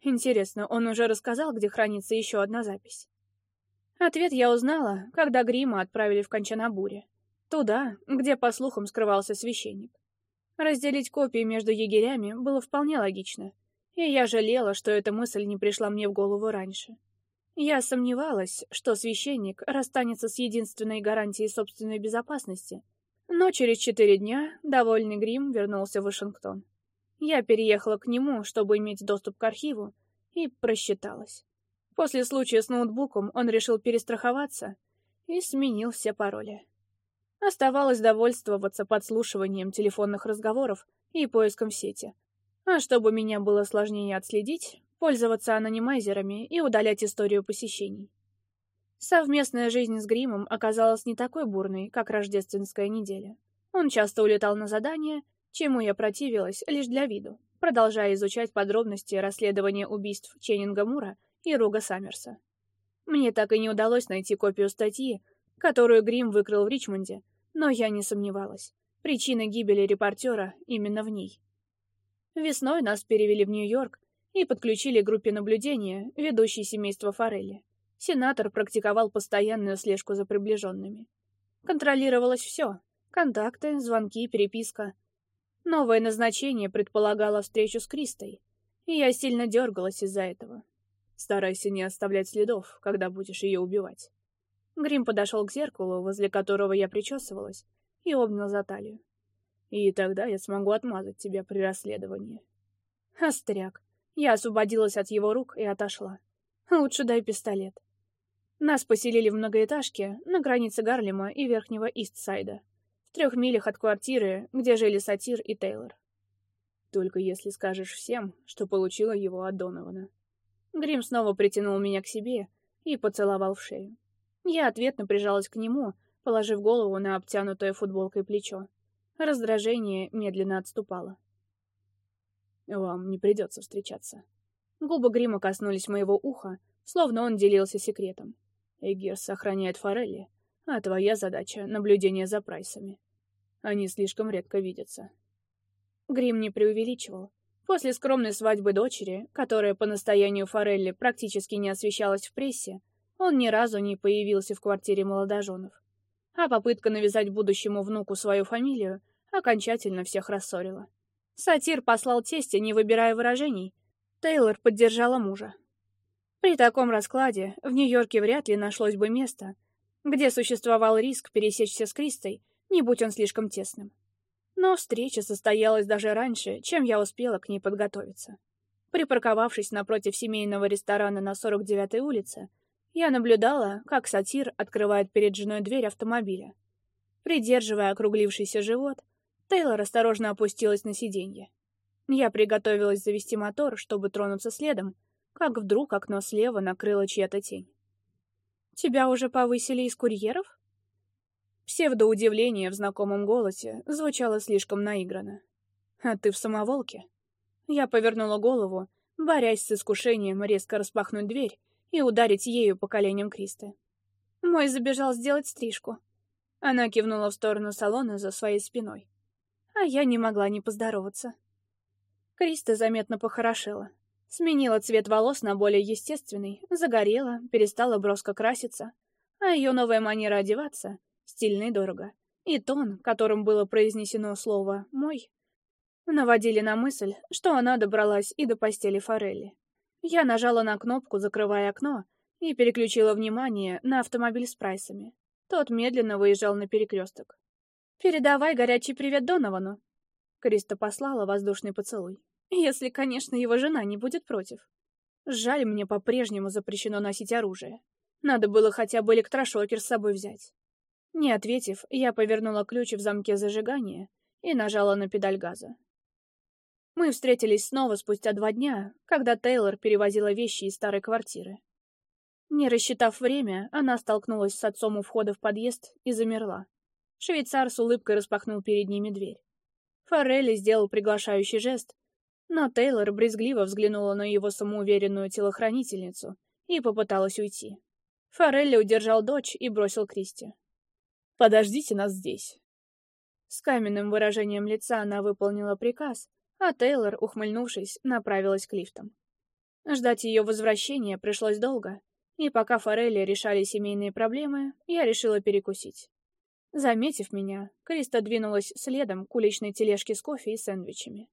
[SPEAKER 1] Интересно, он уже рассказал, где хранится еще одна запись? Ответ я узнала, когда грима отправили в Кончанабуре. Туда, где, по слухам, скрывался священник. Разделить копии между егерями было вполне логично, и я жалела, что эта мысль не пришла мне в голову раньше. Я сомневалась, что священник расстанется с единственной гарантией собственной безопасности, но через четыре дня довольный Грим вернулся в Вашингтон. Я переехала к нему, чтобы иметь доступ к архиву, и просчиталась. После случая с ноутбуком он решил перестраховаться и сменил все пароли. Оставалось довольствоваться подслушиванием телефонных разговоров и поиском в сети. А чтобы меня было сложнее отследить, пользоваться анонимайзерами и удалять историю посещений. Совместная жизнь с Гримом оказалась не такой бурной, как рождественская неделя. Он часто улетал на задания, чему я противилась лишь для виду, продолжая изучать подробности расследования убийств Ченнинга Мура и руга Саммерса. Мне так и не удалось найти копию статьи, которую Грим выкрыл в Ричмонде, но я не сомневалась. Причина гибели репортера именно в ней. Весной нас перевели в Нью-Йорк и подключили к группе наблюдения, ведущей семейство Форелли. Сенатор практиковал постоянную слежку за приближенными. Контролировалось все — контакты, звонки, переписка. Новое назначение предполагало встречу с Кристой, и я сильно дергалась из-за этого. Старайся не оставлять следов, когда будешь ее убивать. Грим подошел к зеркалу, возле которого я причесывалась, и обнял за талию. И тогда я смогу отмазать тебя при расследовании. Остряк. Я освободилась от его рук и отошла. Лучше дай пистолет. Нас поселили в многоэтажке на границе Гарлема и Верхнего Истсайда, в трех милях от квартиры, где жили Сатир и Тейлор. Только если скажешь всем, что получила его от Донована. Грим снова притянул меня к себе и поцеловал в шею. Я ответно прижалась к нему, положив голову на обтянутое футболкой плечо. Раздражение медленно отступало. «Вам не придется встречаться». Губы Грима коснулись моего уха, словно он делился секретом. «Эгир сохраняет форели, а твоя задача — наблюдение за прайсами. Они слишком редко видятся». Грим не преувеличивал. После скромной свадьбы дочери, которая по настоянию Форелли практически не освещалась в прессе, он ни разу не появился в квартире молодоженов. А попытка навязать будущему внуку свою фамилию окончательно всех рассорила. Сатир послал тестя, не выбирая выражений. Тейлор поддержала мужа. При таком раскладе в Нью-Йорке вряд ли нашлось бы место, где существовал риск пересечься с Кристой, не будь он слишком тесным. Но встреча состоялась даже раньше, чем я успела к ней подготовиться. Припарковавшись напротив семейного ресторана на 49-й улице, я наблюдала, как сатир открывает перед женой дверь автомобиля. Придерживая округлившийся живот, Тейлор осторожно опустилась на сиденье. Я приготовилась завести мотор, чтобы тронуться следом, как вдруг окно слева накрыло чья-то тень. «Тебя уже повысили из курьеров?» Псевдоудивление в знакомом голосе звучало слишком наигранно. «А ты в самоволке?» Я повернула голову, борясь с искушением резко распахнуть дверь и ударить ею по коленям Криста. Мой забежал сделать стрижку. Она кивнула в сторону салона за своей спиной. А я не могла не поздороваться. Криста заметно похорошела. Сменила цвет волос на более естественный, загорела, перестала броско краситься, а ее новая манера одеваться — стильно и дорого. И тон, которым было произнесено слово «мой», наводили на мысль, что она добралась и до постели Форелли. Я нажала на кнопку, закрывая окно, и переключила внимание на автомобиль с прайсами. Тот медленно выезжал на перекресток. «Передавай горячий привет Доновану!» Криста послала воздушный поцелуй. «Если, конечно, его жена не будет против. Жаль, мне по-прежнему запрещено носить оружие. Надо было хотя бы электрошокер с собой взять. Не ответив, я повернула ключ в замке зажигания и нажала на педаль газа. Мы встретились снова спустя два дня, когда Тейлор перевозила вещи из старой квартиры. Не рассчитав время, она столкнулась с отцом у входа в подъезд и замерла. Швейцар с улыбкой распахнул перед ними дверь. Форелли сделал приглашающий жест, но Тейлор брезгливо взглянула на его самоуверенную телохранительницу и попыталась уйти. Форелли удержал дочь и бросил Кристи. Подождите нас здесь». С каменным выражением лица она выполнила приказ, а Тейлор, ухмыльнувшись, направилась к лифтам. Ждать ее возвращения пришлось долго, и пока Форелли решали семейные проблемы, я решила перекусить. Заметив меня, Криста двинулась следом к уличной тележке с кофе и сэндвичами.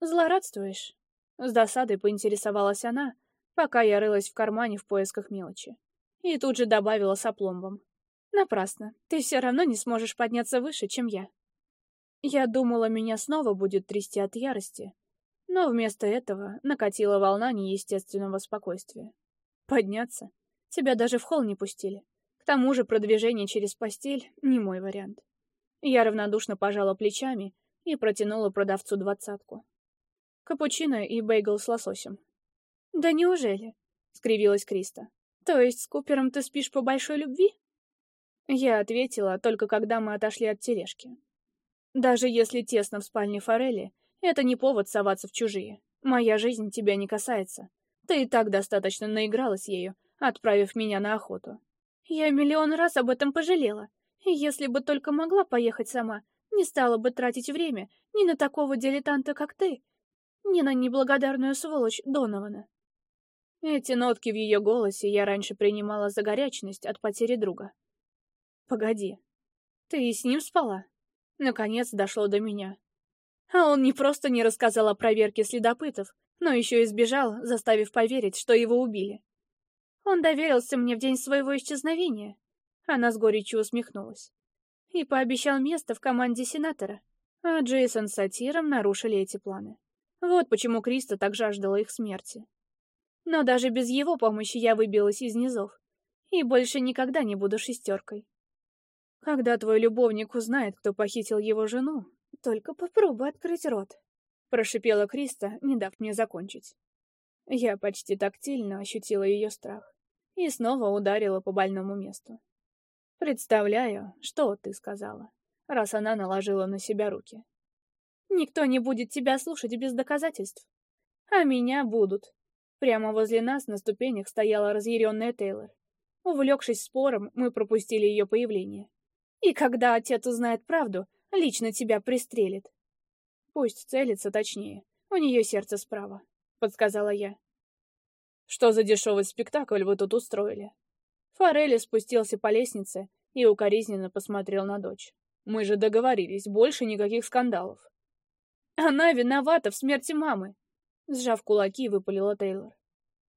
[SPEAKER 1] «Злорадствуешь?» С досадой поинтересовалась она, пока я рылась в кармане в поисках мелочи. И тут же добавила сопломбом. Напрасно. Ты все равно не сможешь подняться выше, чем я. Я думала, меня снова будет трясти от ярости, но вместо этого накатила волна неестественного спокойствия. Подняться? Тебя даже в холл не пустили. К тому же продвижение через постель — не мой вариант. Я равнодушно пожала плечами и протянула продавцу двадцатку. Капучино и бейгл с лососем. «Да неужели?» — скривилась Криста. «То есть с Купером ты спишь по большой любви?» Я ответила, только когда мы отошли от тележки. Даже если тесно в спальне Форели, это не повод соваться в чужие. Моя жизнь тебя не касается. Ты и так достаточно наигралась ею, отправив меня на охоту. Я миллион раз об этом пожалела. И если бы только могла поехать сама, не стала бы тратить время ни на такого дилетанта, как ты, ни на неблагодарную сволочь Донована. Эти нотки в ее голосе я раньше принимала за горячность от потери друга. Погоди. Ты и с ним спала? Наконец дошло до меня. А он не просто не рассказал о проверке следопытов, но еще и сбежал, заставив поверить, что его убили. Он доверился мне в день своего исчезновения. Она с горечью усмехнулась. И пообещал место в команде сенатора. А Джейсон с Сатиром нарушили эти планы. Вот почему Криста так жаждала их смерти. Но даже без его помощи я выбилась из низов. И больше никогда не буду шестеркой. Когда твой любовник узнает, кто похитил его жену, только попробуй открыть рот. Прошипела Криста, не дав мне закончить. Я почти тактильно ощутила ее страх и снова ударила по больному месту. Представляю, что ты сказала, раз она наложила на себя руки. Никто не будет тебя слушать без доказательств. А меня будут. Прямо возле нас на ступенях стояла разъяренная Тейлор. Увлекшись спором, мы пропустили ее появление. И когда отец узнает правду, лично тебя пристрелит. Пусть целится точнее. У нее сердце справа, — подсказала я. Что за дешевый спектакль вы тут устроили? Форелли спустился по лестнице и укоризненно посмотрел на дочь. Мы же договорились, больше никаких скандалов. Она виновата в смерти мамы, — сжав кулаки, выпалила Тейлор.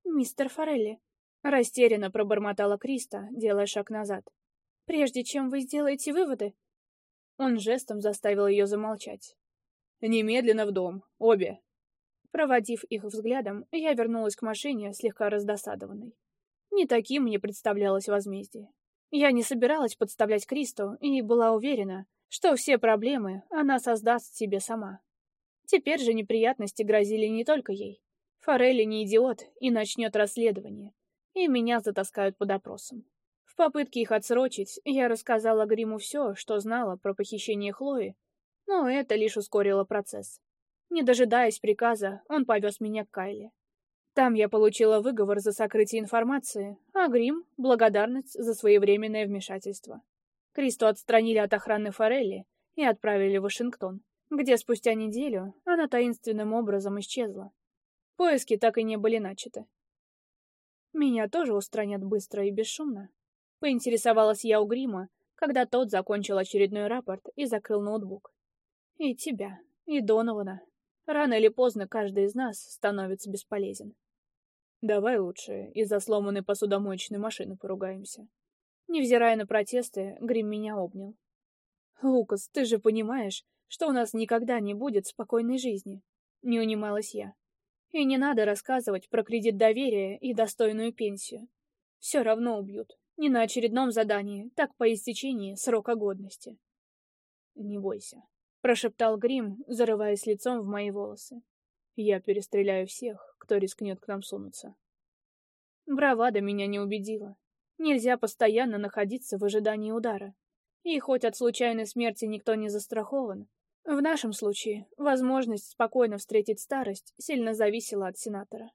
[SPEAKER 1] Мистер Форелли, — растерянно пробормотала Криста, делая шаг назад прежде чем вы сделаете выводы...» Он жестом заставил ее замолчать. «Немедленно в дом. Обе!» Проводив их взглядом, я вернулась к машине, слегка раздосадованной. Не таким мне представлялось возмездие. Я не собиралась подставлять Кристу и была уверена, что все проблемы она создаст себе сама. Теперь же неприятности грозили не только ей. Форелли не идиот и начнет расследование, и меня затаскают под опросом попытке их отсрочить, я рассказала Гриму все, что знала про похищение Хлои, но это лишь ускорило процесс. Не дожидаясь приказа, он повез меня к Кайле. Там я получила выговор за сокрытие информации, а Грим — благодарность за своевременное вмешательство. Кристу отстранили от охраны Форелли и отправили в Вашингтон, где спустя неделю она таинственным образом исчезла. Поиски так и не были начаты. Меня тоже устранят быстро и бесшумно. Поинтересовалась я у грима, когда тот закончил очередной рапорт и закрыл ноутбук. И тебя, и Донована. Рано или поздно каждый из нас становится бесполезен. Давай лучше из-за сломанной посудомоечной машины поругаемся. Невзирая на протесты, Грим меня обнял. «Лукас, ты же понимаешь, что у нас никогда не будет спокойной жизни?» Не унималась я. «И не надо рассказывать про кредит доверия и достойную пенсию. Все равно убьют» не на очередном задании, так по истечении срока годности. «Не бойся», — прошептал Грим, зарываясь лицом в мои волосы. «Я перестреляю всех, кто рискнет к нам сунуться». Бравада меня не убедила. Нельзя постоянно находиться в ожидании удара. И хоть от случайной смерти никто не застрахован, в нашем случае возможность спокойно встретить старость сильно зависела от сенатора.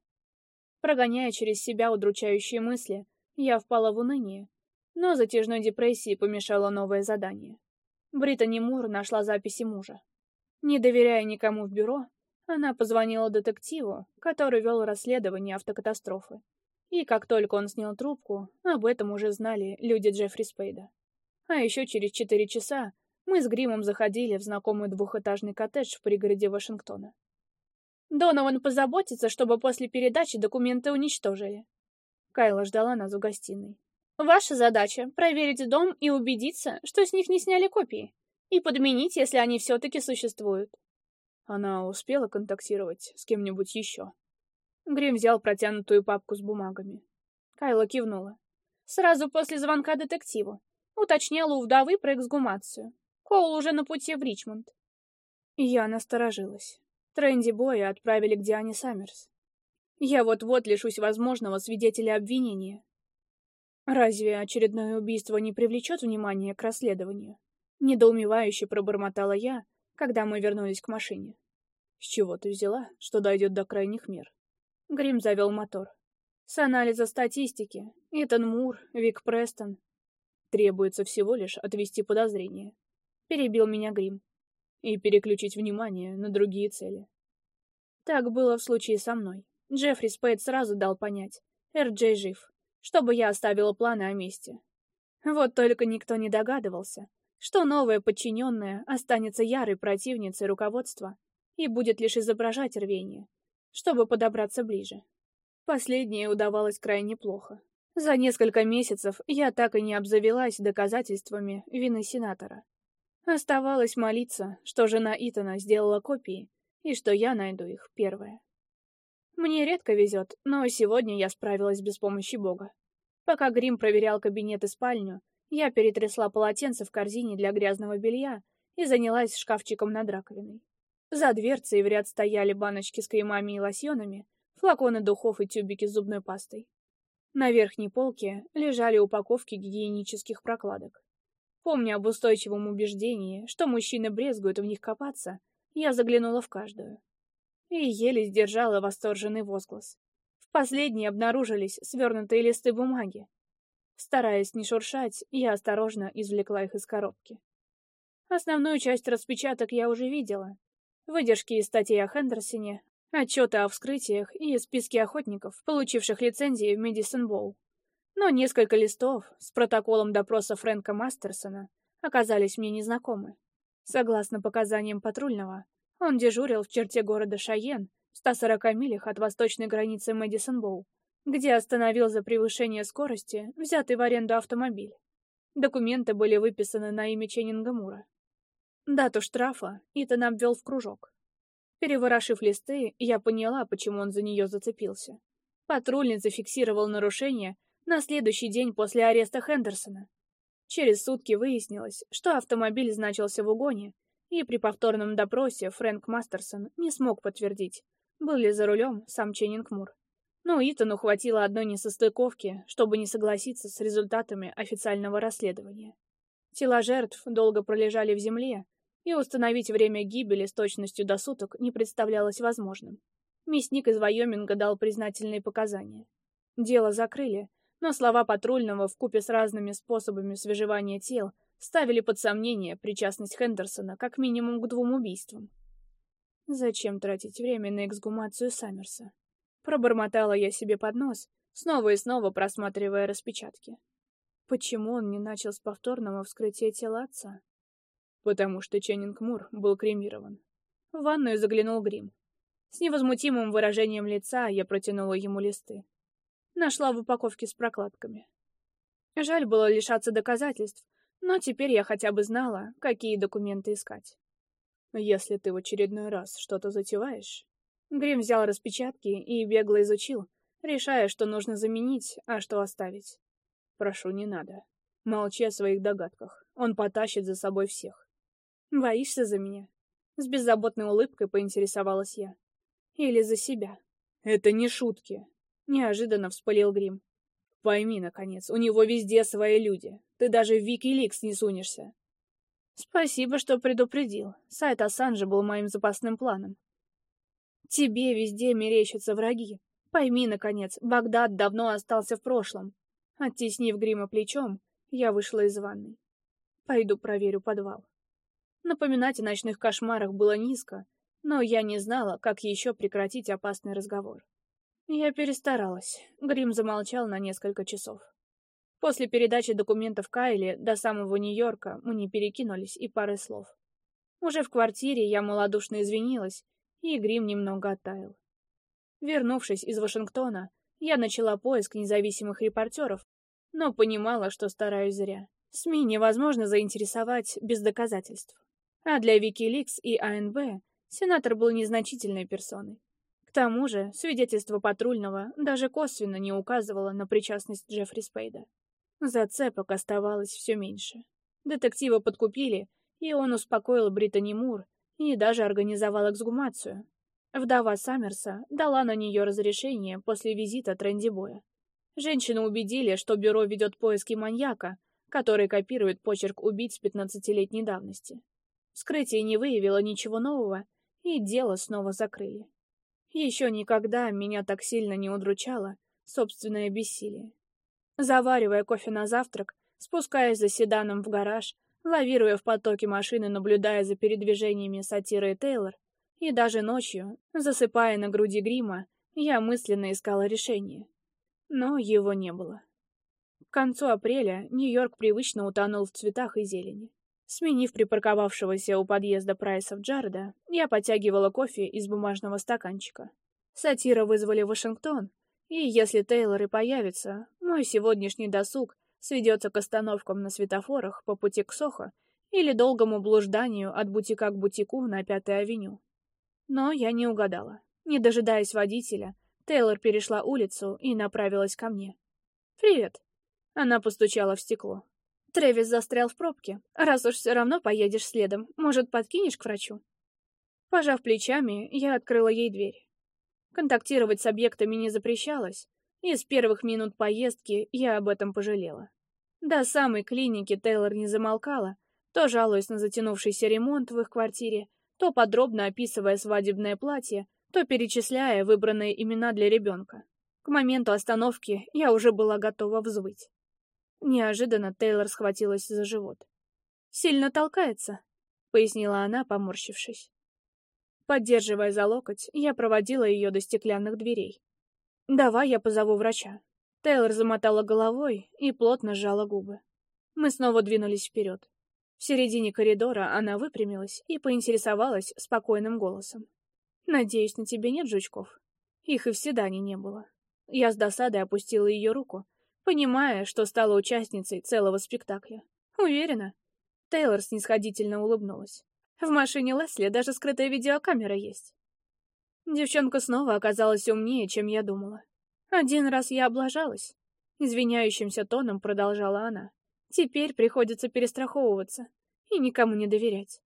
[SPEAKER 1] Прогоняя через себя удручающие мысли, я впала в уныние, но затяжной депрессии помешало новое задание. Британи Мур нашла записи мужа. Не доверяя никому в бюро, она позвонила детективу, который вел расследование автокатастрофы. И как только он снял трубку, об этом уже знали люди Джеффри Спейда. А еще через четыре часа мы с Гримом заходили в знакомый двухэтажный коттедж в пригороде Вашингтона. Донован позаботится, чтобы после передачи документы уничтожили. Кайла ждала нас у гостиной. «Ваша задача — проверить дом и убедиться, что с них не сняли копии, и подменить, если они все-таки существуют». Она успела контактировать с кем-нибудь еще. Грим взял протянутую папку с бумагами. Кайла кивнула. Сразу после звонка детективу. Уточняла у вдовы про эксгумацию. Коул уже на пути в Ричмонд. Я насторожилась. Трэнди Боя отправили к Диане Саммерс. Я вот-вот лишусь возможного свидетеля обвинения. Разве очередное убийство не привлечет внимание к расследованию? Недоумевающе пробормотала я, когда мы вернулись к машине. С чего ты взяла, что дойдет до крайних мер? Грим завел мотор. С анализа статистики Итан Мур, Вик Престон. Требуется всего лишь отвести подозрение. Перебил меня Грим. И переключить внимание на другие цели. Так было в случае со мной. Джеффри Спейд сразу дал понять. Эрджей жив. Чтобы я оставила планы о месте. Вот только никто не догадывался, что новая подчиненная останется ярой противницей руководства и будет лишь изображать рвение, чтобы подобраться ближе. Последнее удавалось крайне плохо. За несколько месяцев я так и не обзавелась доказательствами вины сенатора. Оставалось молиться, что жена Итана сделала копии, и что я найду их первая. Мне редко везет, но сегодня я справилась без помощи Бога. Пока Грим проверял кабинет и спальню, я перетрясла полотенце в корзине для грязного белья и занялась шкафчиком над раковиной. За дверцей в ряд стояли баночки с кремами и лосьонами, флаконы духов и тюбики с зубной пастой. На верхней полке лежали упаковки гигиенических прокладок. Помня об устойчивом убеждении, что мужчины брезгуют в них копаться, я заглянула в каждую и еле сдержала восторженный возглас. В последней обнаружились свернутые листы бумаги. Стараясь не шуршать, я осторожно извлекла их из коробки. Основную часть распечаток я уже видела. Выдержки из статей о Хендерсоне, отчеты о вскрытиях и списки охотников, получивших лицензии в Медисон Боул. Но несколько листов с протоколом допроса Фрэнка Мастерсона оказались мне незнакомы. Согласно показаниям патрульного, он дежурил в черте города Шайен, в 140 милях от восточной границы Мэдисон-Боу, где остановил за превышение скорости взятый в аренду автомобиль. Документы были выписаны на имя Ченнинга Мура. Дату штрафа Итан обвел в кружок. Переворошив листы, я поняла, почему он за нее зацепился. Патрульный зафиксировал нарушение на следующий день после ареста Хендерсона. Через сутки выяснилось, что автомобиль значился в угоне и при повторном допросе Фрэнк Мастерсон не смог подтвердить, был ли за рулем сам Ченнинг Мур. Но Итану хватило одной несостыковки, чтобы не согласиться с результатами официального расследования. Тела жертв долго пролежали в земле, и установить время гибели с точностью до суток не представлялось возможным. Мясник из Вайоминга дал признательные показания. Дело закрыли, но слова патрульного вкупе с разными способами свежевания тел – ставили под сомнение причастность Хендерсона как минимум к двум убийствам. Зачем тратить время на эксгумацию Саммерса? Пробормотала я себе под нос, снова и снова просматривая распечатки. Почему он не начал с повторного вскрытия тела отца? Потому что Ченнинг Мур был кремирован. В ванную заглянул Грим. С невозмутимым выражением лица я протянула ему листы. Нашла в упаковке с прокладками. Жаль было лишаться доказательств, но теперь я хотя бы знала, какие документы искать. Если ты в очередной раз что-то затеваешь... Грим взял распечатки и бегло изучил, решая, что нужно заменить, а что оставить. Прошу, не надо. Молчи о своих догадках. Он потащит за собой всех. Боишься за меня? С беззаботной улыбкой поинтересовалась я. Или за себя? Это не шутки. Неожиданно вспылил Грим. Пойми, наконец, у него везде свои люди. Ты даже в Викиликс не сунешься. Спасибо, что предупредил. Сайт Ассанжа был моим запасным планом. Тебе везде мерещатся враги. Пойми, наконец, Багдад давно остался в прошлом. Оттеснив грима плечом, я вышла из ванной. Пойду проверю подвал. Напоминать о ночных кошмарах было низко, но я не знала, как еще прекратить опасный разговор. Я перестаралась. Грим замолчал на несколько часов. После передачи документов Кайли до самого Нью-Йорка мы не перекинулись и пары слов. Уже в квартире я малодушно извинилась, и грим немного оттаял. Вернувшись из Вашингтона, я начала поиск независимых репортеров, но понимала, что стараюсь зря. СМИ невозможно заинтересовать без доказательств. А для Wikileaks и АНБ сенатор был незначительной персоной тому же, свидетельство патрульного даже косвенно не указывало на причастность Джеффри Спейда. Зацепок оставалось все меньше. Детектива подкупили, и он успокоил Британи Мур и даже организовал эксгумацию. Вдова Саммерса дала на нее разрешение после визита Тренди Боя. Женщину убедили, что бюро ведет поиски маньяка, который копирует почерк убийц 15-летней давности. Вскрытие не выявило ничего нового, и дело снова закрыли. Еще никогда меня так сильно не удручало собственное бессилие. Заваривая кофе на завтрак, спускаясь за седаном в гараж, лавируя в потоке машины, наблюдая за передвижениями сатиры и Тейлор, и даже ночью, засыпая на груди грима, я мысленно искала решение. Но его не было. К концу апреля Нью-Йорк привычно утонул в цветах и зелени. Сменив припарковавшегося у подъезда Прайсов Джареда, я потягивала кофе из бумажного стаканчика. Сатира вызвали в Вашингтон, и если Тейлоры появятся, мой сегодняшний досуг сведется к остановкам на светофорах по пути к Сохо или долгому блужданию от бутика к бутику на Пятой авеню. Но я не угадала. Не дожидаясь водителя, Тейлор перешла улицу и направилась ко мне. «Привет!» Она постучала в стекло. Трэвис застрял в пробке. Раз уж все равно поедешь следом, может, подкинешь к врачу? Пожав плечами, я открыла ей дверь. Контактировать с объектами не запрещалось, и с первых минут поездки я об этом пожалела. До самой клиники Тейлор не замолкала, то жалуясь на затянувшийся ремонт в их квартире, то подробно описывая свадебное платье, то перечисляя выбранные имена для ребенка. К моменту остановки я уже была готова взвыть. Неожиданно Тейлор схватилась за живот. «Сильно толкается», — пояснила она, поморщившись. Поддерживая за локоть, я проводила ее до стеклянных дверей. «Давай я позову врача». Тейлор замотала головой и плотно сжала губы. Мы снова двинулись вперед. В середине коридора она выпрямилась и поинтересовалась спокойным голосом. «Надеюсь, на тебе нет жучков?» Их и в седане не было. Я с досадой опустила ее руку, понимая, что стала участницей целого спектакля. Уверена. Тейлор снисходительно улыбнулась. В машине Лесли даже скрытая видеокамера есть. Девчонка снова оказалась умнее, чем я думала. Один раз я облажалась. Извиняющимся тоном продолжала она. Теперь приходится перестраховываться и никому не доверять.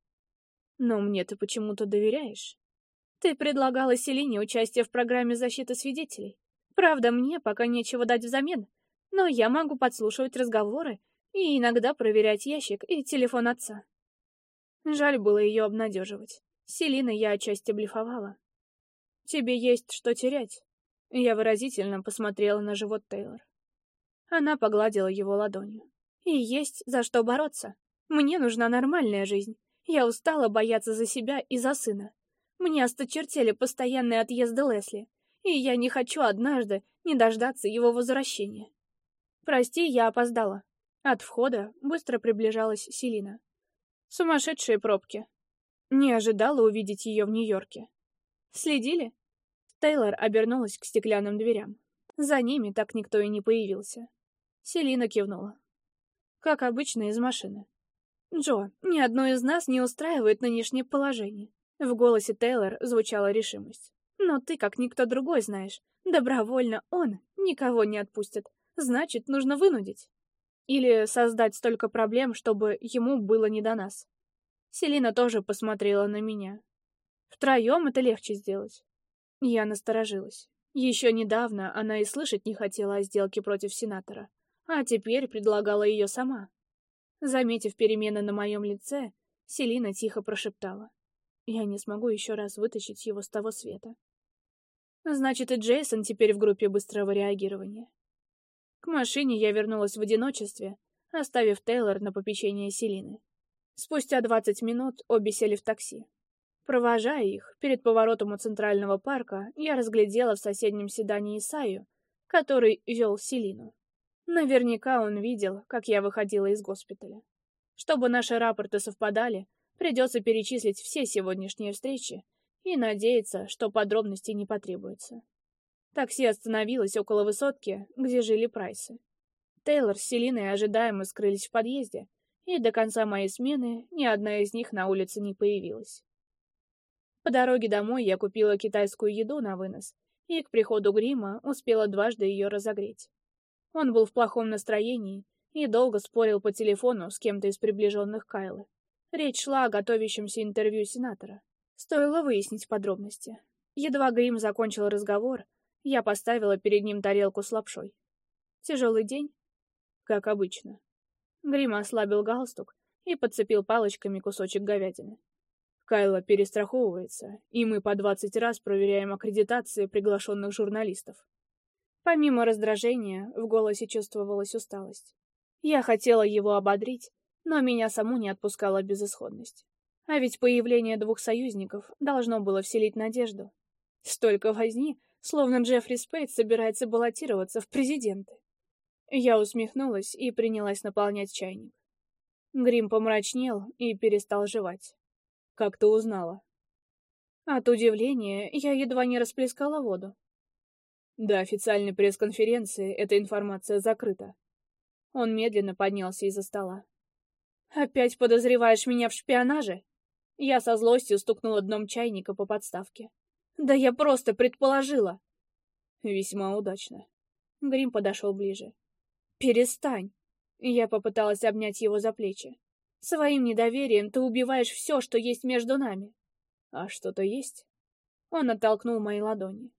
[SPEAKER 1] Но мне ты почему-то доверяешь. Ты предлагала Селине участие в программе защиты свидетелей. Правда, мне пока нечего дать взамен, но я могу подслушивать разговоры и иногда проверять ящик и телефон отца. Жаль было ее обнадеживать. Селина я отчасти блефовала. «Тебе есть что терять?» Я выразительно посмотрела на живот Тейлор. Она погладила его ладонью. «И есть за что бороться. Мне нужна нормальная жизнь. Я устала бояться за себя и за сына. Мне осточертели постоянные отъезды Лесли, и я не хочу однажды не дождаться его возвращения. «Прости, я опоздала». От входа быстро приближалась Селина. «Сумасшедшие пробки». Не ожидала увидеть ее в Нью-Йорке. «Следили?» Тейлор обернулась к стеклянным дверям. За ними так никто и не появился. Селина кивнула. Как обычно, из машины. «Джо, ни одно из нас не устраивает нынешнее положение». В голосе Тейлор звучала решимость. «Но ты, как никто другой, знаешь, добровольно он никого не отпустит значит, нужно вынудить. Или создать столько проблем, чтобы ему было не до нас. Селина тоже посмотрела на меня. Втроем это легче сделать. Я насторожилась. Еще недавно она и слышать не хотела о сделке против сенатора, а теперь предлагала ее сама. Заметив перемены на моем лице, Селина тихо прошептала. «Я не смогу еще раз вытащить его с того света». Значит, и Джейсон теперь в группе быстрого реагирования. К машине я вернулась в одиночестве, оставив Тейлор на попечение Селины. Спустя двадцать минут обе сели в такси. Провожая их, перед поворотом у Центрального парка я разглядела в соседнем седане Исаю, который вел Селину. Наверняка он видел, как я выходила из госпиталя. Чтобы наши рапорты совпадали, придется перечислить все сегодняшние встречи и надеяться, что подробностей не потребуется. Такси остановилось около высотки, где жили Прайсы. Тейлор с Селиной ожидаемо скрылись в подъезде, и до конца моей смены ни одна из них на улице не появилась. По дороге домой я купила китайскую еду на вынос, и к приходу грима успела дважды ее разогреть. Он был в плохом настроении и долго спорил по телефону с кем-то из приближенных Кайлы. Речь шла о готовящемся интервью сенатора. Стоило выяснить подробности. Едва Грим закончил разговор, я поставила перед ним тарелку с лапшой. Тяжелый день, как обычно. Грима ослабил галстук и подцепил палочками кусочек говядины. Кайла перестраховывается, и мы по двадцать раз проверяем аккредитации приглашенных журналистов. Помимо раздражения, в голосе чувствовалась усталость. Я хотела его ободрить, но меня саму не отпускала безысходность. А ведь появление двух союзников должно было вселить надежду. Столько возни, словно Джеффри Спейт собирается баллотироваться в президенты. Я усмехнулась и принялась наполнять чайник. Грим помрачнел и перестал жевать. «Как ты узнала?» От удивления я едва не расплескала воду. До официальной пресс-конференции эта информация закрыта. Он медленно поднялся из-за стола. «Опять подозреваешь меня в шпионаже?» Я со злостью стукнула дном чайника по подставке. Да я просто предположила. Весьма удачно. Грим подошел ближе. Перестань. Я попыталась обнять его за плечи. Своим недоверием ты убиваешь все, что есть между нами. А что-то есть? Он оттолкнул мои ладони.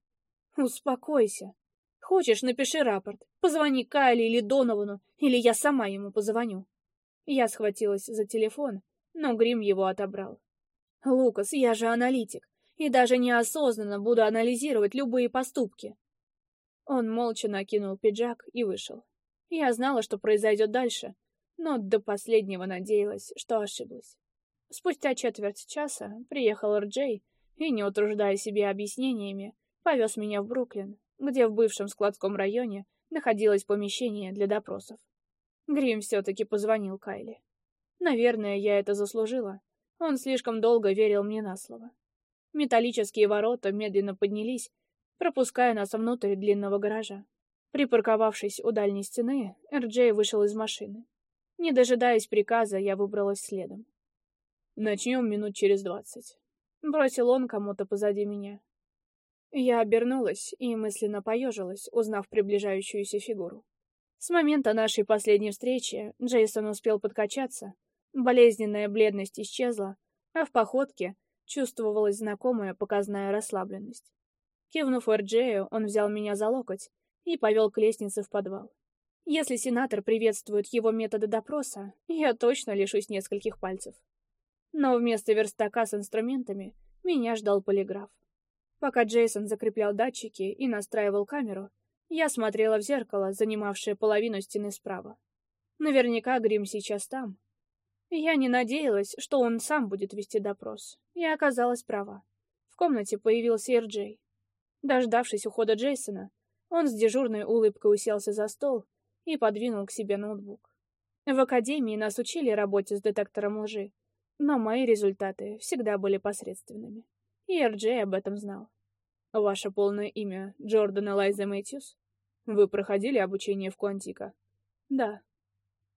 [SPEAKER 1] Успокойся. Хочешь, напиши рапорт. Позвони Кайле или Доновану, или я сама ему позвоню. Я схватилась за телефон, но Грим его отобрал. «Лукас, я же аналитик и даже неосознанно буду анализировать любые поступки. Он молча накинул пиджак и вышел. Я знала, что произойдет дальше, но до последнего надеялась, что ошиблась. Спустя четверть часа приехал Рджей и, не утруждая себя объяснениями, повез меня в Бруклин, где в бывшем складском районе находилось помещение для допросов. Грим все-таки позвонил Кайли. Наверное, я это заслужила. Он слишком долго верил мне на слово. Металлические ворота медленно поднялись, пропуская нас внутрь длинного гаража. Припарковавшись у дальней стены, Эрджей вышел из машины. Не дожидаясь приказа, я выбралась следом. «Начнем минут через двадцать», — бросил он кому-то позади меня. Я обернулась и мысленно поежилась, узнав приближающуюся фигуру. С момента нашей последней встречи Джейсон успел подкачаться, болезненная бледность исчезла, а в походке — чувствовалась знакомая показная расслабленность. Кивнув Эрджею, он взял меня за локоть и повел к лестнице в подвал. Если сенатор приветствует его методы допроса, я точно лишусь нескольких пальцев. Но вместо верстака с инструментами меня ждал полиграф. Пока Джейсон закреплял датчики и настраивал камеру, я смотрела в зеркало, занимавшее половину стены справа. Наверняка грим сейчас там, я не надеялась, что он сам будет вести допрос. Я оказалась права. В комнате появился Ирджей. Дождавшись ухода Джейсона, он с дежурной улыбкой уселся за стол и подвинул к себе ноутбук. В академии нас учили работе с детектором лжи, но мои результаты всегда были посредственными. И Ирджей об этом знал. Ваше полное имя Джордан Элайза Мэтьюс? Вы проходили обучение в Куантика? Да.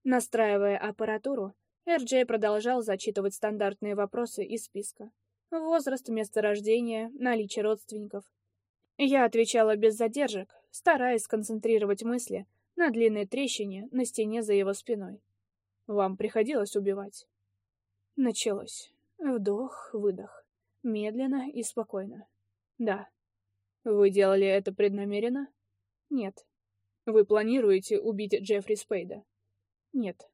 [SPEAKER 1] Настраивая аппаратуру, Эрджей продолжал зачитывать стандартные вопросы из списка. Возраст, место рождения, наличие родственников. Я отвечала без задержек, стараясь сконцентрировать мысли на длинной трещине на стене за его спиной. Вам приходилось убивать. Началось. Вдох, выдох. Медленно и спокойно. Да. Вы делали это преднамеренно? Нет. Вы планируете убить Джеффри Спейда? Нет.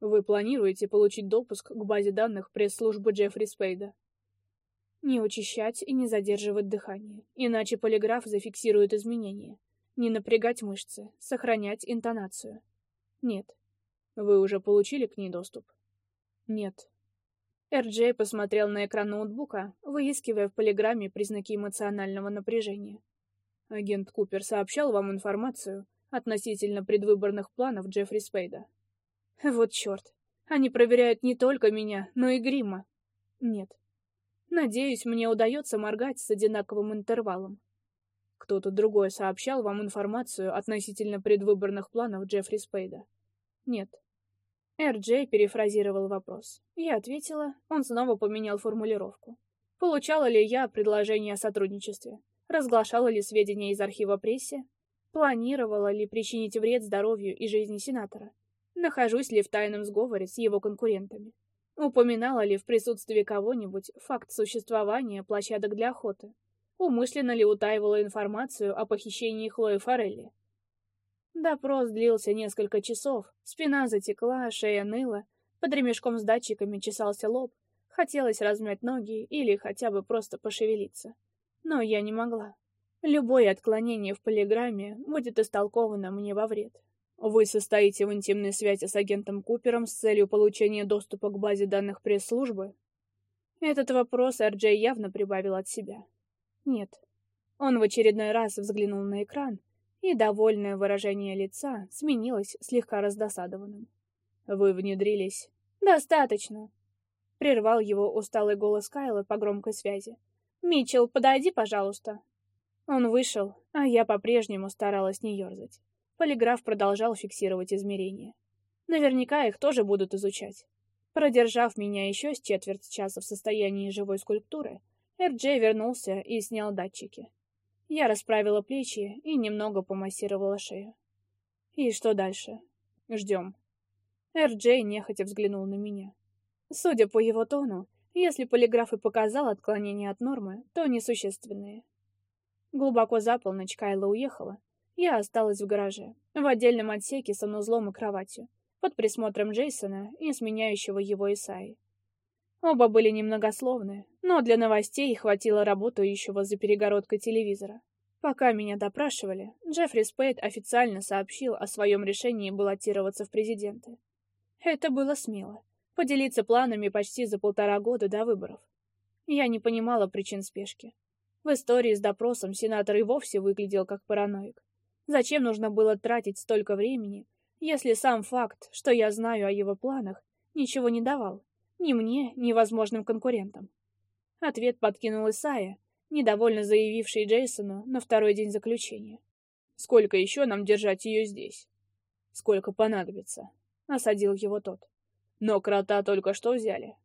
[SPEAKER 1] Вы планируете получить допуск к базе данных пресс-службы Джеффри Спейда. Не учащать и не задерживать дыхание, иначе полиграф зафиксирует изменения. Не напрягать мышцы, сохранять интонацию. Нет. Вы уже получили к ней доступ? Нет. Эрджей посмотрел на экран ноутбука, выискивая в полиграмме признаки эмоционального напряжения. Агент Купер сообщал вам информацию относительно предвыборных планов Джеффри Спейда. Вот черт. Они проверяют не только меня, но и грима. Нет. Надеюсь, мне удается моргать с одинаковым интервалом. Кто-то другой сообщал вам информацию относительно предвыборных планов Джеффри Спейда. Нет. Эр-Джей перефразировал вопрос. Я ответила, он снова поменял формулировку. Получала ли я предложение о сотрудничестве? Разглашала ли сведения из архива прессе? Планировала ли причинить вред здоровью и жизни сенатора? нахожусь ли в тайном сговоре с его конкурентами. Упоминала ли в присутствии кого-нибудь факт существования площадок для охоты? Умышленно ли утаивала информацию о похищении Хлои Форелли? Допрос длился несколько часов, спина затекла, шея ныла, под ремешком с датчиками чесался лоб, хотелось размять ноги или хотя бы просто пошевелиться. Но я не могла. Любое отклонение в полиграмме будет истолковано мне во вред. Вы состоите в интимной связи с агентом Купером с целью получения доступа к базе данных пресс-службы? Этот вопрос Арджей явно прибавил от себя. Нет. Он в очередной раз взглянул на экран, и довольное выражение лица сменилось слегка раздосадованным. Вы внедрились. Достаточно. Прервал его усталый голос Кайла по громкой связи. «Митчелл, подойди, пожалуйста». Он вышел, а я по-прежнему старалась не ерзать. Полиграф продолжал фиксировать измерения. Наверняка их тоже будут изучать. Продержав меня еще с четверть часа в состоянии живой скульптуры, Эрджей вернулся и снял датчики. Я расправила плечи и немного помассировала шею. И что дальше? Ждем. Эрджей нехотя взглянул на меня. Судя по его тону, если полиграф и показал отклонение от нормы, то несущественные. Глубоко за полночь Кайла уехала, я осталась в гараже, в отдельном отсеке с санузлом и кроватью, под присмотром Джейсона и сменяющего его Исаи. Оба были немногословны, но для новостей хватило работающего за перегородкой телевизора. Пока меня допрашивали, Джеффри Спейт официально сообщил о своем решении баллотироваться в президенты. Это было смело. Поделиться планами почти за полтора года до выборов. Я не понимала причин спешки. В истории с допросом сенатор и вовсе выглядел как параноик. Зачем нужно было тратить столько времени, если сам факт, что я знаю о его планах, ничего не давал? Ни мне, ни возможным конкурентам. Ответ подкинул Исая, недовольно заявивший Джейсону на второй день заключения. «Сколько еще нам держать ее здесь?» «Сколько понадобится», — осадил его тот. «Но крота только что взяли.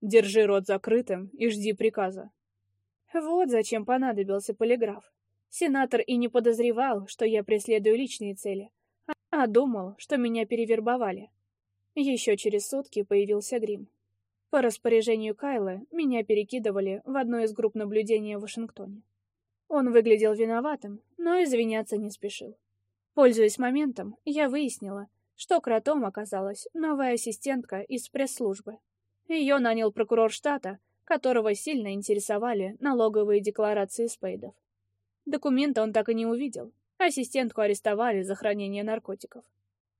[SPEAKER 1] Держи рот закрытым и жди приказа». Вот зачем понадобился полиграф. Сенатор и не подозревал, что я преследую личные цели, а думал, что меня перевербовали. Еще через сутки появился грим. По распоряжению Кайла меня перекидывали в одну из групп наблюдения в Вашингтоне. Он выглядел виноватым, но извиняться не спешил. Пользуясь моментом, я выяснила, что кротом оказалась новая ассистентка из пресс-службы. Ее нанял прокурор штата, которого сильно интересовали налоговые декларации спейдов. Документа он так и не увидел. Ассистентку арестовали за хранение наркотиков.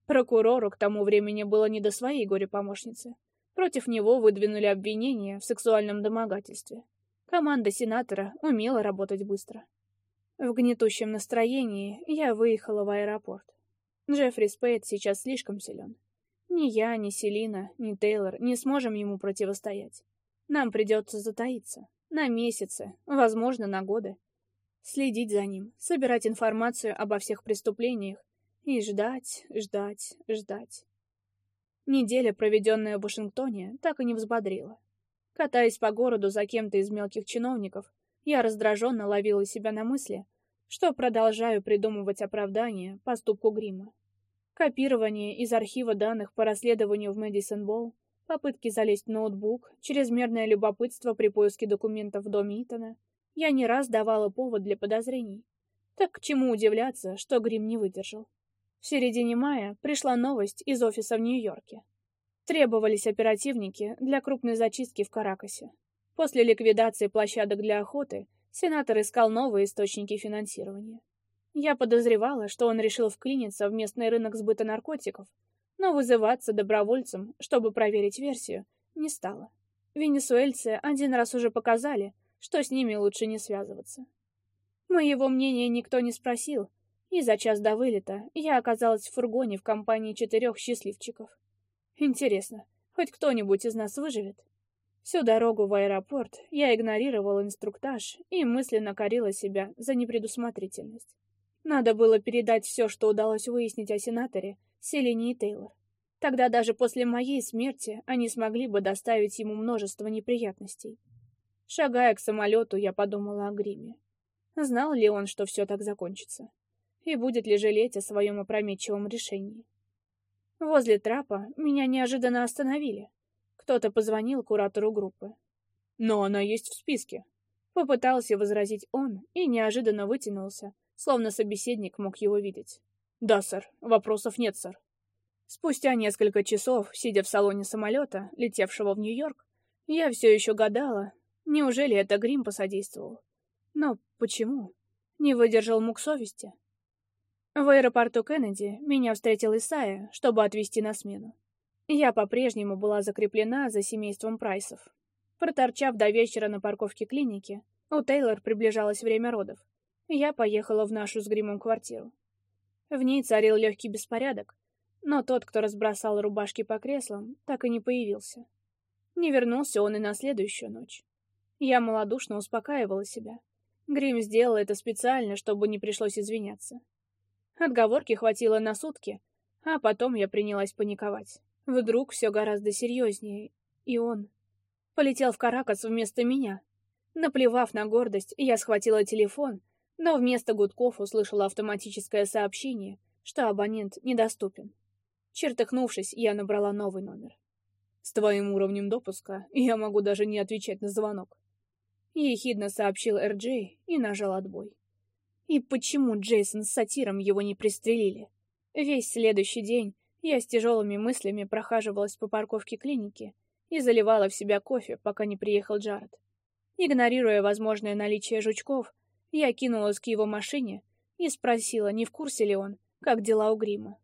[SPEAKER 1] Прокурору к тому времени было не до своей горе-помощницы. Против него выдвинули обвинение в сексуальном домогательстве. Команда сенатора умела работать быстро. В гнетущем настроении я выехала в аэропорт. Джеффри Спейд сейчас слишком силен. Ни я, ни Селина, ни Тейлор не сможем ему противостоять. Нам придется затаиться. На месяцы, возможно, на годы. Следить за ним, собирать информацию обо всех преступлениях и ждать, ждать, ждать. Неделя, проведенная в Вашингтоне, так и не взбодрила. Катаясь по городу за кем-то из мелких чиновников, я раздраженно ловила себя на мысли, что продолжаю придумывать оправдание поступку Грима. Копирование из архива данных по расследованию в Мэдисон Болл, попытки залезть в ноутбук, чрезмерное любопытство при поиске документов в доме Итана я не раз давала повод для подозрений. Так к чему удивляться, что грим не выдержал. В середине мая пришла новость из офиса в Нью-Йорке. Требовались оперативники для крупной зачистки в Каракасе. После ликвидации площадок для охоты сенатор искал новые источники финансирования. Я подозревала, что он решил вклиниться в местный рынок сбыта наркотиков, но вызываться добровольцем, чтобы проверить версию, не стало. Венесуэльцы один раз уже показали, что с ними лучше не связываться. Моего мнения никто не спросил, и за час до вылета я оказалась в фургоне в компании четырех счастливчиков. Интересно, хоть кто-нибудь из нас выживет? Всю дорогу в аэропорт я игнорировала инструктаж и мысленно корила себя за непредусмотрительность. Надо было передать все, что удалось выяснить о сенаторе, Селине и Тейлор. Тогда даже после моей смерти они смогли бы доставить ему множество неприятностей. Шагая к самолету, я подумала о гриме. Знал ли он, что все так закончится? И будет ли жалеть о своем опрометчивом решении? Возле трапа меня неожиданно остановили. Кто-то позвонил куратору группы. «Но она есть в списке», — попытался возразить он и неожиданно вытянулся, словно собеседник мог его видеть. «Да, сэр. Вопросов нет, сэр». Спустя несколько часов, сидя в салоне самолета, летевшего в Нью-Йорк, я все еще гадала, Неужели это грим посодействовал? Но почему? Не выдержал мук совести. В аэропорту Кеннеди меня встретил Исая, чтобы отвезти на смену. Я по-прежнему была закреплена за семейством Прайсов. Проторчав до вечера на парковке клиники, у Тейлор приближалось время родов. Я поехала в нашу с гримом квартиру. В ней царил легкий беспорядок, но тот, кто разбросал рубашки по креслам, так и не появился. Не вернулся он и на следующую ночь. Я малодушно успокаивала себя. Грим сделал это специально, чтобы не пришлось извиняться. Отговорки хватило на сутки, а потом я принялась паниковать. Вдруг все гораздо серьезнее, и он полетел в Каракас вместо меня. Наплевав на гордость, я схватила телефон, но вместо гудков услышала автоматическое сообщение, что абонент недоступен. Чертыхнувшись, я набрала новый номер. «С твоим уровнем допуска я могу даже не отвечать на звонок», — ехидно сообщил Эрджей и нажал отбой. И почему Джейсон с сатиром его не пристрелили? Весь следующий день я с тяжелыми мыслями прохаживалась по парковке клиники и заливала в себя кофе, пока не приехал Джаред. Игнорируя возможное наличие жучков, я кинулась к его машине и спросила, не в курсе ли он, как дела у Грима.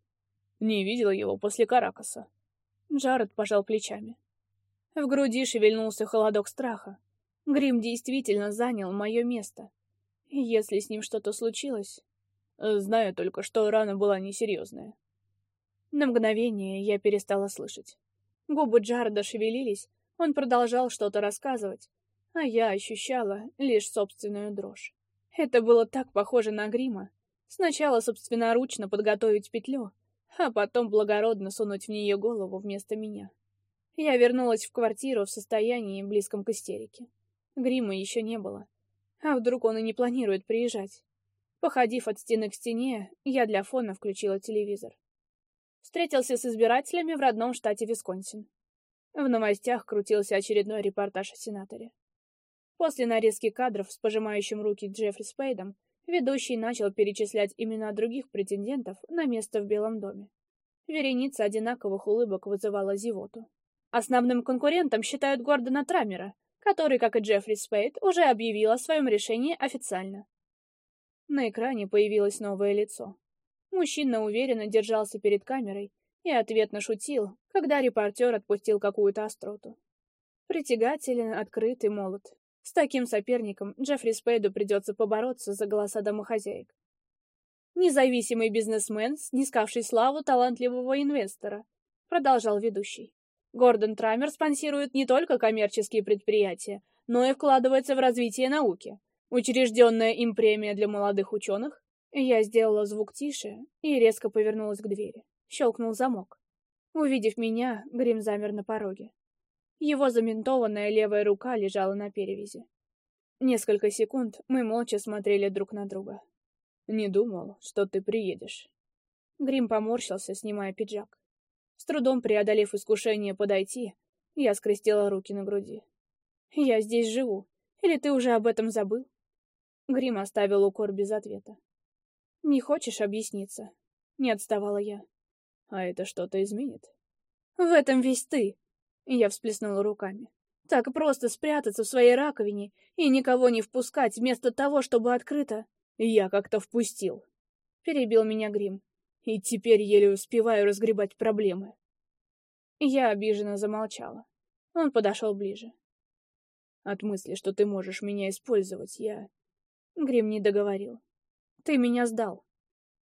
[SPEAKER 1] Не видел его после Каракаса. Джаред пожал плечами. В груди шевельнулся холодок страха, Грим действительно занял мое место. Если с ним что-то случилось... Э, знаю только, что рана была несерьезная. На мгновение я перестала слышать. Губы Джарда шевелились, он продолжал что-то рассказывать, а я ощущала лишь собственную дрожь. Это было так похоже на грима. Сначала собственноручно подготовить петлю, а потом благородно сунуть в нее голову вместо меня. Я вернулась в квартиру в состоянии близком к истерике. Грима еще не было. А вдруг он и не планирует приезжать? Походив от стены к стене, я для фона включила телевизор. Встретился с избирателями в родном штате Висконсин. В новостях крутился очередной репортаж о сенаторе. После нарезки кадров с пожимающим руки Джеффри Спейдом, ведущий начал перечислять имена других претендентов на место в Белом доме. Вереница одинаковых улыбок вызывала зевоту. Основным конкурентом считают Гордона Траммера который, как и Джеффри Спейд, уже объявил о своем решении официально. На экране появилось новое лицо. Мужчина уверенно держался перед камерой и ответно шутил, когда репортер отпустил какую-то остроту. Притягателен, открыт и молод. С таким соперником Джеффри Спейду придется побороться за голоса домохозяек. Независимый бизнесмен, снискавший славу талантливого инвестора, продолжал ведущий. Гордон Трамер спонсирует не только коммерческие предприятия, но и вкладывается в развитие науки. Учрежденная им премия для молодых ученых. Я сделала звук тише и резко повернулась к двери. Щелкнул замок. Увидев меня, Грим замер на пороге. Его заминтованная левая рука лежала на перевязи. Несколько секунд мы молча смотрели друг на друга. «Не думал, что ты приедешь». Грим поморщился, снимая пиджак. С трудом преодолев искушение подойти, я скрестила руки на груди. «Я здесь живу. Или ты уже об этом забыл?» Грим оставил укор без ответа. «Не хочешь объясниться?» Не отставала я. «А это что-то изменит?» «В этом весь ты!» Я всплеснула руками. «Так просто спрятаться в своей раковине и никого не впускать, вместо того, чтобы открыто...» «Я как-то впустил!» Перебил меня Грим и теперь еле успеваю разгребать проблемы. Я обиженно замолчала. Он подошел ближе. От мысли, что ты можешь меня использовать, я... Грим не договорил. Ты меня сдал.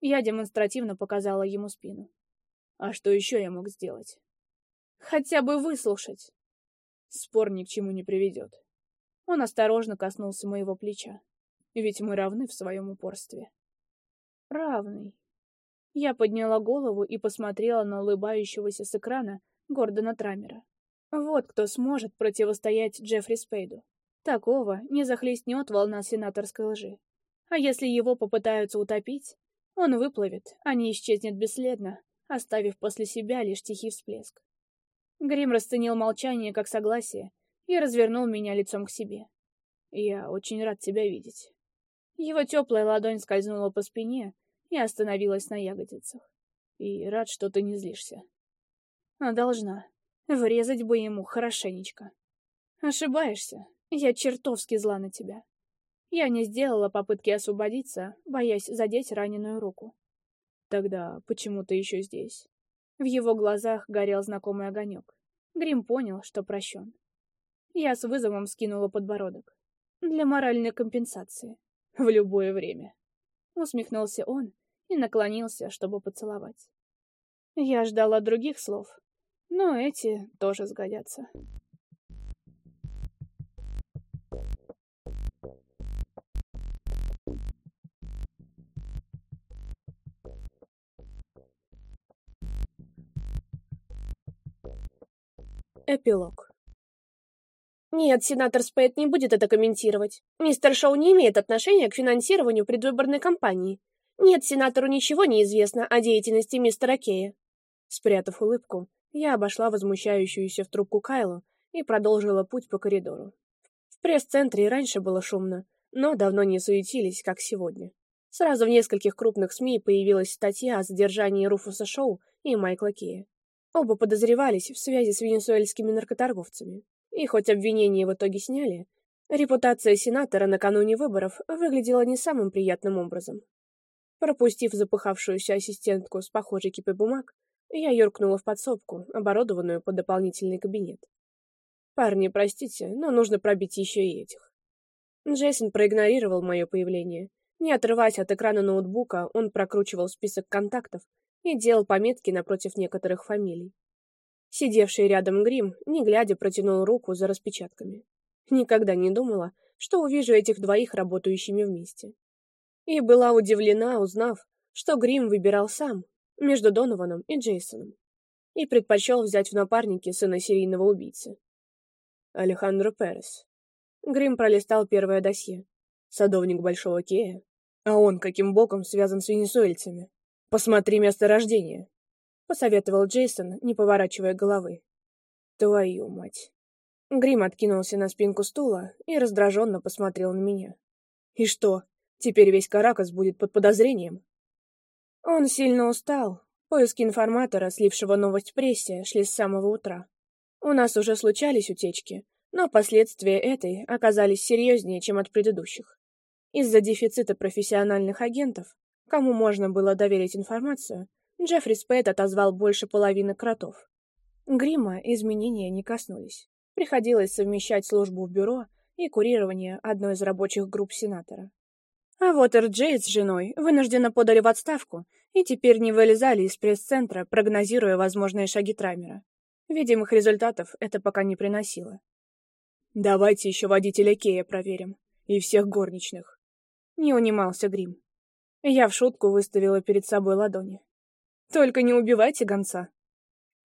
[SPEAKER 1] Я демонстративно показала ему спину. А что еще я мог сделать? Хотя бы выслушать. Спор ни к чему не приведет. Он осторожно коснулся моего плеча. Ведь мы равны в своем упорстве. Равный. Я подняла голову и посмотрела на улыбающегося с экрана Гордона Трамера. Вот кто сможет противостоять Джеффри Спейду. Такого не захлестнет волна сенаторской лжи. А если его попытаются утопить, он выплывет, а не исчезнет бесследно, оставив после себя лишь тихий всплеск. Грим расценил молчание как согласие и развернул меня лицом к себе. «Я очень рад тебя видеть». Его теплая ладонь скользнула по спине, я остановилась на ягодицах. И рад, что ты не злишься. Она должна. Врезать бы ему хорошенечко. Ошибаешься. Я чертовски зла на тебя. Я не сделала попытки освободиться, боясь задеть раненую руку. Тогда почему ты еще здесь? В его глазах горел знакомый огонек. Грим понял, что прощен. Я с вызовом скинула подбородок. Для моральной компенсации. В любое время. Усмехнулся он и наклонился, чтобы поцеловать. Я ждала других слов, но эти тоже сгодятся. Эпилог нет, сенатор Спейт не будет это комментировать. Мистер Шоу не имеет отношения к финансированию предвыборной кампании. Нет, сенатору ничего не известно о деятельности мистера Кея. Спрятав улыбку, я обошла возмущающуюся в трубку Кайлу и продолжила путь по коридору. В пресс-центре раньше было шумно, но давно не суетились, как сегодня. Сразу в нескольких крупных СМИ появилась статья о задержании Руфуса Шоу и Майкла Кея. Оба подозревались в связи с венесуэльскими наркоторговцами. И хоть обвинения в итоге сняли, репутация сенатора накануне выборов выглядела не самым приятным образом. Пропустив запыхавшуюся ассистентку с похожей кипой бумаг, я юркнула в подсобку, оборудованную под дополнительный кабинет. «Парни, простите, но нужно пробить еще и этих». Джейсон проигнорировал мое появление. Не отрываясь от экрана ноутбука, он прокручивал список контактов и делал пометки напротив некоторых фамилий. Сидевший рядом грим, не глядя, протянул руку за распечатками. Никогда не думала, что увижу этих двоих работающими вместе. И была удивлена, узнав, что грим выбирал сам, между Донованом и Джейсоном, и предпочел взять в напарники сына серийного убийцы. Алехандро Перес. Грим пролистал первое досье. Садовник Большого Кея. А он каким боком связан с венесуэльцами? Посмотри место рождения посоветовал Джейсон, не поворачивая головы. Твою мать. Грим откинулся на спинку стула и раздраженно посмотрел на меня. И что, теперь весь Каракас будет под подозрением? Он сильно устал. Поиски информатора, слившего новость прессе, шли с самого утра. У нас уже случались утечки, но последствия этой оказались серьезнее, чем от предыдущих. Из-за дефицита профессиональных агентов, кому можно было доверить информацию, Джеффри Спейт отозвал больше половины кротов. Грима изменения не коснулись. Приходилось совмещать службу в бюро и курирование одной из рабочих групп сенатора. А вот Джей с женой вынужденно подали в отставку и теперь не вылезали из пресс-центра, прогнозируя возможные шаги Трамера. Видимых результатов это пока не приносило. «Давайте еще водителя Кея проверим. И всех горничных». Не унимался Грим. Я в шутку выставила перед собой ладони. Только не убивайте гонца.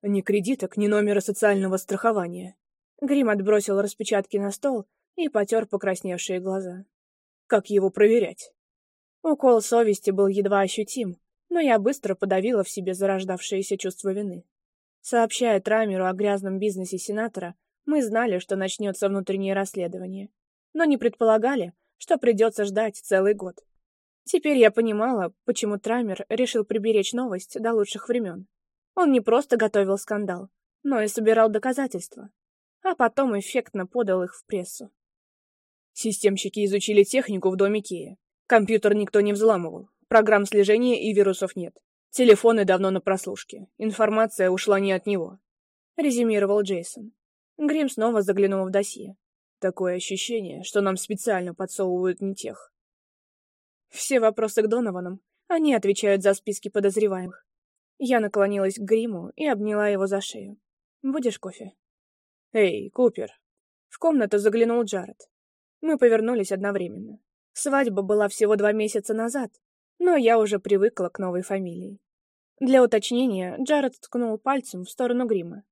[SPEAKER 1] Ни кредиток, ни номера социального страхования. Грим отбросил распечатки на стол и потер покрасневшие глаза. Как его проверять? Укол совести был едва ощутим, но я быстро подавила в себе зарождавшееся чувство вины. Сообщая Трамеру о грязном бизнесе сенатора, мы знали, что начнется внутреннее расследование, но не предполагали, что придется ждать целый год. Теперь я понимала, почему Трамер решил приберечь новость до лучших времен. Он не просто готовил скандал, но и собирал доказательства, а потом эффектно подал их в прессу. Системщики изучили технику в доме Кея. Компьютер никто не взламывал, программ слежения и вирусов нет. Телефоны давно на прослушке, информация ушла не от него. Резюмировал Джейсон. Грим снова заглянул в досье. Такое ощущение, что нам специально подсовывают не тех. Все вопросы к Донованам. Они отвечают за списки подозреваемых. Я наклонилась к гриму и обняла его за шею. «Будешь кофе?» «Эй, Купер!» В комнату заглянул Джаред. Мы повернулись одновременно. Свадьба была всего два месяца назад, но я уже привыкла к новой фамилии. Для уточнения Джаред ткнул пальцем в сторону грима.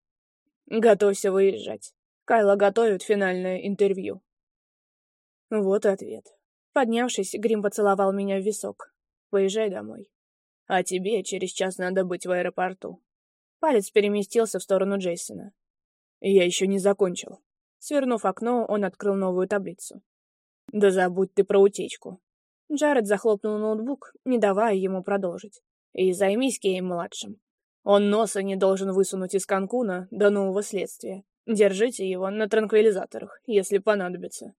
[SPEAKER 1] «Готовься выезжать. Кайла готовит финальное интервью». Вот и ответ. Поднявшись, Грим поцеловал меня в висок. «Поезжай домой. А тебе через час надо быть в аэропорту». Палец переместился в сторону Джейсона. «Я еще не закончил». Свернув окно, он открыл новую таблицу. «Да забудь ты про утечку». Джаред захлопнул ноутбук, не давая ему продолжить. «И займись Кеем-младшим. Он носа не должен высунуть из Канкуна до нового следствия. Держите его на транквилизаторах, если понадобится».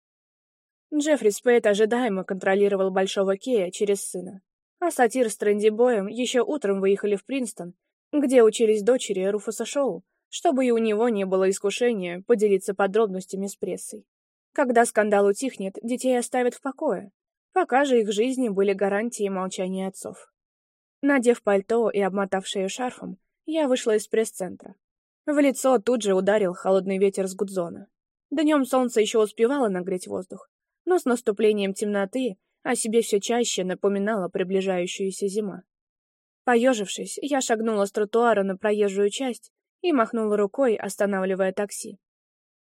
[SPEAKER 1] Джеффри Спейт ожидаемо контролировал Большого Кея через сына. А Сатир с Трэнди Боем еще утром выехали в Принстон, где учились дочери Руфуса Шоу, чтобы и у него не было искушения поделиться подробностями с прессой. Когда скандал утихнет, детей оставят в покое, пока же их жизни были гарантии молчания отцов. Надев пальто и обмотав шею шарфом, я вышла из пресс-центра. В лицо тут же ударил холодный ветер с Гудзона. Днем солнце еще успевало нагреть воздух, но с наступлением темноты о себе все чаще напоминала приближающуюся зима. Поежившись, я шагнула с тротуара на проезжую часть и махнула рукой, останавливая такси.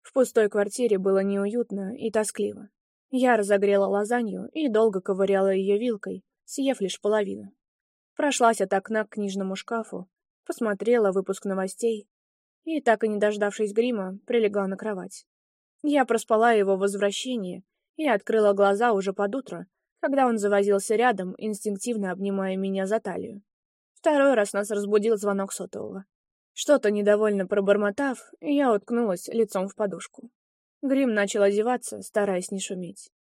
[SPEAKER 1] В пустой квартире было неуютно и тоскливо. Я разогрела лазанью и долго ковыряла ее вилкой, съев лишь половину. Прошлась от окна к книжному шкафу, посмотрела выпуск новостей и, так и не дождавшись грима, прилегла на кровать. Я проспала его возвращение я открыла глаза уже под утро, когда он завозился рядом, инстинктивно обнимая меня за талию. Второй раз нас разбудил звонок сотового. Что-то недовольно пробормотав, я уткнулась лицом в подушку. Грим начал одеваться, стараясь не шуметь.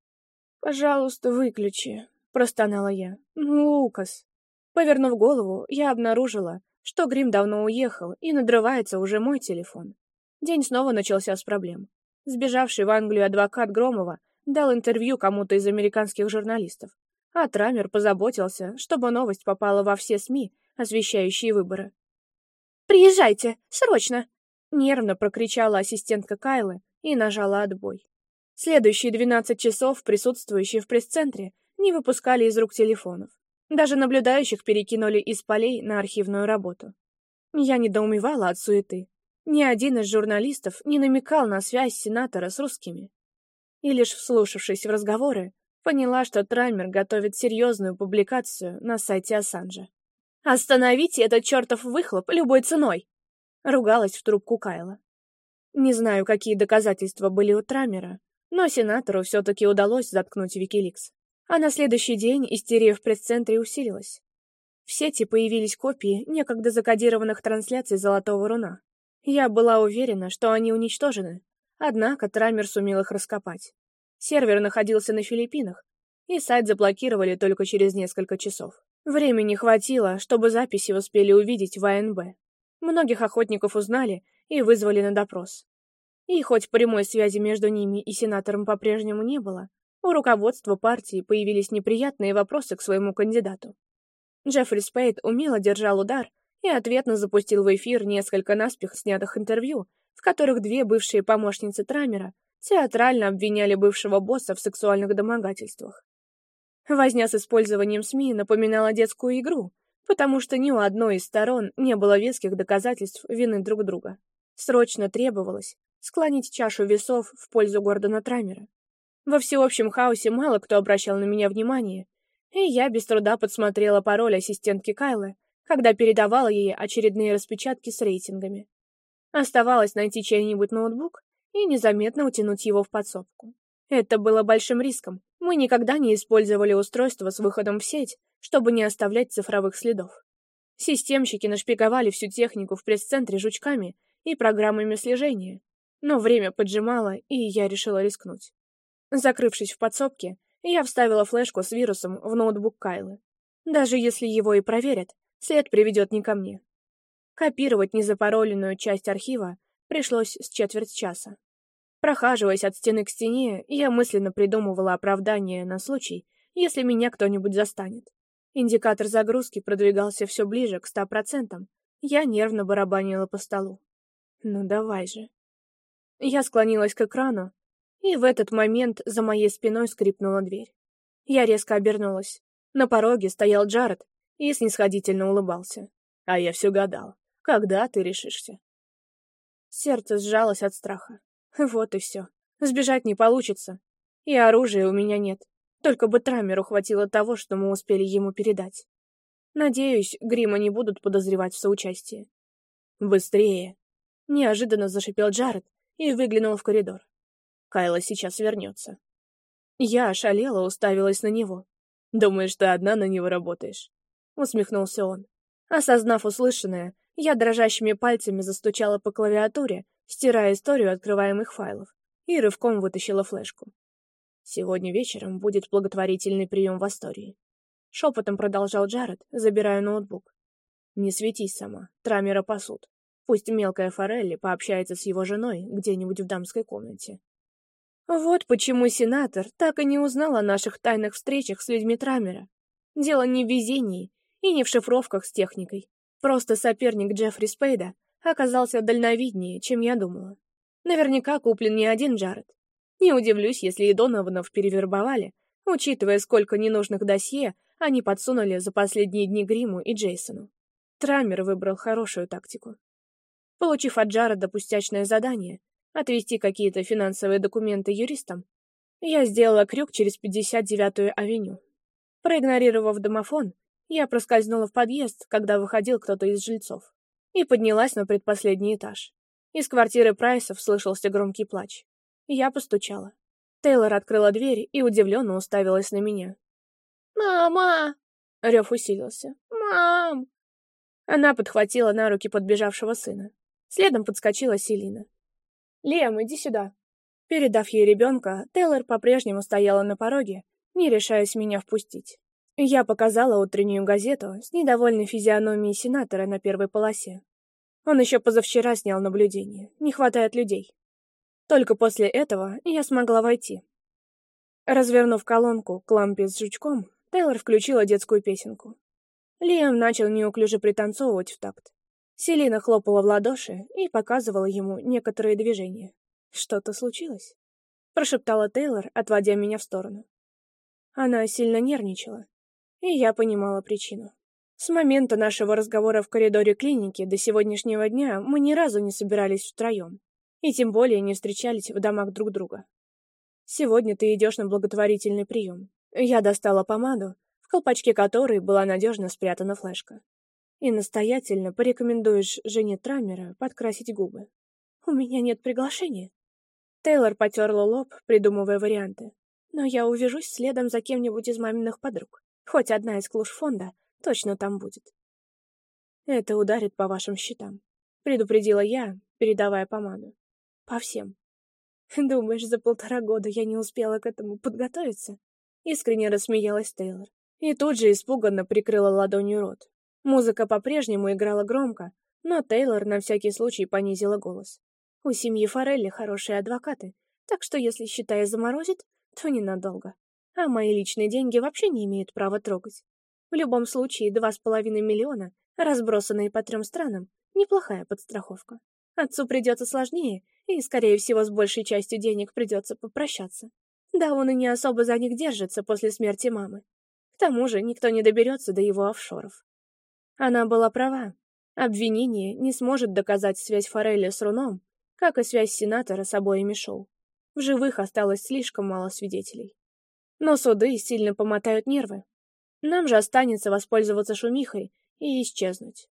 [SPEAKER 1] «Пожалуйста, выключи», — простонала я. «Ну, Лукас». Повернув голову, я обнаружила, что Грим давно уехал, и надрывается уже мой телефон. День снова начался с проблем. Сбежавший в Англию адвокат Громова дал интервью кому-то из американских журналистов, а Трамер позаботился, чтобы новость попала во все СМИ, освещающие выборы. «Приезжайте! Срочно!» — нервно прокричала ассистентка Кайлы и нажала отбой. Следующие 12 часов присутствующие в пресс-центре не выпускали из рук телефонов. Даже наблюдающих перекинули из полей на архивную работу. Я недоумевала от суеты. Ни один из журналистов не намекал на связь сенатора с русскими и лишь вслушавшись в разговоры, поняла, что Траймер готовит серьезную публикацию на сайте Ассанжа. «Остановите этот чертов выхлоп любой ценой!» — ругалась в трубку Кайла. Не знаю, какие доказательства были у Трамера, но сенатору все-таки удалось заткнуть Викиликс. А на следующий день истерия в пресс-центре усилилась. В сети появились копии некогда закодированных трансляций «Золотого руна». Я была уверена, что они уничтожены, Однако Трамер сумел их раскопать. Сервер находился на Филиппинах, и сайт заблокировали только через несколько часов. Времени хватило, чтобы записи успели увидеть в АНБ. Многих охотников узнали и вызвали на допрос. И хоть прямой связи между ними и сенатором по-прежнему не было, у руководства партии появились неприятные вопросы к своему кандидату. Джеффри Спейд умело держал удар и ответно запустил в эфир несколько наспех снятых интервью в которых две бывшие помощницы Трамера театрально обвиняли бывшего босса в сексуальных домогательствах. Возня с использованием СМИ напоминала детскую игру, потому что ни у одной из сторон не было веских доказательств вины друг друга. Срочно требовалось склонить чашу весов в пользу Гордона Трамера. Во всеобщем хаосе мало кто обращал на меня внимание, и я без труда подсмотрела пароль ассистентки Кайлы, когда передавала ей очередные распечатки с рейтингами. Оставалось найти чей-нибудь ноутбук и незаметно утянуть его в подсобку. Это было большим риском. Мы никогда не использовали устройство с выходом в сеть, чтобы не оставлять цифровых следов. Системщики нашпиговали всю технику в пресс-центре жучками и программами слежения, но время поджимало, и я решила рискнуть. Закрывшись в подсобке, я вставила флешку с вирусом в ноутбук Кайлы. Даже если его и проверят, след приведет не ко мне. Копировать незапароленную часть архива пришлось с четверть часа. Прохаживаясь от стены к стене, я мысленно придумывала оправдание на случай, если меня кто-нибудь застанет. Индикатор загрузки продвигался все ближе к ста процентам. Я нервно барабанила по столу. «Ну давай же». Я склонилась к экрану, и в этот момент за моей спиной скрипнула дверь. Я резко обернулась. На пороге стоял Джаред и снисходительно улыбался. А я все гадал. Когда ты решишься?» Сердце сжалось от страха. Вот и все. Сбежать не получится. И оружия у меня нет. Только бы Трамеру хватило того, что мы успели ему передать. Надеюсь, Грима не будут подозревать в соучастии. «Быстрее!» — неожиданно зашипел Джаред и выглянул в коридор. «Кайла сейчас вернется». Я ошалела, уставилась на него. «Думаешь, ты одна на него работаешь?» — усмехнулся он. Осознав услышанное, я дрожащими пальцами застучала по клавиатуре, стирая историю открываемых файлов, и рывком вытащила флешку. «Сегодня вечером будет благотворительный прием в Астории», — шепотом продолжал Джаред, забирая ноутбук. «Не светись сама, Трамера пасут. Пусть мелкая Форелли пообщается с его женой где-нибудь в дамской комнате». Вот почему сенатор так и не узнал о наших тайных встречах с людьми Трамера. Дело не в везении и не в шифровках с техникой. Просто соперник Джеффри Спейда оказался дальновиднее, чем я думала. Наверняка куплен не один Джаред. Не удивлюсь, если и Донованов перевербовали, учитывая, сколько ненужных досье они подсунули за последние дни Гриму и Джейсону. Трамер выбрал хорошую тактику. Получив от Джареда пустячное задание отвести какие-то финансовые документы юристам, я сделала крюк через 59-ю авеню. Проигнорировав домофон, я проскользнула в подъезд, когда выходил кто-то из жильцов, и поднялась на предпоследний этаж. Из квартиры Прайсов слышался громкий плач. Я постучала. Тейлор открыла дверь и удивленно уставилась на меня. «Мама!» — рев усилился. «Мам!» Она подхватила на руки подбежавшего сына. Следом подскочила Селина. «Лем, иди сюда!» Передав ей ребенка, Тейлор по-прежнему стояла на пороге, не решаясь меня впустить. Я показала утреннюю газету с недовольной физиономией сенатора на первой полосе. Он еще позавчера снял наблюдение. Не хватает людей. Только после этого я смогла войти. Развернув колонку к лампе с жучком, Тейлор включила детскую песенку. Лиам начал неуклюже пританцовывать в такт. Селина хлопала в ладоши и показывала ему некоторые движения. «Что-то случилось?» — прошептала Тейлор, отводя меня в сторону. Она сильно нервничала, и я понимала причину. С момента нашего разговора в коридоре клиники до сегодняшнего дня мы ни разу не собирались втроем. И тем более не встречались в домах друг друга. Сегодня ты идешь на благотворительный прием. Я достала помаду, в колпачке которой была надежно спрятана флешка. И настоятельно порекомендуешь жене Траммера подкрасить губы. У меня нет приглашения. Тейлор потерла лоб, придумывая варианты. Но я увяжусь следом за кем-нибудь из маминых подруг. Хоть одна из клуш фонда точно там будет. Это ударит по вашим счетам. Предупредила я, передавая помаду. По всем. Думаешь, за полтора года я не успела к этому подготовиться? Искренне рассмеялась Тейлор. И тут же испуганно прикрыла ладонью рот. Музыка по-прежнему играла громко, но Тейлор на всякий случай понизила голос. У семьи Форелли хорошие адвокаты, так что если, считай, заморозит, то ненадолго а мои личные деньги вообще не имеют права трогать. В любом случае, два с половиной миллиона, разбросанные по трем странам, неплохая подстраховка. Отцу придется сложнее, и, скорее всего, с большей частью денег придется попрощаться. Да, он и не особо за них держится после смерти мамы. К тому же никто не доберется до его офшоров. Она была права. Обвинение не сможет доказать связь Форелли с Руном, как и связь сенатора с обоими шоу. В живых осталось слишком мало свидетелей. Но суды сильно помотают нервы. Нам же останется воспользоваться шумихой и исчезнуть.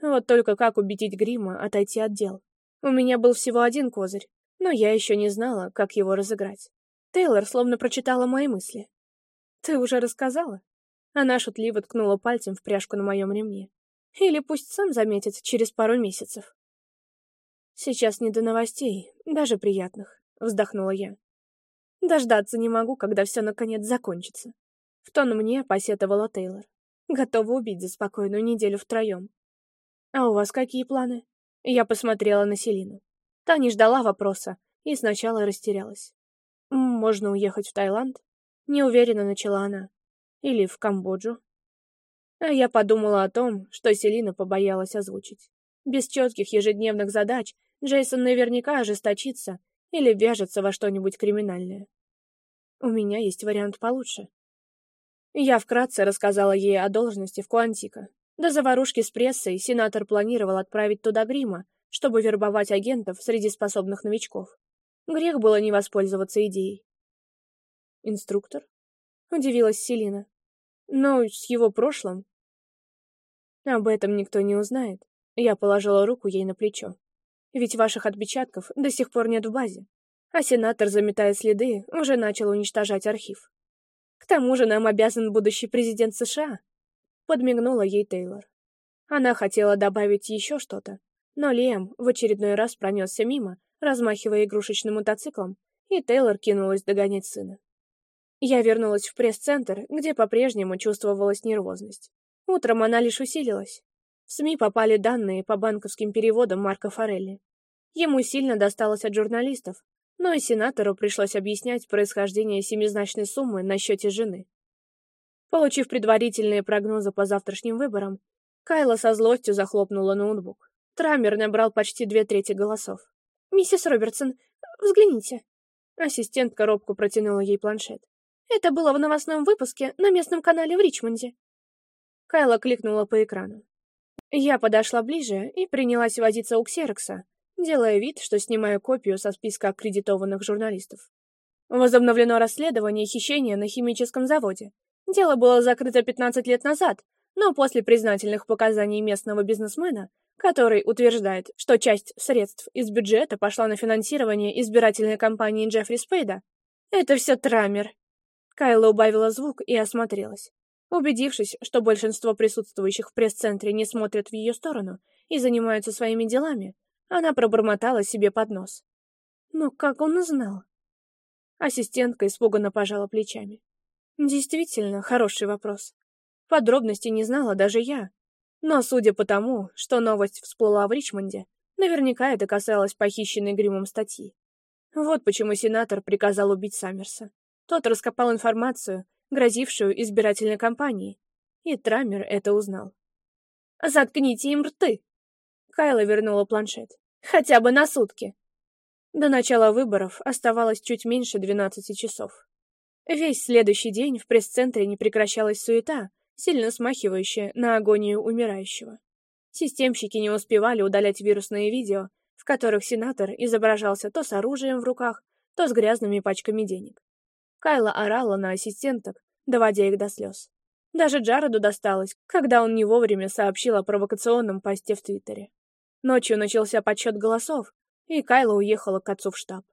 [SPEAKER 1] Вот только как убедить Грима отойти от дел? У меня был всего один козырь, но я еще не знала, как его разыграть. Тейлор словно прочитала мои мысли. «Ты уже рассказала?» Она шутливо ткнула пальцем в пряжку на моем ремне. «Или пусть сам заметит через пару месяцев». «Сейчас не до новостей, даже приятных», — вздохнула я. Дождаться не могу, когда все наконец закончится. В тон мне посетовала Тейлор. Готова убить за спокойную неделю втроем. А у вас какие планы? Я посмотрела на Селину. Та не ждала вопроса и сначала растерялась. «Можно уехать в Таиланд?» Неуверенно начала она. «Или в Камбоджу?» А я подумала о том, что Селина побоялась озвучить. Без четких ежедневных задач Джейсон наверняка ожесточится или вяжется во что-нибудь криминальное. У меня есть вариант получше. Я вкратце рассказала ей о должности в Куантико. До заварушки с прессой сенатор планировал отправить туда грима, чтобы вербовать агентов среди способных новичков. Грех было не воспользоваться идеей. «Инструктор?» — удивилась Селина. Но с его прошлым?» «Об этом никто не узнает», — я положила руку ей на плечо ведь ваших отпечатков до сих пор нет в базе. А сенатор, заметая следы, уже начал уничтожать архив. К тому же нам обязан будущий президент США. Подмигнула ей Тейлор. Она хотела добавить еще что-то, но Лем в очередной раз пронесся мимо, размахивая игрушечным мотоциклом, и Тейлор кинулась догонять сына. Я вернулась в пресс-центр, где по-прежнему чувствовалась нервозность. Утром она лишь усилилась. В СМИ попали данные по банковским переводам Марка Форелли. Ему сильно досталось от журналистов, но и сенатору пришлось объяснять происхождение семизначной суммы на счете жены. Получив предварительные прогнозы по завтрашним выборам, Кайла со злостью захлопнула ноутбук. Трамер набрал почти две трети голосов. «Миссис Робертсон, взгляните». Ассистент коробку протянула ей планшет. «Это было в новостном выпуске на местном канале в Ричмонде». Кайла кликнула по экрану. Я подошла ближе и принялась возиться у ксерокса, делая вид, что снимаю копию со списка аккредитованных журналистов. Возобновлено расследование хищения на химическом заводе. Дело было закрыто 15 лет назад, но после признательных показаний местного бизнесмена, который утверждает, что часть средств из бюджета пошла на финансирование избирательной кампании Джеффри Спейда, это все трамер. Кайла убавила звук и осмотрелась. Убедившись, что большинство присутствующих в пресс-центре не смотрят в ее сторону и занимаются своими делами, она пробормотала себе под нос. Но как он узнал? Ассистентка испуганно пожала плечами. Действительно, хороший вопрос. Подробностей не знала даже я. Но судя по тому, что новость всплыла в Ричмонде, наверняка это касалось похищенной гримом статьи. Вот почему сенатор приказал убить Саммерса. Тот раскопал информацию, грозившую избирательной кампании, и Траммер это узнал. «Заткните им рты!» Кайла вернула планшет. «Хотя бы на сутки!» До начала выборов оставалось чуть меньше 12 часов. Весь следующий день в пресс-центре не прекращалась суета, сильно смахивающая на агонию умирающего. Системщики не успевали удалять вирусные видео, в которых сенатор изображался то с оружием в руках, то с грязными пачками денег. Кайла орала на ассистенток, доводя их до слез. Даже Джареду досталось, когда он не вовремя сообщил о провокационном посте в Твиттере. Ночью начался подсчет голосов, и Кайла уехала к отцу в штаб.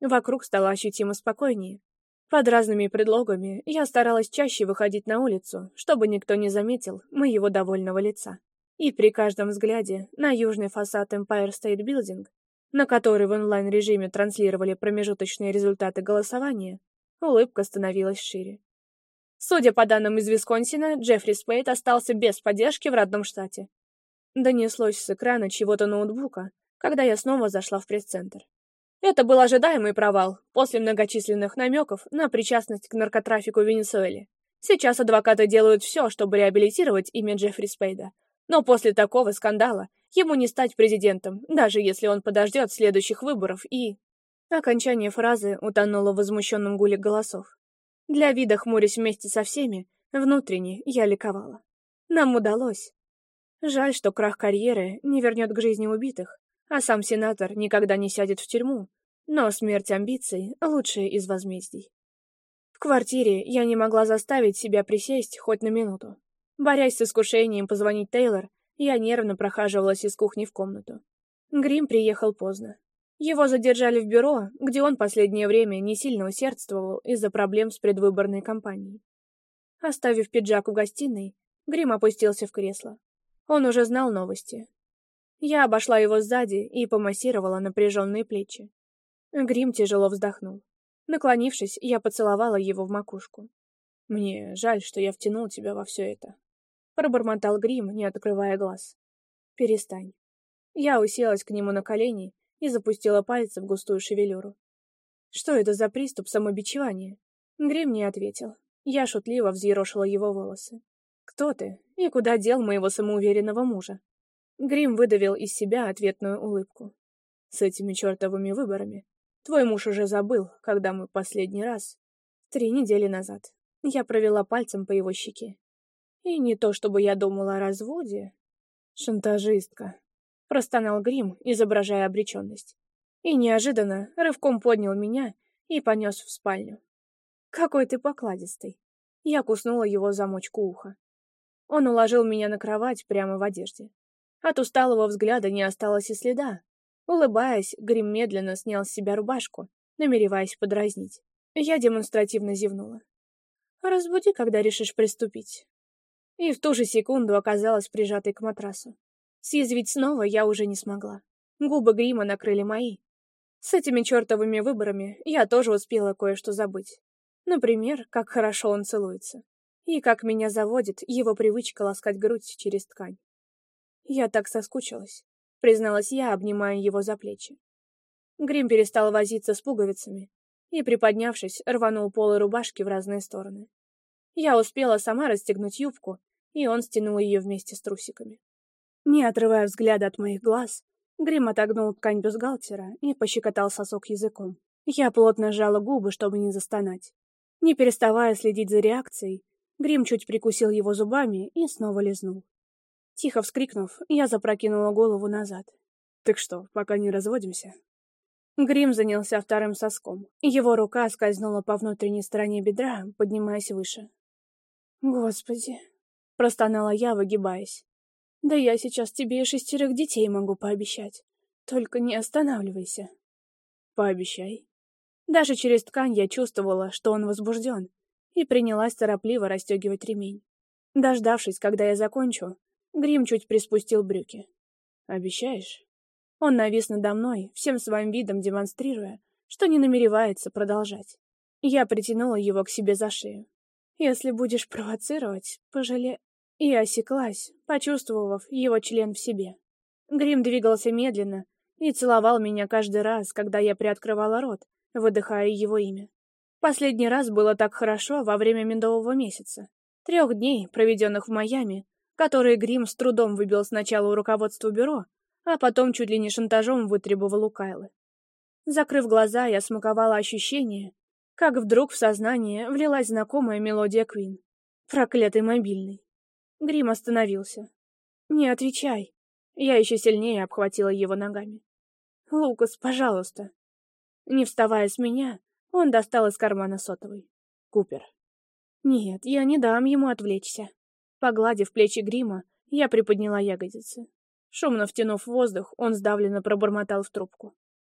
[SPEAKER 1] Вокруг стало ощутимо спокойнее. Под разными предлогами я старалась чаще выходить на улицу, чтобы никто не заметил моего довольного лица. И при каждом взгляде на южный фасад Empire State Building, на который в онлайн-режиме транслировали промежуточные результаты голосования, улыбка становилась шире. Судя по данным из Висконсина, Джеффри Спейт остался без поддержки в родном штате. Донеслось с экрана чего-то ноутбука, когда я снова зашла в пресс-центр. Это был ожидаемый провал после многочисленных намеков на причастность к наркотрафику в Венесуэле. Сейчас адвокаты делают все, чтобы реабилитировать имя Джеффри Спейда. Но после такого скандала ему не стать президентом, даже если он подождет следующих выборов и... Окончание фразы утонуло в возмущенном гуле голосов. Для вида хмурясь вместе со всеми, внутренне я ликовала. Нам удалось. Жаль, что крах карьеры не вернет к жизни убитых, а сам сенатор никогда не сядет в тюрьму, но смерть амбиций — лучшее из возмездий. В квартире я не могла заставить себя присесть хоть на минуту. Борясь с искушением позвонить Тейлор, я нервно прохаживалась из кухни в комнату. Грим приехал поздно. Его задержали в бюро, где он последнее время не сильно усердствовал из-за проблем с предвыборной кампанией. Оставив пиджак в гостиной, Грим опустился в кресло. Он уже знал новости. Я обошла его сзади и помассировала напряженные плечи. Грим тяжело вздохнул. Наклонившись, я поцеловала его в макушку. «Мне жаль, что я втянул тебя во все это», — пробормотал Грим, не открывая глаз. «Перестань». Я уселась к нему на колени и запустила пальцы в густую шевелюру. «Что это за приступ самобичевания?» Грим не ответил. Я шутливо взъерошила его волосы. «Кто ты? И куда дел моего самоуверенного мужа?» Грим выдавил из себя ответную улыбку. «С этими чертовыми выборами. Твой муж уже забыл, когда мы последний раз. Три недели назад. Я провела пальцем по его щеке. И не то, чтобы я думала о разводе. Шантажистка. Простонал грим, изображая обреченность. И неожиданно рывком поднял меня и понес в спальню. Какой ты покладистый. Я куснула его замочку уха. Он уложил меня на кровать прямо в одежде. От усталого взгляда не осталось и следа. Улыбаясь, Грим медленно снял с себя рубашку, намереваясь подразнить. Я демонстративно зевнула. «Разбуди, когда решишь приступить». И в ту же секунду оказалась прижатой к матрасу. Съязвить снова я уже не смогла. Губы грима накрыли мои. С этими чертовыми выборами я тоже успела кое-что забыть. Например, как хорошо он целуется. И как меня заводит его привычка ласкать грудь через ткань. Я так соскучилась, призналась я, обнимая его за плечи. Грим перестал возиться с пуговицами и, приподнявшись, рванул полы рубашки в разные стороны. Я успела сама расстегнуть юбку, и он стянул ее вместе с трусиками. Не отрывая взгляда от моих глаз, Грим отогнул ткань бюстгальтера и пощекотал сосок языком. Я плотно сжала губы, чтобы не застонать. Не переставая следить за реакцией, Грим чуть прикусил его зубами и снова лизнул. Тихо вскрикнув, я запрокинула голову назад. «Так что, пока не разводимся?» Грим занялся вторым соском. Его рука скользнула по внутренней стороне бедра, поднимаясь выше. «Господи!» — простонала я, выгибаясь. «Да я сейчас тебе и шестерых детей могу пообещать. Только не останавливайся». «Пообещай». Даже через ткань я чувствовала, что он возбужден, и принялась торопливо расстегивать ремень. Дождавшись, когда я закончу, Грим чуть приспустил брюки. «Обещаешь?» Он навис надо мной, всем своим видом демонстрируя, что не намеревается продолжать. Я притянула его к себе за шею. «Если будешь провоцировать, пожале...» И осеклась, почувствовав его член в себе. Грим двигался медленно и целовал меня каждый раз, когда я приоткрывала рот, выдыхая его имя. Последний раз было так хорошо во время медового месяца. Трех дней, проведенных в Майами, которые Грим с трудом выбил сначала у руководства бюро, а потом чуть ли не шантажом вытребовал у Кайлы. Закрыв глаза, я смаковала ощущение, как вдруг в сознание влилась знакомая мелодия Квин. Проклятый мобильный. Грим остановился. «Не отвечай». Я еще сильнее обхватила его ногами. «Лукас, пожалуйста». Не вставая с меня, он достал из кармана сотовый. Купер. Нет, я не дам ему отвлечься. Погладив плечи грима, я приподняла ягодицы. Шумно втянув воздух, он сдавленно пробормотал в трубку.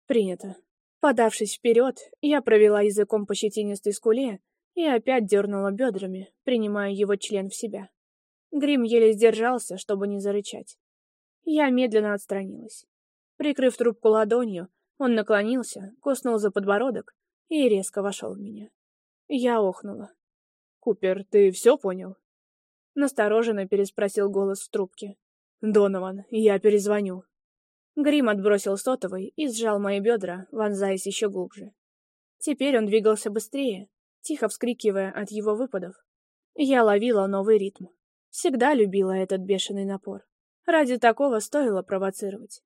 [SPEAKER 1] Принято. Подавшись вперед, я провела языком по щетинистой скуле и опять дернула бедрами, принимая его член в себя. Грим еле сдержался, чтобы не зарычать. Я медленно отстранилась. Прикрыв трубку ладонью, он наклонился, коснул за подбородок и резко вошел в меня. Я охнула. «Купер, ты все понял?» Настороженно переспросил голос в трубке. «Донован, я перезвоню». Грим отбросил сотовый и сжал мои бедра, вонзаясь еще глубже. Теперь он двигался быстрее, тихо вскрикивая от его выпадов. Я ловила новый ритм. Всегда любила этот бешеный напор. Ради такого стоило провоцировать.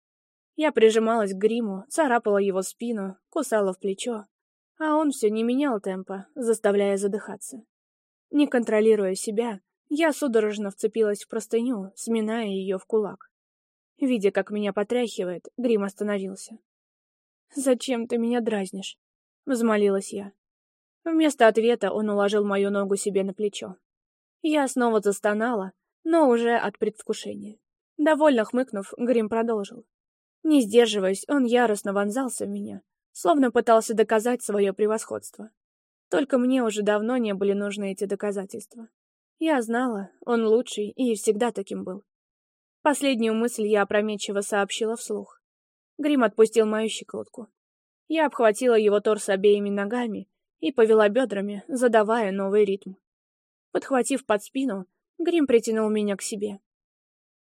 [SPEAKER 1] Я прижималась к гриму, царапала его спину, кусала в плечо, а он все не менял темпа, заставляя задыхаться. Не контролируя себя, я судорожно вцепилась в простыню, сминая ее в кулак. Видя, как меня потряхивает, грим остановился. «Зачем ты меня дразнишь?» — взмолилась я. Вместо ответа он уложил мою ногу себе на плечо. Я снова застонала, но уже от предвкушения. Довольно хмыкнув, Грим продолжил. Не сдерживаясь, он яростно вонзался в меня, словно пытался доказать свое превосходство. Только мне уже давно не были нужны эти доказательства. Я знала, он лучший и всегда таким был. Последнюю мысль я опрометчиво сообщила вслух. Грим отпустил мою щиколотку. Я обхватила его торс обеими ногами и повела бедрами, задавая новый ритм. Подхватив под спину, Грим притянул меня к себе.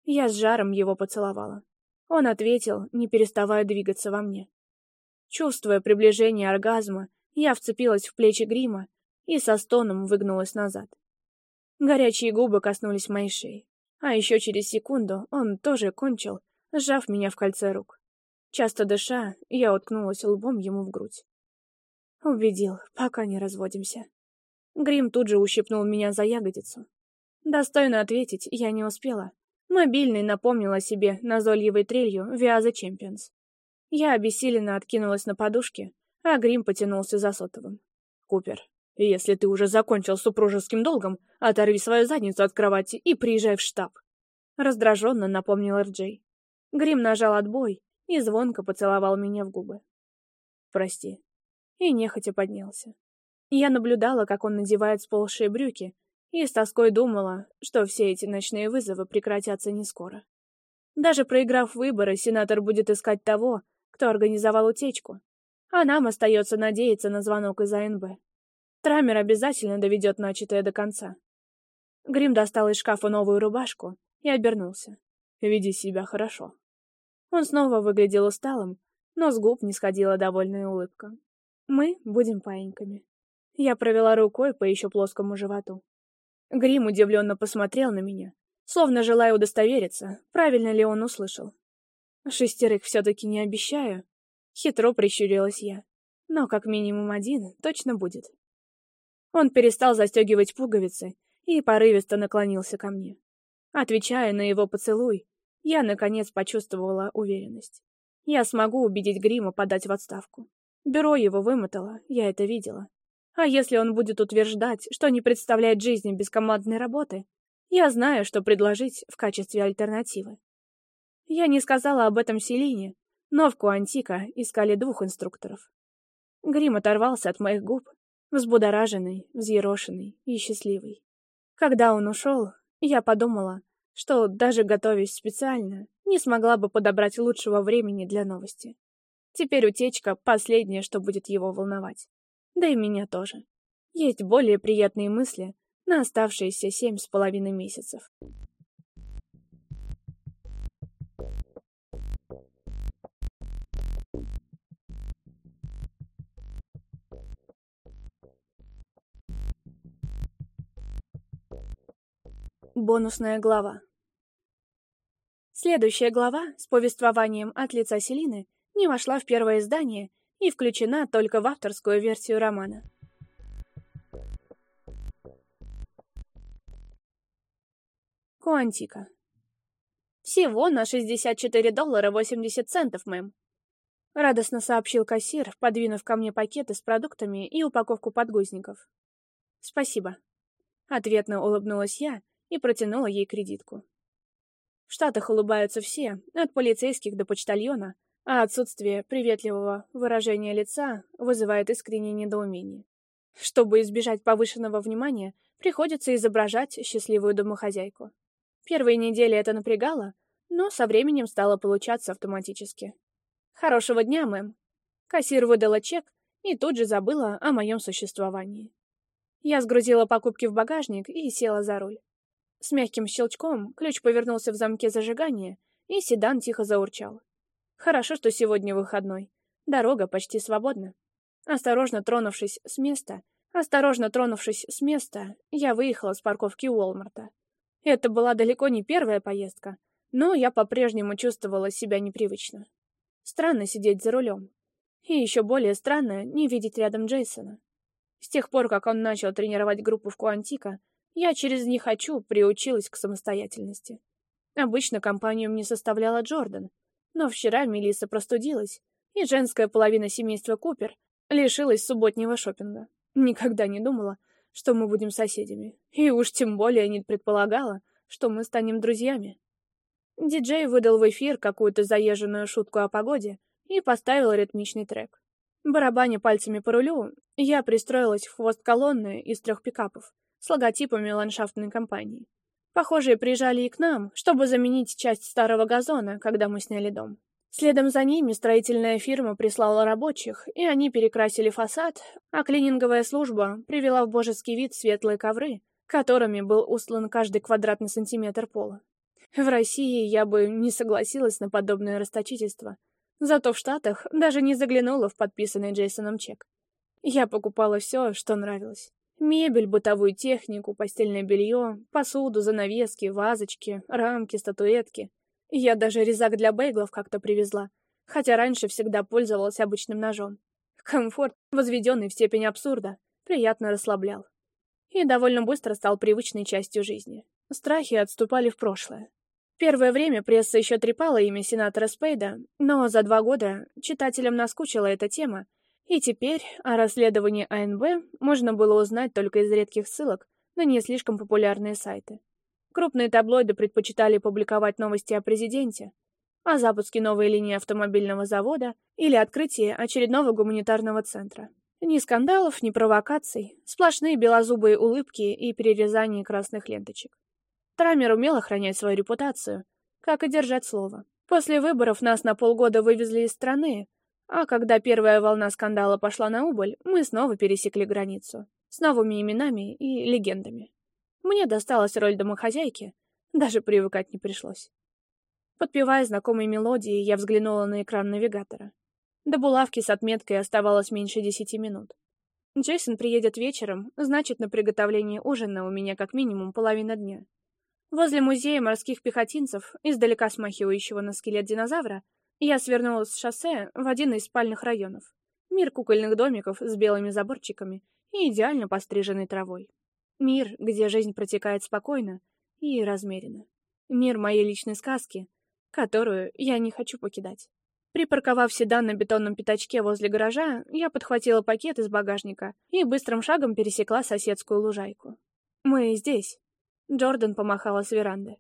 [SPEAKER 1] Я с жаром его поцеловала. Он ответил, не переставая двигаться во мне. Чувствуя приближение оргазма, я вцепилась в плечи грима и со стоном выгнулась назад. Горячие губы коснулись моей шеи, а еще через секунду он тоже кончил, сжав меня в кольце рук. Часто дыша, я уткнулась лбом ему в грудь. Убедил, пока не разводимся. Грим тут же ущипнул меня за ягодицу. Достойно ответить я не успела. Мобильный напомнил о себе назойливой трелью «Виаза Чемпионс». Я обессиленно откинулась на подушке, а Грим потянулся за сотовым. «Купер, если ты уже закончил супружеским долгом, оторви свою задницу от кровати и приезжай в штаб!» Раздраженно напомнил Эрджей. Грим нажал отбой и звонко поцеловал меня в губы. «Прости». И нехотя поднялся. Я наблюдала, как он надевает сползшие брюки, и с тоской думала, что все эти ночные вызовы прекратятся не скоро. Даже проиграв выборы, сенатор будет искать того, кто организовал утечку, а нам остается надеяться на звонок из АНБ. Трамер обязательно доведет начатое до конца. Грим достал из шкафа новую рубашку и обернулся. «Веди себя хорошо». Он снова выглядел усталым, но с губ не сходила довольная улыбка. «Мы будем паиньками». Я провела рукой по еще плоскому животу. Грим удивленно посмотрел на меня, словно желая удостовериться, правильно ли он услышал. Шестерых все-таки не обещаю. Хитро прищурилась я. Но как минимум один точно будет. Он перестал застегивать пуговицы и порывисто наклонился ко мне. Отвечая на его поцелуй, я, наконец, почувствовала уверенность. Я смогу убедить Грима подать в отставку. Бюро его вымотало, я это видела. А если он будет утверждать, что не представляет жизни без командной работы, я знаю, что предложить в качестве альтернативы. Я не сказала об этом Селине, но в Куантика искали двух инструкторов. Грим оторвался от моих губ, взбудораженный, взъерошенный и счастливый. Когда он ушел, я подумала, что, даже готовясь специально, не смогла бы подобрать лучшего времени для новости. Теперь утечка — последнее, что будет его волновать. Да и меня тоже. Есть более приятные мысли на оставшиеся семь с половиной месяцев. Бонусная глава. Следующая глава с повествованием от лица Селины не вошла в первое издание и включена только в авторскую версию романа. Куантика. «Всего на 64 доллара 80 центов, мэм», — радостно сообщил кассир, подвинув ко мне пакеты с продуктами и упаковку подгузников. «Спасибо». Ответно улыбнулась я, и протянула ей кредитку. В Штатах улыбаются все, от полицейских до почтальона, а отсутствие приветливого выражения лица вызывает искреннее недоумение. Чтобы избежать повышенного внимания, приходится изображать счастливую домохозяйку. Первые недели это напрягало, но со временем стало получаться автоматически. «Хорошего дня, мэм!» Кассир выдала чек и тут же забыла о моем существовании. Я сгрузила покупки в багажник и села за руль. С мягким щелчком ключ повернулся в замке зажигания, и седан тихо заурчал. Хорошо, что сегодня выходной. Дорога почти свободна. Осторожно тронувшись с места, осторожно тронувшись с места, я выехала с парковки Уолмарта. Это была далеко не первая поездка, но я по-прежнему чувствовала себя непривычно. Странно сидеть за рулем. И еще более странно не видеть рядом Джейсона. С тех пор, как он начал тренировать группу в Куантико, я через «не хочу» приучилась к самостоятельности. Обычно компанию мне составляла Джордан, но вчера Мелисса простудилась, и женская половина семейства Купер лишилась субботнего шопинга. Никогда не думала, что мы будем соседями, и уж тем более не предполагала, что мы станем друзьями. Диджей выдал в эфир какую-то заезженную шутку о погоде и поставил ритмичный трек. Барабаня пальцами по рулю, я пристроилась в хвост колонны из трех пикапов, с логотипами ландшафтной компании. Похожие приезжали и к нам, чтобы заменить часть старого газона, когда мы сняли дом. Следом за ними строительная фирма прислала рабочих, и они перекрасили фасад, а клининговая служба привела в божеский вид светлые ковры, которыми был устлан каждый квадратный сантиметр пола. В России я бы не согласилась на подобное расточительство, зато в Штатах даже не заглянула в подписанный Джейсоном чек. Я покупала все, что нравилось. Мебель, бытовую технику, постельное белье, посуду, занавески, вазочки, рамки, статуэтки. Я даже резак для бейглов как-то привезла, хотя раньше всегда пользовалась обычным ножом. Комфорт, возведенный в степень абсурда, приятно расслаблял. И довольно быстро стал привычной частью жизни. Страхи отступали в прошлое. Первое время пресса еще трепала имя сенатора Спейда, но за два года читателям наскучила эта тема, и теперь о расследовании АНБ можно было узнать только из редких ссылок на не слишком популярные сайты. Крупные таблоиды предпочитали публиковать новости о президенте, о запуске новой линии автомобильного завода или открытии очередного гуманитарного центра. Ни скандалов, ни провокаций, сплошные белозубые улыбки и перерезание красных ленточек. Трамер умел охранять свою репутацию, как и держать слово. После выборов нас на полгода вывезли из страны, а когда первая волна скандала пошла на убыль, мы снова пересекли границу. С новыми именами и легендами. Мне досталась роль домохозяйки, даже привыкать не пришлось. Подпевая знакомой мелодии, я взглянула на экран навигатора. До булавки с отметкой оставалось меньше десяти минут. Джейсон приедет вечером, значит, на приготовление ужина у меня как минимум половина дня. Возле музея морских пехотинцев, издалека смахивающего на скелет динозавра, я свернула с шоссе в один из спальных районов. Мир кукольных домиков с белыми заборчиками и идеально постриженной травой. Мир, где жизнь протекает спокойно и размеренно. Мир моей личной сказки, которую я не хочу покидать. Припарковав седан на бетонном пятачке возле гаража, я подхватила пакет из багажника и быстрым шагом пересекла соседскую лужайку. «Мы здесь», — Джордан помахала с веранды.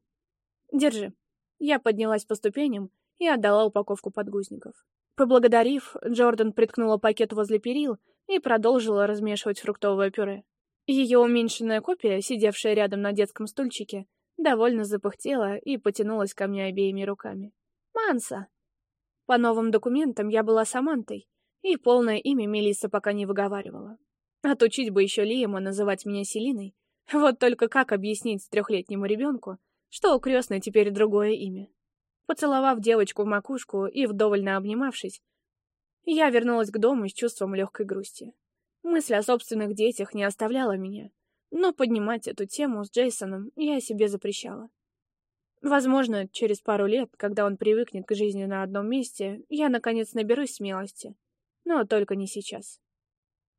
[SPEAKER 1] «Держи». Я поднялась по ступеням и отдала упаковку подгузников. Поблагодарив, Джордан приткнула пакет возле перил и продолжила размешивать фруктовое пюре. Ее уменьшенная копия, сидевшая рядом на детском стульчике, довольно запыхтела и потянулась ко мне обеими руками. «Манса!» По новым документам я была Самантой, и полное имя Мелисса пока не выговаривала. Отучить бы еще Лиема называть меня Селиной. Вот только как объяснить трехлетнему ребенку, что у крестной теперь другое имя? Поцеловав девочку в макушку и вдоволь наобнимавшись, я вернулась к дому с чувством легкой грусти. Мысль о собственных детях не оставляла меня, но поднимать эту тему с Джейсоном я себе запрещала. Возможно, через пару лет, когда он привыкнет к жизни на одном месте, я, наконец, наберусь смелости. Но только не сейчас.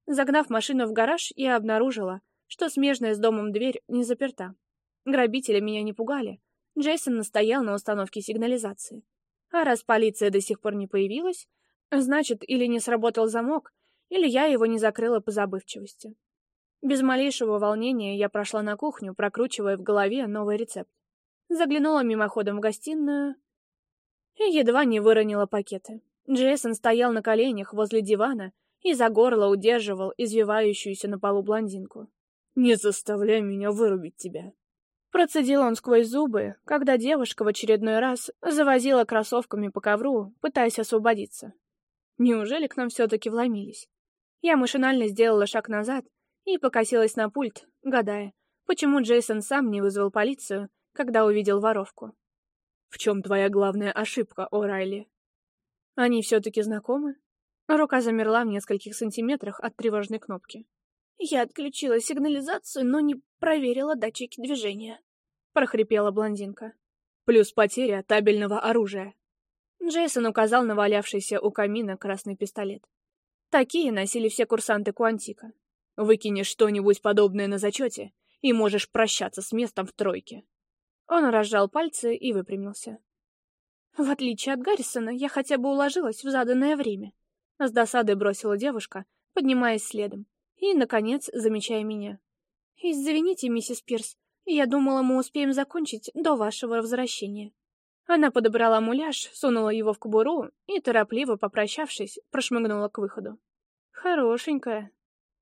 [SPEAKER 1] Загнав машину в гараж, я обнаружила, что смежная с домом дверь не заперта. Грабители меня не пугали, Джейсон настоял на установке сигнализации. А раз полиция до сих пор не появилась, значит, или не сработал замок, или я его не закрыла по забывчивости. Без малейшего волнения я прошла на кухню, прокручивая в голове новый рецепт. Заглянула мимоходом в гостиную и едва не выронила пакеты. Джейсон стоял на коленях возле дивана и за горло удерживал извивающуюся на полу блондинку. «Не заставляй меня вырубить тебя!» Процедил он сквозь зубы, когда девушка в очередной раз завозила кроссовками по ковру, пытаясь освободиться. Неужели к нам все-таки вломились? Я машинально сделала шаг назад и покосилась на пульт, гадая, почему Джейсон сам не вызвал полицию, когда увидел воровку. «В чем твоя главная ошибка, О'Райли?» «Они все-таки знакомы?» Рука замерла в нескольких сантиметрах от тревожной кнопки. Я отключила сигнализацию, но не проверила датчики движения. Прохрипела блондинка. Плюс потеря табельного оружия. Джейсон указал на валявшийся у камина красный пистолет. Такие носили все курсанты Куантика. Выкинешь что-нибудь подобное на зачете, и можешь прощаться с местом в тройке. Он разжал пальцы и выпрямился. В отличие от Гаррисона, я хотя бы уложилась в заданное время. С досадой бросила девушка, поднимаясь следом и, наконец, замечая меня. «Извините, миссис Пирс, я думала, мы успеем закончить до вашего возвращения». Она подобрала муляж, сунула его в кобуру и, торопливо попрощавшись, прошмыгнула к выходу. «Хорошенькая».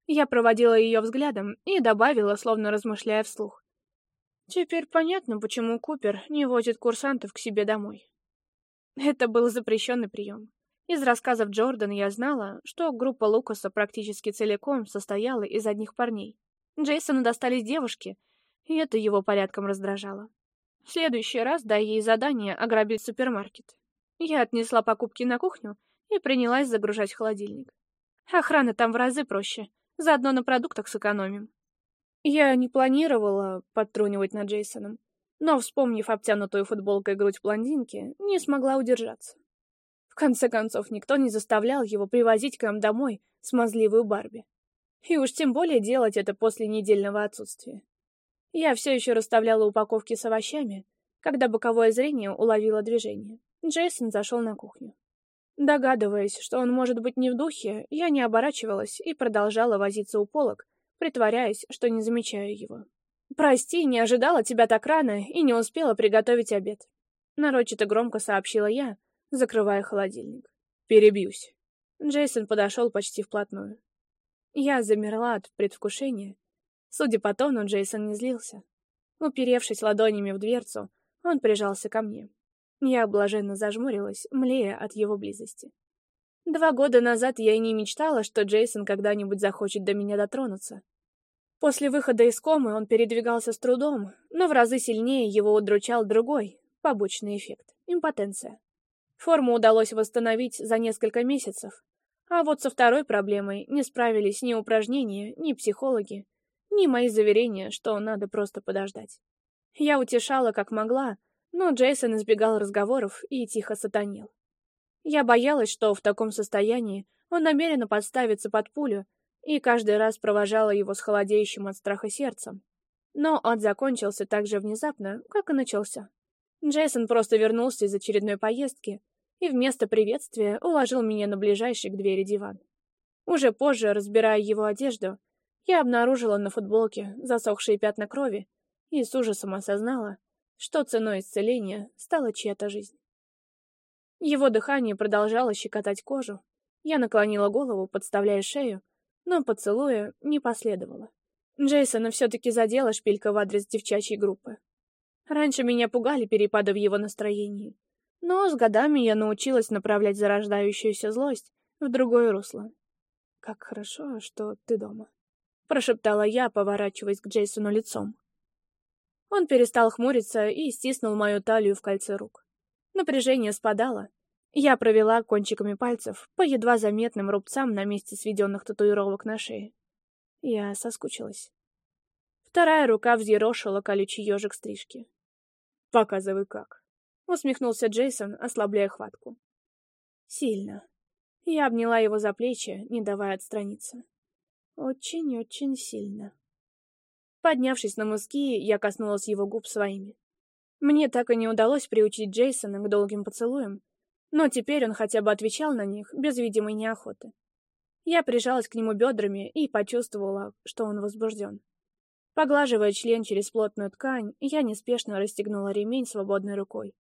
[SPEAKER 1] Я проводила ее взглядом и добавила, словно размышляя вслух. «Теперь понятно, почему Купер не возит курсантов к себе домой». Это был запрещенный прием. Из рассказов Джордана я знала, что группа Лукаса практически целиком состояла из одних парней. Джейсону достались девушки, и это его порядком раздражало. В следующий раз дай ей задание ограбить супермаркет. Я отнесла покупки на кухню и принялась загружать холодильник. Охрана там в разы проще, заодно на продуктах сэкономим. Я не планировала подтрунивать над Джейсоном, но, вспомнив обтянутую футболкой грудь блондинки, не смогла удержаться. В конце концов, никто не заставлял его привозить к нам домой смазливую Барби. И уж тем более делать это после недельного отсутствия. Я все еще расставляла упаковки с овощами, когда боковое зрение уловило движение. Джейсон зашел на кухню. Догадываясь, что он может быть не в духе, я не оборачивалась и продолжала возиться у полок, притворяясь, что не замечаю его. «Прости, не ожидала тебя так рано и не успела приготовить обед», — нарочито громко сообщила я, — закрывая холодильник. «Перебьюсь». Джейсон подошел почти вплотную. Я замерла от предвкушения. Судя по тону, Джейсон не злился. Уперевшись ладонями в дверцу, он прижался ко мне. Я блаженно зажмурилась, млея от его близости. Два года назад я и не мечтала, что Джейсон когда-нибудь захочет до меня дотронуться. После выхода из комы он передвигался с трудом, но в разы сильнее его удручал другой, побочный эффект — импотенция. Форму удалось восстановить за несколько месяцев. А вот со второй проблемой не справились ни упражнения, ни психологи, ни мои заверения, что надо просто подождать. Я утешала, как могла, но Джейсон избегал разговоров и тихо сатанил. Я боялась, что в таком состоянии он намеренно подставится под пулю, и каждый раз провожала его с холодеющим от страха сердцем. Но он закончился так же внезапно, как и начался. Джейсон просто вернулся из очередной поездки, и вместо приветствия уложил меня на ближайший к двери диван. Уже позже, разбирая его одежду, я обнаружила на футболке засохшие пятна крови и с ужасом осознала, что ценой исцеления стала чья-то жизнь. Его дыхание продолжало щекотать кожу. Я наклонила голову, подставляя шею, но поцелуя не последовало. Джейсона все-таки задела шпилька в адрес девчачьей группы. Раньше меня пугали перепады в его настроении, но с годами я научилась направлять зарождающуюся злость в другое русло. «Как хорошо, что ты дома», — прошептала я, поворачиваясь к Джейсону лицом. Он перестал хмуриться и стиснул мою талию в кольце рук. Напряжение спадало. Я провела кончиками пальцев по едва заметным рубцам на месте сведенных татуировок на шее. Я соскучилась. Вторая рука взъерошила колючий ежик стрижки. «Показывай как» усмехнулся Джейсон, ослабляя хватку. Сильно. Я обняла его за плечи, не давая отстраниться. Очень-очень сильно. Поднявшись на мыски, я коснулась его губ своими. Мне так и не удалось приучить Джейсона к долгим поцелуям, но теперь он хотя бы отвечал на них без видимой неохоты. Я прижалась к нему бедрами и почувствовала, что он возбужден. Поглаживая член через плотную ткань, я неспешно расстегнула ремень свободной рукой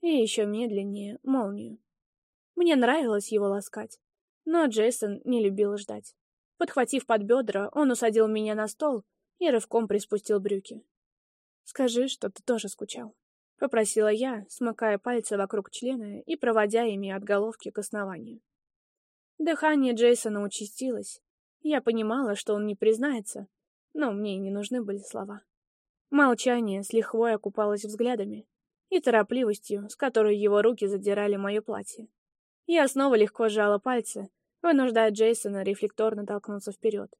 [SPEAKER 1] и еще медленнее — молнию. Мне нравилось его ласкать, но Джейсон не любил ждать. Подхватив под бедра, он усадил меня на стол и рывком приспустил брюки. «Скажи, что ты тоже скучал», — попросила я, смыкая пальцы вокруг члена и проводя ими от головки к основанию. Дыхание Джейсона участилось. Я понимала, что он не признается, но мне не нужны были слова. Молчание с лихвой окупалось взглядами, и торопливостью, с которой его руки задирали мое платье. Я снова легко сжала пальцы, вынуждая Джейсона рефлекторно толкнуться вперед.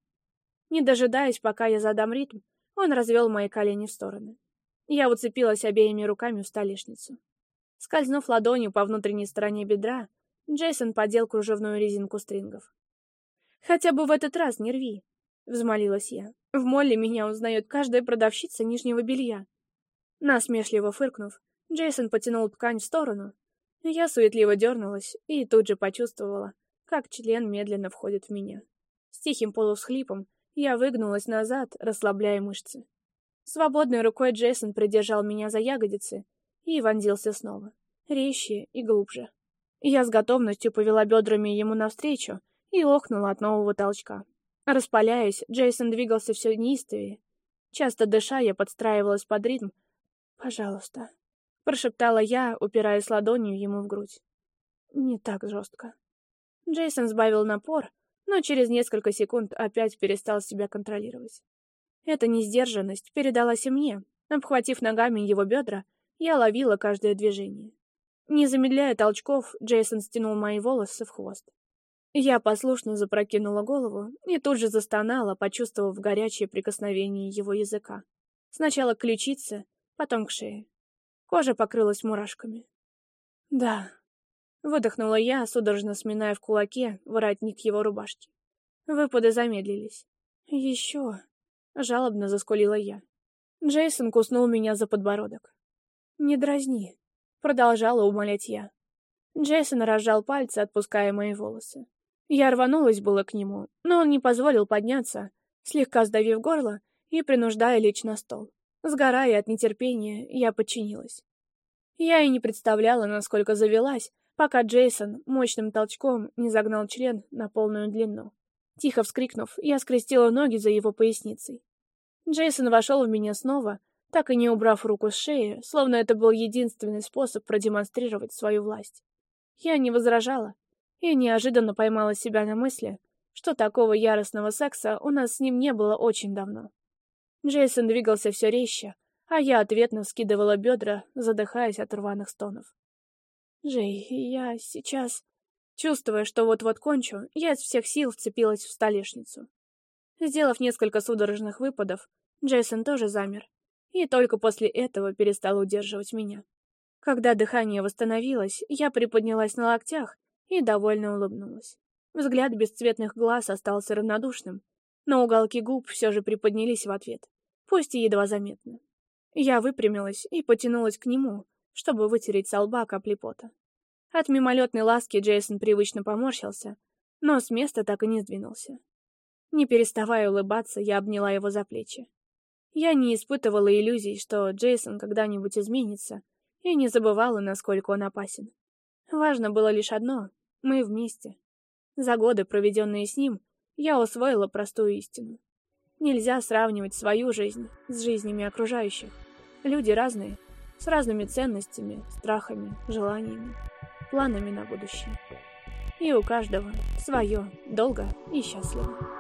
[SPEAKER 1] Не дожидаясь, пока я задам ритм, он развел мои колени в стороны. Я уцепилась обеими руками в столешницу. Скользнув ладонью по внутренней стороне бедра, Джейсон подел кружевную резинку стрингов. «Хотя бы в этот раз не рви», — взмолилась я. «В молле меня узнает каждая продавщица нижнего белья». Насмешливо фыркнув, Джейсон потянул ткань в сторону. Я суетливо дернулась и тут же почувствовала, как член медленно входит в меня. С тихим полусхлипом я выгнулась назад, расслабляя мышцы. Свободной рукой Джейсон придержал меня за ягодицы и вонзился снова, резче и глубже. Я с готовностью повела бедрами ему навстречу и охнула от нового толчка. Распаляясь, Джейсон двигался все неистовее. Часто дыша, я подстраивалась под ритм. «Пожалуйста, прошептала я, упираясь ладонью ему в грудь. Не так жестко. Джейсон сбавил напор, но через несколько секунд опять перестал себя контролировать. Эта несдержанность передалась и мне. Обхватив ногами его бедра, я ловила каждое движение. Не замедляя толчков, Джейсон стянул мои волосы в хвост. Я послушно запрокинула голову и тут же застонала, почувствовав горячее прикосновение его языка. Сначала к ключице, потом к шее. Кожа покрылась мурашками. «Да», — выдохнула я, судорожно сминая в кулаке воротник его рубашки. Выпады замедлились. «Еще», — жалобно заскулила я. Джейсон куснул меня за подбородок. «Не дразни», — продолжала умолять я. Джейсон разжал пальцы, отпуская мои волосы. Я рванулась было к нему, но он не позволил подняться, слегка сдавив горло и принуждая лечь на стол. Сгорая от нетерпения, я подчинилась. Я и не представляла, насколько завелась, пока Джейсон мощным толчком не загнал член на полную длину. Тихо вскрикнув, я скрестила ноги за его поясницей. Джейсон вошел в меня снова, так и не убрав руку с шеи, словно это был единственный способ продемонстрировать свою власть. Я не возражала и неожиданно поймала себя на мысли, что такого яростного секса у нас с ним не было очень давно. Джейсон двигался все резче, а я ответно вскидывала бедра, задыхаясь от рваных стонов. «Джей, я сейчас...» Чувствуя, что вот-вот кончу, я из всех сил вцепилась в столешницу. Сделав несколько судорожных выпадов, Джейсон тоже замер, и только после этого перестал удерживать меня. Когда дыхание восстановилось, я приподнялась на локтях и довольно улыбнулась. Взгляд бесцветных глаз остался равнодушным, но уголки губ все же приподнялись в ответ, пусть и едва заметно. Я выпрямилась и потянулась к нему, чтобы вытереть со лба капли пота. От мимолетной ласки Джейсон привычно поморщился, но с места так и не сдвинулся. Не переставая улыбаться, я обняла его за плечи. Я не испытывала иллюзий, что Джейсон когда-нибудь изменится, и не забывала, насколько он опасен. Важно было лишь одно — мы вместе. За годы, проведенные с ним, я усвоила простую истину. Нельзя сравнивать свою жизнь с жизнями окружающих. Люди разные, с разными ценностями, страхами, желаниями, планами на будущее. И у каждого свое, долго и счастливо.